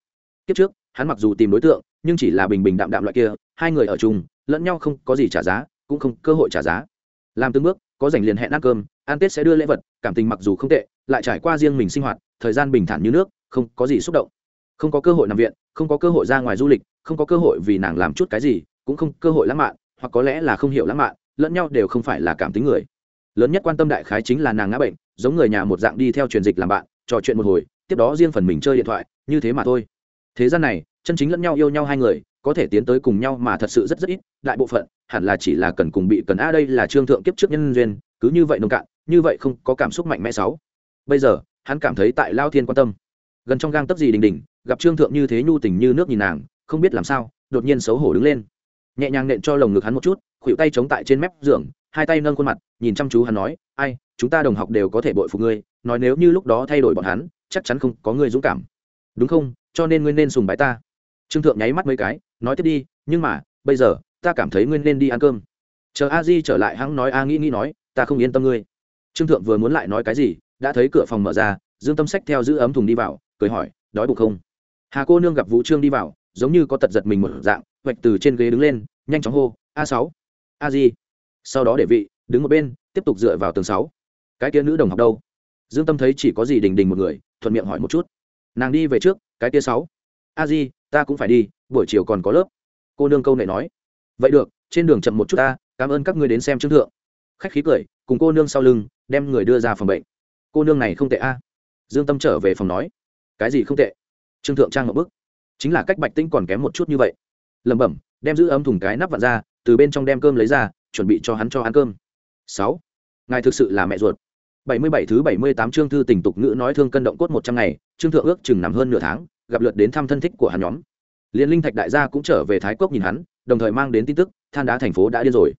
Kiếp trước, hắn mặc dù tìm đối tượng, nhưng chỉ là bình bình đạm đạm loại kia, hai người ở chung, lẫn nhau không có gì trả giá, cũng không cơ hội trả giá. Làm từng bước, có dành liền hẹn ăn cơm, ăn tết sẽ đưa lễ vật, cảm tình mặc dù không tệ, lại trải qua riêng mình sinh hoạt, thời gian bình thản như nước không có gì xúc động. Không có cơ hội nằm viện, không có cơ hội ra ngoài du lịch, không có cơ hội vì nàng làm chút cái gì, cũng không cơ hội lãng mạn, hoặc có lẽ là không hiểu lãng mạn, lẫn nhau đều không phải là cảm tính người. Lớn nhất quan tâm đại khái chính là nàng ngã bệnh, giống người nhà một dạng đi theo truyền dịch làm bạn, trò chuyện một hồi, tiếp đó riêng phần mình chơi điện thoại, như thế mà thôi. Thế gian này, chân chính lẫn nhau yêu nhau hai người, có thể tiến tới cùng nhau mà thật sự rất rất ít, đại bộ phận, hẳn là chỉ là cần cùng bị cần, a, đây là trương thượng kiếp trước nhân duyên, cứ như vậy nông cạn, như vậy không có cảm xúc mạnh mẽ sáu. Bây giờ, hắn cảm thấy tại lao thiên quan tâm gần trong gang tấp gì đình đình, gặp trương thượng như thế nhu tình như nước nhìn nàng, không biết làm sao, đột nhiên xấu hổ đứng lên. Nhẹ nhàng nện cho lồng ngực hắn một chút khuỵu tay chống tại trên mép giường, hai tay nâng khuôn mặt, nhìn chăm chú hắn nói, ai, chúng ta đồng học đều có thể bội phục ngươi, nói nếu như lúc đó thay đổi bọn hắn, chắc chắn không có người dũng cảm. Đúng không? Cho nên ngươi nên sùng bái ta. Trương thượng nháy mắt mấy cái, nói, tiếp đi, nhưng mà, bây giờ, ta cảm thấy ngươi nên đi ăn cơm. Chờ a di trở lại hắn nói, a nghĩ nghĩ nói, ta không yên tâm ngươi. Trương thượng vừa muốn lại nói cái gì, đã thấy cửa phòng mở ra dương tâm sách theo giữ ấm thùng đi vào, cười hỏi, đói bụng không? Hà cô nương gặp vũ trương đi vào, giống như có tật giật mình một dạng, hoạch từ trên ghế đứng lên, nhanh chóng hô, a sáu, a di. Sau đó để vị, đứng một bên, tiếp tục dựa vào tường sáu. Cái kia nữ đồng học đâu? Dương tâm thấy chỉ có gì đình đình một người, thuận miệng hỏi một chút. Nàng đi về trước, cái kia sáu. A di, ta cũng phải đi, buổi chiều còn có lớp. Cô nương câu này nói. Vậy được, trên đường chậm một chút ta, cảm ơn các ngươi đến xem trương thượng. Khách khí cười, cùng cô nương sau lưng, đem người đưa ra phòng bệnh. Cô nương này không tệ a dương tâm trở về phòng nói, cái gì không tệ? Trương thượng trang một bức, chính là cách bạch tinh còn kém một chút như vậy. Lẩm bẩm, đem giữ ấm thùng cái nắp vặn ra, từ bên trong đem cơm lấy ra, chuẩn bị cho hắn cho ăn cơm. Sáu, ngài thực sự là mẹ ruột. Bảy mươi bảy thứ bảy mươi tám chương thư tình tục ngữ nói thương cân động cốt một trăm ngày, trương thượng ước chừng nằm hơn nửa tháng, gặp lượt đến thăm thân thích của hắn nhóm. Liên linh thạch đại gia cũng trở về thái cốc nhìn hắn, đồng thời mang đến tin tức, than đá thành phố đã điên rồi.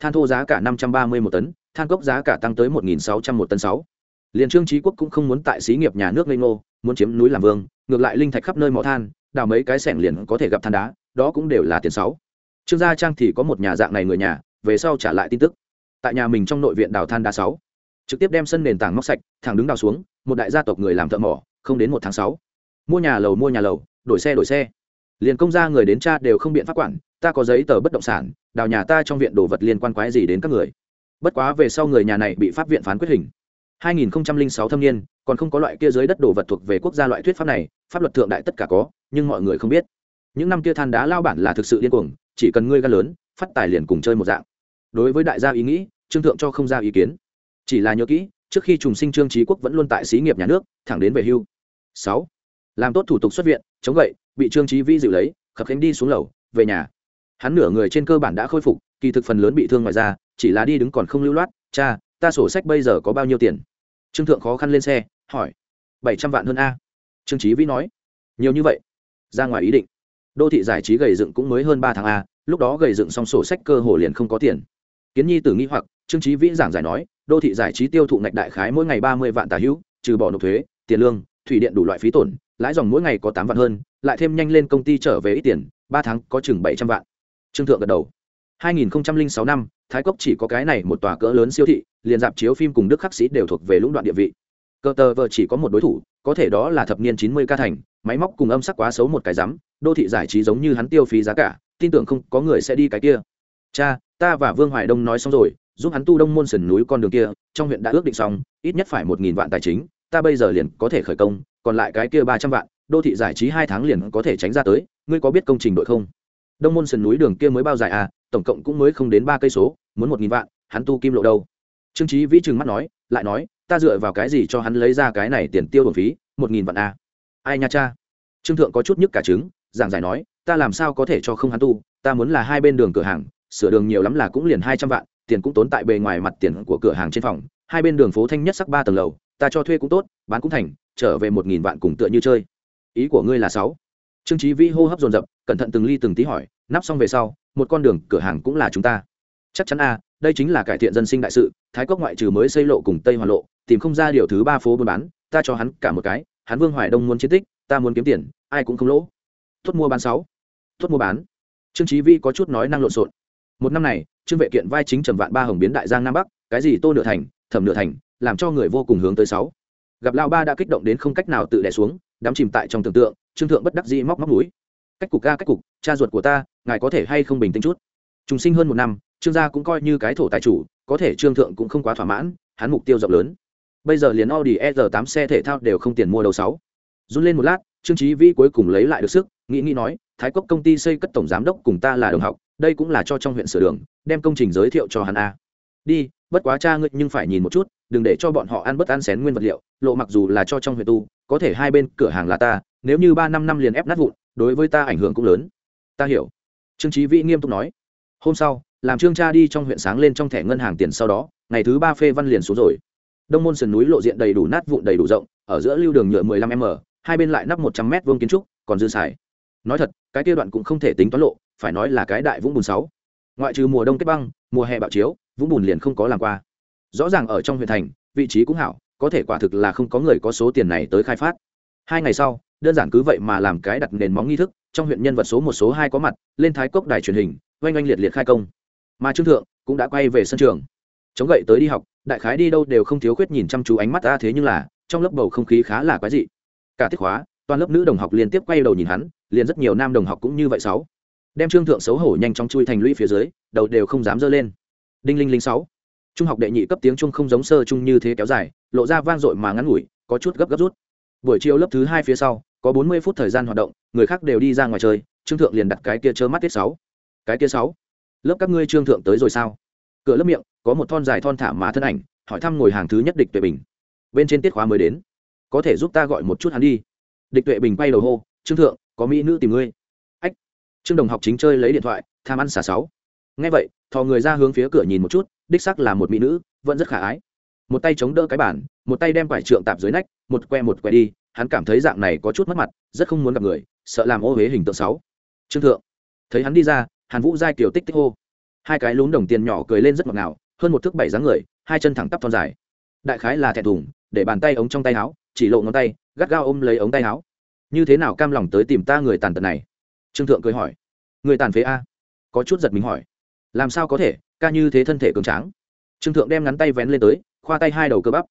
Than thô giá cả năm trăm ba mươi một tấn, than cốc giá cả tăng tới một nghìn sáu trăm một tấn sáu liền trương trí quốc cũng không muốn tại xí nghiệp nhà nước lê ngô, muốn chiếm núi làm vương, ngược lại linh thạch khắp nơi mỏ than, đào mấy cái sẻng liền có thể gặp than đá, đó cũng đều là tiền sáu. Trương gia trang thì có một nhà dạng này người nhà, về sau trả lại tin tức. Tại nhà mình trong nội viện đào than đá sáu. Trực tiếp đem sân nền tảng móc sạch, thẳng đứng đào xuống, một đại gia tộc người làm thợ mỏ, không đến một tháng sáu. Mua nhà lầu, mua nhà lầu, đổi xe đổi xe. Liền công gia người đến cha đều không biện pháp quản, ta có giấy tờ bất động sản, đào nhà ta trong viện đồ vật liên quan quái gì đến các người. Bất quá về sau người nhà này bị pháp viện phán quyết hình. 2006 thâm niên, còn không có loại kia dưới đất đồ vật thuộc về quốc gia loại thuyết pháp này, pháp luật thượng đại tất cả có, nhưng mọi người không biết. Những năm kia than đá lao bản là thực sự điên cuồng, chỉ cần ngươi gan lớn, phát tài liền cùng chơi một dạng. Đối với đại gia ý nghĩ, trương thượng cho không ra ý kiến. Chỉ là nhớ kỹ, trước khi trùng sinh trương trí quốc vẫn luôn tại xí nghiệp nhà nước, thẳng đến về hưu. Sáu. Làm tốt thủ tục xuất viện, chống gậy, bị trương trí vi dịu lấy, khập khiễng đi xuống lầu, về nhà. Hắn nửa người trên cơ bản đã khôi phục, kỳ thực phần lớn bị thương ngoài ra chỉ là đi đứng còn không lưu loát, cha, ta sổ sách bây giờ có bao nhiêu tiền? Trương thượng khó khăn lên xe, hỏi, bảy trăm vạn hơn a? Trương trí vĩ nói, nhiều như vậy. Ra ngoài ý định. Đô thị giải trí gầy dựng cũng mới hơn ba tháng a, lúc đó gầy dựng xong sổ sách cơ hồ liền không có tiền. Kiến nhi tử nghi hoặc, trương trí vĩ giảng giải nói, đô thị giải trí tiêu thụ ngạch đại khái mỗi ngày ba mươi vạn tà hữu, trừ bỏ nộp thuế, tiền lương, thủy điện đủ loại phí tổn, lãi dòng mỗi ngày có tám vạn hơn, lại thêm nhanh lên công ty trở về ít tiền, ba tháng có chừng bảy trăm vạn. Trương thượng gật đầu. 2006 năm, thái cốc chỉ có cái này một tòa cỡ lớn siêu thị, liền dạp chiếu phim cùng đức khắc sĩ đều thuộc về lũng đoạn địa vị. Cơ tờ vợ chỉ có một đối thủ, có thể đó là thập niên 90 ca thành, máy móc cùng âm sắc quá xấu một cái rắm, đô thị giải trí giống như hắn tiêu phí giá cả, tin tưởng không có người sẽ đi cái kia. Cha, ta và vương hoài đông nói xong rồi, giúp hắn tu đông môn sườn núi con đường kia, trong huyện đã ước định xong, ít nhất phải một nghìn vạn tài chính, ta bây giờ liền có thể khởi công, còn lại cái kia ba trăm vạn, đô thị giải trí hai tháng liền có thể tránh ra tới, ngươi có biết công trình đội không? Đông môn sườn núi đường kia mới bao dài à tổng cộng cũng mới không đến ba cây số, muốn một nghìn vạn, hắn tu kim lộ đâu? Trương trí vĩ trừng mắt nói, lại nói, ta dựa vào cái gì cho hắn lấy ra cái này tiền tiêu bổn phí, một nghìn vạn à. ai nha cha? Trương thượng có chút nhức cả trứng, giảng giải nói, ta làm sao có thể cho không hắn tu, ta muốn là hai bên đường cửa hàng, sửa đường nhiều lắm là cũng liền hai trăm vạn, tiền cũng tốn tại bề ngoài mặt tiền của cửa hàng trên phòng, hai bên đường phố thanh nhất sắc ba tầng lầu, ta cho thuê cũng tốt, bán cũng thành, trở về một nghìn vạn cùng tựa như chơi. Ý của ngươi là sáu? Trương trí vĩ hô hấp dồn dập, cẩn thận từng ly từng tí hỏi, nắp xong về sau một con đường cửa hàng cũng là chúng ta. Chắc chắn a, đây chính là cải thiện dân sinh đại sự, thái cốc ngoại trừ mới xây lộ cùng tây hoàn lộ, tìm không ra điều thứ ba phố buôn bán, ta cho hắn cả một cái, hắn vương hoài đông muốn chiến tích, ta muốn kiếm tiền, ai cũng không lỗ. Tốt mua bán sáu. Tốt mua bán. Trương trí vi có chút nói năng lộn xộn. Một năm này, trương vệ kiện vai chính trầm vạn ba hồng biến đại giang nam bắc, cái gì tô nửa thành, thẩm nửa thành, làm cho người vô cùng hướng tới sáu. Gặp lao ba đã kích động đến không cách nào tự đẻ xuống, đắm chìm tại trong tưởng tượng, trương thượng bất đắc dĩ móc móc núi cách cục ga cách cục, cha ruột của ta, ngài có thể hay không bình tĩnh chút? Trùng sinh hơn một năm, trương gia cũng coi như cái thổ tài chủ, có thể trương thượng cũng không quá thỏa mãn, hắn mục tiêu rộng lớn. Bây giờ liền audi e r 8 xe thể thao đều không tiền mua đầu sáu. Run lên một lát, trương trí vĩ cuối cùng lấy lại được sức, nghĩ nghĩ nói, thái cốc công ty xây cất tổng giám đốc cùng ta là đồng học, đây cũng là cho trong huyện sửa đường, đem công trình giới thiệu cho hắn a. Đi, bất quá cha ngươi nhưng phải nhìn một chút, đừng để cho bọn họ ăn bất ăn xén nguyên vật liệu, lộ mặc dù là cho trong huyện tu, có thể hai bên cửa hàng là ta, nếu như ba năm năm liền ép nát vụn đối với ta ảnh hưởng cũng lớn. Ta hiểu. Trương trí vĩ nghiêm túc nói. Hôm sau, làm trương cha đi trong huyện sáng lên trong thẻ ngân hàng tiền sau đó, ngày thứ ba phê văn liền xuống rồi. Đông môn sườn núi lộ diện đầy đủ nát vụn đầy đủ rộng, ở giữa lưu đường nhựa 15 m, hai bên lại nắp 100 m vuông kiến trúc, còn dư xài. Nói thật, cái kia đoạn cũng không thể tính toán lộ, phải nói là cái đại vũng bùn sáu. Ngoại trừ mùa đông kết băng, mùa hè bạo chiếu, vũng bùn liền không có làm qua. Rõ ràng ở trong huyện thành, vị trí cũng hảo, có thể quả thực là không có người có số tiền này tới khai phát. Hai ngày sau đơn giản cứ vậy mà làm cái đặt nền móng nghi thức, trong huyện nhân vật số một số hai có mặt, lên thái cốc đài truyền hình, oanh oanh liệt liệt khai công. Mà trương thượng cũng đã quay về sân trường. Chống gậy tới đi học, đại khái đi đâu đều không thiếu khuyết nhìn chăm chú ánh mắt ta thế nhưng là, trong lớp bầu không khí khá là quái dị. Cả tiết hóa, toàn lớp nữ đồng học liên tiếp quay đầu nhìn hắn, liền rất nhiều nam đồng học cũng như vậy sáu. Đem trương thượng xấu hổ nhanh chóng chui thành lũy phía dưới, đầu đều không dám dơ lên. Đinh linh linh sáu. Trung học đệ nhị cấp tiếng trung không giống sơ trung như thế kéo dài, lộ ra vang dội mà ngắn ngủi, có chút gấp gấp rút. Buổi chiều lớp thứ hai phía sau có bốn mươi phút thời gian hoạt động, người khác đều đi ra ngoài chơi, trương thượng liền đặt cái kia chớ mắt tiết sáu. Cái kia sáu. Lớp các ngươi trương thượng tới rồi sao? Cửa lớp miệng, có một thon dài thon thả mà thân ảnh, hỏi thăm ngồi hàng thứ nhất địch tuệ bình. Bên trên tiết khóa mới đến. Có thể giúp ta gọi một chút hắn đi. Địch tuệ bình quay đầu hô, trương thượng, có mỹ nữ tìm ngươi. Ách. Trương đồng học chính chơi lấy điện thoại, tham ăn xả sáu. Nghe vậy, thò người ra hướng phía cửa nhìn một chút, đích sắc là một mỹ nữ, vẫn rất khả ái một tay chống đỡ cái bản một tay đem quải trượng tạp dưới nách, một que một que đi, hắn cảm thấy dạng này có chút mất mặt, rất không muốn gặp người, sợ làm ô huế hình tượng sáu trương thượng, thấy hắn đi ra, hàn vũ giai kiều tích tích hô. Hai cái lún đồng tiền nhỏ cười lên rất ngọt ngào, hơn một thước bảy dáng người, hai chân thẳng tắp thon dài. Đại khái là thẹn thùng, để bàn tay ống trong tay áo, chỉ lộ ngón tay, gắt gao ôm lấy ống tay áo. Như thế nào cam lòng tới tìm ta người tàn tật này? Trương thượng cười hỏi. Người tàn phế a? Có chút giật mình hỏi. Làm sao có thể, ca như thế thân thể cường tráng? Trương thượng đem ngắn tay vén lên tới khoa tay hai đầu cơ bắp.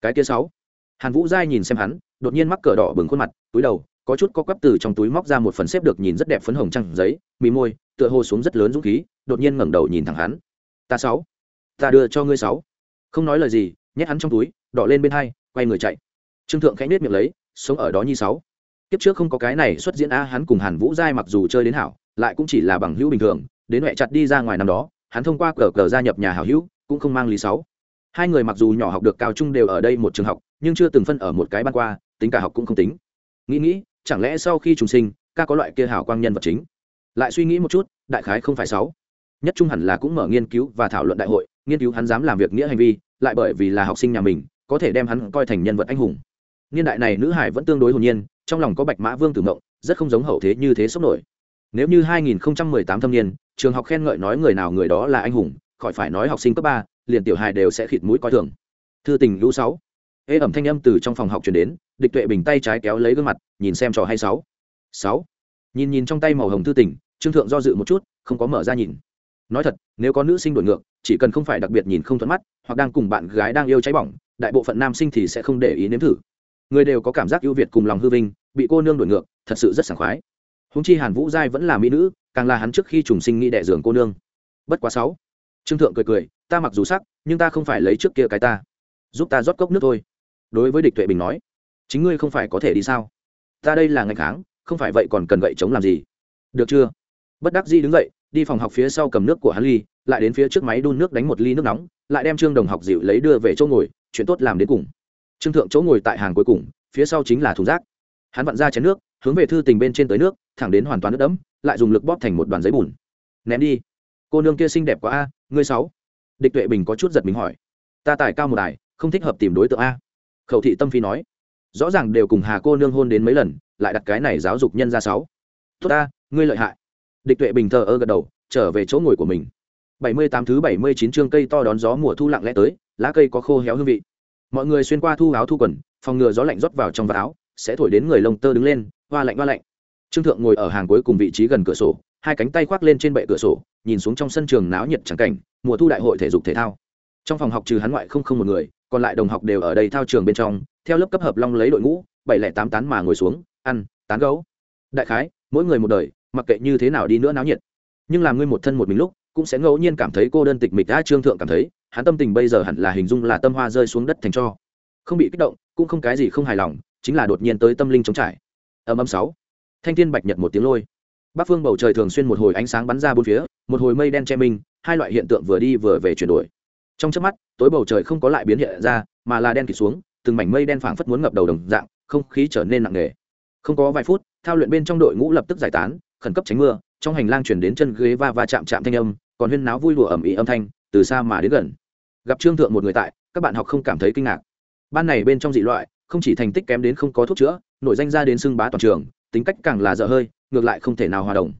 Cái kia sáu. Hàn vũ giai nhìn xem hắn, đột nhiên mắc cờ đỏ bừng khuôn mặt, túi đầu, có chút có quắp từ trong túi móc ra một phần xếp được nhìn rất đẹp phấn hồng trăng giấy mì môi, tựa hồ xuống rất lớn dũng khí, đột nhiên ngẩng đầu nhìn thẳng hắn. Ta sáu. Ta đưa cho ngươi sáu. Không nói lời gì, nhét hắn trong túi, đỏ lên bên hai, quay người chạy. Trương thượng khẽ nết miệng lấy, sống ở đó như sáu. Kiếp trước không có cái này xuất diễn a hắn cùng hàn vũ giai mặc dù chơi đến hảo, lại cũng chỉ là bằng hữu bình thường, đến huệ chặt đi ra ngoài năm đó, hắn thông qua cờ cờ gia nhập nhà hảo hữu, cũng không mang lý sáu hai người mặc dù nhỏ học được cao trung đều ở đây một trường học, nhưng chưa từng phân ở một cái ban qua, tính cả học cũng không tính. Nghĩ nghĩ, chẳng lẽ sau khi trùng sinh, ca có loại kia hảo quang nhân vật chính? Lại suy nghĩ một chút, đại khái không phải sáu. Nhất trung hẳn là cũng mở nghiên cứu và thảo luận đại hội, nghiên cứu hắn dám làm việc nghĩa hành vi, lại bởi vì là học sinh nhà mình, có thể đem hắn coi thành nhân vật anh hùng. Niên đại này nữ hải vẫn tương đối hồn nhiên, trong lòng có bạch mã vương tử mộng, rất không giống hậu thế như thế sốc nổi. Nếu như 2018 thâm niên, trường học khen ngợi nói người nào người đó là anh hùng, khỏi phải nói học sinh cấp ba liền tiểu hài đều sẽ khịt mũi coi thường. Thư tình lũ sáu. Ê, ẩm thanh âm từ trong phòng học truyền đến, địch tuệ bình tay trái kéo lấy gương mặt, nhìn xem trò hay sáu. Sáu. Nhìn nhìn trong tay màu hồng thư tình, trương thượng do dự một chút, không có mở ra nhìn. Nói thật, nếu có nữ sinh đổi ngược, chỉ cần không phải đặc biệt nhìn không thuận mắt, hoặc đang cùng bạn gái đang yêu cháy bỏng, đại bộ phận nam sinh thì sẽ không để ý nếm thử. Người đều có cảm giác ưu việt cùng lòng hư vinh, bị cô nương đổi ngược, thật sự rất sảng khoái. Húng chi hàn vũ giai vẫn là mỹ nữ, càng là hắn trước khi trùng sinh nghĩ đẻ giường cô nương. Bất quá sáu trương thượng cười cười, ta mặc dù sắc, nhưng ta không phải lấy trước kia cái ta. Giúp ta rót cốc nước thôi. Đối với địch tuệ bình nói, chính ngươi không phải có thể đi sao? Ta đây là ngạch kháng, không phải vậy còn cần gậy chống làm gì? Được chưa? Bất đắc di đứng dậy, đi phòng học phía sau cầm nước của hắn ly, lại đến phía trước máy đun nước đánh một ly nước nóng, lại đem trương đồng học dịu lấy đưa về chỗ ngồi, chuyện tốt làm đến cùng. Trương thượng chỗ ngồi tại hàng cuối cùng, phía sau chính là thùng rác. Hắn vặn ra chén nước, hướng về thư tình bên trên tới nước, thẳng đến hoàn toàn nước đẫm, lại dùng lực bóp thành một đoàn giấy bùn. Ném đi. Cô nương kia xinh đẹp quá a ngươi sáu. Địch tuệ bình có chút giật mình hỏi. Ta tài cao một đài, không thích hợp tìm đối tượng a. Khẩu thị tâm phi nói. Rõ ràng đều cùng hà cô nương hôn đến mấy lần, lại đặt cái này giáo dục nhân ra sáu. Tốt ta, ngươi lợi hại. Địch tuệ bình thờ ơ gật đầu, trở về chỗ ngồi của mình. Bảy mươi tám thứ bảy mươi chín chương cây to đón gió mùa thu lặng lẽ tới, lá cây có khô héo hương vị. Mọi người xuyên qua thu áo thu quần, phòng ngừa gió lạnh rót vào trong vạt áo, sẽ thổi đến người lông tơ đứng lên, hoa lạnh hoa lạnh. Trương thượng ngồi ở hàng cuối cùng vị trí gần cửa sổ hai cánh tay khoác lên trên bệ cửa sổ, nhìn xuống trong sân trường náo nhiệt trắng cảnh, mùa thu đại hội thể dục thể thao. Trong phòng học trừ hắn ngoại không không một người, còn lại đồng học đều ở đây thao trường bên trong, theo lớp cấp hợp long lấy đội ngũ, bảy lẻ tám tán mà ngồi xuống, ăn, tán gấu. Đại khái, mỗi người một đời, mặc kệ như thế nào đi nữa náo nhiệt. Nhưng làm ngươi một thân một mình lúc, cũng sẽ ngẫu nhiên cảm thấy cô đơn tịch mịch đã trương thượng cảm thấy, hắn tâm tình bây giờ hẳn là hình dung là tâm hoa rơi xuống đất thành cho. Không bị kích động, cũng không cái gì không hài lòng, chính là đột nhiên tới tâm linh chống trải. Âm âm sáu. Thanh thiên bạch nhật một tiếng lôi bắc phương bầu trời thường xuyên một hồi ánh sáng bắn ra bốn phía, một hồi mây đen che minh hai loại hiện tượng vừa đi vừa về chuyển đổi. Trong chớp mắt, tối bầu trời không có lại biến hiện ra, mà là đen kịt xuống, từng mảnh mây đen phảng phất muốn ngập đầu đồng dạng, không khí trở nên nặng nề. Không có vài phút, thao luyện bên trong đội ngũ lập tức giải tán, khẩn cấp tránh mưa, trong hành lang chuyển đến chân ghế va va chạm chạm thanh âm, còn huyên náo vui lùa ẩm ý âm thanh, từ xa mà đến gần. Gặp trương thượng một người tại, các bạn học không cảm thấy kinh ngạc. Ban này bên trong dị loại, không chỉ thành tích kém đến không có thuốc chữa nội danh ra đến xưng bá toàn trường tính cách càng là dở hơi, ngược lại không thể nào hòa đồng.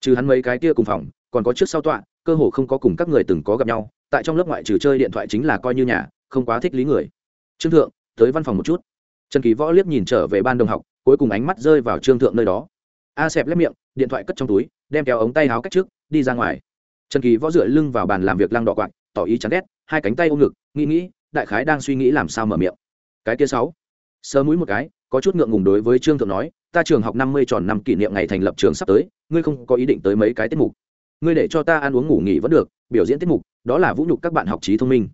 Trừ hắn mấy cái kia cùng phòng, còn có trước sau tọa, cơ hồ không có cùng các người từng có gặp nhau, tại trong lớp ngoại trừ chơi điện thoại chính là coi như nhà, không quá thích lý người. Trương thượng, tới văn phòng một chút. Trần kỳ võ liếc nhìn trở về ban đồng học, cuối cùng ánh mắt rơi vào trương thượng nơi đó. A xẹp lép miệng, điện thoại cất trong túi, đem kéo ống tay áo cách trước, đi ra ngoài. Trần kỳ võ dựa lưng vào bàn làm việc lăng đỏ quạt, tỏ ý chán ghét, hai cánh tay ôm ngực, nghĩ nghĩ, đại khái đang suy nghĩ làm sao mở miệng. Cái kia sáu. Sơ mũi một cái, có chút ngượng ngùng đối với trương thượng nói ta trường học năm mươi tròn năm kỷ niệm ngày thành lập trường sắp tới, ngươi không có ý định tới mấy cái tiết mục. Ngươi để cho ta ăn uống ngủ nghỉ vẫn được, biểu diễn tiết mục, đó là vũ nhục các bạn học trí thông minh.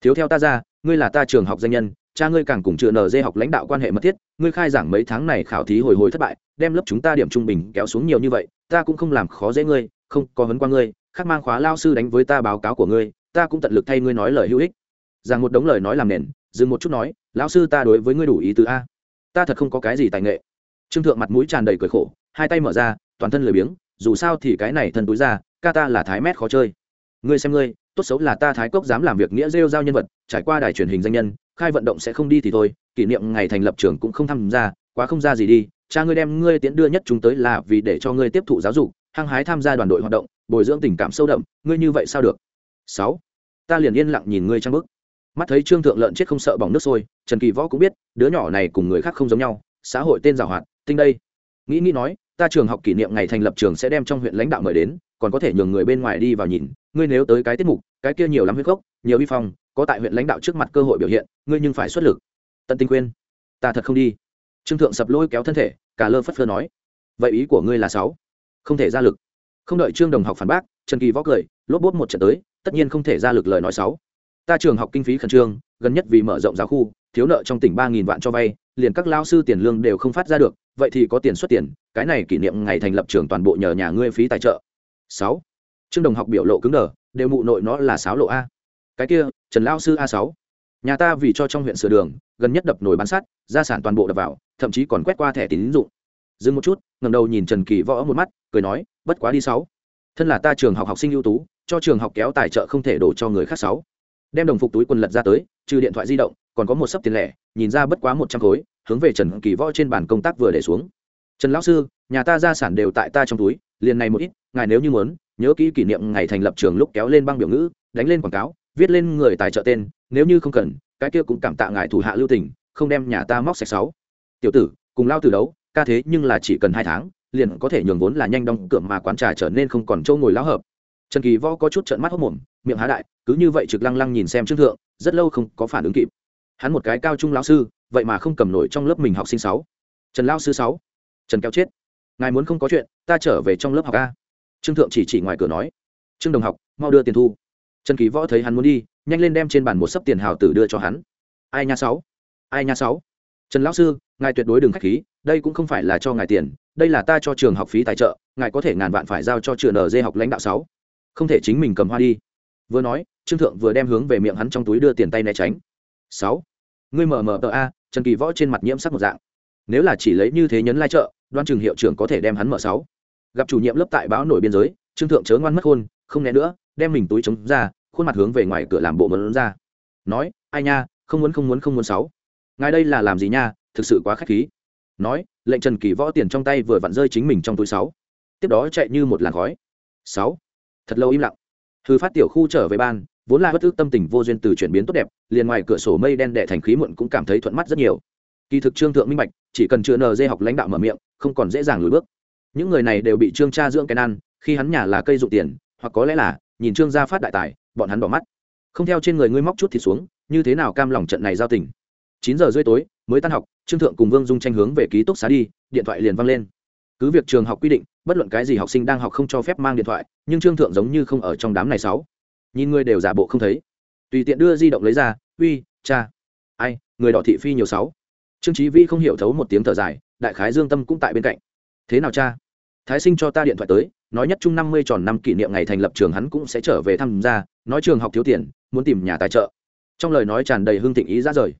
Thiếu theo ta ra, ngươi là ta trường học danh nhân, cha ngươi càng cùng chữa nd học lãnh đạo quan hệ mật thiết, ngươi khai giảng mấy tháng này khảo thí hồi hồi thất bại, đem lớp chúng ta điểm trung bình kéo xuống nhiều như vậy, ta cũng không làm khó dễ ngươi, không có vấn qua ngươi, khác mang khóa lao sư đánh với ta báo cáo của ngươi, ta cũng tận lực thay ngươi nói lời hữu ích. Rằng một đống lời nói làm nền, dừng một chút nói, lão sư ta đối với ngươi đủ ý tứ a. Ta thật không có cái gì tài nghệ trương thượng mặt mũi tràn đầy cười khổ, hai tay mở ra, toàn thân lười biếng, dù sao thì cái này thân túi ra, ca ta là thái mét khó chơi. Ngươi xem ngươi, tốt xấu là ta thái cốc dám làm việc nghĩa rêu giao nhân vật, trải qua đài truyền hình danh nhân, khai vận động sẽ không đi thì thôi, kỷ niệm ngày thành lập trường cũng không tham gia, quá không ra gì đi, cha ngươi đem ngươi tiễn đưa nhất chúng tới là vì để cho ngươi tiếp thụ giáo dục, hăng hái tham gia đoàn đội hoạt động, bồi dưỡng tình cảm sâu đậm, ngươi như vậy sao được? Sáu, ta liền yên lặng nhìn ngươi trang bức mắt thấy trương thượng lợn chết không sợ bỏng nước sôi, trần kỳ võ cũng biết, đứa nhỏ này cùng người khác không giống nhau, xã hội tên giàu hoạt tinh đây. Nghĩ nghĩ nói, ta trường học kỷ niệm ngày thành lập trường sẽ đem trong huyện lãnh đạo mời đến, còn có thể nhường người bên ngoài đi vào nhìn. Ngươi nếu tới cái tiết mục, cái kia nhiều lắm huyết gốc, nhiều vi phong, có tại huyện lãnh đạo trước mặt cơ hội biểu hiện, ngươi nhưng phải xuất lực. Tận tinh khuyên. Ta thật không đi. Trương thượng sập lôi kéo thân thể, cả lơ phất phơ nói. Vậy ý của ngươi là sáu. Không thể ra lực. Không đợi trương đồng học phản bác, trần kỳ võ cười, lốp bốt một trận tới, tất nhiên không thể ra lực lời nói sáu. Ta trường học kinh phí khẩn trương, gần nhất vì mở rộng giáo khu, thiếu nợ trong tỉnh ba nghìn vạn cho vay liền các lao sư tiền lương đều không phát ra được, vậy thì có tiền xuất tiền, cái này kỷ niệm ngày thành lập trường toàn bộ nhờ nhà ngươi phí tài trợ. Sáu. Trương đồng học biểu lộ cứng đờ, đều mụ nội nó là sáu lộ a. Cái kia, trần lao sư a sáu. Nhà ta vì cho trong huyện sửa đường, gần nhất đập nồi bán sắt, gia sản toàn bộ đập vào, thậm chí còn quét qua thẻ tín dụng. Dừng một chút ngầm đầu nhìn trần kỳ võ một mắt, cười nói, bất quá đi sáu. Thân là ta trường học học sinh ưu tú, cho trường học kéo tài trợ không thể đổ cho người khác sáu đem đồng phục túi quần lật ra tới, trừ điện thoại di động, còn có một sấp tiền lẻ, nhìn ra bất quá một trăm khối, hướng về trần kỳ võ trên bàn công tác vừa để xuống. Trần lão sư, nhà ta gia sản đều tại ta trong túi, liền này một ít, ngài nếu như muốn, nhớ kỹ kỷ niệm ngày thành lập trường lúc kéo lên băng biểu ngữ, đánh lên quảng cáo, viết lên người tài trợ tên, nếu như không cần, cái kia cũng cảm tạ ngài thủ hạ lưu tình, không đem nhà ta móc sạch sáu. Tiểu tử, cùng lao từ đấu, ca thế nhưng là chỉ cần hai tháng, liền có thể nhường vốn là nhanh đóng cửa mà quán trà trở nên không còn chỗ ngồi lão hợp. Trần kỳ võ có chút trợn mắt hốc mồm, miệng há đại cứ như vậy trực lăng lăng nhìn xem trương thượng, rất lâu không có phản ứng kịp. Hắn một cái cao trung lão sư, vậy mà không cầm nổi trong lớp mình học sinh sáu. Trần lão sư sáu. Trần kéo chết. Ngài muốn không có chuyện, ta trở về trong lớp học a. Trương thượng chỉ chỉ ngoài cửa nói. Trương đồng học, mau đưa tiền thu. Trần kỳ võ thấy hắn muốn đi, nhanh lên đem trên bàn một sấp tiền hào tử đưa cho hắn. Ai nha sáu? Ai nha sáu? Trần lão sư, ngài tuyệt đối đừng khách khí, đây cũng không phải là cho ngài tiền, đây là ta cho trường học phí tài trợ, ngài có thể ngàn vạn phải giao cho trường nd học lãnh đạo sáu. Không thể chính mình cầm hoa đi vừa nói, trương thượng vừa đem hướng về miệng hắn trong túi đưa tiền tay né tránh. Sáu. Ngươi mở mở tờ a, trần kỳ võ trên mặt nhiễm sắc một dạng. Nếu là chỉ lấy như thế nhấn lai trợ, đoan trường hiệu trưởng có thể đem hắn mở sáu. Gặp chủ nhiệm lớp tại báo nổi biên giới, trương thượng chớ ngoan mất khôn, không né nữa, đem mình túi chống ra, khuôn mặt hướng về ngoài cửa làm bộ mớn ra. Nói, ai nha, không muốn không muốn không muốn sáu. Ngài đây là làm gì nha, thực sự quá khách khí. Nói, lệnh trần kỳ võ tiền trong tay vừa vặn rơi chính mình trong túi sáu. Tiếp đó chạy như một làn khói. Sáu. Thật lâu im lặng thư phát tiểu khu trở về ban vốn là bất ước tâm tình vô duyên từ chuyển biến tốt đẹp liền ngoài cửa sổ mây đen đệ thành khí muộn cũng cảm thấy thuận mắt rất nhiều. Kỳ thực trương thượng minh bạch chỉ cần chưa nờ dê học lãnh đạo mở miệng không còn dễ dàng lùi bước. Những người này đều bị trương cha dưỡng cái nan, khi hắn nhà là cây dụng tiền hoặc có lẽ là nhìn trương gia phát đại tài bọn hắn bỏ mắt. Không theo trên người ngươi móc chút thì xuống như thế nào cam lòng trận này giao tình? Chín giờ rưỡi tối mới tan học trương thượng cùng vương dung tranh hướng về ký túc xá đi điện thoại liền văng lên. Cứ việc trường học quy định bất luận cái gì học sinh đang học không cho phép mang điện thoại, nhưng trương thượng giống như không ở trong đám này sáu. Nhìn người đều giả bộ không thấy. Tùy tiện đưa di động lấy ra, uy, cha. Ai, người đỏ thị phi nhiều sáu. Trương trí vi không hiểu thấu một tiếng thở dài, đại khái dương tâm cũng tại bên cạnh. Thế nào cha? Thái sinh cho ta điện thoại tới, nói nhất chung năm mươi tròn năm kỷ niệm ngày thành lập trường hắn cũng sẽ trở về tham gia, nói trường học thiếu tiền, muốn tìm nhà tài trợ. Trong lời nói tràn đầy hương thịnh ý ra rời.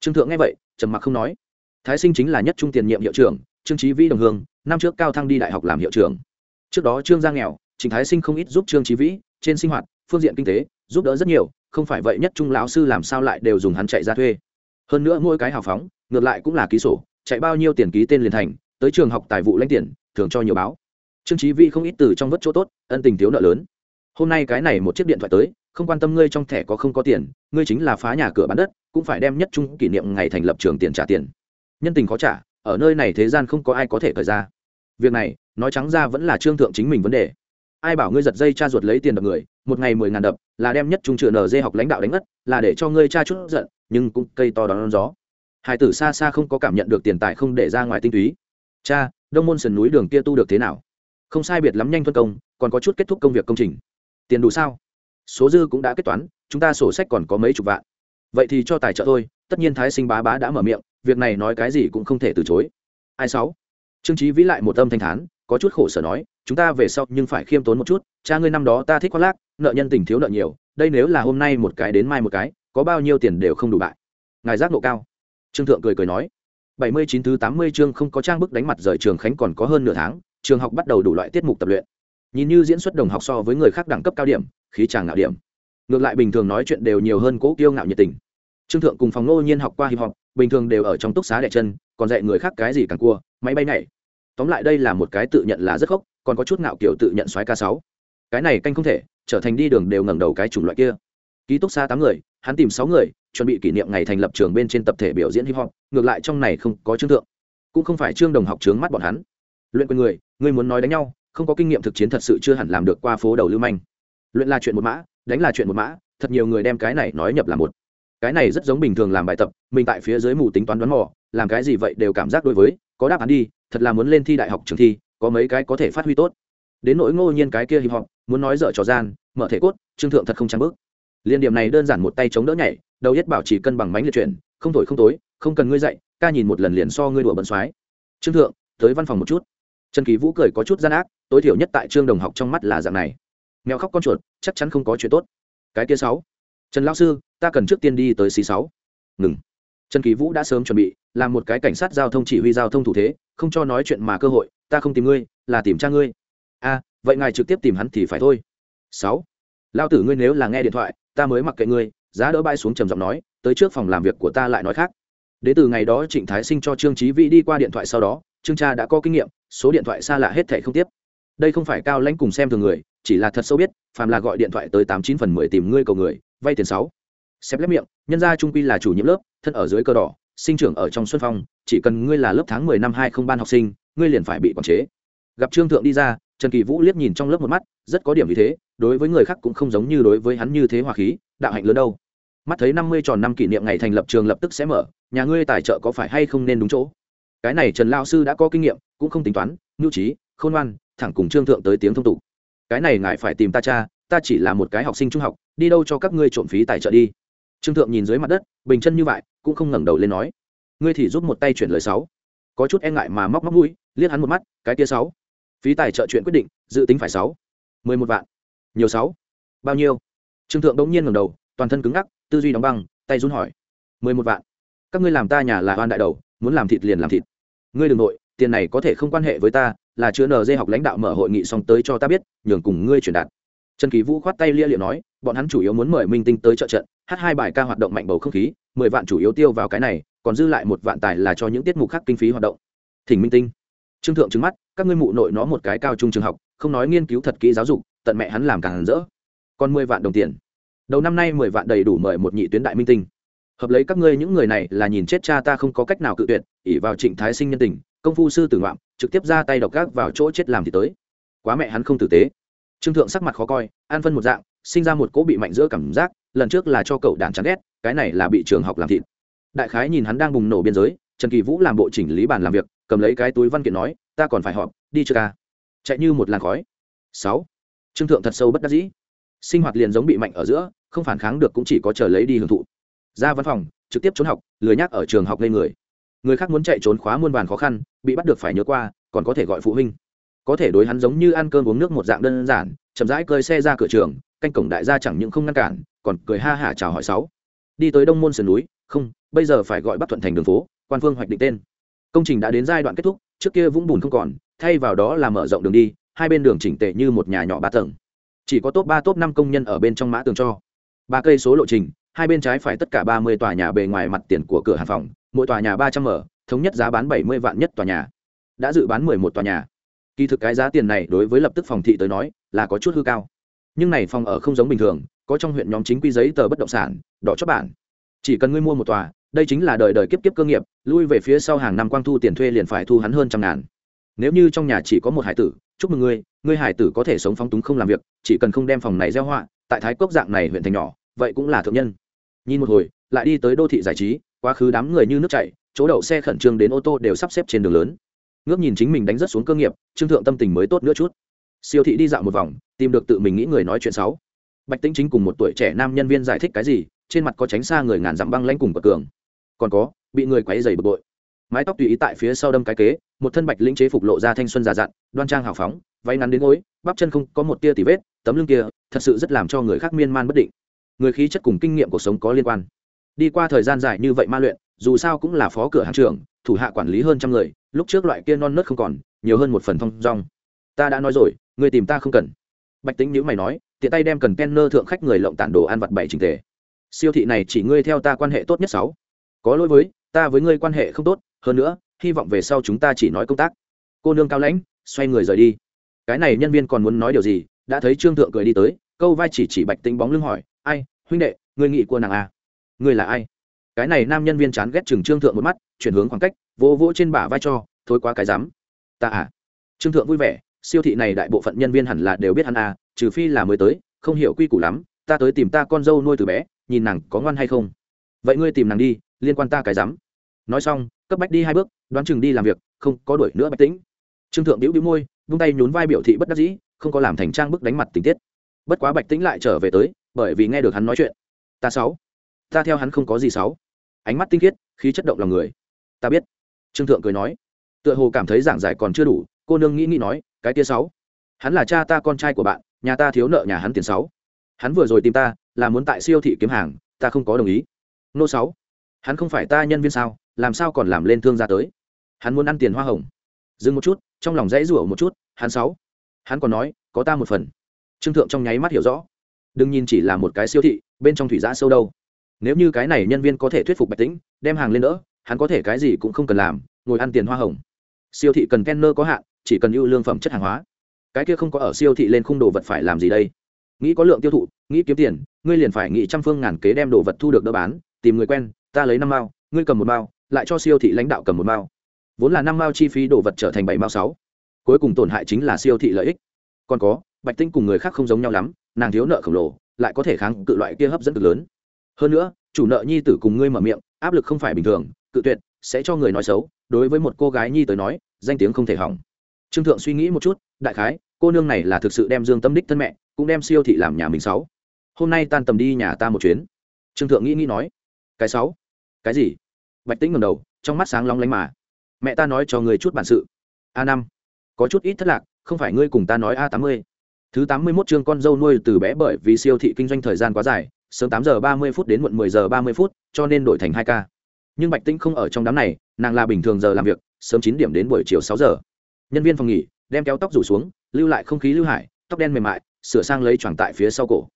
Trương thượng nghe vậy, trầm mặc không nói. Thái sinh chính là nhất trung tiền nhiệm hiệu trưởng trương trí vĩ đồng hương, năm trước cao thăng đi đại học làm hiệu trưởng. Trước đó trương gia nghèo trịnh thái sinh không ít giúp trương trí vĩ trên sinh hoạt, phương diện kinh tế, giúp đỡ rất nhiều, không phải vậy nhất trung lão sư làm sao lại đều dùng hắn chạy ra thuê. Hơn nữa mỗi cái hào phóng, ngược lại cũng là ký sổ, chạy bao nhiêu tiền ký tên liền thành, tới trường học tài vụ lãnh tiền thường cho nhiều báo. Trương trí vĩ không ít từ trong vất chỗ tốt, ân tình thiếu nợ lớn. Hôm nay cái này một chiếc điện thoại tới, không quan tâm ngươi trong thẻ có không có tiền, ngươi chính là phá nhà cửa bán đất, cũng phải đem nhất trung kỷ niệm ngày thành lập trường tiền trả tiền. Nhân tình khó trả ở nơi này thế gian không có ai có thể cởi ra. Việc này, nói trắng ra vẫn là trương thượng chính mình vấn đề. Ai bảo ngươi giật dây cha ruột lấy tiền đập người, một ngày mười ngàn đập, là đem nhất trung trường dê học lãnh đạo đánh ngất, là để cho ngươi cha chút giận, nhưng cũng cây to đón gió. Hải tử xa xa không có cảm nhận được tiền tài không để ra ngoài tinh túy. Cha, đông môn sườn núi đường kia tu được thế nào? Không sai biệt lắm nhanh phân công, còn có chút kết thúc công việc công trình. Tiền đủ sao? Số dư cũng đã kết toán, chúng ta sổ sách còn có mấy chục vạn. Vậy thì cho tài trợ thôi, tất nhiên thái sinh bá bá đã mở miệng việc này nói cái gì cũng không thể từ chối. Ai sáu? Trương trí vĩ lại một âm thanh thán, có chút khổ sở nói, chúng ta về sau nhưng phải khiêm tốn một chút, cha ngươi năm đó ta thích khoác lác, nợ nhân tình thiếu nợ nhiều, đây nếu là hôm nay một cái đến mai một cái, có bao nhiêu tiền đều không đủ bại. Ngài giác nộ cao. Trương thượng cười cười nói, bảy mươi chín thứ tám mươi chương không có trang bức đánh mặt rời trường khánh còn có hơn nửa tháng, trường học bắt đầu đủ loại tiết mục tập luyện. Nhìn như diễn xuất đồng học so với người khác đẳng cấp cao điểm, khí chàng ngạo điểm. Ngược lại bình thường nói chuyện đều nhiều hơn cố kiêu ngạo nhiệt tình trương thượng cùng phòng ngô nhiên học qua hip hop, bình thường đều ở trong túc xá đẻ chân, còn dạy người khác cái gì càng cua, máy bay nhảy. Tóm lại đây là một cái tự nhận là rất khốc còn có chút ngạo kiểu tự nhận xoáy ca sáu. Cái này canh không thể, trở thành đi đường đều ngẩng đầu cái chủng loại kia. Ký túc xá tám người, hắn tìm sáu người, chuẩn bị kỷ niệm ngày thành lập trường bên trên tập thể biểu diễn hip hop, ngược lại trong này không có trương thượng. Cũng không phải trương đồng học trướng mắt bọn hắn. Luyện quyền người người muốn nói đánh nhau, không có kinh nghiệm thực chiến thật sự chưa hẳn làm được qua phố đầu lưu manh. Luyện là chuyện một mã, đánh là chuyện một mã, thật nhiều người đem cái này nói nhập là một cái này rất giống bình thường làm bài tập, mình tại phía dưới mù tính toán đoán mò, làm cái gì vậy đều cảm giác đối với, có đáp án đi, thật là muốn lên thi đại học trường thi, có mấy cái có thể phát huy tốt. Đến nỗi ngô nhiên cái kia hip hop muốn nói dở trò gian, mở thể cốt, trương thượng thật không trang bước. Liên điểm này đơn giản một tay chống đỡ nhảy, đầu nhất bảo chỉ cân bằng mánh liệt chuyển, không thổi không tối, không cần ngươi dạy, ca nhìn một lần liền so ngươi đùa bận xoái. Trương thượng, tới văn phòng một chút. Trần kỳ vũ cười có chút gian ác, tối thiểu nhất tại trương đồng học trong mắt là dạng này. Mèo khóc con chuột, chắc chắn không có chuyện tốt. Cái kia sáu trần lão sư, ta cần trước tiên đi tới c sáu. Ngừng. Trần kỳ vũ đã sớm chuẩn bị, làm một cái cảnh sát giao thông chỉ huy giao thông thủ thế, không cho nói chuyện mà cơ hội, ta không tìm ngươi, là tìm cha ngươi. A vậy ngài trực tiếp tìm hắn thì phải thôi. Sáu. Lao tử ngươi nếu là nghe điện thoại, ta mới mặc kệ ngươi, giá đỡ bay xuống trầm giọng nói, tới trước phòng làm việc của ta lại nói khác. Đ từ ngày đó trịnh thái sinh cho trương trí vĩ đi qua điện thoại sau đó, trương cha đã có kinh nghiệm, số điện thoại xa lạ hết thẻ không tiếp. Đây không phải cao lãnh cùng xem thường người, chỉ là thật sâu biết, phàm là gọi điện thoại tới tám chín phần mười tìm ngươi cầu người vay tiền sáu. Xếp lép miệng, nhân gia trung quy là chủ nhiệm lớp, thân ở dưới cơ đỏ, sinh trưởng ở trong xuân phong, chỉ cần ngươi là lớp tháng mười năm hai không ban học sinh, ngươi liền phải bị quản chế. Gặp trương thượng đi ra, trần kỳ vũ liếc nhìn trong lớp một mắt, rất có điểm như thế, đối với người khác cũng không giống như đối với hắn như thế hòa khí, đạo hạnh lớn đâu. Mắt thấy năm mươi tròn năm kỷ niệm ngày thành lập trường lập tức sẽ mở, nhà ngươi tài trợ có phải hay không nên đúng chỗ? Cái này trần lao sư đã có kinh nghiệm, cũng không tính toán, nhu trí, khôn ngoan, thẳng cùng trương thượng tới tiếng thông tục. Cái này ngài phải tìm ta cha ta chỉ là một cái học sinh trung học, đi đâu cho các ngươi trộm phí tài trợ đi. Trương thượng nhìn dưới mặt đất, bình chân như vậy, cũng không ngẩng đầu lên nói. Ngươi thì giúp một tay chuyển lời sáu. Có chút e ngại mà móc móc mũi, liếc hắn một mắt, cái kia sáu. Phí tài trợ chuyện quyết định, dự tính phải sáu. Mười một vạn. Nhiều sáu. Bao nhiêu? Trương thượng đống nhiên ngẩng đầu, toàn thân cứng ngắc, tư duy đóng băng, tay run hỏi. Mười một vạn. Các ngươi làm ta nhà là oan đại đầu, muốn làm thịt liền làm thịt. Ngươi đừng nội, tiền này có thể không quan hệ với ta, là chứa nd học lãnh đạo mở hội nghị xong tới cho ta biết, nhường cùng ngươi truyền đạt trần kỳ vũ khoát tay lia liệu nói, bọn hắn chủ yếu muốn mời minh tinh tới trợ trận, hát hai bài ca hoạt động mạnh bầu không khí, mười vạn chủ yếu tiêu vào cái này, còn dư lại một vạn tài là cho những tiết mục khác kinh phí hoạt động. Thỉnh minh tinh. Trương thượng trứng mắt, các ngươi mụ nội nó một cái cao trung trường học, không nói nghiên cứu thật kỹ giáo dục, tận mẹ hắn làm càng rỡ. Còn mười vạn đồng tiền. Đầu năm nay mười vạn đầy đủ mời một nhị tuyến đại minh tinh. Hợp lấy các ngươi những người này là nhìn chết cha ta không có cách nào cự tuyệt ỉ vào trịnh thái sinh nhân tình, công phu sư tử ngoạm, trực tiếp ra tay độc gác vào chỗ chết làm thì tới. Quá mẹ hắn không tử tế trương thượng sắc mặt khó coi, an phân một dạng, sinh ra một cỗ bị mạnh giữa cảm giác, lần trước là cho cậu đàn chán ghét, cái này là bị trường học làm thịt. Đại khái nhìn hắn đang bùng nổ biên giới, trần kỳ vũ làm bộ chỉnh lý bàn làm việc, cầm lấy cái túi văn kiện nói, ta còn phải họp, đi chưa ca. Chạy như một làn khói. Sáu. Trương thượng thật sâu bất đắc dĩ. Sinh hoạt liền giống bị mạnh ở giữa, không phản kháng được cũng chỉ có chờ lấy đi hưởng thụ. Ra văn phòng, trực tiếp trốn học, lười nhắc ở trường học lên người. Người khác muốn chạy trốn khóa muôn vàn khó khăn, bị bắt được phải nhớ qua, còn có thể gọi phụ huynh có thể đối hắn giống như ăn cơm uống nước một dạng đơn giản, chậm rãi cơi xe ra cửa trường, canh cổng đại gia chẳng những không ngăn cản, còn cười ha hả chào hỏi sáu. Đi tới đông môn sườn núi, không, bây giờ phải gọi bắc thuận thành đường phố, quan phương hoạch định tên. Công trình đã đến giai đoạn kết thúc, trước kia vũng bùn không còn, thay vào đó là mở rộng đường đi, hai bên đường chỉnh tệ như một nhà nhỏ ba tầng. Chỉ có top ba, top năm công nhân ở bên trong mã tường cho. Ba cây số lộ trình, hai bên trái phải tất cả ba mươi tòa nhà bề ngoài mặt tiền của cửa hàng phòng, mỗi tòa nhà ba trăm m thống nhất giá bán bảy mươi vạn nhất tòa nhà. Đã dự bán mười một tòa nhà kỳ thực cái giá tiền này đối với lập tức phòng thị tới nói là có chút hư cao. Nhưng này phòng ở không giống bình thường, có trong huyện nhóm chính quy giấy tờ bất động sản, đỏ chót bản. Chỉ cần ngươi mua một tòa, đây chính là đời đời kiếp kiếp cơ nghiệp, lui về phía sau hàng năm quang thu tiền thuê liền phải thu hắn hơn trăm ngàn. Nếu như trong nhà chỉ có một hải tử, chúc mừng ngươi ngươi hải tử có thể sống phóng túng không làm việc, chỉ cần không đem phòng này gieo họa, tại thái cốc dạng này huyện thành nhỏ, vậy cũng là thượng nhân. Nhìn một hồi, lại đi tới đô thị giải trí, quá khứ đám người như nước chảy, chỗ đậu xe khẩn trương đến ô tô đều sắp xếp trên đường lớn ngước nhìn chính mình đánh rất xuống cơ nghiệp, trương thượng tâm tình mới tốt nữa chút. Siêu thị đi dạo một vòng, tìm được tự mình nghĩ người nói chuyện sáu. Bạch tĩnh chính cùng một tuổi trẻ nam nhân viên giải thích cái gì, trên mặt có tránh xa người ngàn dặm băng lanh cùng bậc cường. Còn có, bị người quấy dày bực bội. Mái tóc tùy ý tại phía sau đâm cái kế, một thân bạch lĩnh chế phục lộ ra thanh xuân già dặn, đoan trang hào phóng, váy ngắn đến gối, bắp chân không có một tia tì vết, tấm lưng kia thật sự rất làm cho người khác miên man bất định. Người khí chất cùng kinh nghiệm cuộc sống có liên quan. Đi qua thời gian dài như vậy ma luyện, dù sao cũng là phó cửa hàng trưởng, thủ hạ quản lý hơn trăm người lúc trước loại kia non nớt không còn, nhiều hơn một phần thong rong ta đã nói rồi, người tìm ta không cần. Bạch tính nhữ mày nói, tiện tay đem cần penner thượng khách người lộng tản đồ ăn vặt bảy trình tề. Siêu thị này chỉ ngươi theo ta quan hệ tốt nhất sáu. Có lỗi với, ta với ngươi quan hệ không tốt, hơn nữa, hy vọng về sau chúng ta chỉ nói công tác. Cô nương cao lãnh, xoay người rời đi. Cái này nhân viên còn muốn nói điều gì, đã thấy trương thượng cười đi tới, câu vai chỉ chỉ bạch tính bóng lưng hỏi, ai, huynh đệ, ngươi nghĩ của nàng à? Ngươi là ai? Cái này nam nhân viên chán ghét chừng trương thượng một mắt, chuyển hướng khoảng cách vỗ vỗ trên bả vai cho, thôi quá cái dám. Ta à. Trương thượng vui vẻ, siêu thị này đại bộ phận nhân viên hẳn là đều biết hắn à trừ phi là mới tới, không hiểu quy củ lắm, ta tới tìm ta con dâu nuôi từ bé, nhìn nàng có ngoan hay không. Vậy ngươi tìm nàng đi, liên quan ta cái dám. Nói xong, cấp bách đi hai bước, đoán chừng đi làm việc, không có đuổi nữa bạch tĩnh trương thượng đĩu đĩu môi, vung tay nhún vai biểu thị bất đắc dĩ, không có làm thành trang bức đánh mặt tình tiết. Bất quá bạch tĩnh lại trở về tới, bởi vì nghe được hắn nói chuyện. Ta sáu. Ta theo hắn không có gì sáu. Ánh mắt tinh khiết, khí chất động lòng người. Ta biết trương thượng cười nói, tựa hồ cảm thấy giảng giải còn chưa đủ, cô nương nghĩ nghĩ nói, cái kia sáu. Hắn là cha ta con trai của bạn, nhà ta thiếu nợ nhà hắn tiền sáu. Hắn vừa rồi tìm ta, là muốn tại siêu thị kiếm hàng, ta không có đồng ý. Nô sáu. Hắn không phải ta nhân viên sao, làm sao còn làm lên thương gia tới? Hắn muốn ăn tiền hoa hồng. Dừng một chút, trong lòng dãy rủa một chút, hắn sáu. Hắn còn nói, có ta một phần. Trương thượng trong nháy mắt hiểu rõ. Đừng nhìn chỉ là một cái siêu thị, bên trong thủy giã sâu đâu. Nếu như cái này nhân viên có thể thuyết phục bạch tĩnh, đem hàng lên đỡ hắn có thể cái gì cũng không cần làm, ngồi ăn tiền hoa hồng. Siêu thị cần kenner có hạn, chỉ cần ưu lương phẩm chất hàng hóa. Cái kia không có ở siêu thị lên khung đồ vật phải làm gì đây? Nghĩ có lượng tiêu thụ, nghĩ kiếm tiền, ngươi liền phải nghĩ trăm phương ngàn kế đem đồ vật thu được đỡ bán, tìm người quen, ta lấy năm mao, ngươi cầm một mao, lại cho siêu thị lãnh đạo cầm một mao. Vốn là năm mao chi phí đồ vật trở thành bảy mao sáu. Cuối cùng tổn hại chính là siêu thị lợi ích. Còn có, bạch tinh cùng người khác không giống nhau lắm, nàng thiếu nợ khổng lồ, lại có thể kháng cự loại kia hấp dẫn cực lớn. Hơn nữa, chủ nợ nhi tử cùng ngươi mở miệng, áp lực không phải bình thường cự tuyệt, sẽ cho người nói xấu, đối với một cô gái nhi tới nói, danh tiếng không thể hỏng. Trương thượng suy nghĩ một chút, đại khái, cô nương này là thực sự đem dương tâm đích thân mẹ, cũng đem siêu thị làm nhà mình sáu. Hôm nay tan tầm đi nhà ta một chuyến. Trương thượng nghĩ nghĩ nói, cái sáu? Cái gì? Bạch tĩnh ngầm đầu, trong mắt sáng long lánh mà. Mẹ ta nói cho người chút bản sự. A năm. Có chút ít thất lạc, không phải ngươi cùng ta nói a tám mươi. Thứ tám mươi mốt chương con dâu nuôi từ bé bởi vì siêu thị kinh doanh thời gian quá dài, sớm tám giờ ba mươi phút đến muộn mười giờ ba mươi phút, cho nên đổi thành hai ca nhưng bạch tĩnh không ở trong đám này, nàng là bình thường giờ làm việc, sớm chín điểm đến buổi chiều sáu giờ. Nhân viên phòng nghỉ, đem kéo tóc rủ xuống, lưu lại không khí lưu hải, tóc đen mềm mại, sửa sang lấy choàng tại phía sau cổ.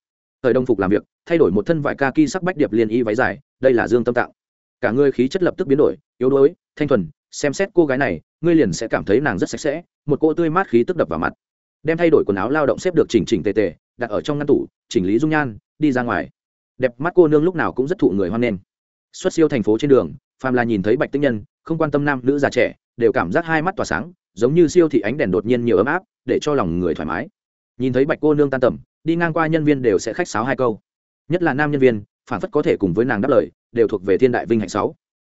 Thời đồng phục làm việc, thay đổi một thân vải ca ki sắc bách điệp liên y váy dài, đây là dương tâm tạo cả người khí chất lập tức biến đổi, yếu đuối, thanh thuần, xem xét cô gái này, ngươi liền sẽ cảm thấy nàng rất sạch sẽ, một cô tươi mát khí tức đập vào mặt. Đem thay đổi quần áo lao động xếp được chỉnh chỉnh tề tề, đặt ở trong ngăn tủ, chỉnh lý dung nhan, đi ra ngoài. Đẹp mắt cô nương lúc nào cũng rất thụ người hoan nghênh xuất siêu thành phố trên đường phàm là nhìn thấy bạch tinh nhân, không quan tâm nam nữ già trẻ, đều cảm giác hai mắt tỏa sáng, giống như siêu thị ánh đèn đột nhiên nhiều ấm áp, để cho lòng người thoải mái. Nhìn thấy bạch cô nương tan tầm, đi ngang qua nhân viên đều sẽ khách sáo hai câu. Nhất là nam nhân viên, phản phất có thể cùng với nàng đáp lời, đều thuộc về thiên đại vinh hạnh sáu.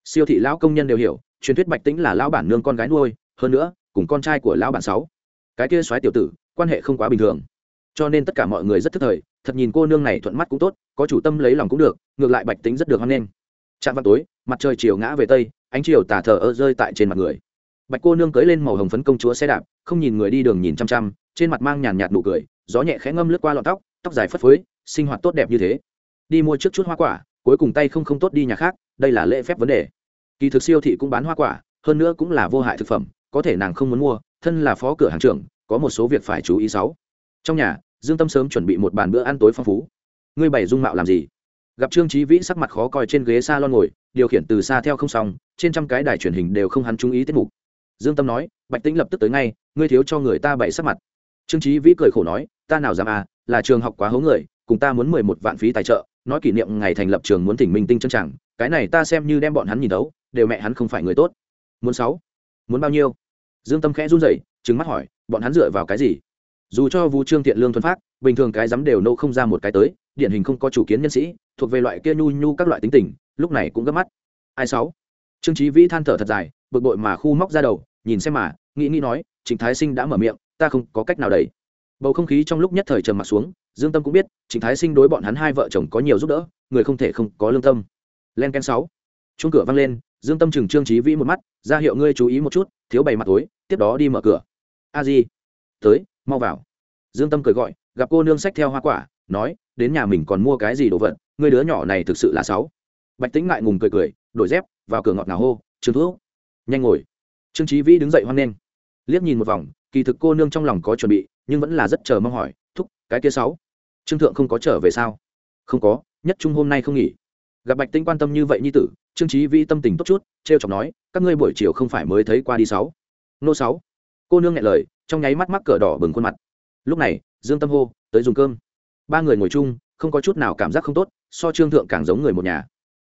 Siêu thị lão công nhân đều hiểu, truyền thuyết bạch tĩnh là lão bản nương con gái nuôi, hơn nữa, cùng con trai của lão bản sáu. Cái kia soái tiểu tử, quan hệ không quá bình thường. Cho nên tất cả mọi người rất thức thời, thật nhìn cô nương này thuận mắt cũng tốt, có chủ tâm lấy lòng cũng được, ngược lại bạch tính rất được hoan nghênh trạm vào tối, mặt trời chiều ngã về tây, ánh chiều tà thờ ơ rơi tại trên mặt người. Bạch cô nương cưới lên màu hồng phấn công chúa xe đạp, không nhìn người đi đường nhìn chăm chăm, trên mặt mang nhàn nhạt nụ cười, gió nhẹ khẽ ngâm lướt qua lọn tóc tóc dài phất phới, sinh hoạt tốt đẹp như thế. Đi mua trước chút hoa quả, cuối cùng tay không không tốt đi nhà khác, đây là lễ phép vấn đề. Kỳ thực siêu thị cũng bán hoa quả, hơn nữa cũng là vô hại thực phẩm, có thể nàng không muốn mua, thân là phó cửa hàng trưởng, có một số việc phải chú ý sáu. Trong nhà, dương tâm sớm chuẩn bị một bàn bữa ăn tối phong phú. Ngươi bày dung mạo làm gì? Gặp trương trí vĩ sắc mặt khó coi trên ghế s a lon ngồi, điều khiển từ xa theo không xong trên trăm cái đài truyền hình đều không hắn chú ý tiết mục. Dương tâm nói, bạch tĩnh lập tức tới ngay, ngươi thiếu cho người ta bảy sắc mặt. Trương trí vĩ cười khổ nói, ta nào dám à là trường học quá hố người, cùng ta muốn mười một vạn phí tài trợ, nói kỷ niệm ngày thành lập trường muốn thỉnh minh tinh chân chẳng cái này ta xem như đem bọn hắn nhìn đấu đều mẹ hắn không phải người tốt. Muốn sáu? Muốn bao nhiêu? Dương tâm khẽ run rẩy, trừng mắt hỏi, bọn hắn dựa vào cái gì? Dù cho vũ trương thiện lương thuần phát, bình thường cái dám đều nô không ra một cái tới điển hình không có chủ kiến nhân sĩ, thuộc về loại kia nhu nhu các loại tính tình, lúc này cũng gấp mắt. Ai sáu? Trương trí vĩ than thở thật dài, bực bội mà khu móc ra đầu, nhìn xem mà, nghĩ nghĩ nói, trịnh thái sinh đã mở miệng, ta không có cách nào đầy bầu không khí trong lúc nhất thời trầm mặt xuống, dương tâm cũng biết, trịnh thái sinh đối bọn hắn hai vợ chồng có nhiều giúp đỡ, người không thể không có lương tâm. Len ken sáu. Chung cửa văng lên, dương tâm chừng trương trí vĩ một mắt, ra hiệu ngươi chú ý một chút, thiếu bày mặt tối, tiếp đó đi mở cửa. A di. Tới, mau vào. Dương tâm cười gọi, gặp cô nương sách theo hoa quả nói, đến nhà mình còn mua cái gì đồ vật? Người đứa nhỏ này thực sự là sáu bạch tính ngại ngùng cười cười, đổi dép, vào cửa ngọt ngào hô, trương thuốc nhanh ngồi. Trương trí vĩ đứng dậy hoan nghênh. Liếc nhìn một vòng, kỳ thực cô nương trong lòng có chuẩn bị, nhưng vẫn là rất chờ mong hỏi, thúc, cái kia sáu trương thượng không có trở về sao? Không có, nhất trung hôm nay không nghỉ. Gặp bạch tinh quan tâm như vậy như tử, trương trí vĩ tâm tình tốt chút t r e o chọc nói, các ngươi buổi chiều không phải mới thấy qua đi sáu nô sáu cô nương nghe lời, trong nháy mắt mắc cờ đỏ bừng khuôn mặt. Lúc này, dương tâm hô, tới dùng cơm ba người ngồi chung, không có chút nào cảm giác không tốt, so trương thượng càng giống người một nhà.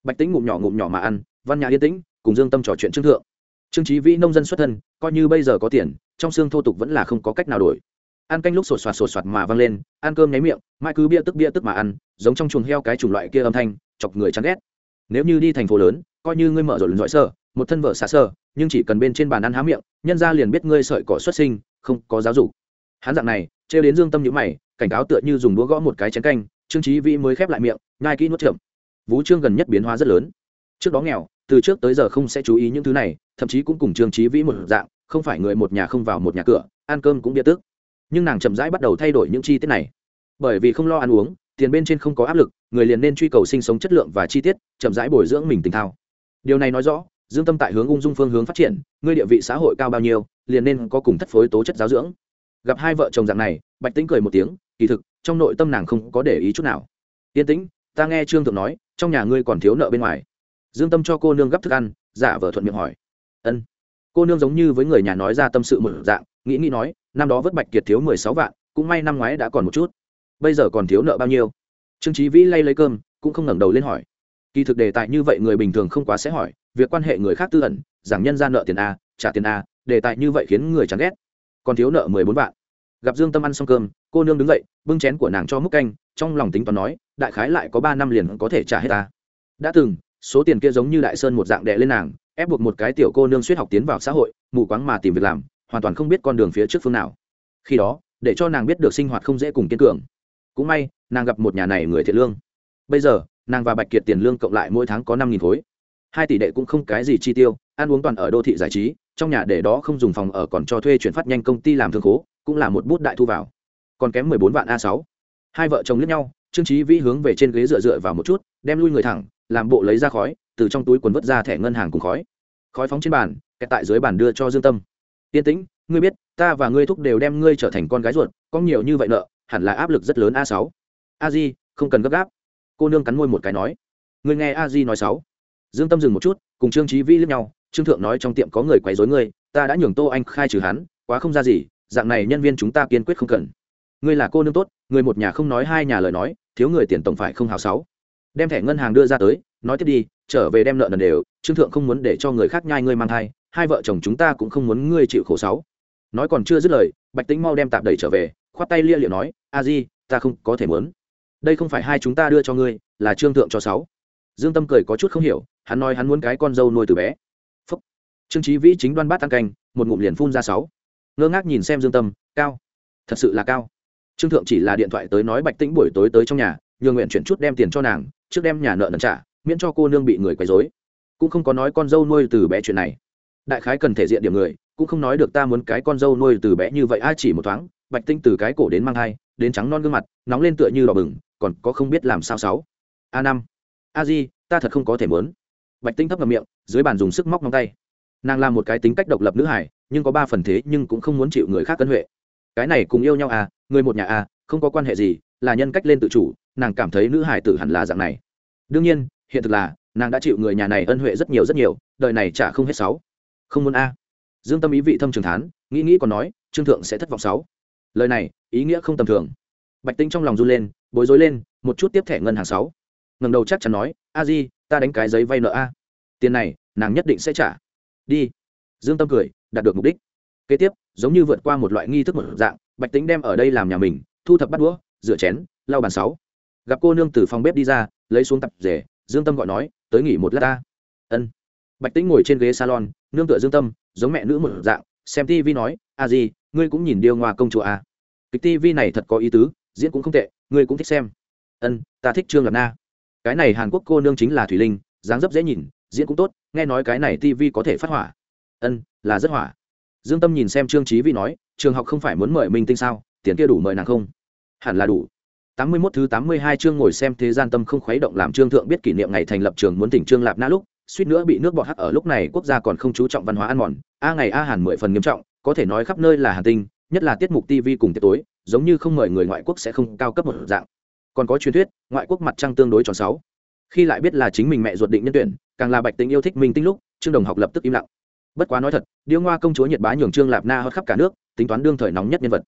Bạch tính ngụm nhỏ ngụm nhỏ mà ăn, văn nhã yên tĩnh, cùng dương tâm trò chuyện trương thượng. Trương trí vĩ nông dân xuất thân, coi như bây giờ có tiền, trong xương thô tục vẫn là không có cách nào đổi. Ăn canh lúc sột soạt sột soạt mà văng lên, ăn cơm nháy miệng mai cứ bia tức bia tức mà ăn, giống trong chuồng heo cái chủng loại kia âm thanh, chọc người chán ghét. Nếu như đi thành phố lớn, coi như ngươi mở rồi lần dõi sơ, một thân vợ xả sơ, nhưng chỉ cần bên trên bàn ăn há miệng, nhân ra liền biết ngươi sợi cỏ xuất sinh, không có giáo dục. Hắn dạng này trêu đến dương tâm nhữ mày, cảnh cáo tựa như dùng đũa gõ một cái chén canh, trương trí vĩ mới khép lại miệng, nhai kỹ nuốt chậm vũ trương gần nhất biến hóa rất lớn. Trước đó nghèo, từ trước tới giờ không sẽ chú ý những thứ này, thậm chí cũng cùng trương trí vĩ một dạng, không phải người một nhà không vào một nhà cửa, ăn cơm cũng bia tức nhưng nàng chậm rãi bắt đầu thay đổi những chi tiết này. Bởi vì không lo ăn uống, tiền bên trên không có áp lực, người liền nên truy cầu sinh sống chất lượng và chi tiết, chậm rãi bồi dưỡng mình tình thao. Điều này nói rõ, dương tâm tại hướng ung dung phương hướng phát triển, ngươi địa vị xã hội cao bao nhiêu, liền nên có cùng thất phối tố chất giáo dưỡng gặp hai vợ chồng dạng này, bạch tĩnh cười một tiếng, kỳ thực, trong nội tâm nàng không có để ý chút nào. Yên tĩnh, ta nghe trương thượng nói, trong nhà ngươi còn thiếu nợ bên ngoài. Dương tâm cho cô nương gấp thức ăn, giả vờ thuận miệng hỏi. Ân. Cô nương giống như với người nhà nói ra tâm sự một dạng, nghĩ nghĩ nói, năm đó vất bạch kiệt thiếu mười sáu vạn, cũng may năm ngoái đã còn một chút. Bây giờ còn thiếu nợ bao nhiêu? Trương trí vĩ lay lấy cơm, cũng không ngẩng đầu lên hỏi. Kỳ thực đề tài như vậy người bình thường không quá sẽ hỏi, việc quan hệ người khác tư ẩn, giảng nhân ra nợ tiền a, trả tiền a, đề tài như vậy khiến người chán ghét còn thiếu nợ mười bốn vạn. Gặp dương tâm ăn xong cơm, cô nương đứng dậy, bưng chén của nàng cho múc canh, trong lòng tính toán nói, đại khái lại có ba năm liền có thể trả hết ta. Đã từng, số tiền kia giống như đại sơn một dạng đệ lên nàng, ép buộc một cái tiểu cô nương suýt học tiến vào xã hội, mù quáng mà tìm việc làm, hoàn toàn không biết con đường phía trước phương nào. Khi đó, để cho nàng biết được sinh hoạt không dễ cùng kiên cường. Cũng may, nàng gặp một nhà này người thiện lương. Bây giờ, nàng và bạch kiệt tiền lương cộng lại mỗi tháng có năm nghìn khối. Hai tỷ đệ cũng không cái gì chi tiêu ăn uống toàn ở đô thị giải trí, trong nhà để đó không dùng phòng ở còn cho thuê chuyển phát nhanh công ty làm thương khố, cũng là một bút đại thu vào. Còn kém mười bốn vạn a sáu. Hai vợ chồng lướt nhau, trương trí vĩ hướng về trên ghế dựa dựa vào một chút, đem lui người thẳng, làm bộ lấy ra khói, từ trong túi quần vứt ra thẻ ngân hàng cùng khói. Khói phóng trên bàn, kẹt tại dưới bàn đưa cho dương tâm. Yên tĩnh, ngươi biết, ta và ngươi thúc đều đem ngươi trở thành con gái ruột, có nhiều như vậy nợ, hẳn là áp lực rất lớn a sáu. A di, không cần gấp gáp. Cô nương cắn môi một cái nói. Ngươi nghe a di nói sáu dương tâm dừng một chút, cùng trương trí vĩ lướt nhau trương thượng nói trong tiệm có người quấy rối ngươi, ta đã nhường tô anh khai trừ hắn, quá không ra gì, dạng này nhân viên chúng ta kiên quyết không cần. Ngươi là cô nương tốt, người một nhà không nói hai nhà lời nói, thiếu người tiền tổng phải không hào sáu. Đem thẻ ngân hàng đưa ra tới, nói tiếp đi, trở về đem nợ nần đều, trương thượng không muốn để cho người khác nhai ngươi mang thai, hai vợ chồng chúng ta cũng không muốn ngươi chịu khổ sáu. Nói còn chưa dứt lời, bạch tính mau đem tạp đẩy trở về, khoát tay lia liệu nói, a di, ta không có thể muốn. Đây không phải hai chúng ta đưa cho ngươi, là trương thượng cho sáu. Dương tâm cười có chút không hiểu, hắn nói hắn muốn cái con dâu nuôi từ bé trương trí vĩ chính đoan bát tăng canh, một ngụm liền phun ra sáu. Ngơ ngác nhìn xem dương tâm, cao, thật sự là cao. Trương thượng chỉ là điện thoại tới nói bạch tĩnh buổi tối tới trong nhà nhờ nguyện chuyển chút đem tiền cho nàng, trước đem nhà nợ nần trả, miễn cho cô nương bị người quấy dối cũng không có nói con dâu nuôi từ bé chuyện này. Đại khái cần thể diện điểm người, cũng không nói được ta muốn cái con dâu nuôi từ bé như vậy, ai chỉ một thoáng, bạch tinh từ cái cổ đến mang thai, đến trắng non gương mặt, nóng lên tựa như đỏ bừng, còn có không biết làm sao sáu. A năm. A di, ta thật không có thể muốn. Bạch tinh thấp ngầm miệng, dưới bàn dùng sức móc ngón tay nàng là một cái tính cách độc lập nữ hải nhưng có ba phần thế nhưng cũng không muốn chịu người khác cân huệ. Cái này cùng yêu nhau à người một nhà à không có quan hệ gì, là nhân cách lên tự chủ, nàng cảm thấy nữ hải tử hẳn là dạng này. Đương nhiên, hiện thực là, nàng đã chịu người nhà này ân huệ rất nhiều rất nhiều, đời này chả không hết sáu. Không muốn a. Dương tâm ý vị thâm trường thán, nghĩ nghĩ còn nói, trương thượng sẽ thất vọng sáu. Lời này, ý nghĩa không tầm thường. Bạch tinh trong lòng run lên, bối rối lên, một chút tiếp thẻ ngân hàng sáu. Ngầm đầu chắc chắn nói, a di, ta đánh cái giấy vay nợ a. Tiền này, nàng nhất định sẽ trả đi. Dương tâm cười, đạt được mục đích. Kế tiếp, giống như vượt qua một loại nghi thức một dạng, bạch tính đem ở đây làm nhà mình, thu thập bắt đũa, rửa chén, lau bàn sáu. Gặp cô nương từ phòng bếp đi ra, lấy xuống tập rể, dương tâm gọi nói, tới nghỉ một lát ta. Ân. Bạch tĩnh ngồi trên ghế salon, nương tựa dương tâm, giống mẹ nữ một dạng, xem tivi nói, a gì ngươi cũng nhìn điêu ngoa công chúa a kịch tivi này thật có ý tứ, diễn cũng không tệ, ngươi cũng thích xem. Ân, ta thích trương lập na. Cái này hàn quốc cô nương chính là thủy linh, dáng dấp dễ nhìn diễn cũng tốt, nghe nói cái này tv có thể phát hỏa. Ân, là rất hỏa. Dương tâm nhìn xem trương trí vi nói, trường học không phải muốn mời minh tinh sao? Tiền kia đủ mời nàng không? Hẳn là đủ. Tám mươi 81 thứ tám mươi hai chương ngồi xem thế gian tâm không khuấy động làm trương thượng biết kỷ niệm ngày thành lập trường muốn tỉnh trương lạp na lúc, suýt nữa bị nước bọt hắt ở lúc này quốc gia còn không chú trọng văn hóa ăn mòn. A ngày a hàn mười phần nghiêm trọng, có thể nói khắp nơi là hàn tinh, nhất là tiết mục tv cùng tiết tối, giống như không mời người ngoại quốc sẽ không cao cấp một dạng. Còn có truyền thuyết, ngoại quốc mặt trăng tương đối tròn sáu khi lại biết là chính mình mẹ ruột định nhân tuyển, càng là bạch tính yêu thích minh tinh lúc, trương đồng học lập tức im lặng. Bất quá nói thật, điêu ngoa công chúa nhiệt bá nhường trương lạp na hót khắp cả nước, tính toán đương thời nóng nhất nhân vật.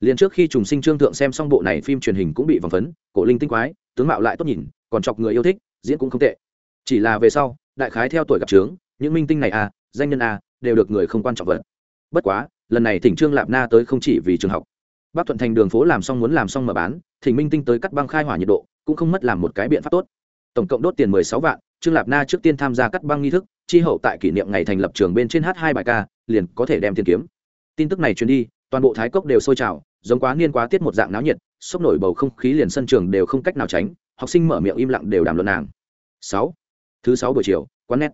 Liền trước khi trùng sinh trương thượng xem xong bộ này phim truyền hình cũng bị vòng phấn, cổ linh tinh quái, tướng mạo lại tốt nhìn, còn chọc người yêu thích, diễn cũng không tệ. Chỉ là về sau, đại khái theo tuổi gặp trướng, những minh tinh này à danh nhân à đều được người không quan trọng vật. Bất quá, lần này thỉnh trương lạp na tới không chỉ vì trường học. Bắc thuận thành đường phố làm xong muốn làm xong mở bán, thỉnh minh tinh tới cắt băng khai hỏa nhiệt độ, cũng không mất làm một cái biện pháp tốt tổng cộng đốt tiền mười sáu vạn, trương lạp na trước tiên tham gia cắt băng nghi thức, chi hậu tại kỷ niệm ngày thành lập trường bên trên h hai bài ca, liền có thể đem tiền kiếm. Tin tức này truyền đi, toàn bộ thái cốc đều sôi trào, giống quá niên quá tiết một dạng náo nhiệt, sốc nổi bầu không khí liền sân trường đều không cách nào tránh, học sinh mở miệng im lặng đều đàm luận nàng. Sáu, thứ sáu buổi chiều, quán nét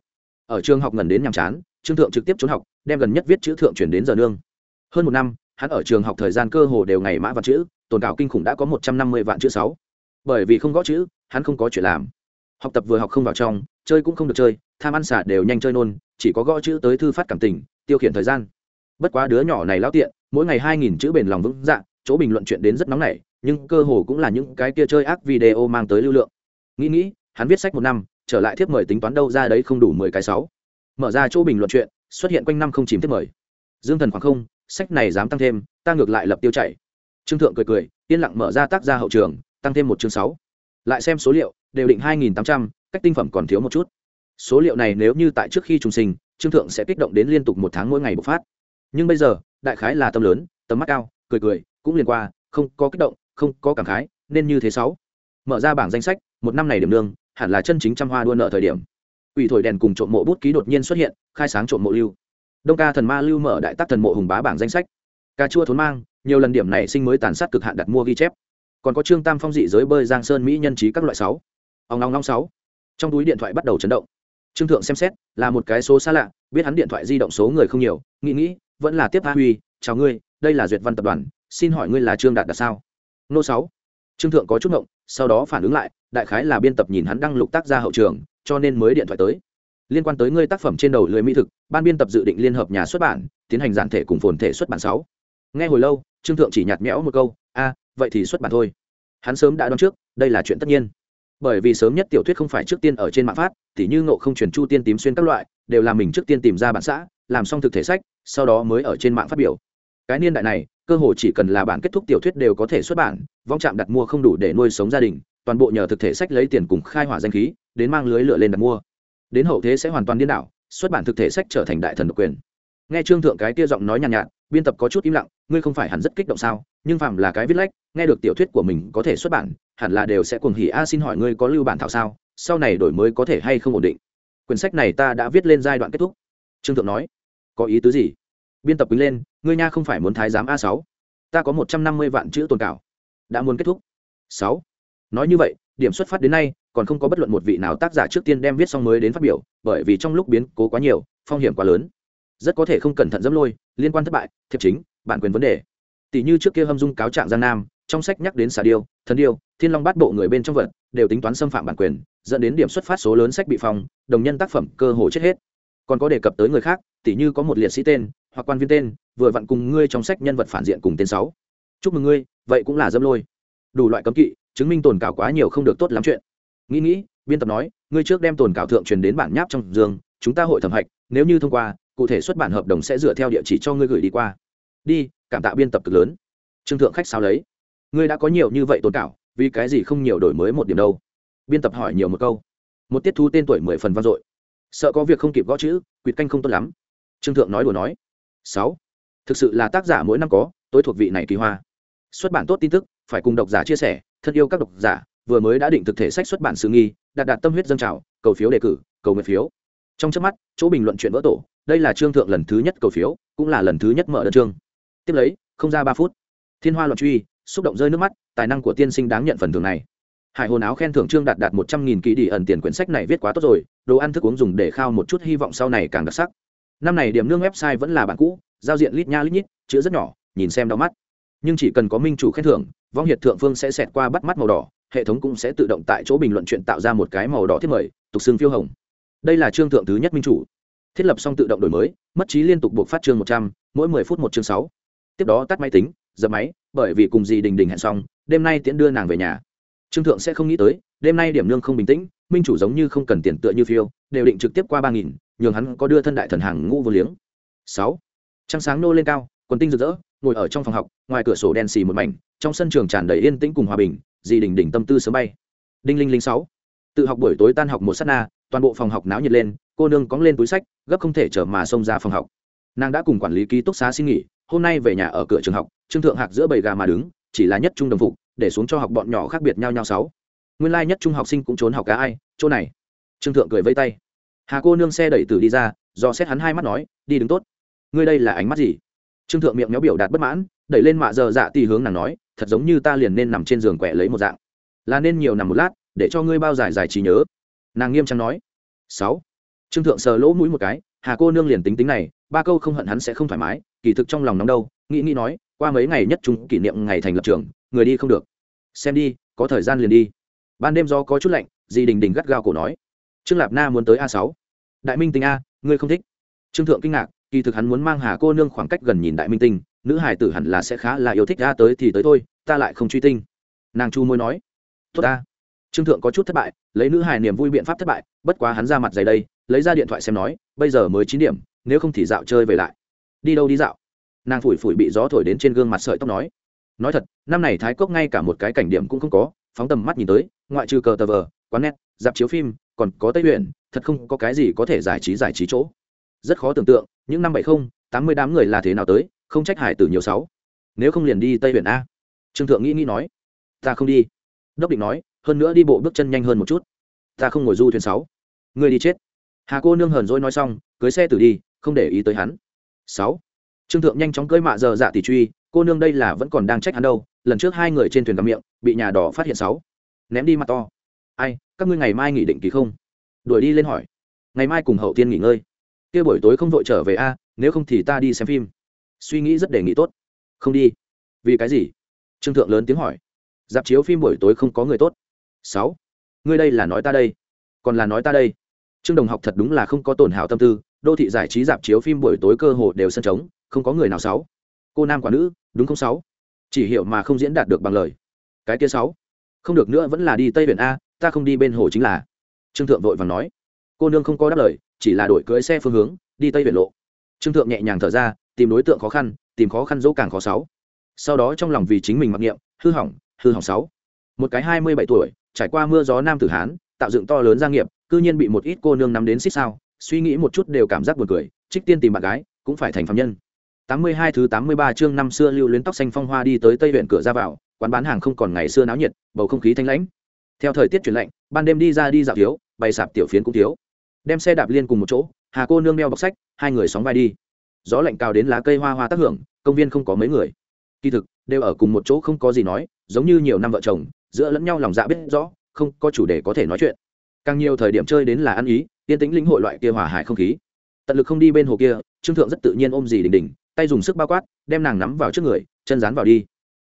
ở trường học ngần đến nhàm chán, trương thượng trực tiếp trốn học, đem gần nhất viết chữ thượng chuyển đến giờ nương. Hơn một năm, hắn ở trường học thời gian cơ hồ đều ngày mã văn chữ, tồn cảo kinh khủng đã có một trăm năm mươi vạn chữ sáu. Bởi vì không gõ chữ, hắn không có chuyện làm học tập vừa học không vào trong, chơi cũng không được chơi, tham ăn xả đều nhanh chơi nôn, chỉ có gõ chữ tới thư phát cảm tình, tiêu khiển thời gian. Bất quá đứa nhỏ này lao tiện, mỗi ngày hai nghìn chữ bền lòng vững dạng chỗ bình luận chuyện đến rất nóng nảy, nhưng cơ hồ cũng là những cái kia chơi ác video mang tới lưu lượng. Nghĩ nghĩ, hắn viết sách một năm, trở lại thiếp mời tính toán đâu ra đấy không đủ mười cái sáu. Mở ra chỗ bình luận chuyện, xuất hiện quanh năm không chìm thiếp mời. Dương thần khoảng không, sách này dám tăng thêm, ta ngược lại lập tiêu chạy trương thượng cười cười, yên lặng mở ra tác gia hậu trường, tăng thêm một chương sáu. Lại xem số liệu đều định hai nghìn tám trăm, cách tinh phẩm còn thiếu một chút. Số liệu này nếu như tại trước khi trùng sinh, trương thượng sẽ kích động đến liên tục một tháng mỗi ngày bộc phát. Nhưng bây giờ, đại khái là tâm lớn, tầm mắt cao, cười cười, cũng liền qua, không có kích động, không có cảm khái, nên như thế sáu. Mở ra bảng danh sách, một năm này điểm lương, hẳn là chân chính trăm hoa đua nợ thời điểm. Ủy thổi đèn cùng trộm mộ bút ký đột nhiên xuất hiện, khai sáng trộm mộ lưu. Đông ca thần ma lưu mở đại tác thần mộ hùng bá bảng danh sách. Ca chua thốn mang, nhiều lần điểm này sinh mới tàn sát cực hạn đặt mua ghi chép. Còn có trương tam phong dị giới bơi giang sơn mỹ nhân trí các loại sáu ông long long sáu. Trong túi điện thoại bắt đầu chấn động. Trương thượng xem xét, là một cái số xa lạ, biết hắn điện thoại di động số người không nhiều, nghĩ nghĩ, vẫn là tiếp a huy, chào ngươi, đây là duyệt văn tập đoàn, xin hỏi ngươi là trương đạt đạt sao? Nô sáu. Trương thượng có chút ngộng, sau đó phản ứng lại, đại khái là biên tập nhìn hắn đăng lục tác ra hậu trường, cho nên mới điện thoại tới. Liên quan tới ngươi tác phẩm trên đầu lưới mỹ thực, ban biên tập dự định liên hợp nhà xuất bản, tiến hành giản thể cùng phồn thể xuất bản sáu. Nghe hồi lâu, trương thượng chỉ nhạt nhẽo một câu, a, vậy thì xuất bản thôi. Hắn sớm đã đoán trước, đây là chuyện tất nhiên bởi vì sớm nhất tiểu thuyết không phải trước tiên ở trên mạng phát tỉ như ngộ không truyền chu tiên tím xuyên các loại đều là mình trước tiên tìm ra bản xã làm xong thực thể sách sau đó mới ở trên mạng phát biểu. Cái niên đại này cơ hồ chỉ cần là bản kết thúc tiểu thuyết đều có thể xuất bản vong trạm đặt mua không đủ để nuôi sống gia đình toàn bộ nhờ thực thể sách lấy tiền cùng khai hỏa danh khí đến mang lưới lựa lên đặt mua. Đến hậu thế sẽ hoàn toàn điên đảo xuất bản thực thể sách trở thành đại thần độc quyền. Nghe trương thượng cái kia giọng nói nhàn nhạt, nhạt biên tập có chút im lặng, ngươi không phải hẳn rất kích động sao? Nhưng phạm là cái viết lách, nghe được tiểu thuyết của mình có thể xuất bản, hẳn là đều sẽ cuồng hỉ, a, xin hỏi ngươi có lưu bản thảo sao? Sau này đổi mới có thể hay không ổn định? Quyển sách này ta đã viết lên giai đoạn kết thúc. Trương thượng nói, có ý tứ gì? Biên tập quý lên, ngươi nha không phải muốn thái giám a sáu. Ta có một trăm năm mươi vạn chữ tồn cảo. Đã muốn kết thúc. Sáu. Nói như vậy, điểm xuất phát đến nay, còn không có bất luận một vị nào tác giả trước tiên đem viết xong mới đến phát biểu, bởi vì trong lúc biến cố quá nhiều, phong hiểm quá lớn rất có thể không cẩn thận dẫm lôi, liên quan thất bại, thiệp chính, bản quyền vấn đề. Tỷ như trước kia hâm dung cáo trạng giang nam, trong sách nhắc đến xà điêu, thần điêu, thiên long bát bộ người bên trong vật, đều tính toán xâm phạm bản quyền, dẫn đến điểm xuất phát số lớn sách bị phong, đồng nhân tác phẩm cơ hồ chết hết. Còn có đề cập tới người khác, tỷ như có một liệt sĩ tên, hoặc quan viên tên, vừa vặn cùng ngươi trong sách nhân vật phản diện cùng tên sáu. Chúc mừng ngươi, vậy cũng là dâm lôi. Đủ loại cấm kỵ, chứng minh tồn cảo quá nhiều không được tốt lắm chuyện. Nghĩ nghĩ, biên tập nói, ngươi trước đem tồn cảo thượng truyền đến bản nháp trong giường chúng ta hội thẩm hạch, nếu như thông qua cụ thể xuất bản hợp đồng sẽ dựa theo địa chỉ cho ngươi gửi đi qua. Đi, cảm tạ biên tập cực lớn. Trương thượng khách sao lấy. Ngươi đã có nhiều như vậy tồn cảo, vì cái gì không nhiều đổi mới một điểm đâu? Biên tập hỏi nhiều một câu. Một tiết thu tên tuổi mười phần vang dội. Sợ có việc không kịp gõ chữ quyệt canh không tốt lắm. Trương thượng nói đùa nói. Sáu. Thực sự là tác giả mỗi năm có, tối thuộc vị này kỳ hoa. Xuất bản tốt tin tức, phải cùng độc giả chia sẻ, thân yêu các độc giả, vừa mới đã định thực thể sách xuất bản sự nghi, đạt đạt tâm huyết dân trào, cầu phiếu đề cử, cầu nguyện phiếu. Trong trước mắt, chỗ bình luận chuyện vỡ tổ đây là trương thượng lần thứ nhất cầu phiếu, cũng là lần thứ nhất mở đơn trương. Tiếp lấy, không ra ba phút, thiên hoa luận truy, xúc động rơi nước mắt, tài năng của tiên sinh đáng nhận phần thưởng này. Hải hồn áo khen thưởng trương đạt đạt một trăm nghìn kỳ đi ẩn tiền quyển sách này viết quá tốt rồi, đồ ăn thức uống dùng để khao một chút hy vọng sau này càng đặc sắc. Năm này điểm nương website vẫn là bản cũ, giao diện lít nha lít nhít, chữ rất nhỏ, nhìn xem đau mắt. Nhưng chỉ cần có minh chủ khen thưởng, vong hiệt thượng phương sẽ xẹt qua bắt mắt màu đỏ, hệ thống cũng sẽ tự động tại chỗ bình luận chuyện tạo ra một cái màu đỏ thiết mời, tục xương phiêu hồng. Đây là trương thượng thứ nhất minh chủ thiết lập xong tự động đổi mới, mất trí liên tục buộc phát chương một trăm, mỗi mười phút một chương sáu. Tiếp đó tắt máy tính, dập máy, bởi vì cùng dì đình đình hẹn xong, đêm nay tiễn đưa nàng về nhà. Trương thượng sẽ không nghĩ tới, đêm nay điểm lương không bình tĩnh, minh chủ giống như không cần tiền tựa như phiêu, đều định trực tiếp qua ba nghìn, nhường hắn có đưa thân đại thần hàng ngũ vô liếng. Sáu. Trăng sáng nô lên cao, quần tinh rực rỡ, ngồi ở trong phòng học, ngoài cửa sổ đen xì một mảnh, trong sân trường tràn đầy yên tĩnh cùng hòa bình, dì đình đình tâm tư sớm bay. Đinh linh linh sáu. Tự học buổi tối tan học một sát na, toàn bộ phòng học náo nhiệt lên cô nương cóng lên túi sách, gấp không thể chở mà xông ra phòng học. Nàng đã cùng quản lý ký túc xá xin nghỉ, hôm nay về nhà ở cửa trường học, trương thượng hạc giữa bầy gà mà đứng, chỉ là nhất trung đồng phục, để xuống cho học bọn nhỏ khác biệt nhau nhau sáu. Nguyên lai nhất trung học sinh cũng trốn học cá ai, chỗ này. Trương thượng cười vây tay. Hà cô nương xe đẩy tử đi ra, do xét hắn hai mắt nói, đi đứng tốt. Ngươi đây là ánh mắt gì? Trương thượng miệng méo biểu đạt bất mãn, đẩy lên mạ giờ dạ tì hướng nàng nói, thật giống như ta liền nên nằm trên giường quẹ lấy một dạng. Là nên nhiều nằm một lát, để cho ngươi bao giải giải trí nhớ. Nàng nghiêm trang nói, sáu trương thượng sờ lỗ mũi một cái, hà cô nương liền tính tính này, ba câu không hận hắn sẽ không thoải mái, kỳ thực trong lòng nóng đâu, nghĩ nghĩ nói, qua mấy ngày nhất chúng kỷ niệm ngày thành lập trường, người đi không được. Xem đi, có thời gian liền đi. Ban đêm do có chút lạnh, dì đình đình gắt gao cổ nói, trương lạp na muốn tới a sáu. Đại minh tinh a, ngươi không thích? Trương thượng kinh ngạc, kỳ thực hắn muốn mang hà cô nương khoảng cách gần nhìn đại minh tinh, nữ hải tử hẳn là sẽ khá là yêu thích a tới thì tới thôi, ta lại không truy tinh. Nàng chu môi nói, tốt ta trương thượng có chút thất bại lấy nữ hài niềm vui biện pháp thất bại bất quá hắn ra mặt dày đây lấy ra điện thoại xem nói bây giờ mới chín điểm nếu không thì dạo chơi về lại. Đi đâu đi dạo? Nàng phủi phủi bị gió thổi đến trên gương mặt sợi tóc nói. Nói thật năm này thái cốc ngay cả một cái cảnh điểm cũng không có phóng tầm mắt nhìn tới ngoại trừ cờ tờ vờ quán net dạp chiếu phim còn có tây huyện thật không có cái gì có thể giải trí giải trí chỗ. Rất khó tưởng tượng những năm bảy không, tám mươi đám người là thế nào tới không trách hải tử nhiều sáu. Nếu không liền đi tây huyện a. Trương thượng nghĩ nghĩ nói. Ta không đi. Đốc định nói hơn nữa đi bộ bước chân nhanh hơn một chút. Ta không ngồi du thuyền sáu. Người đi chết. Hà cô nương hờn dỗi nói xong, cưới xe tử đi, không để ý tới hắn. Sáu. Trương thượng nhanh chóng cưới mạ giờ dạ tỷ truy, cô nương đây là vẫn còn đang trách hắn đâu, lần trước hai người trên thuyền gặp miệng, bị nhà đỏ phát hiện sáu. Ném đi mặt to. Ai, các ngươi ngày mai nghỉ định kỳ không? Đuổi đi lên hỏi. Ngày mai cùng hậu tiên nghỉ ngơi. Kia buổi tối không vội trở về a, nếu không thì ta đi xem phim. Suy nghĩ rất đề nghị tốt. Không đi. Vì cái gì? Trương thượng lớn tiếng hỏi. Dạp chiếu phim buổi tối không có người tốt sáu. Ngươi đây là nói ta đây, còn là nói ta đây. Trương đồng học thật đúng là không có tổn hảo tâm tư, đô thị giải trí dạp chiếu phim buổi tối cơ hồ đều sân trống, không có người nào sáu. Cô nam quả nữ, đúng không sáu? Chỉ hiểu mà không diễn đạt được bằng lời. Cái kia sáu. Không được nữa vẫn là đi tây huyện a, ta không đi bên hồ chính là. Trương thượng vội vàng nói. Cô nương không có đáp lời, chỉ là đổi cưới xe phương hướng, đi tây huyện lộ. Trương thượng nhẹ nhàng thở ra, tìm đối tượng khó khăn, tìm khó khăn dỗ càng khó sáu. Sau đó trong lòng vì chính mình mặc niệm, hư hỏng hư hỏng sáu. Một cái hai mươi bảy tuổi trải qua mưa gió nam tử hán, tạo dựng to lớn gia nghiệp, cư nhiên bị một ít cô nương nắm đến xích sao, suy nghĩ một chút đều cảm giác buồn cười, trích tiên tìm bạn gái, cũng phải thành phạm nhân. Tám mươi hai thứ tám mươi ba chương năm xưa lưu luyến tóc xanh phong hoa đi tới tây huyện cửa ra vào, quán bán hàng không còn ngày xưa náo nhiệt, bầu không khí thanh lãnh. Theo thời tiết chuyển lạnh, ban đêm đi ra đi dạo thiếu, bày sạp tiểu phiến cũng thiếu. Đem xe đạp liên cùng một chỗ, hà cô nương đeo bọc sách, hai người sóng vai đi. Gió lạnh cao đến lá cây hoa hoa tác hưởng, công viên không có mấy người. Kỳ thực, đều ở cùng một chỗ không có gì nói, giống như nhiều năm vợ chồng giữa lẫn nhau lòng dạ biết rõ, không có chủ đề có thể nói chuyện. Càng nhiều thời điểm chơi đến là ăn ý, yên tĩnh lĩnh hội loại kia hòa hải không khí. Tận lực không đi bên hồ kia, trương thượng rất tự nhiên ôm dì đình đình, tay dùng sức bao quát, đem nàng nắm vào trước người, chân dán vào đi.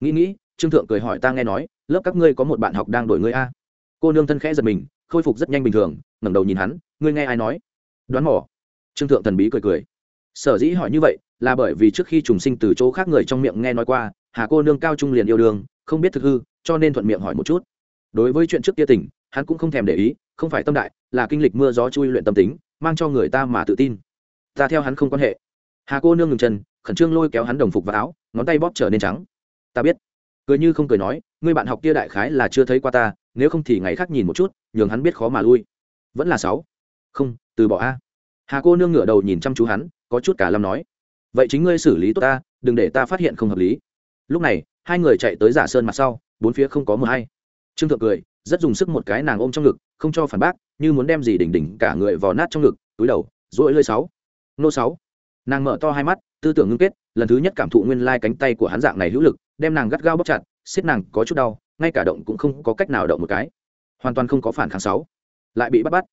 Nghĩ nghĩ, trương thượng cười hỏi ta nghe nói, lớp các ngươi có một bạn học đang đổi ngươi a. Cô nương thân khẽ giật mình, khôi phục rất nhanh bình thường, ngẩng đầu nhìn hắn, ngươi nghe ai nói? Đoán mỏ trương thượng thần bí cười cười. Sở dĩ hỏi như vậy, là bởi vì trước khi trùng sinh từ chỗ khác người trong miệng nghe nói qua, hà cô nương cao trung liền yêu đương, không biết thực hư cho nên thuận miệng hỏi một chút. Đối với chuyện trước kia tình, hắn cũng không thèm để ý, không phải tâm đại, là kinh lịch mưa gió chui luyện tâm tính, mang cho người ta mà tự tin. Ta theo hắn không quan hệ. Hà cô nương ngừng chân, khẩn trương lôi kéo hắn đồng phục vào áo, ngón tay bóp trở nên trắng. Ta biết. Cười như không cười nói người bạn học kia đại khái là chưa thấy qua ta, nếu không thì ngày khác nhìn một chút, nhường hắn biết khó mà lui. Vẫn là sáu. Không, từ bỏ a. Hà cô nương ngửa đầu nhìn chăm chú hắn, có chút cả lâm nói. Vậy chính ngươi xử lý tốt ta, đừng để ta phát hiện không hợp lý lúc này, hai người chạy tới giả sơn mặt sau, bốn phía không có mờ hay. Trương thượng cười, rất dùng sức một cái nàng ôm trong ngực, không cho phản bác, như muốn đem gì đỉnh đỉnh cả người vò nát trong ngực, túi đầu rỗi lơi sáu. Nô sáu. Nàng mở to hai mắt, tư tưởng ngưng kết, lần thứ nhất cảm thụ nguyên lai cánh tay của hắn dạng này hữu lực, đem nàng gắt gao bóc chặt, xiết nàng có chút đau, ngay cả động cũng không có cách nào động một cái. Hoàn toàn không có phản kháng sáu. Lại bị bắt bắt.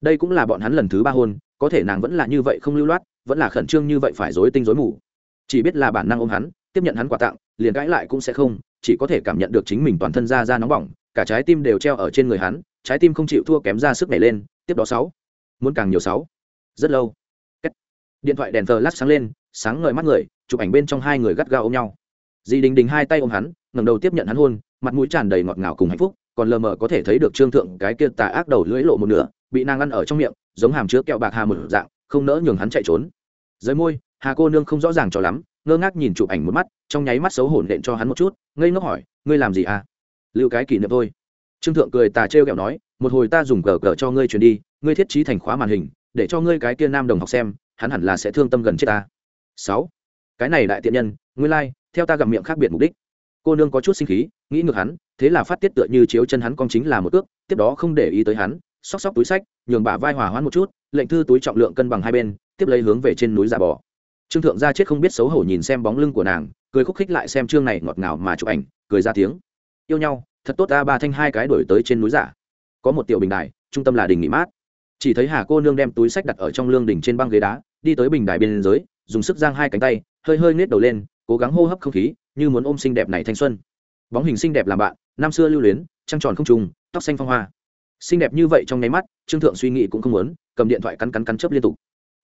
Đây cũng là bọn hắn lần thứ ba hôn, có thể nàng vẫn là như vậy không lưu loát, vẫn là khẩn trương như vậy phải dối tinh dối mù. Chỉ biết là bản năng ôm hắn, tiếp nhận hắn quà tặng liền cãi lại cũng sẽ không, chỉ có thể cảm nhận được chính mình toàn thân ra ra nóng bỏng, cả trái tim đều treo ở trên người hắn, trái tim không chịu thua kém ra sức nhảy lên, tiếp đó sáu. Muốn càng nhiều sáu. Rất lâu. Điện thoại đèn thờ lát sáng lên, sáng ngời mắt người, chụp ảnh bên trong hai người gắt gao ôm nhau. Dì đình đình hai tay ôm hắn, ngẩng đầu tiếp nhận hắn hôn, mặt mũi tràn đầy ngọt ngào cùng hạnh phúc, còn lờ mờ có thể thấy được trương thượng cái kia tà ác đầu lưỡi lộ một nửa, bị nàng ăn ở trong miệng, giống hàm chứa kẹo bạc hà một dạng, không nỡ nhường hắn chạy trốn. Dưới môi, hà cô nương không rõ ràng cho lắm ngơ ngác nhìn chụp ảnh một mắt trong nháy mắt xấu hổ đện cho hắn một chút ngây ngốc hỏi ngươi làm gì à? Lưu cái kỷ niệm thôi. Trương thượng cười tà trêu kẹo nói một hồi ta dùng cờ cờ cho ngươi chuyển đi ngươi thiết trí thành khóa màn hình để cho ngươi cái kia nam đồng học xem hắn hẳn là sẽ thương tâm gần chết ta. Sáu. Cái này đại tiện nhân ngươi lai、like, theo ta gặp miệng khác biệt mục đích. Cô nương có chút sinh khí nghĩ ngược hắn thế là phát tiết tựa như chiếu chân hắn con chính là một cước tiếp đó không để ý tới hắn xóc xóc túi sách nhường bả vai hòa hoãn một chút lệnh thư túi trọng lượng cân bằng hai bên tiếp lấy hướng về trên núi giả bò trương thượng gia chết không biết xấu hổ nhìn xem bóng lưng của nàng, cười khúc khích lại xem chương này ngọt ngào mà chụp ảnh, cười ra tiếng. Yêu nhau, thật tốt ta, ba thanh hai cái đổi tới trên núi giả. Có một tiểu bình đài, trung tâm là đình nghỉ mát. Chỉ thấy hà cô nương đem túi sách đặt ở trong lương đỉnh trên băng ghế đá, đi tới bình đài bên dưới, dùng sức giang hai cánh tay, hơi hơi nết đầu lên, cố gắng hô hấp không khí, như muốn ôm xinh đẹp này thanh xuân. Bóng hình xinh đẹp làm bạn, năm xưa lưu luyến, trăng tròn không trùng, tóc xanh phong hoa. Xinh đẹp như vậy trong nháy mắt, trương thượng suy nghĩ cũng không muốn, cầm điện thoại cắn cắn cắn chớp liên tục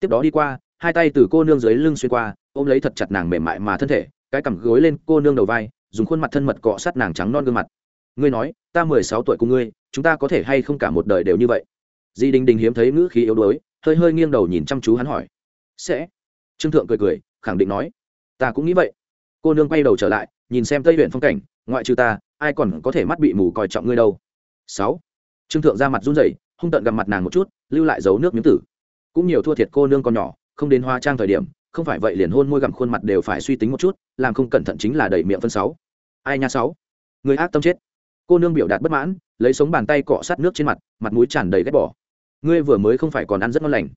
tiếp đó đi qua, hai tay từ cô nương dưới lưng xuyên qua, ôm lấy thật chặt nàng mềm mại mà thân thể, cái cằm gối lên cô nương đầu vai, dùng khuôn mặt thân mật cọ sát nàng trắng non gương mặt. Ngươi nói, ta mười sáu tuổi cùng ngươi, chúng ta có thể hay không cả một đời đều như vậy? Di đình đình hiếm thấy ngữ khí yếu đuối, hơi hơi nghiêng đầu nhìn chăm chú hắn hỏi. Sẽ. Trương thượng cười cười, khẳng định nói. Ta cũng nghĩ vậy. Cô nương quay đầu trở lại, nhìn xem tây huyện phong cảnh, ngoại trừ ta, ai còn có thể mắt bị mù coi trọng ngươi đâu? Sáu. Trương thượng ra mặt run rẩy, hung tận gặp mặt nàng một chút, lưu lại dấu nước miếng tử cũng nhiều thua thiệt cô nương con nhỏ, không đến hoa trang thời điểm, không phải vậy liền hôn môi gặm khuôn mặt đều phải suy tính một chút, làm không cẩn thận chính là đẩy miệng phân sáu. Ai nha sáu? Người ác tâm chết. Cô nương biểu đạt bất mãn, lấy sống bàn tay cọ sát nước trên mặt mặt mũi tràn đầy ghét bỏ. Ngươi vừa mới không phải còn ăn rất ngon lành.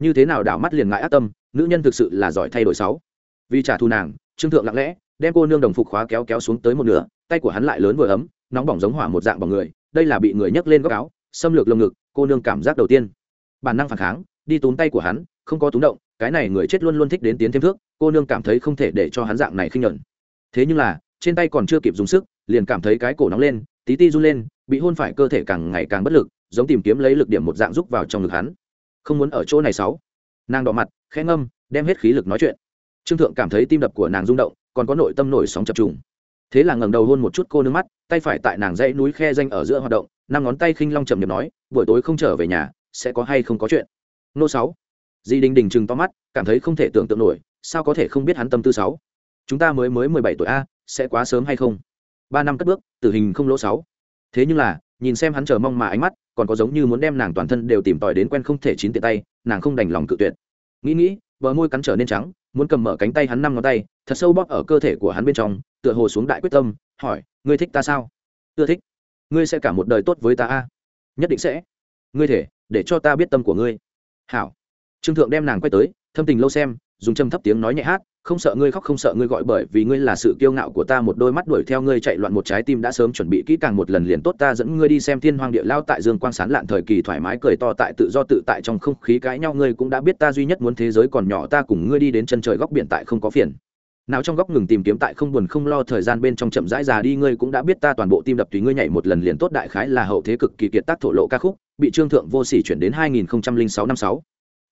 Như thế nào đảo mắt liền ngại ác tâm, nữ nhân thực sự là giỏi thay đổi sáu. Vì trả thù nàng, trương thượng lặng lẽ, đem cô nương đồng phục khóa kéo kéo xuống tới một nửa, tay của hắn lại lớn vừa ấm, nóng bỏng giống hỏa một dạng bỏng người, đây là bị người nhấc lên góc áo, xâm lược lồng ngực, cô nương cảm giác đầu tiên. Bản năng phản kháng đi túm tay của hắn, không có túm động, cái này người chết luôn luôn thích đến tiến thêm thước, cô nương cảm thấy không thể để cho hắn dạng này khinh nhuận. Thế nhưng là, trên tay còn chưa kịp dùng sức, liền cảm thấy cái cổ nóng lên, tí ti run lên, bị hôn phải cơ thể càng ngày càng bất lực, giống tìm kiếm lấy lực điểm một dạng rúc vào trong ngực hắn. Không muốn ở chỗ này sáu. Nàng đỏ mặt, khẽ ngâm, đem hết khí lực nói chuyện. Trương thượng cảm thấy tim đập của nàng rung động, còn có nội tâm nổi sóng chập trùng. Thế là ngẩng đầu hôn một chút cô nước mắt, tay phải tại nàng dãy núi khe danh ở giữa hoạt động, năm ngón tay khinh long chậm nhập nói, buổi tối không trở về nhà, sẽ có hay không có chuyện? Nô sáu. Di đình đình chừng to mắt, cảm thấy không thể tưởng tượng nổi, sao có thể không biết hắn tâm tư sáu? Chúng ta mới mới mười bảy tuổi a, sẽ quá sớm hay không? Ba năm cất bước, tử hình không lỗ sáu. Thế nhưng là, nhìn xem hắn chờ mong mà ánh mắt, còn có giống như muốn đem nàng toàn thân đều tìm tòi đến quen không thể chín tiện tay, nàng không đành lòng cự tuyệt. Nghĩ nghĩ, bờ môi cắn trở nên trắng, muốn cầm mở cánh tay hắn năm ngón tay, thật sâu bóp ở cơ thể của hắn bên trong, tựa hồ xuống đại quyết tâm, hỏi, ngươi thích ta sao? Ưa thích. Ngươi sẽ cả một đời tốt với ta a. Nhất định sẽ. Ngươi thể, để cho ta biết tâm của ngươi hảo. Trương thượng đem nàng quay tới, thâm tình lâu xem, dùng châm thấp tiếng nói nhẹ hát, không sợ ngươi khóc không sợ ngươi gọi bởi vì ngươi là sự kiêu ngạo của ta một đôi mắt đuổi theo ngươi chạy loạn một trái tim đã sớm chuẩn bị kỹ càng một lần liền tốt ta dẫn ngươi đi xem thiên hoàng địa lao tại dương quang sán lạn thời kỳ thoải mái cười to tại tự do tự tại trong không khí cãi nhau ngươi cũng đã biết ta duy nhất muốn thế giới còn nhỏ ta cùng ngươi đi đến chân trời góc biển tại không có phiền nào trong góc ngừng tìm kiếm tại không buồn không lo thời gian bên trong chậm rãi già đi, ngươi cũng đã biết ta toàn bộ tim đập tùy ngươi nhảy một lần liền tốt đại khái là hậu thế cực kỳ kiệt tác thổ lộ ca khúc, bị trương thượng vô sỉ chuyển đến 2006 năm sáu.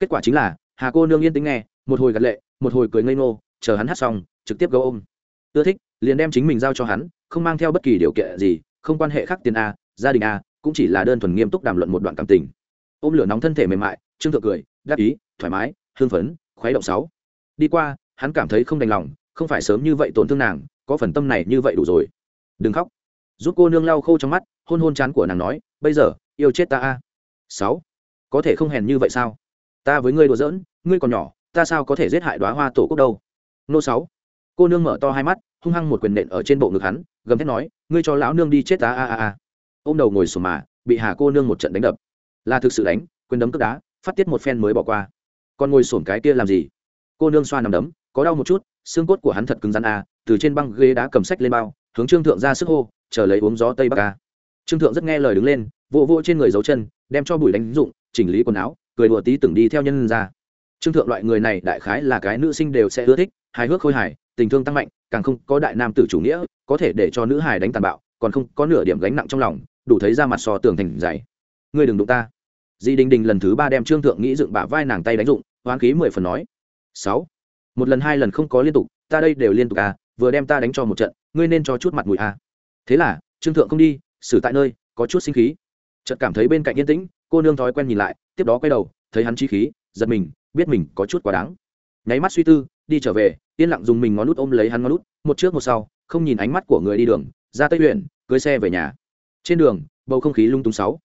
Kết quả chính là, hà cô nương yên tĩnh nghe, một hồi gật lệ, một hồi cười ngây ngô, chờ hắn hát xong, trực tiếp gấu ôm. Ưa thích, liền đem chính mình giao cho hắn, không mang theo bất kỳ điều kiện gì, không quan hệ khác tiền a, gia đình a, cũng chỉ là đơn thuần nghiêm túc đàm luận một đoạn cảm tình. Ôm lửa nóng thân thể mềm mại, trương thượng cười, đáp ý, thoải mái hương phấn khoái động sáu. Đi qua, hắn cảm thấy không đành lòng không phải sớm như vậy tổn thương nàng, có phần tâm này như vậy đủ rồi. Đừng khóc. Giúp cô nương lau khô trong mắt, hôn hôn chán của nàng nói, bây giờ, yêu chết ta a. Sáu. Có thể không hèn như vậy sao? Ta với ngươi đùa giỡn, ngươi còn nhỏ, ta sao có thể giết hại đoá hoa tổ quốc đâu? Nô sáu. Cô nương mở to hai mắt, hung hăng một quyền nện ở trên bộ ngực hắn, gầm thét nói, ngươi cho lão nương đi chết ta a a a. Ô m đầu ngồi sùm mà, bị hà cô nương một trận đánh đập. Là thực sự đánh, quyền đấm cướp đá, phát tiết một phen mới bỏ qua. Còn ngồi sổm cái kia làm gì? Cô nương xoa nằm đấm có đau một chút, xương cốt của hắn thật cứng rắn à. từ trên băng ghế đá cầm sách lên bao, hướng trương thượng ra sức hô, chờ lấy uống gió tây bắc ca trương thượng rất nghe lời đứng lên, vỗ vỗ trên người dấu chân, đem cho bùi đánh dụng, chỉnh lý quần áo, cười đùa tí từng đi theo nhân ra. Trương thượng loại người này đại khái là cái nữ sinh đều sẽ ưa thích, hài hước khôi hài, tình thương tăng mạnh, càng không có đại nam tử chủ nghĩa, có thể để cho nữ hài đánh tàn bạo, còn không có nửa điểm gánh nặng trong lòng, đủ thấy ra mặt so tường thành dày. Ngươi đừng đụng ta. Di đình đình lần thứ ba đem trương thượng nghĩ dựng bả vai nàng tay đánh dụng, hoán khí mười phần nói. Sáu một lần hai lần không có liên tục, ta đây đều liên tục à vừa đem ta đánh cho một trận, ngươi nên cho chút mặt mũi à. Thế là, trương thượng không đi, xử tại nơi, có chút sinh khí. Chợt cảm thấy bên cạnh yên tĩnh, cô nương thói quen nhìn lại, tiếp đó quay đầu, thấy hắn chi khí, giật mình, biết mình có chút quá đáng. Nháy mắt suy tư, đi trở về, yên lặng dùng mình ngón nút ôm lấy hắn ngón nút một trước một sau, không nhìn ánh mắt của người đi đường, ra tây huyện, cưới xe về nhà. Trên đường, bầu không khí lung tung sáu.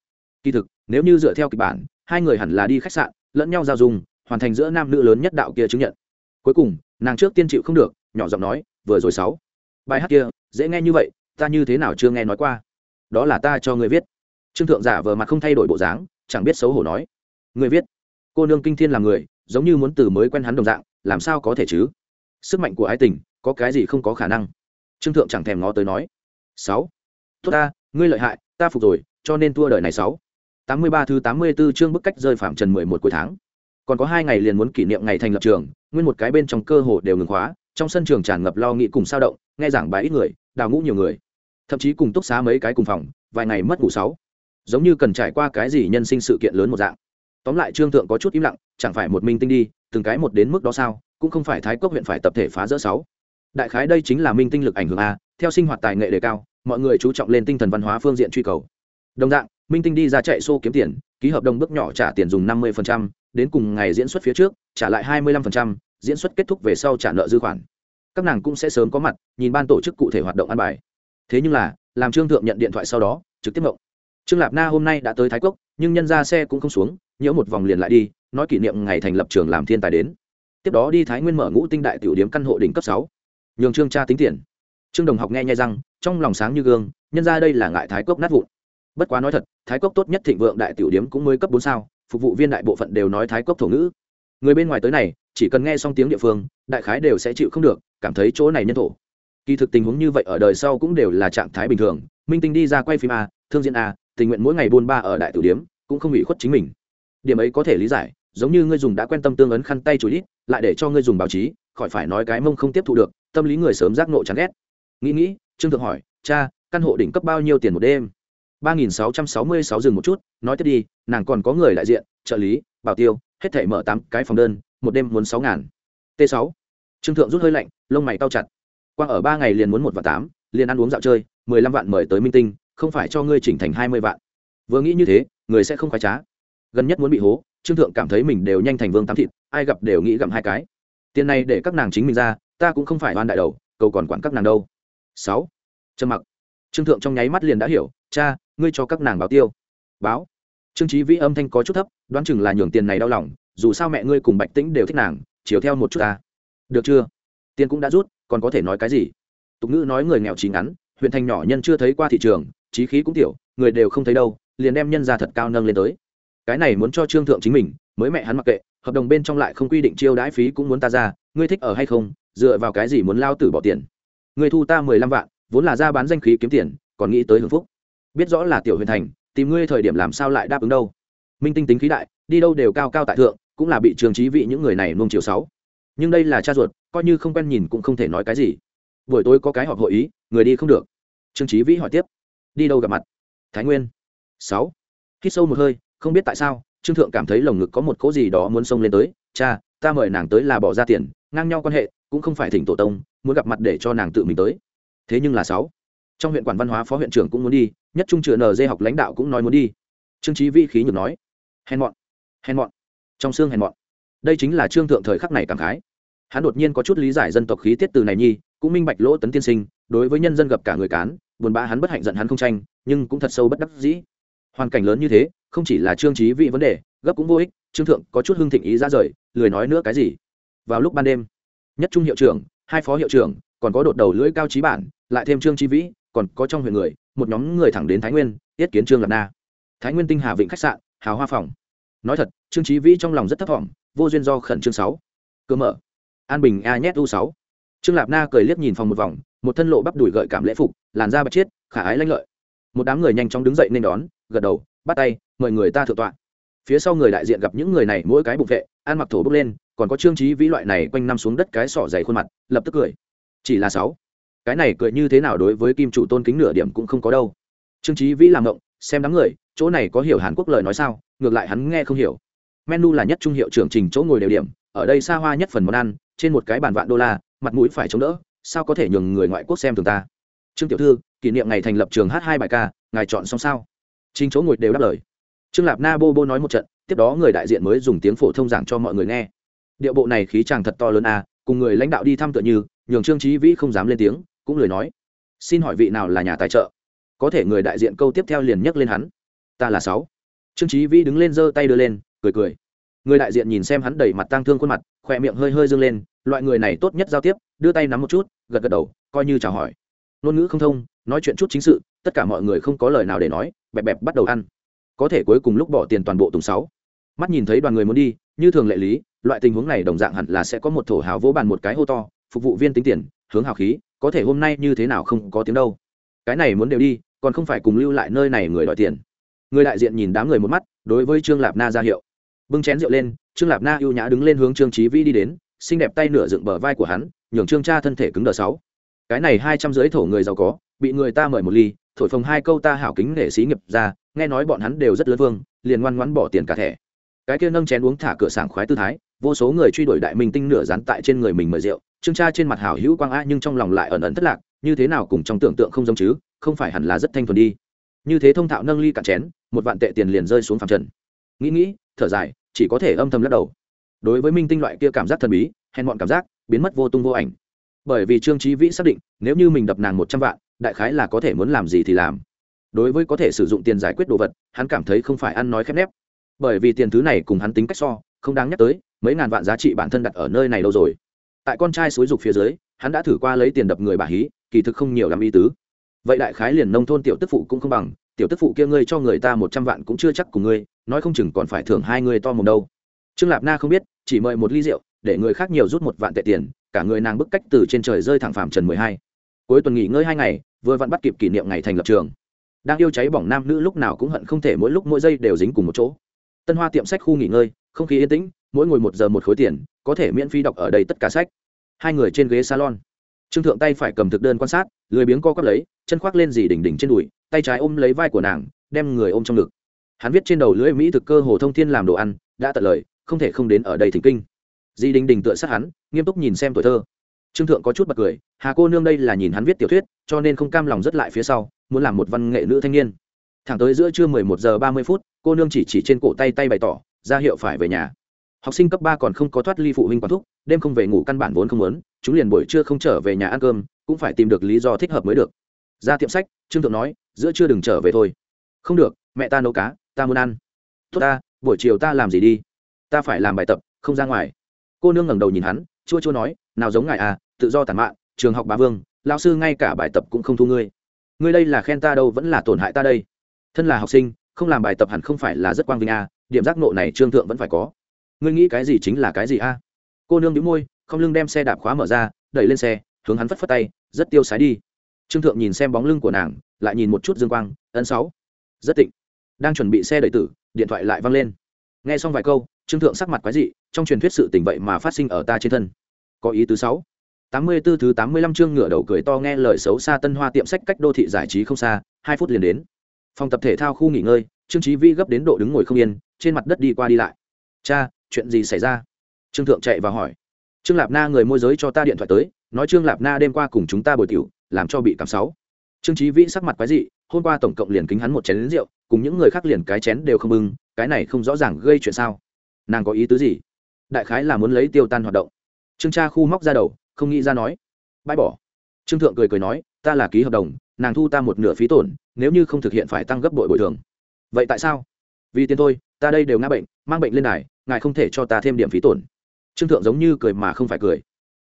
Kỳ thực, nếu như dựa theo kịch bản, hai người hẳn là đi khách sạn, lẫn nhau giao dùng hoàn thành giữa nam nữ lớn nhất đạo kia chứng nhận cuối cùng, nàng trước tiên chịu không được, nhỏ giọng nói, vừa rồi sáu, bài hát kia, dễ nghe như vậy, ta như thế nào chưa nghe nói qua? Đó là ta cho người viết. Trương thượng giả vờ mặt không thay đổi bộ dáng, chẳng biết xấu hổ nói, người viết? Cô nương kinh thiên là người, giống như muốn từ mới quen hắn đồng dạng, làm sao có thể chứ? Sức mạnh của ái tình, có cái gì không có khả năng? Trương thượng chẳng thèm ngó tới nói, sáu, tốt ta, ngươi lợi hại, ta phục rồi, cho nên thua đời này sáu. Tám mươi ba thứ tám mươi 84 chương bức cách rơi phạm trần mười một cuối tháng. Còn có hai ngày liền muốn kỷ niệm ngày thành lập trường nguyên một cái bên trong cơ hồ đều ngừng khóa trong sân trường tràn ngập lo nghĩ cùng sao động nghe giảng bài ít người đào ngũ nhiều người. Thậm chí cùng túc xá mấy cái cùng phòng vài ngày mất ngủ sáu. Giống như cần trải qua cái gì nhân sinh sự kiện lớn một dạng. Tóm lại trương thượng có chút im lặng chẳng phải một minh tinh đi từng cái một đến mức đó sao cũng không phải thái cốc huyện phải tập thể phá rỡ sáu. Đại khái đây chính là minh tinh lực ảnh hưởng a theo sinh hoạt tài nghệ đề cao mọi người chú trọng lên tinh thần văn hóa phương diện truy cầu. Đồng dạng minh tinh đi ra chạy xô kiếm tiền ký hợp đồng bước nhỏ trả tiền dùng năm 50%, đến cùng ngày diễn xuất phía trước trả lại hai mươi 25%, diễn xuất kết thúc về sau trả nợ dư khoản. Các nàng cũng sẽ sớm có mặt nhìn ban tổ chức cụ thể hoạt động ăn bài. Thế nhưng là làm trương thượng nhận điện thoại sau đó trực tiếp mộng trương lạp na hôm nay đã tới thái cốc nhưng nhân ra xe cũng không xuống nhiễu một vòng liền lại đi nói kỷ niệm ngày thành lập trường làm thiên tài đến. Tiếp đó đi thái nguyên mở ngũ tinh đại tiểu điếm căn hộ đỉnh cấp sáu. Nhường trương cha tính tiền. Trương đồng học nghe nhai răng trong lòng sáng như gương nhân ra đây là ngại thái cốc nát vụn. Bất quá nói thật thái cốc tốt nhất thịnh vượng đại tiểu điếm cũng mới cấp bốn sao phục vụ viên đại bộ phận đều nói thái cốc thổ ngữ. Người bên ngoài tới này, chỉ cần nghe xong tiếng địa phương, đại khái đều sẽ chịu không được, cảm thấy chỗ này nhân thổ. Kỳ thực tình huống như vậy ở đời sau cũng đều là trạng thái bình thường. Minh tinh đi ra quay phim a, thương diễn a, tình nguyện mỗi ngày buôn ba ở đại tử điếm, cũng không bị khuất chính mình. Điểm ấy có thể lý giải, giống như ngươi dùng đã quen tâm tương ấn khăn tay chú ít lại để cho ngươi dùng báo chí, khỏi phải nói cái mông không tiếp thu được, tâm lý người sớm giác nộ chán ghét. Nghĩ nghĩ, trương thượng hỏi, cha, căn hộ đỉnh cấp bao nhiêu tiền một đêm? Ba nghìn sáu trăm sáu mươi sáu dừng một chút, nói tiếp đi, nàng còn có người đại diện, trợ lý, bảo tiêu, hết thể mở tám cái phòng đơn, một đêm muốn sáu ngàn. T sáu. Trương thượng rút hơi lạnh, lông mày cao chặt. Quang ở ba ngày liền muốn một và tám, liền ăn uống dạo chơi, mười lăm vạn mời tới minh tinh, không phải cho ngươi chỉnh thành hai mươi vạn. Vừa nghĩ như thế, người sẽ không khoái trá. Gần nhất muốn bị hố, trương thượng cảm thấy mình đều nhanh thành vương tám thịt, ai gặp đều nghĩ gặm hai cái. Tiền này để các nàng chính mình ra, ta cũng không phải oan đại đầu, cầu còn quản các nàng đâu. Sáu. Trầm mặc. Trương thượng trong nháy mắt liền đã hiểu, cha ngươi cho các nàng báo tiêu. Báo. Trương trí vĩ âm thanh có chút thấp, đoán chừng là nhường tiền này đau lòng, dù sao mẹ ngươi cùng bạch tĩnh đều thích nàng, chiều theo một chút ta. Được chưa? Tiền cũng đã rút, còn có thể nói cái gì? Tục ngữ nói người nghèo trí ngắn, huyện thành nhỏ nhân chưa thấy qua thị trường trí khí cũng tiểu, người đều không thấy đâu, liền đem nhân ra thật cao nâng lên tới. Cái này muốn cho trương thượng chính mình, mới mẹ hắn mặc kệ, hợp đồng bên trong lại không quy định chiêu đãi phí cũng muốn ta ra, ngươi thích ở hay không, dựa vào cái gì muốn lao tử bỏ tiền? Ngươi thu ta mười lăm vạn, vốn là ra bán danh khí kiếm tiền, còn nghĩ tới hưởng phúc biết rõ là tiểu huyền thành, tìm ngươi thời điểm làm sao lại đáp ứng đâu. Minh tinh tính khí đại, đi đâu đều cao cao tại thượng, cũng là bị trường trí vị những người này nung chiều sáu. Nhưng đây là cha ruột, coi như không quen nhìn cũng không thể nói cái gì. Buổi tối có cái họp hội ý, người đi không được. Trương trí vĩ hỏi tiếp. Đi đâu gặp mặt? Thái nguyên. Sáu. Hít sâu một hơi, không biết tại sao, trương thượng cảm thấy lồng ngực có một cỗ gì đó muốn xông lên tới. Cha, ta mời nàng tới là bỏ ra tiền, ngang nhau quan hệ, cũng không phải thỉnh tổ tông, muốn gặp mặt để cho nàng tự mình tới. Thế nhưng là sáu trong huyện quản văn hóa phó huyện trưởng cũng muốn đi, nhất trung trường nd học lãnh đạo cũng nói muốn đi. Trương trí vĩ khí nhược nói, hèn mọn hèn mọn. Trong xương hèn mọn. Đây chính là trương thượng thời khắc này cảm khái. Hắn đột nhiên có chút lý giải dân tộc khí tiết từ này nhi, cũng minh bạch lỗ tấn tiên sinh, đối với nhân dân gặp cả người cán, buồn bã hắn bất hạnh giận hắn không tranh, nhưng cũng thật sâu bất đắc dĩ. Hoàn cảnh lớn như thế, không chỉ là trương trí vị vấn đề, gấp cũng vô ích, trương thượng có chút hưng thịnh ý ra rời, lười nói nữa cái gì. Vào lúc ban đêm, nhất trung hiệu trưởng, hai phó hiệu trưởng, còn có đột đầu lưỡi cao trí bản, lại thêm trương trí vĩ còn có trong huyện người, một nhóm người thẳng đến thái nguyên, yết kiến trương lạc na. Thái nguyên tinh hà vịnh khách sạn, hào hoa phòng. Nói thật, trương trí vĩ trong lòng rất thấp thỏm vô duyên do khẩn trương sáu. Cơ mở. An bình a nhét u sáu. Trương lạp na cười liếc nhìn phòng một vòng, một thân lộ bắp đùi gợi cảm lễ phục, làn da bạch chiết, khả ái lanh lợi. Một đám người nhanh chóng đứng dậy nên đón, gật đầu, bắt tay, mời người ta thượng tọa. Phía sau người đại diện gặp những người này mỗi cái bục vệ, ăn mặc thổ bốc lên, còn có trương trí vĩ loại này quanh năm xuống đất cái sỏ dày khuôn mặt, lập tức cười. Chỉ là sáu cái này cười như thế nào đối với kim chủ tôn kính nửa điểm cũng không có đâu. Trương trí vĩ làm động xem đám người, chỗ này có hiểu hàn quốc lời nói sao, ngược lại hắn nghe không hiểu. Menu là nhất trung hiệu trưởng trình chỗ ngồi đều điểm, ở đây xa hoa nhất phần món ăn, trên một cái bàn vạn đô la, mặt mũi phải chống đỡ, sao có thể nhường người ngoại quốc xem thường ta? Trương tiểu thư, kỷ niệm ngày thành lập trường h hai bài ca, ngài chọn xong sao? Trình chỗ ngồi đều đáp lời. Trương lạp na bô bô nói một trận, tiếp đó người đại diện mới dùng tiếng phổ thông giảng cho mọi người nghe. Điệu bộ này khí chàng thật to lớn à cùng người lãnh đạo đi thăm tựa như, nhường trương trí vĩ không dám lên tiếng cũng lời nói. Xin hỏi vị nào là nhà tài trợ? Có thể người đại diện câu tiếp theo liền nhắc lên hắn. Ta là sáu. Trương trí vĩ đứng lên giơ tay đưa lên, cười cười. Người đại diện nhìn xem hắn đầy mặt tang thương khuôn mặt, khỏe miệng hơi hơi dâng lên, loại người này tốt nhất giao tiếp, đưa tay nắm một chút, gật gật đầu, coi như chào hỏi. Ngôn ngữ không thông, nói chuyện chút chính sự, tất cả mọi người không có lời nào để nói, bẹp bẹp bắt đầu ăn. Có thể cuối cùng lúc bỏ tiền toàn bộ tùng sáu. Mắt nhìn thấy đoàn người muốn đi, như thường lệ lý, loại tình huống này đồng dạng hẳn là sẽ có một thổ hào vỗ bàn một cái hô to, phục vụ viên tính tiền, hướng hào khí có thể hôm nay như thế nào không có tiếng đâu. Cái này muốn đều đi, còn không phải cùng lưu lại nơi này người đòi tiền. Người đại diện nhìn đám người một mắt, đối với trương lạp na ra hiệu. Bưng chén rượu lên, trương lạp na ưu nhã đứng lên hướng trương trí vĩ đi đến, xinh đẹp tay nửa dựng bờ vai của hắn, nhường trương cha thân thể cứng đờ sáu. Cái này hai trăm dưới thổ người giàu có, bị người ta mời một ly, thổi phồng hai câu ta hảo kính nghệ sĩ nghiệp ra, nghe nói bọn hắn đều rất lớn vương, liền ngoan ngoãn bỏ tiền cả thẻ. Cái kia nâng chén uống thả cửa sảng khoái tư thái vô số người truy đuổi đại minh tinh nửa dán tại trên người mình mời rượu, trương cha trên mặt hảo hữu quang a nhưng trong lòng lại ẩn ẩn thất lạc, như thế nào cùng trong tưởng tượng không giống chứ, không phải hẳn là rất thanh thuần đi. Như thế thông thạo nâng ly cạn chén, một vạn tệ tiền liền rơi xuống phàm trần. Nghĩ nghĩ, thở dài, chỉ có thể âm thầm lắc đầu. Đối với minh tinh loại kia cảm giác thần bí, hèn mọn cảm giác, biến mất vô tung vô ảnh. Bởi vì trương trí vĩ xác định, nếu như mình đập nàng một trăm vạn, đại khái là có thể muốn làm gì thì làm. Đối với có thể sử dụng tiền giải quyết đồ vật, hắn cảm thấy không phải ăn nói khép nép. Bởi vì tiền thứ này cùng hắn tính cách so, không đáng nhắc tới mấy ngàn vạn giá trị bản thân đặt ở nơi này đâu rồi? Tại con trai xúi dục phía dưới, hắn đã thử qua lấy tiền đập người bà hí, kỳ thực không nhiều làm y tứ. Vậy đại khái liền nông thôn tiểu tức phụ cũng không bằng, tiểu tức phụ kia ngươi cho người ta một trăm vạn cũng chưa chắc cùng ngươi, nói không chừng còn phải thưởng hai người to mồm đâu. Trương lạp na không biết, chỉ mời một ly rượu, để người khác nhiều rút một vạn tệ tiền, cả người nàng bức cách từ trên trời rơi thẳng phạm trần mười hai. Cuối tuần nghỉ ngơi hai ngày, vừa vặn bắt kịp kỷ niệm ngày thành lập trường. Đang yêu cháy bỏng nam nữ lúc nào cũng hận không thể mỗi lúc mỗi giây đều dính cùng một chỗ. Tân hoa tiệm sách khu nghỉ ngơi, không khí yên tĩnh mỗi ngồi một giờ một khối tiền, có thể miễn phí đọc ở đây tất cả sách. Hai người trên ghế salon. Trương thượng tay phải cầm thực đơn quan sát, lười biếng co quắp lấy, chân khoác lên dì đỉnh đỉnh trên đùi, tay trái ôm lấy vai của nàng, đem người ôm trong ngực. Hắn viết trên đầu lưỡi mỹ thực cơ hồ thông thiên làm đồ ăn, đã tận lời, không thể không đến ở đây thỉnh kinh. Dì đỉnh đỉnh tựa sát hắn, nghiêm túc nhìn xem tuổi thơ. Trương thượng có chút bật cười, hà cô nương đây là nhìn hắn viết tiểu thuyết, cho nên không cam lòng rất lại phía sau, muốn làm một văn nghệ nữ thanh niên. Thẳng tới giữa trưa mười một giờ ba mươi phút, cô nương chỉ chỉ trên cổ tay tay bày tỏ, ra hiệu phải về nhà học sinh cấp ba còn không có thoát ly phụ huynh quản thúc đêm không về ngủ căn bản vốn không muốn chúng liền buổi trưa không trở về nhà ăn cơm cũng phải tìm được lý do thích hợp mới được. Ra tiệm sách trương thượng nói giữa trưa đừng trở về thôi. Không được mẹ ta nấu cá ta muốn ăn. Tốt ta buổi chiều ta làm gì đi? Ta phải làm bài tập không ra ngoài. Cô nương ngẩng đầu nhìn hắn chua chua nói nào giống ngài à tự do tàn mạn trường học bá vương lao sư ngay cả bài tập cũng không thu ngươi. Ngươi đây là khen ta đâu vẫn là tổn hại ta đây. Thân là học sinh không làm bài tập hẳn không phải là rất quang vinh à, điểm giác nộ này trương thượng vẫn phải có ngươi nghĩ cái gì chính là cái gì a? Cô nương đĩu môi, không lưng đem xe đạp khóa mở ra, đẩy lên xe, hướng hắn phất phất tay, rất tiêu sái đi. Trương thượng nhìn xem bóng lưng của nàng, lại nhìn một chút dương quang, ấn sáu, rất tịnh. Đang chuẩn bị xe đẩy tử, điện thoại lại văng lên. Nghe xong vài câu, trương thượng sắc mặt quái dị, trong truyền thuyết sự tình vậy mà phát sinh ở ta trên thân. Có ý tứ sáu. Tám mươi 84 thứ tám mươi lăm chương ngửa đầu cười to nghe lời xấu xa tân hoa tiệm sách cách đô thị giải trí không xa, hai phút liền đến. Phòng tập thể thao khu nghỉ ngơi, trương Chí vi gấp đến độ đứng ngồi không yên, trên mặt đất đi qua đi lại. Cha chuyện gì xảy ra? Trương thượng chạy vào hỏi. Trương lạp na người môi giới cho ta điện thoại tới, nói trương lạp na đêm qua cùng chúng ta bồi tiểu, làm cho bị cảm sáu trương trí vĩ sắc mặt quái dị, hôm qua tổng cộng liền kính hắn một chén lính rượu, cùng những người khác liền cái chén đều không bưng, cái này không rõ ràng gây chuyện sao? Nàng có ý tứ gì? Đại khái là muốn lấy tiêu tan hoạt động. Trương cha khu móc ra đầu, không nghĩ ra nói. Bãi bỏ. Trương thượng cười cười nói, ta là ký hợp đồng, nàng thu ta một nửa phí tổn, nếu như không thực hiện phải tăng gấp bội bồi thường. Vậy tại sao? Vì tiền thôi, ta đây đều ngã bệnh, mang bệnh lên này ngài không thể cho ta thêm điểm phí tổn. Trương thượng giống như cười mà không phải cười.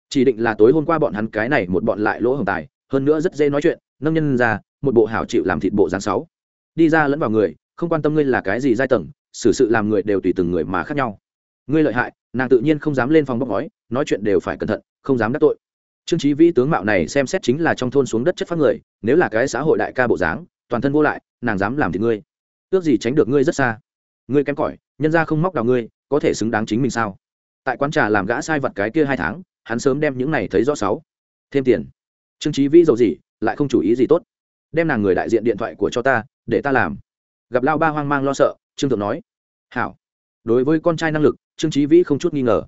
Chỉ định là tối hôm qua bọn hắn cái này một bọn lại lỗ hồng tài, hơn nữa rất dễ nói chuyện, nâng nhân ra, một bộ hảo chịu làm thịt bộ dáng sáu. Đi ra lẫn vào người, không quan tâm ngươi là cái gì giai tầng, xử sự làm người đều tùy từng người mà khác nhau. Ngươi lợi hại, nàng tự nhiên không dám lên phòng bóc gói nói chuyện đều phải cẩn thận, không dám đắc tội. Trương trí vĩ tướng mạo này xem xét chính là trong thôn xuống đất chất phát người, nếu là cái xã hội đại ca bộ dáng, toàn thân vô lại, nàng dám làm thì ngươi. Ước gì tránh được ngươi rất xa. Ngươi kém cỏi, nhân ra không móc đào ngươi có thể xứng đáng chính mình sao? Tại quán trà làm gã sai vật cái kia hai tháng, hắn sớm đem những này thấy rõ sáu. Thêm tiền. Trương trí vĩ giàu gì lại không chủ ý gì tốt. Đem nàng người đại diện điện thoại của cho ta, để ta làm. Gặp lao ba hoang mang lo sợ, trương thượng nói. Hảo. Đối với con trai năng lực, trương trí vĩ không chút nghi ngờ.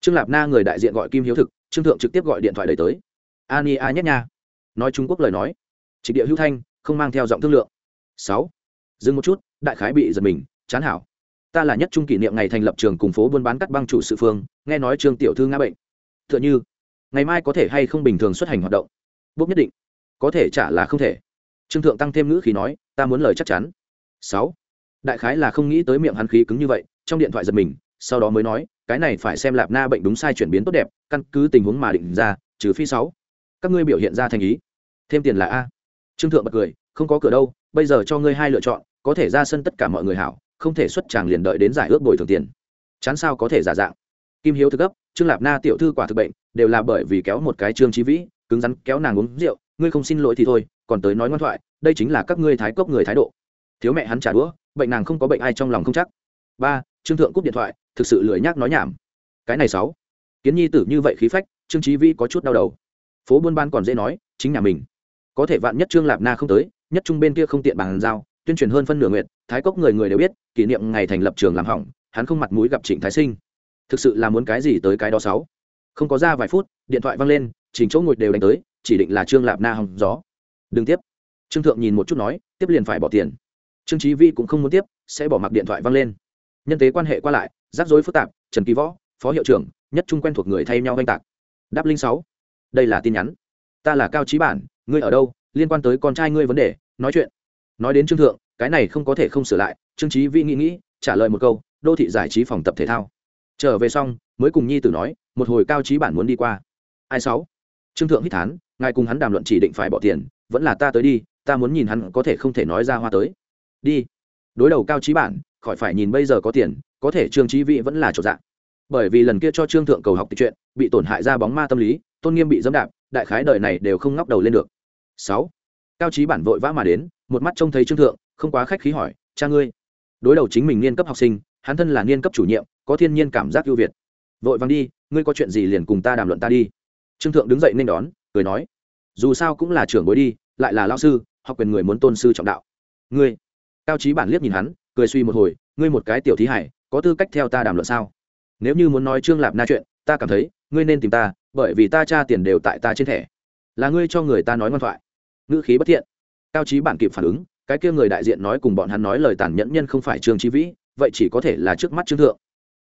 Trương lạp na người đại diện gọi kim hiếu thực, trương thượng trực tiếp gọi điện thoại đẩy tới. Ani a nhất nha. Nói trung quốc lời nói. Trịch địa hữu thanh, không mang theo giọng thương lượng. Sáu. Dừng một chút, đại khái bị giật mình, chán hảo ta là nhất trung kỷ niệm ngày thành lập trường cùng phố buôn bán cắt băng chủ sự phương, nghe nói trương tiểu thư ngã bệnh. T h ư ợ n h ư ngày mai có thể hay không bình thường xuất hành hoạt động? Bốc nhất định. Có thể trả là không thể. Trương thượng tăng thêm ngữ khí nói, ta muốn lời chắc chắn. Sáu. Đại khái là không nghĩ tới miệng hắn khí cứng như vậy, trong điện thoại giật mình, sau đó mới nói, cái này phải xem lạp na bệnh đúng sai chuyển biến tốt đẹp, căn cứ tình huống mà định ra, trừ phi sáu. Các ngươi biểu hiện ra thành ý. Thêm tiền là a. Trương thượng bật cười, không có cửa đâu, bây giờ cho ngươi hai lựa chọn, có thể ra sân tất cả mọi người hảo không thể xuất tràng liền đợi đến giải ước bồi thường tiền. Chán sao có thể giả dạng? Kim hiếu thực gấp, trương lạp na tiểu thư quả thực bệnh, đều là bởi vì kéo một cái trương trí vĩ, cứng rắn kéo nàng uống rượu, ngươi không xin lỗi thì thôi, còn tới nói ngoan thoại, đây chính là các ngươi thái cốc người thái độ. Thiếu mẹ hắn trả đũa, bệnh nàng không có bệnh ai trong lòng không chắc. Ba, trương thượng cúp điện thoại, thực sự lười nhác nói nhảm. Cái này sáu, kiến nhi tử như vậy khí phách, trương trí vĩ có chút đau đầu. Phố buôn ban còn dễ nói, chính nhà mình. Có thể vạn nhất trương lạp na không tới, nhất trung bên kia không tiện bàn giao, tuyên truyền hơn phân nửa nguyện thái cốc người người đều biết, kỷ niệm ngày thành lập trường làm hỏng, hắn không mặt mũi gặp trịnh thái sinh. Thực sự là muốn cái gì tới cái đó sáu. Không có ra vài phút, điện thoại văng lên chỉnh chỗ ngồi đều đánh tới, chỉ định là trương lạp na hòng gió. Đừng tiếp. Trương thượng nhìn một chút nói, tiếp liền phải bỏ tiền. Trương trí vi cũng không muốn tiếp, sẽ bỏ mặc điện thoại văng lên. Nhân tế quan hệ qua lại, rắc rối phức tạp, trần kỳ võ, phó hiệu trưởng, nhất trung quen thuộc người thay nhau oanh tạc. Đáp linh sáu. Đây là tin nhắn. Ta là cao trí bản, ngươi ở đâu, liên quan tới con trai ngươi vấn đề, nói chuyện. Nói đến trương thượng cái này không có thể không sửa lại, trương trí vi nghĩ nghĩ, trả lời một câu, đô thị giải trí phòng tập thể thao. Trở về xong, mới cùng nhi tử nói, một hồi cao trí bản muốn đi qua. Ai sáu? Trương thượng hít thán ngài cùng hắn đàm luận chỉ định phải bỏ tiền, vẫn là ta tới đi, ta muốn nhìn hắn có thể không thể nói ra hoa tới. Đi. Đối đầu cao trí bản, khỏi phải nhìn bây giờ có tiền, có thể trương trí vị vẫn là chỗ dạng bởi vì lần kia cho trương thượng cầu học tịch chuyện, bị tổn hại ra bóng ma tâm lý, tôn nghiêm bị dẫm đạp, đại khái đời này đều không ngóc đầu lên được. Sáu. Cao trí bản vội vã mà đến, một mắt trông thấy trương thượng không quá khách khí hỏi, cha ngươi, đối đầu chính mình niên cấp học sinh, hắn thân là niên cấp chủ nhiệm, có thiên nhiên cảm giác ưu việt. Vội vàng đi, ngươi có chuyện gì liền cùng ta đàm luận ta đi. Trương thượng đứng dậy nên đón, cười nói, dù sao cũng là trưởng bối đi, lại là lao sư, học quyền người muốn tôn sư trọng đạo. Ngươi, cao trí bản liếc nhìn hắn, cười suy một hồi, ngươi một cái tiểu thí hải, có tư cách theo ta đàm luận sao? Nếu như muốn nói trương lạp na chuyện, ta cảm thấy, ngươi nên tìm ta, bởi vì ta tra tiền đều tại ta trên thẻ. Là ngươi cho người ta nói ngoan thoại. Ngữ khí bất thiện. Cao trí bản kịp phản ứng cái kia người đại diện nói cùng bọn hắn nói lời tàn nhẫn nhân không phải trương trí vĩ, vậy chỉ có thể là trước mắt trương thượng.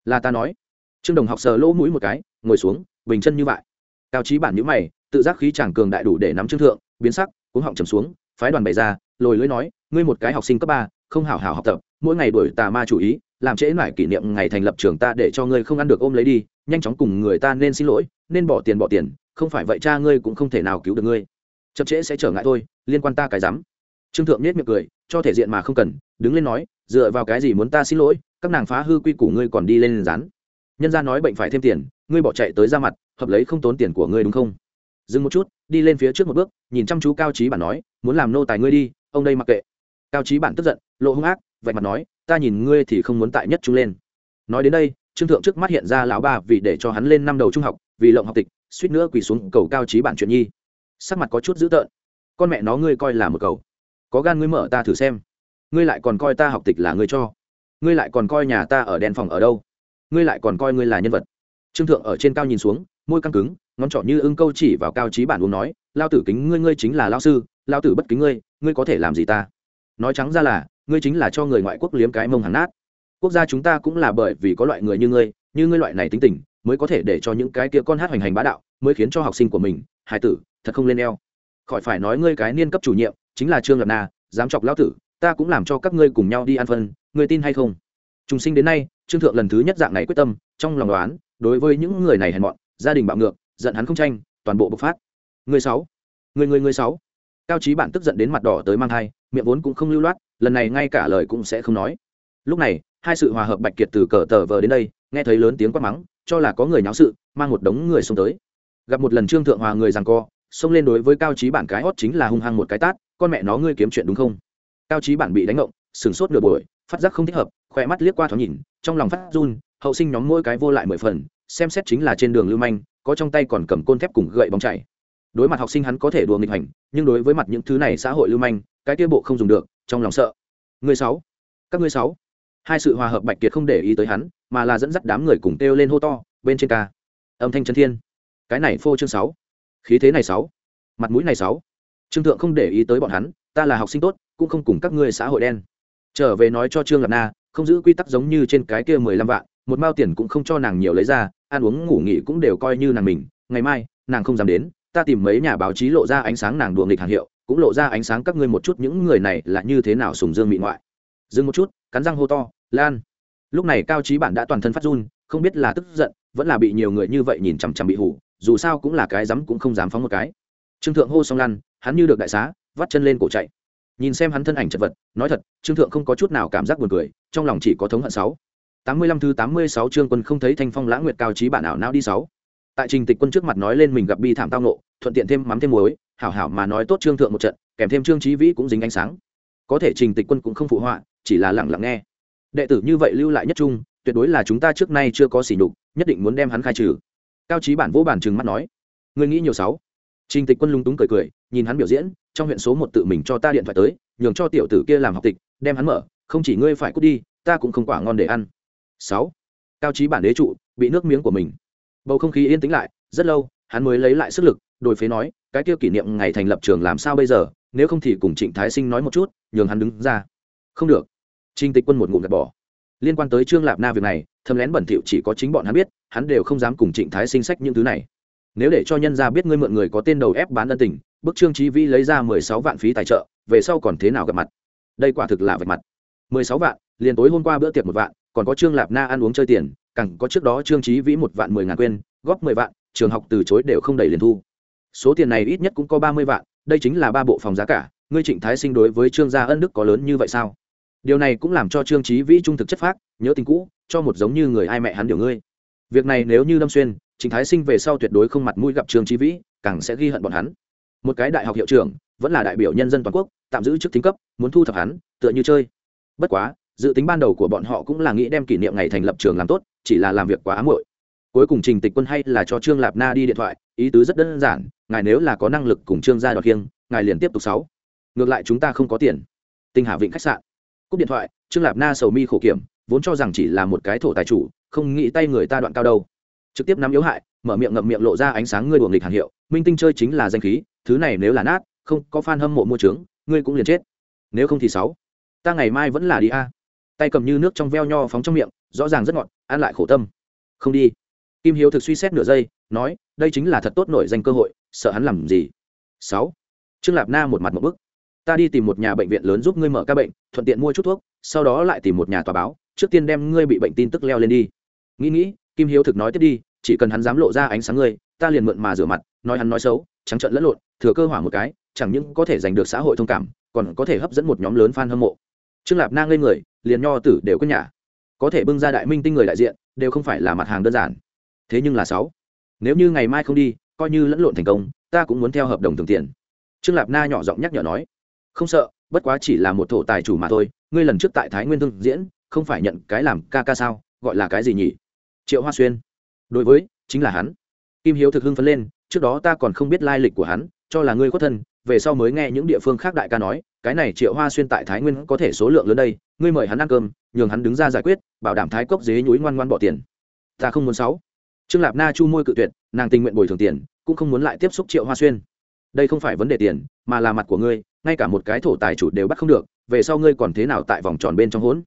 Là ta nói. Trương đồng học sờ lỗ mũi một cái, ngồi xuống, bình chân như vậy. Cao trí bản nhữ mày, tự giác khí chàng cường đại đủ để nắm trương thượng, biến sắc cũng họng trầm xuống, phái đoàn bày ra, lồi lưỡi nói, ngươi một cái học sinh cấp ba, không hảo hảo học tập, mỗi ngày đuổi tà ma chủ ý, làm trễ mải kỷ niệm ngày thành lập trường ta để cho ngươi không ăn được ôm lấy đi, nhanh chóng cùng người ta nên xin lỗi, nên bỏ tiền bỏ tiền, không phải vậy cha ngươi cũng không thể nào cứu được ngươi. Chậm trễ sẽ trở ngại thôi, liên quan ta cái rắm trương thượng nết miệng cười, cho thể diện mà không cần, đứng lên nói, dựa vào cái gì muốn ta xin lỗi, các nàng phá hư quy củ ngươi còn đi lên rán. Nhân gia nói bệnh phải thêm tiền, ngươi bỏ chạy tới ra mặt, hợp lấy không tốn tiền của ngươi đúng không? Dừng một chút, đi lên phía trước một bước, nhìn chăm chú cao trí bản nói, muốn làm nô tài ngươi đi, ông đây mặc kệ. Cao trí bản tức giận, lộ hung ác, vạch mặt nói, ta nhìn ngươi thì không muốn tại nhất chúng lên. Nói đến đây, trương thượng trước mắt hiện ra lão ba vì để cho hắn lên năm đầu trung học, vì lộng học tịch, suýt nữa quỳ xuống cầu cao trí bản chuyện nhi. Sắc mặt có chút dữ tợn. Con mẹ nó ngươi coi là một cầu có gan ngươi mở ta thử xem. Ngươi lại còn coi ta học tịch là ngươi cho. Ngươi lại còn coi nhà ta ở đèn phòng ở đâu. Ngươi lại còn coi ngươi là nhân vật. Trương thượng ở trên cao nhìn xuống, môi căng cứng, ngón trỏ như ưng câu chỉ vào cao trí bản uống nói, lao tử kính ngươi ngươi chính là lao sư, lao tử bất kính ngươi ngươi có thể làm gì ta? Nói trắng ra là, ngươi chính là cho người ngoại quốc liếm cái mông hàng nát. Quốc gia chúng ta cũng là bởi vì có loại người như ngươi như ngươi loại này tính tình, mới có thể để cho những cái kia con hát hoành hành bá đạo, mới khiến cho học sinh của mình hải tử, thật không lên eo. Khỏi phải nói ngươi cái niên cấp chủ nhiệm chính là trương lập na dám chọc lão tử, ta cũng làm cho các ngươi cùng nhau đi ăn phân, ngươi tin hay không? Trùng sinh đến nay, trương thượng lần thứ nhất dạng này quyết tâm, trong lòng đoán, đối với những người này hèn mọn, gia đình bạo ngược, giận hắn không tranh, toàn bộ bộc phát. Người sáu, người người người sáu. Cao trí bản tức giận đến mặt đỏ tới mang thai, miệng vốn cũng không lưu loát, lần này ngay cả lời cũng sẽ không nói. Lúc này, hai sự hòa hợp bạch kiệt từ cờ tờ vờ đến đây, nghe thấy lớn tiếng quát mắng, cho là có người nháo sự, mang một đống người xông tới. Gặp một lần trương thượng hòa người rằng co, xông lên đối với cao trí bản cái hót chính là hung hăng một cái tát con mẹ nó ngươi kiếm chuyện đúng không? Cao trí bản bị đánh ngộng, sửng sốt nửa buổi, phát giác không thích hợp, khỏe mắt liếc qua thoáng nhìn, trong lòng phát run, hậu sinh nhóm mỗi cái vô lại mười phần, xem xét chính là trên đường lưu manh, có trong tay còn cầm côn thép cùng gậy bóng chảy. Đối mặt học sinh hắn có thể đùa nghịch hành, nhưng đối với mặt những thứ này xã hội lưu manh, cái kia bộ không dùng được, trong lòng sợ. Người sáu, các ngươi sáu. Hai sự hòa hợp bạch kiệt không để ý tới hắn, mà là dẫn dắt đám người cùng kêu lên hô to, bên trên ca. Âm thanh chân thiên. Cái này phô chương sáu. Khí thế này sáu. Mặt mũi này sáu trương thượng không để ý tới bọn hắn, ta là học sinh tốt, cũng không cùng các ngươi xã hội đen. Trở về nói cho trương Lạp na, không giữ quy tắc giống như trên cái kia mười lăm vạn, một mao tiền cũng không cho nàng nhiều lấy ra, ăn uống ngủ nghỉ cũng đều coi như nàng mình, ngày mai, nàng không dám đến, ta tìm mấy nhà báo chí lộ ra ánh sáng nàng đùa nghịch hàng hiệu, cũng lộ ra ánh sáng các ngươi một chút những người này là như thế nào sùng dương mị ngoại. Dừng một chút, cắn răng hô to, lan. Lúc này cao trí bản đã toàn thân phát run, không biết là tức giận, vẫn là bị nhiều người như vậy nhìn chằm chằm bị hủ dù sao cũng là cái dám cũng không dám phóng một cái. Trương thượng hô xong lăn hắn như được đại xá, vắt chân lên cổ chạy. Nhìn xem hắn thân ảnh chật vật, nói thật, trương thượng không có chút nào cảm giác buồn cười, trong lòng chỉ có thống hận sáu. Tám mươi lăm thứ tám mươi sáu trương quân không thấy thanh phong lãng nguyệt cao trí bản ảo não đi sáu. Tại trình tịch quân trước mặt nói lên mình gặp bi thảm tao nộ thuận tiện thêm mắm thêm muối, hảo hảo mà nói tốt trương thượng một trận, kèm thêm trương trí vĩ cũng dính ánh sáng. Có thể trình tịch quân cũng không phụ họa, chỉ là lặng lặng nghe. Đệ tử như vậy lưu lại nhất trung, tuyệt đối là chúng ta trước nay chưa có sỉ nhục, nhất định muốn đem hắn khai trừ. Cao trí bản vỗ bản trừng mắt nói. Người nghĩ nhiều sáu? Trình tịch quân lung túng cười cười nhìn hắn biểu diễn, trong huyện số một tự mình cho ta điện thoại tới, nhường cho tiểu tử kia làm học tịch, đem hắn mở, không chỉ ngươi phải cút đi, ta cũng không quả ngon để ăn. Sáu, cao trí bản đế trụ, bị nước miếng của mình. Bầu không khí yên tĩnh lại, rất lâu, hắn mới lấy lại sức lực đồi phế nói, cái kia kỷ niệm ngày thành lập trường làm sao bây giờ, nếu không thì cùng trịnh thái sinh nói một chút, nhường hắn đứng ra. Không được. Trinh tịch quân một ngụm gạt bỏ. Liên quan tới trương lạp na việc này thâm lén bẩn thỉu chỉ có chính bọn hắn biết, hắn đều không dám cùng trịnh thái sinh sách những thứ này nếu để cho nhân gia biết ngươi mượn người có tên đầu ép bán ân tình, bức trương trí vi lấy ra mười sáu vạn phí tài trợ, về sau còn thế nào gặp mặt? Đây quả thực là vạch mặt. mười sáu vạn, liền tối hôm qua bữa tiệc một vạn, còn có trương lạp na ăn uống chơi tiền cẳng có trước đó trương trí vĩ một vạn mười ngàn quên, góp mười vạn, trường học từ chối đều không đầy liền thu. Số tiền này ít nhất cũng có ba mươi vạn, đây chính là ba bộ phòng giá cả, ngươi trịnh thái sinh đối với trương gia ân đức có lớn như vậy sao? Điều này cũng làm cho trương trí vĩ trung thực chất phác, nhớ tình cũ, cho một giống như người ai mẹ hắn điều ngươi. Việc này nếu như lâm xuyên Trình thái sinh về sau tuyệt đối không mặt mũi gặp trương Chí vĩ, càng sẽ ghi hận bọn hắn. Một cái đại học hiệu trưởng, vẫn là đại biểu nhân dân toàn quốc, tạm giữ chức tính cấp, muốn thu thập hắn, tựa như chơi. Bất quá, dự tính ban đầu của bọn họ cũng là nghĩ đem kỷ niệm ngày thành lập trường làm tốt, chỉ là làm việc quá ám muội. cuối cùng trình tịch quân hay là cho trương lạp na đi điện thoại, ý tứ rất đơn giản, ngài nếu là có năng lực cùng trương gia đoạt kiêng ngài liền tiếp tục sáu. Ngược lại chúng ta không có tiền. Tinh hà vịnh khách sạn. Cúp điện thoại, trương lạp na sầu mi khổ kiểm, vốn cho rằng chỉ là một cái thổ tài chủ, không nghĩ tay người ta đoạn cao đâu trực tiếp nắm yếu hại, mở miệng ngậm miệng lộ ra ánh sáng ngươi đuồng nghịch hàng hiệu, minh tinh chơi chính là danh khí, thứ này nếu là nát, không, có fan hâm mộ mua trướng, ngươi cũng liền chết. Nếu không thì sáu. Ta ngày mai vẫn là đi a. Tay cầm như nước trong veo nho phóng trong miệng, rõ ràng rất ngọt, ăn lại khổ tâm. Không đi. Kim hiếu thực suy xét nửa giây, nói, đây chính là thật tốt nổi danh cơ hội, sợ hắn làm gì? Sáu. Trương lạp na một mặt một bức. Ta đi tìm một nhà bệnh viện lớn giúp ngươi mở ca bệnh, thuận tiện mua chút thuốc, sau đó lại tìm một nhà tòa báo, trước tiên đem ngươi bị bệnh tin tức leo lên đi. Nghĩ nghĩ kim hiếu thực nói tiếp đi, chỉ cần hắn dám lộ ra ánh sáng ngươi, ta liền mượn mà rửa mặt, nói hắn nói xấu, trắng trợn lẫn lộn, thừa cơ hỏa một cái, chẳng những có thể giành được xã hội thông cảm, còn có thể hấp dẫn một nhóm lớn fan hâm mộ. Trương lạp na lên người, liền nho tử đều có nhà. Có thể bưng ra đại minh tinh người đại diện, đều không phải là mặt hàng đơn giản. Thế nhưng là sáu. Nếu như ngày mai không đi, coi như lẫn lộn thành công, ta cũng muốn theo hợp đồng thường tiền. Trương lạp na nhỏ giọng nhắc nhở nói. Không sợ, bất quá chỉ là một thổ tài chủ mà thôi, ngươi lần trước tại thái nguyên thương diễn, không phải nhận cái làm ca ca sao, gọi là cái gì nhỉ? Triệu hoa xuyên. Đối với, chính là hắn. Kim hiếu thực hưng phấn lên, trước đó ta còn không biết lai lịch của hắn, cho là ngươi khuất thân, về sau mới nghe những địa phương khác đại ca nói, cái này triệu hoa xuyên tại thái nguyên có thể số lượng lớn đây, ngươi mời hắn ăn cơm, nhường hắn đứng ra giải quyết, bảo đảm thái cốc dế nhúi ngoan ngoan bỏ tiền. Ta không muốn sáu. Trương lạp na chu môi cự tuyệt, nàng tình nguyện bồi thường tiền, cũng không muốn lại tiếp xúc triệu hoa xuyên. Đây không phải vấn đề tiền, mà là mặt của ngươi, ngay cả một cái thổ tài chủ đều bắt không được, về sau ngươi còn thế nào tại vòng tròn bên trong hỗn?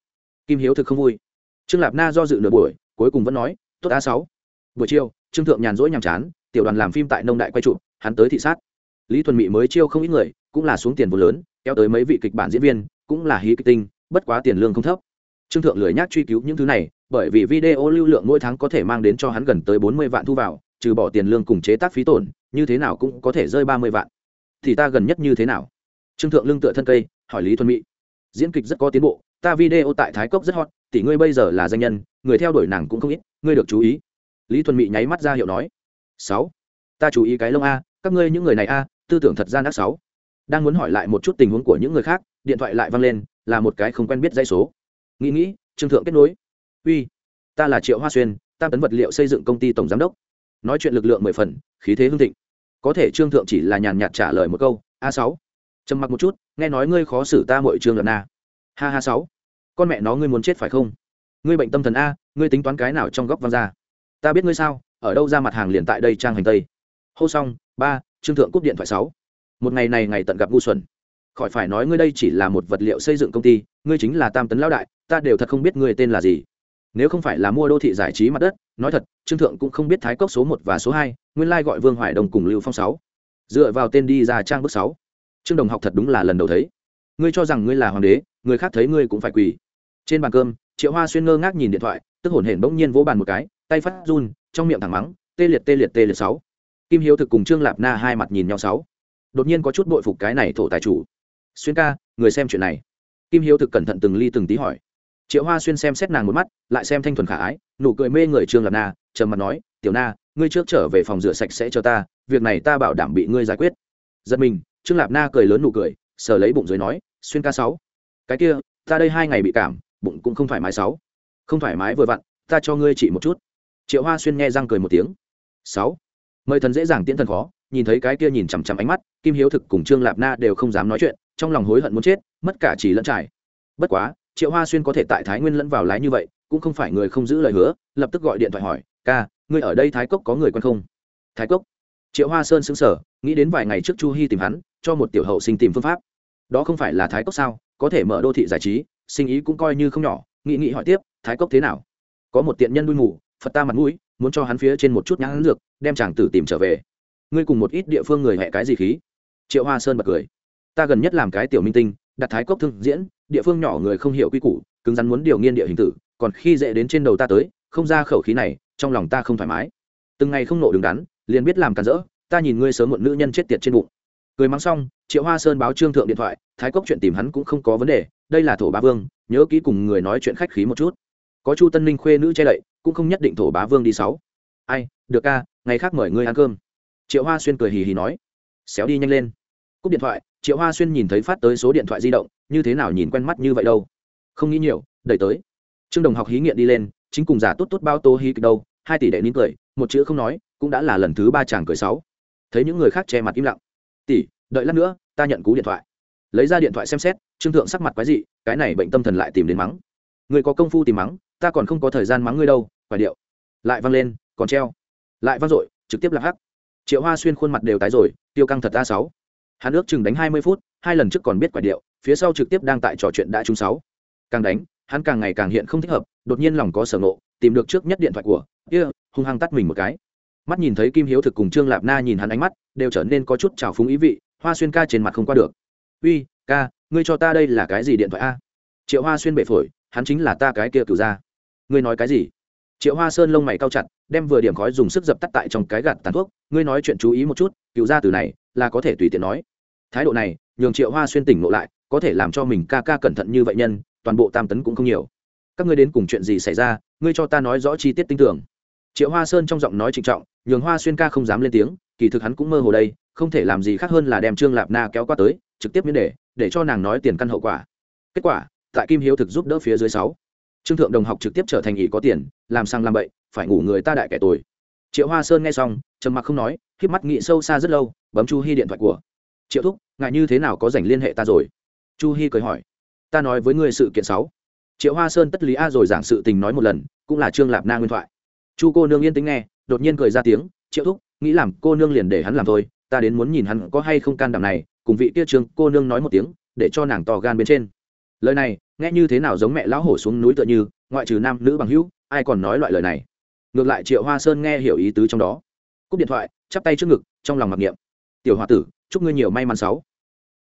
Kim hiếu thực không vui. Trương lạp na do dự nửa buổi cuối cùng vẫn nói, tốt a sáu. Buổi chiều, trương thượng nhàn rỗi nhàm chán, tiểu đoàn làm phim tại nông đại quay trụ hắn tới thị sát. Lý thuần mỹ mới chiêu không ít người, cũng là xuống tiền vốn lớn, kéo tới mấy vị kịch bản diễn viên, cũng là hí kịch tinh, bất quá tiền lương không thấp. Trương thượng lười nhác truy cứu những thứ này, bởi vì video lưu lượng mỗi tháng có thể mang đến cho hắn gần tới bốn mươi vạn thu vào, trừ bỏ tiền lương cùng chế tác phí tổn, như thế nào cũng có thể rơi ba mươi vạn. Thì ta gần nhất như thế nào? Trương thượng lưng tựa thân cây, hỏi lý thuần mỹ diễn kịch rất có tiến bộ, ta video tại thái cốc rất hot, tỷ ngươi bây giờ là danh nhân người theo đuổi nàng cũng không ít, ngươi được chú ý. Lý thuần mỹ nháy mắt ra hiệu nói, sáu, ta chú ý cái lông a, các ngươi những người này a, tư tưởng thật gian ác sáu. Đang muốn hỏi lại một chút tình huống của những người khác, điện thoại lại văng lên, là một cái không quen biết dây số. Nghĩ nghĩ, trương thượng kết nối. Uy, ta là triệu hoa xuyên, tam tấn vật liệu xây dựng công ty tổng giám đốc. Nói chuyện lực lượng mười phần, khí thế hương thịnh. Có thể trương thượng chỉ là nhàn nhạt trả lời một câu, a sáu. Trầm mặc một chút, nghe nói ngươi khó xử ta mọi trường lần a ha ha sáu, con mẹ nó ngươi muốn chết phải không? Ngươi bệnh tâm thần a, ngươi tính toán cái nào trong góc văng ra? Ta biết ngươi sao, ở đâu ra mặt hàng liền tại đây trang hành tây. Hô xong, ba, trương thượng cúp điện thoại sáu. Một ngày này ngày tận gặp ngu xuẩn. Khỏi phải nói ngươi đây chỉ là một vật liệu xây dựng công ty, ngươi chính là tam tấn lão đại, ta đều thật không biết ngươi tên là gì. Nếu không phải là mua đô thị giải trí mặt đất, nói thật, trương thượng cũng không biết thái cốc số một và số hai, nguyên lai gọi vương hoài đồng cùng lưu phong sáu. Dựa vào tên đi ra trang bước sáu. Trương đồng học thật đúng là lần đầu thấy. Ngươi cho rằng ngươi là hoàng đế, người khác thấy ngươi cũng phải quỳ. Trên bàn cơm triệu hoa xuyên ngơ ngác nhìn điện thoại, tức hổn hển bỗng nhiên vỗ bàn một cái, tay phát run, trong miệng thẳng mắng, tê liệt tê liệt tê liệt sáu. Kim hiếu thực cùng trương lạp na hai mặt nhìn nhau sáu. Đột nhiên có chút bội phục cái này thổ tài chủ. Xuyên ca, người xem chuyện này. Kim hiếu thực cẩn thận từng ly từng tí hỏi. Triệu hoa xuyên xem xét nàng một mắt, lại xem thanh thuần khả ái, nụ cười mê người trương lạp na, trầm mặt nói, tiểu na, ngươi trước trở về phòng rửa sạch sẽ cho ta, việc này ta bảo đảm bị ngươi giải quyết. Giật mình, trương lạp na cười lớn nụ cười, sờ lấy bụng dưới nói, xuyên ca sáu. Cái kia, ta đây hai ngày bị cảm bụng cũng không thoải mái sáu. Không thoải mái vừa vặn, ta cho ngươi chỉ một chút. Triệu hoa xuyên nghe răng cười một tiếng. Sáu. Mời thần dễ dàng tiễn thần khó, nhìn thấy cái kia nhìn chằm chằm ánh mắt, kim hiếu thực cùng trương lạp na đều không dám nói chuyện, trong lòng hối hận muốn chết, mất cả chỉ lẫn trải. Bất quá, triệu hoa xuyên có thể tại thái nguyên lẫn vào lái như vậy, cũng không phải người không giữ lời hứa, lập tức gọi điện thoại hỏi, ca, ngươi ở đây thái cốc có người quen không? Thái cốc? Triệu hoa sơn xứng sở nghĩ đến vài ngày trước chu hy tìm hắn, cho một tiểu hậu sinh tìm phương pháp. Đó không phải là thái cốc sao? Có thể mở đô thị giải trí sinh ý cũng coi như không nhỏ, nghị nghị hỏi tiếp, thái cốc thế nào? Có một tiện nhân đuôi mù, phật ta mặt mũi, muốn cho hắn phía trên một chút nhãn dược, đem chàng tử tìm trở về. Ngươi cùng một ít địa phương người hẹ cái gì khí? Triệu hoa sơn bật cười. Ta gần nhất làm cái tiểu minh tinh, đặt thái cốc thương diễn, địa phương nhỏ người không hiểu quy củ, cứng rắn muốn điều nghiên địa hình tử, còn khi dễ đến trên đầu ta tới, không ra khẩu khí này, trong lòng ta không thoải mái. Từng ngày không nộ đứng đắn, liền biết làm cản rỡ, ta nhìn ngươi sớm một nữ nhân chết tiệt trên bụng. Cười mắng xong, triệu hoa sơn báo trương thượng điện thoại, thái cốc chuyện tìm hắn cũng không có vấn đề đây là thổ bá vương, nhớ kỹ cùng người nói chuyện khách khí một chút. Có chu tân ninh khuê nữ che đậy, cũng không nhất định thổ bá vương đi sáu. Ai, được ca ngày khác mời ngươi ăn cơm. Triệu hoa xuyên cười hì hì nói. Xéo đi nhanh lên. Cúp điện thoại, triệu hoa xuyên nhìn thấy phát tới số điện thoại di động, như thế nào nhìn quen mắt như vậy đâu? Không nghĩ nhiều, đẩy tới. Trương đồng học hí nghiện đi lên, chính cùng giả tốt tốt bao tô hí kịch đâu, hai tỷ đệ nín cười, một chữ không nói, cũng đã là lần thứ ba chàng cười sáu. Thấy những người khác che mặt im lặng. Tỷ, đợi lát nữa, ta nhận cú điện thoại lấy ra điện thoại xem xét trương thượng sắc mặt quái dị cái này bệnh tâm thần lại tìm đến mắng. Người có công phu tìm mắng ta còn không có thời gian mắng ngươi đâu và điệu. Lại văng lên còn treo. Lại văng dội trực tiếp là hắc. Triệu hoa xuyên khuôn mặt đều tái rồi tiêu căng thật a sáu. Hắn ước chừng đánh hai mươi phút hai lần trước còn biết quả điệu phía sau trực tiếp đang tại trò chuyện đã trúng sáu. Càng đánh hắn càng ngày càng hiện không thích hợp đột nhiên lòng có sở ngộ tìm được trước nhất điện thoại của kia、yeah, hung hăng tắt mình một cái. Mắt nhìn thấy kim hiếu thực cùng trương lạp na nhìn hắn ánh mắt đều trở nên có chút trào phúng ý vị hoa xuyên ca trên mặt không qua được uy, ca, ngươi cho ta đây là cái gì điện thoại a? Triệu hoa xuyên bể phổi, hắn chính là ta cái kia cửu ra ngươi nói cái gì? Triệu hoa sơn lông mày cao chặt, đem vừa điểm khói dùng sức dập tắt tại trong cái gạt tàn thuốc. Ngươi nói chuyện chú ý một chút cựu ra từ này là có thể tùy tiện nói. Thái độ này, nhường triệu hoa xuyên tỉnh ngộ lại, có thể làm cho mình ca ca cẩn thận như vậy nhân, toàn bộ tam tấn cũng không nhiều. Các ngươi đến cùng chuyện gì xảy ra, ngươi cho ta nói rõ chi tiết tinh tưởng. Triệu hoa sơn trong giọng nói trịnh trọng, nhường hoa xuyên ca không dám lên tiếng, kỳ thực hắn cũng mơ hồ đây, không thể làm gì khác hơn là đem trương lạp na kéo qua tới trực tiếp miễn đề, để cho nàng nói tiền căn hậu quả. Kết quả, tại kim hiếu thực giúp đỡ phía dưới sáu. Trương thượng đồng học trực tiếp trở thành ỷ có tiền, làm sang làm bậy, phải ngủ người ta đại kẻ tuổi triệu hoa sơn nghe xong, trầm mặc không nói k mắt nghĩ sâu xa rất lâu, bấm chu hy điện thoại của. Triệu thúc ngại như thế nào có dành liên hệ ta rồi? Chu hy cười hỏi. Ta nói với ngươi sự kiện sáu. Triệu hoa sơn tất lý a rồi giảng sự tình nói một lần, cũng là trương lạp na nguyên thoại. Chu cô nương yên tính nghe, đột nhiên cười ra tiếng, triệu thúc, nghĩ làm cô nương liền để hắn làm thôi, ta đến muốn nhìn hắn có hay không can đảm này cùng vị kia trường cô nương nói một tiếng, để cho nàng to gan bên trên. Lời này, nghe như thế nào giống mẹ lão hổ xuống núi tựa như, ngoại trừ nam nữ bằng hữu, ai còn nói loại lời này? Ngược lại triệu hoa sơn nghe hiểu ý tứ trong đó. Cúp điện thoại, chắp tay trước ngực, trong lòng mặc niệm. Tiểu h o a tử, chúc ngươi nhiều may mắn sáu.